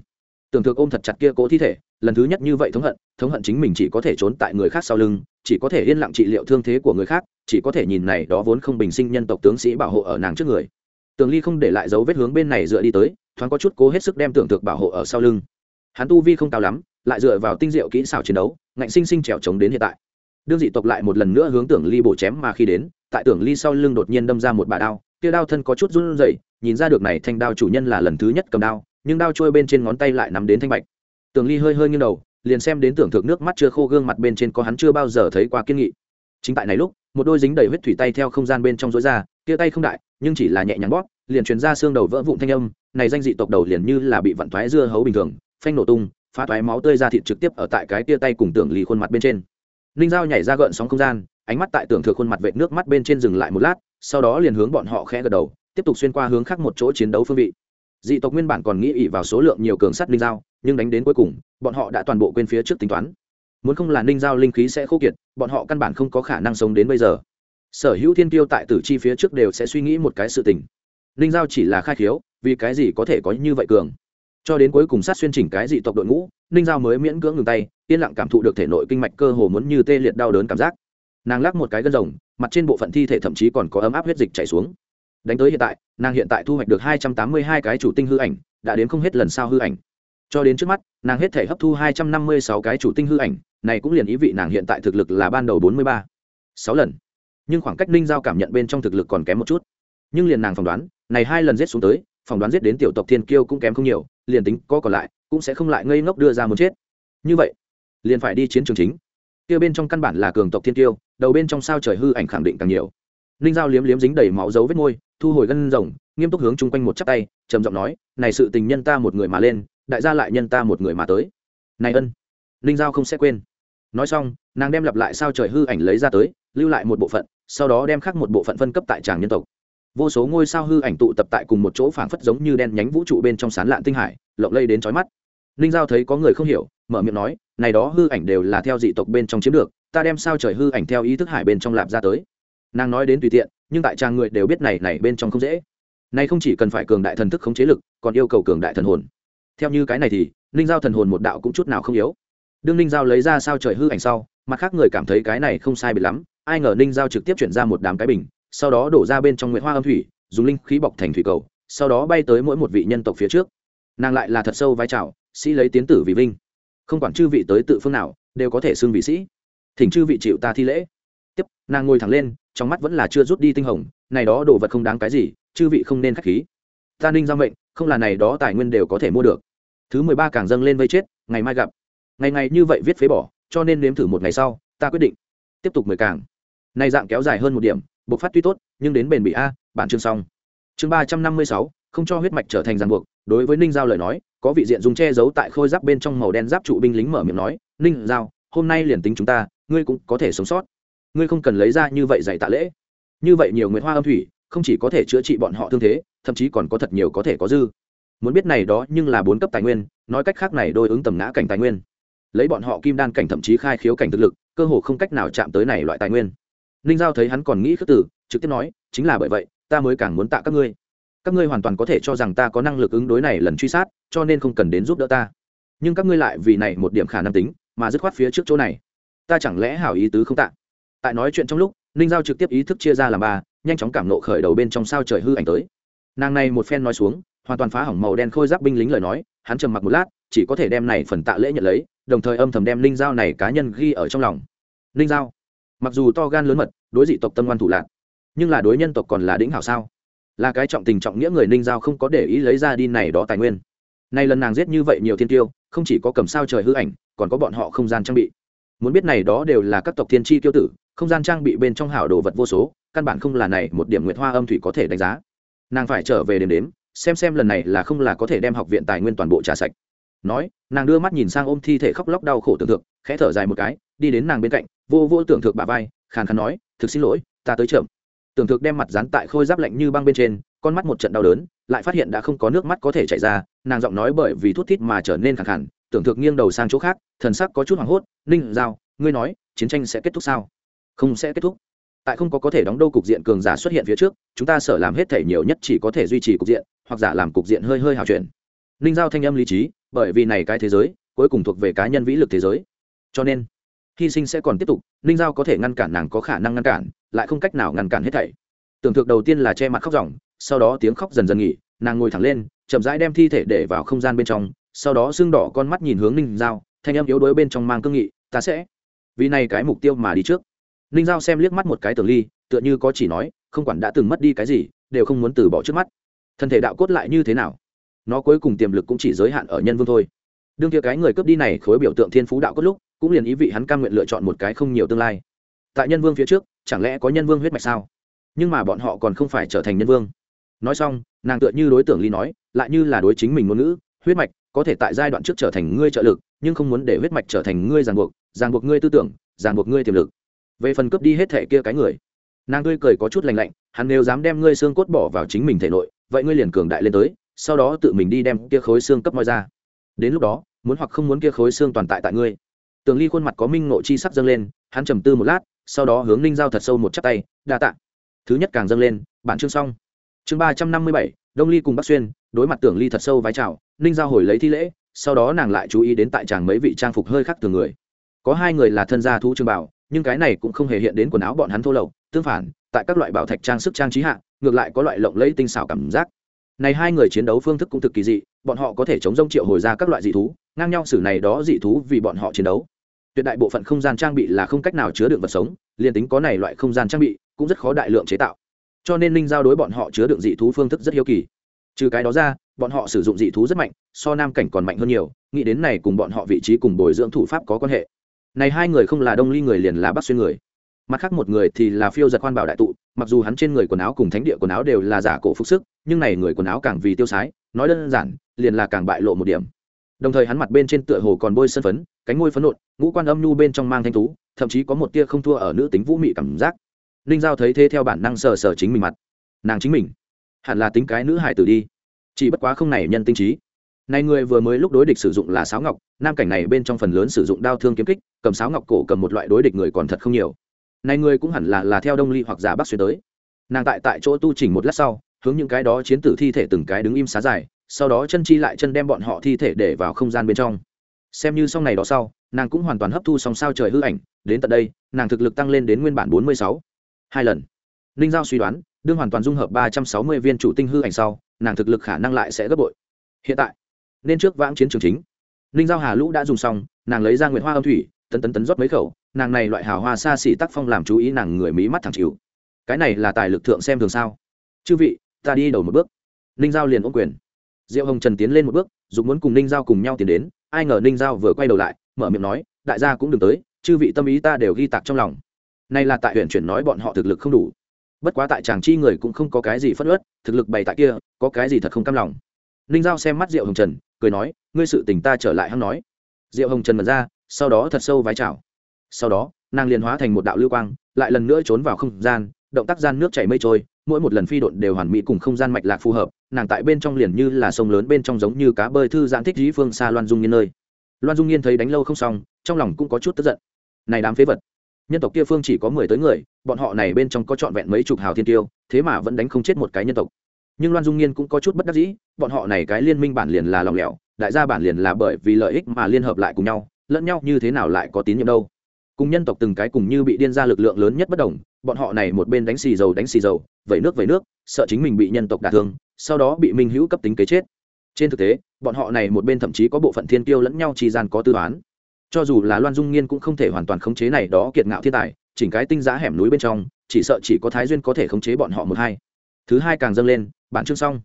Tưởng thực ôm thật chặt kia cỗ thi thể, lần thứ nhất như vậy thống hận thống hận chính mình chỉ có thể trốn tại người khác sau lưng, chỉ có thể yên lặng trị liệu thương thế của người khác, chỉ có thể nhìn này đó vốn không bình sinh nhân tộc tướng sĩ bảo hộ ở nàng trước người tường ly không để lại dấu vết hướng bên này dựa đi tới, thoáng có chút cố hết sức đem tưởng thực bảo hộ ở sau lưng. Hắn tu vi không cao lắm, lại dựa vào tinh diệu kỹ xảo chiến đấu, ngạnh sinh sinh trèo trống đến hiện tại. Đương dị tộc lại một lần nữa hướng tưởng ly bổ chém mà khi đến, tại tưởng ly sau lưng đột nhiên đâm ra một bà đao, kia đao thân có chút run rẩy, nhìn ra được này thanh đao chủ nhân là lần thứ nhất cầm đao, nhưng đao trôi bên trên ngón tay lại nắm đến thanh bạch. Tưởng ly hơi hơi nghiêng đầu, liền xem đến tưởng thực nước mắt chưa khô gương mặt bên trên có hắn chưa bao giờ thấy qua kiên nghị. Chính tại này lúc một đôi dính đầy huyết thủy tay theo không gian bên trong rối ra kia tay không đại, nhưng chỉ là nhẹ nhàng bóp, liền truyền ra xương đầu vỡ vụn thanh âm, này danh dị tộc đầu liền như là bị vặn thoái dưa hấu bình thường, phanh nổ tung, phá thoái máu tươi ra thịt trực tiếp ở tại cái tia tay cùng tưởng lì khuôn mặt bên trên. Ninh dao nhảy ra gợn sóng không gian, ánh mắt tại tưởng thừa khuôn mặt vệ nước mắt bên trên dừng lại một lát, sau đó liền hướng bọn họ khẽ gật đầu, tiếp tục xuyên qua hướng khác một chỗ chiến đấu phương vị. Dị tộc nguyên bản còn nghĩ ỉ vào số lượng nhiều cường sắt ninh dao nhưng đánh đến cuối cùng, bọn họ đã toàn bộ quên phía trước tính toán muốn không là ninh giao linh khí sẽ khô kiệt, bọn họ căn bản không có khả năng sống đến bây giờ. Sở hữu thiên tiêu tại tử chi phía trước đều sẽ suy nghĩ một cái sự tình. Ninh giao chỉ là khai khiếu, vì cái gì có thể có như vậy cường? Cho đến cuối cùng sát xuyên chỉnh cái dị tộc đội ngũ, ninh giao mới miễn cưỡng ngừng tay, yên lặng cảm thụ được thể nội kinh mạch cơ hồ muốn như tê liệt đau đớn cảm giác. Nàng lắc một cái gân rồng, mặt trên bộ phận thi thể thậm chí còn có ấm áp huyết dịch chảy xuống. Đánh tới hiện tại, nàng hiện tại thu hoạch được hai trăm tám mươi hai cái chủ tinh hư ảnh, đã đến không hết lần sau hư ảnh. Cho đến trước mắt, nàng hết thể hấp thu hai trăm năm mươi sáu cái chủ tinh hư ảnh này cũng liền ý vị nàng hiện tại thực lực là ban đầu bốn mươi ba, sáu lần. Nhưng khoảng cách ninh giao cảm nhận bên trong thực lực còn kém một chút. Nhưng liền nàng phỏng đoán, này hai lần giết xuống tới, phỏng đoán giết đến tiểu tộc thiên kiêu cũng kém không nhiều, liền tính có còn lại, cũng sẽ không lại ngây ngốc đưa ra muốn chết. Như vậy, liền phải đi chiến trường chính. Kia bên trong căn bản là cường tộc thiên kiêu, đầu bên trong sao trời hư ảnh khẳng định càng nhiều. Ninh giao liếm liếm dính đầy máu dấu vết môi, thu hồi gân rồng, nghiêm túc hướng chung quanh một chắp tay, trầm giọng nói, này sự tình nhân ta một người mà lên, đại gia lại nhân ta một người mà tới. Này ân. Ninh giao không sẽ quên nói xong, nàng đem lặp lại sao trời hư ảnh lấy ra tới, lưu lại một bộ phận, sau đó đem khác một bộ phận phân cấp tại tràng nhân tộc. Vô số ngôi sao hư ảnh tụ tập tại cùng một chỗ phảng phất giống như đen nhánh vũ trụ bên trong sán lạn tinh hải, lộng lây đến trói mắt. Ninh giao thấy có người không hiểu, mở miệng nói, này đó hư ảnh đều là theo dị tộc bên trong chiếm được, ta đem sao trời hư ảnh theo ý thức hải bên trong lạp ra tới. Nàng nói đến tùy tiện, nhưng tại trang người đều biết này này bên trong không dễ. Này không chỉ cần phải cường đại thần thức khống chế lực, còn yêu cầu cường đại thần hồn. Theo như cái này thì, ninh giao thần hồn một đạo cũng chút nào không yếu đương ninh giao lấy ra sao trời hư ảnh sau, mặt khác người cảm thấy cái này không sai bị lắm, ai ngờ ninh giao trực tiếp chuyển ra một đám cái bình, sau đó đổ ra bên trong nguyễn hoa âm thủy, dùng linh khí bọc thành thủy cầu, sau đó bay tới mỗi một vị nhân tộc phía trước. Nàng lại là thật sâu vai trào, sĩ lấy tiến tử vì vinh. Không quản chư vị tới tự phương nào, đều có thể xưng vị sĩ. Thỉnh chư vị chịu ta thi lễ. Tiếp, nàng ngồi thẳng lên, trong mắt vẫn là chưa rút đi tinh hồng, này đó đồ vật không đáng cái gì, chư vị không nên k h á c h khí. Ta ninh giao mệnh, không là này đó tài nguyên đều có thể mua được. Thứ mười ba càng dâng lên vây chết, ngày mai gặp ngày ngày như vậy viết phế bỏ, cho nên nếm thử một ngày sau, ta quyết định tiếp tục mười càng. Nay dạng kéo dài hơn một điểm, bộc phát tuy tốt, nhưng đến bền bị a, bản chương xong. Chương ba trăm năm mươi sáu, không cho huyết mạch trở thành ràng buộc, đối với ninh giao lời nói, có vị diện dùng che giấu tại khôi giáp bên trong màu đen giáp trụ binh lính mở miệng nói, ninh giao, hôm nay liền tính chúng ta, ngươi cũng có thể sống sót. Ngươi không cần lấy ra như vậy dạy tạ lễ. Như vậy nhiều nguyệt hoa âm thủy, không chỉ có thể chữa trị bọn họ thương thế, thậm chí còn có thật nhiều có thể có dư. Muốn biết này đó nhưng là bốn cấp tài nguyên, nói cách khác này đôi ứng tầm ngã cảnh tài nguyên lấy bọn họ kim đan cảnh thậm chí khai khiếu cảnh thực lực, cơ hồ không cách nào chạm tới này loại tài nguyên. Ninh giao thấy hắn còn nghĩ khước tử trực tiếp nói, chính là bởi vậy, ta mới càng muốn tạ các ngươi. Các ngươi hoàn toàn có thể cho rằng ta có năng lực ứng đối này lần truy sát, cho nên không cần đến giúp đỡ ta. Nhưng các ngươi lại vì này một điểm khả năng tính, mà dứt khoát phía trước chỗ này. Ta chẳng lẽ hảo ý tứ không tạ? Tại nói chuyện trong lúc, ninh giao trực tiếp ý thức chia ra làm ba, nhanh chóng cảm nộ khởi đầu bên trong sao trời hư ảnh tới. Nàng này một phen nói xuống, hoàn toàn phá hỏng màu đen khôi giáp binh lính lời nói, hắn trầm mặc một lát, chỉ có thể đem này phần tạ lễ nhận lấy đồng thời âm thầm đem linh giao này cá nhân ghi ở trong lòng. Linh giao mặc dù to gan lớn mật, đối dị tộc tâm ngoan thủ lạc nhưng là đối nhân tộc còn là đĩnh hảo sao? Là cái trọng tình trọng nghĩa người ninh giao không có để ý lấy ra đi này đó tài nguyên. Nay lần nàng giết như vậy nhiều thiên tiêu, không chỉ có cầm sao trời hư ảnh, còn có bọn họ không gian trang bị. Muốn biết này đó đều là các tộc thiên tri tiêu tử, không gian trang bị bên trong hảo đồ vật vô số, căn bản không là này một điểm nguyệt hoa âm thủy có thể đánh giá. Nàng phải trở về đếm đếm, xem xem lần này là không là có thể đem học viện tài nguyên toàn bộ trả sạch nói nàng đưa mắt nhìn sang ôm thi thể khóc lóc đau khổ tưởng tượng, khẽ thở dài một cái đi đến nàng bên cạnh vô vô tưởng thực bà vai khàn khàn nói thực xin lỗi ta tới chậm. Tưởng thực đem mặt dán tại khôi giáp lạnh như băng bên trên con mắt một trận đau đớn lại phát hiện đã không có nước mắt có thể chảy ra nàng giọng nói bởi vì thút thít mà trở nên khẳng khàn, tưởng thực nghiêng đầu sang chỗ khác thần sắc có chút hoảng hốt ninh giao ngươi nói chiến tranh sẽ kết thúc sao? Không sẽ kết thúc. Tại không có có thể đóng đâu cục diện cường giả xuất hiện phía trước chúng ta sợ làm hết thể nhiều nhất chỉ có thể duy trì cục diện hoặc giả làm cục diện hơi hơi hào chuyển. Ninh giao thanh âm lý trí bởi vì này cái thế giới cuối cùng thuộc về cá nhân vĩ lực thế giới. Cho nên, hy sinh sẽ còn tiếp tục, ninh giao có thể ngăn cản nàng có khả năng ngăn cản, lại không cách nào ngăn cản hết thảy. Tưởng thực đầu tiên là che mặt khóc ròng, sau đó tiếng khóc dần dần nghỉ, nàng ngồi thẳng lên, chậm rãi đem thi thể để vào không gian bên trong, sau đó xương đỏ con mắt nhìn hướng ninh giao, thanh âm yếu đuối bên trong mang cương nghị, ta sẽ vì này cái mục tiêu mà đi trước. Ninh giao xem liếc mắt một cái tưởng ly, tựa như có chỉ nói, không quản đã từng mất đi cái gì, đều không muốn từ bỏ trước mắt. Thân thể đạo cốt lại như thế nào? Nó cuối cùng tiềm lực cũng chỉ giới hạn ở nhân vương thôi. Đương kia cái người cướp đi này khối biểu tượng thiên phú đạo cốt lúc, cũng liền ý vị hắn cam nguyện lựa chọn một cái không nhiều tương lai. Tại nhân vương phía trước, chẳng lẽ có nhân vương huyết mạch sao? Nhưng mà bọn họ còn không phải trở thành nhân vương. Nói xong, nàng tựa như đối tượng ly nói, lại như là đối chính mình ngôn ngữ, huyết mạch có thể tại giai đoạn trước trở thành ngươi trợ lực, nhưng không muốn để huyết mạch trở thành ngươi ràng buộc ràng buộc ngươi tư tưởng, ràng buộc ngươi tiềm lực. Về phần cướp đi hết thể kia cái người, nàng tươi cười có chút lành lạnh, hắn nếu dám đem ngươi xương cốt bỏ vào chính mình thể nội, vậy ngươi liền cường đại lên tới sau đó tự mình đi đem kia khối xương cấp moi ra. Đến lúc đó, muốn hoặc không muốn kia khối xương toàn tại tại ngươi. Tường ly khuôn mặt có minh nộ chi sắc dâng lên, hắn trầm tư một lát, sau đó hướng ninh giao thật sâu một chắp tay, đa tạ. Thứ nhất càng dâng lên, bản chương xong. Chương ba trăm năm mươi bảy, đông ly cùng bắc xuyên, đối mặt tưởng ly thật sâu vái chào, ninh giao hồi lấy thi lễ, sau đó nàng lại chú ý đến tại chàng mấy vị trang phục hơi khác thường người. Có hai người là thân gia thu trương bảo, nhưng cái này cũng không hề hiện đến quần áo bọn hắn thô lậu, tương phản, tại các loại bảo thạch trang sức trang trí hạ, ngược lại có loại lộng lẫy tinh xảo cảm giác này hai người chiến đấu phương thức cũng thực kỳ dị, bọn họ có thể chống rông triệu hồi ra các loại dị thú, ngang nhau xử này đó dị thú vì bọn họ chiến đấu. Tuyệt đại bộ phận không gian trang bị là không cách nào chứa đựng vật sống, liền tính có này loại không gian trang bị, cũng rất khó đại lượng chế tạo. Cho nên linh giao đối bọn họ chứa đựng dị thú phương thức rất hiếu kỳ. Trừ cái đó ra, bọn họ sử dụng dị thú rất mạnh, so nam cảnh còn mạnh hơn nhiều, nghĩ đến này cùng bọn họ vị trí cùng bồi dưỡng thủ pháp có quan hệ. Này hai người không là đông ly người liền là bắc xuyên người mặt khác một người thì là phiêu giật khoan bảo đại tụ, mặc dù hắn trên người quần áo cùng thánh địa quần áo đều là giả cổ phục sức, nhưng này người quần áo càng vì tiêu sái, nói đơn giản, liền là càng bại lộ một điểm. Đồng thời hắn mặt bên trên tựa hồ còn bôi sân phấn, cánh môi phấn nộn, ngũ quan âm nhu bên trong mang thanh tú thậm chí có một tia không thua ở nữ tính vũ mị cảm giác. Ninh giao thấy thế theo bản năng sờ sờ chính mình mặt. Nàng chính mình, hẳn là tính cái nữ hải tử đi. Chỉ bất quá không này nhân tinh trí. Này người vừa mới lúc đối địch sử dụng là sáo ngọc, nam cảnh này bên trong phần lớn sử dụng đao thương kiếm kích, cầm sáo ngọc cổ cầm một loại đối địch người còn thật không nhiều này người cũng hẳn là là theo đông ly hoặc giả bắc xuyên tới. Nàng tại tại chỗ tu chỉnh một lát sau, hướng những cái đó chiến tử thi thể từng cái đứng im xá dài, sau đó chân chi lại chân đem bọn họ thi thể để vào không gian bên trong. Xem như xong này đó sau, nàng cũng hoàn toàn hấp thu xong sao trời hư ảnh, đến tận đây, nàng thực lực tăng lên đến nguyên bản bốn mươi sáu. Hai lần. Ninh giao suy đoán, đương hoàn toàn dung hợp ba trăm sáu mươi viên chủ tinh hư ảnh sau, nàng thực lực khả năng lại sẽ gấp bội. Hiện tại, nên trước vãng chiến trường chính. Ninh giao hà lũ đã dùng xong, nàng lấy ra nguyện hoa âm thủy, tấn tấn tấn rót mấy khẩu nàng này loại hào hoa xa xỉ tác phong làm chú ý nàng người mí mắt thẳng chịu. Cái này là tài lực thượng xem thường sao? Chư vị, ta đi đầu một bước. Ninh giao liền ôm quyền. Diệu hồng trần tiến lên một bước dùng muốn cùng ninh giao cùng nhau tiến đến, ai ngờ ninh giao vừa quay đầu lại, mở miệng nói, đại gia cũng đừng tới, chư vị tâm ý ta đều ghi tạc trong lòng. Nay là tại huyện chuyển nói bọn họ thực lực không đủ. Bất quá tại chàng chi người cũng không có cái gì phất ớt thực lực bày tại kia, có cái gì thật không cam lòng. Ninh giao xem mắt diệu hồng trần, cười nói, ngươi sự tình ta trở lại hăng nói. Diệu hồng trần mật ra, sau đó thật sâu vái chào sau đó, nàng liền hóa thành một đạo lưu quang, lại lần nữa trốn vào không gian, động tác gian nước chảy mây trôi, mỗi một lần phi độn đều hoàn mỹ cùng không gian mạch lạc phù hợp, nàng tại bên trong liền như là sông lớn bên trong giống như cá bơi thư giãn thích dĩ phương xa loan dung nghiên nơi. Loan dung nghiên thấy đánh lâu không xong, trong lòng cũng có chút tức giận. Này đám phế vật, nhân tộc kia phương chỉ có mười tới người, bọn họ này bên trong có trọn vẹn mấy chục hào thiên tiêu, thế mà vẫn đánh không chết một cái nhân tộc. Nhưng loan dung nghiên cũng có chút bất đắc dĩ, bọn họ này cái liên minh bản liền là lòng lẻo, đại gia bản liền là bởi vì lợi ích mà liên hợp lại cùng nhau, lẫn nhau như thế nào lại có tín nhiệm đâu? Cùng nhân tộc từng cái cùng như bị điên ra lực lượng lớn nhất bất đồng, bọn họ này một bên đánh xì dầu đánh xì dầu, vẩy nước vẩy nước, sợ chính mình bị nhân tộc đả thương, sau đó bị minh hữu cấp tính kế chết. Trên thực tế, bọn họ này một bên thậm chí có bộ phận thiên tiêu lẫn nhau trì gian có tư toán. Cho dù là loan dung nghiên cũng không thể hoàn toàn khống chế này đó kiệt ngạo thiên tài, chỉnh cái tinh giá hẻm núi bên trong, chỉ sợ chỉ có thái duyên có thể khống chế bọn họ một hai. Thứ hai càng dâng lên, bản chương xong.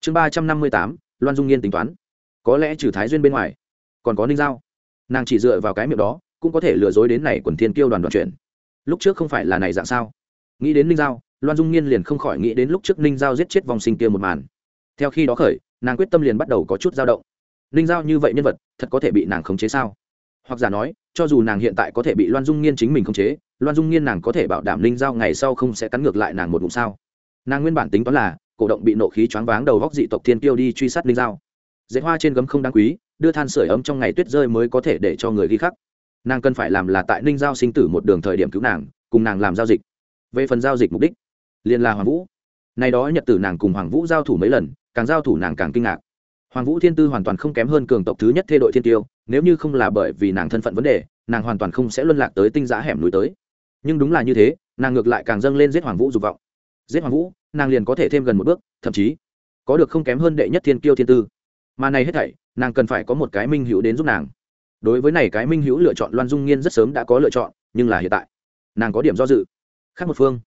Chương ba trăm năm mươi tám, loan dung nghiên tính toán. Có lẽ trừ thái duyên bên ngoài, còn có ninh giao. Nàng chỉ dựa vào cái miệng đó cũng có thể lừa dối đến này quần thiên kiêu đoàn đoàn chuyện. Lúc trước không phải là này dạng sao? Nghĩ đến ninh giao, loan dung nghiên liền không khỏi nghĩ đến lúc trước ninh giao giết chết vòng sinh kia một màn. Theo khi đó khởi, nàng quyết tâm liền bắt đầu có chút dao động. Ninh giao như vậy nhân vật, thật có thể bị nàng khống chế sao? Hoặc giả nói, cho dù nàng hiện tại có thể bị loan dung nghiên chính mình khống chế, loan dung nghiên nàng có thể bảo đảm ninh giao ngày sau không sẽ cắn ngược lại nàng một ngụm sao? Nàng nguyên bản tính toán là, cổ động bị nộ khí choáng váng đầu góc dị tộc thiên tiêu đi truy sát ninh giao. Dễ hoa trên gấm không đáng quý, đưa than sửa ấm trong ngày tuyết rơi mới có thể để cho người ghi khắc nàng cần phải làm là tại ninh giao sinh tử một đường thời điểm cứu nàng, cùng nàng làm giao dịch. Về phần giao dịch mục đích, liền là hoàng vũ. Nay đó nhật tử nàng cùng hoàng vũ giao thủ mấy lần, càng giao thủ nàng càng kinh ngạc. Hoàng vũ thiên tư hoàn toàn không kém hơn cường tộc thứ nhất thê đội thiên tiêu, nếu như không là bởi vì nàng thân phận vấn đề, nàng hoàn toàn không sẽ luân lạc tới tinh giã hẻm núi tới. Nhưng đúng là như thế, nàng ngược lại càng dâng lên giết hoàng vũ dục vọng. Giết hoàng vũ, nàng liền có thể thêm gần một bước, thậm chí có được không kém hơn đệ nhất thiên kiêu thiên tư. Mà này hết thảy, nàng cần phải có một cái minh hữu đến giúp nàng đối với này cái minh hữu lựa chọn loan dung nghiên rất sớm đã có lựa chọn, nhưng là hiện tại, nàng có điểm do dự. Khác một phương,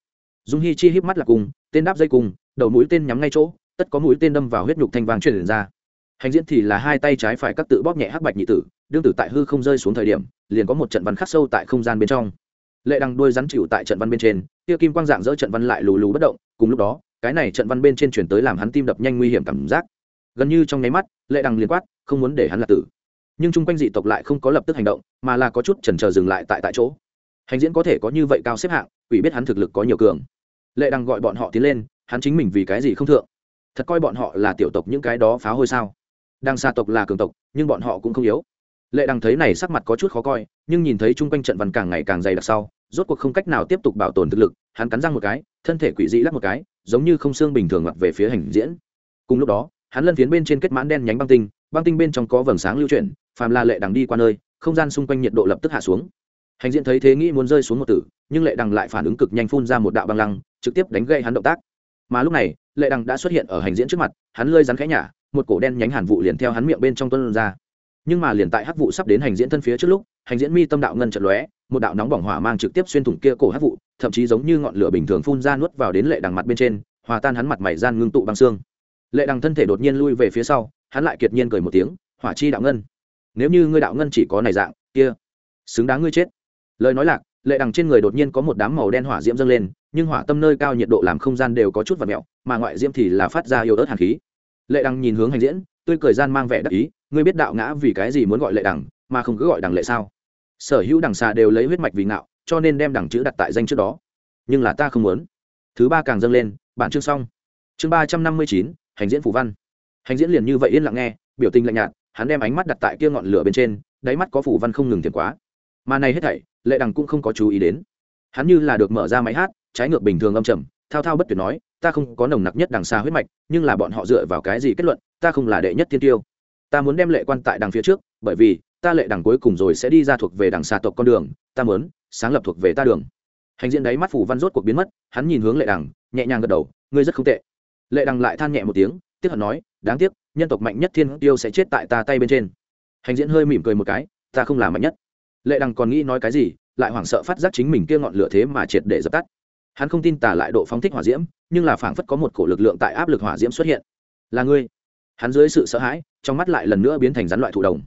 dung hi chi híp mắt là cùng, tên đáp dây cùng, đầu mũi tên nhắm ngay chỗ, tất có mũi tên đâm vào huyết nhục thanh vàng truyền ra. Hành diễn thì là hai tay trái phải các tự bóp nhẹ hắc bạch nhị tử, đương tử tại hư không rơi xuống thời điểm, liền có một trận văn khắc sâu tại không gian bên trong. Lệ đằng đuôi rắn chịu tại trận văn bên trên kia kim quang dạng dỡ trận văn lại lù lù bất động, cùng lúc đó, cái này trận văn bên trên chuyển tới làm hắn tim đập nhanh nguy hiểm cảm giác. Gần như trong nháy mắt, lệ đằng liền quát, không muốn để hắn là tử nhưng chung quanh dị tộc lại không có lập tức hành động, mà là có chút chần chờ dừng lại tại tại chỗ. Hành diễn có thể có như vậy cao xếp hạng, quỷ biết hắn thực lực có nhiều cường. Lệ đằng gọi bọn họ tiến lên, hắn chính mình vì cái gì không thượng? Thật coi bọn họ là tiểu tộc những cái đó phá hôi sao? Đang xa tộc là cường tộc, nhưng bọn họ cũng không yếu. Lệ đằng thấy này sắc mặt có chút khó coi, nhưng nhìn thấy chung quanh trận văn càng ngày càng dày đặc sau, rốt cuộc không cách nào tiếp tục bảo tồn thực lực, hắn cắn răng một cái, thân thể quỷ dị lắc một cái, giống như không xương bình thường mặc về phía hành diễn. Cùng lúc đó, hắn lân phiến bên trên kết mãn đen nhánh băng tinh băng tinh bên trong có vầng sáng lưu chuyển, phàm là lệ đằng đi qua nơi, không gian xung quanh nhiệt độ lập tức hạ xuống. Hành diễn thấy thế nghĩ muốn rơi xuống một tử, nhưng lệ đằng lại phản ứng cực nhanh phun ra một đạo băng lăng, trực tiếp đánh gây hắn động tác. Mà lúc này, lệ đằng đã xuất hiện ở hành diễn trước mặt, hắn lơi rắn khẽ nhả, một cổ đen nhánh hàn vụ liền theo hắn miệng bên trong tuân ra. Nhưng mà liền tại hắc vụ sắp đến hành diễn thân phía trước lúc, hành diễn mi tâm đạo ngân trận lóe, một đạo nóng bỏng hỏa mang trực tiếp xuyên thủng kia cổ hắc vụ, thậm chí giống như ngọn lửa bình thường phun ra nuốt vào đến lệ đằng mặt bên trên, hòa tan hắn mặt mày gian ngưng tụ băng xương lệ đằng thân thể đột nhiên lui về phía sau, hắn lại kiệt nhiên cười một tiếng, hỏa chi đạo ngân, nếu như ngươi đạo ngân chỉ có này dạng, kia, xứng đáng ngươi chết. Lời nói lạc, lệ đằng trên người đột nhiên có một đám màu đen hỏa diễm dâng lên, nhưng hỏa tâm nơi cao nhiệt độ làm không gian đều có chút vật mẹo, mà ngoại diễm thì là phát ra yêu ớt hàn khí. Lệ đằng nhìn hướng hành diễn, tươi cười gian mang vẻ đắc ý, ngươi biết đạo ngã vì cái gì muốn gọi lệ đằng, mà không cứ gọi đằng lệ sao? Sở hữu đằng xà đều lấy huyết mạch vì ngạo, cho nên đem đằng chữ đặt tại danh trước đó. Nhưng là ta không muốn. Thứ ba càng dâng lên, bản chương xong. Chương ba trăm năm mươi chín hành diễn phủ văn. Hành diễn liền như vậy yên lặng nghe, biểu tình lạnh nhạt, hắn đem ánh mắt đặt tại kia ngọn lửa bên trên, đáy mắt có phủ văn không ngừng thiệt quá. Mà này hết thảy, lệ đằng cũng không có chú ý đến. Hắn như là được mở ra máy hát, trái ngược bình thường âm trầm, thao thao bất tuyệt nói, ta không có nồng nặc nhất đằng xa huyết mạch, nhưng là bọn họ dựa vào cái gì kết luận, ta không là đệ nhất thiên tiêu. Ta muốn đem lệ quan tại đằng phía trước, bởi vì ta lệ đằng cuối cùng rồi sẽ đi ra thuộc về đằng xa tộc con đường, ta muốn sáng lập thuộc về ta đường. Hành diện đấy mắt phủ văn rốt cuộc biến mất, hắn nhìn hướng lệ đằng, nhẹ nhàng gật đầu, ngươi rất không tệ lệ đằng lại than nhẹ một tiếng, tiếc hận nói, đáng tiếc, nhân tộc mạnh nhất thiên tiêu sẽ chết tại ta tay bên trên. Hành diễn hơi mỉm cười một cái, ta không là mạnh nhất. Lệ đằng còn nghĩ nói cái gì, lại hoảng sợ phát giác chính mình kia ngọn lửa thế mà triệt để dập tắt. Hắn không tin tả lại độ phóng thích hỏa diễm, nhưng là phảng phất có một cổ lực lượng tại áp lực hỏa diễm xuất hiện. Là ngươi? Hắn dưới sự sợ hãi, trong mắt lại lần nữa biến thành rắn loại thụ đồng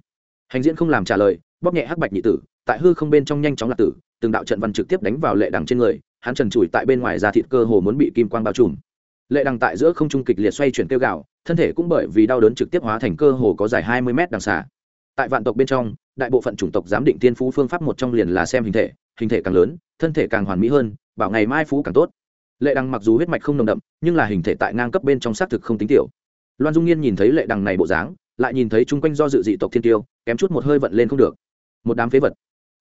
hành diễn không làm trả lời, bóp nhẹ hắc bạch nhị tử, tại hư không bên trong nhanh chóng lạc tử, từng đạo trận văn trực tiếp đánh vào lệ đằng trên người, hắn trần trụi tại bên ngoài da thịt cơ hồ muốn bị kim quang bao trùm lệ đằng tại giữa không trung kịch liệt xoay chuyển kêu gạo thân thể cũng bởi vì đau đớn trực tiếp hóa thành cơ hồ có dài hai mươi mét đằng xả tại vạn tộc bên trong, đại bộ phận chủng tộc giám định tiên phú phương pháp một trong liền là xem hình thể hình thể càng lớn, thân thể càng hoàn mỹ hơn, bảo ngày mai phú càng tốt. Lệ đằng mặc dù huyết mạch không nồng đậm, nhưng là hình thể tại ngang cấp bên trong xác thực không tính tiểu. Loan dung nhiên nhìn thấy lệ đằng này bộ dáng, lại nhìn thấy chung quanh do dự dị tộc thiên tiêu, kém chút một hơi vận lên không được. Một đám phế vật.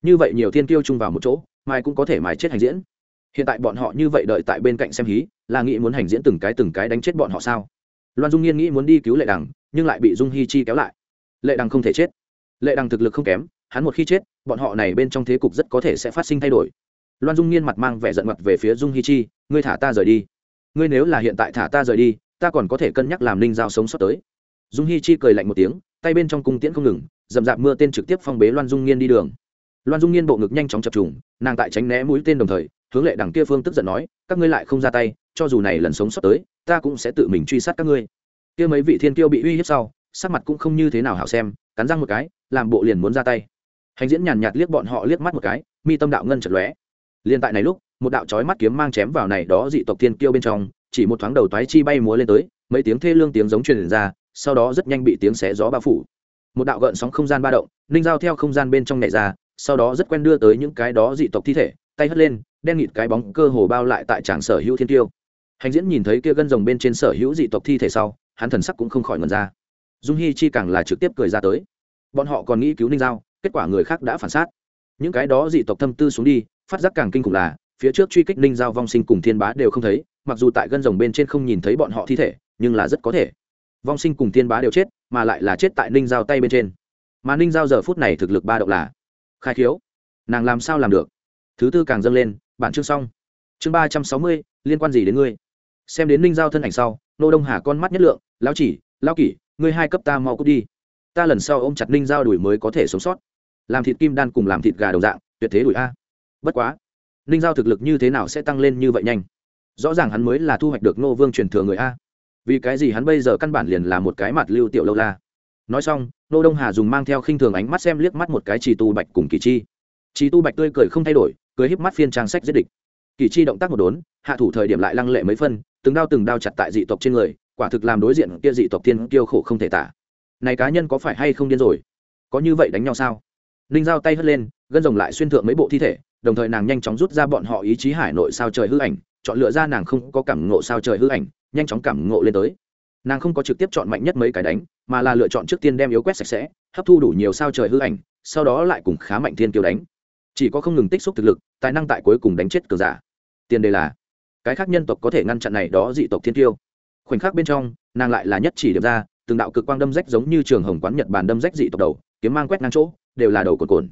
Như vậy nhiều thiên tiêu chung vào một chỗ, mai cũng có thể mài chết hành diễn hiện tại bọn họ như vậy đợi tại bên cạnh xem hí, là nghĩ muốn hành diễn từng cái từng cái đánh chết bọn họ sao? Loan dung Nghiên nghĩ muốn đi cứu lệ đằng, nhưng lại bị dung hi chi kéo lại. Lệ đằng không thể chết. Lệ đằng thực lực không kém, hắn một khi chết, bọn họ này bên trong thế cục rất có thể sẽ phát sinh thay đổi. Loan dung Nghiên mặt mang vẻ giận mặt về phía dung hi chi, ngươi thả ta rời đi. Ngươi nếu là hiện tại thả ta rời đi, ta còn có thể cân nhắc làm ninh giao sống sót tới. Dung hi chi cười lạnh một tiếng, tay bên trong cung tiễn không ngừng dầm dạp mưa tên trực tiếp phong bế loan dung Nghiên đi đường. Loan dung Nghiên bộ ngực nhanh chóng chập trùng, nàng tại tránh né mũi tên đồng thời hướng lệ đằng kia phương tức giận nói, các ngươi lại không ra tay, cho dù này lần sống sót tới, ta cũng sẽ tự mình truy sát các ngươi. Kia mấy vị thiên kiêu bị uy hiếp sau, sắc mặt cũng không như thế nào hảo xem, cắn răng một cái, làm bộ liền muốn ra tay. Hành diễn nhàn nhạt liếc bọn họ liếc mắt một cái, mi tâm đạo ngân chật lóe. Liền tại này lúc, một đạo chói mắt kiếm mang chém vào này đó dị tộc thiên kiêu bên trong, chỉ một thoáng đầu toái chi bay múa lên tới, mấy tiếng thê lương tiếng giống truyền ra, sau đó rất nhanh bị tiếng xé gió bao phủ. Một đạo gợn sóng không gian ba động ninh giao theo không gian bên trong nhảy ra, sau đó rất quen đưa tới những cái đó dị tộc thi thể, tay hất lên đen nghịt cái bóng cơ hồ bao lại tại tràng sở hữu thiên tiêu. Hành diễn nhìn thấy kia gân rồng bên trên sở hữu dị tộc thi thể sau, hắn thần sắc cũng không khỏi ngần ra. Dung hi chi càng là trực tiếp cười ra tới. Bọn họ còn nghĩ cứu ninh giao, kết quả người khác đã phản sát những cái đó dị tộc thâm tư xuống đi, phát giác càng kinh khủng là, phía trước truy kích ninh giao vong sinh cùng thiên bá đều không thấy, mặc dù tại gân rồng bên trên không nhìn thấy bọn họ thi thể, nhưng là rất có thể. Vong sinh cùng thiên bá đều chết, mà lại là chết tại ninh giao tay bên trên. Mà ninh giao giờ phút này thực lực ba động là, khai khiếu. Nàng làm sao làm được? Thứ tư càng dâng lên bản chương xong. Chương ba trăm sáu mươi, liên quan gì đến ngươi? Xem đến ninh giao thân ảnh sau, nô đông hà con mắt nhất lượng lao chỉ lao kỷ, ngươi hai cấp ta mau cút đi. Ta lần sau ôm chặt ninh giao đuổi mới có thể sống sót. Làm thịt kim đan cùng làm thịt gà đồng dạng, tuyệt thế đuổi a. Bất quá, ninh giao thực lực như thế nào sẽ tăng lên như vậy nhanh? Rõ ràng hắn mới là thu hoạch được nô vương truyền thừa người a. Vì cái gì hắn bây giờ căn bản liền là một cái mặt lưu tiểu lâu la. Nói xong, nô đông hà dùng mang theo khinh thường ánh mắt xem liếc mắt một cái trì tu bạch cùng kỳ chi. Trì tu bạch tươi cười không thay đổi cười híp mắt phiên trang sách giết địch. Kỳ chi động tác một đốn, hạ thủ thời điểm lại lăng lệ mấy phân, từng đao từng đao chặt tại dị tộc trên người, quả thực làm đối diện kia dị tộc tiên kiêu khổ không thể tả. Này cá nhân có phải hay không điên rồi? Có như vậy đánh nhau sao? Ninh giao tay hất lên, gân rồng lại xuyên thượng mấy bộ thi thể, đồng thời nàng nhanh chóng rút ra bọn họ ý chí hải nội sao trời hư ảnh, chọn lựa ra nàng không có cảm ngộ sao trời hư ảnh, nhanh chóng cảm ngộ lên tới. Nàng không có trực tiếp chọn mạnh nhất mấy cái đánh, mà là lựa chọn trước tiên đem yếu quét sạch sẽ, hấp thu đủ nhiều sao trời hư ảnh, sau đó lại cùng khá mạnh thiên kiêu đánh chỉ có không ngừng tích xúc thực lực, tài năng tại cuối cùng đánh chết cường giả. Tiền đề là, cái khác nhân tộc có thể ngăn chặn này đó dị tộc thiên tiêu. khoảnh khắc bên trong, nàng lại là nhất chỉ điểm ra, từng đạo cực quang đâm rách giống như trường hồng quán nhật bản đâm rách dị tộc đầu, kiếm mang quét ngang chỗ, đều là đầu cồn cồn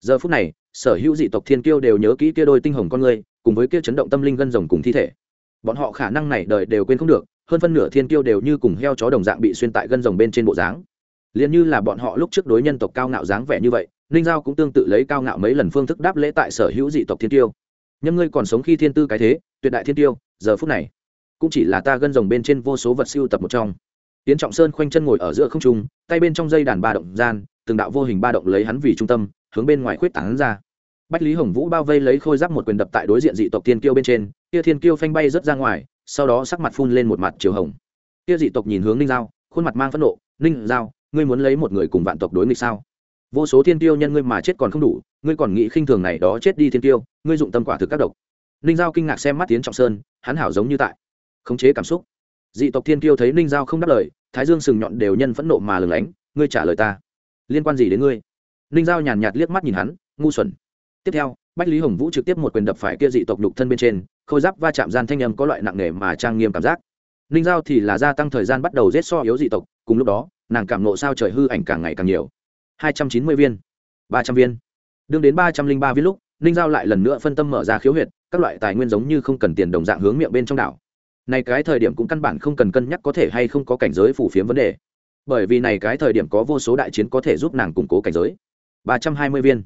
giờ phút này, sở hữu dị tộc thiên kiêu đều nhớ kỹ kia đôi tinh hồng con người, cùng với kia chấn động tâm linh gân rồng cùng thi thể. Bọn họ khả năng này đời đều quên không được, hơn phân nửa thiên kiêu đều như cùng heo chó đồng dạng bị xuyên tại gân rồng bên trên bộ dáng. Liền như là bọn họ lúc trước đối nhân tộc cao ngạo dáng vẻ như vậy ninh giao cũng tương tự lấy cao ngạo mấy lần phương thức đáp lễ tại sở hữu dị tộc thiên tiêu. Nhâm ngươi còn sống khi thiên tư cái thế, tuyệt đại thiên tiêu, giờ phút này, cũng chỉ là ta gân rồng bên trên vô số vật siêu tập một trong. Tiến trọng sơn khoanh chân ngồi ở giữa không trung, tay bên trong dây đàn ba động gian, từng đạo vô hình ba động lấy hắn vì trung tâm, hướng bên ngoài khuyết tảng ra. Bách lý hồng vũ bao vây lấy khôi giáp một quyền đập tại đối diện dị tộc thiên kiêu bên trên, kia thiên kiêu phanh bay rớt ra ngoài, sau đó sắc mặt phun lên một mặt chiều hồng. Kia dị tộc nhìn hướng ninh giao, khuôn mặt mang phẫn nộ, ninh giao, ngươi muốn lấy một người cùng vạn tộc đối nghịch sao? Vô số thiên tiêu nhân ngươi mà chết còn không đủ, ngươi còn nghĩ khinh thường này đó chết đi thiên tiêu, ngươi dụng tâm quả thực các độc. Ninh giao kinh ngạc xem mắt tiến trọng sơn, hắn hảo giống như tại khống chế cảm xúc. Dị tộc thiên tiêu thấy ninh giao không đáp lời, thái dương sừng nhọn đều nhân phẫn nộ mà lừng lánh, ngươi trả lời ta. Liên quan gì đến ngươi? Ninh giao nhàn nhạt liếc mắt nhìn hắn, ngu xuẩn. Tiếp theo, bách lý hồng vũ trực tiếp một quyền đập phải kia dị tộc nhục thân bên trên, khôi giáp va chạm gian thanh âm có loại nặng nề mà trang nghiêm cảm giác. Ninh giao thì là gia tăng thời gian bắt đầu rét so yếu dị tộc, cùng lúc đó, nàng cảm nộ sao trời hư ảnh càng ngày càng nhiều hai trăm chín mươi viên, ba trăm viên. Đương đến ba trăm linh ba viên lúc, ninh giao lại lần nữa phân tâm mở ra khiếu huyệt, các loại tài nguyên giống như không cần tiền đồng dạng hướng miệng bên trong đảo. Này cái thời điểm cũng căn bản không cần cân nhắc có thể hay không có cảnh giới phủ phiếm vấn đề. Bởi vì này cái thời điểm có vô số đại chiến có thể giúp nàng củng cố cảnh giới. ba trăm hai mươi viên.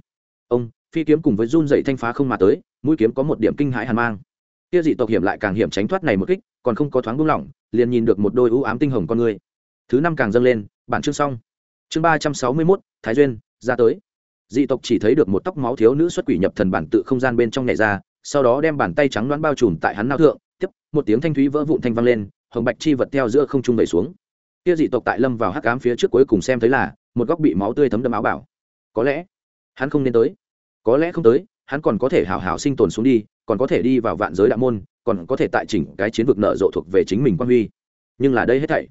Ông, phi kiếm cùng với run dậy thanh phá không mà tới, mũi kiếm có một điểm kinh hãi hàn mang. Kia dị tộc hiểm lại càng hiểm tránh thoát này một kích, còn không có thoáng buông lỏng, liền nhìn được một đôi ưu ám tinh hồng con người. Thứ năm càng dâng lên, bản chương xong chương ba trăm sáu mươi mốt, thái duyên, ra tới. Dị tộc chỉ thấy được một tóc máu thiếu nữ xuất quỷ nhập thần bản tự không gian bên trong nhảy ra, sau đó đem bàn tay trắng đoán bao trùm tại hắn nao thượng, tiếp, một tiếng thanh thúy vỡ vụn thanh vang lên, hồng bạch chi vật theo giữa không trung vẩy xuống. Kia dị tộc tại lâm vào hắc ám phía trước cuối cùng xem thấy là, một góc bị máu tươi thấm đẫm áo bảo có lẽ, hắn không nên tới. Có lẽ không tới, hắn còn có thể hào hào sinh tồn xuống đi, còn có thể đi vào vạn giới đạo môn, còn có thể tại chỉnh cái chiến vực nợ rộ thuộc về chính mình quan huy. Nhưng là đây hết thảy,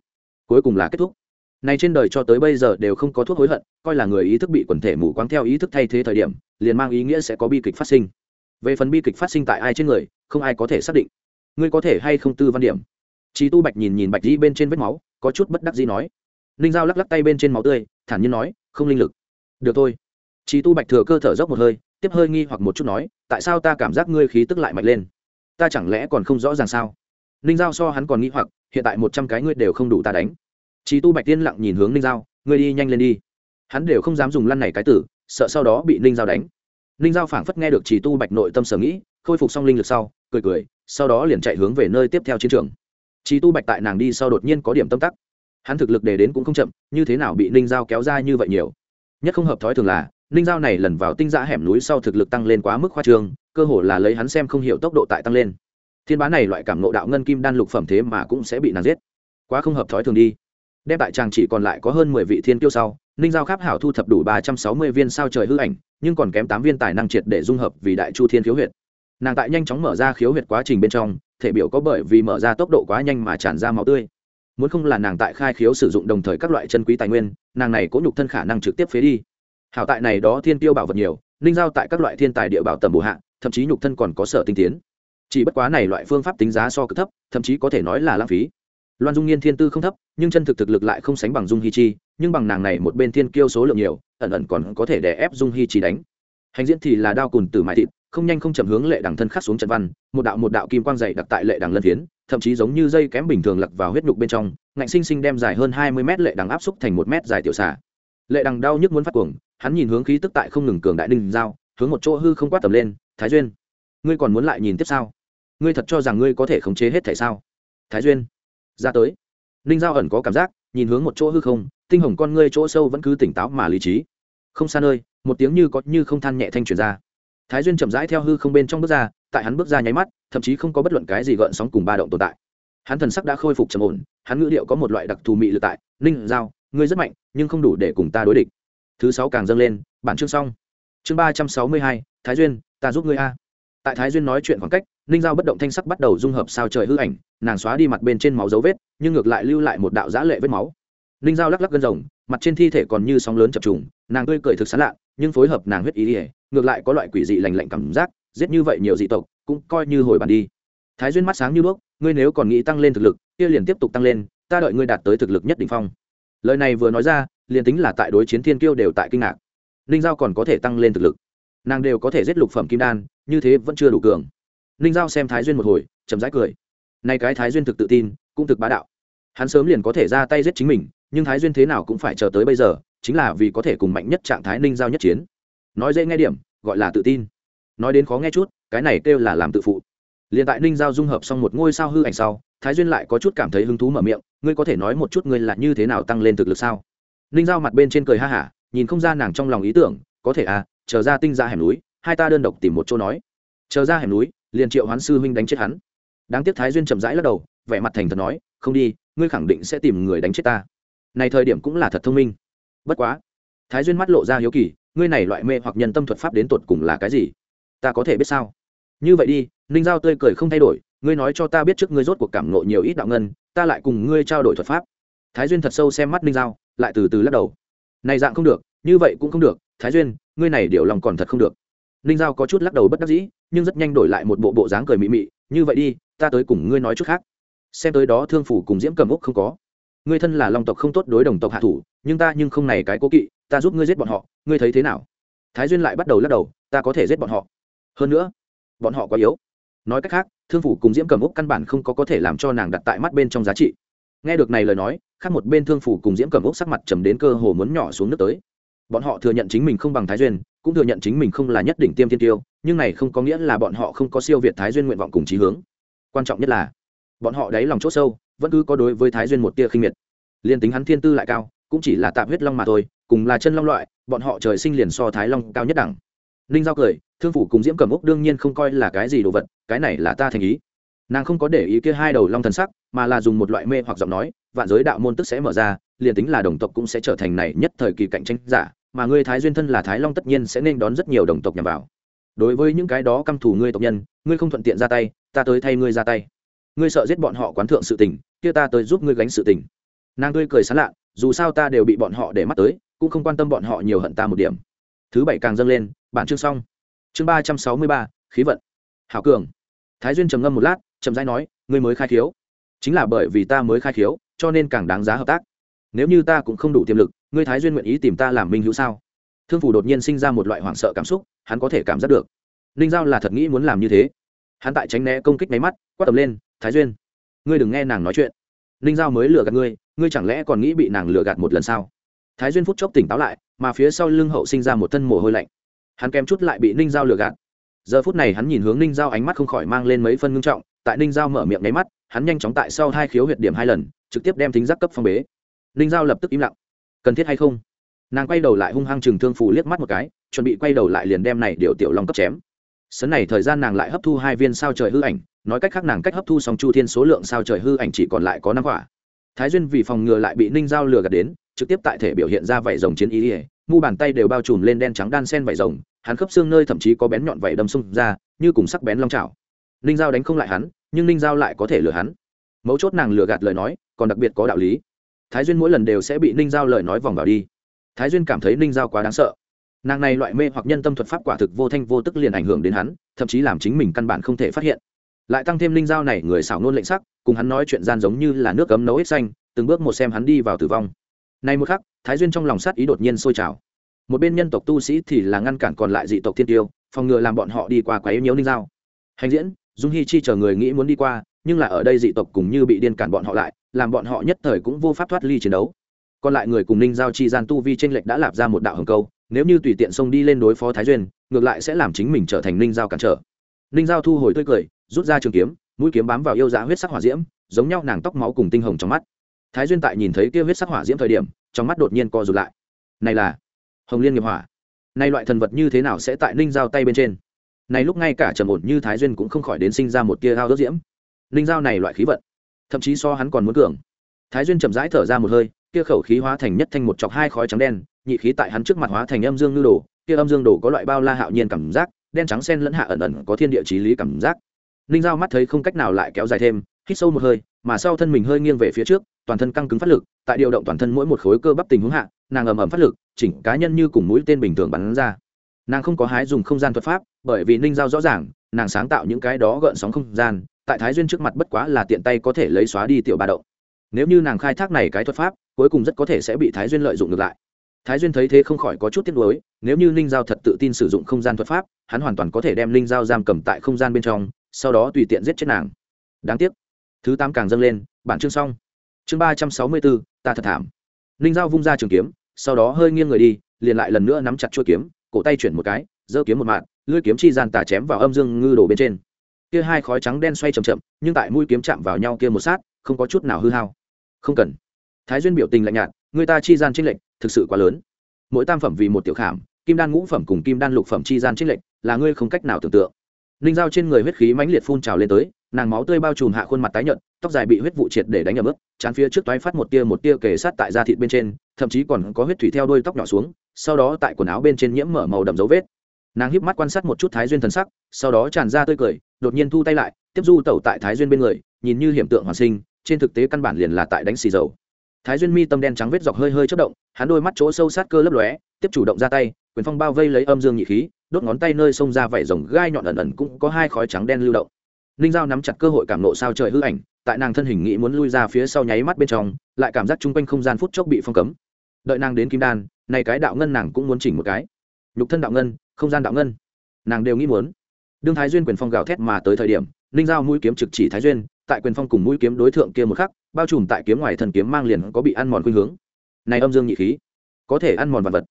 cuối cùng là kết thúc này trên đời cho tới bây giờ đều không có thuốc hối hận coi là người ý thức bị quần thể mù quáng theo ý thức thay thế thời điểm liền mang ý nghĩa sẽ có bi kịch phát sinh về phần bi kịch phát sinh tại ai trên người không ai có thể xác định ngươi có thể hay không tư văn điểm Chí Tu Bạch nhìn nhìn Bạch Di bên trên vết máu, có chút bất đắc dĩ nói. Ninh Giao lắc lắc tay bên trên máu tươi, thản nhiên nói, không linh lực. Được thôi. Chí Tu Bạch thừa cơ thở dốc một hơi, tiếp hơi nghi hoặc một chút nói, tại sao ta cảm giác ngươi khí tức lại mạnh lên? Ta chẳng lẽ còn không rõ ràng sao? Ninh Giao so hắn còn nghi hoặc, hiện tại một trăm cái ngươi đều không đủ ta đánh. Chí Tu Bạch tiên lặng nhìn hướng Ninh Giao, ngươi đi nhanh lên đi. Hắn đều không dám dùng lăn này cái tử, sợ sau đó bị Ninh Giao đánh. Ninh Giao phảng phất nghe được Chí Tu Bạch nội tâm sở nghĩ, khôi phục xong linh lực sau, cười cười, sau đó liền chạy hướng về nơi tiếp theo chiến trường Chí Tu Bạch tại nàng đi sau đột nhiên có điểm tâm tắc. Hắn thực lực để đến cũng không chậm, như thế nào bị Ninh Giao kéo ra như vậy nhiều. Nhất không hợp thói thường là, Ninh Giao này lần vào tinh dạ hẻm núi sau thực lực tăng lên quá mức khoa trương, cơ hồ là lấy hắn xem không hiểu tốc độ tại tăng lên. Thiên bá này loại cảm ngộ đạo ngân kim đan lục phẩm thế mà cũng sẽ bị nàng giết. Quá không hợp thói thường đi. Đem tại chàng chỉ còn lại có hơn mười vị thiên tiêu sau, Ninh Giao khắp hảo thu thập đủ ba trăm sáu mươi viên sao trời hư ảnh, nhưng còn kém tám viên tài năng triệt để dung hợp vì đại chu thiên khiếu huyệt. Nàng tại nhanh chóng mở ra khiếu huyệt quá trình bên trong, thể biểu có bởi vì mở ra tốc độ quá nhanh mà tràn ra máu tươi. Muốn không là nàng tại khai khiếu sử dụng đồng thời các loại chân quý tài nguyên nàng này có nhục thân khả năng trực tiếp phế đi. Hảo tại này đó thiên tiêu bảo vật nhiều ninh giao tại các loại thiên tài địa bảo tầm bổ hạ thậm chí nhục thân còn có sở tinh tiến. Chỉ bất quá này loại phương pháp tính giá so cực thấp thậm chí có thể nói là lãng phí loan dung nghiên thiên tư không thấp, nhưng chân thực thực lực lại không sánh bằng dung hi chi, nhưng bằng nàng này một bên thiên kiêu số lượng nhiều, ẩn ẩn còn có thể đè ép dung hi chi đánh. Hành diễn thì là đao cùn từ mại thịt, không nhanh không chậm hướng lệ đằng thân khắc xuống trận văn, một đạo một đạo kim quang dày đặt tại lệ đằng lân phiến, thậm chí giống như dây kém bình thường lặc vào huyết nhục bên trong, ngạnh sinh sinh đem dài hơn hai mươi mét lệ đằng áp xúc thành một mét dài tiểu xả lệ đằng đau nhức muốn phát cuồng, hắn nhìn hướng khí tức tại không ngừng cường đại đinh giao, hướng một chỗ hư không quát tầm lên, thái duyên, ngươi còn muốn lại nhìn tiếp sao? Ngươi thật cho rằng ngươi có thể khống chế hết thể sao? Thái duyên ra tới. Ninh giao ẩn có cảm giác, nhìn hướng một chỗ hư không, tinh hồng con ngươi chỗ sâu vẫn cứ tỉnh táo mà lý trí. Không xa nơi, một tiếng như có như không than nhẹ thanh truyền ra. Thái duyên chậm rãi theo hư không bên trong bước ra, tại hắn bước ra nháy mắt, thậm chí không có bất luận cái gì gợn sóng cùng ba động tồn tại. Hắn thần sắc đã khôi phục trầm ổn, hắn ngữ điệu có một loại đặc thù mị lực tại, ninh giao, ngươi rất mạnh, nhưng không đủ để cùng ta đối địch. Thứ sáu càng dâng lên, bản chương xong. Chương ba trăm sáu mươi hai, thái duyên, ta giúp ngươi a. Tại thái duyên nói chuyện khoảng cách ninh Dao bất động thanh sắc bắt đầu dung hợp sao trời hư ảnh, nàng xóa đi mặt bên trên máu dấu vết, nhưng ngược lại lưu lại một đạo giã lệ vết máu. Ninh Dao lắc lắc gân rồng, mặt trên thi thể còn như sóng lớn chập trùng, nàng tươi cười thực sán lạ, nhưng phối hợp nàng huyết ý ỉa ngược lại có loại quỷ dị lành lạnh cảm giác, giết như vậy nhiều dị tộc, cũng coi như hồi bàn đi. Thái duyên mắt sáng như đuốc, ngươi nếu còn nghĩ tăng lên thực lực, kia liền tiếp tục tăng lên, ta đợi ngươi đạt tới thực lực nhất định phong. Lời này vừa nói ra, liền tính là tại đối chiến thiên kiêu đều tại kinh ngạc. Ninh giao còn có thể tăng lên thực lực. Nàng đều có thể giết lục phẩm kim đan, như thế vẫn chưa đủ cường ninh giao xem thái duyên một hồi, chậm rãi cười. Nay cái thái duyên thực tự tin, cũng thực bá đạo. Hắn sớm liền có thể ra tay giết chính mình, nhưng thái duyên thế nào cũng phải chờ tới bây giờ, chính là vì có thể cùng mạnh nhất trạng thái ninh giao nhất chiến. Nói dễ nghe điểm, gọi là tự tin. Nói đến khó nghe chút, cái này kêu là làm tự phụ. Liền tại ninh giao dung hợp xong một ngôi sao hư ảnh sau, thái duyên lại có chút cảm thấy hứng thú mở miệng, ngươi có thể nói một chút ngươi là như thế nào tăng lên thực lực sao? Ninh giao mặt bên trên cười ha hả, nhìn không ra nàng trong lòng ý tưởng, có thể à chờ ra tinh ra hẻm núi, hai ta đơn độc tìm một chỗ nói. Chờ ra hẻm núi liền triệu hoán sư huynh đánh chết hắn. Đáng tiếc thái duyên chậm rãi lắc đầu, vẻ mặt thành thật nói, không đi, ngươi khẳng định sẽ tìm người đánh chết ta. Này thời điểm cũng là thật thông minh. Bất quá, thái duyên mắt lộ ra hiếu kỳ, ngươi này loại mê hoặc nhân tâm thuật pháp đến tột cùng là cái gì? Ta có thể biết sao? Như vậy đi, ninh giao tươi cười không thay đổi, ngươi nói cho ta biết trước ngươi rốt cuộc cảm nộ nhiều ít đạo ngân, ta lại cùng ngươi trao đổi thuật pháp. Thái duyên thật sâu xem mắt ninh giao, lại từ từ lắc đầu. Này dạng không được, như vậy cũng không được, thái duyên, ngươi này điều lòng còn thật không được ninh giao có chút lắc đầu bất đắc dĩ, nhưng rất nhanh đổi lại một bộ bộ dáng cười mị mị, như vậy đi, ta tới cùng ngươi nói chút khác. Xem tới đó thương phủ cùng diễm cầm úc không có. Ngươi thân là long tộc không tốt đối đồng tộc hạ thủ, nhưng ta nhưng không này cái cố kỵ, ta giúp ngươi giết bọn họ, ngươi thấy thế nào? Thái duyên lại bắt đầu lắc đầu, ta có thể giết bọn họ. Hơn nữa, bọn họ quá yếu. Nói cách khác, thương phủ cùng diễm cầm úc căn bản không có có thể làm cho nàng đặt tại mắt bên trong giá trị. Nghe được này lời nói, khác một bên thương phủ cùng diễm cầm úc sắc mặt trầm đến cơ hồ muốn nhỏ xuống nước tới bọn họ thừa nhận chính mình không bằng thái duyên, cũng thừa nhận chính mình không là nhất đỉnh tiêm tiên tiêu, nhưng này không có nghĩa là bọn họ không có siêu việt thái duyên nguyện vọng cùng trí hướng. Quan trọng nhất là, bọn họ đáy lòng c h sâu, vẫn cứ có đối với thái duyên một tia khinh miệt. Liền tính hắn thiên tư lại cao, cũng chỉ là tạm huyết long mà thôi, cùng là chân long loại, bọn họ trời sinh liền so thái long cao nhất đẳng. Ninh giao cười, thương phủ cùng diễm cẩm úc đương nhiên không coi là cái gì đồ vật, cái này là ta thành ý. Nàng không có để ý kia hai đầu long thần sắc, mà là dùng một loại mê hoặc giọng nói, vạn giới đạo môn tức sẽ mở ra, liền tính là đồng tộc cũng sẽ trở thành này nhất thời kỳ cạnh tranh giả mà ngươi thái duyên thân là thái long tất nhiên sẽ nên đón rất nhiều đồng tộc nhằm vào. Đối với những cái đó căm thù ngươi tộc nhân, ngươi không thuận tiện ra tay, ta tới thay ngươi ra tay. Ngươi sợ giết bọn họ quán thượng sự tình, kia ta tới giúp ngươi gánh sự tình. Nàng tươi cười sán lạ, dù sao ta đều bị bọn họ để mắt tới, cũng không quan tâm bọn họ nhiều hận ta một điểm. Thứ bảy càng dâng lên, bản chương xong. Chương ba trăm sáu mươi ba, khí vận. Hảo cường. Thái duyên trầm ngâm một lát, chậm rãi nói, ngươi mới khai khiếu. Chính là bởi vì ta mới khai khiếu, cho nên càng đáng giá hợp tác. Nếu như ta cũng không đủ tiềm lực ngươi thái duyên nguyện ý tìm ta làm minh hữu sao? Thương phủ đột nhiên sinh ra một loại hoảng sợ cảm xúc, hắn có thể cảm giác được. Ninh giao là thật nghĩ muốn làm như thế. Hắn tại tránh né công kích máy mắt, quát tầm lên, thái duyên, ngươi đừng nghe nàng nói chuyện. Ninh giao mới lừa gạt ngươi ngươi chẳng lẽ còn nghĩ bị nàng lừa gạt một lần sao? Thái duyên phút chốc tỉnh táo lại, mà phía sau lưng hậu sinh ra một thân mồ hôi lạnh. Hắn kém chút lại bị ninh giao lừa gạt. Giờ phút này hắn nhìn hướng ninh giao ánh mắt không khỏi mang lên mấy phân ngưng trọng, tại ninh giao mở miệng nháy mắt, hắn nhanh chóng tại sau hai khiếu huyệt điểm hai lần, trực tiếp đem thính giác cấp phong bế. Ninh giao lập tức im lặng cần thiết hay không? Nàng quay đầu lại hung hăng chừng thương phù liếc mắt một cái, chuẩn bị quay đầu lại liền đem này điều tiểu long cấp chém. Sấn này thời gian nàng lại hấp thu hai viên sao trời hư ảnh, nói cách khác nàng cách hấp thu xong chu thiên số lượng sao trời hư ảnh chỉ còn lại có năm quả. Thái duyên vì phòng ngừa lại bị ninh giao lừa gạt đến, trực tiếp tại thể biểu hiện ra vảy rồng chiến ý ỉa mu bàn tay đều bao trùm lên đen trắng đan sen vảy rồng, hắn khớp xương nơi thậm chí có bén nhọn vảy đâm xung ra, như cùng sắc bén long trào ninh giao đánh không lại hắn, nhưng ninh giao lại có thể lừa hắn. Mấu chốt nàng lừa gạt lời nói, còn đặc biệt có đạo lý thái duyên mỗi lần đều sẽ bị ninh giao lời nói vòng vào đi. Thái duyên cảm thấy ninh giao quá đáng sợ. Nàng này loại mê hoặc nhân tâm thuật pháp quả thực vô thanh vô tức liền ảnh hưởng đến hắn, thậm chí làm chính mình căn bản không thể phát hiện. Lại tăng thêm ninh giao này người xảo nôn lệnh sắc, cùng hắn nói chuyện gian giống như là nước cấm nấu ít xanh, từng bước một xem hắn đi vào tử vong. Nay một khắc, thái duyên trong lòng sát ý đột nhiên sôi trào. Một bên nhân tộc tu sĩ thì là ngăn cản còn lại dị tộc thiên tiêu, phòng ngừa làm bọn họ đi qua quá yếu nhiễu ninh giao. Hành diễn, dung hi chi chờ người nghĩ muốn đi qua, nhưng là ở đây dị tộc cùng như bị điên cản bọn họ lại làm bọn họ nhất thời cũng vô pháp thoát ly chiến đấu. Còn lại người cùng ninh giao chi gian tu vi tranh lệch đã lạp ra một đạo hồng câu, nếu như tùy tiện xông đi lên đối phó thái duyên, ngược lại sẽ làm chính mình trở thành ninh giao cản trở. Ninh giao thu hồi tươi cười, rút ra trường kiếm, mũi kiếm bám vào yêu dạ huyết sắc hỏa diễm, giống nhau nàng tóc máu cùng tinh hồng trong mắt. Thái duyên tại nhìn thấy kia huyết sắc hỏa diễm thời điểm, trong mắt đột nhiên co rụt lại. Này là hồng liên nghiệp hỏa. Này loại thần vật như thế nào sẽ tại ninh giao tay bên trên? Này lúc ngay cả trầm ổn như thái duyên cũng không khỏi đến sinh ra một tia hao đốt diễm. Ninh giao này loại khí vận thậm chí so hắn còn muốn cường. Thái duyên chậm rãi thở ra một hơi, kia khẩu khí hóa thành nhất thanh một chọc hai khói trắng đen, nhị khí tại hắn trước mặt hóa thành âm dương ngư đồ, kia âm dương đồ có loại bao la hạo nhiên cảm giác, đen trắng sen lẫn hạ ẩn ẩn có thiên địa trí lý cảm giác. Ninh giao mắt thấy không cách nào lại kéo dài thêm, hít sâu một hơi, mà sau thân mình hơi nghiêng về phía trước, toàn thân căng cứng phát lực, tại điều động toàn thân mỗi một khối cơ bắp tình huống hạ, nàng ầm ầm phát lực, chỉnh cá nhân như cùng mũi tên bình thường bắn ra. Nàng không có hái dùng không gian thuật pháp, bởi vì ninh giao rõ ràng, nàng sáng tạo những cái đó gợn sóng không gian tại thái duyên trước mặt bất quá là tiện tay có thể lấy xóa đi tiểu ba động. Nếu như nàng khai thác này cái thuật pháp, cuối cùng rất có thể sẽ bị thái duyên lợi dụng ngược lại. Thái duyên thấy thế không khỏi có chút tiếc nuối, nếu như ninh giao thật tự tin sử dụng không gian thuật pháp, hắn hoàn toàn có thể đem ninh giao giam cầm tại không gian bên trong, sau đó tùy tiện giết chết nàng. Đáng tiếc. Thứ tám càng dâng lên, bản chương xong. Chương ba trăm sáu mươi bốn, ta thật thảm. Ninh giao vung ra trường kiếm, sau đó hơi nghiêng người đi, liền lại lần nữa nắm chặt chuôi kiếm, cổ tay chuyển một cái, giơ kiếm một mạng, lưỡi kiếm chi gian tà chém vào âm dương ngư đổ bên trên kia hai khói trắng đen xoay chậm chậm, nhưng tại mũi kiếm chạm vào nhau kia một sát, không có chút nào hư hao. Không cần. Thái duyên biểu tình lạnh nhạt, người ta chi gian trinh lệnh thực sự quá lớn. Mỗi tam phẩm vì một tiểu khảm, kim đan ngũ phẩm cùng kim đan lục phẩm chi gian trinh lệnh là ngươi không cách nào tưởng tượng. Ninh dao trên người huyết khí mãnh liệt phun trào lên tới, nàng máu tươi bao trùm hạ khuôn mặt tái nhợt, tóc dài bị huyết vụ triệt để đánh ở mức chán phía trước toái phát một tia một tia kề sát tại da thịt bên trên, thậm chí còn có huyết thủy theo đôi tóc nhỏ xuống, sau đó tại quần áo bên trên nhiễm mở màu đậm dấu vết nàng híp mắt quan sát một chút thái duyên thần sắc, sau đó tràn ra tươi cười, đột nhiên thu tay lại, tiếp du tẩu tại thái duyên bên người, nhìn như hiểm tượng hoàn sinh, trên thực tế căn bản liền là tại đánh xì dầu. Thái duyên mi tâm đen trắng vết dọc hơi hơi chất động, hắn đôi mắt chỗ sâu sát cơ lấp lóe, tiếp chủ động ra tay, quyền phong bao vây lấy âm dương nhị khí, đốt ngón tay nơi xông ra vảy rồng gai nhọn ẩn ẩn cũng có hai khói trắng đen lưu động. Ninh giao nắm chặt cơ hội cảm nộ sao trời hư ảnh, tại nàng thân hình nghĩ muốn lui ra phía sau nháy mắt bên trong, lại cảm giác chung quanh không gian phút chốc bị phong cấm. Đợi nàng đến kim đan, này cái đạo ngân nàng cũng muốn chỉnh một cái. Nhục thân đạo ngân không gian đạo ngân. Nàng đều nghĩ muốn. Đương thái duyên quyền phong gào thét mà tới thời điểm, ninh giao mũi kiếm trực chỉ thái duyên, tại quyền phong cùng mũi kiếm đối tượng kia một khắc, bao trùm tại kiếm ngoài thần kiếm mang liền có bị ăn mòn khuynh hướng. Này âm dương nhị khí, có thể ăn mòn vạn vật.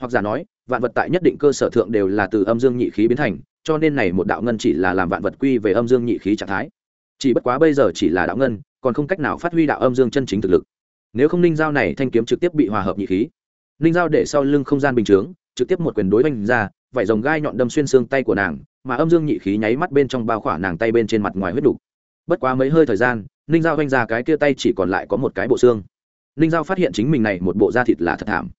Hoặc giả nói, vạn vật tại nhất định cơ sở thượng đều là từ âm dương nhị khí biến thành, cho nên này một đạo ngân chỉ là làm vạn vật quy về âm dương nhị khí trạng thái. Chỉ bất quá bây giờ chỉ là đạo ngân, còn không cách nào phát huy đạo âm dương chân chính thực lực. Nếu không ninh giao này thanh kiếm trực tiếp bị hòa hợp nhị khí, ninh giao để sau lưng không gian bình chướng, trực tiếp một quyền đối oanh ra vải rồng gai nhọn đâm xuyên xương tay của nàng, mà âm dương nhị khí nháy mắt bên trong bao khỏa nàng tay bên trên mặt ngoài huyết đục. Bất quá mấy hơi thời gian, ninh giao vanh ra cái kia tay chỉ còn lại có một cái bộ xương. Ninh giao phát hiện chính mình này một bộ da thịt là thật thảm.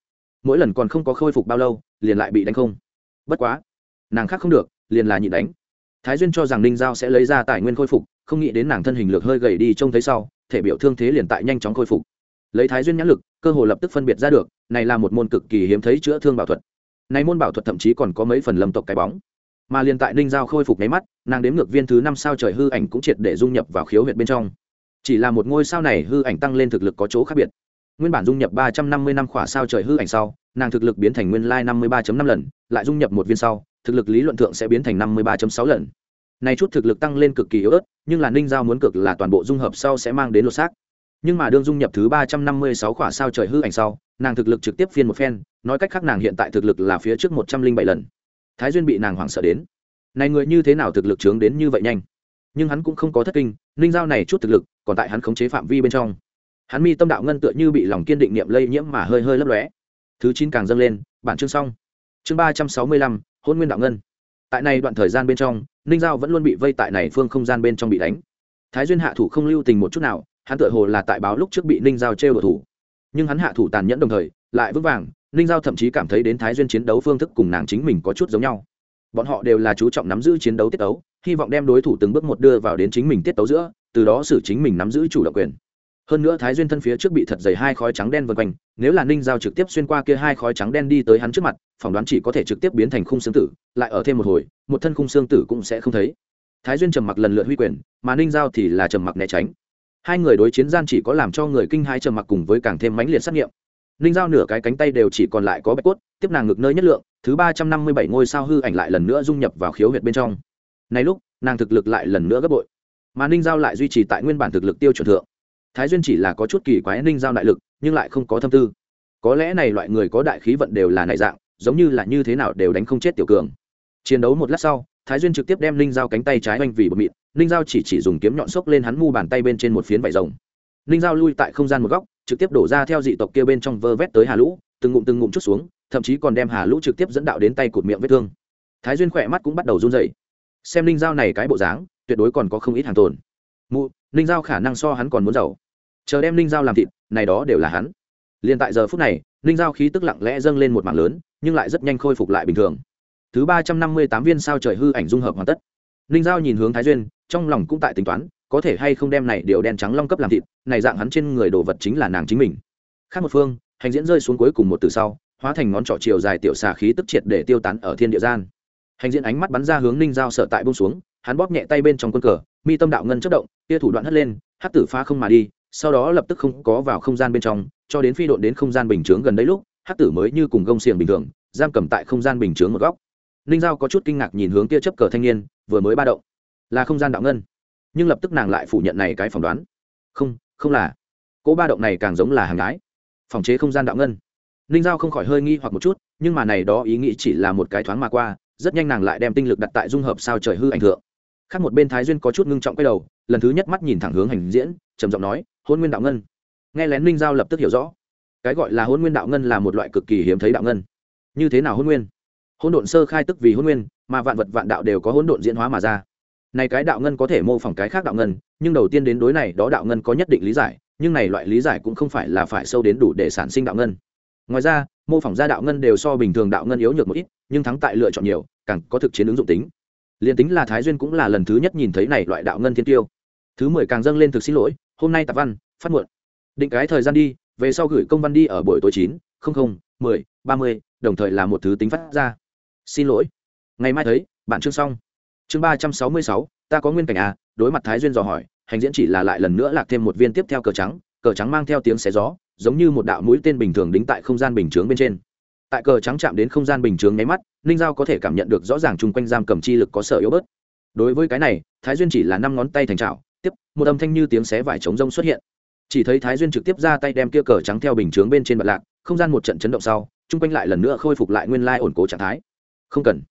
Mỗi lần còn không có khôi phục bao lâu, liền lại bị đánh không. Bất quá, nàng khác không được, liền là nhịn đánh. Thái duyên cho rằng ninh giao sẽ lấy ra tài nguyên khôi phục, không nghĩ đến nàng thân hình lược hơi gầy đi trông thấy sau, thể biểu thương thế liền tại nhanh chóng khôi phục. Lấy thái duyên nhãn lực, cơ hồ lập tức phân biệt ra được, này là một môn cực kỳ hiếm thấy chữa thương bảo thuật này môn bảo thuật thậm chí còn có mấy phần lâm tộc cái bóng. Mà liền tại ninh giao khôi phục nháy mắt, nàng đếm ngược viên thứ năm sao trời hư ảnh cũng triệt để dung nhập vào khiếu huyệt bên trong. Chỉ là một ngôi sao này hư ảnh tăng lên thực lực có chỗ khác biệt. Nguyên bản dung nhập ba trăm năm mươi năm khỏa sao trời hư ảnh sau, nàng thực lực biến thành nguyên lai năm mươi ba năm lần, lại dung nhập một viên sau, thực lực lý luận thượng sẽ biến thành năm mươi ba sáu lần. Này chút thực lực tăng lên cực kỳ yếu ớt, nhưng là ninh giao muốn cực là toàn bộ dung hợp sau sẽ mang đến lột xác. Nhưng mà đương dung nhập thứ ba trăm năm mươi sáu khỏa sao trời hư ảnh sau nàng thực lực trực tiếp phiên một phen, nói cách khác nàng hiện tại thực lực là phía trước một trăm linh bảy lần. Thái duyên bị nàng hoảng sợ đến. Này người như thế nào thực lực trướng đến như vậy nhanh? Nhưng hắn cũng không có thất kinh, ninh giao này chút thực lực, còn tại hắn khống chế phạm vi bên trong. Hắn mi tâm đạo ngân tựa như bị lòng kiên định niệm lây nhiễm mà hơi hơi lấp lóe. Thứ chín càng dâng lên, bản chương xong. Chương ba trăm sáu mươi lăm, hôn nguyên đạo ngân. Tại này đoạn thời gian bên trong, ninh giao vẫn luôn bị vây tại này phương không gian bên trong bị đánh. Thái duyên hạ thủ không lưu tình một chút nào, hắn tựa hồ là tại báo lúc trước bị ninh giao trêu đ thủ nhưng hắn hạ thủ tàn nhẫn đồng thời, lại vững vàng, ninh giao thậm chí cảm thấy đến thái duyên chiến đấu phương thức cùng nàng chính mình có chút giống nhau. Bọn họ đều là chú trọng nắm giữ chiến đấu tiết tấu, hy vọng đem đối thủ từng bước một đưa vào đến chính mình tiết tấu giữa, từ đó xử chính mình nắm giữ chủ động quyền. Hơn nữa thái duyên thân phía trước bị thật dày hai khói trắng đen vân quanh, nếu là ninh giao trực tiếp xuyên qua kia hai khói trắng đen đi tới hắn trước mặt, phỏng đoán chỉ có thể trực tiếp biến thành khung xương tử, lại ở thêm một hồi, một thân khung xương tử cũng sẽ không thấy. Thái duyên trầm mặc lần lượt huy quyền, mà ninh giao thì là trầm mặc né tránh hai người đối chiến gian chỉ có làm cho người kinh hai trầm mặc cùng với càng thêm mãnh liệt sát nghiệm. Ninh giao nửa cái cánh tay đều chỉ còn lại có bạch cốt, tiếp nàng ngực nơi nhất lượng, thứ ba trăm năm mươi bảy ngôi sao hư ảnh lại lần nữa dung nhập vào khiếu huyệt bên trong. Này lúc, nàng thực lực lại lần nữa gấp bội. Mà ninh giao lại duy trì tại nguyên bản thực lực tiêu chuẩn thượng. Thái duyên chỉ là có chút kỳ quái ninh giao đại lực, nhưng lại không có thâm tư. Có lẽ này loại người có đại khí vận đều là này dạng, giống như là như thế nào đều đánh không chết tiểu cường. Chiến đấu một lát sau thái duyên trực tiếp đem ninh giao cánh tay trái oanh vì bột mịn ninh giao chỉ chỉ dùng kiếm nhọn xốc lên hắn mu bàn tay bên trên một phiến vải rồng. Ninh giao lui tại không gian một góc, trực tiếp đổ ra theo dị tộc kia bên trong vơ vét tới hà lũ, từng ngụm từng ngụm chút xuống, thậm chí còn đem hà lũ trực tiếp dẫn đạo đến tay cụt miệng vết thương. Thái duyên khỏe mắt cũng bắt đầu run dậy xem ninh giao này cái bộ dáng, tuyệt đối còn có không ít hàng tồn. Mụ, ninh giao khả năng so hắn còn muốn giàu. Chờ đem ninh giao làm thịt, này đó đều là hắn. Liền tại giờ phút này, ninh giao khí tức lặng lẽ dâng lên một mảng lớn, nhưng lại rất nhanh khôi phục lại bình thường thứ ba trăm năm mươi tám viên sao trời hư ảnh dung hợp hoàn tất. Ninh giao nhìn hướng thái duyên, trong lòng cũng tại tính toán, có thể hay không đem này điều đen trắng long cấp làm thịt, này dạng hắn trên người đồ vật chính là nàng chính mình. Khác một phương, hành diễn rơi xuống cuối cùng một từ sau, hóa thành ngón trỏ chiều dài tiểu xà khí tức triệt để tiêu tán ở thiên địa gian. Hành diễn ánh mắt bắn ra hướng ninh giao sợ tại bông xuống, hắn bóp nhẹ tay bên trong quân cờ, mi tâm đạo ngân chất động, tia thủ đoạn hất lên hát tử phá không mà đi, sau đó lập tức không có vào không gian bên trong, cho đến phi độn đến không gian bình chướng gần đấy lúc, hắc tử mới như cùng gông xiềng bình thường, giam cầm tại không gian bình chướng một góc ninh giao có chút kinh ngạc nhìn hướng kia chấp cờ thanh niên, vừa mới ba động. Là không gian đạo ngân. Nhưng lập tức nàng lại phủ nhận này cái phỏng đoán. Không không là. Cỗ ba động này càng giống là hàng gái. Phòng chế không gian đạo ngân. Ninh giao không khỏi hơi nghi hoặc một chút, nhưng mà này đó ý nghĩ chỉ là một cái thoáng mà qua, rất nhanh nàng lại đem tinh lực đặt tại dung hợp sao trời hư ảnh thượng. Khác một bên thái duyên có chút ngưng trọng quay đầu, lần thứ nhất mắt nhìn thẳng hướng hành diễn, trầm giọng nói, hôn nguyên đạo ngân. Nghe lén ninh giao lập tức hiểu rõ. Cái gọi là hôn nguyên đạo ngân là một loại cực kỳ hiếm thấy đạo ngân. Như thế nào hôn nguyên? Hỗn độn sơ khai tức vì hôn nguyên, mà vạn vật vạn đạo đều có hỗn độn diễn hóa mà ra. Này cái đạo ngân có thể mô phỏng cái khác đạo ngân, nhưng đầu tiên đến đối này, đó đạo ngân có nhất định lý giải, nhưng này loại lý giải cũng không phải là phải sâu đến đủ để sản sinh đạo ngân. Ngoài ra, mô phỏng ra đạo ngân đều so bình thường đạo ngân yếu nhược một ít, nhưng thắng tại lựa chọn nhiều, càng có thực chiến ứng dụng tính. Liền tính là thái duyên cũng là lần thứ nhất nhìn thấy này loại đạo ngân thiên tiêu. Thứ mười càng dâng lên thực xin lỗi, hôm nay tạp văn, phát muộn. Định cái thời gian đi, về sau gửi công văn đi ở buổi tối chín, không không, mười, ba mươi, đồng thời là một thứ tính phát ra xin lỗi. Ngày mai thấy bạn chương xong. Chương ba trăm sáu mươi sáu, ta có nguyên cảnh à? Đối mặt thái duyên dò hỏi, hành diễn chỉ là lại lần nữa lạc thêm một viên tiếp theo cờ trắng cờ trắng mang theo tiếng xé gió, giống như một đạo mũi tên bình thường đính tại không gian bình chướng bên trên. Tại cờ trắng chạm đến không gian bình chướng nháy mắt, ninh giao có thể cảm nhận được rõ ràng chung quanh giam cầm chi lực có sở yếu bớt. Đối với cái này, thái duyên chỉ là năm ngón tay thành trào tiếp, một âm thanh như tiếng xé vải trống rông xuất hiện. Chỉ thấy thái duyên trực tiếp ra tay đem kia cờ trắng theo bình chướng bên trên bật lạc, không gian một trận chấn động sau, chung quanh lại lần nữa khôi phục lại nguyên lai ổn cố trạng thái không cần.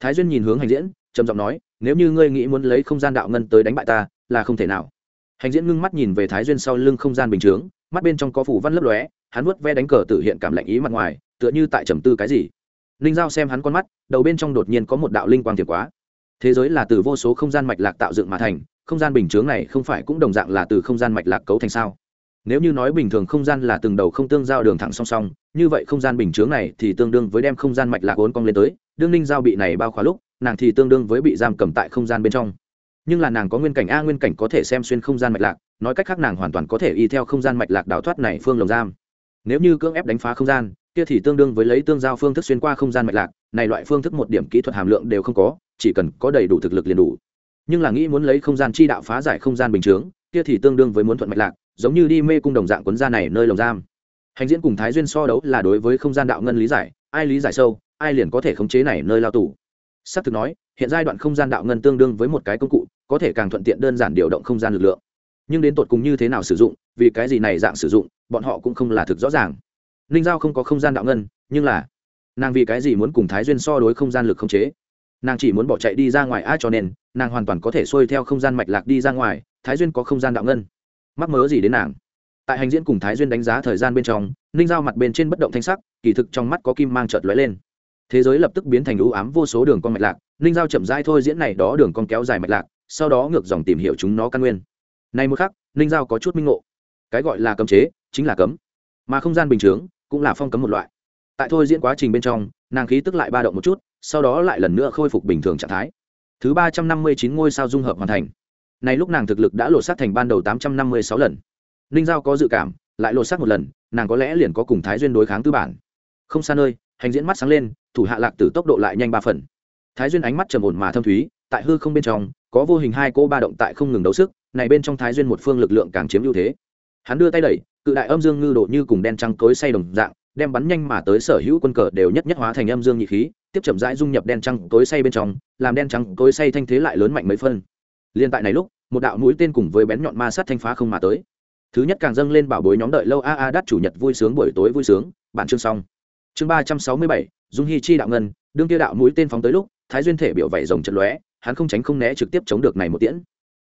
Thái duyên nhìn hướng hành diễn, trầm giọng nói, nếu như ngươi nghĩ muốn lấy không gian đạo ngân tới đánh bại ta, là không thể nào. Hành diễn ngưng mắt nhìn về thái duyên sau lưng không gian bình chướng, mắt bên trong có phủ văn lấp lóe, hắn vuốt ve đánh cờ tự hiện cảm lạnh ý mặt ngoài, tựa như tại trầm tư cái gì. Ninh giao xem hắn con mắt, đầu bên trong đột nhiên có một đạo linh quang thiệt quá. Thế giới là từ vô số không gian mạch lạc tạo dựng mà thành, không gian bình chướng này không phải cũng đồng dạng là từ không gian mạch lạc cấu thành sao? Nếu như nói bình thường không gian là từng đầu không tương giao đường thẳng song song, như vậy không gian bình chướng này thì tương đương với đem không gian mạch lạc vốn cong lên tới đương ninh giao bị này bao khóa lúc, nàng thì tương đương với bị giam cầm tại không gian bên trong. Nhưng là nàng có nguyên cảnh a, nguyên cảnh có thể xem xuyên không gian mạch lạc, nói cách khác nàng hoàn toàn có thể y theo không gian mạch lạc đào thoát này phương lồng giam. Nếu như cưỡng ép đánh phá không gian, kia thì tương đương với lấy tương giao phương thức xuyên qua không gian mạch lạc, này loại phương thức một điểm kỹ thuật hàm lượng đều không có, chỉ cần có đầy đủ thực lực liền đủ. Nhưng là nghĩ muốn lấy không gian chi đạo phá giải không gian bình chướng, kia thì tương đương với muốn thuận mạch lạc, giống như đi mê cung đồng dạng quấn ra này nơi lồng giam. Hành diễn cùng thái duyên so đấu là đối với không gian đạo ngân lý giải, ai lý giải sâu ai liền có thể khống chế này nơi lao tù? S thực nói, hiện giai đoạn không gian đạo ngân tương đương với một cái công cụ, có thể càng thuận tiện đơn giản điều động không gian lực lượng. Nhưng đến tột cùng như thế nào sử dụng, vì cái gì này dạng sử dụng, bọn họ cũng không là thực rõ ràng. Ninh giao không có không gian đạo ngân, nhưng là, nàng vì cái gì muốn cùng thái duyên so đối không gian lực không chế? Nàng chỉ muốn bỏ chạy đi ra ngoài, a, cho nên, nàng hoàn toàn có thể xuôi theo không gian mạch lạc đi ra ngoài, thái duyên có không gian đạo ngân. Mắc mớ gì đến nàng? Tại hành diễn cùng thái duyên đánh giá thời gian bên trong ninh giao mặt bên trên bất động thanh sắc, kỳ thực trong mắt có kim mang trợt lóe lên thế giới lập tức biến thành ưu ám vô số đường con mạch lạc, ninh giao chậm rãi thôi diễn này đó đường con kéo dài mạch lạc, sau đó ngược dòng tìm hiểu chúng nó căn nguyên. Này một khắc, ninh giao có chút minh ngộ. Cái gọi là cấm chế, chính là cấm. Mà không gian bình chướng, cũng là phong cấm một loại. Tại thôi diễn quá trình bên trong, nàng khí tức lại ba động một chút, sau đó lại lần nữa khôi phục bình thường trạng thái. Thứ ba trăm năm mươi chín ngôi sao dung hợp hoàn thành. Này lúc nàng thực lực đã lột xác thành ban đầu tám trăm năm mươi sáu lần. Ninh giao có dự cảm, lại lột xác một lần, nàng có lẽ liền có cùng thái duyên đối kháng tư bản. Không xa nơi hành diễn mắt sáng lên, thủ hạ lạc tử tốc độ lại nhanh ba phần. Thái duyên ánh mắt trầm ổn mà thâm thúy, tại hư không bên trong, có vô hình hai cô ba động tại không ngừng đấu sức, này bên trong thái duyên một phương lực lượng càng chiếm ưu thế. Hắn đưa tay đẩy, cự đại âm dương ngư độ như cùng đen trắng cối say đồng dạng, đem bắn nhanh mà tới sở hữu quân cờ đều nhất nhất hóa thành âm dương nhị khí, tiếp chậm rãi dung nhập đen trắng cối say bên trong, làm đen trắng cối say thanh thế lại lớn mạnh mấy phân. Liên tại này lúc, một đạo mũi tên cùng với bén nhọn ma sát thanh phá không mà tới. Thứ nhất càng dâng lên bảo bối nhóm đợi lâu a a đắt chủ nhật vui sướng, buổi tối vui sướng. Bản chương xong chương ba trăm sáu mươi bảy, dung hy chi đạo ngân, đương kia đạo mũi tên phóng tới lúc, thái duyên thể biểu vẩy rồng chật lóe, hắn không tránh không né trực tiếp chống được này một tiễn.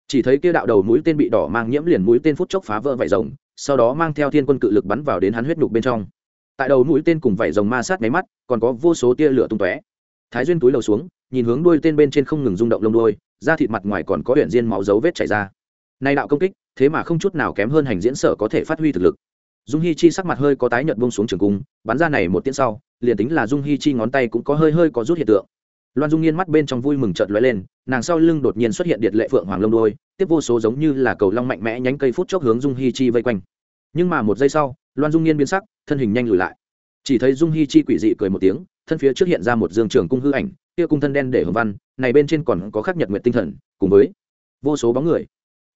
Chỉ thấy kia đạo đầu mũi tên bị đỏ mang nhiễm liền mũi tên phút chốc phá vỡ vảy rồng, sau đó mang theo thiên quân cự lực bắn vào đến hắn huyết nhục bên trong. Tại đầu mũi tên cùng vảy rồng ma sát máy mắt, còn có vô số tia lửa tung tóe. Thái duyên túi đầu xuống, nhìn hướng đuôi tên bên trên không ngừng rung động lông đuôi, da thịt mặt ngoài còn có huyện diên máu dấu vết chảy ra. Nay đạo công kích, thế mà không chút nào kém hơn hành diễn sở có thể phát huy thực lực dung hi chi sắc mặt hơi có tái nhợt bông xuống trường cung, bắn ra này một tiếng sau, liền tính là dung hi chi ngón tay cũng có hơi hơi có rút hiện tượng. Loan dung nghiên mắt bên trong vui mừng trợt lóe lên, nàng sau lưng đột nhiên xuất hiện điện lệ phượng hoàng lông đôi, tiếp vô số giống như là cầu long mạnh mẽ nhánh cây phút chốc hướng dung hi chi vây quanh. Nhưng mà một giây sau, loan dung nghiên biến sắc, thân hình nhanh lùi lại. Chỉ thấy dung hi chi quỷ dị cười một tiếng, thân phía trước hiện ra một dương trường cung hư ảnh, kia cung thân đen để hồng văn, này bên trên còn có khắc nhật nguyện tinh thần, cùng với vô số bóng người.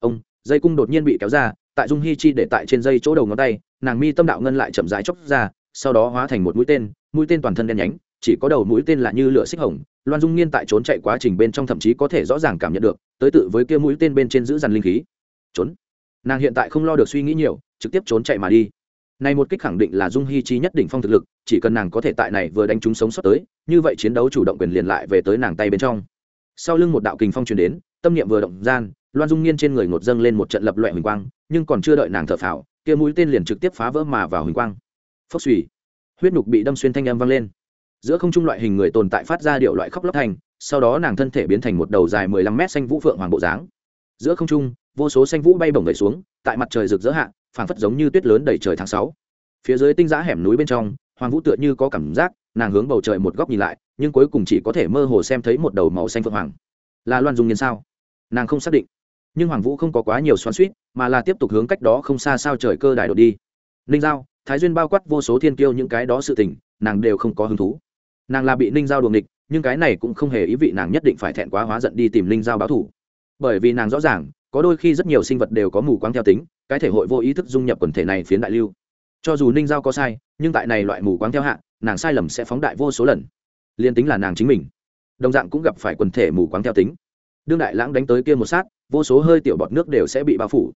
Ông, dây cung đột nhiên bị kéo ra, tại dung hi chi để tại trên dây chỗ đầu ngón tay nàng mi tâm đạo ngân lại chậm rãi chóc ra, sau đó hóa thành một mũi tên mũi tên toàn thân đen nhánh, chỉ có đầu mũi tên là như lửa xích hồng, loan dung nghiên tại trốn chạy quá trình bên trong thậm chí có thể rõ ràng cảm nhận được, tới tự với kia mũi tên bên trên giữ dằn linh khí. Trốn. Nàng hiện tại không lo được suy nghĩ nhiều, trực tiếp trốn chạy mà đi. Này một kích khẳng định là dung hy chi nhất định phong thực lực, chỉ cần nàng có thể tại này vừa đánh chúng sống sót tới, như vậy chiến đấu chủ động quyền liền lại về tới nàng tay bên trong. Sau lưng một đạo kình phong truyền đến, tâm niệm vừa động gian, loan dung nghiên trên người ngột dâng lên một trận lập loẹ huỳnh quang, nhưng còn chưa đợi nàng thở phào kia mũi tên liền trực tiếp phá vỡ mà vào huỳnh quang. Phốc suy huyết nhục bị đâm xuyên thanh âm vang lên. Giữa không trung loại hình người tồn tại phát ra điệu loại khóc lóc thành, sau đó nàng thân thể biến thành một đầu dài mười lăm mét xanh vũ phượng hoàng bộ dáng. Giữa không trung, vô số xanh vũ bay bổng gậy xuống, tại mặt trời rực rỡ hạ, phảng phất giống như tuyết lớn đầy trời tháng sáu. Phía dưới tinh giã hẻm núi bên trong, hoàng vũ tựa như có cảm giác, nàng hướng bầu trời một góc nhìn lại, nhưng cuối cùng chỉ có thể mơ hồ xem thấy một đầu màu xanh phượng hoàng. Là loan dung nhiên sao? Nàng không xác định nhưng hoàng vũ không có quá nhiều xoắn suýt mà là tiếp tục hướng cách đó không xa sao trời cơ đài đột đi. Ninh giao, thái duyên bao quát vô số thiên kiêu những cái đó sự tình, nàng đều không có hứng thú. Nàng là bị ninh giao đuồng địch nhưng cái này cũng không hề ý vị nàng nhất định phải thẹn quá hóa giận đi tìm ninh giao báo thủ bởi vì nàng rõ ràng, có đôi khi rất nhiều sinh vật đều có mù quáng theo tính, cái thể hội vô ý thức dung nhập quần thể này phiến đại lưu. Cho dù ninh giao có sai, nhưng tại này loại mù quáng theo hạ, nàng sai lầm sẽ phóng đại vô số lần. Liên tính là nàng chính mình, đồng dạng cũng gặp phải quần thể mù quáng theo tính đương đại lãng đánh tới kia một sát, vô số hơi tiểu bọt nước đều sẽ bị bao phủ.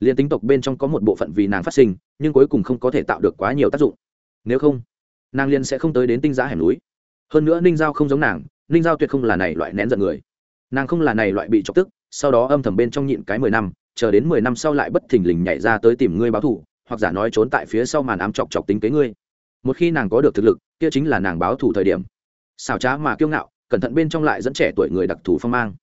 Liên tính tộc bên trong có một bộ phận vì nàng phát sinh, nhưng cuối cùng không có thể tạo được quá nhiều tác dụng. Nếu không, nàng liên sẽ không tới đến tinh giã hẻm núi. Hơn nữa ninh giao không giống nàng, ninh giao tuyệt không là này loại nén giận người. Nàng không là này loại bị chọc tức, sau đó âm thầm bên trong nhịn cái mười năm, chờ đến mười năm sau lại bất thình lình nhảy ra tới tìm ngươi báo thù, hoặc giả nói trốn tại phía sau màn ám chọc chọc tính kế ngươi. Một khi nàng có được thực lực, kia chính là nàng báo thù thời điểm. Xảo trá mà kiêu ngạo, cẩn thận bên trong lại dẫn trẻ tuổi người đặc thù phong mang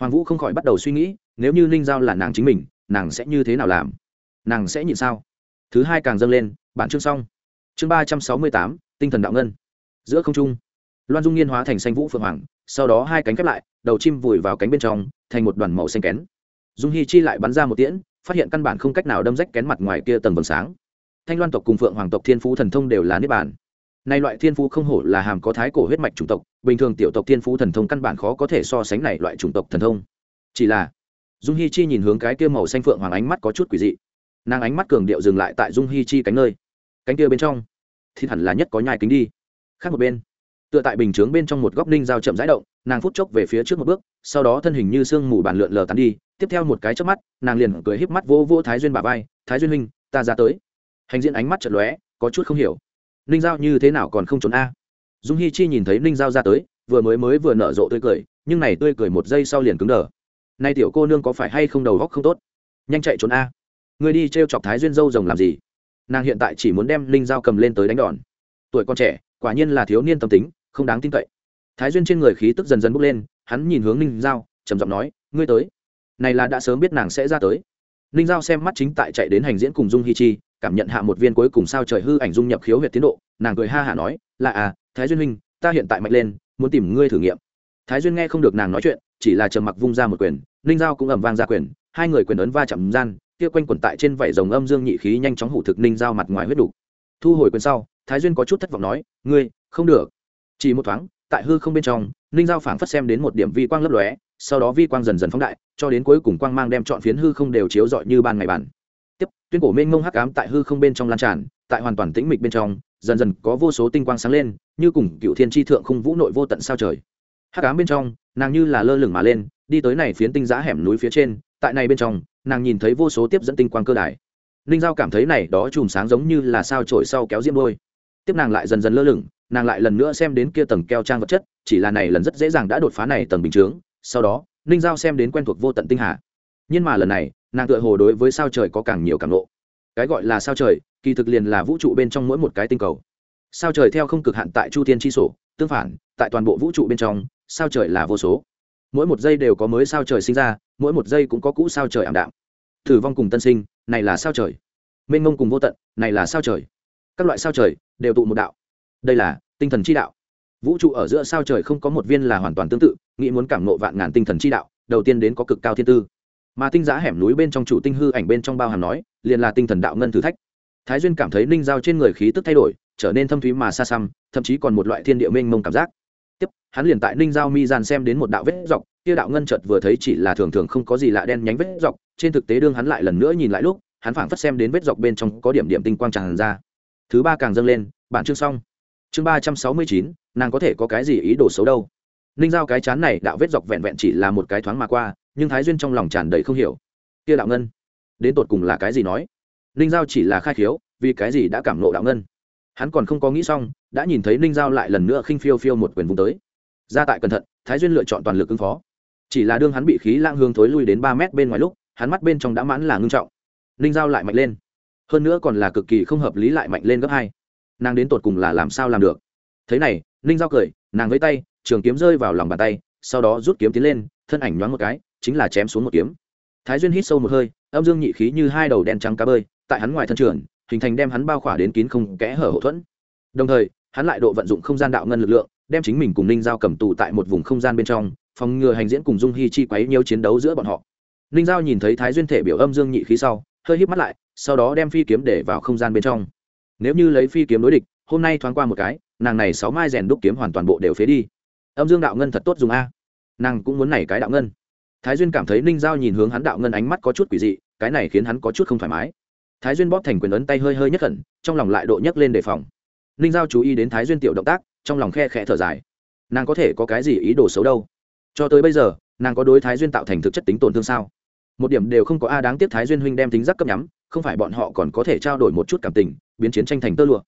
hoàng vũ không khỏi bắt đầu suy nghĩ, nếu như ninh giao là nàng chính mình, nàng sẽ như thế nào làm? Nàng sẽ nhịn sao? Thứ hai càng dâng lên, bản chương xong. Chương ba trăm sáu mươi tám, tinh thần đạo ngân. Giữa không trung, loan dung nghiên hóa thành xanh vũ phượng hoàng, sau đó hai cánh khép lại, đầu chim vùi vào cánh bên trong, thành một đoàn màu xanh kén. Dung hi chi lại bắn ra một tiễn, phát hiện căn bản không cách nào đâm rách kén mặt ngoài kia tầng vầng sáng. Thanh loan tộc cùng phượng hoàng tộc thiên phú thần thông đều là niết bản nay loại thiên phú không hổ là hàm có thái cổ huyết mạch chủng tộc bình thường tiểu tộc thiên phú thần thông căn bản khó có thể so sánh này loại chủng tộc thần thông. Chỉ là, dung hi chi nhìn hướng cái kia màu xanh phượng hoàng ánh mắt có chút quỷ dị. Nàng ánh mắt cường điệu dừng lại tại dung hi chi cánh nơi. Cánh kia bên trong, thì hẳn là nhất có nhai kính đi. Khác một bên, tựa tại bình chướng bên trong một góc ninh dao chậm rãi động, nàng phút chốc về phía trước một bước, sau đó thân hình như sương mù bàn lượn lờ tán đi. Tiếp theo một cái chớp mắt, nàng liền cười híp mắt vô vỗ thái duyên bà vai, thái duyên huynh, ta ra tới. Hành diễn ánh mắt chật lóe, có chút không hiểu. Ninh giao như thế nào còn không trốn a? Dung hi chi nhìn thấy ninh giao ra tới, vừa mới mới vừa nở rộ tươi cười, nhưng này tươi cười một giây sau liền cứng đờ. Nay tiểu cô nương có phải hay không đầu góc không tốt? Nhanh chạy trốn a. Người đi t r e o chọc thái duyên dâu rồng làm gì? Nàng hiện tại chỉ muốn đem ninh giao cầm lên tới đánh đòn. Tuổi con trẻ, quả nhiên là thiếu niên tâm tính, không đáng tin cậy. Thái duyên trên người khí tức dần dần bốc lên, hắn nhìn hướng ninh giao, trầm giọng nói, ngươi tới. Này là đã sớm biết nàng sẽ ra tới. Ninh giao xem mắt chính tại chạy đến hành diễn cùng dung hi chi, cảm nhận hạ một viên cuối cùng sao trời hư ảnh dung nhập khiếu huyệt tiến độ, nàng cười ha hả nói, là à thái duyên huynh, ta hiện tại mạnh lên, muốn tìm ngươi thử nghiệm. Thái duyên nghe không được nàng nói chuyện, chỉ là trầm mặc vung ra một quyền, ninh giao cũng ẩm vang ra quyền, hai người quyền ấn va chạm gian, kia quanh quẩn tại trên vảy rồng âm dương nhị khí nhanh chóng hủ thực ninh giao mặt ngoài huyết đủ. thu hồi quyền sau, thái duyên có chút thất vọng nói, ngươi, không được. Chỉ một thoáng, tại hư không bên trong, ninh giao phảng phất xem đến một điểm vi quang lấp lóe, sau đó vi quang dần dần phóng đại, cho đến cuối cùng quang mang đem chọn phiến hư không đều chiếu rọi như ban ngày bản tiếp, tuyên cổ mênh mông hắc ám tại hư không bên trong lan tràn, tại hoàn toàn tĩnh mịch bên trong dần dần có vô số tinh quang sáng lên, như cùng cựu thiên tri thượng khung vũ nội vô tận sao trời. Hát cám bên trong, nàng như là lơ lửng mà lên, đi tới này phiến tinh giã hẻm núi phía trên, tại này bên trong, nàng nhìn thấy vô số tiếp dẫn tinh quang cơ đài. Ninh giao cảm thấy này đó chùm sáng giống như là sao trổi sau kéo diễm đôi. Tiếp nàng lại dần dần lơ lửng, nàng lại lần nữa xem đến kia tầng keo trang vật chất, chỉ là này lần rất dễ dàng đã đột phá này tầng bình chướng, sau đó ninh giao xem đến quen thuộc vô tận tinh hà. Nhưng mà lần này, nàng tựa hồ đối với sao trời có càng nhiều càng lộ cái gọi là sao trời kỳ thực liền là vũ trụ bên trong mỗi một cái tinh cầu. Sao trời theo không cực hạn tại chu thiên tri sổ, tương phản, tại toàn bộ vũ trụ bên trong, sao trời là vô số. Mỗi một giây đều có mới sao trời sinh ra, mỗi một giây cũng có cũ sao trời ảm đạm. Thử vong cùng tân sinh, này là sao trời. Mênh mông cùng vô tận, này là sao trời. Các loại sao trời đều tụ một đạo. Đây là tinh thần chi đạo. Vũ trụ ở giữa sao trời không có một viên là hoàn toàn tương tự, nghĩ muốn cảm nộ vạn ngàn tinh thần chi đạo, đầu tiên đến có cực cao thiên tư. Mà tinh giá hẻm núi bên trong chủ tinh hư ảnh bên trong bao hàm nói, liền là tinh thần đạo ngân thử thách thái duyên cảm thấy ninh giao trên người khí tức thay đổi, trở nên thâm thúy mà xa xăm, thậm chí còn một loại thiên địa mênh mông cảm giác. Tiếp, hắn liền tại ninh giao mi gian xem đến một đạo vết dọc, kia đạo ngân chợt vừa thấy chỉ là thường thường không có gì lạ đen nhánh vết dọc, trên thực tế đương hắn lại lần nữa nhìn lại lúc, hắn phảng phất xem đến vết dọc bên trong có điểm điểm tinh quang tràn ra. Thứ ba càng dâng lên, bản chương xong. Chương ba trăm sáu mươi chín, nàng có thể có cái gì ý đồ xấu đâu? Ninh giao cái chán này, đạo vết dọc vẹn vẹn chỉ là một cái thoáng mà qua, nhưng thái duyên trong lòng tràn đầy không hiểu. Kia đạo ngân, đến tột cùng là cái gì nói? Ninh giao chỉ là khai khiếu, vì cái gì đã cảm nộ đạo ngân? Hắn còn không có nghĩ xong, đã nhìn thấy ninh giao lại lần nữa khinh phiêu phiêu một quyền vùng tới. Ra tại cẩn thận, thái duyên lựa chọn toàn lực ứng phó. Chỉ là đương hắn bị khí lang hương thối lui đến ba mét bên ngoài lúc, hắn mắt bên trong đã mãn là ngưng trọng. Ninh giao lại mạnh lên. Hơn nữa còn là cực kỳ không hợp lý lại mạnh lên gấp hai. Nàng đến tột cùng là làm sao làm được? Thế này, ninh giao cười, nàng với tay, trường kiếm rơi vào lòng bàn tay, sau đó rút kiếm tiến lên, thân ảnh nhoáng một cái, chính là chém xuống một kiếm. Thái duyên hít sâu một hơi, âm dương nhị khí như hai đầu đen trắng cá bơi tại hắn ngoài thân trường, hình thành đem hắn bao khỏa đến kín không kẽ hở hậu thuẫn. Đồng thời, hắn lại độ vận dụng không gian đạo ngân lực lượng, đem chính mình cùng ninh giao cầm tù tại một vùng không gian bên trong, phòng ngừa hành diễn cùng dung hy chi quấy nhiều chiến đấu giữa bọn họ. Ninh giao nhìn thấy thái duyên thể biểu âm dương nhị khí sau, hơi híp mắt lại, sau đó đem phi kiếm để vào không gian bên trong. Nếu như lấy phi kiếm đối địch, hôm nay thoáng qua một cái, nàng này sáu mai rèn đúc kiếm hoàn toàn bộ đều phế đi. Âm dương đạo ngân thật tốt dùng a. Nàng cũng muốn này cái đạo ngân. Thái duyên cảm thấy ninh giao nhìn hướng hắn đạo ngân ánh mắt có chút quỷ dị, cái này khiến hắn có chút không thoải mái thái duyên bóp thành quyền ấn tay hơi hơi nhất khẩn, trong lòng lại độ nhấc lên đề phòng. Ninh giao chú ý đến thái duyên tiểu động tác, trong lòng khe khẽ thở dài. Nàng có thể có cái gì ý đồ xấu đâu? Cho tới bây giờ, nàng có đối thái duyên tạo thành thực chất tính tổn thương sao? Một điểm đều không có a đáng tiếc thái duyên huynh đem tính giác cấp nhắm, không phải bọn họ còn có thể trao đổi một chút cảm tình, biến chiến tranh thành tơ lụa.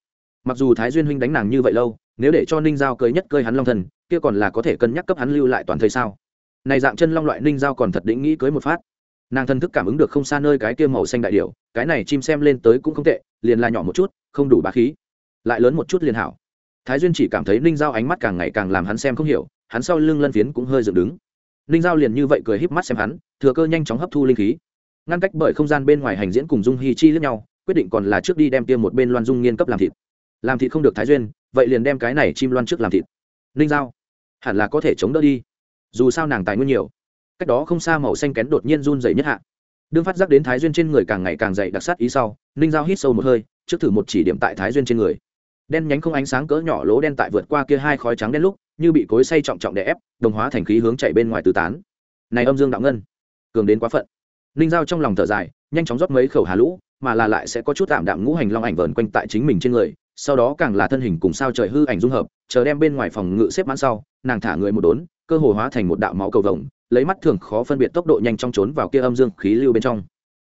Mặc dù thái duyên huynh đánh nàng như vậy lâu, nếu để cho ninh giao cơi nhất cơi hắn long thần, kia còn là có thể cân nhắc cấp hắn lưu lại toàn thời sao? Này dạng chân long loại ninh giao còn thật định nghĩ cưới một phát nàng thân thức cảm ứng được không xa nơi cái kia màu xanh đại điệu cái này chim xem lên tới cũng không tệ, liền là nhỏ một chút, không đủ bá khí. Lại lớn một chút liền hảo. Thái duyên chỉ cảm thấy ninh giao ánh mắt càng ngày càng làm hắn xem không hiểu, hắn sau lưng lân phiến cũng hơi dựng đứng. Ninh giao liền như vậy cười híp mắt xem hắn, thừa cơ nhanh chóng hấp thu linh khí. Ngăn cách bởi không gian bên ngoài hành diễn cùng dung hi chi lẫn nhau, quyết định còn là trước đi đem tiêm một bên loan dung nghiên cấp làm thịt. Làm thịt không được thái duyên, vậy liền đem cái này chim loan trước làm thịt. Ninh giao, hẳn là có thể chống đỡ đi. Dù sao nàng tài nguyên nhiều cách đó không xa màu xanh kén đột nhiên run dày nhất hạ. Đương phát giác đến thái duyên trên người càng ngày càng dày đặc sát ý sau, ninh giao hít sâu một hơi, trước thử một chỉ điểm tại thái duyên trên người. Đen nhánh không ánh sáng cỡ nhỏ lỗ đen tại vượt qua kia hai khói trắng đen lúc, như bị cối say trọng trọng đè ép, đồng hóa thành khí hướng chạy bên ngoài tứ tán. Này âm dương đạo ngân, cường đến quá phận. Ninh giao trong lòng thở dài, nhanh chóng rót mấy khẩu hà lũ, mà là lại sẽ có chút tạm đạm ngũ hành long ảnh vờn quanh tại chính mình trên người, sau đó càng là thân hình cùng sao trời hư ảnh dung hợp, chờ đem bên ngoài phòng ngự xếp mãn sau, nàng thả người một đốn, cơ hồ hóa thành một đạo máu cầu vồng lấy mắt thường khó phân biệt tốc độ nhanh chóng trốn vào kia âm dương khí lưu bên trong.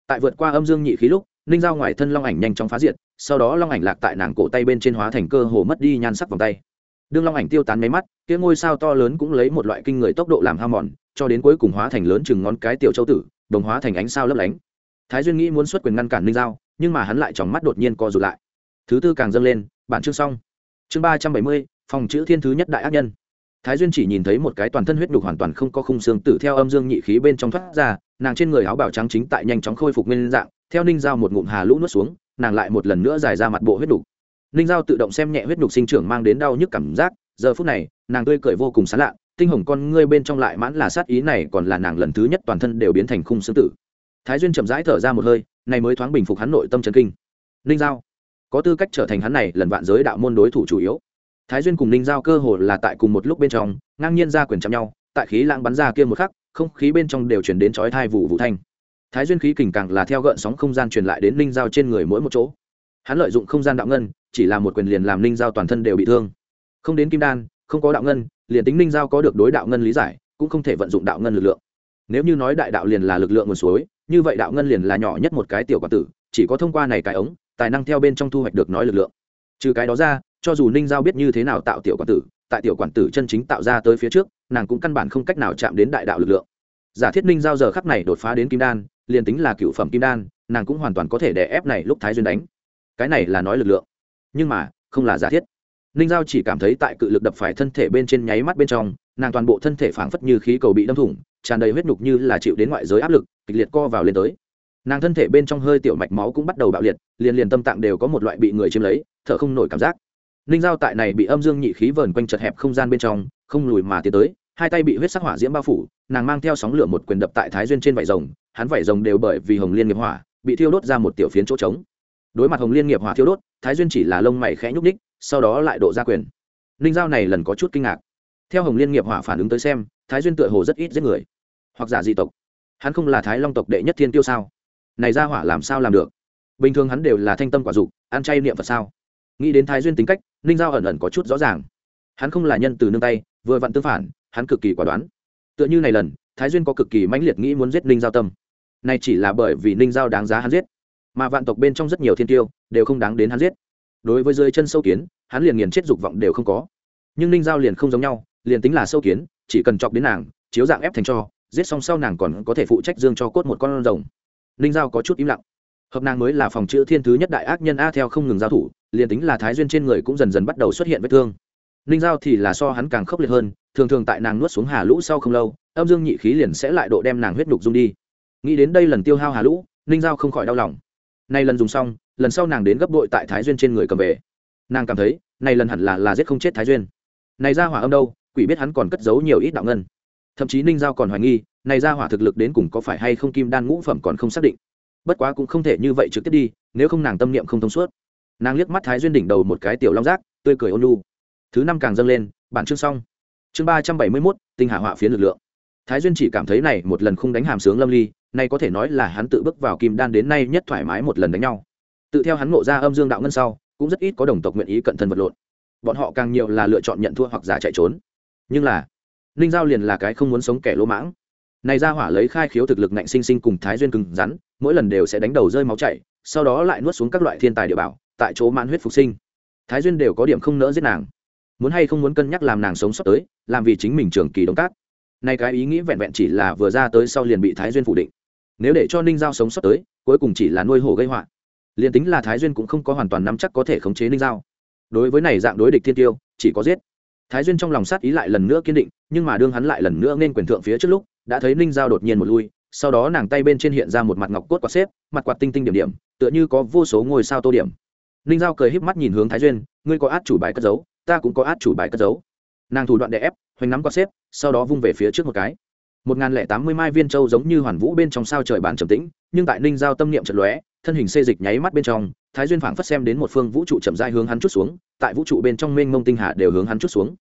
Tại vượt qua âm dương nhị khí lúc, ninh giao ngoài thân long ảnh nhanh chóng phá diệt, sau đó long ảnh lạc tại nàng cổ tay bên trên hóa thành cơ hồ mất đi nhan sắc vòng tay. Đương long ảnh tiêu tán mấy mắt, kia ngôi sao to lớn cũng lấy một loại kinh người tốc độ làm hao mòn, cho đến cuối cùng hóa thành lớn chừng ngón cái tiểu châu tử, đồng hóa thành ánh sao lấp lánh. Thái duyên nghĩ muốn xuất quyền ngăn cản ninh giao, nhưng mà hắn lại tròng mắt đột nhiên co rụt lại. Thứ tư càng dâng lên, bản chương xong. Chương ba trăm bảy mươi, phòng chữ thiên thứ nhất đại ác nhân thái duyên chỉ nhìn thấy một cái toàn thân huyết đục hoàn toàn không có khung xương tử theo âm dương nhị khí bên trong thoát ra, nàng trên người áo bào trắng chính tại nhanh chóng khôi phục nguyên dạng, theo ninh giao một ngụm hà lũ nuốt xuống, nàng lại một lần nữa dài ra mặt bộ huyết đục ninh giao tự động xem nhẹ huyết đục sinh trưởng mang đến đau nhức cảm giác, giờ phút này, nàng tươi cười vô cùng xán lạ, tinh hồng con ngươi bên trong lại mãn là sát ý này còn là nàng lần thứ nhất toàn thân đều biến thành khung xương tử. Thái duyên chậm rãi thở ra một hơi, này mới thoáng bình phục hắn nội tâm trần kinh. Ninh giao, có tư cách trở thành hắn này lần vạn giới đạo môn đối thủ chủ yếu thái duyên cùng ninh giao cơ hồ là tại cùng một lúc bên trong, ngang nhiên ra quyền chạm nhau, tại khí lãng bắn ra kia một khắc, không khí bên trong đều chuyển đến chói thai vụ vụ thanh. Thái duyên khí kình càng là theo gợn sóng không gian truyền lại đến ninh giao trên người mỗi một chỗ. Hắn lợi dụng không gian đạo ngân, chỉ là một quyền liền làm ninh giao toàn thân đều bị thương. Không đến kim đan, không có đạo ngân, liền tính ninh giao có được đối đạo ngân lý giải, cũng không thể vận dụng đạo ngân lực lượng. Nếu như nói đại đạo liền là lực lượng nguồn suối, như vậy đạo ngân liền là nhỏ nhất một cái tiểu quả tử, chỉ có thông qua này cái ống, tài năng theo bên trong thu hoạch được nói lực lượng. Trừ cái đó ra cho dù ninh giao biết như thế nào tạo tiểu quản tử, tại tiểu quản tử chân chính tạo ra tới phía trước, nàng cũng căn bản không cách nào chạm đến đại đạo lực lượng. Giả thiết ninh giao giờ khắp này đột phá đến kim đan, liền tính là cựu phẩm kim đan, nàng cũng hoàn toàn có thể đè ép này lúc thái duyên đánh. Cái này là nói lực lượng. Nhưng mà, không là giả thiết. Ninh giao chỉ cảm thấy tại cự lực đập phải thân thể bên trên nháy mắt bên trong, nàng toàn bộ thân thể phảng phất như khí cầu bị đâm thủng, tràn đầy huyết nhục như là chịu đến ngoại giới áp lực, kịch liệt co vào lên tới. Nàng thân thể bên trong hơi tiểu mạch máu cũng bắt đầu bạo liệt, liền liền tâm tạng đều có một loại bị người chiếm lấy, thở không nổi cảm giác ninh giao tại này bị âm dương nhị khí vờn quanh chật hẹp không gian bên trong, không lùi mà tiến tới, hai tay bị huyết sắc hỏa diễm bao phủ, nàng mang theo sóng lửa một quyền đập tại thái duyên trên vải rồng, hắn vải rồng đều bởi vì hồng liên nghiệp hỏa, bị thiêu đốt ra một tiểu phiến chỗ trống. Đối mặt hồng liên nghiệp hỏa thiêu đốt, thái duyên chỉ là lông mày khẽ nhúc ních sau đó lại độ ra quyền. Ninh giao này lần có chút kinh ngạc. Theo hồng liên nghiệp hỏa phản ứng tới xem, thái duyên tựa hồ rất ít giết người. Hoặc giả dị tộc. Hắn không là thái long tộc đệ nhất thiên tiêu sao? Này ra hỏa làm sao làm được? Bình thường hắn đều là thanh tâm quả dục, ăn chay niệm phật sao? Nghĩ đến thái duyên tính cách, ninh giao ẩn ẩn có chút rõ ràng. Hắn không là nhân từ nương tay, vừa vặn tương phản, hắn cực kỳ quả đoán. Tựa như này lần, thái duyên có cực kỳ mãnh liệt nghĩ muốn giết ninh giao tâm. Này chỉ là bởi vì ninh giao đáng giá hắn giết. Mà vạn tộc bên trong rất nhiều thiên tiêu, đều không đáng đến hắn giết. Đối với dưới chân sâu kiến, hắn liền nghiền chết dục vọng đều không có. Nhưng ninh giao liền không giống nhau, liền tính là sâu kiến, chỉ cần chọc đến nàng, chiếu dạng ép thành cho, giết xong sau nàng còn có thể phụ trách dương cho cốt một con rồng. Ninh giao có chút im lặng. Hợp nàng mới là phòng chữ thiên thứ nhất đại ác nhân a theo không ngừng giao thủ liền tính là thái duyên trên người cũng dần dần bắt đầu xuất hiện vết thương. Ninh giao thì là so hắn càng khốc liệt hơn, thường thường tại nàng nuốt xuống hà lũ sau không lâu, âm dương nhị khí liền sẽ lại độ đem nàng huyết nhục dung đi. Nghĩ đến đây lần tiêu hao hà lũ, ninh giao không khỏi đau lòng. Nay lần dùng xong, lần sau nàng đến gấp đội tại thái duyên trên người cầm về. Nàng cảm thấy này lần hẳn là là giết không chết thái duyên. Này ra hỏa âm đâu, quỷ biết hắn còn cất giấu nhiều ít đạo ngân. Thậm chí ninh giao còn hoài nghi, này ra hỏa thực lực đến cùng có phải hay không kim đan ngũ phẩm còn không xác định. Bất quá cũng không thể như vậy trực tiếp đi, nếu không nàng tâm niệm không thông suốt nàng liếc mắt thái duyên đỉnh đầu một cái tiểu long rác tươi cười ôn lu thứ năm càng dâng lên, bản chương xong. Chương ba trăm bảy mươi mốt, tinh hạ họa phiến lực lượng. Thái duyên chỉ cảm thấy này một lần không đánh hàm sướng lâm ly, nay có thể nói là hắn tự bước vào kim đan đến nay nhất thoải mái một lần đánh nhau. Tự theo hắn ngộ ra âm dương đạo ngân sau, cũng rất ít có đồng tộc nguyện ý cận thân vật lộn. Bọn họ càng nhiều là lựa chọn nhận thua hoặc giả chạy trốn. Nhưng là, ninh giao liền là cái không muốn sống kẻ lỗ mãng. Này ra hỏa lấy khai khiếu thực lực ngạnh sinh sinh cùng thái duyên cứng rắn, mỗi lần đều sẽ đánh đầu rơi máu chảy, sau đó lại nuốt xuống các loại thiên tài địa bảo tại chỗ mãn huyết phục sinh. Thái duyên đều có điểm không nỡ giết nàng. Muốn hay không muốn cân nhắc làm nàng sống sót tới, làm vì chính mình trường kỳ đóng cát. Nay cái ý nghĩ vẹn vẹn chỉ là vừa ra tới sau liền bị thái duyên phủ định. Nếu để cho ninh giao sống sót tới, cuối cùng chỉ là nuôi hổ gây họa. Liền tính là thái duyên cũng không có hoàn toàn nắm chắc có thể khống chế ninh giao. Đối với này dạng đối địch thiên tiêu, chỉ có giết. Thái duyên trong lòng sát ý lại lần nữa kiên định, nhưng mà đương hắn lại lần nữa nên quyền thượng phía trước lúc, đã thấy ninh giao đột nhiên một lui, sau đó nàng tay bên trên hiện ra một mặt ngọc cốt quạt xếp, mặt quạt tinh tinh điểm điểm, tựa như có vô số ngôi sao tô điểm ninh giao cười híp mắt nhìn hướng thái duyên, ngươi có át chủ bài cất giấu, ta cũng có át chủ bài cất giấu. Nàng thủ đoạn đè ép, hoành nắm quạt xếp, sau đó vung về phía trước một cái. Một n g h n lẻ tám mươi mai viên châu giống như hoàn vũ bên trong sao trời bán trầm tĩnh, nhưng tại ninh giao tâm niệm trận lóe, thân hình xê dịch nháy mắt bên trong, thái duyên phảng phất xem đến một phương vũ trụ chậm dai hướng hắn chút xuống, tại vũ trụ bên trong mênh mông tinh hà đều hướng hắn chút xuống.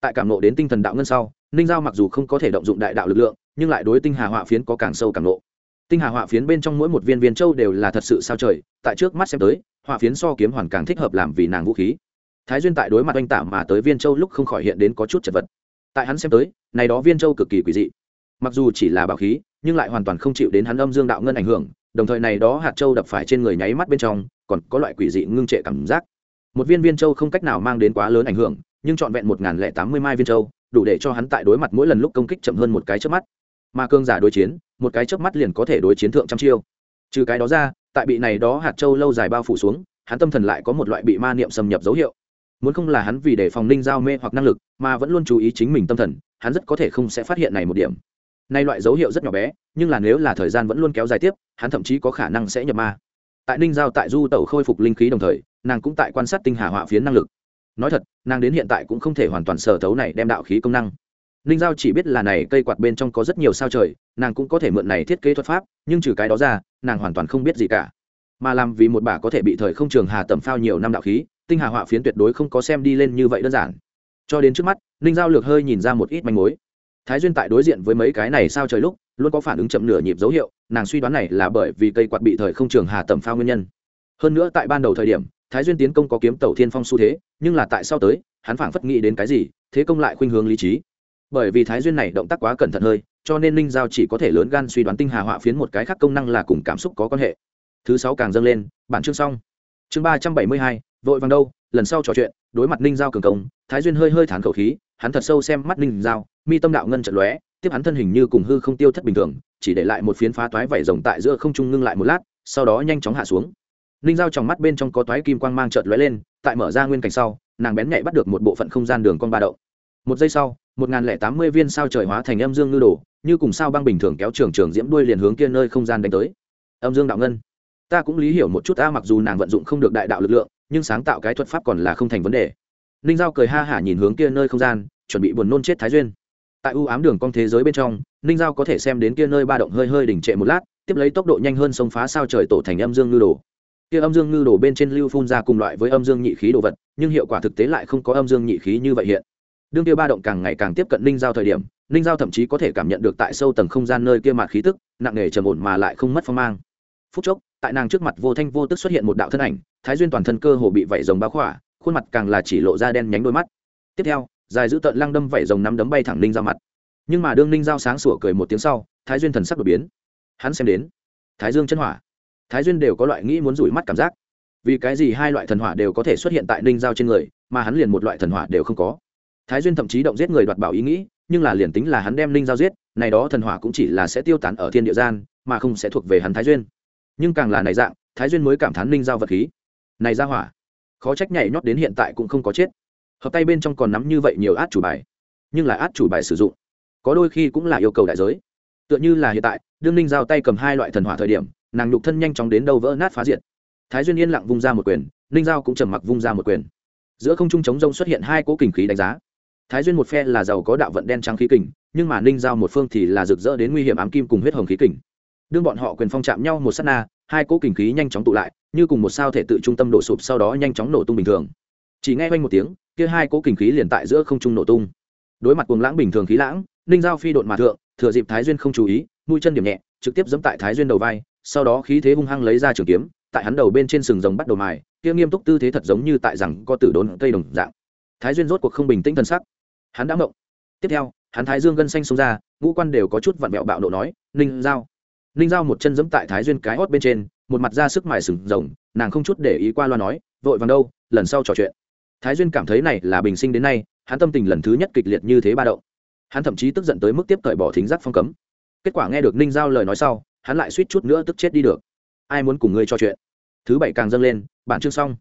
Tại cảm nộ đến tinh thần đạo ngân sau, ninh giao mặc dù không có thể động dụng đại đạo lực lượng, nhưng lại đối tinh hà họa phiến có càng sâu càng nộ tinh hà họa phiến bên trong mỗi một viên viên châu đều là thật sự sao trời, tại trước mắt xem tới hỏa phiến so kiếm hoàn càng thích hợp làm vì nàng vũ khí. Thái duyên tại đối mặt oanh tả mà tới viên châu lúc không khỏi hiện đến có chút chật vật. Tại hắn xem tới, này đó viên châu cực kỳ quỷ dị. Mặc dù chỉ là bảo khí, nhưng lại hoàn toàn không chịu đến hắn âm dương đạo ngân ảnh hưởng, đồng thời này đó hạt châu đập phải trên người nháy mắt bên trong, còn có loại quỷ dị ngưng trệ cảm giác. Một viên viên châu không cách nào mang đến quá lớn ảnh hưởng, nhưng trọn vẹn một nghìn lẻ tám mươi mai viên châu, đủ để cho hắn tại đối mặt mỗi lần lúc công kích chậm hơn một cái chớp mắt. Mà cương giả đối chiến, một cái chớp mắt liền có thể đối chiến thượng trăm chiêu. Trừ cái đó ra tại bị này đó hạt châu lâu dài bao phủ xuống, hắn tâm thần lại có một loại bị ma niệm xâm nhập dấu hiệu. Muốn không là hắn vì để phòng ninh giao mê hoặc năng lực, mà vẫn luôn chú ý chính mình tâm thần, hắn rất có thể không sẽ phát hiện này một điểm. Nay loại dấu hiệu rất nhỏ bé, nhưng là nếu là thời gian vẫn luôn kéo dài tiếp, hắn thậm chí có khả năng sẽ nhập ma. Tại ninh giao tại du tẩu khôi phục linh khí đồng thời, nàng cũng tại quan sát tinh hà họa phiến năng lực. Nói thật, nàng đến hiện tại cũng không thể hoàn toàn sở thấu này đem đạo khí công năng ninh giao chỉ biết là này cây quạt bên trong có rất nhiều sao trời, nàng cũng có thể mượn này thiết kế thuật pháp, nhưng trừ cái đó ra, nàng hoàn toàn không biết gì cả. Mà làm vì một bà có thể bị thời không trường hà tầm phao nhiều năm đạo khí, tinh hà họa phiến tuyệt đối không có xem đi lên như vậy đơn giản. Cho đến trước mắt, ninh giao lược hơi nhìn ra một ít manh mối. Thái duyên tại đối diện với mấy cái này sao trời lúc, luôn có phản ứng chậm nửa nhịp dấu hiệu, nàng suy đoán này là bởi vì cây quạt bị thời không trường hà tầm phao nguyên nhân. Hơn nữa tại ban đầu thời điểm, thái duyên tiến công có kiếm tàu thiên phong xu thế, nhưng là tại sao tới, hắn phảng phất nghĩ đến cái gì, thế công lại khuynh hướng lý trí bởi vì thái duyên này động tác quá cẩn thận hơi, cho nên ninh giao chỉ có thể lớn gan suy đoán tinh hà họa phiến một cái khác công năng là cùng cảm xúc có quan hệ. Thứ sáu càng dâng lên, bản chương xong. Chương ba trăm bảy mươi hai, vội vàng đâu, lần sau trò chuyện, đối mặt ninh giao cường công, thái duyên hơi hơi thản khẩu khí, hắn thật sâu xem mắt ninh giao, mi tâm đạo ngân trận lóe, tiếp hắn thân hình như cùng hư không tiêu thất bình thường, chỉ để lại một phiến phá toái vảy rồng tại giữa không trung ngưng lại một lát, sau đó nhanh chóng hạ xuống. Ninh giao trong mắt bên trong có toái kim quang mang trợt lóe lên, tại mở ra nguyên cảnh sau, nàng bén nhạy bắt được một bộ phận không gian đường con ba đậu một giây sau một nghìn lẻ tám mươi viên sao trời hóa thành âm dương ngư đồ, như cùng sao băng bình thường kéo trường trường diễm đuôi liền hướng kia nơi không gian đánh tới. Âm dương đạo ngân. Ta cũng lý hiểu một chút, ta mặc dù nàng vận dụng không được đại đạo lực lượng, nhưng sáng tạo cái thuật pháp còn là không thành vấn đề. Ninh giao cười ha hả nhìn hướng kia nơi không gian, chuẩn bị buồn nôn chết thái duyên. Tại ưu ám đường cong thế giới bên trong, ninh giao có thể xem đến kia nơi ba động hơi hơi đỉnh trệ một lát, tiếp lấy tốc độ nhanh hơn sông phá sao trời tổ thành âm dương ngư đồ. Kia âm dương ngư đồ bên trên lưu phun ra cùng loại với âm dương nhị khí đồ vật, nhưng hiệu quả thực tế lại không có âm dương nhị khí như vậy hiện đương kia ba động càng ngày càng tiếp cận ninh giao thời điểm, ninh giao thậm chí có thể cảm nhận được tại sâu tầng không gian nơi kia mạt khí tức, nặng nề trầm ổn mà lại không mất phong mang. Phút chốc, tại nàng trước mặt vô thanh vô tức xuất hiện một đạo thân ảnh, thái duyên toàn thân cơ hồ bị vẩy rồng bao khỏa, khuôn mặt càng là chỉ lộ ra đen nhánh đôi mắt. Tiếp theo, dài giữ tợn lăng đâm vẩy rồng nắm đấm bay thẳng ninh giao mặt. Nhưng mà đương ninh giao sáng sủa cười một tiếng sau, thái duyên thần sắc đột biến. Hắn xem đến, thái dương chân hỏa. Thái duyên đều có loại nghĩ muốn rủi mắt cảm giác. Vì cái gì hai loại thần hỏa đều có thể xuất hiện tại ninh giao trên người, mà hắn liền một loại thần hỏa đều không có thái duyên thậm chí động giết người đoạt bảo ý nghĩ, nhưng là liền tính là hắn đem Linh giao giết, này đó thần hỏa cũng chỉ là sẽ tiêu tán ở thiên địa gian, mà không sẽ thuộc về hắn thái duyên. Nhưng càng là này dạng, thái duyên mới cảm thán Linh giao vật khí. Này ra hỏa, khó trách nhảy nhót đến hiện tại cũng không có chết. Hợp tay bên trong còn nắm như vậy nhiều át chủ bài, nhưng là át chủ bài sử dụng, có đôi khi cũng là yêu cầu đại giới. Tựa như là hiện tại, đương Linh giao tay cầm hai loại thần hỏa thời điểm, nàng nhục thân nhanh chóng đến đâu vỡ nát phá diệt. Thái duyên yên lặng vung ra một quyền Linh giao cũng trầm mặc vung ra một quyền. Giữa không trung chống rông xuất hiện hai cỗ kình khí đánh giá thái duyên một phe là giàu có đạo vận đen trắng khí kình, nhưng mà ninh giao một phương thì là rực rỡ đến nguy hiểm ám kim cùng huyết hồng khí kình. Đương bọn họ quyền phong chạm nhau một s á t na, hai cỗ kình khí nhanh chóng tụ lại, như cùng một sao thể tự trung tâm đổ sụp sau đó nhanh chóng nổ tung bình thường. Chỉ nghe quanh một tiếng, kia hai cỗ kình khí liền tại giữa không trung nổ tung. Đối mặt cuồng lãng bình thường khí lãng, ninh giao phi đột mà thượng, thừa dịp thái duyên không chú ý, mũi chân điểm nhẹ, trực tiếp dẫm tại thái duyên đầu vai, sau đó khí thế hung hăng lấy ra trường kiếm, tại hắn đầu bên trên sừng rồng bắt đầu mài, kia nghiêm túc tư thế thật giống như tại rằng có tử đốn cây đồng dạng. Thái duyên rốt cuộc không bình tĩnh thân sắc hắn đã mộng tiếp theo, hắn thái dương gân xanh xuống ra, ngũ quan đều có chút vặn vẹo bạo nộ nói, ninh giao. Ninh giao một chân giẫm tại thái duyên cái hót bên trên, một mặt ra sức mài sừng rồng, nàng không chút để ý qua loa nói, vội vàng đâu, lần sau trò chuyện. Thái duyên cảm thấy này là bình sinh đến nay, hắn tâm tình lần thứ nhất kịch liệt như thế ba đậu hắn thậm chí tức giận tới mức tiếp cởi bỏ thính giác phong cấm. Kết quả nghe được ninh giao lời nói sau, hắn lại suýt chút nữa tức chết đi được. Ai muốn cùng ngươi trò chuyện? Thứ bảy càng dâng lên, bản chương xong.